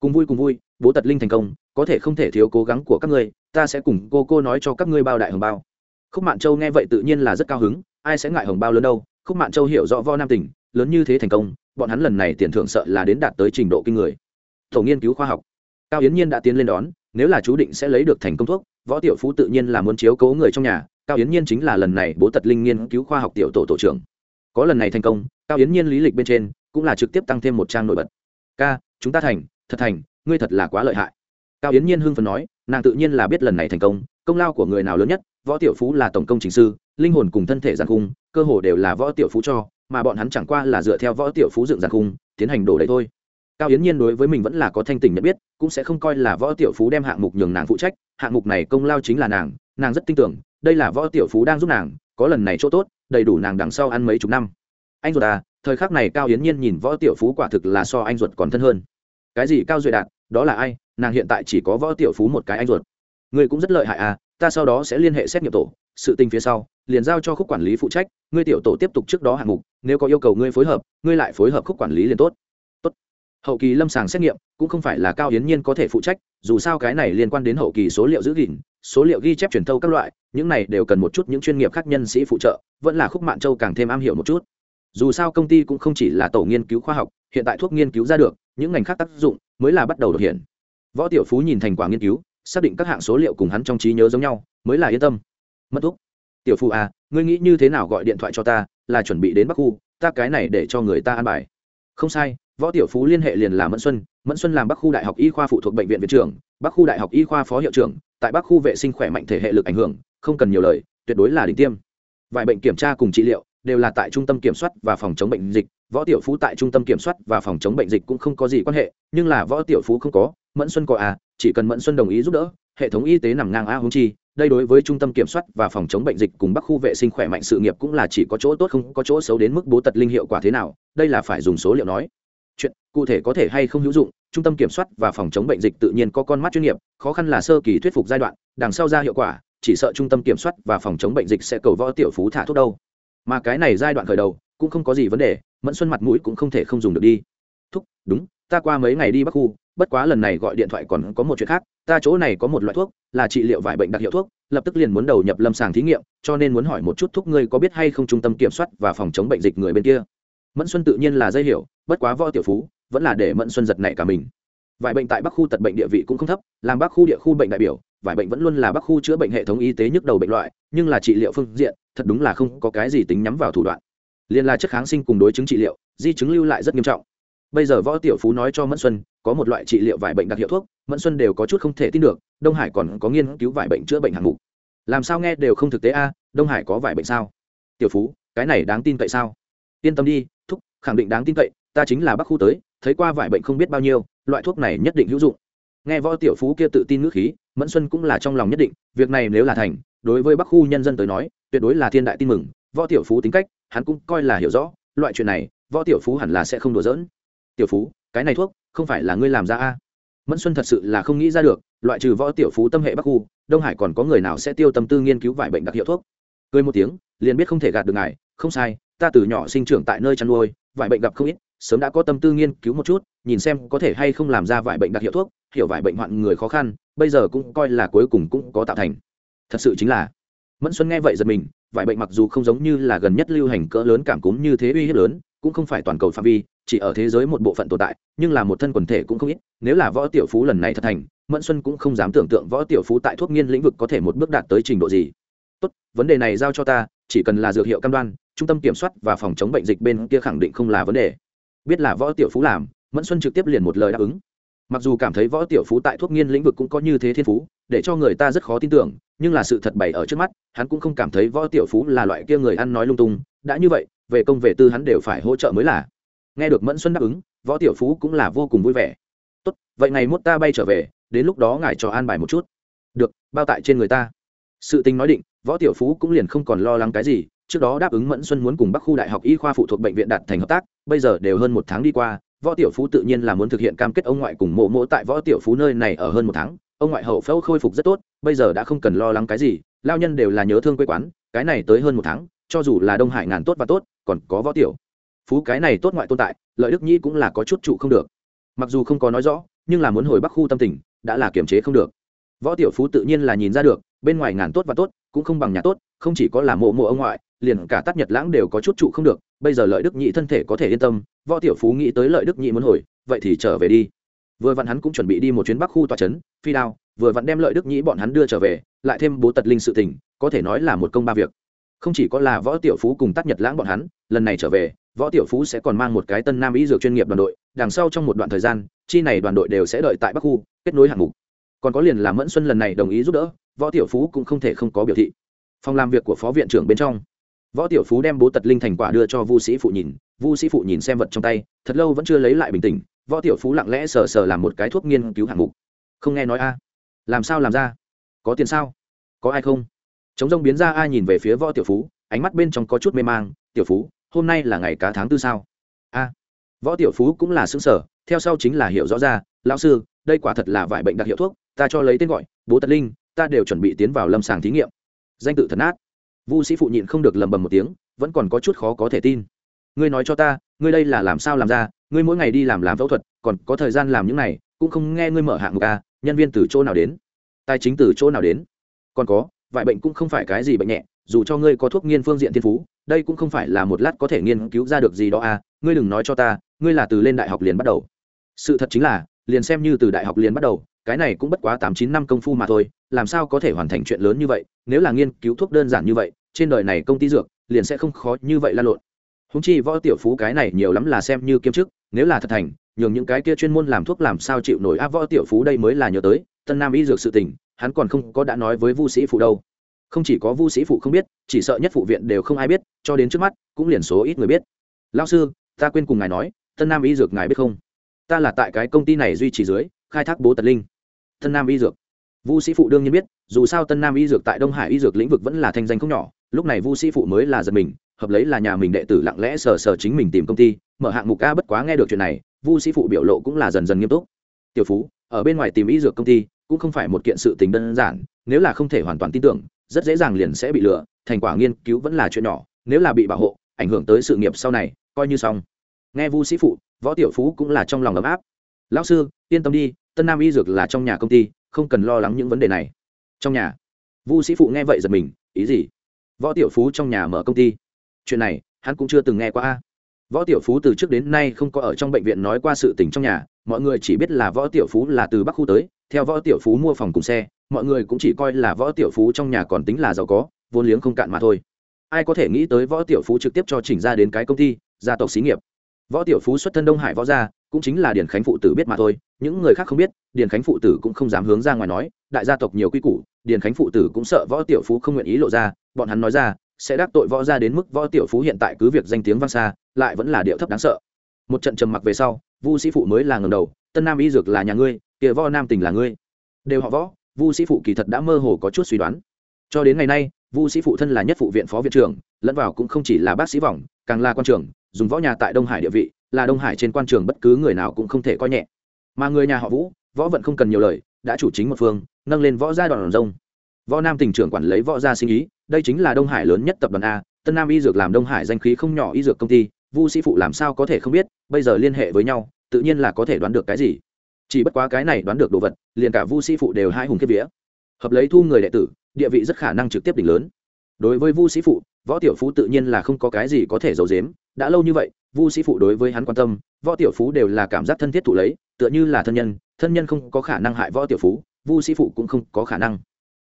Cùng vui cùng vui, bố tật linh thành công, có thể không thể thiếu cố gắng của các ngươi, ta sẽ cùng cô cô nói cho các ngươi bao đại hồng bao. Khúc mạn châu nghe vậy tự nhiên là rất cao hứng, ai sẽ ngại hồng bao lớn đâu? Khúc mạn châu hiểu rõ vo nam tỉnh lớn như thế thành công, bọn hắn lần này tiền thưởng sợ là đến đạt tới trình độ kinh người. Tổ nghiên cứu khoa học. Cao yến nhiên đã tiến lên đón, nếu là chú định sẽ lấy được thành công thuốc, võ tiểu phú tự nhiên là muốn chiếu cố người trong nhà cao yến nhiên chính là lần này bố tật linh nghiên cứu khoa học tiểu tổ tổ trưởng. Có lần này thành công, cao yến nhiên lý lịch bên trên cũng là trực tiếp tăng thêm một trang nổi bật. Ca, chúng ta thành, thật thành, ngươi thật là quá lợi hại. Cao yến nhiên hưng phấn nói, nàng tự nhiên là biết lần này thành công công lao của người nào lớn nhất, võ tiểu phú là tổng công chính sư, linh hồn cùng thân thể giàn khung, cơ hồ đều là võ tiểu phú cho, mà bọn hắn chẳng qua là dựa theo võ tiểu phú dựng giàn khung, tiến hành đổ đấy thôi. Cao yến nhiên đối với mình vẫn là có thanh tình nhận biết, cũng sẽ không coi là võ tiểu phú đem hạng mục nhường nàng phụ trách, hạng mục này công lao chính là nàng nàng rất tin tưởng đây là võ tiểu phú đang giúp nàng, có lần này chỗ tốt, đầy đủ nàng đằng sau ăn mấy chục năm. Anh ruột à thời khắc này cao yến nhiên nhìn võ tiểu phú quả thực là so anh ruột còn thân hơn. Cái gì cao duệ đạt, đó là ai? Nàng hiện tại chỉ có võ tiểu phú một cái anh ruột. Người cũng rất lợi hại à ta sau đó sẽ liên hệ xét nghiệm tổ, sự tình phía sau, liền giao cho khúc quản lý phụ trách, ngươi tiểu tổ tiếp tục trước đó hạng mục, nếu có yêu cầu ngươi phối hợp, ngươi lại phối hợp khúc quản lý liền tốt. Tốt. Hậu kỳ lâm sàng xét nghiệm, cũng không phải là cao yến nhiên có thể phụ trách, dù sao cái này liên quan đến hậu kỳ số liệu giữ gìn số liệu ghi chép truyền thâu các loại, những này đều cần một chút những chuyên nghiệp khác nhân sĩ phụ trợ, vẫn là khúc mạng châu càng thêm am hiểu một chút. Dù sao công ty cũng không chỉ là tổ nghiên cứu khoa học, hiện tại thuốc nghiên cứu ra được, những ngành khác tác dụng mới là bắt đầu thực hiện. Võ tiểu phú nhìn thành quả nghiên cứu, xác định các hạng số liệu cùng hắn trong trí nhớ giống nhau, mới là yên tâm. Mất thuốc. Tiểu phú à ngươi nghĩ như thế nào gọi điện thoại cho ta, là chuẩn bị đến bắc khu, ta cái này để cho người ta an bài. Không sai, võ tiểu phú liên hệ liền là mẫn xuân mẫn xuân làm bắc khu đại học y khoa phụ thuộc bệnh viện viện trưởng, bắc khu đại học y khoa phó hiệu trưởng tại bắc khu vệ sinh khỏe mạnh thể hệ lực ảnh hưởng, không cần nhiều lời, tuyệt đối là đỉnh tiêm. Vài bệnh kiểm tra cùng trị liệu đều là tại trung tâm kiểm soát và phòng chống bệnh dịch, võ tiểu phú tại trung tâm kiểm soát và phòng chống bệnh dịch cũng không có gì quan hệ, nhưng là võ tiểu phú không có, mẫn xuân có à chỉ cần mẫn xuân đồng ý giúp đỡ, hệ thống y tế nằm ngang a húng chi, đây đối với trung tâm kiểm soát và phòng chống bệnh dịch cùng bắc khu vệ sinh khỏe mạnh sự nghiệp cũng là chỉ có chỗ tốt không có chỗ xấu đến mức bố tật linh hiệu quả thế nào, đây là phải dùng số liệu nói cụ thể có thể hay không hữu dụng, trung tâm kiểm soát và phòng chống bệnh dịch tự nhiên có con mắt chuyên nghiệp, khó khăn là sơ kỳ thuyết phục giai đoạn, đằng sau ra hiệu quả, chỉ sợ trung tâm kiểm soát và phòng chống bệnh dịch sẽ cầu võ tiểu phú thả thuốc đâu. Mà cái này giai đoạn khởi đầu, cũng không có gì vấn đề, mẫn xuân mặt mũi cũng không thể không dùng được đi. Thúc, đúng, ta qua mấy ngày đi bắc khu, bất quá lần này gọi điện thoại còn có một chuyện khác, ta chỗ này có một loại thuốc, là trị liệu vải bệnh đặc hiệu thuốc, lập tức liền muốn đầu nhập lâm sàng thí nghiệm, cho nên muốn hỏi một chút thuốc ngươi có biết hay không trung tâm kiểm soát và phòng chống bệnh dịch người bên kia. Mẫn xuân tự nhiên là dây hiểu, bất quá võ tiểu phú vẫn là để mẫn xuân giật nảy cả mình. Vải bệnh tại bắc khu tật bệnh địa vị cũng không thấp, làm bắc khu địa khu bệnh đại biểu, vải bệnh vẫn luôn là bắc khu chữa bệnh hệ thống y tế nhức đầu bệnh loại, nhưng là trị liệu phương diện, thật đúng là không có cái gì tính nhắm vào thủ đoạn. Liên là chất kháng sinh cùng đối chứng trị liệu, di chứng lưu lại rất nghiêm trọng. Bây giờ võ tiểu phú nói cho mẫn xuân, có một loại trị liệu vải bệnh đặc hiệu thuốc, mẫn xuân đều có chút không thể tin được, đông hải còn có nghiên cứu vải bệnh chữa bệnh hạng mục. Làm sao nghe đều không thực tế a, đông hải có vải bệnh sao? Tiểu phú, cái này đáng tin cậy sao? Yên tâm đi, thúc, khẳng định đáng tin cậy, ta chính là bắc khu tới thấy qua vải bệnh không biết bao nhiêu, loại thuốc này nhất định hữu dụng. Nghe võ tiểu phú kia tự tin ngữ khí, mẫn xuân cũng là trong lòng nhất định, việc này nếu là thành, đối với bắc khu nhân dân tới nói, tuyệt đối là thiên đại tin mừng, võ tiểu phú tính cách, hắn cũng coi là hiểu rõ, loại chuyện này, võ tiểu phú hẳn là sẽ không đùa giỡn. Tiểu phú, cái này thuốc, không phải là ngươi làm ra a? Mẫn xuân thật sự là không nghĩ ra được, loại trừ võ tiểu phú tâm hệ bắc khu, đông hải còn có người nào sẽ tiêu tâm tư nghiên cứu vài bệnh đặc hiệu thuốc? Cười một tiếng, liền biết không thể gạt được ngài, không sai, ta từ nhỏ sinh trưởng tại nơi chăn nuôi vài bệnh gặp không ít sớm đã có tâm tư nghiên cứu một chút, nhìn xem có thể hay không làm ra vải bệnh đặc hiệu thuốc, hiểu vải bệnh hoạn người khó khăn, bây giờ cũng coi là cuối cùng cũng có tạo thành. Thật sự chính là, mẫn xuân nghe vậy giật mình, vải bệnh mặc dù không giống như là gần nhất lưu hành cỡ lớn cảm cúm như thế uy hiếp lớn, cũng không phải toàn cầu phạm vi, chỉ ở thế giới một bộ phận tồn tại, nhưng là một thân quần thể cũng không ít, nếu là võ tiểu phú lần này thật thành, mẫn xuân cũng không dám tưởng tượng võ tiểu phú tại thuốc nghiên lĩnh vực có thể một bước đạt tới trình độ gì. Tốt, vấn đề này giao cho ta, chỉ cần là dược hiệu cam đoan, trung tâm kiểm soát và phòng chống bệnh dịch bên kia khẳng định không là vấn đề biết là võ tiểu phú làm, mẫn xuân trực tiếp liền một lời đáp ứng. Mặc dù cảm thấy võ tiểu phú tại thuốc nghiên lĩnh vực cũng có như thế thiên phú, để cho người ta rất khó tin tưởng, nhưng là sự thật bày ở trước mắt, hắn cũng không cảm thấy võ tiểu phú là loại kia người ăn nói lung tung, đã như vậy, về công về tư hắn đều phải hỗ trợ mới là. Nghe được mẫn xuân đáp ứng, võ tiểu phú cũng là vô cùng vui vẻ. Tốt, vậy ngày mốt ta bay trở về, đến lúc đó ngài cho an bài một chút. Được, bao tại trên người ta. Sự tình nói định, võ tiểu phú cũng liền không còn lo lắng cái gì trước đó đáp ứng mẫn xuân muốn cùng bắc khu đại học y khoa phụ thuộc bệnh viện đạt thành hợp tác, bây giờ đều hơn một tháng đi qua, võ tiểu phú tự nhiên là muốn thực hiện cam kết ông ngoại cùng mộ mộ tại võ tiểu phú nơi này ở hơn một tháng. Ông ngoại hậu phẫu khôi phục rất tốt, bây giờ đã không cần lo lắng cái gì, lao nhân đều là nhớ thương quê quán, cái này tới hơn một tháng, cho dù là đông hải ngàn tốt và tốt, còn có võ tiểu phú cái này tốt ngoại tồn tại, lợi đức nhi cũng là có chút trụ không được. Mặc dù không có nói rõ, nhưng là muốn hồi bắc khu tâm tình, đã là kiềm chế không được. Võ tiểu phú tự nhiên là nhìn ra được, bên ngoài ngàn tốt và tốt, cũng không bằng nhà tốt, không chỉ có là mộ mộ ông ngoại liền cả tắt nhật lãng đều có chút trụ không được, bây giờ lợi đức nhị thân thể có thể yên tâm, võ tiểu phú nghĩ tới lợi đức nhị muốn hồi, vậy thì trở về đi. Vừa vặn hắn cũng chuẩn bị đi một chuyến bắc khu tòa trấn, phi đao, vừa vặn đem lợi đức nhị bọn hắn đưa trở về, lại thêm bố tật linh sự tình, có thể nói là một công ba việc. Không chỉ có là võ tiểu phú cùng tắt nhật lãng bọn hắn, lần này trở về, võ tiểu phú sẽ còn mang một cái tân nam y dược chuyên nghiệp đoàn đội, đằng sau trong một đoạn thời gian, chi này đoàn đội đều sẽ đợi tại bắc khu, kết nối hạng mục. Còn có liền là mẫn xuân lần này đồng ý giúp đỡ, võ tiểu phú cũng không thể không có biểu thị. Phòng làm việc của phó viện trưởng bên trong võ tiểu phú đem bố tật linh thành quả đưa cho vu sĩ phụ nhìn, vu sĩ phụ nhìn xem vật trong tay, thật lâu vẫn chưa lấy lại bình tĩnh, võ tiểu phú lặng lẽ sờ sờ làm một cái thuốc nghiên cứu hạng mục. Không nghe nói a? Làm sao làm ra? Có tiền sao? Có ai không? Chống rông biến ra ai nhìn về phía võ tiểu phú, ánh mắt bên trong có chút mê mang, tiểu phú, hôm nay là ngày cá tháng tư sao? A. Võ tiểu phú cũng là xứng sở theo sau chính là hiểu rõ ra, lão sư, đây quả thật là vải bệnh đặc hiệu thuốc, ta cho lấy tên gọi, bố tật linh, ta đều chuẩn bị tiến vào lâm sàng thí nghiệm. Danh tự thần át vu sĩ phụ nhịn không được lầm bầm một tiếng, vẫn còn có chút khó có thể tin. Ngươi nói cho ta, ngươi đây là làm sao làm ra, ngươi mỗi ngày đi làm làm phẫu thuật, còn có thời gian làm những này, cũng không nghe ngươi mở hạng mục a nhân viên từ chỗ nào đến? Tài chính từ chỗ nào đến? Còn có vại bệnh cũng không phải cái gì bệnh nhẹ, dù cho ngươi có thuốc nghiên phương diện thiên phú, đây cũng không phải là một lát có thể nghiên cứu ra được gì đó a. ngươi đừng nói cho ta, ngươi là từ lên đại học liền bắt đầu. Sự thật chính là, liền xem như từ đại học liền bắt đầu cái này cũng bất quá tám chín năm công phu mà thôi, làm sao có thể hoàn thành chuyện lớn như vậy? Nếu là nghiên cứu thuốc đơn giản như vậy, trên đời này công ty dược liền sẽ không khó như vậy lan lộn. Húng chi võ tiểu phú cái này nhiều lắm là xem như kiêm chức, nếu là thật thành, nhường những cái kia chuyên môn làm thuốc làm sao chịu nổi. Áp võ tiểu phú đây mới là nhớ tới, tân nam y dược sự tình, hắn còn không có đã nói với vu sĩ phụ đâu. Không chỉ có vu sĩ phụ không biết, chỉ sợ nhất phụ viện đều không ai biết, cho đến trước mắt, cũng liền số ít người biết. Lao sư, ta quên cùng ngài nói, tân nam y dược ngài biết không? Ta là tại cái công ty này duy trì dưới, khai thác bố tật linh tân nam y dược. Vu sĩ phụ đương nhiên biết, dù sao tân nam y dược tại đông hải y dược lĩnh vực vẫn là thanh danh không nhỏ, lúc này vu sĩ phụ mới là giật mình, hợp lấy là nhà mình đệ tử lặng lẽ sờ sờ chính mình tìm công ty, mở hạng mục a bất quá nghe được chuyện này, vu sĩ phụ biểu lộ cũng là dần dần nghiêm túc. Tiểu phú, ở bên ngoài tìm y dược công ty cũng không phải một kiện sự tình đơn giản, nếu là không thể hoàn toàn tin tưởng, rất dễ dàng liền sẽ bị lừa, thành quả nghiên cứu vẫn là chuyện nhỏ, nếu là bị bảo hộ, ảnh hưởng tới sự nghiệp sau này, coi như xong. Nghe vu sĩ phụ, võ tiểu phú cũng là trong lòng ấm áp. Lão sư, yên tâm đi tân nam y dược là trong nhà công ty, không cần lo lắng những vấn đề này. Trong nhà? Vu sĩ phụ nghe vậy giật mình, ý gì? Võ tiểu phú trong nhà mở công ty. Chuyện này, hắn cũng chưa từng nghe qua võ tiểu phú từ trước đến nay không có ở trong bệnh viện nói qua sự tình trong nhà, mọi người chỉ biết là võ tiểu phú là từ bắc khu tới, theo võ tiểu phú mua phòng cùng xe, mọi người cũng chỉ coi là võ tiểu phú trong nhà còn tính là giàu có, vốn liếng không cạn mà thôi. Ai có thể nghĩ tới võ tiểu phú trực tiếp cho chỉnh ra đến cái công ty, gia tộc xí nghiệp. Võ tiểu phú xuất thân đông hải võ gia cũng chính là điển khánh phụ tử biết mà thôi, những người khác không biết điển khánh phụ tử cũng không dám hướng ra ngoài nói, đại gia tộc nhiều quy củ điển khánh phụ tử cũng sợ võ tiểu phú không nguyện ý lộ ra, bọn hắn nói ra, sẽ đắc tội võ ra đến mức võ tiểu phú hiện tại cứ việc danh tiếng vang xa, lại vẫn là điệu thấp đáng sợ. Một trận trầm mặc về sau, vu sĩ phụ mới là ngầm đầu, tân nam y dược là nhà ngươi, kia võ nam tình là ngươi. Đều họ võ, vu sĩ phụ kỳ thật đã mơ hồ có chút suy đoán. Cho đến ngày nay, vu sĩ phụ thân là nhất phụ viện phó viện trưởng, lẫn vào cũng không chỉ là bác sĩ vòng càng là quan trưởng, dùng võ nhà tại đông hải địa vị là đông hải trên quan trường bất cứ người nào cũng không thể coi nhẹ. Mà người nhà họ vũ, võ vận không cần nhiều lời, đã chủ chính một phương, nâng lên võ gia đoàn rông võ nam tỉnh trưởng quản lấy võ gia sinh ý, đây chính là đông hải lớn nhất tập đoàn a, tân nam y dược làm đông hải danh khí không nhỏ y dược công ty, vu sĩ phụ làm sao có thể không biết, bây giờ liên hệ với nhau, tự nhiên là có thể đoán được cái gì. Chỉ bất quá cái này đoán được đồ vật, liền cả vu sĩ phụ đều hai hùng kiếp vía. Hợp lấy thu người đệ tử, địa vị rất khả năng trực tiếp đỉnh lớn. Đối với vu sĩ phụ, võ tiểu phú tự nhiên là không có cái gì có thể giấu giếm, đã lâu như vậy vu sĩ phụ đối với hắn quan tâm, võ tiểu phú đều là cảm giác thân thiết thụ lấy, tựa như là thân nhân thân nhân không có khả năng hại võ tiểu phú, vu sĩ phụ cũng không có khả năng.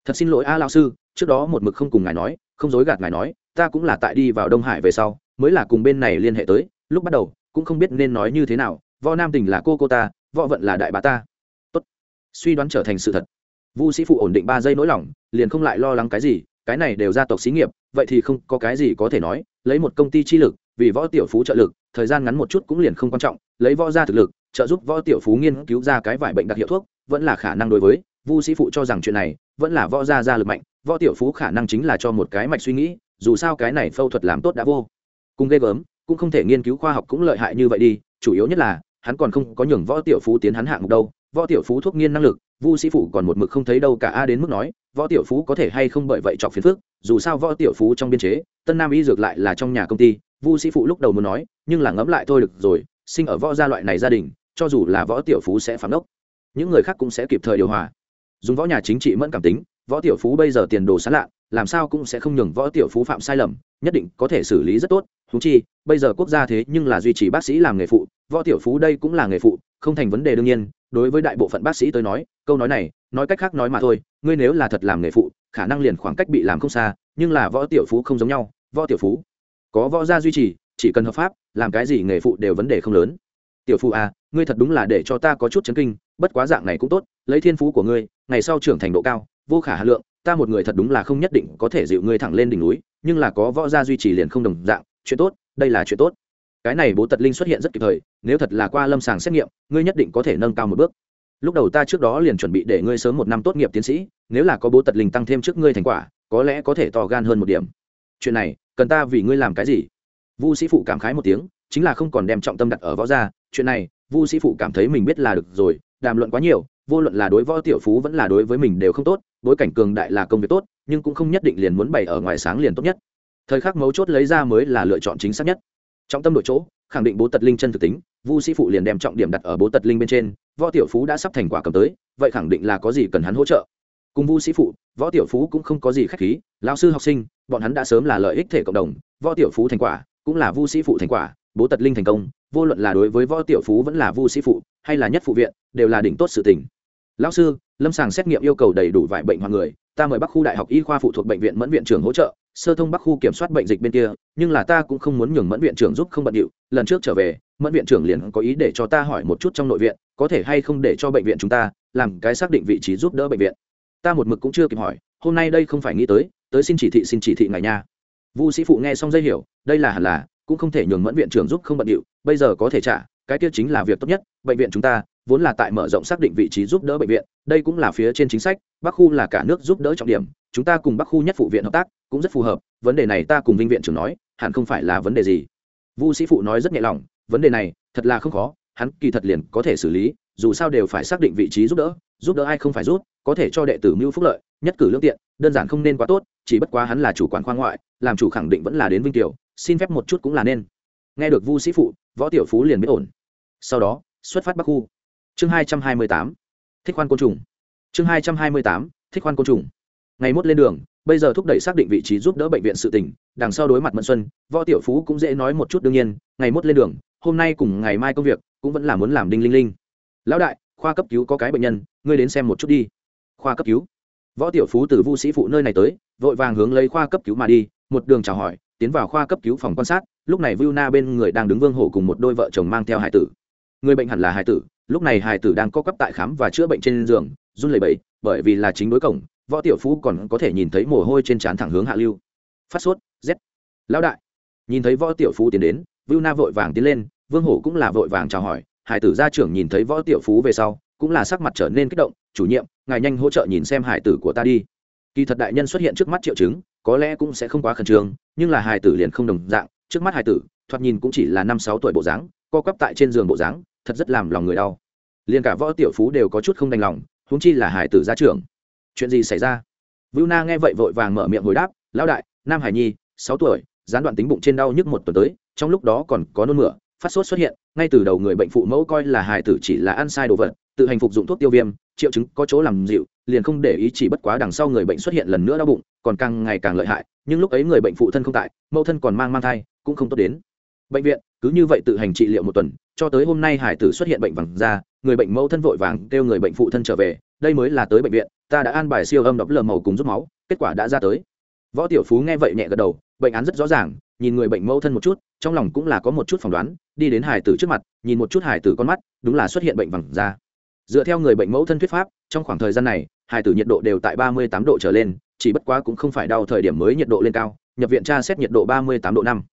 Thật xin lỗi a lao sư, trước đó một mực không cùng ngài nói, không dối gạt ngài nói, ta cũng là tại đi vào đông hải về sau, mới là cùng bên này liên hệ tới, lúc bắt đầu, cũng không biết nên nói như thế nào, võ nam tình là cô cô ta, võ vận là đại bá ta. Tốt. suy đoán trở thành sự thật. Vu sĩ phụ ổn định ba giây nỗi lòng, liền không lại lo lắng cái gì cái này đều gia tộc xí nghiệp, vậy thì không có cái gì có thể nói, lấy một công ty chi lực, vì võ tiểu phú trợ lực, thời gian ngắn một chút cũng liền không quan trọng, lấy võ gia thực lực, trợ giúp võ tiểu phú nghiên cứu ra cái vải bệnh đặc hiệu thuốc, vẫn là khả năng đối với, vu sĩ phụ cho rằng chuyện này, vẫn là võ gia gia lực mạnh, võ tiểu phú khả năng chính là cho một cái mạch suy nghĩ, dù sao cái này phẫu thuật làm tốt đã vô. Cùng ghê gớm, cũng không thể nghiên cứu khoa học cũng lợi hại như vậy đi, chủ yếu nhất là, hắn còn không có nhường võ tiểu phú tiến hắn hạng mục đâu, võ tiểu phú thuốc nghiên năng lực vu sĩ phụ còn một mực không thấy đâu cả a đến mức nói, võ tiểu phú có thể hay không bởi vậy chọc phiền phức, dù sao võ tiểu phú trong biên chế, tân nam y dược lại là trong nhà công ty. Vu sĩ phụ lúc đầu muốn nói, nhưng là ngẫm lại thôi được rồi, sinh ở võ gia loại này gia đình, cho dù là võ tiểu phú sẽ phản đốc, những người khác cũng sẽ kịp thời điều hòa. Dùng võ nhà chính trị mẫn cảm tính, võ tiểu phú bây giờ tiền đồ sán lạ, làm sao cũng sẽ không nhường võ tiểu phú phạm sai lầm, nhất định có thể xử lý rất tốt. Thú chi, bây giờ quốc gia thế nhưng là duy trì bác sĩ làm nghề phụ, võ tiểu phú đây cũng là nghề phụ không thành vấn đề đương nhiên, đối với đại bộ phận bác sĩ tôi nói, câu nói này, nói cách khác nói mà thôi, ngươi nếu là thật làm nghề phụ, khả năng liền khoảng cách bị làm không xa, nhưng là võ tiểu phú không giống nhau, võ tiểu phú, có võ gia duy trì, chỉ cần hợp pháp, làm cái gì nghề phụ đều vấn đề không lớn. Tiểu phụ à ngươi thật đúng là để cho ta có chút chấn kinh, bất quá dạng này cũng tốt, lấy thiên phú của ngươi, ngày sau trưởng thành độ cao, vô khả hà lượng, ta một người thật đúng là không nhất định có thể dịu ngươi thẳng lên đỉnh núi, nhưng là có võ gia duy trì liền không đồng dạng, chuyện tốt, đây là chuyện tốt cái này bố tật linh xuất hiện rất kịp thời, nếu thật là qua lâm sàng xét nghiệm, ngươi nhất định có thể nâng cao một bước. Lúc đầu ta trước đó liền chuẩn bị để ngươi sớm một năm tốt nghiệp tiến sĩ, nếu là có bố tật linh tăng thêm trước ngươi thành quả, có lẽ có thể to gan hơn một điểm. Chuyện này, cần ta vì ngươi làm cái gì? Vu sĩ phụ cảm khái một tiếng, chính là không còn đem trọng tâm đặt ở võ gia. Chuyện này, vu sĩ phụ cảm thấy mình biết là được rồi, đàm luận quá nhiều, vô luận là đối võ tiểu phú vẫn là đối với mình đều không tốt, bối cảnh cường đại là công việc tốt, nhưng cũng không nhất định liền muốn bày ở ngoài sáng liền tốt nhất. Thời khắc mấu chốt lấy ra mới là lựa chọn chính xác nhất trọng tâm đổi chỗ, khẳng định bố tật linh chân thực tính, vu sĩ phụ liền đem trọng điểm đặt ở bố tật linh bên trên, võ tiểu phú đã sắp thành quả cầm tới, vậy khẳng định là có gì cần hắn hỗ trợ. Cùng vu sĩ phụ, võ tiểu phú cũng không có gì khách khí lao sư học sinh, bọn hắn đã sớm là lợi ích thể cộng đồng, võ tiểu phú thành quả cũng là vu sĩ phụ thành quả, bố tật linh thành công, vô luận là đối với võ tiểu phú vẫn là vu sĩ phụ, hay là nhất phụ viện, đều là đỉnh tốt sự tình. Lão sư, lâm sàng xét nghiệm yêu cầu đầy đủ vài bệnh hoặc người, ta mời bắc khu đại học y khoa phụ thuộc bệnh viện mẫn viện trưởng hỗ trợ sơ thông bắc khu kiểm soát bệnh dịch bên kia, nhưng là ta cũng không muốn nhường mẫn viện trưởng giúp không bận điệu, lần trước trở về, mẫn viện trưởng liền có ý để cho ta hỏi một chút trong nội viện, có thể hay không để cho bệnh viện chúng ta làm cái xác định vị trí giúp đỡ bệnh viện. Ta một mực cũng chưa kịp hỏi, hôm nay đây không phải nghĩ tới tới xin chỉ thị xin chỉ thị ngài nha. Vu sĩ phụ nghe xong dây hiểu, đây là hẳn là, cũng không thể nhường mẫn viện trưởng giúp không bận điệu, bây giờ có thể trả, cái kia chính là việc tốt nhất, bệnh viện chúng ta vốn là tại mở rộng xác định vị trí giúp đỡ bệnh viện, đây cũng là phía trên chính sách, bắc khu là cả nước giúp đỡ trọng điểm chúng ta cùng bắc khu nhất phụ viện hợp tác cũng rất phù hợp, vấn đề này ta cùng vinh viện trưởng nói, hẳn không phải là vấn đề gì. Vu sĩ phụ nói rất nhẹ lòng, vấn đề này thật là không khó, hắn kỳ thật liền có thể xử lý, dù sao đều phải xác định vị trí giúp đỡ giúp đỡ ai không phải rút có thể cho đệ tử mưu phúc lợi, nhất cử lương tiện, đơn giản không nên quá tốt, chỉ bất quá hắn là chủ quản khoa ngoại, làm chủ khẳng định vẫn là đến vinh tiểu, xin phép một chút cũng là nên. Nghe được vu sĩ phụ, võ tiểu phú liền biết ổn. Sau đó, xuất phát bắc khu. Chương hai trăm hai mươi tám, thích khoan côn trùng. Chương hai trăm hai mươi tám, thích khoan côn trùng ngày mốt lên đường, bây giờ thúc đẩy xác định vị trí giúp đỡ bệnh viện sự tỉnh, đằng sau đối mặt mẫn xuân, võ tiểu phú cũng dễ nói một chút đương nhiên, ngày mốt lên đường, hôm nay cùng ngày mai công việc cũng vẫn là muốn làm đinh linh linh. Lão đại, khoa cấp cứu có cái bệnh nhân, ngươi đến xem một chút đi. Khoa cấp cứu? Võ tiểu phú từ vu sĩ phụ nơi này tới, vội vàng hướng lấy khoa cấp cứu mà đi, một đường chào hỏi, tiến vào khoa cấp cứu phòng quan sát, lúc này vu na bên người đang đứng vương hổ cùng một đôi vợ chồng mang theo hải tử. Người bệnh hẳn là hải tử, lúc này hải tử đang co cấp tại khám và chữa bệnh trên giường, run lẩy bẩy, bởi vì là chính đối cổng võ tiểu phú còn có thể nhìn thấy mồ hôi trên trán thẳng hướng hạ lưu. Phát sốt, z. Lão đại. Nhìn thấy võ tiểu phú tiến đến, vưu na vội vàng tiến lên, vương hổ cũng là vội vàng chào hỏi. Hải tử gia trưởng nhìn thấy võ tiểu phú về sau, cũng là sắc mặt trở nên kích động, chủ nhiệm, ngài nhanh hỗ trợ nhìn xem hải tử của ta đi. Kỳ thật đại nhân xuất hiện trước mắt triệu chứng, có lẽ cũng sẽ không quá khẩn trương, nhưng là hải tử liền không đồng dạng. Trước mắt hải tử, thoạt nhìn cũng chỉ là năm sáu tuổi bộ dáng, co quắp tại trên giường bộ dáng, thật rất làm lòng người đau. Liền cả võ tiểu phú đều có chút không đành lòng, huống chi là hải tử gia trưởng chuyện gì xảy ra? Vưu na nghe vậy vội vàng mở miệng hồi đáp, lão đại, nam hải nhi, sáu tuổi, gián đoạn tính bụng trên đau nhức một tuần tới, trong lúc đó còn có nôn mửa, phát sốt xuất hiện, ngay từ đầu người bệnh phụ mẫu coi là hải tử chỉ là ăn sai đồ vật, tự hành phục dụng thuốc tiêu viêm, triệu chứng có chỗ làm dịu, liền không để ý chỉ bất quá đằng sau người bệnh xuất hiện lần nữa đau bụng, còn càng ngày càng lợi hại, nhưng lúc ấy người bệnh phụ thân không tại, mẫu thân còn mang mang thai, cũng không tốt đến. Bệnh viện, cứ như vậy tự hành trị liệu một tuần, cho tới hôm nay hải tử xuất hiện bệnh vàng da, người bệnh mẫu thân vội vàng kêu người bệnh phụ thân trở về đây mới là tới bệnh viện, ta đã an bài siêu âm đọc lờ màu cùng rút máu, kết quả đã ra tới. Võ tiểu phú nghe vậy nhẹ gật đầu, bệnh án rất rõ ràng, nhìn người bệnh mẫu thân một chút, trong lòng cũng là có một chút phỏng đoán, đi đến hải tử trước mặt, nhìn một chút hải tử con mắt, đúng là xuất hiện bệnh vàng da. Dựa theo người bệnh mẫu thân thuyết pháp, trong khoảng thời gian này hải tử nhiệt độ đều tại ba mươi tám độ trở lên, chỉ bất quá cũng không phải đau thời điểm mới nhiệt độ lên cao, nhập viện tra xét nhiệt độ ba mươi tám độ năm.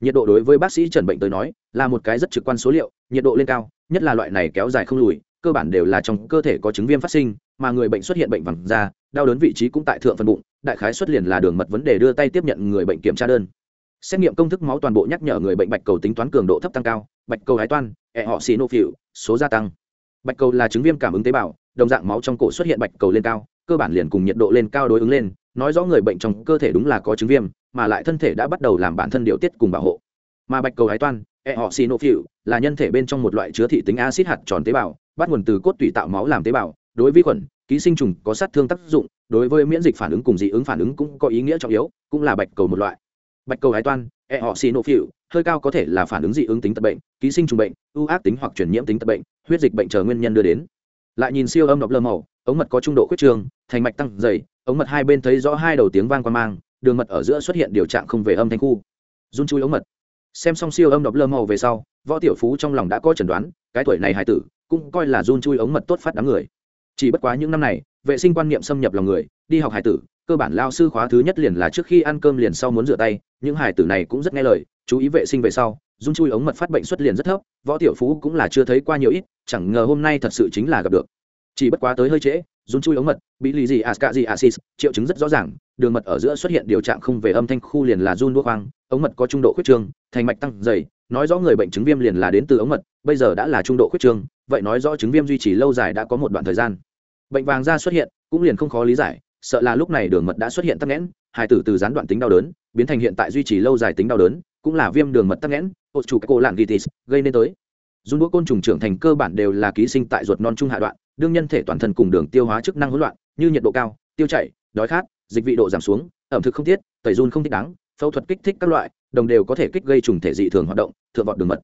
Nhiệt độ đối với bác sĩ trần bệnh tới nói, là một cái rất trực quan số liệu, nhiệt độ lên cao, nhất là loại này kéo dài không lùi cơ bản đều là trong cơ thể có chứng viêm phát sinh, mà người bệnh xuất hiện bệnh vàng da, đau đớn vị trí cũng tại thượng phần bụng, đại khái xuất liền là đường mật vấn đề đưa tay tiếp nhận người bệnh kiểm tra đơn. Xét nghiệm công thức máu toàn bộ nhắc nhở người bệnh bạch cầu tính toán cường độ thấp tăng cao, bạch cầu hái toan, ẹ họ xì nô phịu số gia tăng. Bạch cầu là chứng viêm cảm ứng tế bào, đồng dạng máu trong cổ xuất hiện bạch cầu lên cao, cơ bản liền cùng nhiệt độ lên cao đối ứng lên, nói rõ người bệnh trong cơ thể đúng là có chứng viêm, mà lại thân thể đã bắt đầu làm bản thân điều tiết cùng bảo hộ. Mà bạch cầu hái toan e họ xì nô phịu là nhân thể bên trong một loại chứa thị tính acid hạt tròn tế bào bắt nguồn từ cốt tủy tạo máu làm tế bào, đối vi khuẩn, ký sinh trùng có sát thương tác dụng, đối với miễn dịch phản ứng cùng dị ứng phản ứng cũng có ý nghĩa trọng yếu, cũng là bạch cầu một loại. Bạch cầu hái toan e họ xì nộ phiệu hơi cao có thể là phản ứng dị ứng tính tật bệnh, ký sinh trùng bệnh, ưu ác tính hoặc truyền nhiễm tính tật bệnh, huyết dịch bệnh chờ nguyên nhân đưa đến. Lại nhìn siêu âm độc lơ màu, ống mật có trung độ khuyết trường, thành mạch tăng dày, ống mật hai bên thấy rõ hai đầu tiếng vang qua mang, đường mật ở giữa xuất hiện điều trạng không về âm thanh khu. Run chui ống mật. Xem xong siêu âm đọc lơ màu về sau, võ tiểu phú trong lòng đã có chẩn đoán, cái tuổi này hải tử cũng coi là run chui ống mật tốt phát đám người. Chỉ bất quá những năm này, vệ sinh quan niệm xâm nhập lòng người, đi học hải tử, cơ bản lao sư khóa thứ nhất liền là trước khi ăn cơm liền sau muốn rửa tay, những hải tử này cũng rất nghe lời, chú ý vệ sinh về sau, run chui ống mật phát bệnh xuất liền rất thấp, võ tiểu phú cũng là chưa thấy qua nhiều ít, chẳng ngờ hôm nay thật sự chính là gặp được chỉ bất quá tới hơi trễ, run chui ống mật, bị lì gì à, asca gì à, asis triệu chứng rất rõ ràng, đường mật ở giữa xuất hiện điều trạng không về âm thanh khu liền là run đua khoang ống mật có trung độ khuyết trương, thành mạch tăng dày, nói rõ người bệnh chứng viêm liền là đến từ ống mật, bây giờ đã là trung độ khuyết trương, vậy nói rõ chứng viêm duy trì lâu dài đã có một đoạn thời gian. Bệnh vàng da xuất hiện, cũng liền không khó lý giải, sợ là lúc này đường mật đã xuất hiện tắc nghẽn, hai tử từ gián đoạn tính đau đớn, biến thành hiện tại duy trì lâu dài tính đau đớn, cũng là viêm đường mật tắc nghẽn ô chủ cô lạng gây nên tới. Dung đũa côn trùng trưởng thành cơ bản đều là ký sinh tại ruột non trung hạ đoạn đương nhân thể toàn thân cùng đường tiêu hóa chức năng hỗn loạn, như nhiệt độ cao, tiêu chảy, đói khát, dịch vị độ giảm xuống, ẩm thực không thiết, tẩy run không thích đáng, phẫu thuật kích thích các loại, đồng đều có thể kích gây trùng thể dị thường hoạt động, thượng vọt đường mật.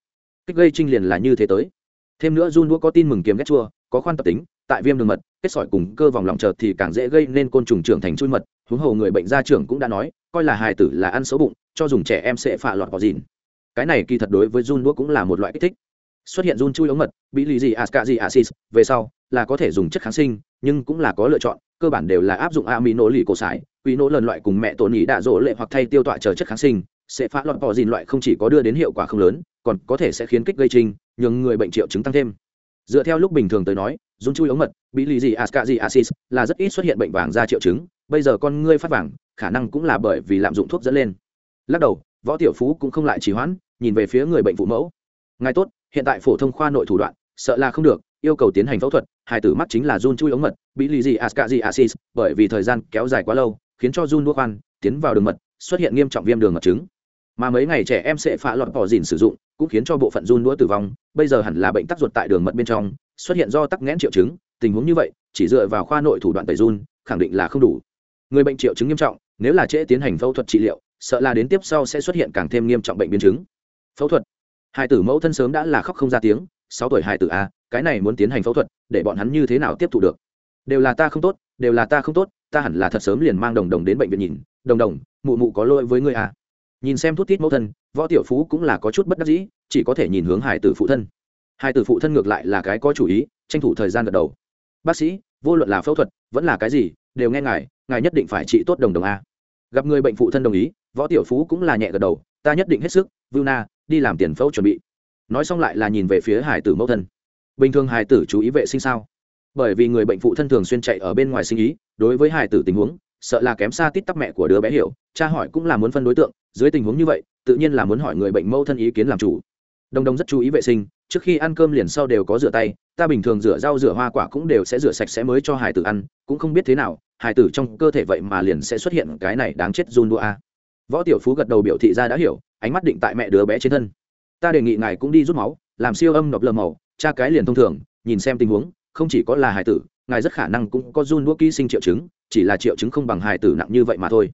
Kích gây trinh liền là như thế tới. Thêm nữa run đũa có tin mừng kiếm ghét chua, có khoan tập tính, tại viêm đường mật, kết sỏi cùng cơ vòng lòng chợt thì càng dễ gây nên côn trùng trưởng thành chui mật, huống hồ người bệnh gia trưởng cũng đã nói, coi là hài tử là ăn xấu bụng, cho dùng trẻ em sẽ phạ lọt vào dìn cái này kỳ thật đối với run đũa cũng là một loại kích thích xuất hiện run chui ống mật, bị lì gì à, asca gì à, asis về sau là có thể dùng chất kháng sinh, nhưng cũng là có lựa chọn, cơ bản đều là áp dụng amino lì cổ sải quy nỗ lần loại cùng mẹ tổ nhị đạ dỗ lệ hoặc thay tiêu tọa chờ chất kháng sinh, sẽ phá lọt bỏ dìn loại không chỉ có đưa đến hiệu quả không lớn, còn có thể sẽ khiến kích gây trinh nhường người bệnh triệu chứng tăng thêm. Dựa theo lúc bình thường tới nói, run chui ống mật, bị lì gì à, asca gì asis là rất ít xuất hiện bệnh vàng da triệu chứng, bây giờ con ngươi phát vàng, khả năng cũng là bởi vì lạm dụng thuốc dẫn lên. Lắc đầu, võ tiểu phú cũng không lại trì hoãn, nhìn về phía người bệnh phụ mẫu. Ngài tốt hiện tại phổ thông khoa nội thủ đoạn, sợ là không được, yêu cầu tiến hành phẫu thuật, hai tử mắc chính là run chui ống mật, bị lì gì à, asca gì à, asis bởi vì thời gian kéo dài quá lâu, khiến cho run đua khoan tiến vào đường mật, xuất hiện nghiêm trọng viêm đường mật trứng mà mấy ngày trẻ em sẽ phá lọt bỏ dìn sử dụng, cũng khiến cho bộ phận run đũa tử vong, bây giờ hẳn là bệnh tắc ruột tại đường mật bên trong, xuất hiện do tắc nghẽn triệu chứng, tình huống như vậy, chỉ dựa vào khoa nội thủ đoạn tẩy run, khẳng định là không đủ. Người bệnh triệu chứng nghiêm trọng, nếu là trễ tiến hành phẫu thuật trị liệu, sợ là đến tiếp sau sẽ xuất hiện càng thêm nghiêm trọng bệnh biến chứng. Phẫu thuật hai tử mẫu thân sớm đã là khóc không ra tiếng, sáu tuổi hai tử a, cái này muốn tiến hành phẫu thuật, để bọn hắn như thế nào tiếp thu được? Đều là ta không tốt, đều là ta không tốt, ta hẳn là thật sớm liền mang đồng đồng đến bệnh viện nhìn. Đồng đồng, mụ mụ có lỗi với ngươi à nhìn xem thút tít mẫu thân, võ tiểu phú cũng là có chút bất đắc dĩ, chỉ có thể nhìn hướng hải tử phụ thân. Hải tử phụ thân ngược lại là cái có chủ ý, tranh thủ thời gian gật đầu. Bác sĩ, vô luận là phẫu thuật, vẫn là cái gì, đều nghe ngài ngài nhất định phải trị tốt đồng đồng a. Gặp người bệnh phụ thân đồng ý, võ tiểu phú cũng là nhẹ gật đầu, ta nhất định hết sức, vưu na đi làm tiền phẫu chuẩn bị. Nói xong lại là nhìn về phía hải tử mẫu thân. Bình thường hải tử chú ý vệ sinh sao? Bởi vì người bệnh phụ thân thường xuyên chạy ở bên ngoài sinh ý, đối với hải tử tình huống, sợ là kém xa tít tắp mẹ của đứa bé hiểu, cha hỏi cũng là muốn phân đối tượng, dưới tình huống như vậy, tự nhiên là muốn hỏi người bệnh mẫu thân ý kiến làm chủ. Đồng đồng rất chú ý vệ sinh, trước khi ăn cơm liền sau đều có rửa tay, ta bình thường rửa rau rửa hoa quả cũng đều sẽ rửa sạch sẽ mới cho hải tử ăn, cũng không biết thế nào, hải tử trong cơ thể vậy mà liền sẽ xuất hiện cái này đáng chết run đua a. Võ tiểu phú gật đầu biểu thị ra đã hiểu ánh mắt định tại mẹ đứa bé trên thân. Ta đề nghị ngài cũng đi rút máu, làm siêu âm nộp lờ màu cha cái liền thông thường, nhìn xem tình huống, không chỉ có là hải tử, ngài rất khả năng cũng có run đũa ký sinh triệu chứng, chỉ là triệu chứng không bằng hải tử nặng như vậy mà thôi.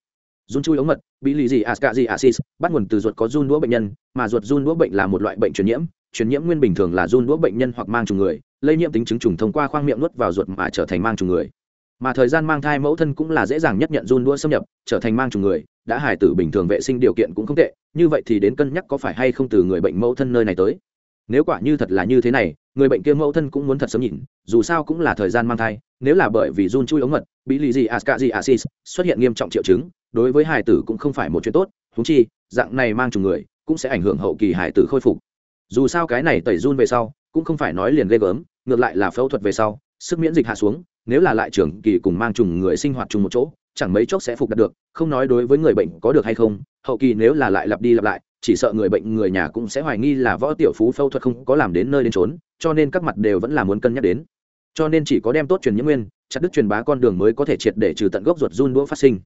Run chui ống mật, bị lì gì à, asca gì à, asis bắt nguồn từ ruột có run đũa bệnh nhân, mà ruột run đũa bệnh là một loại bệnh truyền nhiễm truyền nhiễm nguyên bình thường là run đũa bệnh nhân hoặc mang trùng người, lây nhiễm tính chứng trùng thông qua khoang miệng nuốt vào ruột mà trở thành mang trùng người mà thời gian mang thai mẫu thân cũng là dễ dàng nhất nhận run đua xâm nhập, trở thành mang trùng người, đã hải tử bình thường vệ sinh điều kiện cũng không tệ, như vậy thì đến cân nhắc có phải hay không từ người bệnh mẫu thân nơi này tới. Nếu quả như thật là như thế này, người bệnh kia mẫu thân cũng muốn thật sớm nhìn, dù sao cũng là thời gian mang thai, nếu là bởi vì run chui ống mật, bị lì gì asca gì asis xuất hiện nghiêm trọng triệu chứng, đối với hải tử cũng không phải một chuyện tốt thú chi, dạng này mang trùng người cũng sẽ ảnh hưởng hậu kỳ hải tử khôi phục. Dù sao cái này tẩy run về sau, cũng không phải nói liền ghê gớm, ngược lại là phẫu thuật về sau, sức miễn dịch hạ xuống nếu là lại trưởng kỳ cùng mang trùng người sinh hoạt chung một chỗ, chẳng mấy chốc sẽ phục đạt được, không nói đối với người bệnh có được hay không, hậu kỳ nếu là lại lặp đi lặp lại, chỉ sợ người bệnh người nhà cũng sẽ hoài nghi là võ tiểu phú phẫu thuật không có làm đến nơi đến trốn cho nên các mặt đều vẫn là muốn cân nhắc đến. Cho nên chỉ có đem tốt truyền nhiễm nguyên, chặt đứt truyền bá con đường mới có thể triệt để trừ tận gốc ruột run đũa phát sinh.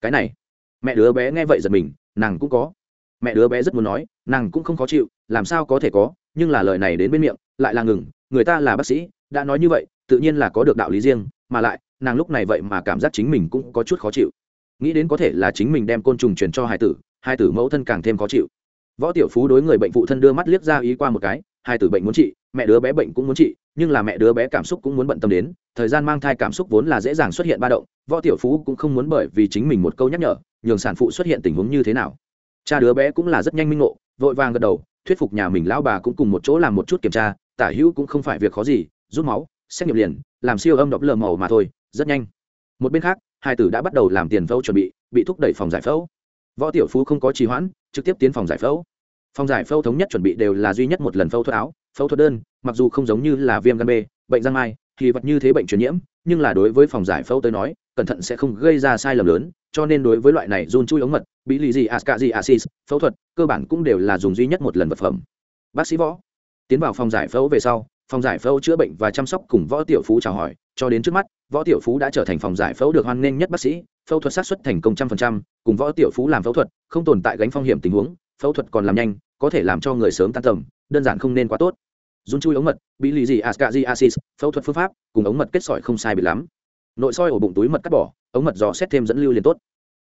Cái này, mẹ đứa bé nghe vậy giật mình, nàng cũng có. Mẹ đứa bé rất muốn nói, nàng cũng không khó chịu, làm sao có thể có, nhưng là lời này đến bên miệng, lại là ngừng, người ta là bác sĩ, đã nói như vậy tự nhiên là có được đạo lý riêng, mà lại, nàng lúc này vậy mà cảm giác chính mình cũng có chút khó chịu. Nghĩ đến có thể là chính mình đem côn trùng truyền cho hai tử hai tử mẫu thân càng thêm khó chịu. Võ tiểu phú đối người bệnh phụ thân đưa mắt liếc ra ý qua một cái, hai tử bệnh muốn trị, mẹ đứa bé bệnh cũng muốn trị, nhưng là mẹ đứa bé cảm xúc cũng muốn bận tâm đến, thời gian mang thai cảm xúc vốn là dễ dàng xuất hiện ba động, võ tiểu phú cũng không muốn bởi vì chính mình một câu nhắc nhở, nhường sản phụ xuất hiện tình huống như thế nào. Cha đứa bé cũng là rất nhanh minh ngộ, vội vàng gật đầu, thuyết phục nhà mình lão bà cũng cùng một chỗ làm một chút kiểm tra, tả hữu cũng không phải việc khó gì, rút máu xét nghiệm liền, làm siêu âm độc lờ màu mà thôi, rất nhanh. Một bên khác, hai tử đã bắt đầu làm tiền phẫu chuẩn bị bị thúc đẩy phòng giải phẫu. Võ tiểu phú không có trì hoãn, trực tiếp tiến phòng giải phẫu. Phòng giải phẫu thống nhất chuẩn bị đều là duy nhất một lần phẫu thuật áo, phẫu thuật đơn, mặc dù không giống như là viêm gan b, bệnh giang mai, thì vật như thế bệnh truyền nhiễm, nhưng là đối với phòng giải phẫu tới nói, cẩn thận sẽ không gây ra sai lầm lớn, cho nên đối với loại này run chui ống mật bí lì gì asca gì asis phẫu thuật, cơ bản cũng đều là dùng duy nhất một lần vật phẩm. Bác sĩ võ, tiến vào phòng giải phẫu về sau phòng giải phẫu chữa bệnh và chăm sóc cùng võ tiểu phú chào hỏi. Cho đến trước mắt, võ tiểu phú đã trở thành phòng giải phẫu được hoan nghênh nhất bác sĩ. Phẫu thuật sát xuất thành công trăm phần trăm, cùng võ tiểu phú làm phẫu thuật, không tồn tại gánh phong hiểm tình huống. Phẫu thuật còn làm nhanh, có thể làm cho người sớm tan tầm, đơn giản không nên quá tốt. Run chui ống mật, bị lì gì ascazi asis phẫu thuật phương pháp, cùng ống mật kết sỏi không sai bị lắm. Nội soi ổ bụng túi mật cắt bỏ, ống mật dò xét thêm dẫn lưu liền tốt.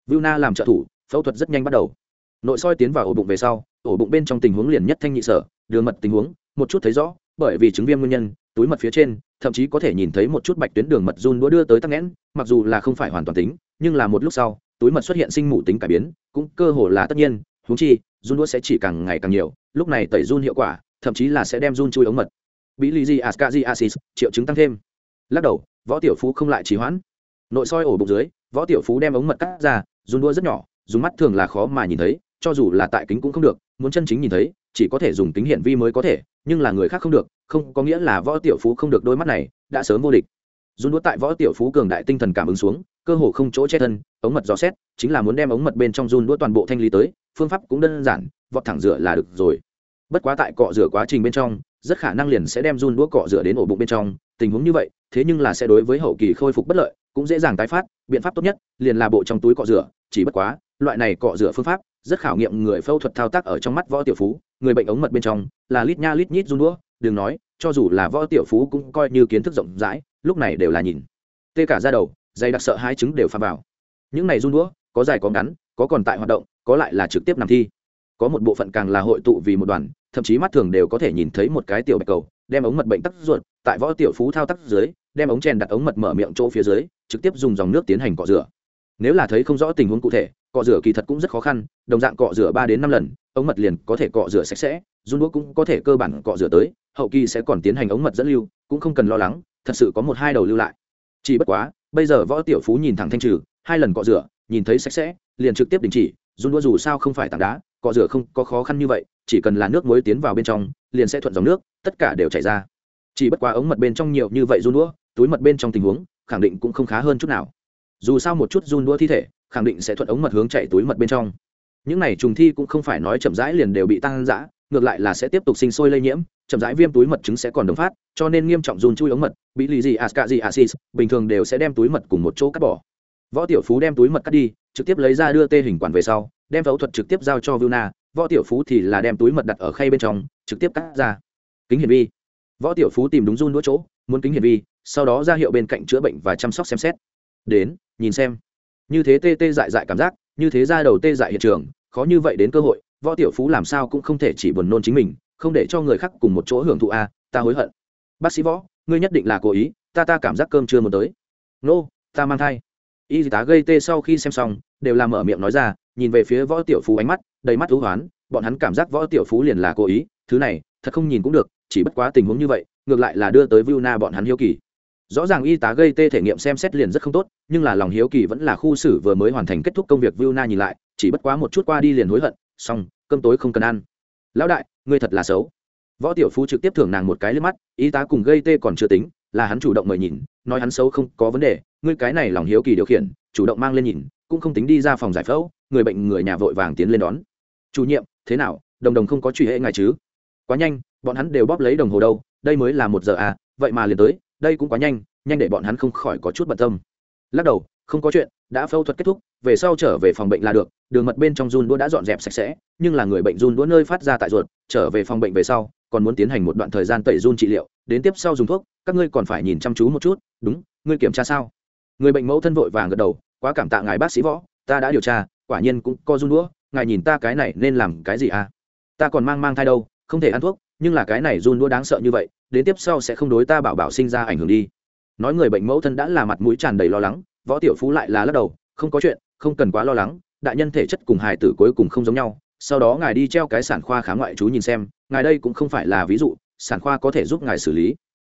Vilna làm trợ thủ, phẫu thuật rất nhanh bắt đầu. Nội soi tiến vào ổ bụng về sau, ổ bụng bên trong tình huống liền nhất thanh nhị sở, đường mật tình huống, một chút thấy rõ bởi vì chứng viêm nguyên nhân, túi mật phía trên, thậm chí có thể nhìn thấy một chút bạch tuyến đường mật run đũa đưa tới tắc nghẽn, mặc dù là không phải hoàn toàn tính, nhưng là một lúc sau, túi mật xuất hiện sinh mủ tính cải biến, cũng cơ hồ là tất nhiên húng chi, run đũa sẽ chỉ càng ngày càng nhiều, lúc này tẩy run hiệu quả, thậm chí là sẽ đem run chui ống mật. Bí lì di ascazi asis triệu chứng tăng thêm. Lắc đầu, võ tiểu phú không lại trì hoãn. Nội soi ổ bụng dưới, võ tiểu phú đem ống mật cắt ra, run đũa rất nhỏ, dùng mắt thường là khó mà nhìn thấy, cho dù là tại kính cũng không được muốn chân chính nhìn thấy, chỉ có thể dùng tính hiển vi mới có thể, nhưng là người khác không được, không có nghĩa là võ tiểu phú không được đôi mắt này, đã sớm vô địch. Run đũa tại võ tiểu phú cường đại tinh thần cảm ứng xuống, cơ hồ không chỗ che thân, ống mật gió xét, chính là muốn đem ống mật bên trong run đũa toàn bộ thanh lý tới, phương pháp cũng đơn giản, vọt thẳng rửa là được rồi. Bất quá tại cọ rửa quá trình bên trong, rất khả năng liền sẽ đem run đũa cọ rửa đến ổ bụng bên trong, tình huống như vậy, thế nhưng là sẽ đối với hậu kỳ khôi phục bất lợi, cũng dễ dàng tái phát, biện pháp tốt nhất liền là bộ trong túi cọ rửa, chỉ bất quá, loại này cọ rửa phương pháp rất khảo nghiệm người phẫu thuật thao tác ở trong mắt võ tiểu phú, người bệnh ống mật bên trong, là lít nha lít nhít run đũa, đừng nói, cho dù là võ tiểu phú cũng coi như kiến thức rộng rãi, lúc này đều là nhìn. Tê cả ra đầu, dày đặc sợ hai trứng đều pha vào. Những này run đũa, có dài có ngắn, có còn tại hoạt động, có lại là trực tiếp nằm thi. Có một bộ phận càng là hội tụ vì một đoàn, thậm chí mắt thường đều có thể nhìn thấy một cái tiểu bạch cầu, đem ống mật bệnh tắc ruột, tại võ tiểu phú thao tác dưới, đem ống chèn đặt ống mật mở miệng chỗ phía dưới, trực tiếp dùng dòng nước tiến hành cọ rửa. Nếu là thấy không rõ tình huống cụ thể cọ rửa kỳ thật cũng rất khó khăn, đồng dạng cọ rửa ba đến năm lần, ống mật liền có thể cọ rửa sạch sẽ, run đũa cũng có thể cơ bản cọ rửa tới, hậu kỳ sẽ còn tiến hành ống mật dẫn lưu, cũng không cần lo lắng, thật sự có một hai đầu lưu lại. Chỉ bất quá, bây giờ võ tiểu phú nhìn thẳng thanh trừ, hai lần cọ rửa, nhìn thấy sạch sẽ, liền trực tiếp đình chỉ, run đũa dù sao không phải tảng đá, cọ rửa không có khó khăn như vậy, chỉ cần là nước muối tiến vào bên trong, liền sẽ thuận dòng nước, tất cả đều chảy ra. Chỉ bất quá ống mật bên trong nhiều như vậy run đũa, túi mật bên trong tình huống, khẳng định cũng không khá hơn chút nào dù sao một chút run đũa thi thể khẳng định sẽ thuận ống mật hướng chạy túi mật bên trong. Những này trùng thi cũng không phải nói chậm rãi liền đều bị tăng giã ngược lại là sẽ tiếp tục sinh sôi lây nhiễm chậm rãi viêm túi mật trứng sẽ còn đồng phát cho nên nghiêm trọng run chui ống mật bị lì gì asca gì asis bình thường đều sẽ đem túi mật cùng một chỗ cắt bỏ. Võ tiểu phú đem túi mật cắt đi trực tiếp lấy ra đưa tê hình quản về sau đem phẫu thuật trực tiếp giao cho Vilna, võ tiểu phú thì là đem túi mật đặt ở khay bên trong trực tiếp cắt ra. Kính hiển vi. Võ tiểu phú tìm đúng run đũa chỗ muốn kính hiển vi sau đó ra hiệu bên cạnh chữa bệnh và chăm sóc xem xét đến, nhìn xem. Như thế tê tê dại dại cảm giác, như thế ra đầu tê dại hiện trường, khó như vậy đến cơ hội, võ tiểu phú làm sao cũng không thể chỉ buồn nôn chính mình, không để cho người khác cùng một chỗ hưởng thụ a, ta hối hận. Bác sĩ võ, ngươi nhất định là cố ý, ta ta cảm giác cơm chưa muốn tới. Nô, ta mang thai. Y tá gây tê sau khi xem xong, đều làm mở miệng nói ra, nhìn về phía võ tiểu phú ánh mắt, đầy mắt thú hoán, bọn hắn cảm giác võ tiểu phú liền là cố ý, thứ này, thật không nhìn cũng được, chỉ bất quá tình huống như vậy, ngược lại là đưa tới viu na bọn hắn hiếu kỳ rõ ràng y tá gây tê thể nghiệm xem xét liền rất không tốt, nhưng là lòng hiếu kỳ vẫn là khu xử vừa mới hoàn thành kết thúc công việc viu na nhìn lại, chỉ bất quá một chút qua đi liền hối hận, xong, cơm tối không cần ăn. Lão đại, ngươi thật là xấu. Võ tiểu phú trực tiếp thưởng nàng một cái lên mắt, y tá cùng gây tê còn chưa tính, là hắn chủ động mời nhìn, nói hắn xấu không có vấn đề, ngươi cái này lòng hiếu kỳ điều khiển, chủ động mang lên nhìn, cũng không tính đi ra phòng giải phẫu, người bệnh người nhà vội vàng tiến lên đón. Chủ nhiệm, thế nào, đồng đồng không có truy hệ ngài chứ? Quá nhanh, bọn hắn đều bóp lấy đồng hồ đâu, đây mới là một giờ à vậy mà liền tới đây cũng quá nhanh nhanh để bọn hắn không khỏi có chút bận tâm. Lắc đầu, không có chuyện, đã phẫu thuật kết thúc, về sau trở về phòng bệnh là được, đường mật bên trong run đũa đã dọn dẹp sạch sẽ, nhưng là người bệnh run đũa nơi phát ra tại ruột, trở về phòng bệnh về sau, còn muốn tiến hành một đoạn thời gian tẩy run trị liệu, đến tiếp sau dùng thuốc, các ngươi còn phải nhìn chăm chú một chút, đúng, ngươi kiểm tra sao? Người bệnh mẫu thân vội vàng gật đầu, quá cảm tạ ngài bác sĩ võ, ta đã điều tra, quả nhiên cũng có run đũa, ngài nhìn ta cái này nên làm cái gì à? Ta còn mang mang thai đâu, không thể ăn thuốc, nhưng là cái này run đũa đáng sợ như vậy đến tiếp sau sẽ không đối ta bảo bảo sinh ra ảnh hưởng đi. Nói người bệnh mẫu thân đã là mặt mũi tràn đầy lo lắng, võ tiểu phú lại là lắc đầu, không có chuyện, không cần quá lo lắng, đại nhân thể chất cùng hài tử cuối cùng không giống nhau, sau đó ngài đi treo cái sản khoa khám ngoại trú nhìn xem, ngài đây cũng không phải là ví dụ, sản khoa có thể giúp ngài xử lý.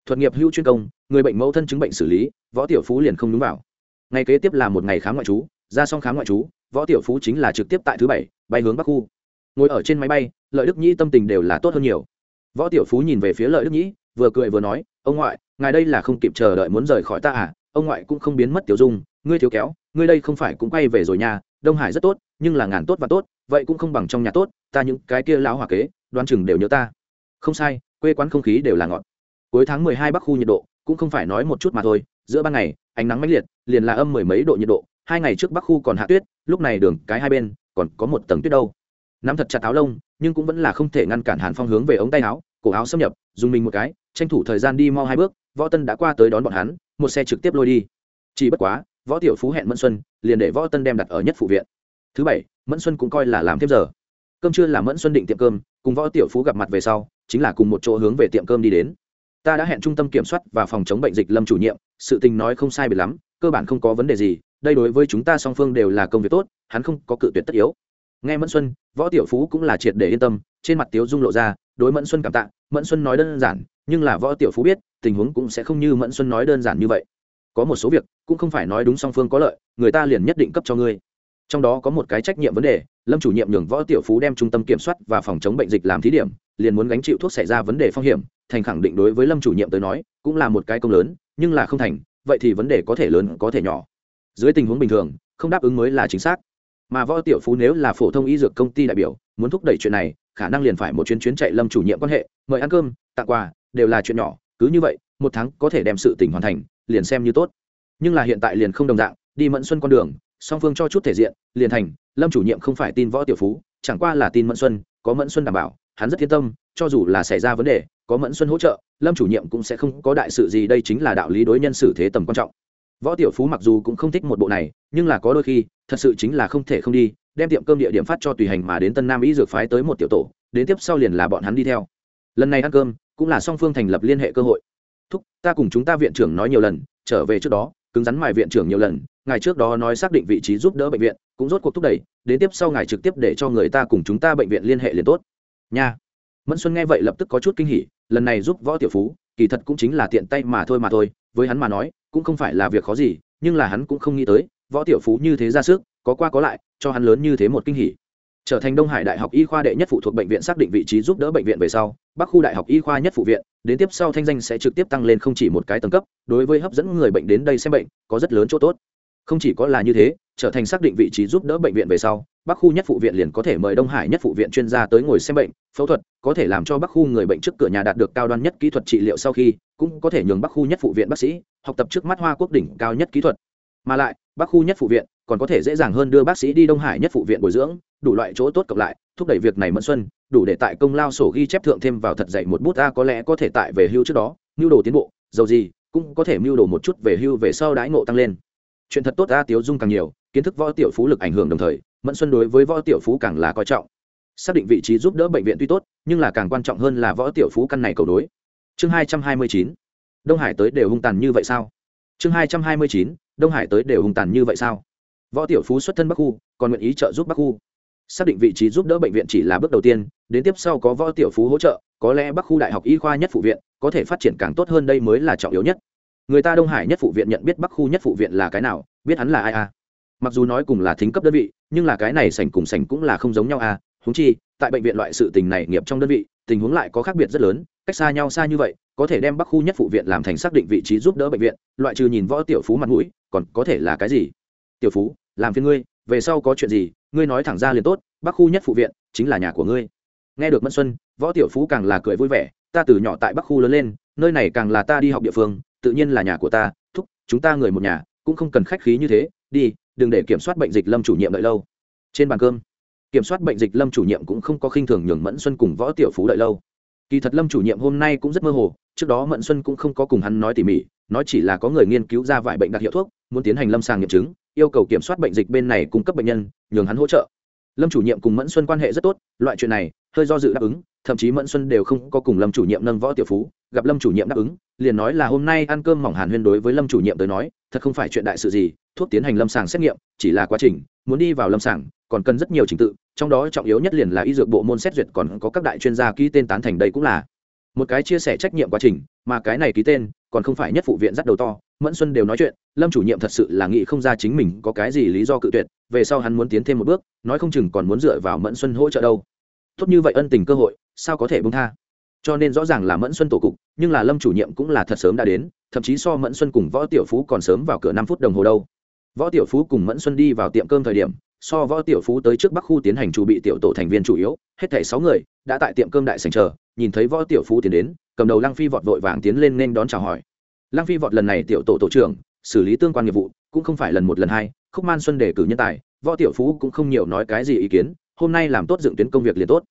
Thuật nghiệp hữu chuyên công, người bệnh mẫu thân chứng bệnh xử lý, võ tiểu phú liền không đúng vào. Ngày kế tiếp là một ngày khám ngoại trú, ra xong khám ngoại trú, võ tiểu phú chính là trực tiếp tại thứ bảy, bay hướng bắc khu. Ngồi ở trên máy bay, lợi đức nhĩ tâm tình đều là tốt hơn nhiều võ tiểu phú nhìn về phía lợi đức nhĩ, vừa cười vừa nói, ông ngoại, ngài đây là không kịp chờ đợi muốn rời khỏi ta à? Ông ngoại cũng không biến mất tiểu dung, ngươi thiếu kéo, ngươi đây không phải cũng quay về rồi nha, đông hải rất tốt, nhưng là ngàn tốt và tốt, vậy cũng không bằng trong nhà tốt, ta những cái kia lão hòa kế đoan chừng đều nhớ ta. Không sai, quê quán không khí đều là ngọt. Cuối tháng mười hai bắc khu nhiệt độ cũng không phải nói một chút mà thôi, giữa ban ngày, ánh nắng mãnh liệt, liền là âm mười mấy độ nhiệt độ, hai ngày trước bắc khu còn hạ tuyết, lúc này đường cái hai bên còn có một tầng tuyết đâu nắm thật chặt áo lông, nhưng cũng vẫn là không thể ngăn cản hàn phong hướng về ống tay áo, cổ áo xâm nhập, dùng mình một cái, tranh thủ thời gian đi mau hai bước, võ tân đã qua tới đón bọn hắn, một xe trực tiếp lôi đi. Chỉ bất quá, võ tiểu phú hẹn mẫn xuân, liền để võ tân đem đặt ở nhất phụ viện. Thứ bảy, mẫn xuân cũng coi là làm thêm giờ. Cơm trưa là mẫn xuân định tiệm cơm, cùng võ tiểu phú gặp mặt về sau, chính là cùng một chỗ hướng về tiệm cơm đi đến. Ta đã hẹn trung tâm kiểm soát và phòng chống bệnh dịch lâm chủ nhiệm, sự tình nói không sai biệt lắm, cơ bản không có vấn đề gì, đây đối với chúng ta song phương đều là công việc tốt, hắn không có cự tuyệt tất yếu nghe mẫn xuân, võ tiểu phú cũng là triệt để yên tâm, trên mặt tiếu dung lộ ra, đối mẫn xuân cảm tạ, mẫn xuân nói đơn giản, nhưng là võ tiểu phú biết, tình huống cũng sẽ không như mẫn xuân nói đơn giản như vậy. Có một số việc, cũng không phải nói đúng song phương có lợi, người ta liền nhất định cấp cho ngươi. Trong đó có một cái trách nhiệm vấn đề, lâm chủ nhiệm nhường võ tiểu phú đem trung tâm kiểm soát và phòng chống bệnh dịch làm thí điểm, liền muốn gánh chịu thuốc xảy ra vấn đề phong hiểm, thành khẳng định đối với lâm chủ nhiệm tới nói, cũng là một cái công lớn, nhưng là không thành, vậy thì vấn đề có thể lớn có thể nhỏ. Dưới tình huống bình thường, không đáp ứng mới là chính xác mà võ tiểu phú nếu là phổ thông y dược công ty đại biểu, muốn thúc đẩy chuyện này, khả năng liền phải một chuyến chuyến chạy lâm chủ nhiệm quan hệ, mời ăn cơm, tặng quà, đều là chuyện nhỏ, cứ như vậy, một tháng có thể đem sự tình hoàn thành, liền xem như tốt. Nhưng là hiện tại liền không đồng dạng, đi mẫn xuân con đường, song phương cho chút thể diện, liền thành, lâm chủ nhiệm không phải tin võ tiểu phú, chẳng qua là tin mẫn xuân, có mẫn xuân đảm bảo, hắn rất thiên tâm, cho dù là xảy ra vấn đề, có mẫn xuân hỗ trợ, lâm chủ nhiệm cũng sẽ không có đại sự gì, đây chính là đạo lý đối nhân xử thế tầm quan trọng võ tiểu phú mặc dù cũng không thích một bộ này, nhưng là có đôi khi, thật sự chính là không thể không đi, đem tiệm cơm địa điểm phát cho tùy hành mà đến tân nam ý dược phái tới một tiểu tổ, đến tiếp sau liền là bọn hắn đi theo. Lần này ăn cơm, cũng là song phương thành lập liên hệ cơ hội. Thúc, ta cùng chúng ta viện trưởng nói nhiều lần, trở về trước đó, cứng rắn mài viện trưởng nhiều lần, ngài trước đó nói xác định vị trí giúp đỡ bệnh viện, cũng rốt cuộc thúc đẩy, đến tiếp sau ngài trực tiếp để cho người ta cùng chúng ta bệnh viện liên hệ liền tốt. Nha. Mẫn xuân nghe vậy lập tức có chút kinh hỉ, lần này giúp võ tiểu phú kỳ thật cũng chính là tiện tay mà thôi mà thôi, với hắn mà nói, cũng không phải là việc khó gì, nhưng là hắn cũng không nghĩ tới, võ tiểu phú như thế ra sức, có qua có lại, cho hắn lớn như thế một kinh hỉ. Trở thành đông hải đại học y khoa đệ nhất phụ thuộc bệnh viện xác định vị trí giúp đỡ bệnh viện về sau, bắc khu đại học y khoa nhất phụ viện, đến tiếp sau thanh danh sẽ trực tiếp tăng lên không chỉ một cái tầng cấp, đối với hấp dẫn người bệnh đến đây xem bệnh, có rất lớn chỗ tốt không chỉ có là như thế, trở thành xác định vị trí giúp đỡ bệnh viện về sau, bắc khu nhất phụ viện liền có thể mời đông hải nhất phụ viện chuyên gia tới ngồi xem bệnh, phẫu thuật, có thể làm cho bắc khu người bệnh trước cửa nhà đạt được cao đoan nhất kỹ thuật trị liệu sau khi, cũng có thể nhường bắc khu nhất phụ viện bác sĩ học tập trước mắt hoa quốc đỉnh cao nhất kỹ thuật. Mà lại, bắc khu nhất phụ viện còn có thể dễ dàng hơn đưa bác sĩ đi đông hải nhất phụ viện bồi dưỡng, đủ loại chỗ tốt cộng lại, thúc đẩy việc này mẫn xuân, đủ để tại công lao sổ ghi chép thượng thêm vào thật dạy một bút ta có lẽ có thể tại về hưu trước đó, mưu đồ tiến bộ, dầu gì, cũng có thể mưu đồ một chút về hưu về sau đãi ngộ tăng lên chuyện thật tốt ta tiếu dung càng nhiều, kiến thức võ tiểu phú lực ảnh hưởng đồng thời, mẫn xuân đối với võ tiểu phú càng là coi trọng. Xác định vị trí giúp đỡ bệnh viện tuy tốt, nhưng là càng quan trọng hơn là võ tiểu phú căn này cầu đối. Chương hai trăm hai mươi chín, đông hải tới đều hung tàn như vậy sao? Chương hai trăm hai mươi chín, đông hải tới đều hung tàn như vậy sao? Võ tiểu phú xuất thân bắc khu, còn nguyện ý trợ giúp bắc khu. Xác định vị trí giúp đỡ bệnh viện chỉ là bước đầu tiên, đến tiếp sau có võ tiểu phú hỗ trợ, có lẽ bắc khu đại học y khoa nhất phụ viện, có thể phát triển càng tốt hơn đây mới là trọng yếu nhất người ta đông hải nhất phụ viện nhận biết bắc khu nhất phụ viện là cái nào, biết hắn là ai à? Mặc dù nói cùng là thính cấp đơn vị, nhưng là cái này sành cùng sành cũng là không giống nhau à? Húng chi, tại bệnh viện loại sự tình này nghiệp trong đơn vị, tình huống lại có khác biệt rất lớn, cách xa nhau xa như vậy, có thể đem bắc khu nhất phụ viện làm thành xác định vị trí giúp đỡ bệnh viện, loại trừ nhìn võ tiểu phú mặt mũi, còn có thể là cái gì? Tiểu phú, làm phiên ngươi, về sau có chuyện gì, ngươi nói thẳng ra liền tốt, bắc khu nhất phụ viện chính là nhà của ngươi. Nghe được mẫn xuân, võ tiểu phú càng là cười vui vẻ, ta từ nhỏ tại bắc khu lớn lên, nơi này càng là ta đi học địa phương tự nhiên là nhà của ta, thúc, chúng ta người một nhà, cũng không cần khách khí như thế, đi, đừng để kiểm soát bệnh dịch lâm chủ nhiệm đợi lâu. Trên bàn cơm, kiểm soát bệnh dịch lâm chủ nhiệm cũng không có khinh thường nhường mẫn xuân cùng võ tiểu phú đợi lâu. Kỳ thật lâm chủ nhiệm hôm nay cũng rất mơ hồ, trước đó mẫn xuân cũng không có cùng hắn nói tỉ mỉ, nói chỉ là có người nghiên cứu ra vài bệnh đặc hiệu thuốc, muốn tiến hành lâm sàng nghiệm chứng, yêu cầu kiểm soát bệnh dịch bên này cung cấp bệnh nhân, nhường hắn hỗ trợ. Lâm chủ nhiệm cùng mẫn xuân quan hệ rất tốt, loại chuyện này, hơi do dự đáp ứng, thậm chí mẫn xuân đều không có cùng lâm chủ nhiệm nâng võ tiểu phú, gặp lâm chủ nhiệm đáp ứng liền nói là hôm nay ăn cơm mỏng hàn huyên đối với lâm chủ nhiệm tới nói, thật không phải chuyện đại sự gì, thuốc tiến hành lâm sàng xét nghiệm, chỉ là quá trình, muốn đi vào lâm sàng, còn cần rất nhiều trình tự, trong đó trọng yếu nhất liền là y dược bộ môn xét duyệt còn có các đại chuyên gia ký tên tán thành đây cũng là một cái chia sẻ trách nhiệm quá trình, mà cái này ký tên còn không phải nhất phụ viện dắt đầu to, mẫn xuân đều nói chuyện, lâm chủ nhiệm thật sự là nghĩ không ra chính mình có cái gì lý do cự tuyệt, về sau hắn muốn tiến thêm một bước, nói không chừng còn muốn dựa vào mẫn xuân hỗ trợ đâu. Tốt như vậy ân tình cơ hội, sao có thể bông tha? Cho nên rõ ràng là mẫn xuân tổ cục, nhưng là lâm chủ nhiệm cũng là thật sớm đã đến, thậm chí so mẫn xuân cùng võ tiểu phú còn sớm vào cửa năm phút đồng hồ đâu. Võ tiểu phú cùng mẫn xuân đi vào tiệm cơm thời điểm, so võ tiểu phú tới trước bắc khu tiến hành chủ bị tiểu tổ thành viên chủ yếu, hết thảy sáu người đã tại tiệm cơm đại sành chờ, nhìn thấy võ tiểu phú tiến đến, cầm đầu lăng phi vọt vội vàng tiến lên nên đón chào hỏi. Lăng phi vọt lần này tiểu tổ tổ trưởng, xử lý tương quan nghiệp vụ, cũng không phải lần một lần hai, khúc man xuân đề cử nhân tài, võ tiểu phú cũng không nhiều nói cái gì ý kiến, hôm nay làm tốt dựng tuyến công việc liền tốt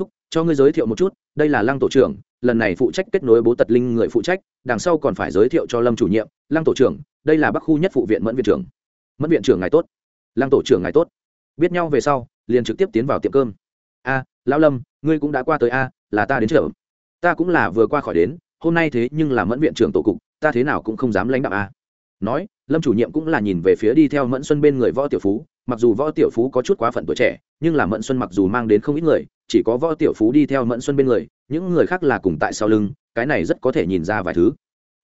thúc, cho ngươi giới thiệu một chút, đây là lăng tổ trưởng, lần này phụ trách kết nối bố tật linh người phụ trách, đằng sau còn phải giới thiệu cho lâm chủ nhiệm, lăng tổ trưởng, đây là bắc khu nhất phụ viện mẫn viện trưởng. Mẫn viện trưởng ngài tốt. Lăng tổ trưởng ngài tốt. Biết nhau về sau, liền trực tiếp tiến vào tiệm cơm. A, lão lâm, ngươi cũng đã qua tới a, là ta đến chợ ta cũng là vừa qua khỏi đến, hôm nay thế nhưng là mẫn viện trưởng tổ cục, ta thế nào cũng không dám lãnh đạo a. Nói, lâm chủ nhiệm cũng là nhìn về phía đi theo mẫn xuân bên người võ tiểu phú, mặc dù võ tiểu phú có chút quá phận tuổi trẻ, nhưng là mẫn xuân mặc dù mang đến không ít người chỉ có võ tiểu phú đi theo mẫn xuân bên người, những người khác là cùng tại sau lưng, cái này rất có thể nhìn ra vài thứ.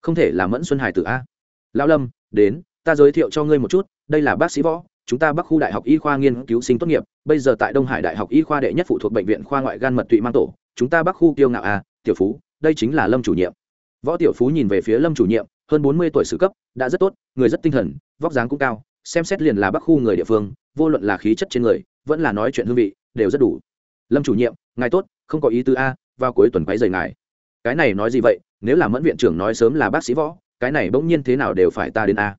Không thể là mẫn xuân hải tử a. Lão lâm, đến, ta giới thiệu cho ngươi một chút, đây là bác sĩ võ, chúng ta bắc khu đại học y khoa nghiên cứu sinh tốt nghiệp, bây giờ tại đông hải đại học y khoa đệ nhất phụ thuộc bệnh viện khoa ngoại gan mật tụy mang tổ, chúng ta bắc khu kiêu ngạo a, tiểu phú, đây chính là lâm chủ nhiệm. Võ tiểu phú nhìn về phía lâm chủ nhiệm, hơn bốn mươi tuổi sử cấp, đã rất tốt, người rất tinh thần, vóc dáng cũng cao, xem xét liền là bắc khu người địa phương, vô luận là khí chất trên người, vẫn là nói chuyện hương vị, đều rất đủ lâm chủ nhiệm, ngài tốt, không có ý tứ a, vào cuối tuần quấy dày ngài. Cái này nói gì vậy? Nếu là mẫn viện trưởng nói sớm là bác sĩ võ, cái này bỗng nhiên thế nào đều phải ta đến a.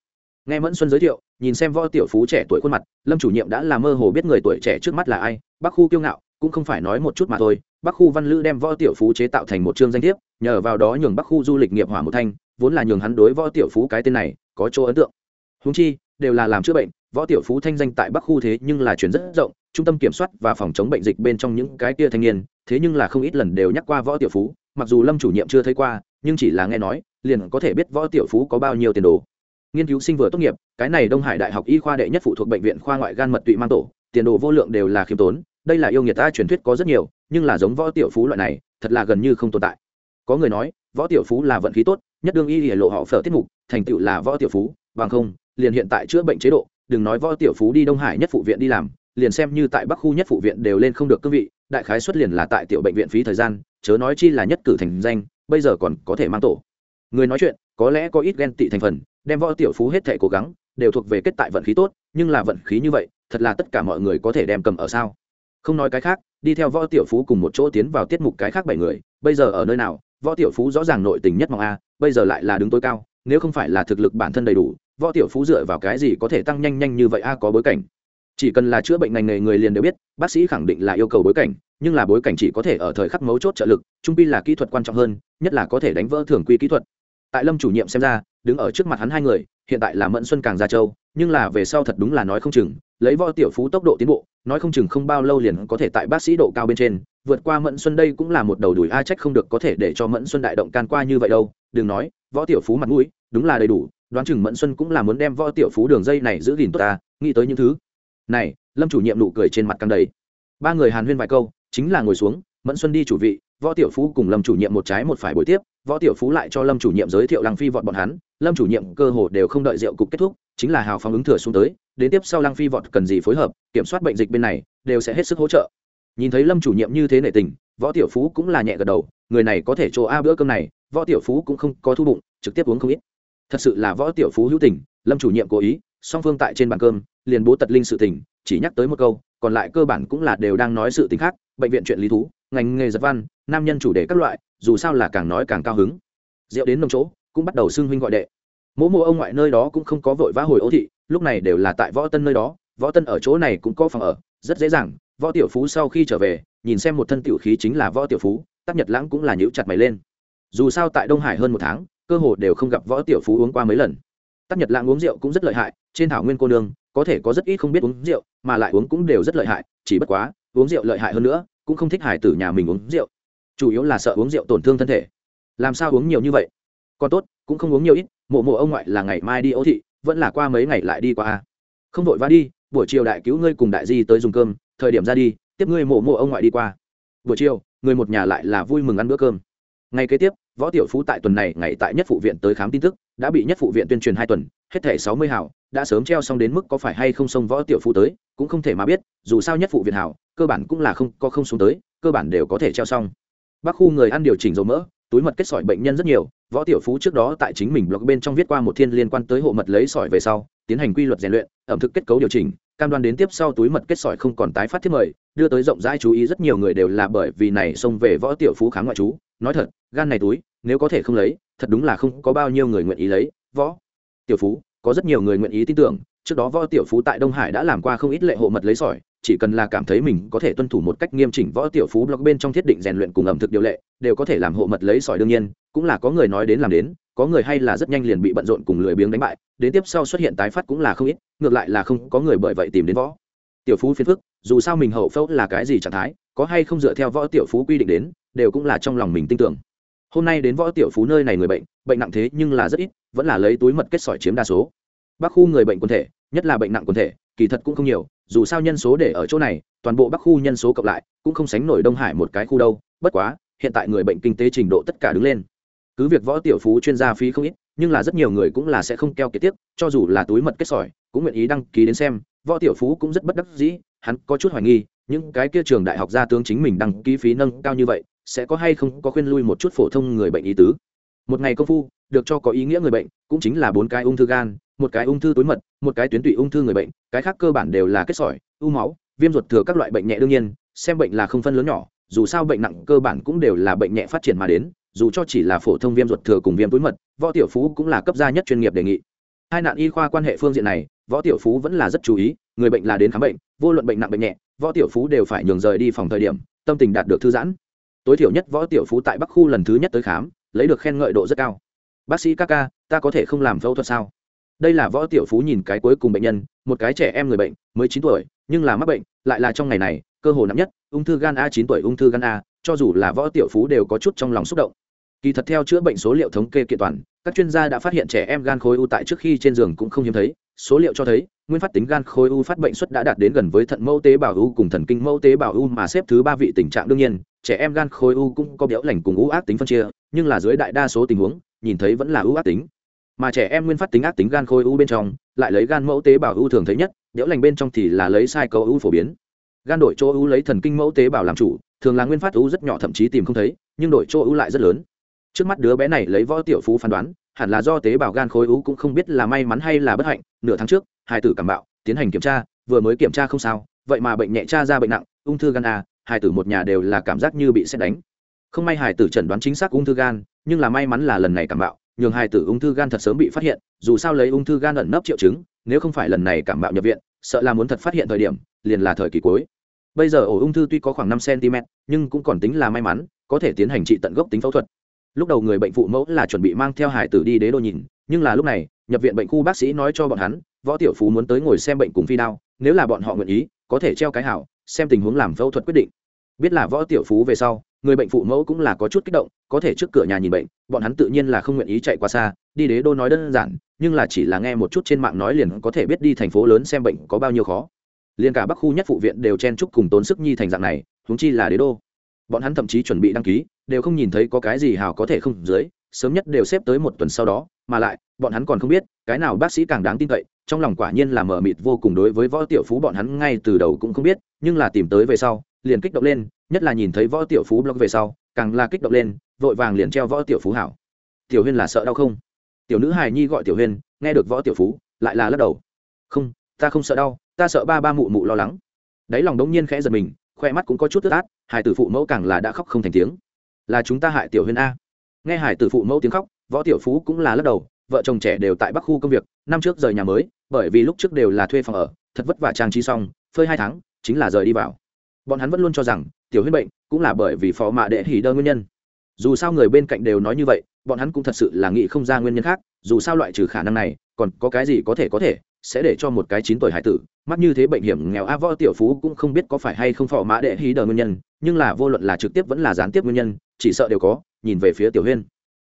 Nghe mẫn xuân giới thiệu, nhìn xem võ tiểu phú trẻ tuổi khuôn mặt, lâm chủ nhiệm đã là mơ hồ biết người tuổi trẻ trước mắt là ai bắc khu kiêu ngạo, cũng không phải nói một chút mà thôi. Bắc khu văn lữ đem võ tiểu phú chế tạo thành một chương danh thiếp, nhờ vào đó nhường bắc khu du lịch nghiệp hỏa một thanh, vốn là nhường hắn đối võ tiểu phú cái tên này, có chỗ ấn tượng. Húng chi, đều là làm chữa bệnh, võ tiểu phú thanh danh tại bắc khu thế nhưng là chuyển rất rộng trung tâm kiểm soát và phòng chống bệnh dịch bên trong những cái kia thanh niên, thế nhưng là không ít lần đều nhắc qua võ tiểu phú, mặc dù lâm chủ nhiệm chưa thấy qua, nhưng chỉ là nghe nói, liền có thể biết võ tiểu phú có bao nhiêu tiền đồ. Nghiên cứu sinh vừa tốt nghiệp, cái này đông hải đại học y khoa đệ nhất phụ thuộc bệnh viện khoa ngoại gan mật tụy mang tổ, tiền đồ vô lượng đều là khiêm tốn, đây là yêu nghiệt ta truyền thuyết có rất nhiều, nhưng là giống võ tiểu phú loại này, thật là gần như không tồn tại. Có người nói, võ tiểu phú là vận khí tốt, nhất đương y hệ lộ họ phở tiết mục, thành tựu là võ tiểu phú, bằng không, liền hiện tại chữa bệnh chế độ, đừng nói võ tiểu phú đi đông hải nhất phụ viện đi làm liền xem như tại bắc khu nhất phụ viện đều lên không được cương vị, đại khái xuất liền là tại tiểu bệnh viện phí thời gian, chớ nói chi là nhất cử thành danh, bây giờ còn có thể mang tổ. Người nói chuyện, có lẽ có ít ghen tị thành phần, đem võ tiểu phú hết thể cố gắng, đều thuộc về kết tại vận khí tốt, nhưng là vận khí như vậy, thật là tất cả mọi người có thể đem cầm ở sao? Không nói cái khác, đi theo võ tiểu phú cùng một chỗ tiến vào tiết mục cái khác bảy người, bây giờ ở nơi nào, võ tiểu phú rõ ràng nội tình nhất mong a, bây giờ lại là đứng tối cao, nếu không phải là thực lực bản thân đầy đủ, võ tiểu phú dựa vào cái gì có thể tăng nhanh nhanh như vậy a có bối cảnh? Chỉ cần là chữa bệnh ngành nghề người liền đều biết, bác sĩ khẳng định là yêu cầu bối cảnh, nhưng là bối cảnh chỉ có thể ở thời khắc mấu chốt trợ lực, trung pi là kỹ thuật quan trọng hơn, nhất là có thể đánh vỡ thường quy kỹ thuật. Tại lâm chủ nhiệm xem ra, đứng ở trước mặt hắn hai người, hiện tại là mẫn xuân càng gia châu, nhưng là về sau thật đúng là nói không chừng, lấy võ tiểu phú tốc độ tiến bộ, nói không chừng không bao lâu liền có thể tại bác sĩ độ cao bên trên, vượt qua mẫn xuân đây cũng là một đầu đùi a trách không được có thể để cho mẫn xuân đại động can qua như vậy đâu, đừng nói, võ tiểu phú mặt mũi, đúng là đầy đủ, đoán chừng mẫn xuân cũng là muốn đem võ tiểu phú đường dây này giữ gìn tốt ta, nghĩ tới những thứ này, lâm chủ nhiệm nụ cười trên mặt căng đầy. Ba người hàn huyên vài câu, chính là ngồi xuống, mẫn xuân đi chủ vị, võ tiểu phú cùng lâm chủ nhiệm một trái một phải buổi tiếp, võ tiểu phú lại cho lâm chủ nhiệm giới thiệu lăng phi vọt bọn hắn, lâm chủ nhiệm cơ hồ đều không đợi rượu cục kết thúc, chính là hào phóng ứng thừa xuống tới, đến tiếp sau lăng phi vọt cần gì phối hợp, kiểm soát bệnh dịch bên này, đều sẽ hết sức hỗ trợ. Nhìn thấy lâm chủ nhiệm như thế nể tình, võ tiểu phú cũng là nhẹ gật đầu, người này có thể chỗ a bữa cơm này, võ tiểu phú cũng không có thu bụng, trực tiếp uống không ít. Thật sự là võ tiểu phú hữu tình, lâm chủ nhiệm cố ý, song phương tại trên bàn cơm liền bố tật linh sự tình, chỉ nhắc tới một câu, còn lại cơ bản cũng là đều đang nói sự tình khác, bệnh viện chuyện lý thú, ngành nghề giật văn, nam nhân chủ đề các loại, dù sao là càng nói càng cao hứng. Rượu đến nông chỗ, cũng bắt đầu xưng huynh gọi đệ. Mỗ mộ ông ngoại nơi đó cũng không có vội vã hồi ô thị, lúc này đều là tại võ tân nơi đó, võ tân ở chỗ này cũng có phòng ở, rất dễ dàng, võ tiểu phú sau khi trở về, nhìn xem một thân tiểu khí chính là võ tiểu phú tác nhật lãng cũng là nhữ chặt mày lên. Dù sao tại đông hải hơn một tháng, cơ hồ đều không gặp võ tiểu phú uống qua mấy lần tắc nhật lãng uống rượu cũng rất lợi hại, trên thảo nguyên cô nương, có thể có rất ít không biết uống rượu, mà lại uống cũng đều rất lợi hại, chỉ bất quá, uống rượu lợi hại hơn nữa, cũng không thích hải tử nhà mình uống rượu. Chủ yếu là sợ uống rượu tổn thương thân thể. Làm sao uống nhiều như vậy? Còn tốt, cũng không uống nhiều ít, mộ mộ ông ngoại là ngày mai đi ấu thị, vẫn là qua mấy ngày lại đi qua không vội vã đi, buổi chiều đại cứu ngươi cùng đại di tới dùng cơm, thời điểm ra đi, tiếp ngươi mộ mộ ông ngoại đi qua. Buổi chiều, người một nhà lại là vui mừng ăn bữa cơm. Ngày kế tiếp võ tiểu phú tại tuần này ngày tại nhất phụ viện tới khám tin tức, đã bị nhất phụ viện tuyên truyền hai tuần, hết thể sáu mươi hảo đã sớm treo xong đến mức có phải hay không xông võ tiểu phú tới, cũng không thể mà biết, dù sao nhất phụ viện hảo cơ bản cũng là không, có không xuống tới, cơ bản đều có thể treo xong. Bác khu người ăn điều chỉnh dầu mỡ, túi mật kết sỏi bệnh nhân rất nhiều, võ tiểu phú trước đó tại chính mình blog bên trong viết qua một thiên liên quan tới hộ mật lấy sỏi về sau, tiến hành quy luật rèn luyện, ẩm thực kết cấu điều chỉnh cam đoan đến tiếp sau túi mật kết sỏi không còn tái phát thiết mời, đưa tới rộng rãi chú ý rất nhiều người đều là bởi vì này xông về võ tiểu phú khám ngoại chú nói thật, gan này túi, nếu có thể không lấy, thật đúng là không có bao nhiêu người nguyện ý lấy. Võ tiểu phú, có rất nhiều người nguyện ý tin tưởng, trước đó võ tiểu phú tại đông hải đã làm qua không ít lệ hộ mật lấy sỏi, chỉ cần là cảm thấy mình có thể tuân thủ một cách nghiêm chỉnh võ tiểu phú blog bên trong thiết định rèn luyện cùng ẩm thực điều lệ, đều có thể làm hộ mật lấy sỏi đương nhiên, cũng là có người nói đến làm đến có người hay là rất nhanh liền bị bận rộn cùng lười biếng đánh bại, đến tiếp sau xuất hiện tái phát cũng là không ít, ngược lại là không có người bởi vậy tìm đến võ. Tiểu phú phiền phức, dù sao mình hậu phẫu là cái gì trạng thái, có hay không dựa theo võ tiểu phú quy định đến, đều cũng là trong lòng mình tin tưởng. Hôm nay đến võ tiểu phú nơi này người bệnh bệnh nặng thế nhưng là rất ít, vẫn là lấy túi mật kết sỏi chiếm đa số. Bắc khu người bệnh quần thể, nhất là bệnh nặng quần thể, kỳ thật cũng không nhiều, dù sao nhân số để ở chỗ này, toàn bộ bắc khu nhân số cộng lại, cũng không sánh nổi đông hải một cái khu đâu, bất quá, hiện tại người bệnh kinh tế trình độ tất cả đứng lên cứ việc võ tiểu phú chuyên gia phí không ít, nhưng là rất nhiều người cũng là sẽ không keo kiệt tiếp cho dù là túi mật kết sỏi, cũng nguyện ý đăng ký đến xem. Võ tiểu phú cũng rất bất đắc dĩ, hắn có chút hoài nghi, những cái kia trường đại học gia tướng chính mình đăng ký phí nâng cao như vậy, sẽ có hay không có khuyên lui một chút phổ thông người bệnh ý tứ. Một ngày công phu, được cho có ý nghĩa người bệnh, cũng chính là bốn cái ung thư gan, một cái ung thư túi mật, một cái tuyến tụy ung thư người bệnh, cái khác cơ bản đều là kết sỏi, u máu, viêm ruột thừa các loại bệnh nhẹ đương nhiên, xem bệnh là không phân lớn nhỏ, dù sao bệnh nặng cơ bản cũng đều là bệnh nhẹ phát triển mà đến dù cho chỉ là phổ thông viêm ruột thừa cùng viêm túi mật, võ tiểu phú cũng là cấp gia nhất chuyên nghiệp đề nghị. Hai nạn y khoa quan hệ phương diện này, võ tiểu phú vẫn là rất chú ý, người bệnh là đến khám bệnh, vô luận bệnh nặng bệnh nhẹ, võ tiểu phú đều phải nhường rời đi phòng thời điểm, tâm tình đạt được thư giãn. Tối thiểu nhất võ tiểu phú tại bắc khu lần thứ nhất tới khám, lấy được khen ngợi độ rất cao. Bác sĩ ca ca, ta có thể không làm phẫu thuật sao? Đây là võ tiểu phú nhìn cái cuối cùng bệnh nhân, một cái trẻ em người bệnh, mới chín tuổi, nhưng là mắc bệnh, lại là trong ngày này, cơ hồ nặng nhất, ung thư gan a chín tuổi, ung thư gan a, cho dù là võ tiểu phú đều có chút trong lòng xúc động kỳ thật theo chữa bệnh số liệu thống kê kiện toàn, các chuyên gia đã phát hiện trẻ em gan khối u tại trước khi trên giường cũng không hiếm thấy. Số liệu cho thấy, nguyên phát tính gan khối u phát bệnh suất đã đạt đến gần với thận mẫu tế bào u cùng thần kinh mẫu tế bào u mà xếp thứ ba vị tình trạng đương nhiên. Trẻ em gan khối u cũng có béo lành cùng u ác tính phân chia, nhưng là dưới đại đa số tình huống, nhìn thấy vẫn là u ác tính. Mà trẻ em nguyên phát tính ác tính gan khối u bên trong, lại lấy gan mẫu tế bào u thường thấy nhất, béo lành bên trong thì là lấy sai cầu u phổ biến. Gan đổi chỗ u lấy thần kinh mẫu tế bào làm chủ, thường là nguyên phát u rất nhỏ thậm chí tìm không thấy, nhưng đổi chỗ u lại rất lớn trước mắt đứa bé này lấy võ tiểu phú phán đoán, hẳn là do tế bào gan khối u cũng không biết là may mắn hay là bất hạnh, nửa tháng trước, hai tử cảm bạo, tiến hành kiểm tra, vừa mới kiểm tra không sao, vậy mà bệnh nhẹ tra ra bệnh nặng, ung thư gan a, hai tử một nhà đều là cảm giác như bị xét đánh. Không may hải tử chẩn đoán chính xác ung thư gan, nhưng là may mắn là lần này cảm bạo, nhường Hải tử ung thư gan thật sớm bị phát hiện, dù sao lấy ung thư gan ẩn nấp triệu chứng, nếu không phải lần này cảm bạo nhập viện, sợ là muốn thật phát hiện thời điểm, liền là thời kỳ cuối. Bây giờ ổ ung thư tuy có khoảng năm cm nhưng cũng còn tính là may mắn, có thể tiến hành trị tận gốc tính phẫu thuật lúc đầu người bệnh phụ mẫu là chuẩn bị mang theo hải tử đi đế đô nhìn, nhưng là lúc này, nhập viện bệnh khu bác sĩ nói cho bọn hắn, võ tiểu phú muốn tới ngồi xem bệnh cùng phi đao, nếu là bọn họ nguyện ý, có thể treo cái hảo, xem tình huống làm phẫu thuật quyết định. Biết là võ tiểu phú về sau, người bệnh phụ mẫu cũng là có chút kích động, có thể trước cửa nhà nhìn bệnh, bọn hắn tự nhiên là không nguyện ý chạy qua xa, đi đế đô nói đơn giản, nhưng là chỉ là nghe một chút trên mạng nói liền có thể biết đi thành phố lớn xem bệnh có bao nhiêu khó. Liền cả bắc khu nhất phụ viện đều chen chúc cùng tốn sức nhi thành dạng này húng chi là đế đô. Bọn hắn thậm chí chuẩn bị đăng ký đều không nhìn thấy có cái gì hào có thể không dưới, sớm nhất đều xếp tới một tuần sau đó, mà lại, bọn hắn còn không biết, cái nào bác sĩ càng đáng tin cậy, trong lòng quả nhiên là mờ mịt vô cùng đối với võ tiểu phú bọn hắn ngay từ đầu cũng không biết, nhưng là tìm tới về sau, liền kích động lên, nhất là nhìn thấy võ tiểu phú blog về sau, càng là kích động lên, vội vàng liền treo võ tiểu phú hảo. Tiểu huyên là sợ đau không? Tiểu nữ hài nhi gọi tiểu huyên, nghe được võ tiểu phú, lại là lắc đầu. Không, ta không sợ đau, ta sợ ba ba mụ mụ lo lắng. Đáy lòng đống nhiên khẽ giật mình, khoe mắt cũng có chút tức át, hài tử phụ mẫu càng là đã khóc không thành tiếng là chúng ta hại tiểu huyên a. Nghe hải tử phụ mẫu tiếng khóc, võ tiểu phú cũng là lắc đầu, vợ chồng trẻ đều tại bắc khu công việc, năm trước rời nhà mới, bởi vì lúc trước đều là thuê phòng ở, thật vất vả trang trí xong, phơi hai tháng, chính là rời đi vào. Bọn hắn vẫn luôn cho rằng, tiểu huyên bệnh cũng là bởi vì phó mạ đệ hỉ đơn nguyên nhân. Dù sao người bên cạnh đều nói như vậy, bọn hắn cũng thật sự là nghĩ không ra nguyên nhân khác, dù sao loại trừ khả năng này, còn có cái gì có thể có thể sẽ để cho một cái chín tuổi hải tử, mắc như thế bệnh hiểm nghèo a võ tiểu phú cũng không biết có phải hay không phò mã đệ hí đờ nguyên nhân, nhưng là vô luận là trực tiếp vẫn là gián tiếp nguyên nhân, chỉ sợ đều có, nhìn về phía tiểu huyên.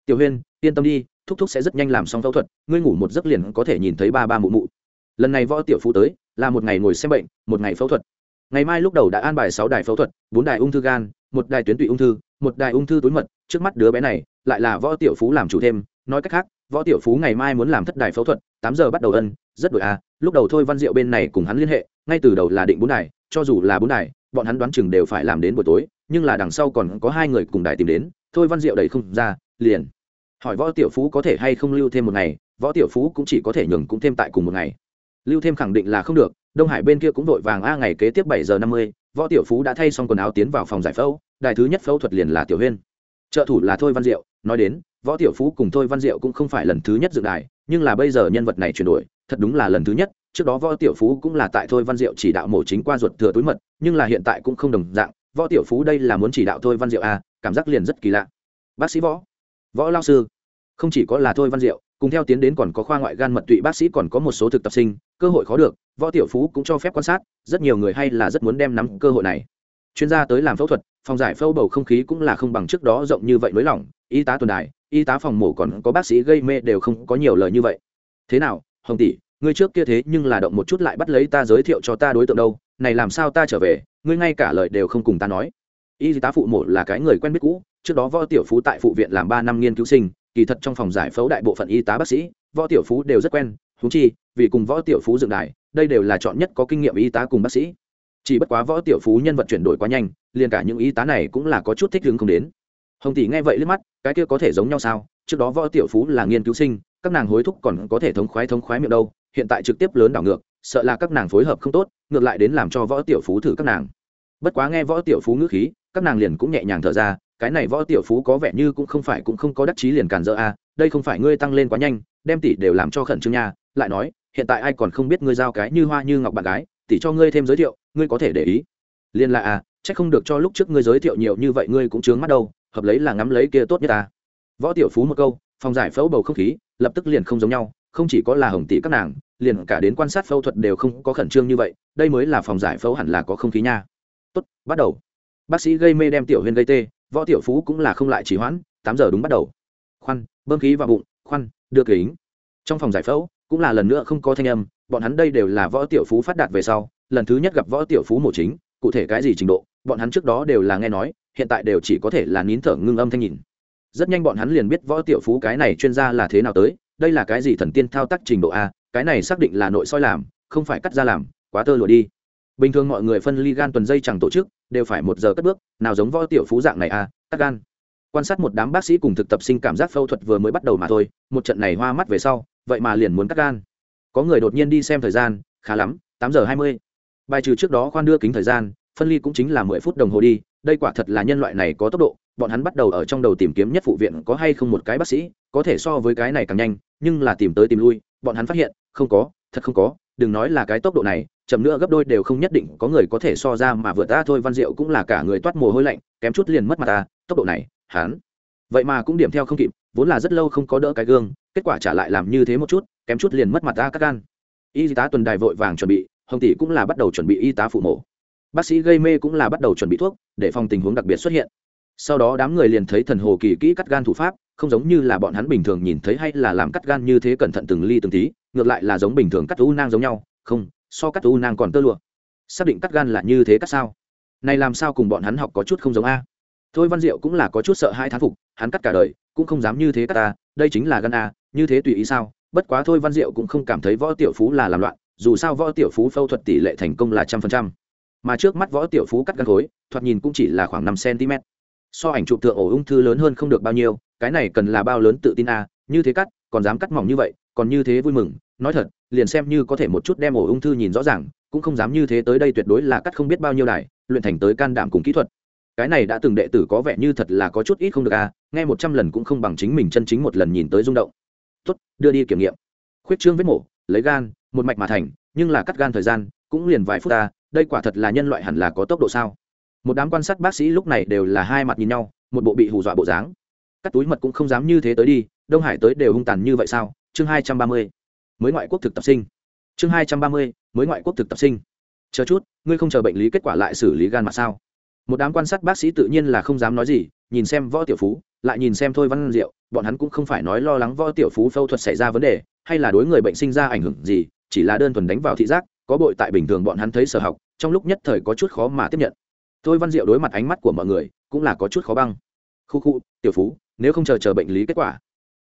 Tiểu huyên, yên tâm đi, thúc thúc sẽ rất nhanh làm xong phẫu thuật, ngươi ngủ một giấc liền có thể nhìn thấy ba ba mụ mụ. Lần này võ tiểu phú tới, là một ngày ngồi xem bệnh, một ngày phẫu thuật. Ngày mai lúc đầu đã an bài sáu đài phẫu thuật, bốn đài ung thư gan, một đài tuyến tụy ung thư, một đài ung thư túi mật, trước mắt đứa bé này, lại là võ tiểu phú làm chủ thêm, nói cách khác, võ tiểu phú ngày mai muốn làm thất đài phẫu thuật, tám giờ bắt đầu ân rất đổi a, lúc đầu thôi văn diệu bên này cùng hắn liên hệ, ngay từ đầu là định bốn đài, cho dù là bốn đài, bọn hắn đoán chừng đều phải làm đến buổi tối, nhưng là đằng sau còn có hai người cùng đài tìm đến, thôi văn diệu đầy không ra, liền. Hỏi võ tiểu phú có thể hay không lưu thêm một ngày, võ tiểu phú cũng chỉ có thể nhường cũng thêm tại cùng một ngày. Lưu thêm khẳng định là không được, đông hải bên kia cũng vội vàng a, ngày kế tiếp bảy giờ năm mươi, võ tiểu phú đã thay xong quần áo tiến vào phòng giải phẫu, đài thứ nhất phẫu thuật liền là tiểu huyên. Trợ thủ là thôi văn diệu, nói đến, võ tiểu phú cùng thôi văn diệu cũng không phải lần thứ nhất dựng đài, nhưng là bây giờ nhân vật này chuyển đổi thật đúng là lần thứ nhất trước đó võ tiểu phú cũng là tại thôi văn diệu chỉ đạo mổ chính qua ruột thừa túi mật nhưng là hiện tại cũng không đồng dạng võ tiểu phú đây là muốn chỉ đạo thôi văn diệu à, cảm giác liền rất kỳ lạ. Bác sĩ võ võ lao sư không chỉ có là thôi văn diệu cùng theo tiến đến còn có khoa ngoại gan mật tụy bác sĩ còn có một số thực tập sinh cơ hội khó được võ tiểu phú cũng cho phép quan sát rất nhiều người hay là rất muốn đem nắm cơ hội này. Chuyên gia tới làm phẫu thuật phòng giải phẫu bầu không khí cũng là không bằng trước đó rộng như vậy nới lỏng y tá tuần đài y tá phòng mổ còn có bác sĩ gây mê đều không có nhiều lời như vậy. Thế nào hồng tỷ, ngươi trước kia thế nhưng là động một chút lại bắt lấy ta giới thiệu cho ta đối tượng đâu, này làm sao ta trở về, ngươi ngay cả lời đều không cùng ta nói. Y tá phụ mổ là cái người quen biết cũ, trước đó võ tiểu phú tại phụ viện làm ba năm nghiên cứu sinh, kỳ thật trong phòng giải phẫu đại bộ phận y tá bác sĩ, võ tiểu phú đều rất quen thú chi, vì cùng võ tiểu phú dựng đài, đây đều là chọn nhất có kinh nghiệm y tá cùng bác sĩ. Chỉ bất quá võ tiểu phú nhân vật chuyển đổi quá nhanh, liền cả những y tá này cũng là có chút thích hứng không đến. Hồng tỷ nghe vậy liếc mắt, cái kia có thể giống nhau sao? Trước đó võ tiểu phú là nghiên cứu sinh các nàng hối thúc còn có thể thống khoái thống khoái miệng đâu, hiện tại trực tiếp lớn đảo ngược, sợ là các nàng phối hợp không tốt, ngược lại đến làm cho võ tiểu phú thử các nàng. Bất quá nghe võ tiểu phú ngữ khí, các nàng liền cũng nhẹ nhàng thở ra, cái này võ tiểu phú có vẻ như cũng không phải cũng không có đắc chí liền cản dỡ a, đây không phải ngươi tăng lên quá nhanh, đem tỷ đều làm cho khẩn trương nha, lại nói, hiện tại ai còn không biết ngươi giao cái như hoa như ngọc bạn gái, tỷ cho ngươi thêm giới thiệu, ngươi có thể để ý. Liên là à chắc không được cho lúc trước ngươi giới thiệu nhiều như vậy ngươi cũng chướng mắt đâu, hợp lấy là ngắm lấy kia tốt nhất ta võ tiểu phú một câu, phòng giải phẫu bầu không khí lập tức liền không giống nhau, không chỉ có là hồng tỷ các nàng, liền cả đến quan sát phẫu thuật đều không có khẩn trương như vậy, đây mới là phòng giải phẫu hẳn là có không khí nha. Tốt, bắt đầu. Bác sĩ gây mê đem tiểu huyên gây tê, võ tiểu phú cũng là không lại chỉ hoãn, tám giờ đúng bắt đầu. Khoan, bơm khí vào bụng, khoan, đưa kính. Trong phòng giải phẫu, cũng là lần nữa không có thanh âm, bọn hắn đây đều là võ tiểu phú phát đạt về sau, lần thứ nhất gặp võ tiểu phú mổ chính, cụ thể cái gì trình độ, bọn hắn trước đó đều là nghe nói, hiện tại đều chỉ có thể là nín thở ngưng âm thanh nhìn rất nhanh bọn hắn liền biết võ tiểu phú cái này chuyên gia là thế nào tới, đây là cái gì thần tiên thao tác trình độ a, cái này xác định là nội soi làm, không phải cắt ra làm, quá tơ lụa đi. Bình thường mọi người phân ly gan tuần dây chẳng tổ chức, đều phải một giờ cất bước, nào giống võ tiểu phú dạng này a, cắt gan. Quan sát một đám bác sĩ cùng thực tập sinh cảm giác phẫu thuật vừa mới bắt đầu mà thôi, một trận này hoa mắt về sau, vậy mà liền muốn cắt gan. Có người đột nhiên đi xem thời gian, khá lắm, tám giờ hai mươi. Bài trừ trước đó khoan đưa kính thời gian phân ly cũng chính là mười phút đồng hồ đi, đây quả thật là nhân loại này có tốc độ, bọn hắn bắt đầu ở trong đầu tìm kiếm nhất phụ viện có hay không một cái bác sĩ, có thể so với cái này càng nhanh, nhưng là tìm tới tìm lui, bọn hắn phát hiện, không có, thật không có, đừng nói là cái tốc độ này, chậm nữa gấp đôi đều không nhất định có người có thể so ra mà vượt ta thôi, văn diệu cũng là cả người toát mồ hôi lạnh, kém chút liền mất mặt ta, tốc độ này, hắn. Vậy mà cũng điểm theo không kịp, vốn là rất lâu không có đỡ cái gương, kết quả trả lại làm như thế một chút, kém chút liền mất mặt ta các gan. Y tá tuần đài vội vàng chuẩn bị, hồng tỷ cũng là bắt đầu chuẩn bị y tá phụ mổ bác sĩ gây mê cũng là bắt đầu chuẩn bị thuốc để phòng tình huống đặc biệt xuất hiện. Sau đó đám người liền thấy thần hồ kỳ kỹ cắt gan thủ pháp, không giống như là bọn hắn bình thường nhìn thấy hay là làm cắt gan như thế cẩn thận từng ly từng tí, ngược lại là giống bình thường cắt u nang giống nhau, không, so cắt u nang còn tơ lụa. Xác định cắt gan là như thế cắt sao? Này làm sao cùng bọn hắn học có chút không giống a? Thôi văn diệu cũng là có chút sợ hai thán phục, hắn cắt cả đời, cũng không dám như thế cắt ta, đây chính là gan a, như thế tùy ý sao? Bất quá thôi văn diệu cũng không cảm thấy võ tiểu phú là làm loạn, dù sao võ tiểu phú phẫu thuật tỷ lệ thành công là trăm phần trăm mà trước mắt võ tiểu phú cắt gan khối thoạt nhìn cũng chỉ là khoảng năm cm. So ảnh chụp tượng ổ ung thư lớn hơn không được bao nhiêu, cái này cần là bao lớn tự tin a, như thế cắt, còn dám cắt mỏng như vậy, còn như thế vui mừng, nói thật, liền xem như có thể một chút đem ổ ung thư nhìn rõ ràng, cũng không dám như thế tới đây tuyệt đối là cắt không biết bao nhiêu đài, luyện thành tới can đảm cùng kỹ thuật. Cái này đã từng đệ tử có vẻ như thật là có chút ít không được a, nghe một trăm lần cũng không bằng chính mình chân chính một lần nhìn tới rung động. Tốt, đưa đi kiểm nghiệm. Khuyết trương vết mổ, lấy gan, một mạch mà thành, nhưng là cắt gan thời gian, cũng liền vài phút ta đây quả thật là nhân loại hẳn là có tốc độ sao? Một đám quan sát bác sĩ lúc này đều là hai mặt nhìn nhau, một bộ bị hù dọa bộ dáng. Cắt túi mật cũng không dám như thế tới đi, đông hải tới đều hung tàn như vậy sao? Chương hai trăm ba mươi, mới ngoại quốc thực tập sinh. Chương hai trăm ba mươi, mới ngoại quốc thực tập sinh. Chờ chút, ngươi không chờ bệnh lý kết quả lại xử lý gan mặt sao? Một đám quan sát bác sĩ tự nhiên là không dám nói gì, nhìn xem võ tiểu phú, lại nhìn xem thôi văn diệu, bọn hắn cũng không phải nói lo lắng võ tiểu phú phẫu thuật xảy ra vấn đề, hay là đối người bệnh sinh ra ảnh hưởng gì, chỉ là đơn thuần đánh vào thị giác có bội tại bình thường bọn hắn thấy sở học, trong lúc nhất thời có chút khó mà tiếp nhận. Thôi văn diệu đối mặt ánh mắt của mọi người, cũng là có chút khó băng. Khu khu, tiểu phú, nếu không chờ chờ bệnh lý kết quả.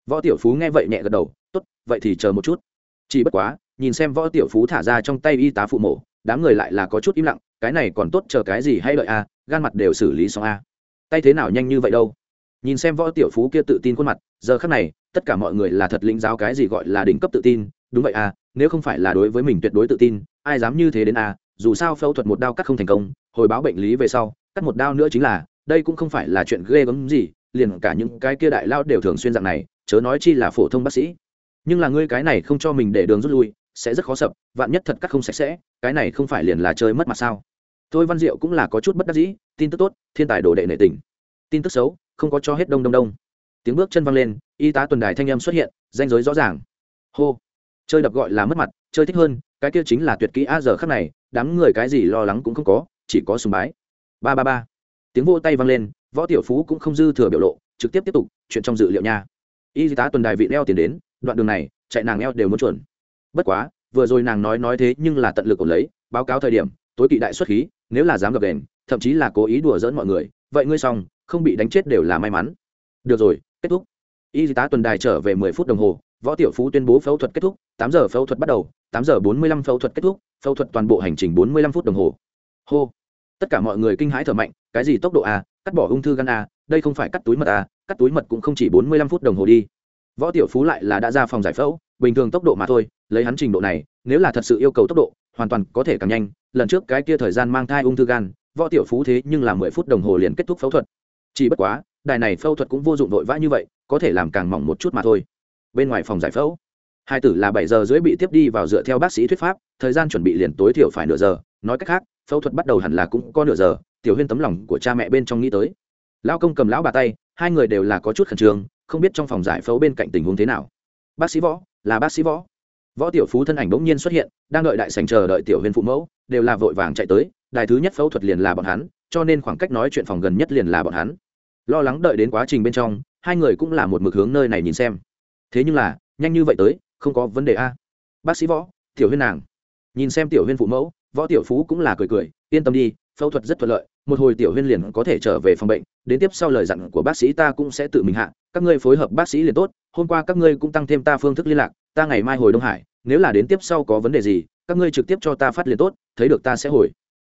Võ tiểu phú nghe vậy nhẹ gật đầu, tốt, vậy thì chờ một chút. Chỉ bất quá, nhìn xem võ tiểu phú thả ra trong tay y tá phụ mổ, đám người lại là có chút im lặng, cái này còn tốt chờ cái gì hay đợi a, gan mặt đều xử lý xong a. Tay thế nào nhanh như vậy đâu? Nhìn xem võ tiểu phú kia tự tin khuôn mặt, giờ khắc này, tất cả mọi người là thật lĩnh giáo cái gì gọi là đỉnh cấp tự tin đúng vậy à nếu không phải là đối với mình tuyệt đối tự tin, ai dám như thế đến à dù sao phẫu thuật một đao cắt không thành công, hồi báo bệnh lý về sau, cắt một đao nữa chính là, đây cũng không phải là chuyện ghê gớm gì, liền cả những cái kia đại lao đều thường xuyên dạng này, chớ nói chi là phổ thông bác sĩ. Nhưng là ngươi cái này không cho mình để đường rút lui, sẽ rất khó sập, vạn nhất thật cắt không sạch sẽ, cái này không phải liền là chơi mất mặt sao? Thôi văn diệu cũng là có chút bất đắc dĩ, tin tức tốt, thiên tài đồ đệ nệ tình. Tin tức xấu, không có cho hết đông đông đông. Tiếng bước chân văng lên, y tá tuần đài thanh em xuất hiện, danh giới rõ ràng. Hô chơi đập gọi là mất mặt, chơi thích hơn, cái kia chính là tuyệt kỹ a giờ khắc này, đám người cái gì lo lắng cũng không có, chỉ có sùng bái. Ba ba ba. Tiếng vô tay vang lên, võ tiểu phú cũng không dư thừa biểu lộ, trực tiếp tiếp tục, chuyện trong dự liệu nha. Y tá tuần đài vị leo tiền đến, đoạn đường này, chạy nàng eo đều muốn chuẩn. Bất quá, vừa rồi nàng nói nói thế nhưng là tận lực ổn lấy, báo cáo thời điểm, tối kỵ đại xuất khí, nếu là dám gặp đèn thậm chí là cố ý đùa dỡn mọi người, vậy ngươi xong, không bị đánh chết đều là may mắn. Được rồi, kết thúc y tá tuần đài trở về mười phút đồng hồ, võ tiểu phú tuyên bố phẫu thuật kết thúc, tám giờ phẫu thuật bắt đầu, tám giờ bốn mươi lăm phẫu thuật kết thúc, phẫu thuật toàn bộ hành trình bốn mươi lăm phút đồng hồ. Hô. Tất cả mọi người kinh hãi thở mạnh, cái gì tốc độ a, cắt bỏ ung thư gan a, đây không phải cắt túi mật a, cắt túi mật cũng không chỉ bốn mươi lăm phút đồng hồ đi. Võ tiểu phú lại là đã ra phòng giải phẫu, bình thường tốc độ mà thôi, lấy hắn trình độ này, nếu là thật sự yêu cầu tốc độ, hoàn toàn có thể càng nhanh. Lần trước cái kia thời gian mang thai ung thư gan, võ tiểu phú thế nhưng là mười phút đồng hồ liền kết thúc phẫu thuật. Chỉ bất quá đài này phẫu thuật cũng vô dụng vội vã như vậy, có thể làm càng mỏng một chút mà thôi. Bên ngoài phòng giải phẫu, hai tử là bảy giờ rưỡi bị tiếp đi vào dựa theo bác sĩ thuyết pháp, thời gian chuẩn bị liền tối thiểu phải nửa giờ. Nói cách khác, phẫu thuật bắt đầu hẳn là cũng có nửa giờ, tiểu huyên tấm lòng của cha mẹ bên trong nghĩ tới. Lão công cầm lão bà tay, hai người đều là có chút khẩn trương, không biết trong phòng giải phẫu bên cạnh tình huống thế nào. Bác sĩ võ, là bác sĩ võ. Võ tiểu phú thân ảnh bỗng nhiên xuất hiện, đang đợi đại sành chờ đợi tiểu huyên phụ mẫu, đều là vội vàng chạy tới, đài thứ nhất phẫu thuật liền là bọn hắn, cho nên khoảng cách nói chuyện phòng gần nhất liền là bọn hắn lo lắng đợi đến quá trình bên trong, hai người cũng là một mực hướng nơi này nhìn xem. Thế nhưng là, nhanh như vậy tới, không có vấn đề a. Bác sĩ võ, tiểu huyên nàng. Nhìn xem tiểu huyên phụ mẫu, võ tiểu phú cũng là cười cười, yên tâm đi, phẫu thuật rất thuận lợi, một hồi tiểu huyên liền có thể trở về phòng bệnh, đến tiếp sau lời dặn của bác sĩ ta cũng sẽ tự mình hạ, các ngươi phối hợp bác sĩ liền tốt, hôm qua các ngươi cũng tăng thêm ta phương thức liên lạc, ta ngày mai hồi đông hải, nếu là đến tiếp sau có vấn đề gì, các ngươi trực tiếp cho ta phát liền tốt, thấy được ta sẽ hồi.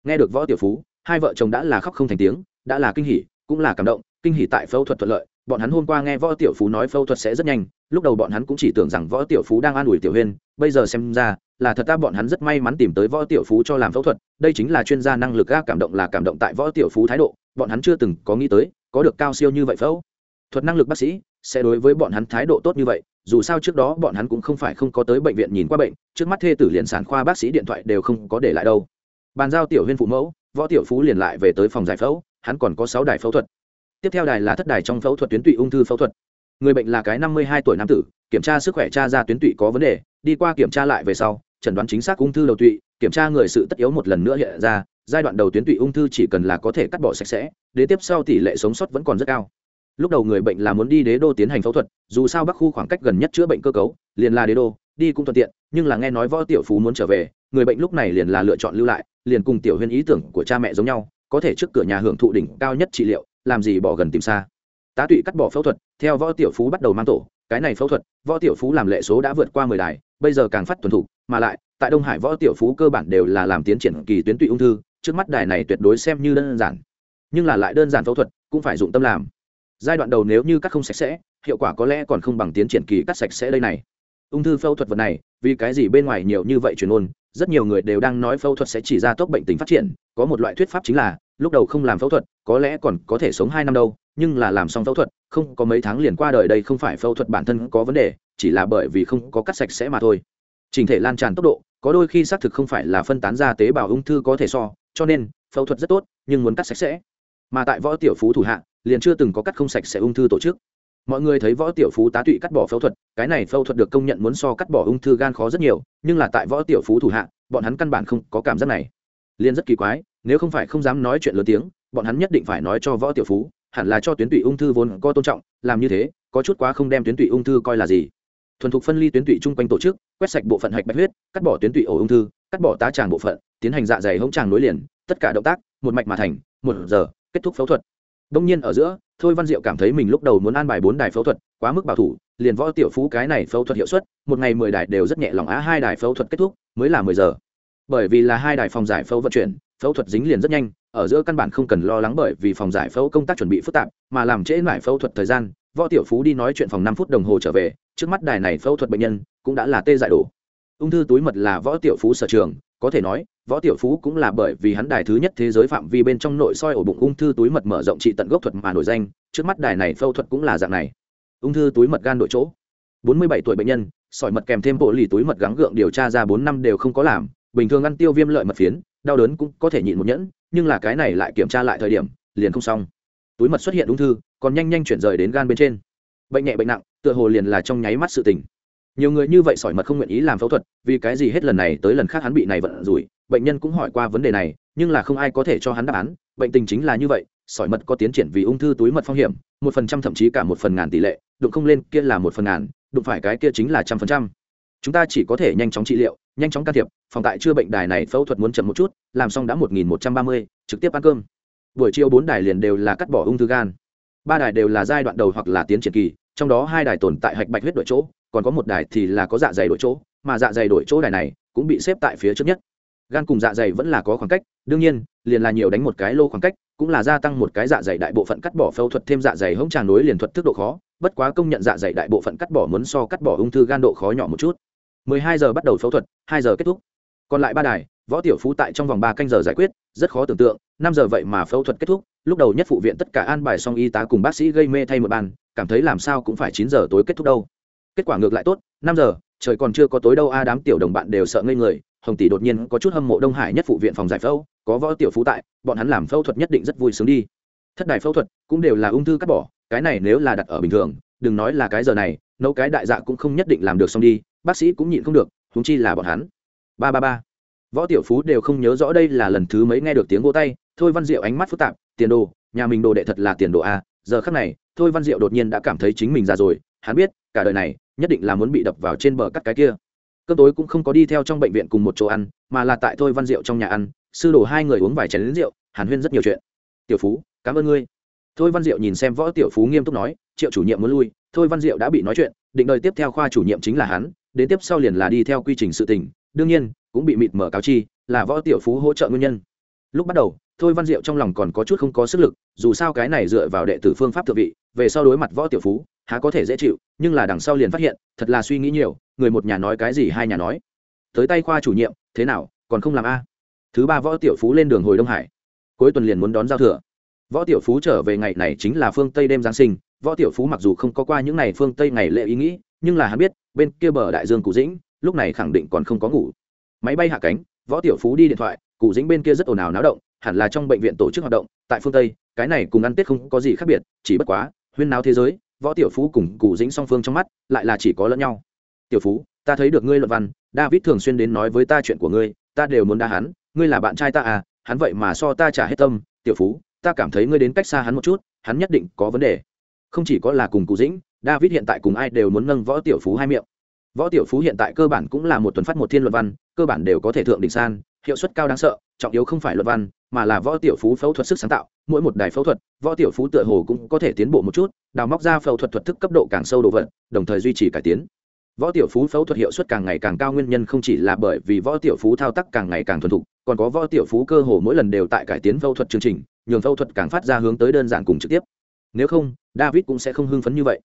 Nghe được võ tiểu phú, hai vợ chồng đã là khóc không thành tiếng, đã là kinh hỉ, cũng là cảm động kinh hỉ tại phẫu thuật thuận lợi, bọn hắn hôm qua nghe võ tiểu phú nói phẫu thuật sẽ rất nhanh, lúc đầu bọn hắn cũng chỉ tưởng rằng võ tiểu phú đang an ủi tiểu huyên, bây giờ xem ra, là thật ta bọn hắn rất may mắn tìm tới võ tiểu phú cho làm phẫu thuật, đây chính là chuyên gia năng lực ga cảm động là cảm động tại võ tiểu phú thái độ, bọn hắn chưa từng có nghĩ tới, có được cao siêu như vậy phẫu. Thuật năng lực bác sĩ sẽ đối với bọn hắn thái độ tốt như vậy, dù sao trước đó bọn hắn cũng không phải không có tới bệnh viện nhìn qua bệnh, trước mắt thê tử liền sản khoa bác sĩ điện thoại đều không có để lại đâu. Bàn giao tiểu huyên phụ mẫu, võ tiểu phú liền lại về tới phòng giải phẫu, hắn còn có sáu đài phẫu thuật tiếp theo đài là thất đài trong phẫu thuật tuyến tụy ung thư phẫu thuật. Người bệnh là cái năm mươi hai tuổi nam tử, kiểm tra sức khỏe cha ra tuyến tụy có vấn đề, đi qua kiểm tra lại về sau, chẩn đoán chính xác ung thư đầu tụy, kiểm tra người sự tất yếu một lần nữa hiện ra, giai đoạn đầu tuyến tụy ung thư chỉ cần là có thể cắt bỏ sạch sẽ, đến tiếp sau tỷ lệ sống sót vẫn còn rất cao. Lúc đầu người bệnh là muốn đi đế đô tiến hành phẫu thuật, dù sao bắc khu khoảng cách gần nhất chữa bệnh cơ cấu, liền là đế đô, đi cũng thuận tiện, nhưng là nghe nói võ tiểu phú muốn trở về, người bệnh lúc này liền là lựa chọn lưu lại, liền cùng tiểu huyên ý tưởng của cha mẹ giống nhau, có thể trước cửa nhà hưởng thụ đỉnh cao nhất trị liệu làm gì bỏ gần tìm xa. Tá tụy cắt bỏ phẫu thuật, theo võ tiểu phú bắt đầu mang tổ, cái này phẫu thuật, võ tiểu phú làm lệ số đã vượt qua mười đài, bây giờ càng phát tuần thủ mà lại, tại đông hải võ tiểu phú cơ bản đều là làm tiến triển kỳ tuyến tụy ung thư, trước mắt đài này tuyệt đối xem như đơn giản. Nhưng là lại đơn giản phẫu thuật, cũng phải dụng tâm làm. Giai đoạn đầu nếu như cắt không sạch sẽ, hiệu quả có lẽ còn không bằng tiến triển kỳ cắt sạch sẽ đây này. Ung thư phẫu thuật vật này, vì cái gì bên ngoài nhiều như vậy truyền ôn rất nhiều người đều đang nói phẫu thuật sẽ chỉ ra tốc bệnh tình phát triển, có một loại thuyết pháp chính là, lúc đầu không làm phẫu thuật, có lẽ còn có thể sống hai năm đâu, nhưng là làm xong phẫu thuật, không có mấy tháng liền qua đời đây không phải phẫu thuật bản thân có vấn đề, chỉ là bởi vì không có cắt sạch sẽ mà thôi. Trình thể lan tràn tốc độ, có đôi khi xác thực không phải là phân tán ra tế bào ung thư có thể so, cho nên, phẫu thuật rất tốt, nhưng muốn cắt sạch sẽ. Mà tại võ tiểu phú thủ hạ, liền chưa từng có cắt không sạch sẽ ung thư tổ chức mọi người thấy võ tiểu phú tá tụy cắt bỏ phẫu thuật, cái này phẫu thuật được công nhận muốn so cắt bỏ ung thư gan khó rất nhiều, nhưng là tại võ tiểu phú thủ hạ, bọn hắn căn bản không có cảm giác này. Liên rất kỳ quái, nếu không phải không dám nói chuyện lớn tiếng, bọn hắn nhất định phải nói cho võ tiểu phú, hẳn là cho tuyến tụy ung thư vốn có tôn trọng, làm như thế, có chút quá không đem tuyến tụy ung thư coi là gì. Thuần thục phân ly tuyến tụy chung quanh tổ chức, quét sạch bộ phận hạch bạch huyết, cắt bỏ tuyến tụy ổ ung thư, cắt bỏ tá tràng bộ phận, tiến hành dạ dày hông tràng nối liền, tất cả động tác, một mạch mà thành, một giờ, kết thúc phẫu thuật đông nhiên ở giữa, thôi văn diệu cảm thấy mình lúc đầu muốn an bài bốn đài phẫu thuật, quá mức bảo thủ, liền võ tiểu phú cái này phẫu thuật hiệu suất, một ngày mười đài đều rất nhẹ lòng á, hai đài phẫu thuật kết thúc, mới là mười giờ. Bởi vì là hai đài phòng giải phẫu vận chuyển, phẫu thuật dính liền rất nhanh, ở giữa căn bản không cần lo lắng bởi vì phòng giải phẫu công tác chuẩn bị phức tạp, mà làm trễ lại phẫu thuật thời gian, võ tiểu phú đi nói chuyện phòng năm phút đồng hồ trở về, trước mắt đài này phẫu thuật bệnh nhân cũng đã là tê dại đổ. Ung thư túi mật là võ tiểu phú sở trường có thể nói, võ tiểu phú cũng là bởi vì hắn đài thứ nhất thế giới phạm vi bên trong nội soi ổ bụng ung thư túi mật mở rộng trị tận gốc thuật mà nổi danh, trước mắt đài này phẫu thuật cũng là dạng này. Ung thư túi mật gan đội chỗ. 47 tuổi bệnh nhân, sỏi mật kèm thêm bộ lì túi mật gắng gượng điều tra ra bốn năm đều không có làm, bình thường ăn tiêu viêm lợi mật phiến, đau đớn cũng có thể nhịn một nhẫn, nhưng là cái này lại kiểm tra lại thời điểm, liền không xong. Túi mật xuất hiện ung thư, còn nhanh nhanh chuyển rời đến gan bên trên. Bệnh nhẹ bệnh nặng, tựa hồ liền là trong nháy mắt sự tình nhiều người như vậy sỏi mật không nguyện ý làm phẫu thuật, vì cái gì hết lần này tới lần khác hắn bị này vận rủi, bệnh nhân cũng hỏi qua vấn đề này, nhưng là không ai có thể cho hắn đáp án, bệnh tình chính là như vậy, sỏi mật có tiến triển vì ung thư túi mật phong hiểm, một phần trăm thậm chí cả một phần ngàn tỷ lệ, đụng không lên kia là một phần ngàn, đụng phải cái kia chính là trăm phần trăm. Chúng ta chỉ có thể nhanh chóng trị liệu, nhanh chóng can thiệp, phòng tại chưa bệnh đài này phẫu thuật muốn chậm một chút, làm xong đã một nghìn một trăm ba mươi, trực tiếp ăn cơm. Buổi chiều bốn đài liền đều là cắt bỏ ung thư gan. Ba đài đều là giai đoạn đầu hoặc là tiến triển kỳ, trong đó hai đài tồn tại hạch bạch huyết đội chỗ còn có một đài thì là có dạ dày đổi chỗ, mà dạ dày đổi chỗ đài này cũng bị xếp tại phía trước nhất. Gan cùng dạ dày vẫn là có khoảng cách, đương nhiên, liền là nhiều đánh một cái lô khoảng cách, cũng là gia tăng một cái dạ dày đại bộ phận cắt bỏ phẫu thuật thêm dạ dày hống tràng nối liền thuật tức độ khó, bất quá công nhận dạ dày đại bộ phận cắt bỏ muốn so cắt bỏ ung thư gan độ khó nhỏ một chút. 12 giờ bắt đầu phẫu thuật 2 giờ kết thúc. Còn lại ba đài, võ tiểu phú tại trong vòng ba canh giờ giải quyết, rất khó tưởng tượng, năm giờ vậy mà phẫu thuật kết thúc, lúc đầu nhất phụ viện tất cả an bài xong y tá cùng bác sĩ gây mê thay một bàn, cảm thấy làm sao cũng phải chín giờ tối kết thúc đâu kết quả ngược lại tốt, năm giờ, trời còn chưa có tối đâu, a đám tiểu đồng bạn đều sợ ngây người, hồng tỷ đột nhiên có chút hâm mộ đông hải nhất phụ viện phòng giải phẫu, có võ tiểu phú tại, bọn hắn làm phẫu thuật nhất định rất vui sướng đi. Thất đài phẫu thuật cũng đều là ung thư cắt bỏ, cái này nếu là đặt ở bình thường, đừng nói là cái giờ này, nấu cái đại dạ cũng không nhất định làm được xong đi, bác sĩ cũng nhịn không được húng chi là bọn hắn. Ba ba ba. Võ tiểu phú đều không nhớ rõ đây là lần thứ mấy nghe được tiếng vô tay, thôi văn diệu ánh mắt phức tạp, tiền đồ, nhà mình đồ đệ thật là tiền đồ a, giờ khắc này, thôi văn diệu đột nhiên đã cảm thấy chính mình già rồi hắn biết, cả đời này, nhất định là muốn bị đập vào trên bờ cắt cái kia. Cơm tối cũng không có đi theo trong bệnh viện cùng một chỗ ăn, mà là tại thôi văn diệu trong nhà ăn, sư đồ hai người uống vài chén lính rượu, hàn huyên rất nhiều chuyện. Tiểu phú, cảm ơn ngươi. Thôi văn diệu nhìn xem võ tiểu phú nghiêm túc nói, triệu chủ nhiệm muốn lui, thôi văn diệu đã bị nói chuyện, định đời tiếp theo khoa chủ nhiệm chính là hắn, đến tiếp sau liền là đi theo quy trình sự tình, đương nhiên, cũng bị mịt mở cáo chi, là võ tiểu phú hỗ trợ nguyên nhân. Lúc bắt đầu thôi văn diệu trong lòng còn có chút không có sức lực, dù sao cái này dựa vào đệ tử phương pháp thượng vị, về sau đối mặt võ tiểu phú, há có thể dễ chịu, nhưng là đằng sau liền phát hiện, thật là suy nghĩ nhiều, người một nhà nói cái gì hai nhà nói. Tới tay khoa chủ nhiệm, thế nào, còn không làm a. Thứ ba võ tiểu phú lên đường hồi đông hải. Cuối tuần liền muốn đón giao thừa. Võ tiểu phú trở về ngày này chính là phương tây đêm giáng sinh, võ tiểu phú mặc dù không có qua những ngày phương tây ngày lễ ý nghĩ, nhưng là hắn biết, bên kia bờ đại dương cụ dĩnh, lúc này khẳng định còn không có ngủ. Máy bay hạ cánh, võ tiểu phú đi điện thoại cụ dĩnh bên kia rất ồn ào náo động hẳn là trong bệnh viện tổ chức hoạt động, tại phương tây, cái này cùng ăn tết không có gì khác biệt, chỉ bất quá, huyên náo thế giới, võ tiểu phú cùng cụ dĩnh song phương trong mắt, lại là chỉ có lẫn nhau. Tiểu phú, ta thấy được ngươi luận văn, david thường xuyên đến nói với ta chuyện của ngươi, ta đều muốn đa hắn, ngươi là bạn trai ta à hắn vậy mà so ta trả hết tâm, tiểu phú, ta cảm thấy ngươi đến cách xa hắn một chút, hắn nhất định có vấn đề. Không chỉ có là cùng cụ dĩnh, david hiện tại cùng ai đều muốn nâng võ tiểu phú hai miệng. Võ tiểu phú hiện tại cơ bản cũng là một tuần phát một thiên luận văn, cơ bản đều có thể thượng đỉnh san hiệu suất cao đáng sợ, trọng yếu không phải luận văn, mà là võ tiểu phú phẫu thuật sức sáng tạo. Mỗi một đài phẫu thuật, võ tiểu phú tựa hồ cũng có thể tiến bộ một chút, đào móc ra phẫu thuật thuật thức cấp độ càng sâu đồ vật, đồng thời duy trì cải tiến. Võ tiểu phú phẫu thuật hiệu suất càng ngày càng cao, nguyên nhân không chỉ là bởi vì võ tiểu phú thao tác càng ngày càng thuần thục, còn có võ tiểu phú cơ hồ mỗi lần đều tại cải tiến phẫu thuật chương trình, nhường phẫu thuật càng phát ra hướng tới đơn giản cùng trực tiếp. Nếu không, david cũng sẽ không hưng phấn như vậy.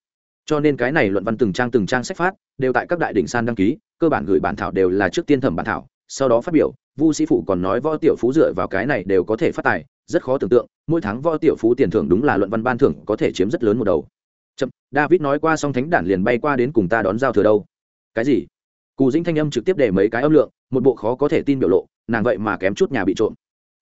Cho nên cái này luận văn từng trang từng trang sách phát, đều tại các đại đỉnh san đăng ký, cơ bản gửi bản thảo đều là trước tiên thẩm bản thảo, sau đó phát biểu vu sĩ phụ còn nói võ tiểu phú dựa vào cái này đều có thể phát tài, rất khó tưởng tượng, mỗi tháng võ tiểu phú tiền thưởng đúng là luận văn ban thưởng có thể chiếm rất lớn một đầu. Chậm, david nói qua xong thánh đản liền bay qua đến cùng ta đón giao thừa đâu. Cái gì? Cù dĩnh thanh âm trực tiếp để mấy cái âm lượng, một bộ khó có thể tin biểu lộ, nàng vậy mà kém chút nhà bị trộm.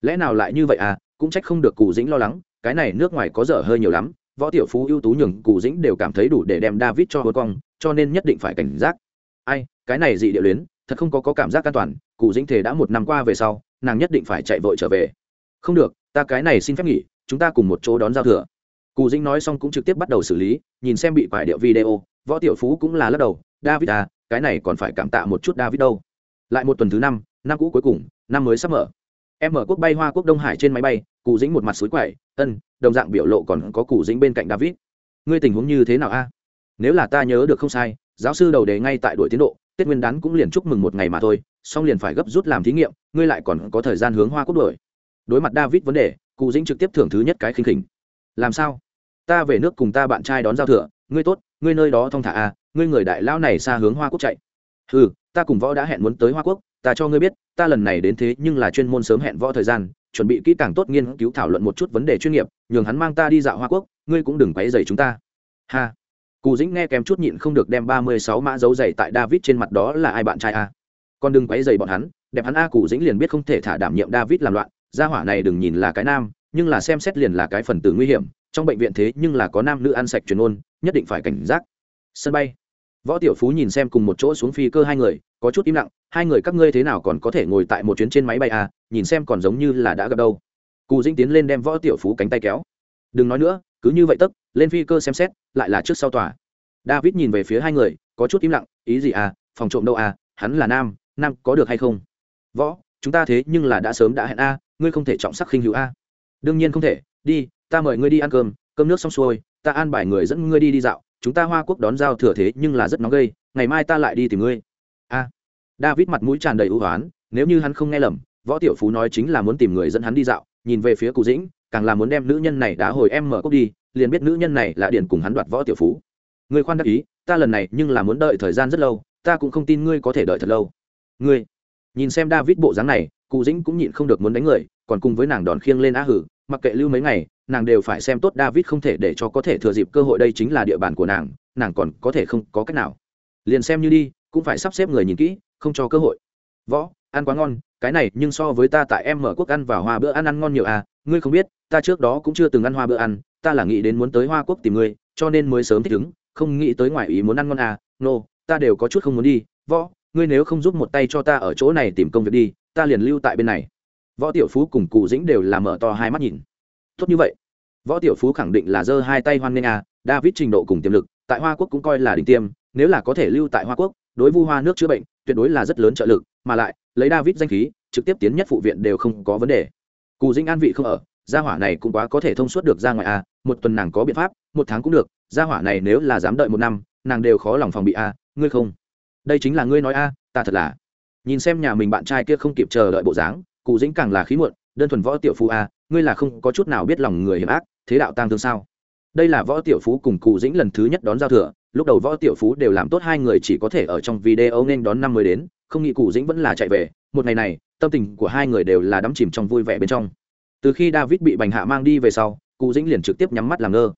Lẽ nào lại như vậy à? Cũng trách không được cù dĩnh lo lắng, cái này nước ngoài có dở hơi nhiều lắm, võ tiểu phú ưu tú nhường cù dĩnh đều cảm thấy đủ để đem david cho hốt cong, cho nên nhất định phải cảnh giác. Ai, cái này dị địa luyến thật không có, có cảm giác an toàn cụ dĩnh thể đã một năm qua về sau nàng nhất định phải chạy vội trở về. Không được ta cái này xin phép nghỉ chúng ta cùng một chỗ đón giao thừa. Cụ dĩnh nói xong cũng trực tiếp bắt đầu xử lý nhìn xem bị quải điệu video võ tiểu phú cũng là lắc đầu david à cái này còn phải cảm tạ một chút david đâu. Lại một tuần thứ năm năm cũ cuối cùng năm mới sắp mở. Em mở quốc bay hoa quốc đông hải trên máy bay cụ dĩnh một mặt suối quậy ân đồng dạng biểu lộ còn có cụ dĩnh bên cạnh david. Ngươi tình huống như thế nào a? Nếu là ta nhớ được không sai giáo sư đầu đề ngay tại đội tiến độ tết nguyên đán cũng liền chúc mừng một ngày mà thôi, xong liền phải gấp rút làm thí nghiệm, ngươi lại còn có thời gian hướng hoa quốc đổi đối mặt david vấn đề, cụ dĩnh trực tiếp thưởng thứ nhất cái khinh khỉnh. Làm sao? Ta về nước cùng ta bạn trai đón giao thừa, ngươi tốt, ngươi nơi đó thong thả à? ngươi người đại lao này xa hướng hoa quốc chạy. Ừ ta cùng võ đã hẹn muốn tới hoa quốc, ta cho ngươi biết, ta lần này đến thế nhưng là chuyên môn sớm hẹn võ thời gian, chuẩn bị kỹ càng tốt nghiên cứu thảo luận một chút vấn đề chuyên nghiệp, nhường hắn mang ta đi dạo hoa quốc, ngươi cũng đừng quấy dày chúng ta. Ha cù dĩnh nghe kém chút nhịn không được đem ba mươi sáu mã dấu dày tại david trên mặt đó là ai bạn trai a. Con đừng quấy dày bọn hắn, đẹp hắn a cù dĩnh liền biết không thể thả đảm nhiệm david làm loạn, gia hỏa này đừng nhìn là cái nam, nhưng là xem xét liền là cái phần tử nguy hiểm, trong bệnh viện thế nhưng là có nam nữ ăn sạch truyền ôn, nhất định phải cảnh giác. Sân bay. Võ tiểu phú nhìn xem cùng một chỗ xuống phi cơ hai người, có chút im lặng, hai người các ngươi thế nào còn có thể ngồi tại một chuyến trên máy bay à nhìn xem còn giống như là đã gặp đâu. Cù dĩnh tiến lên đem võ tiểu phú cánh tay kéo đừng nói nữa, cứ như vậy tấp lên phi cơ xem xét, lại là trước sau tòa. David nhìn về phía hai người, có chút im lặng, ý gì à phòng trộm đâu à hắn là nam nam có được hay không? Võ, chúng ta thế nhưng là đã sớm đã hẹn a, ngươi không thể trọng sắc khinh hữu a. Đương nhiên không thể, đi, ta mời ngươi đi ăn cơm cơm nước xong xuôi, ta an bài người dẫn ngươi đi đi dạo, chúng ta hoa quốc đón giao thừa thế nhưng là rất nóng gây, ngày mai ta lại đi tìm ngươi. A. David mặt mũi tràn đầy ưu hoán, nếu như hắn không nghe lầm, võ tiểu phú nói chính là muốn tìm người dẫn hắn đi dạo, nhìn về phía cụ dĩnh càng là muốn đem nữ nhân này đá hồi em mở cốc đi, liền biết nữ nhân này là điền cùng hắn đoạt võ tiểu phú. Người khoan đắc ý, ta lần này nhưng là muốn đợi thời gian rất lâu, ta cũng không tin ngươi có thể đợi thật lâu. Ngươi, nhìn xem david bộ dáng này, cụ dĩnh cũng nhịn không được muốn đánh người, còn cùng với nàng đòn khiêng lên á hử, mặc kệ lưu mấy ngày, nàng đều phải xem tốt david không thể để cho có thể thừa dịp cơ hội đây chính là địa bàn của nàng nàng còn có thể không có cách nào. Liền xem như đi, cũng phải sắp xếp người nhìn kỹ, không cho cơ hội. Võ, ăn quá ngon, cái này nhưng so với ta tại em mở quốc ăn và hòa bữa ăn ăn ngon nhiều à ngươi không biết ta trước đó cũng chưa từng ăn hoa bữa ăn ta là nghĩ đến muốn tới hoa quốc tìm ngươi cho nên mới sớm thích ứng không nghĩ tới ngoài ý muốn ăn ngon à nô、no, ta đều có chút không muốn đi võ ngươi nếu không giúp một tay cho ta ở chỗ này tìm công việc đi ta liền lưu tại bên này. Võ tiểu phú cùng cụ dĩnh đều là mở to hai mắt nhìn. Tốt như vậy. Võ tiểu phú khẳng định là giơ hai tay hoan nghênh à david trình độ cùng tiềm lực tại hoa quốc cũng coi là đỉnh tiêm nếu là có thể lưu tại hoa quốc đối vu hoa nước chữa bệnh tuyệt đối là rất lớn trợ lực mà lại lấy david danh khí trực tiếp tiến nhất phụ viện đều không có vấn đề. Cù dĩnh an vị không ở gia hỏa này cũng quá có thể thông suốt được ra ngoài a à, một tuần nàng có biện pháp một tháng cũng được gia hỏa này nếu là dám đợi một năm nàng đều khó lòng phòng bị a à, ngươi không? Đây chính là ngươi nói a à, ta thật là. Nhìn xem nhà mình bạn trai kia không kịp chờ đợi bộ dáng cụ dĩnh càng là khí muộn đơn thuần võ tiểu phú a ngươi là không có chút nào biết lòng người hiểm ác thế đạo tăng thương sao? Đây là võ tiểu phú cùng cụ dĩnh lần thứ nhất đón giao thừa lúc đầu võ tiểu phú đều làm tốt hai người chỉ có thể ở trong video nên đón năm mới đến không nghĩ cụ dĩnh vẫn là chạy về một ngày này tâm tình của hai người đều là đắm chìm trong vui vẻ bên trong từ khi david bị bành hạ mang đi về sau, cụ dĩnh liền trực tiếp nhắm mắt làm ngơ.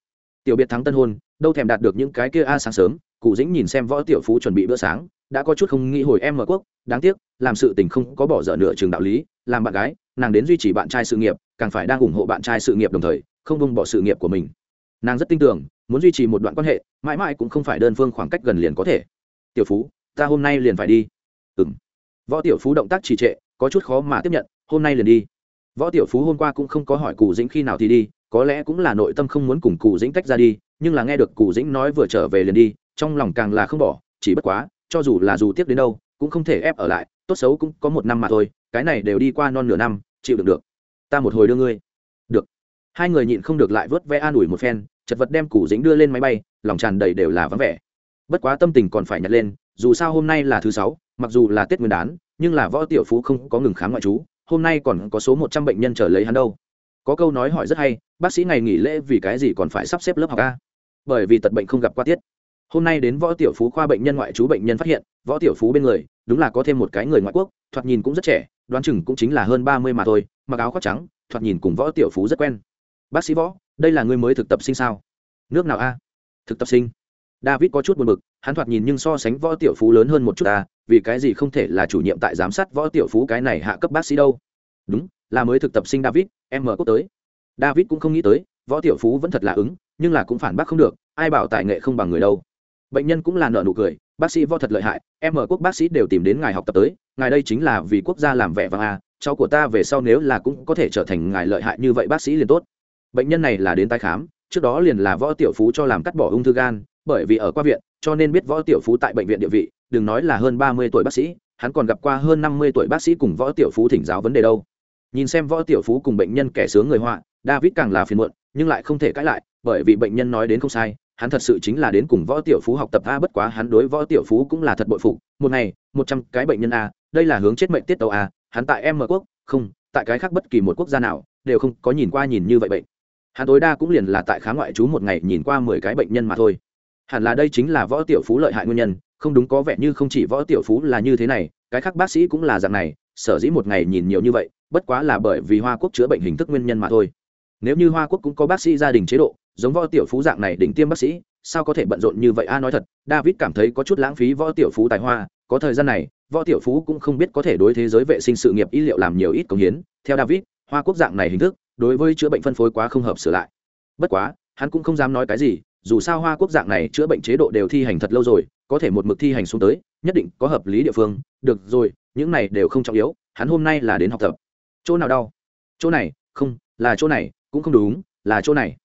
Tiểu biệt thắng tân hôn, đâu thèm đạt được những cái kia a sáng sớm, cụ dĩnh nhìn xem võ tiểu phú chuẩn bị bữa sáng, đã có chút không nghĩ hồi em mở quốc, đáng tiếc, làm sự tình không có bỏ dở nửa trường đạo lý, làm bạn gái, nàng đến duy trì bạn trai sự nghiệp, càng phải đang ủng hộ bạn trai sự nghiệp đồng thời, không bông bỏ sự nghiệp của mình. Nàng rất tin tưởng, muốn duy trì một đoạn quan hệ, mãi mãi cũng không phải đơn phương khoảng cách gần liền có thể. Tiểu phú, ta hôm nay liền phải đi. Ừng võ tiểu phú động tác trì trệ, có chút khó mà tiếp nhận, hôm nay liền đi võ tiểu phú hôm qua cũng không có hỏi cụ dĩnh khi nào thì đi, có lẽ cũng là nội tâm không muốn cùng cụ dĩnh tách ra đi, nhưng là nghe được cụ dĩnh nói vừa trở về liền đi, trong lòng càng là không bỏ, chỉ bất quá, cho dù là dù tiếp đến đâu, cũng không thể ép ở lại, tốt xấu cũng có một năm mà thôi, cái này đều đi qua non nửa năm, chịu được được. Ta một hồi đưa ngươi. Được. Hai người nhịn không được lại vớt ve an ủi một phen, chật vật đem Cù Dĩnh đưa lên máy bay, lòng tràn đầy đều là vắng vẻ. Bất quá tâm tình còn phải nhặt lên, dù sao hôm nay là thứ sáu, mặc dù là tết nguyên đán, nhưng là võ tiểu phú không có ngừng khám ngoại trú hôm nay còn có số một trăm bệnh nhân trở lấy hắn đâu. Có câu nói hỏi rất hay, bác sĩ ngày nghỉ lễ vì cái gì còn phải sắp xếp lớp học a? Bởi vì tật bệnh không gặp qua tiết. Hôm nay đến võ tiểu phú khoa bệnh nhân ngoại trú bệnh nhân phát hiện, võ tiểu phú bên người, đúng là có thêm một cái người ngoại quốc, thoạt nhìn cũng rất trẻ, đoán chừng cũng chính là hơn ba mươi mà thôi, mặc áo khoác trắng, thoạt nhìn cùng võ tiểu phú rất quen. Bác sĩ võ, đây là người mới thực tập sinh sao? Nước nào a? Thực tập sinh. David có chút buồn bực, hắn thoạt nhìn nhưng so sánh võ tiểu phú lớn hơn một chút ta vì cái gì không thể là chủ nhiệm tại giám sát võ tiểu phú cái này hạ cấp bác sĩ đâu? Đúng, là mới thực tập sinh david, em mở quốc tới. David cũng không nghĩ tới, võ tiểu phú vẫn thật là ứng, nhưng là cũng phản bác không được, ai bảo tài nghệ không bằng người đâu. Bệnh nhân cũng là nợ nụ cười, bác sĩ võ thật lợi hại, em mở quốc bác sĩ đều tìm đến ngài học tập tới, ngài đây chính là vì quốc gia làm vẻ vàng à cháu của ta về sau nếu là cũng có thể trở thành ngài lợi hại như vậy bác sĩ liền tốt. Bệnh nhân này là đến tái khám, trước đó liền là võ tiểu phú cho làm cắt bỏ ung thư gan, bởi vì ở qua viện, cho nên biết võ tiểu phú tại bệnh viện địa vị đừng nói là hơn ba mươi tuổi bác sĩ, hắn còn gặp qua hơn năm mươi tuổi bác sĩ cùng võ tiểu phú thỉnh giáo vấn đề đâu. Nhìn xem võ tiểu phú cùng bệnh nhân kẻ sướng người họa, david càng là phiền muộn, nhưng lại không thể cãi lại, bởi vì bệnh nhân nói đến không sai, hắn thật sự chính là đến cùng võ tiểu phú học tập a, bất quá hắn đối võ tiểu phú cũng là thật bội phục. Một ngày, một trăm cái bệnh nhân a, đây là hướng chết mệnh tiết tàu a, hắn tại em mở quốc, không, tại cái khác bất kỳ một quốc gia nào, đều không có nhìn qua nhìn như vậy bệnh. Hắn tối đa cũng liền là tại khá ngoại trú một ngày nhìn qua mười cái bệnh nhân mà thôi hẳn là đây chính là võ tiểu phú lợi hại nguyên nhân, không đúng có vẻ như không chỉ võ tiểu phú là như thế này, cái khác bác sĩ cũng là dạng này, sở dĩ một ngày nhìn nhiều như vậy, bất quá là bởi vì hoa quốc chữa bệnh hình thức nguyên nhân mà thôi. Nếu như hoa quốc cũng có bác sĩ gia đình chế độ, giống võ tiểu phú dạng này đỉnh tiêm bác sĩ, sao có thể bận rộn như vậy? A, nói thật, david cảm thấy có chút lãng phí võ tiểu phú tài hoa, có thời gian này, võ tiểu phú cũng không biết có thể đối thế giới vệ sinh sự nghiệp y liệu làm nhiều ít công hiến. Theo david, hoa quốc dạng này hình thức, đối với chữa bệnh phân phối quá không hợp sửa lại. Bất quá, hắn cũng không dám nói cái gì dù sao hoa quốc dạng này chữa bệnh chế độ đều thi hành thật lâu rồi, có thể một mực thi hành xuống tới, nhất định có hợp lý địa phương. Được rồi, những này đều không trọng yếu, hắn hôm nay là đến học tập. Chỗ nào đau? Chỗ này, không, là chỗ này, cũng không đúng, là chỗ này.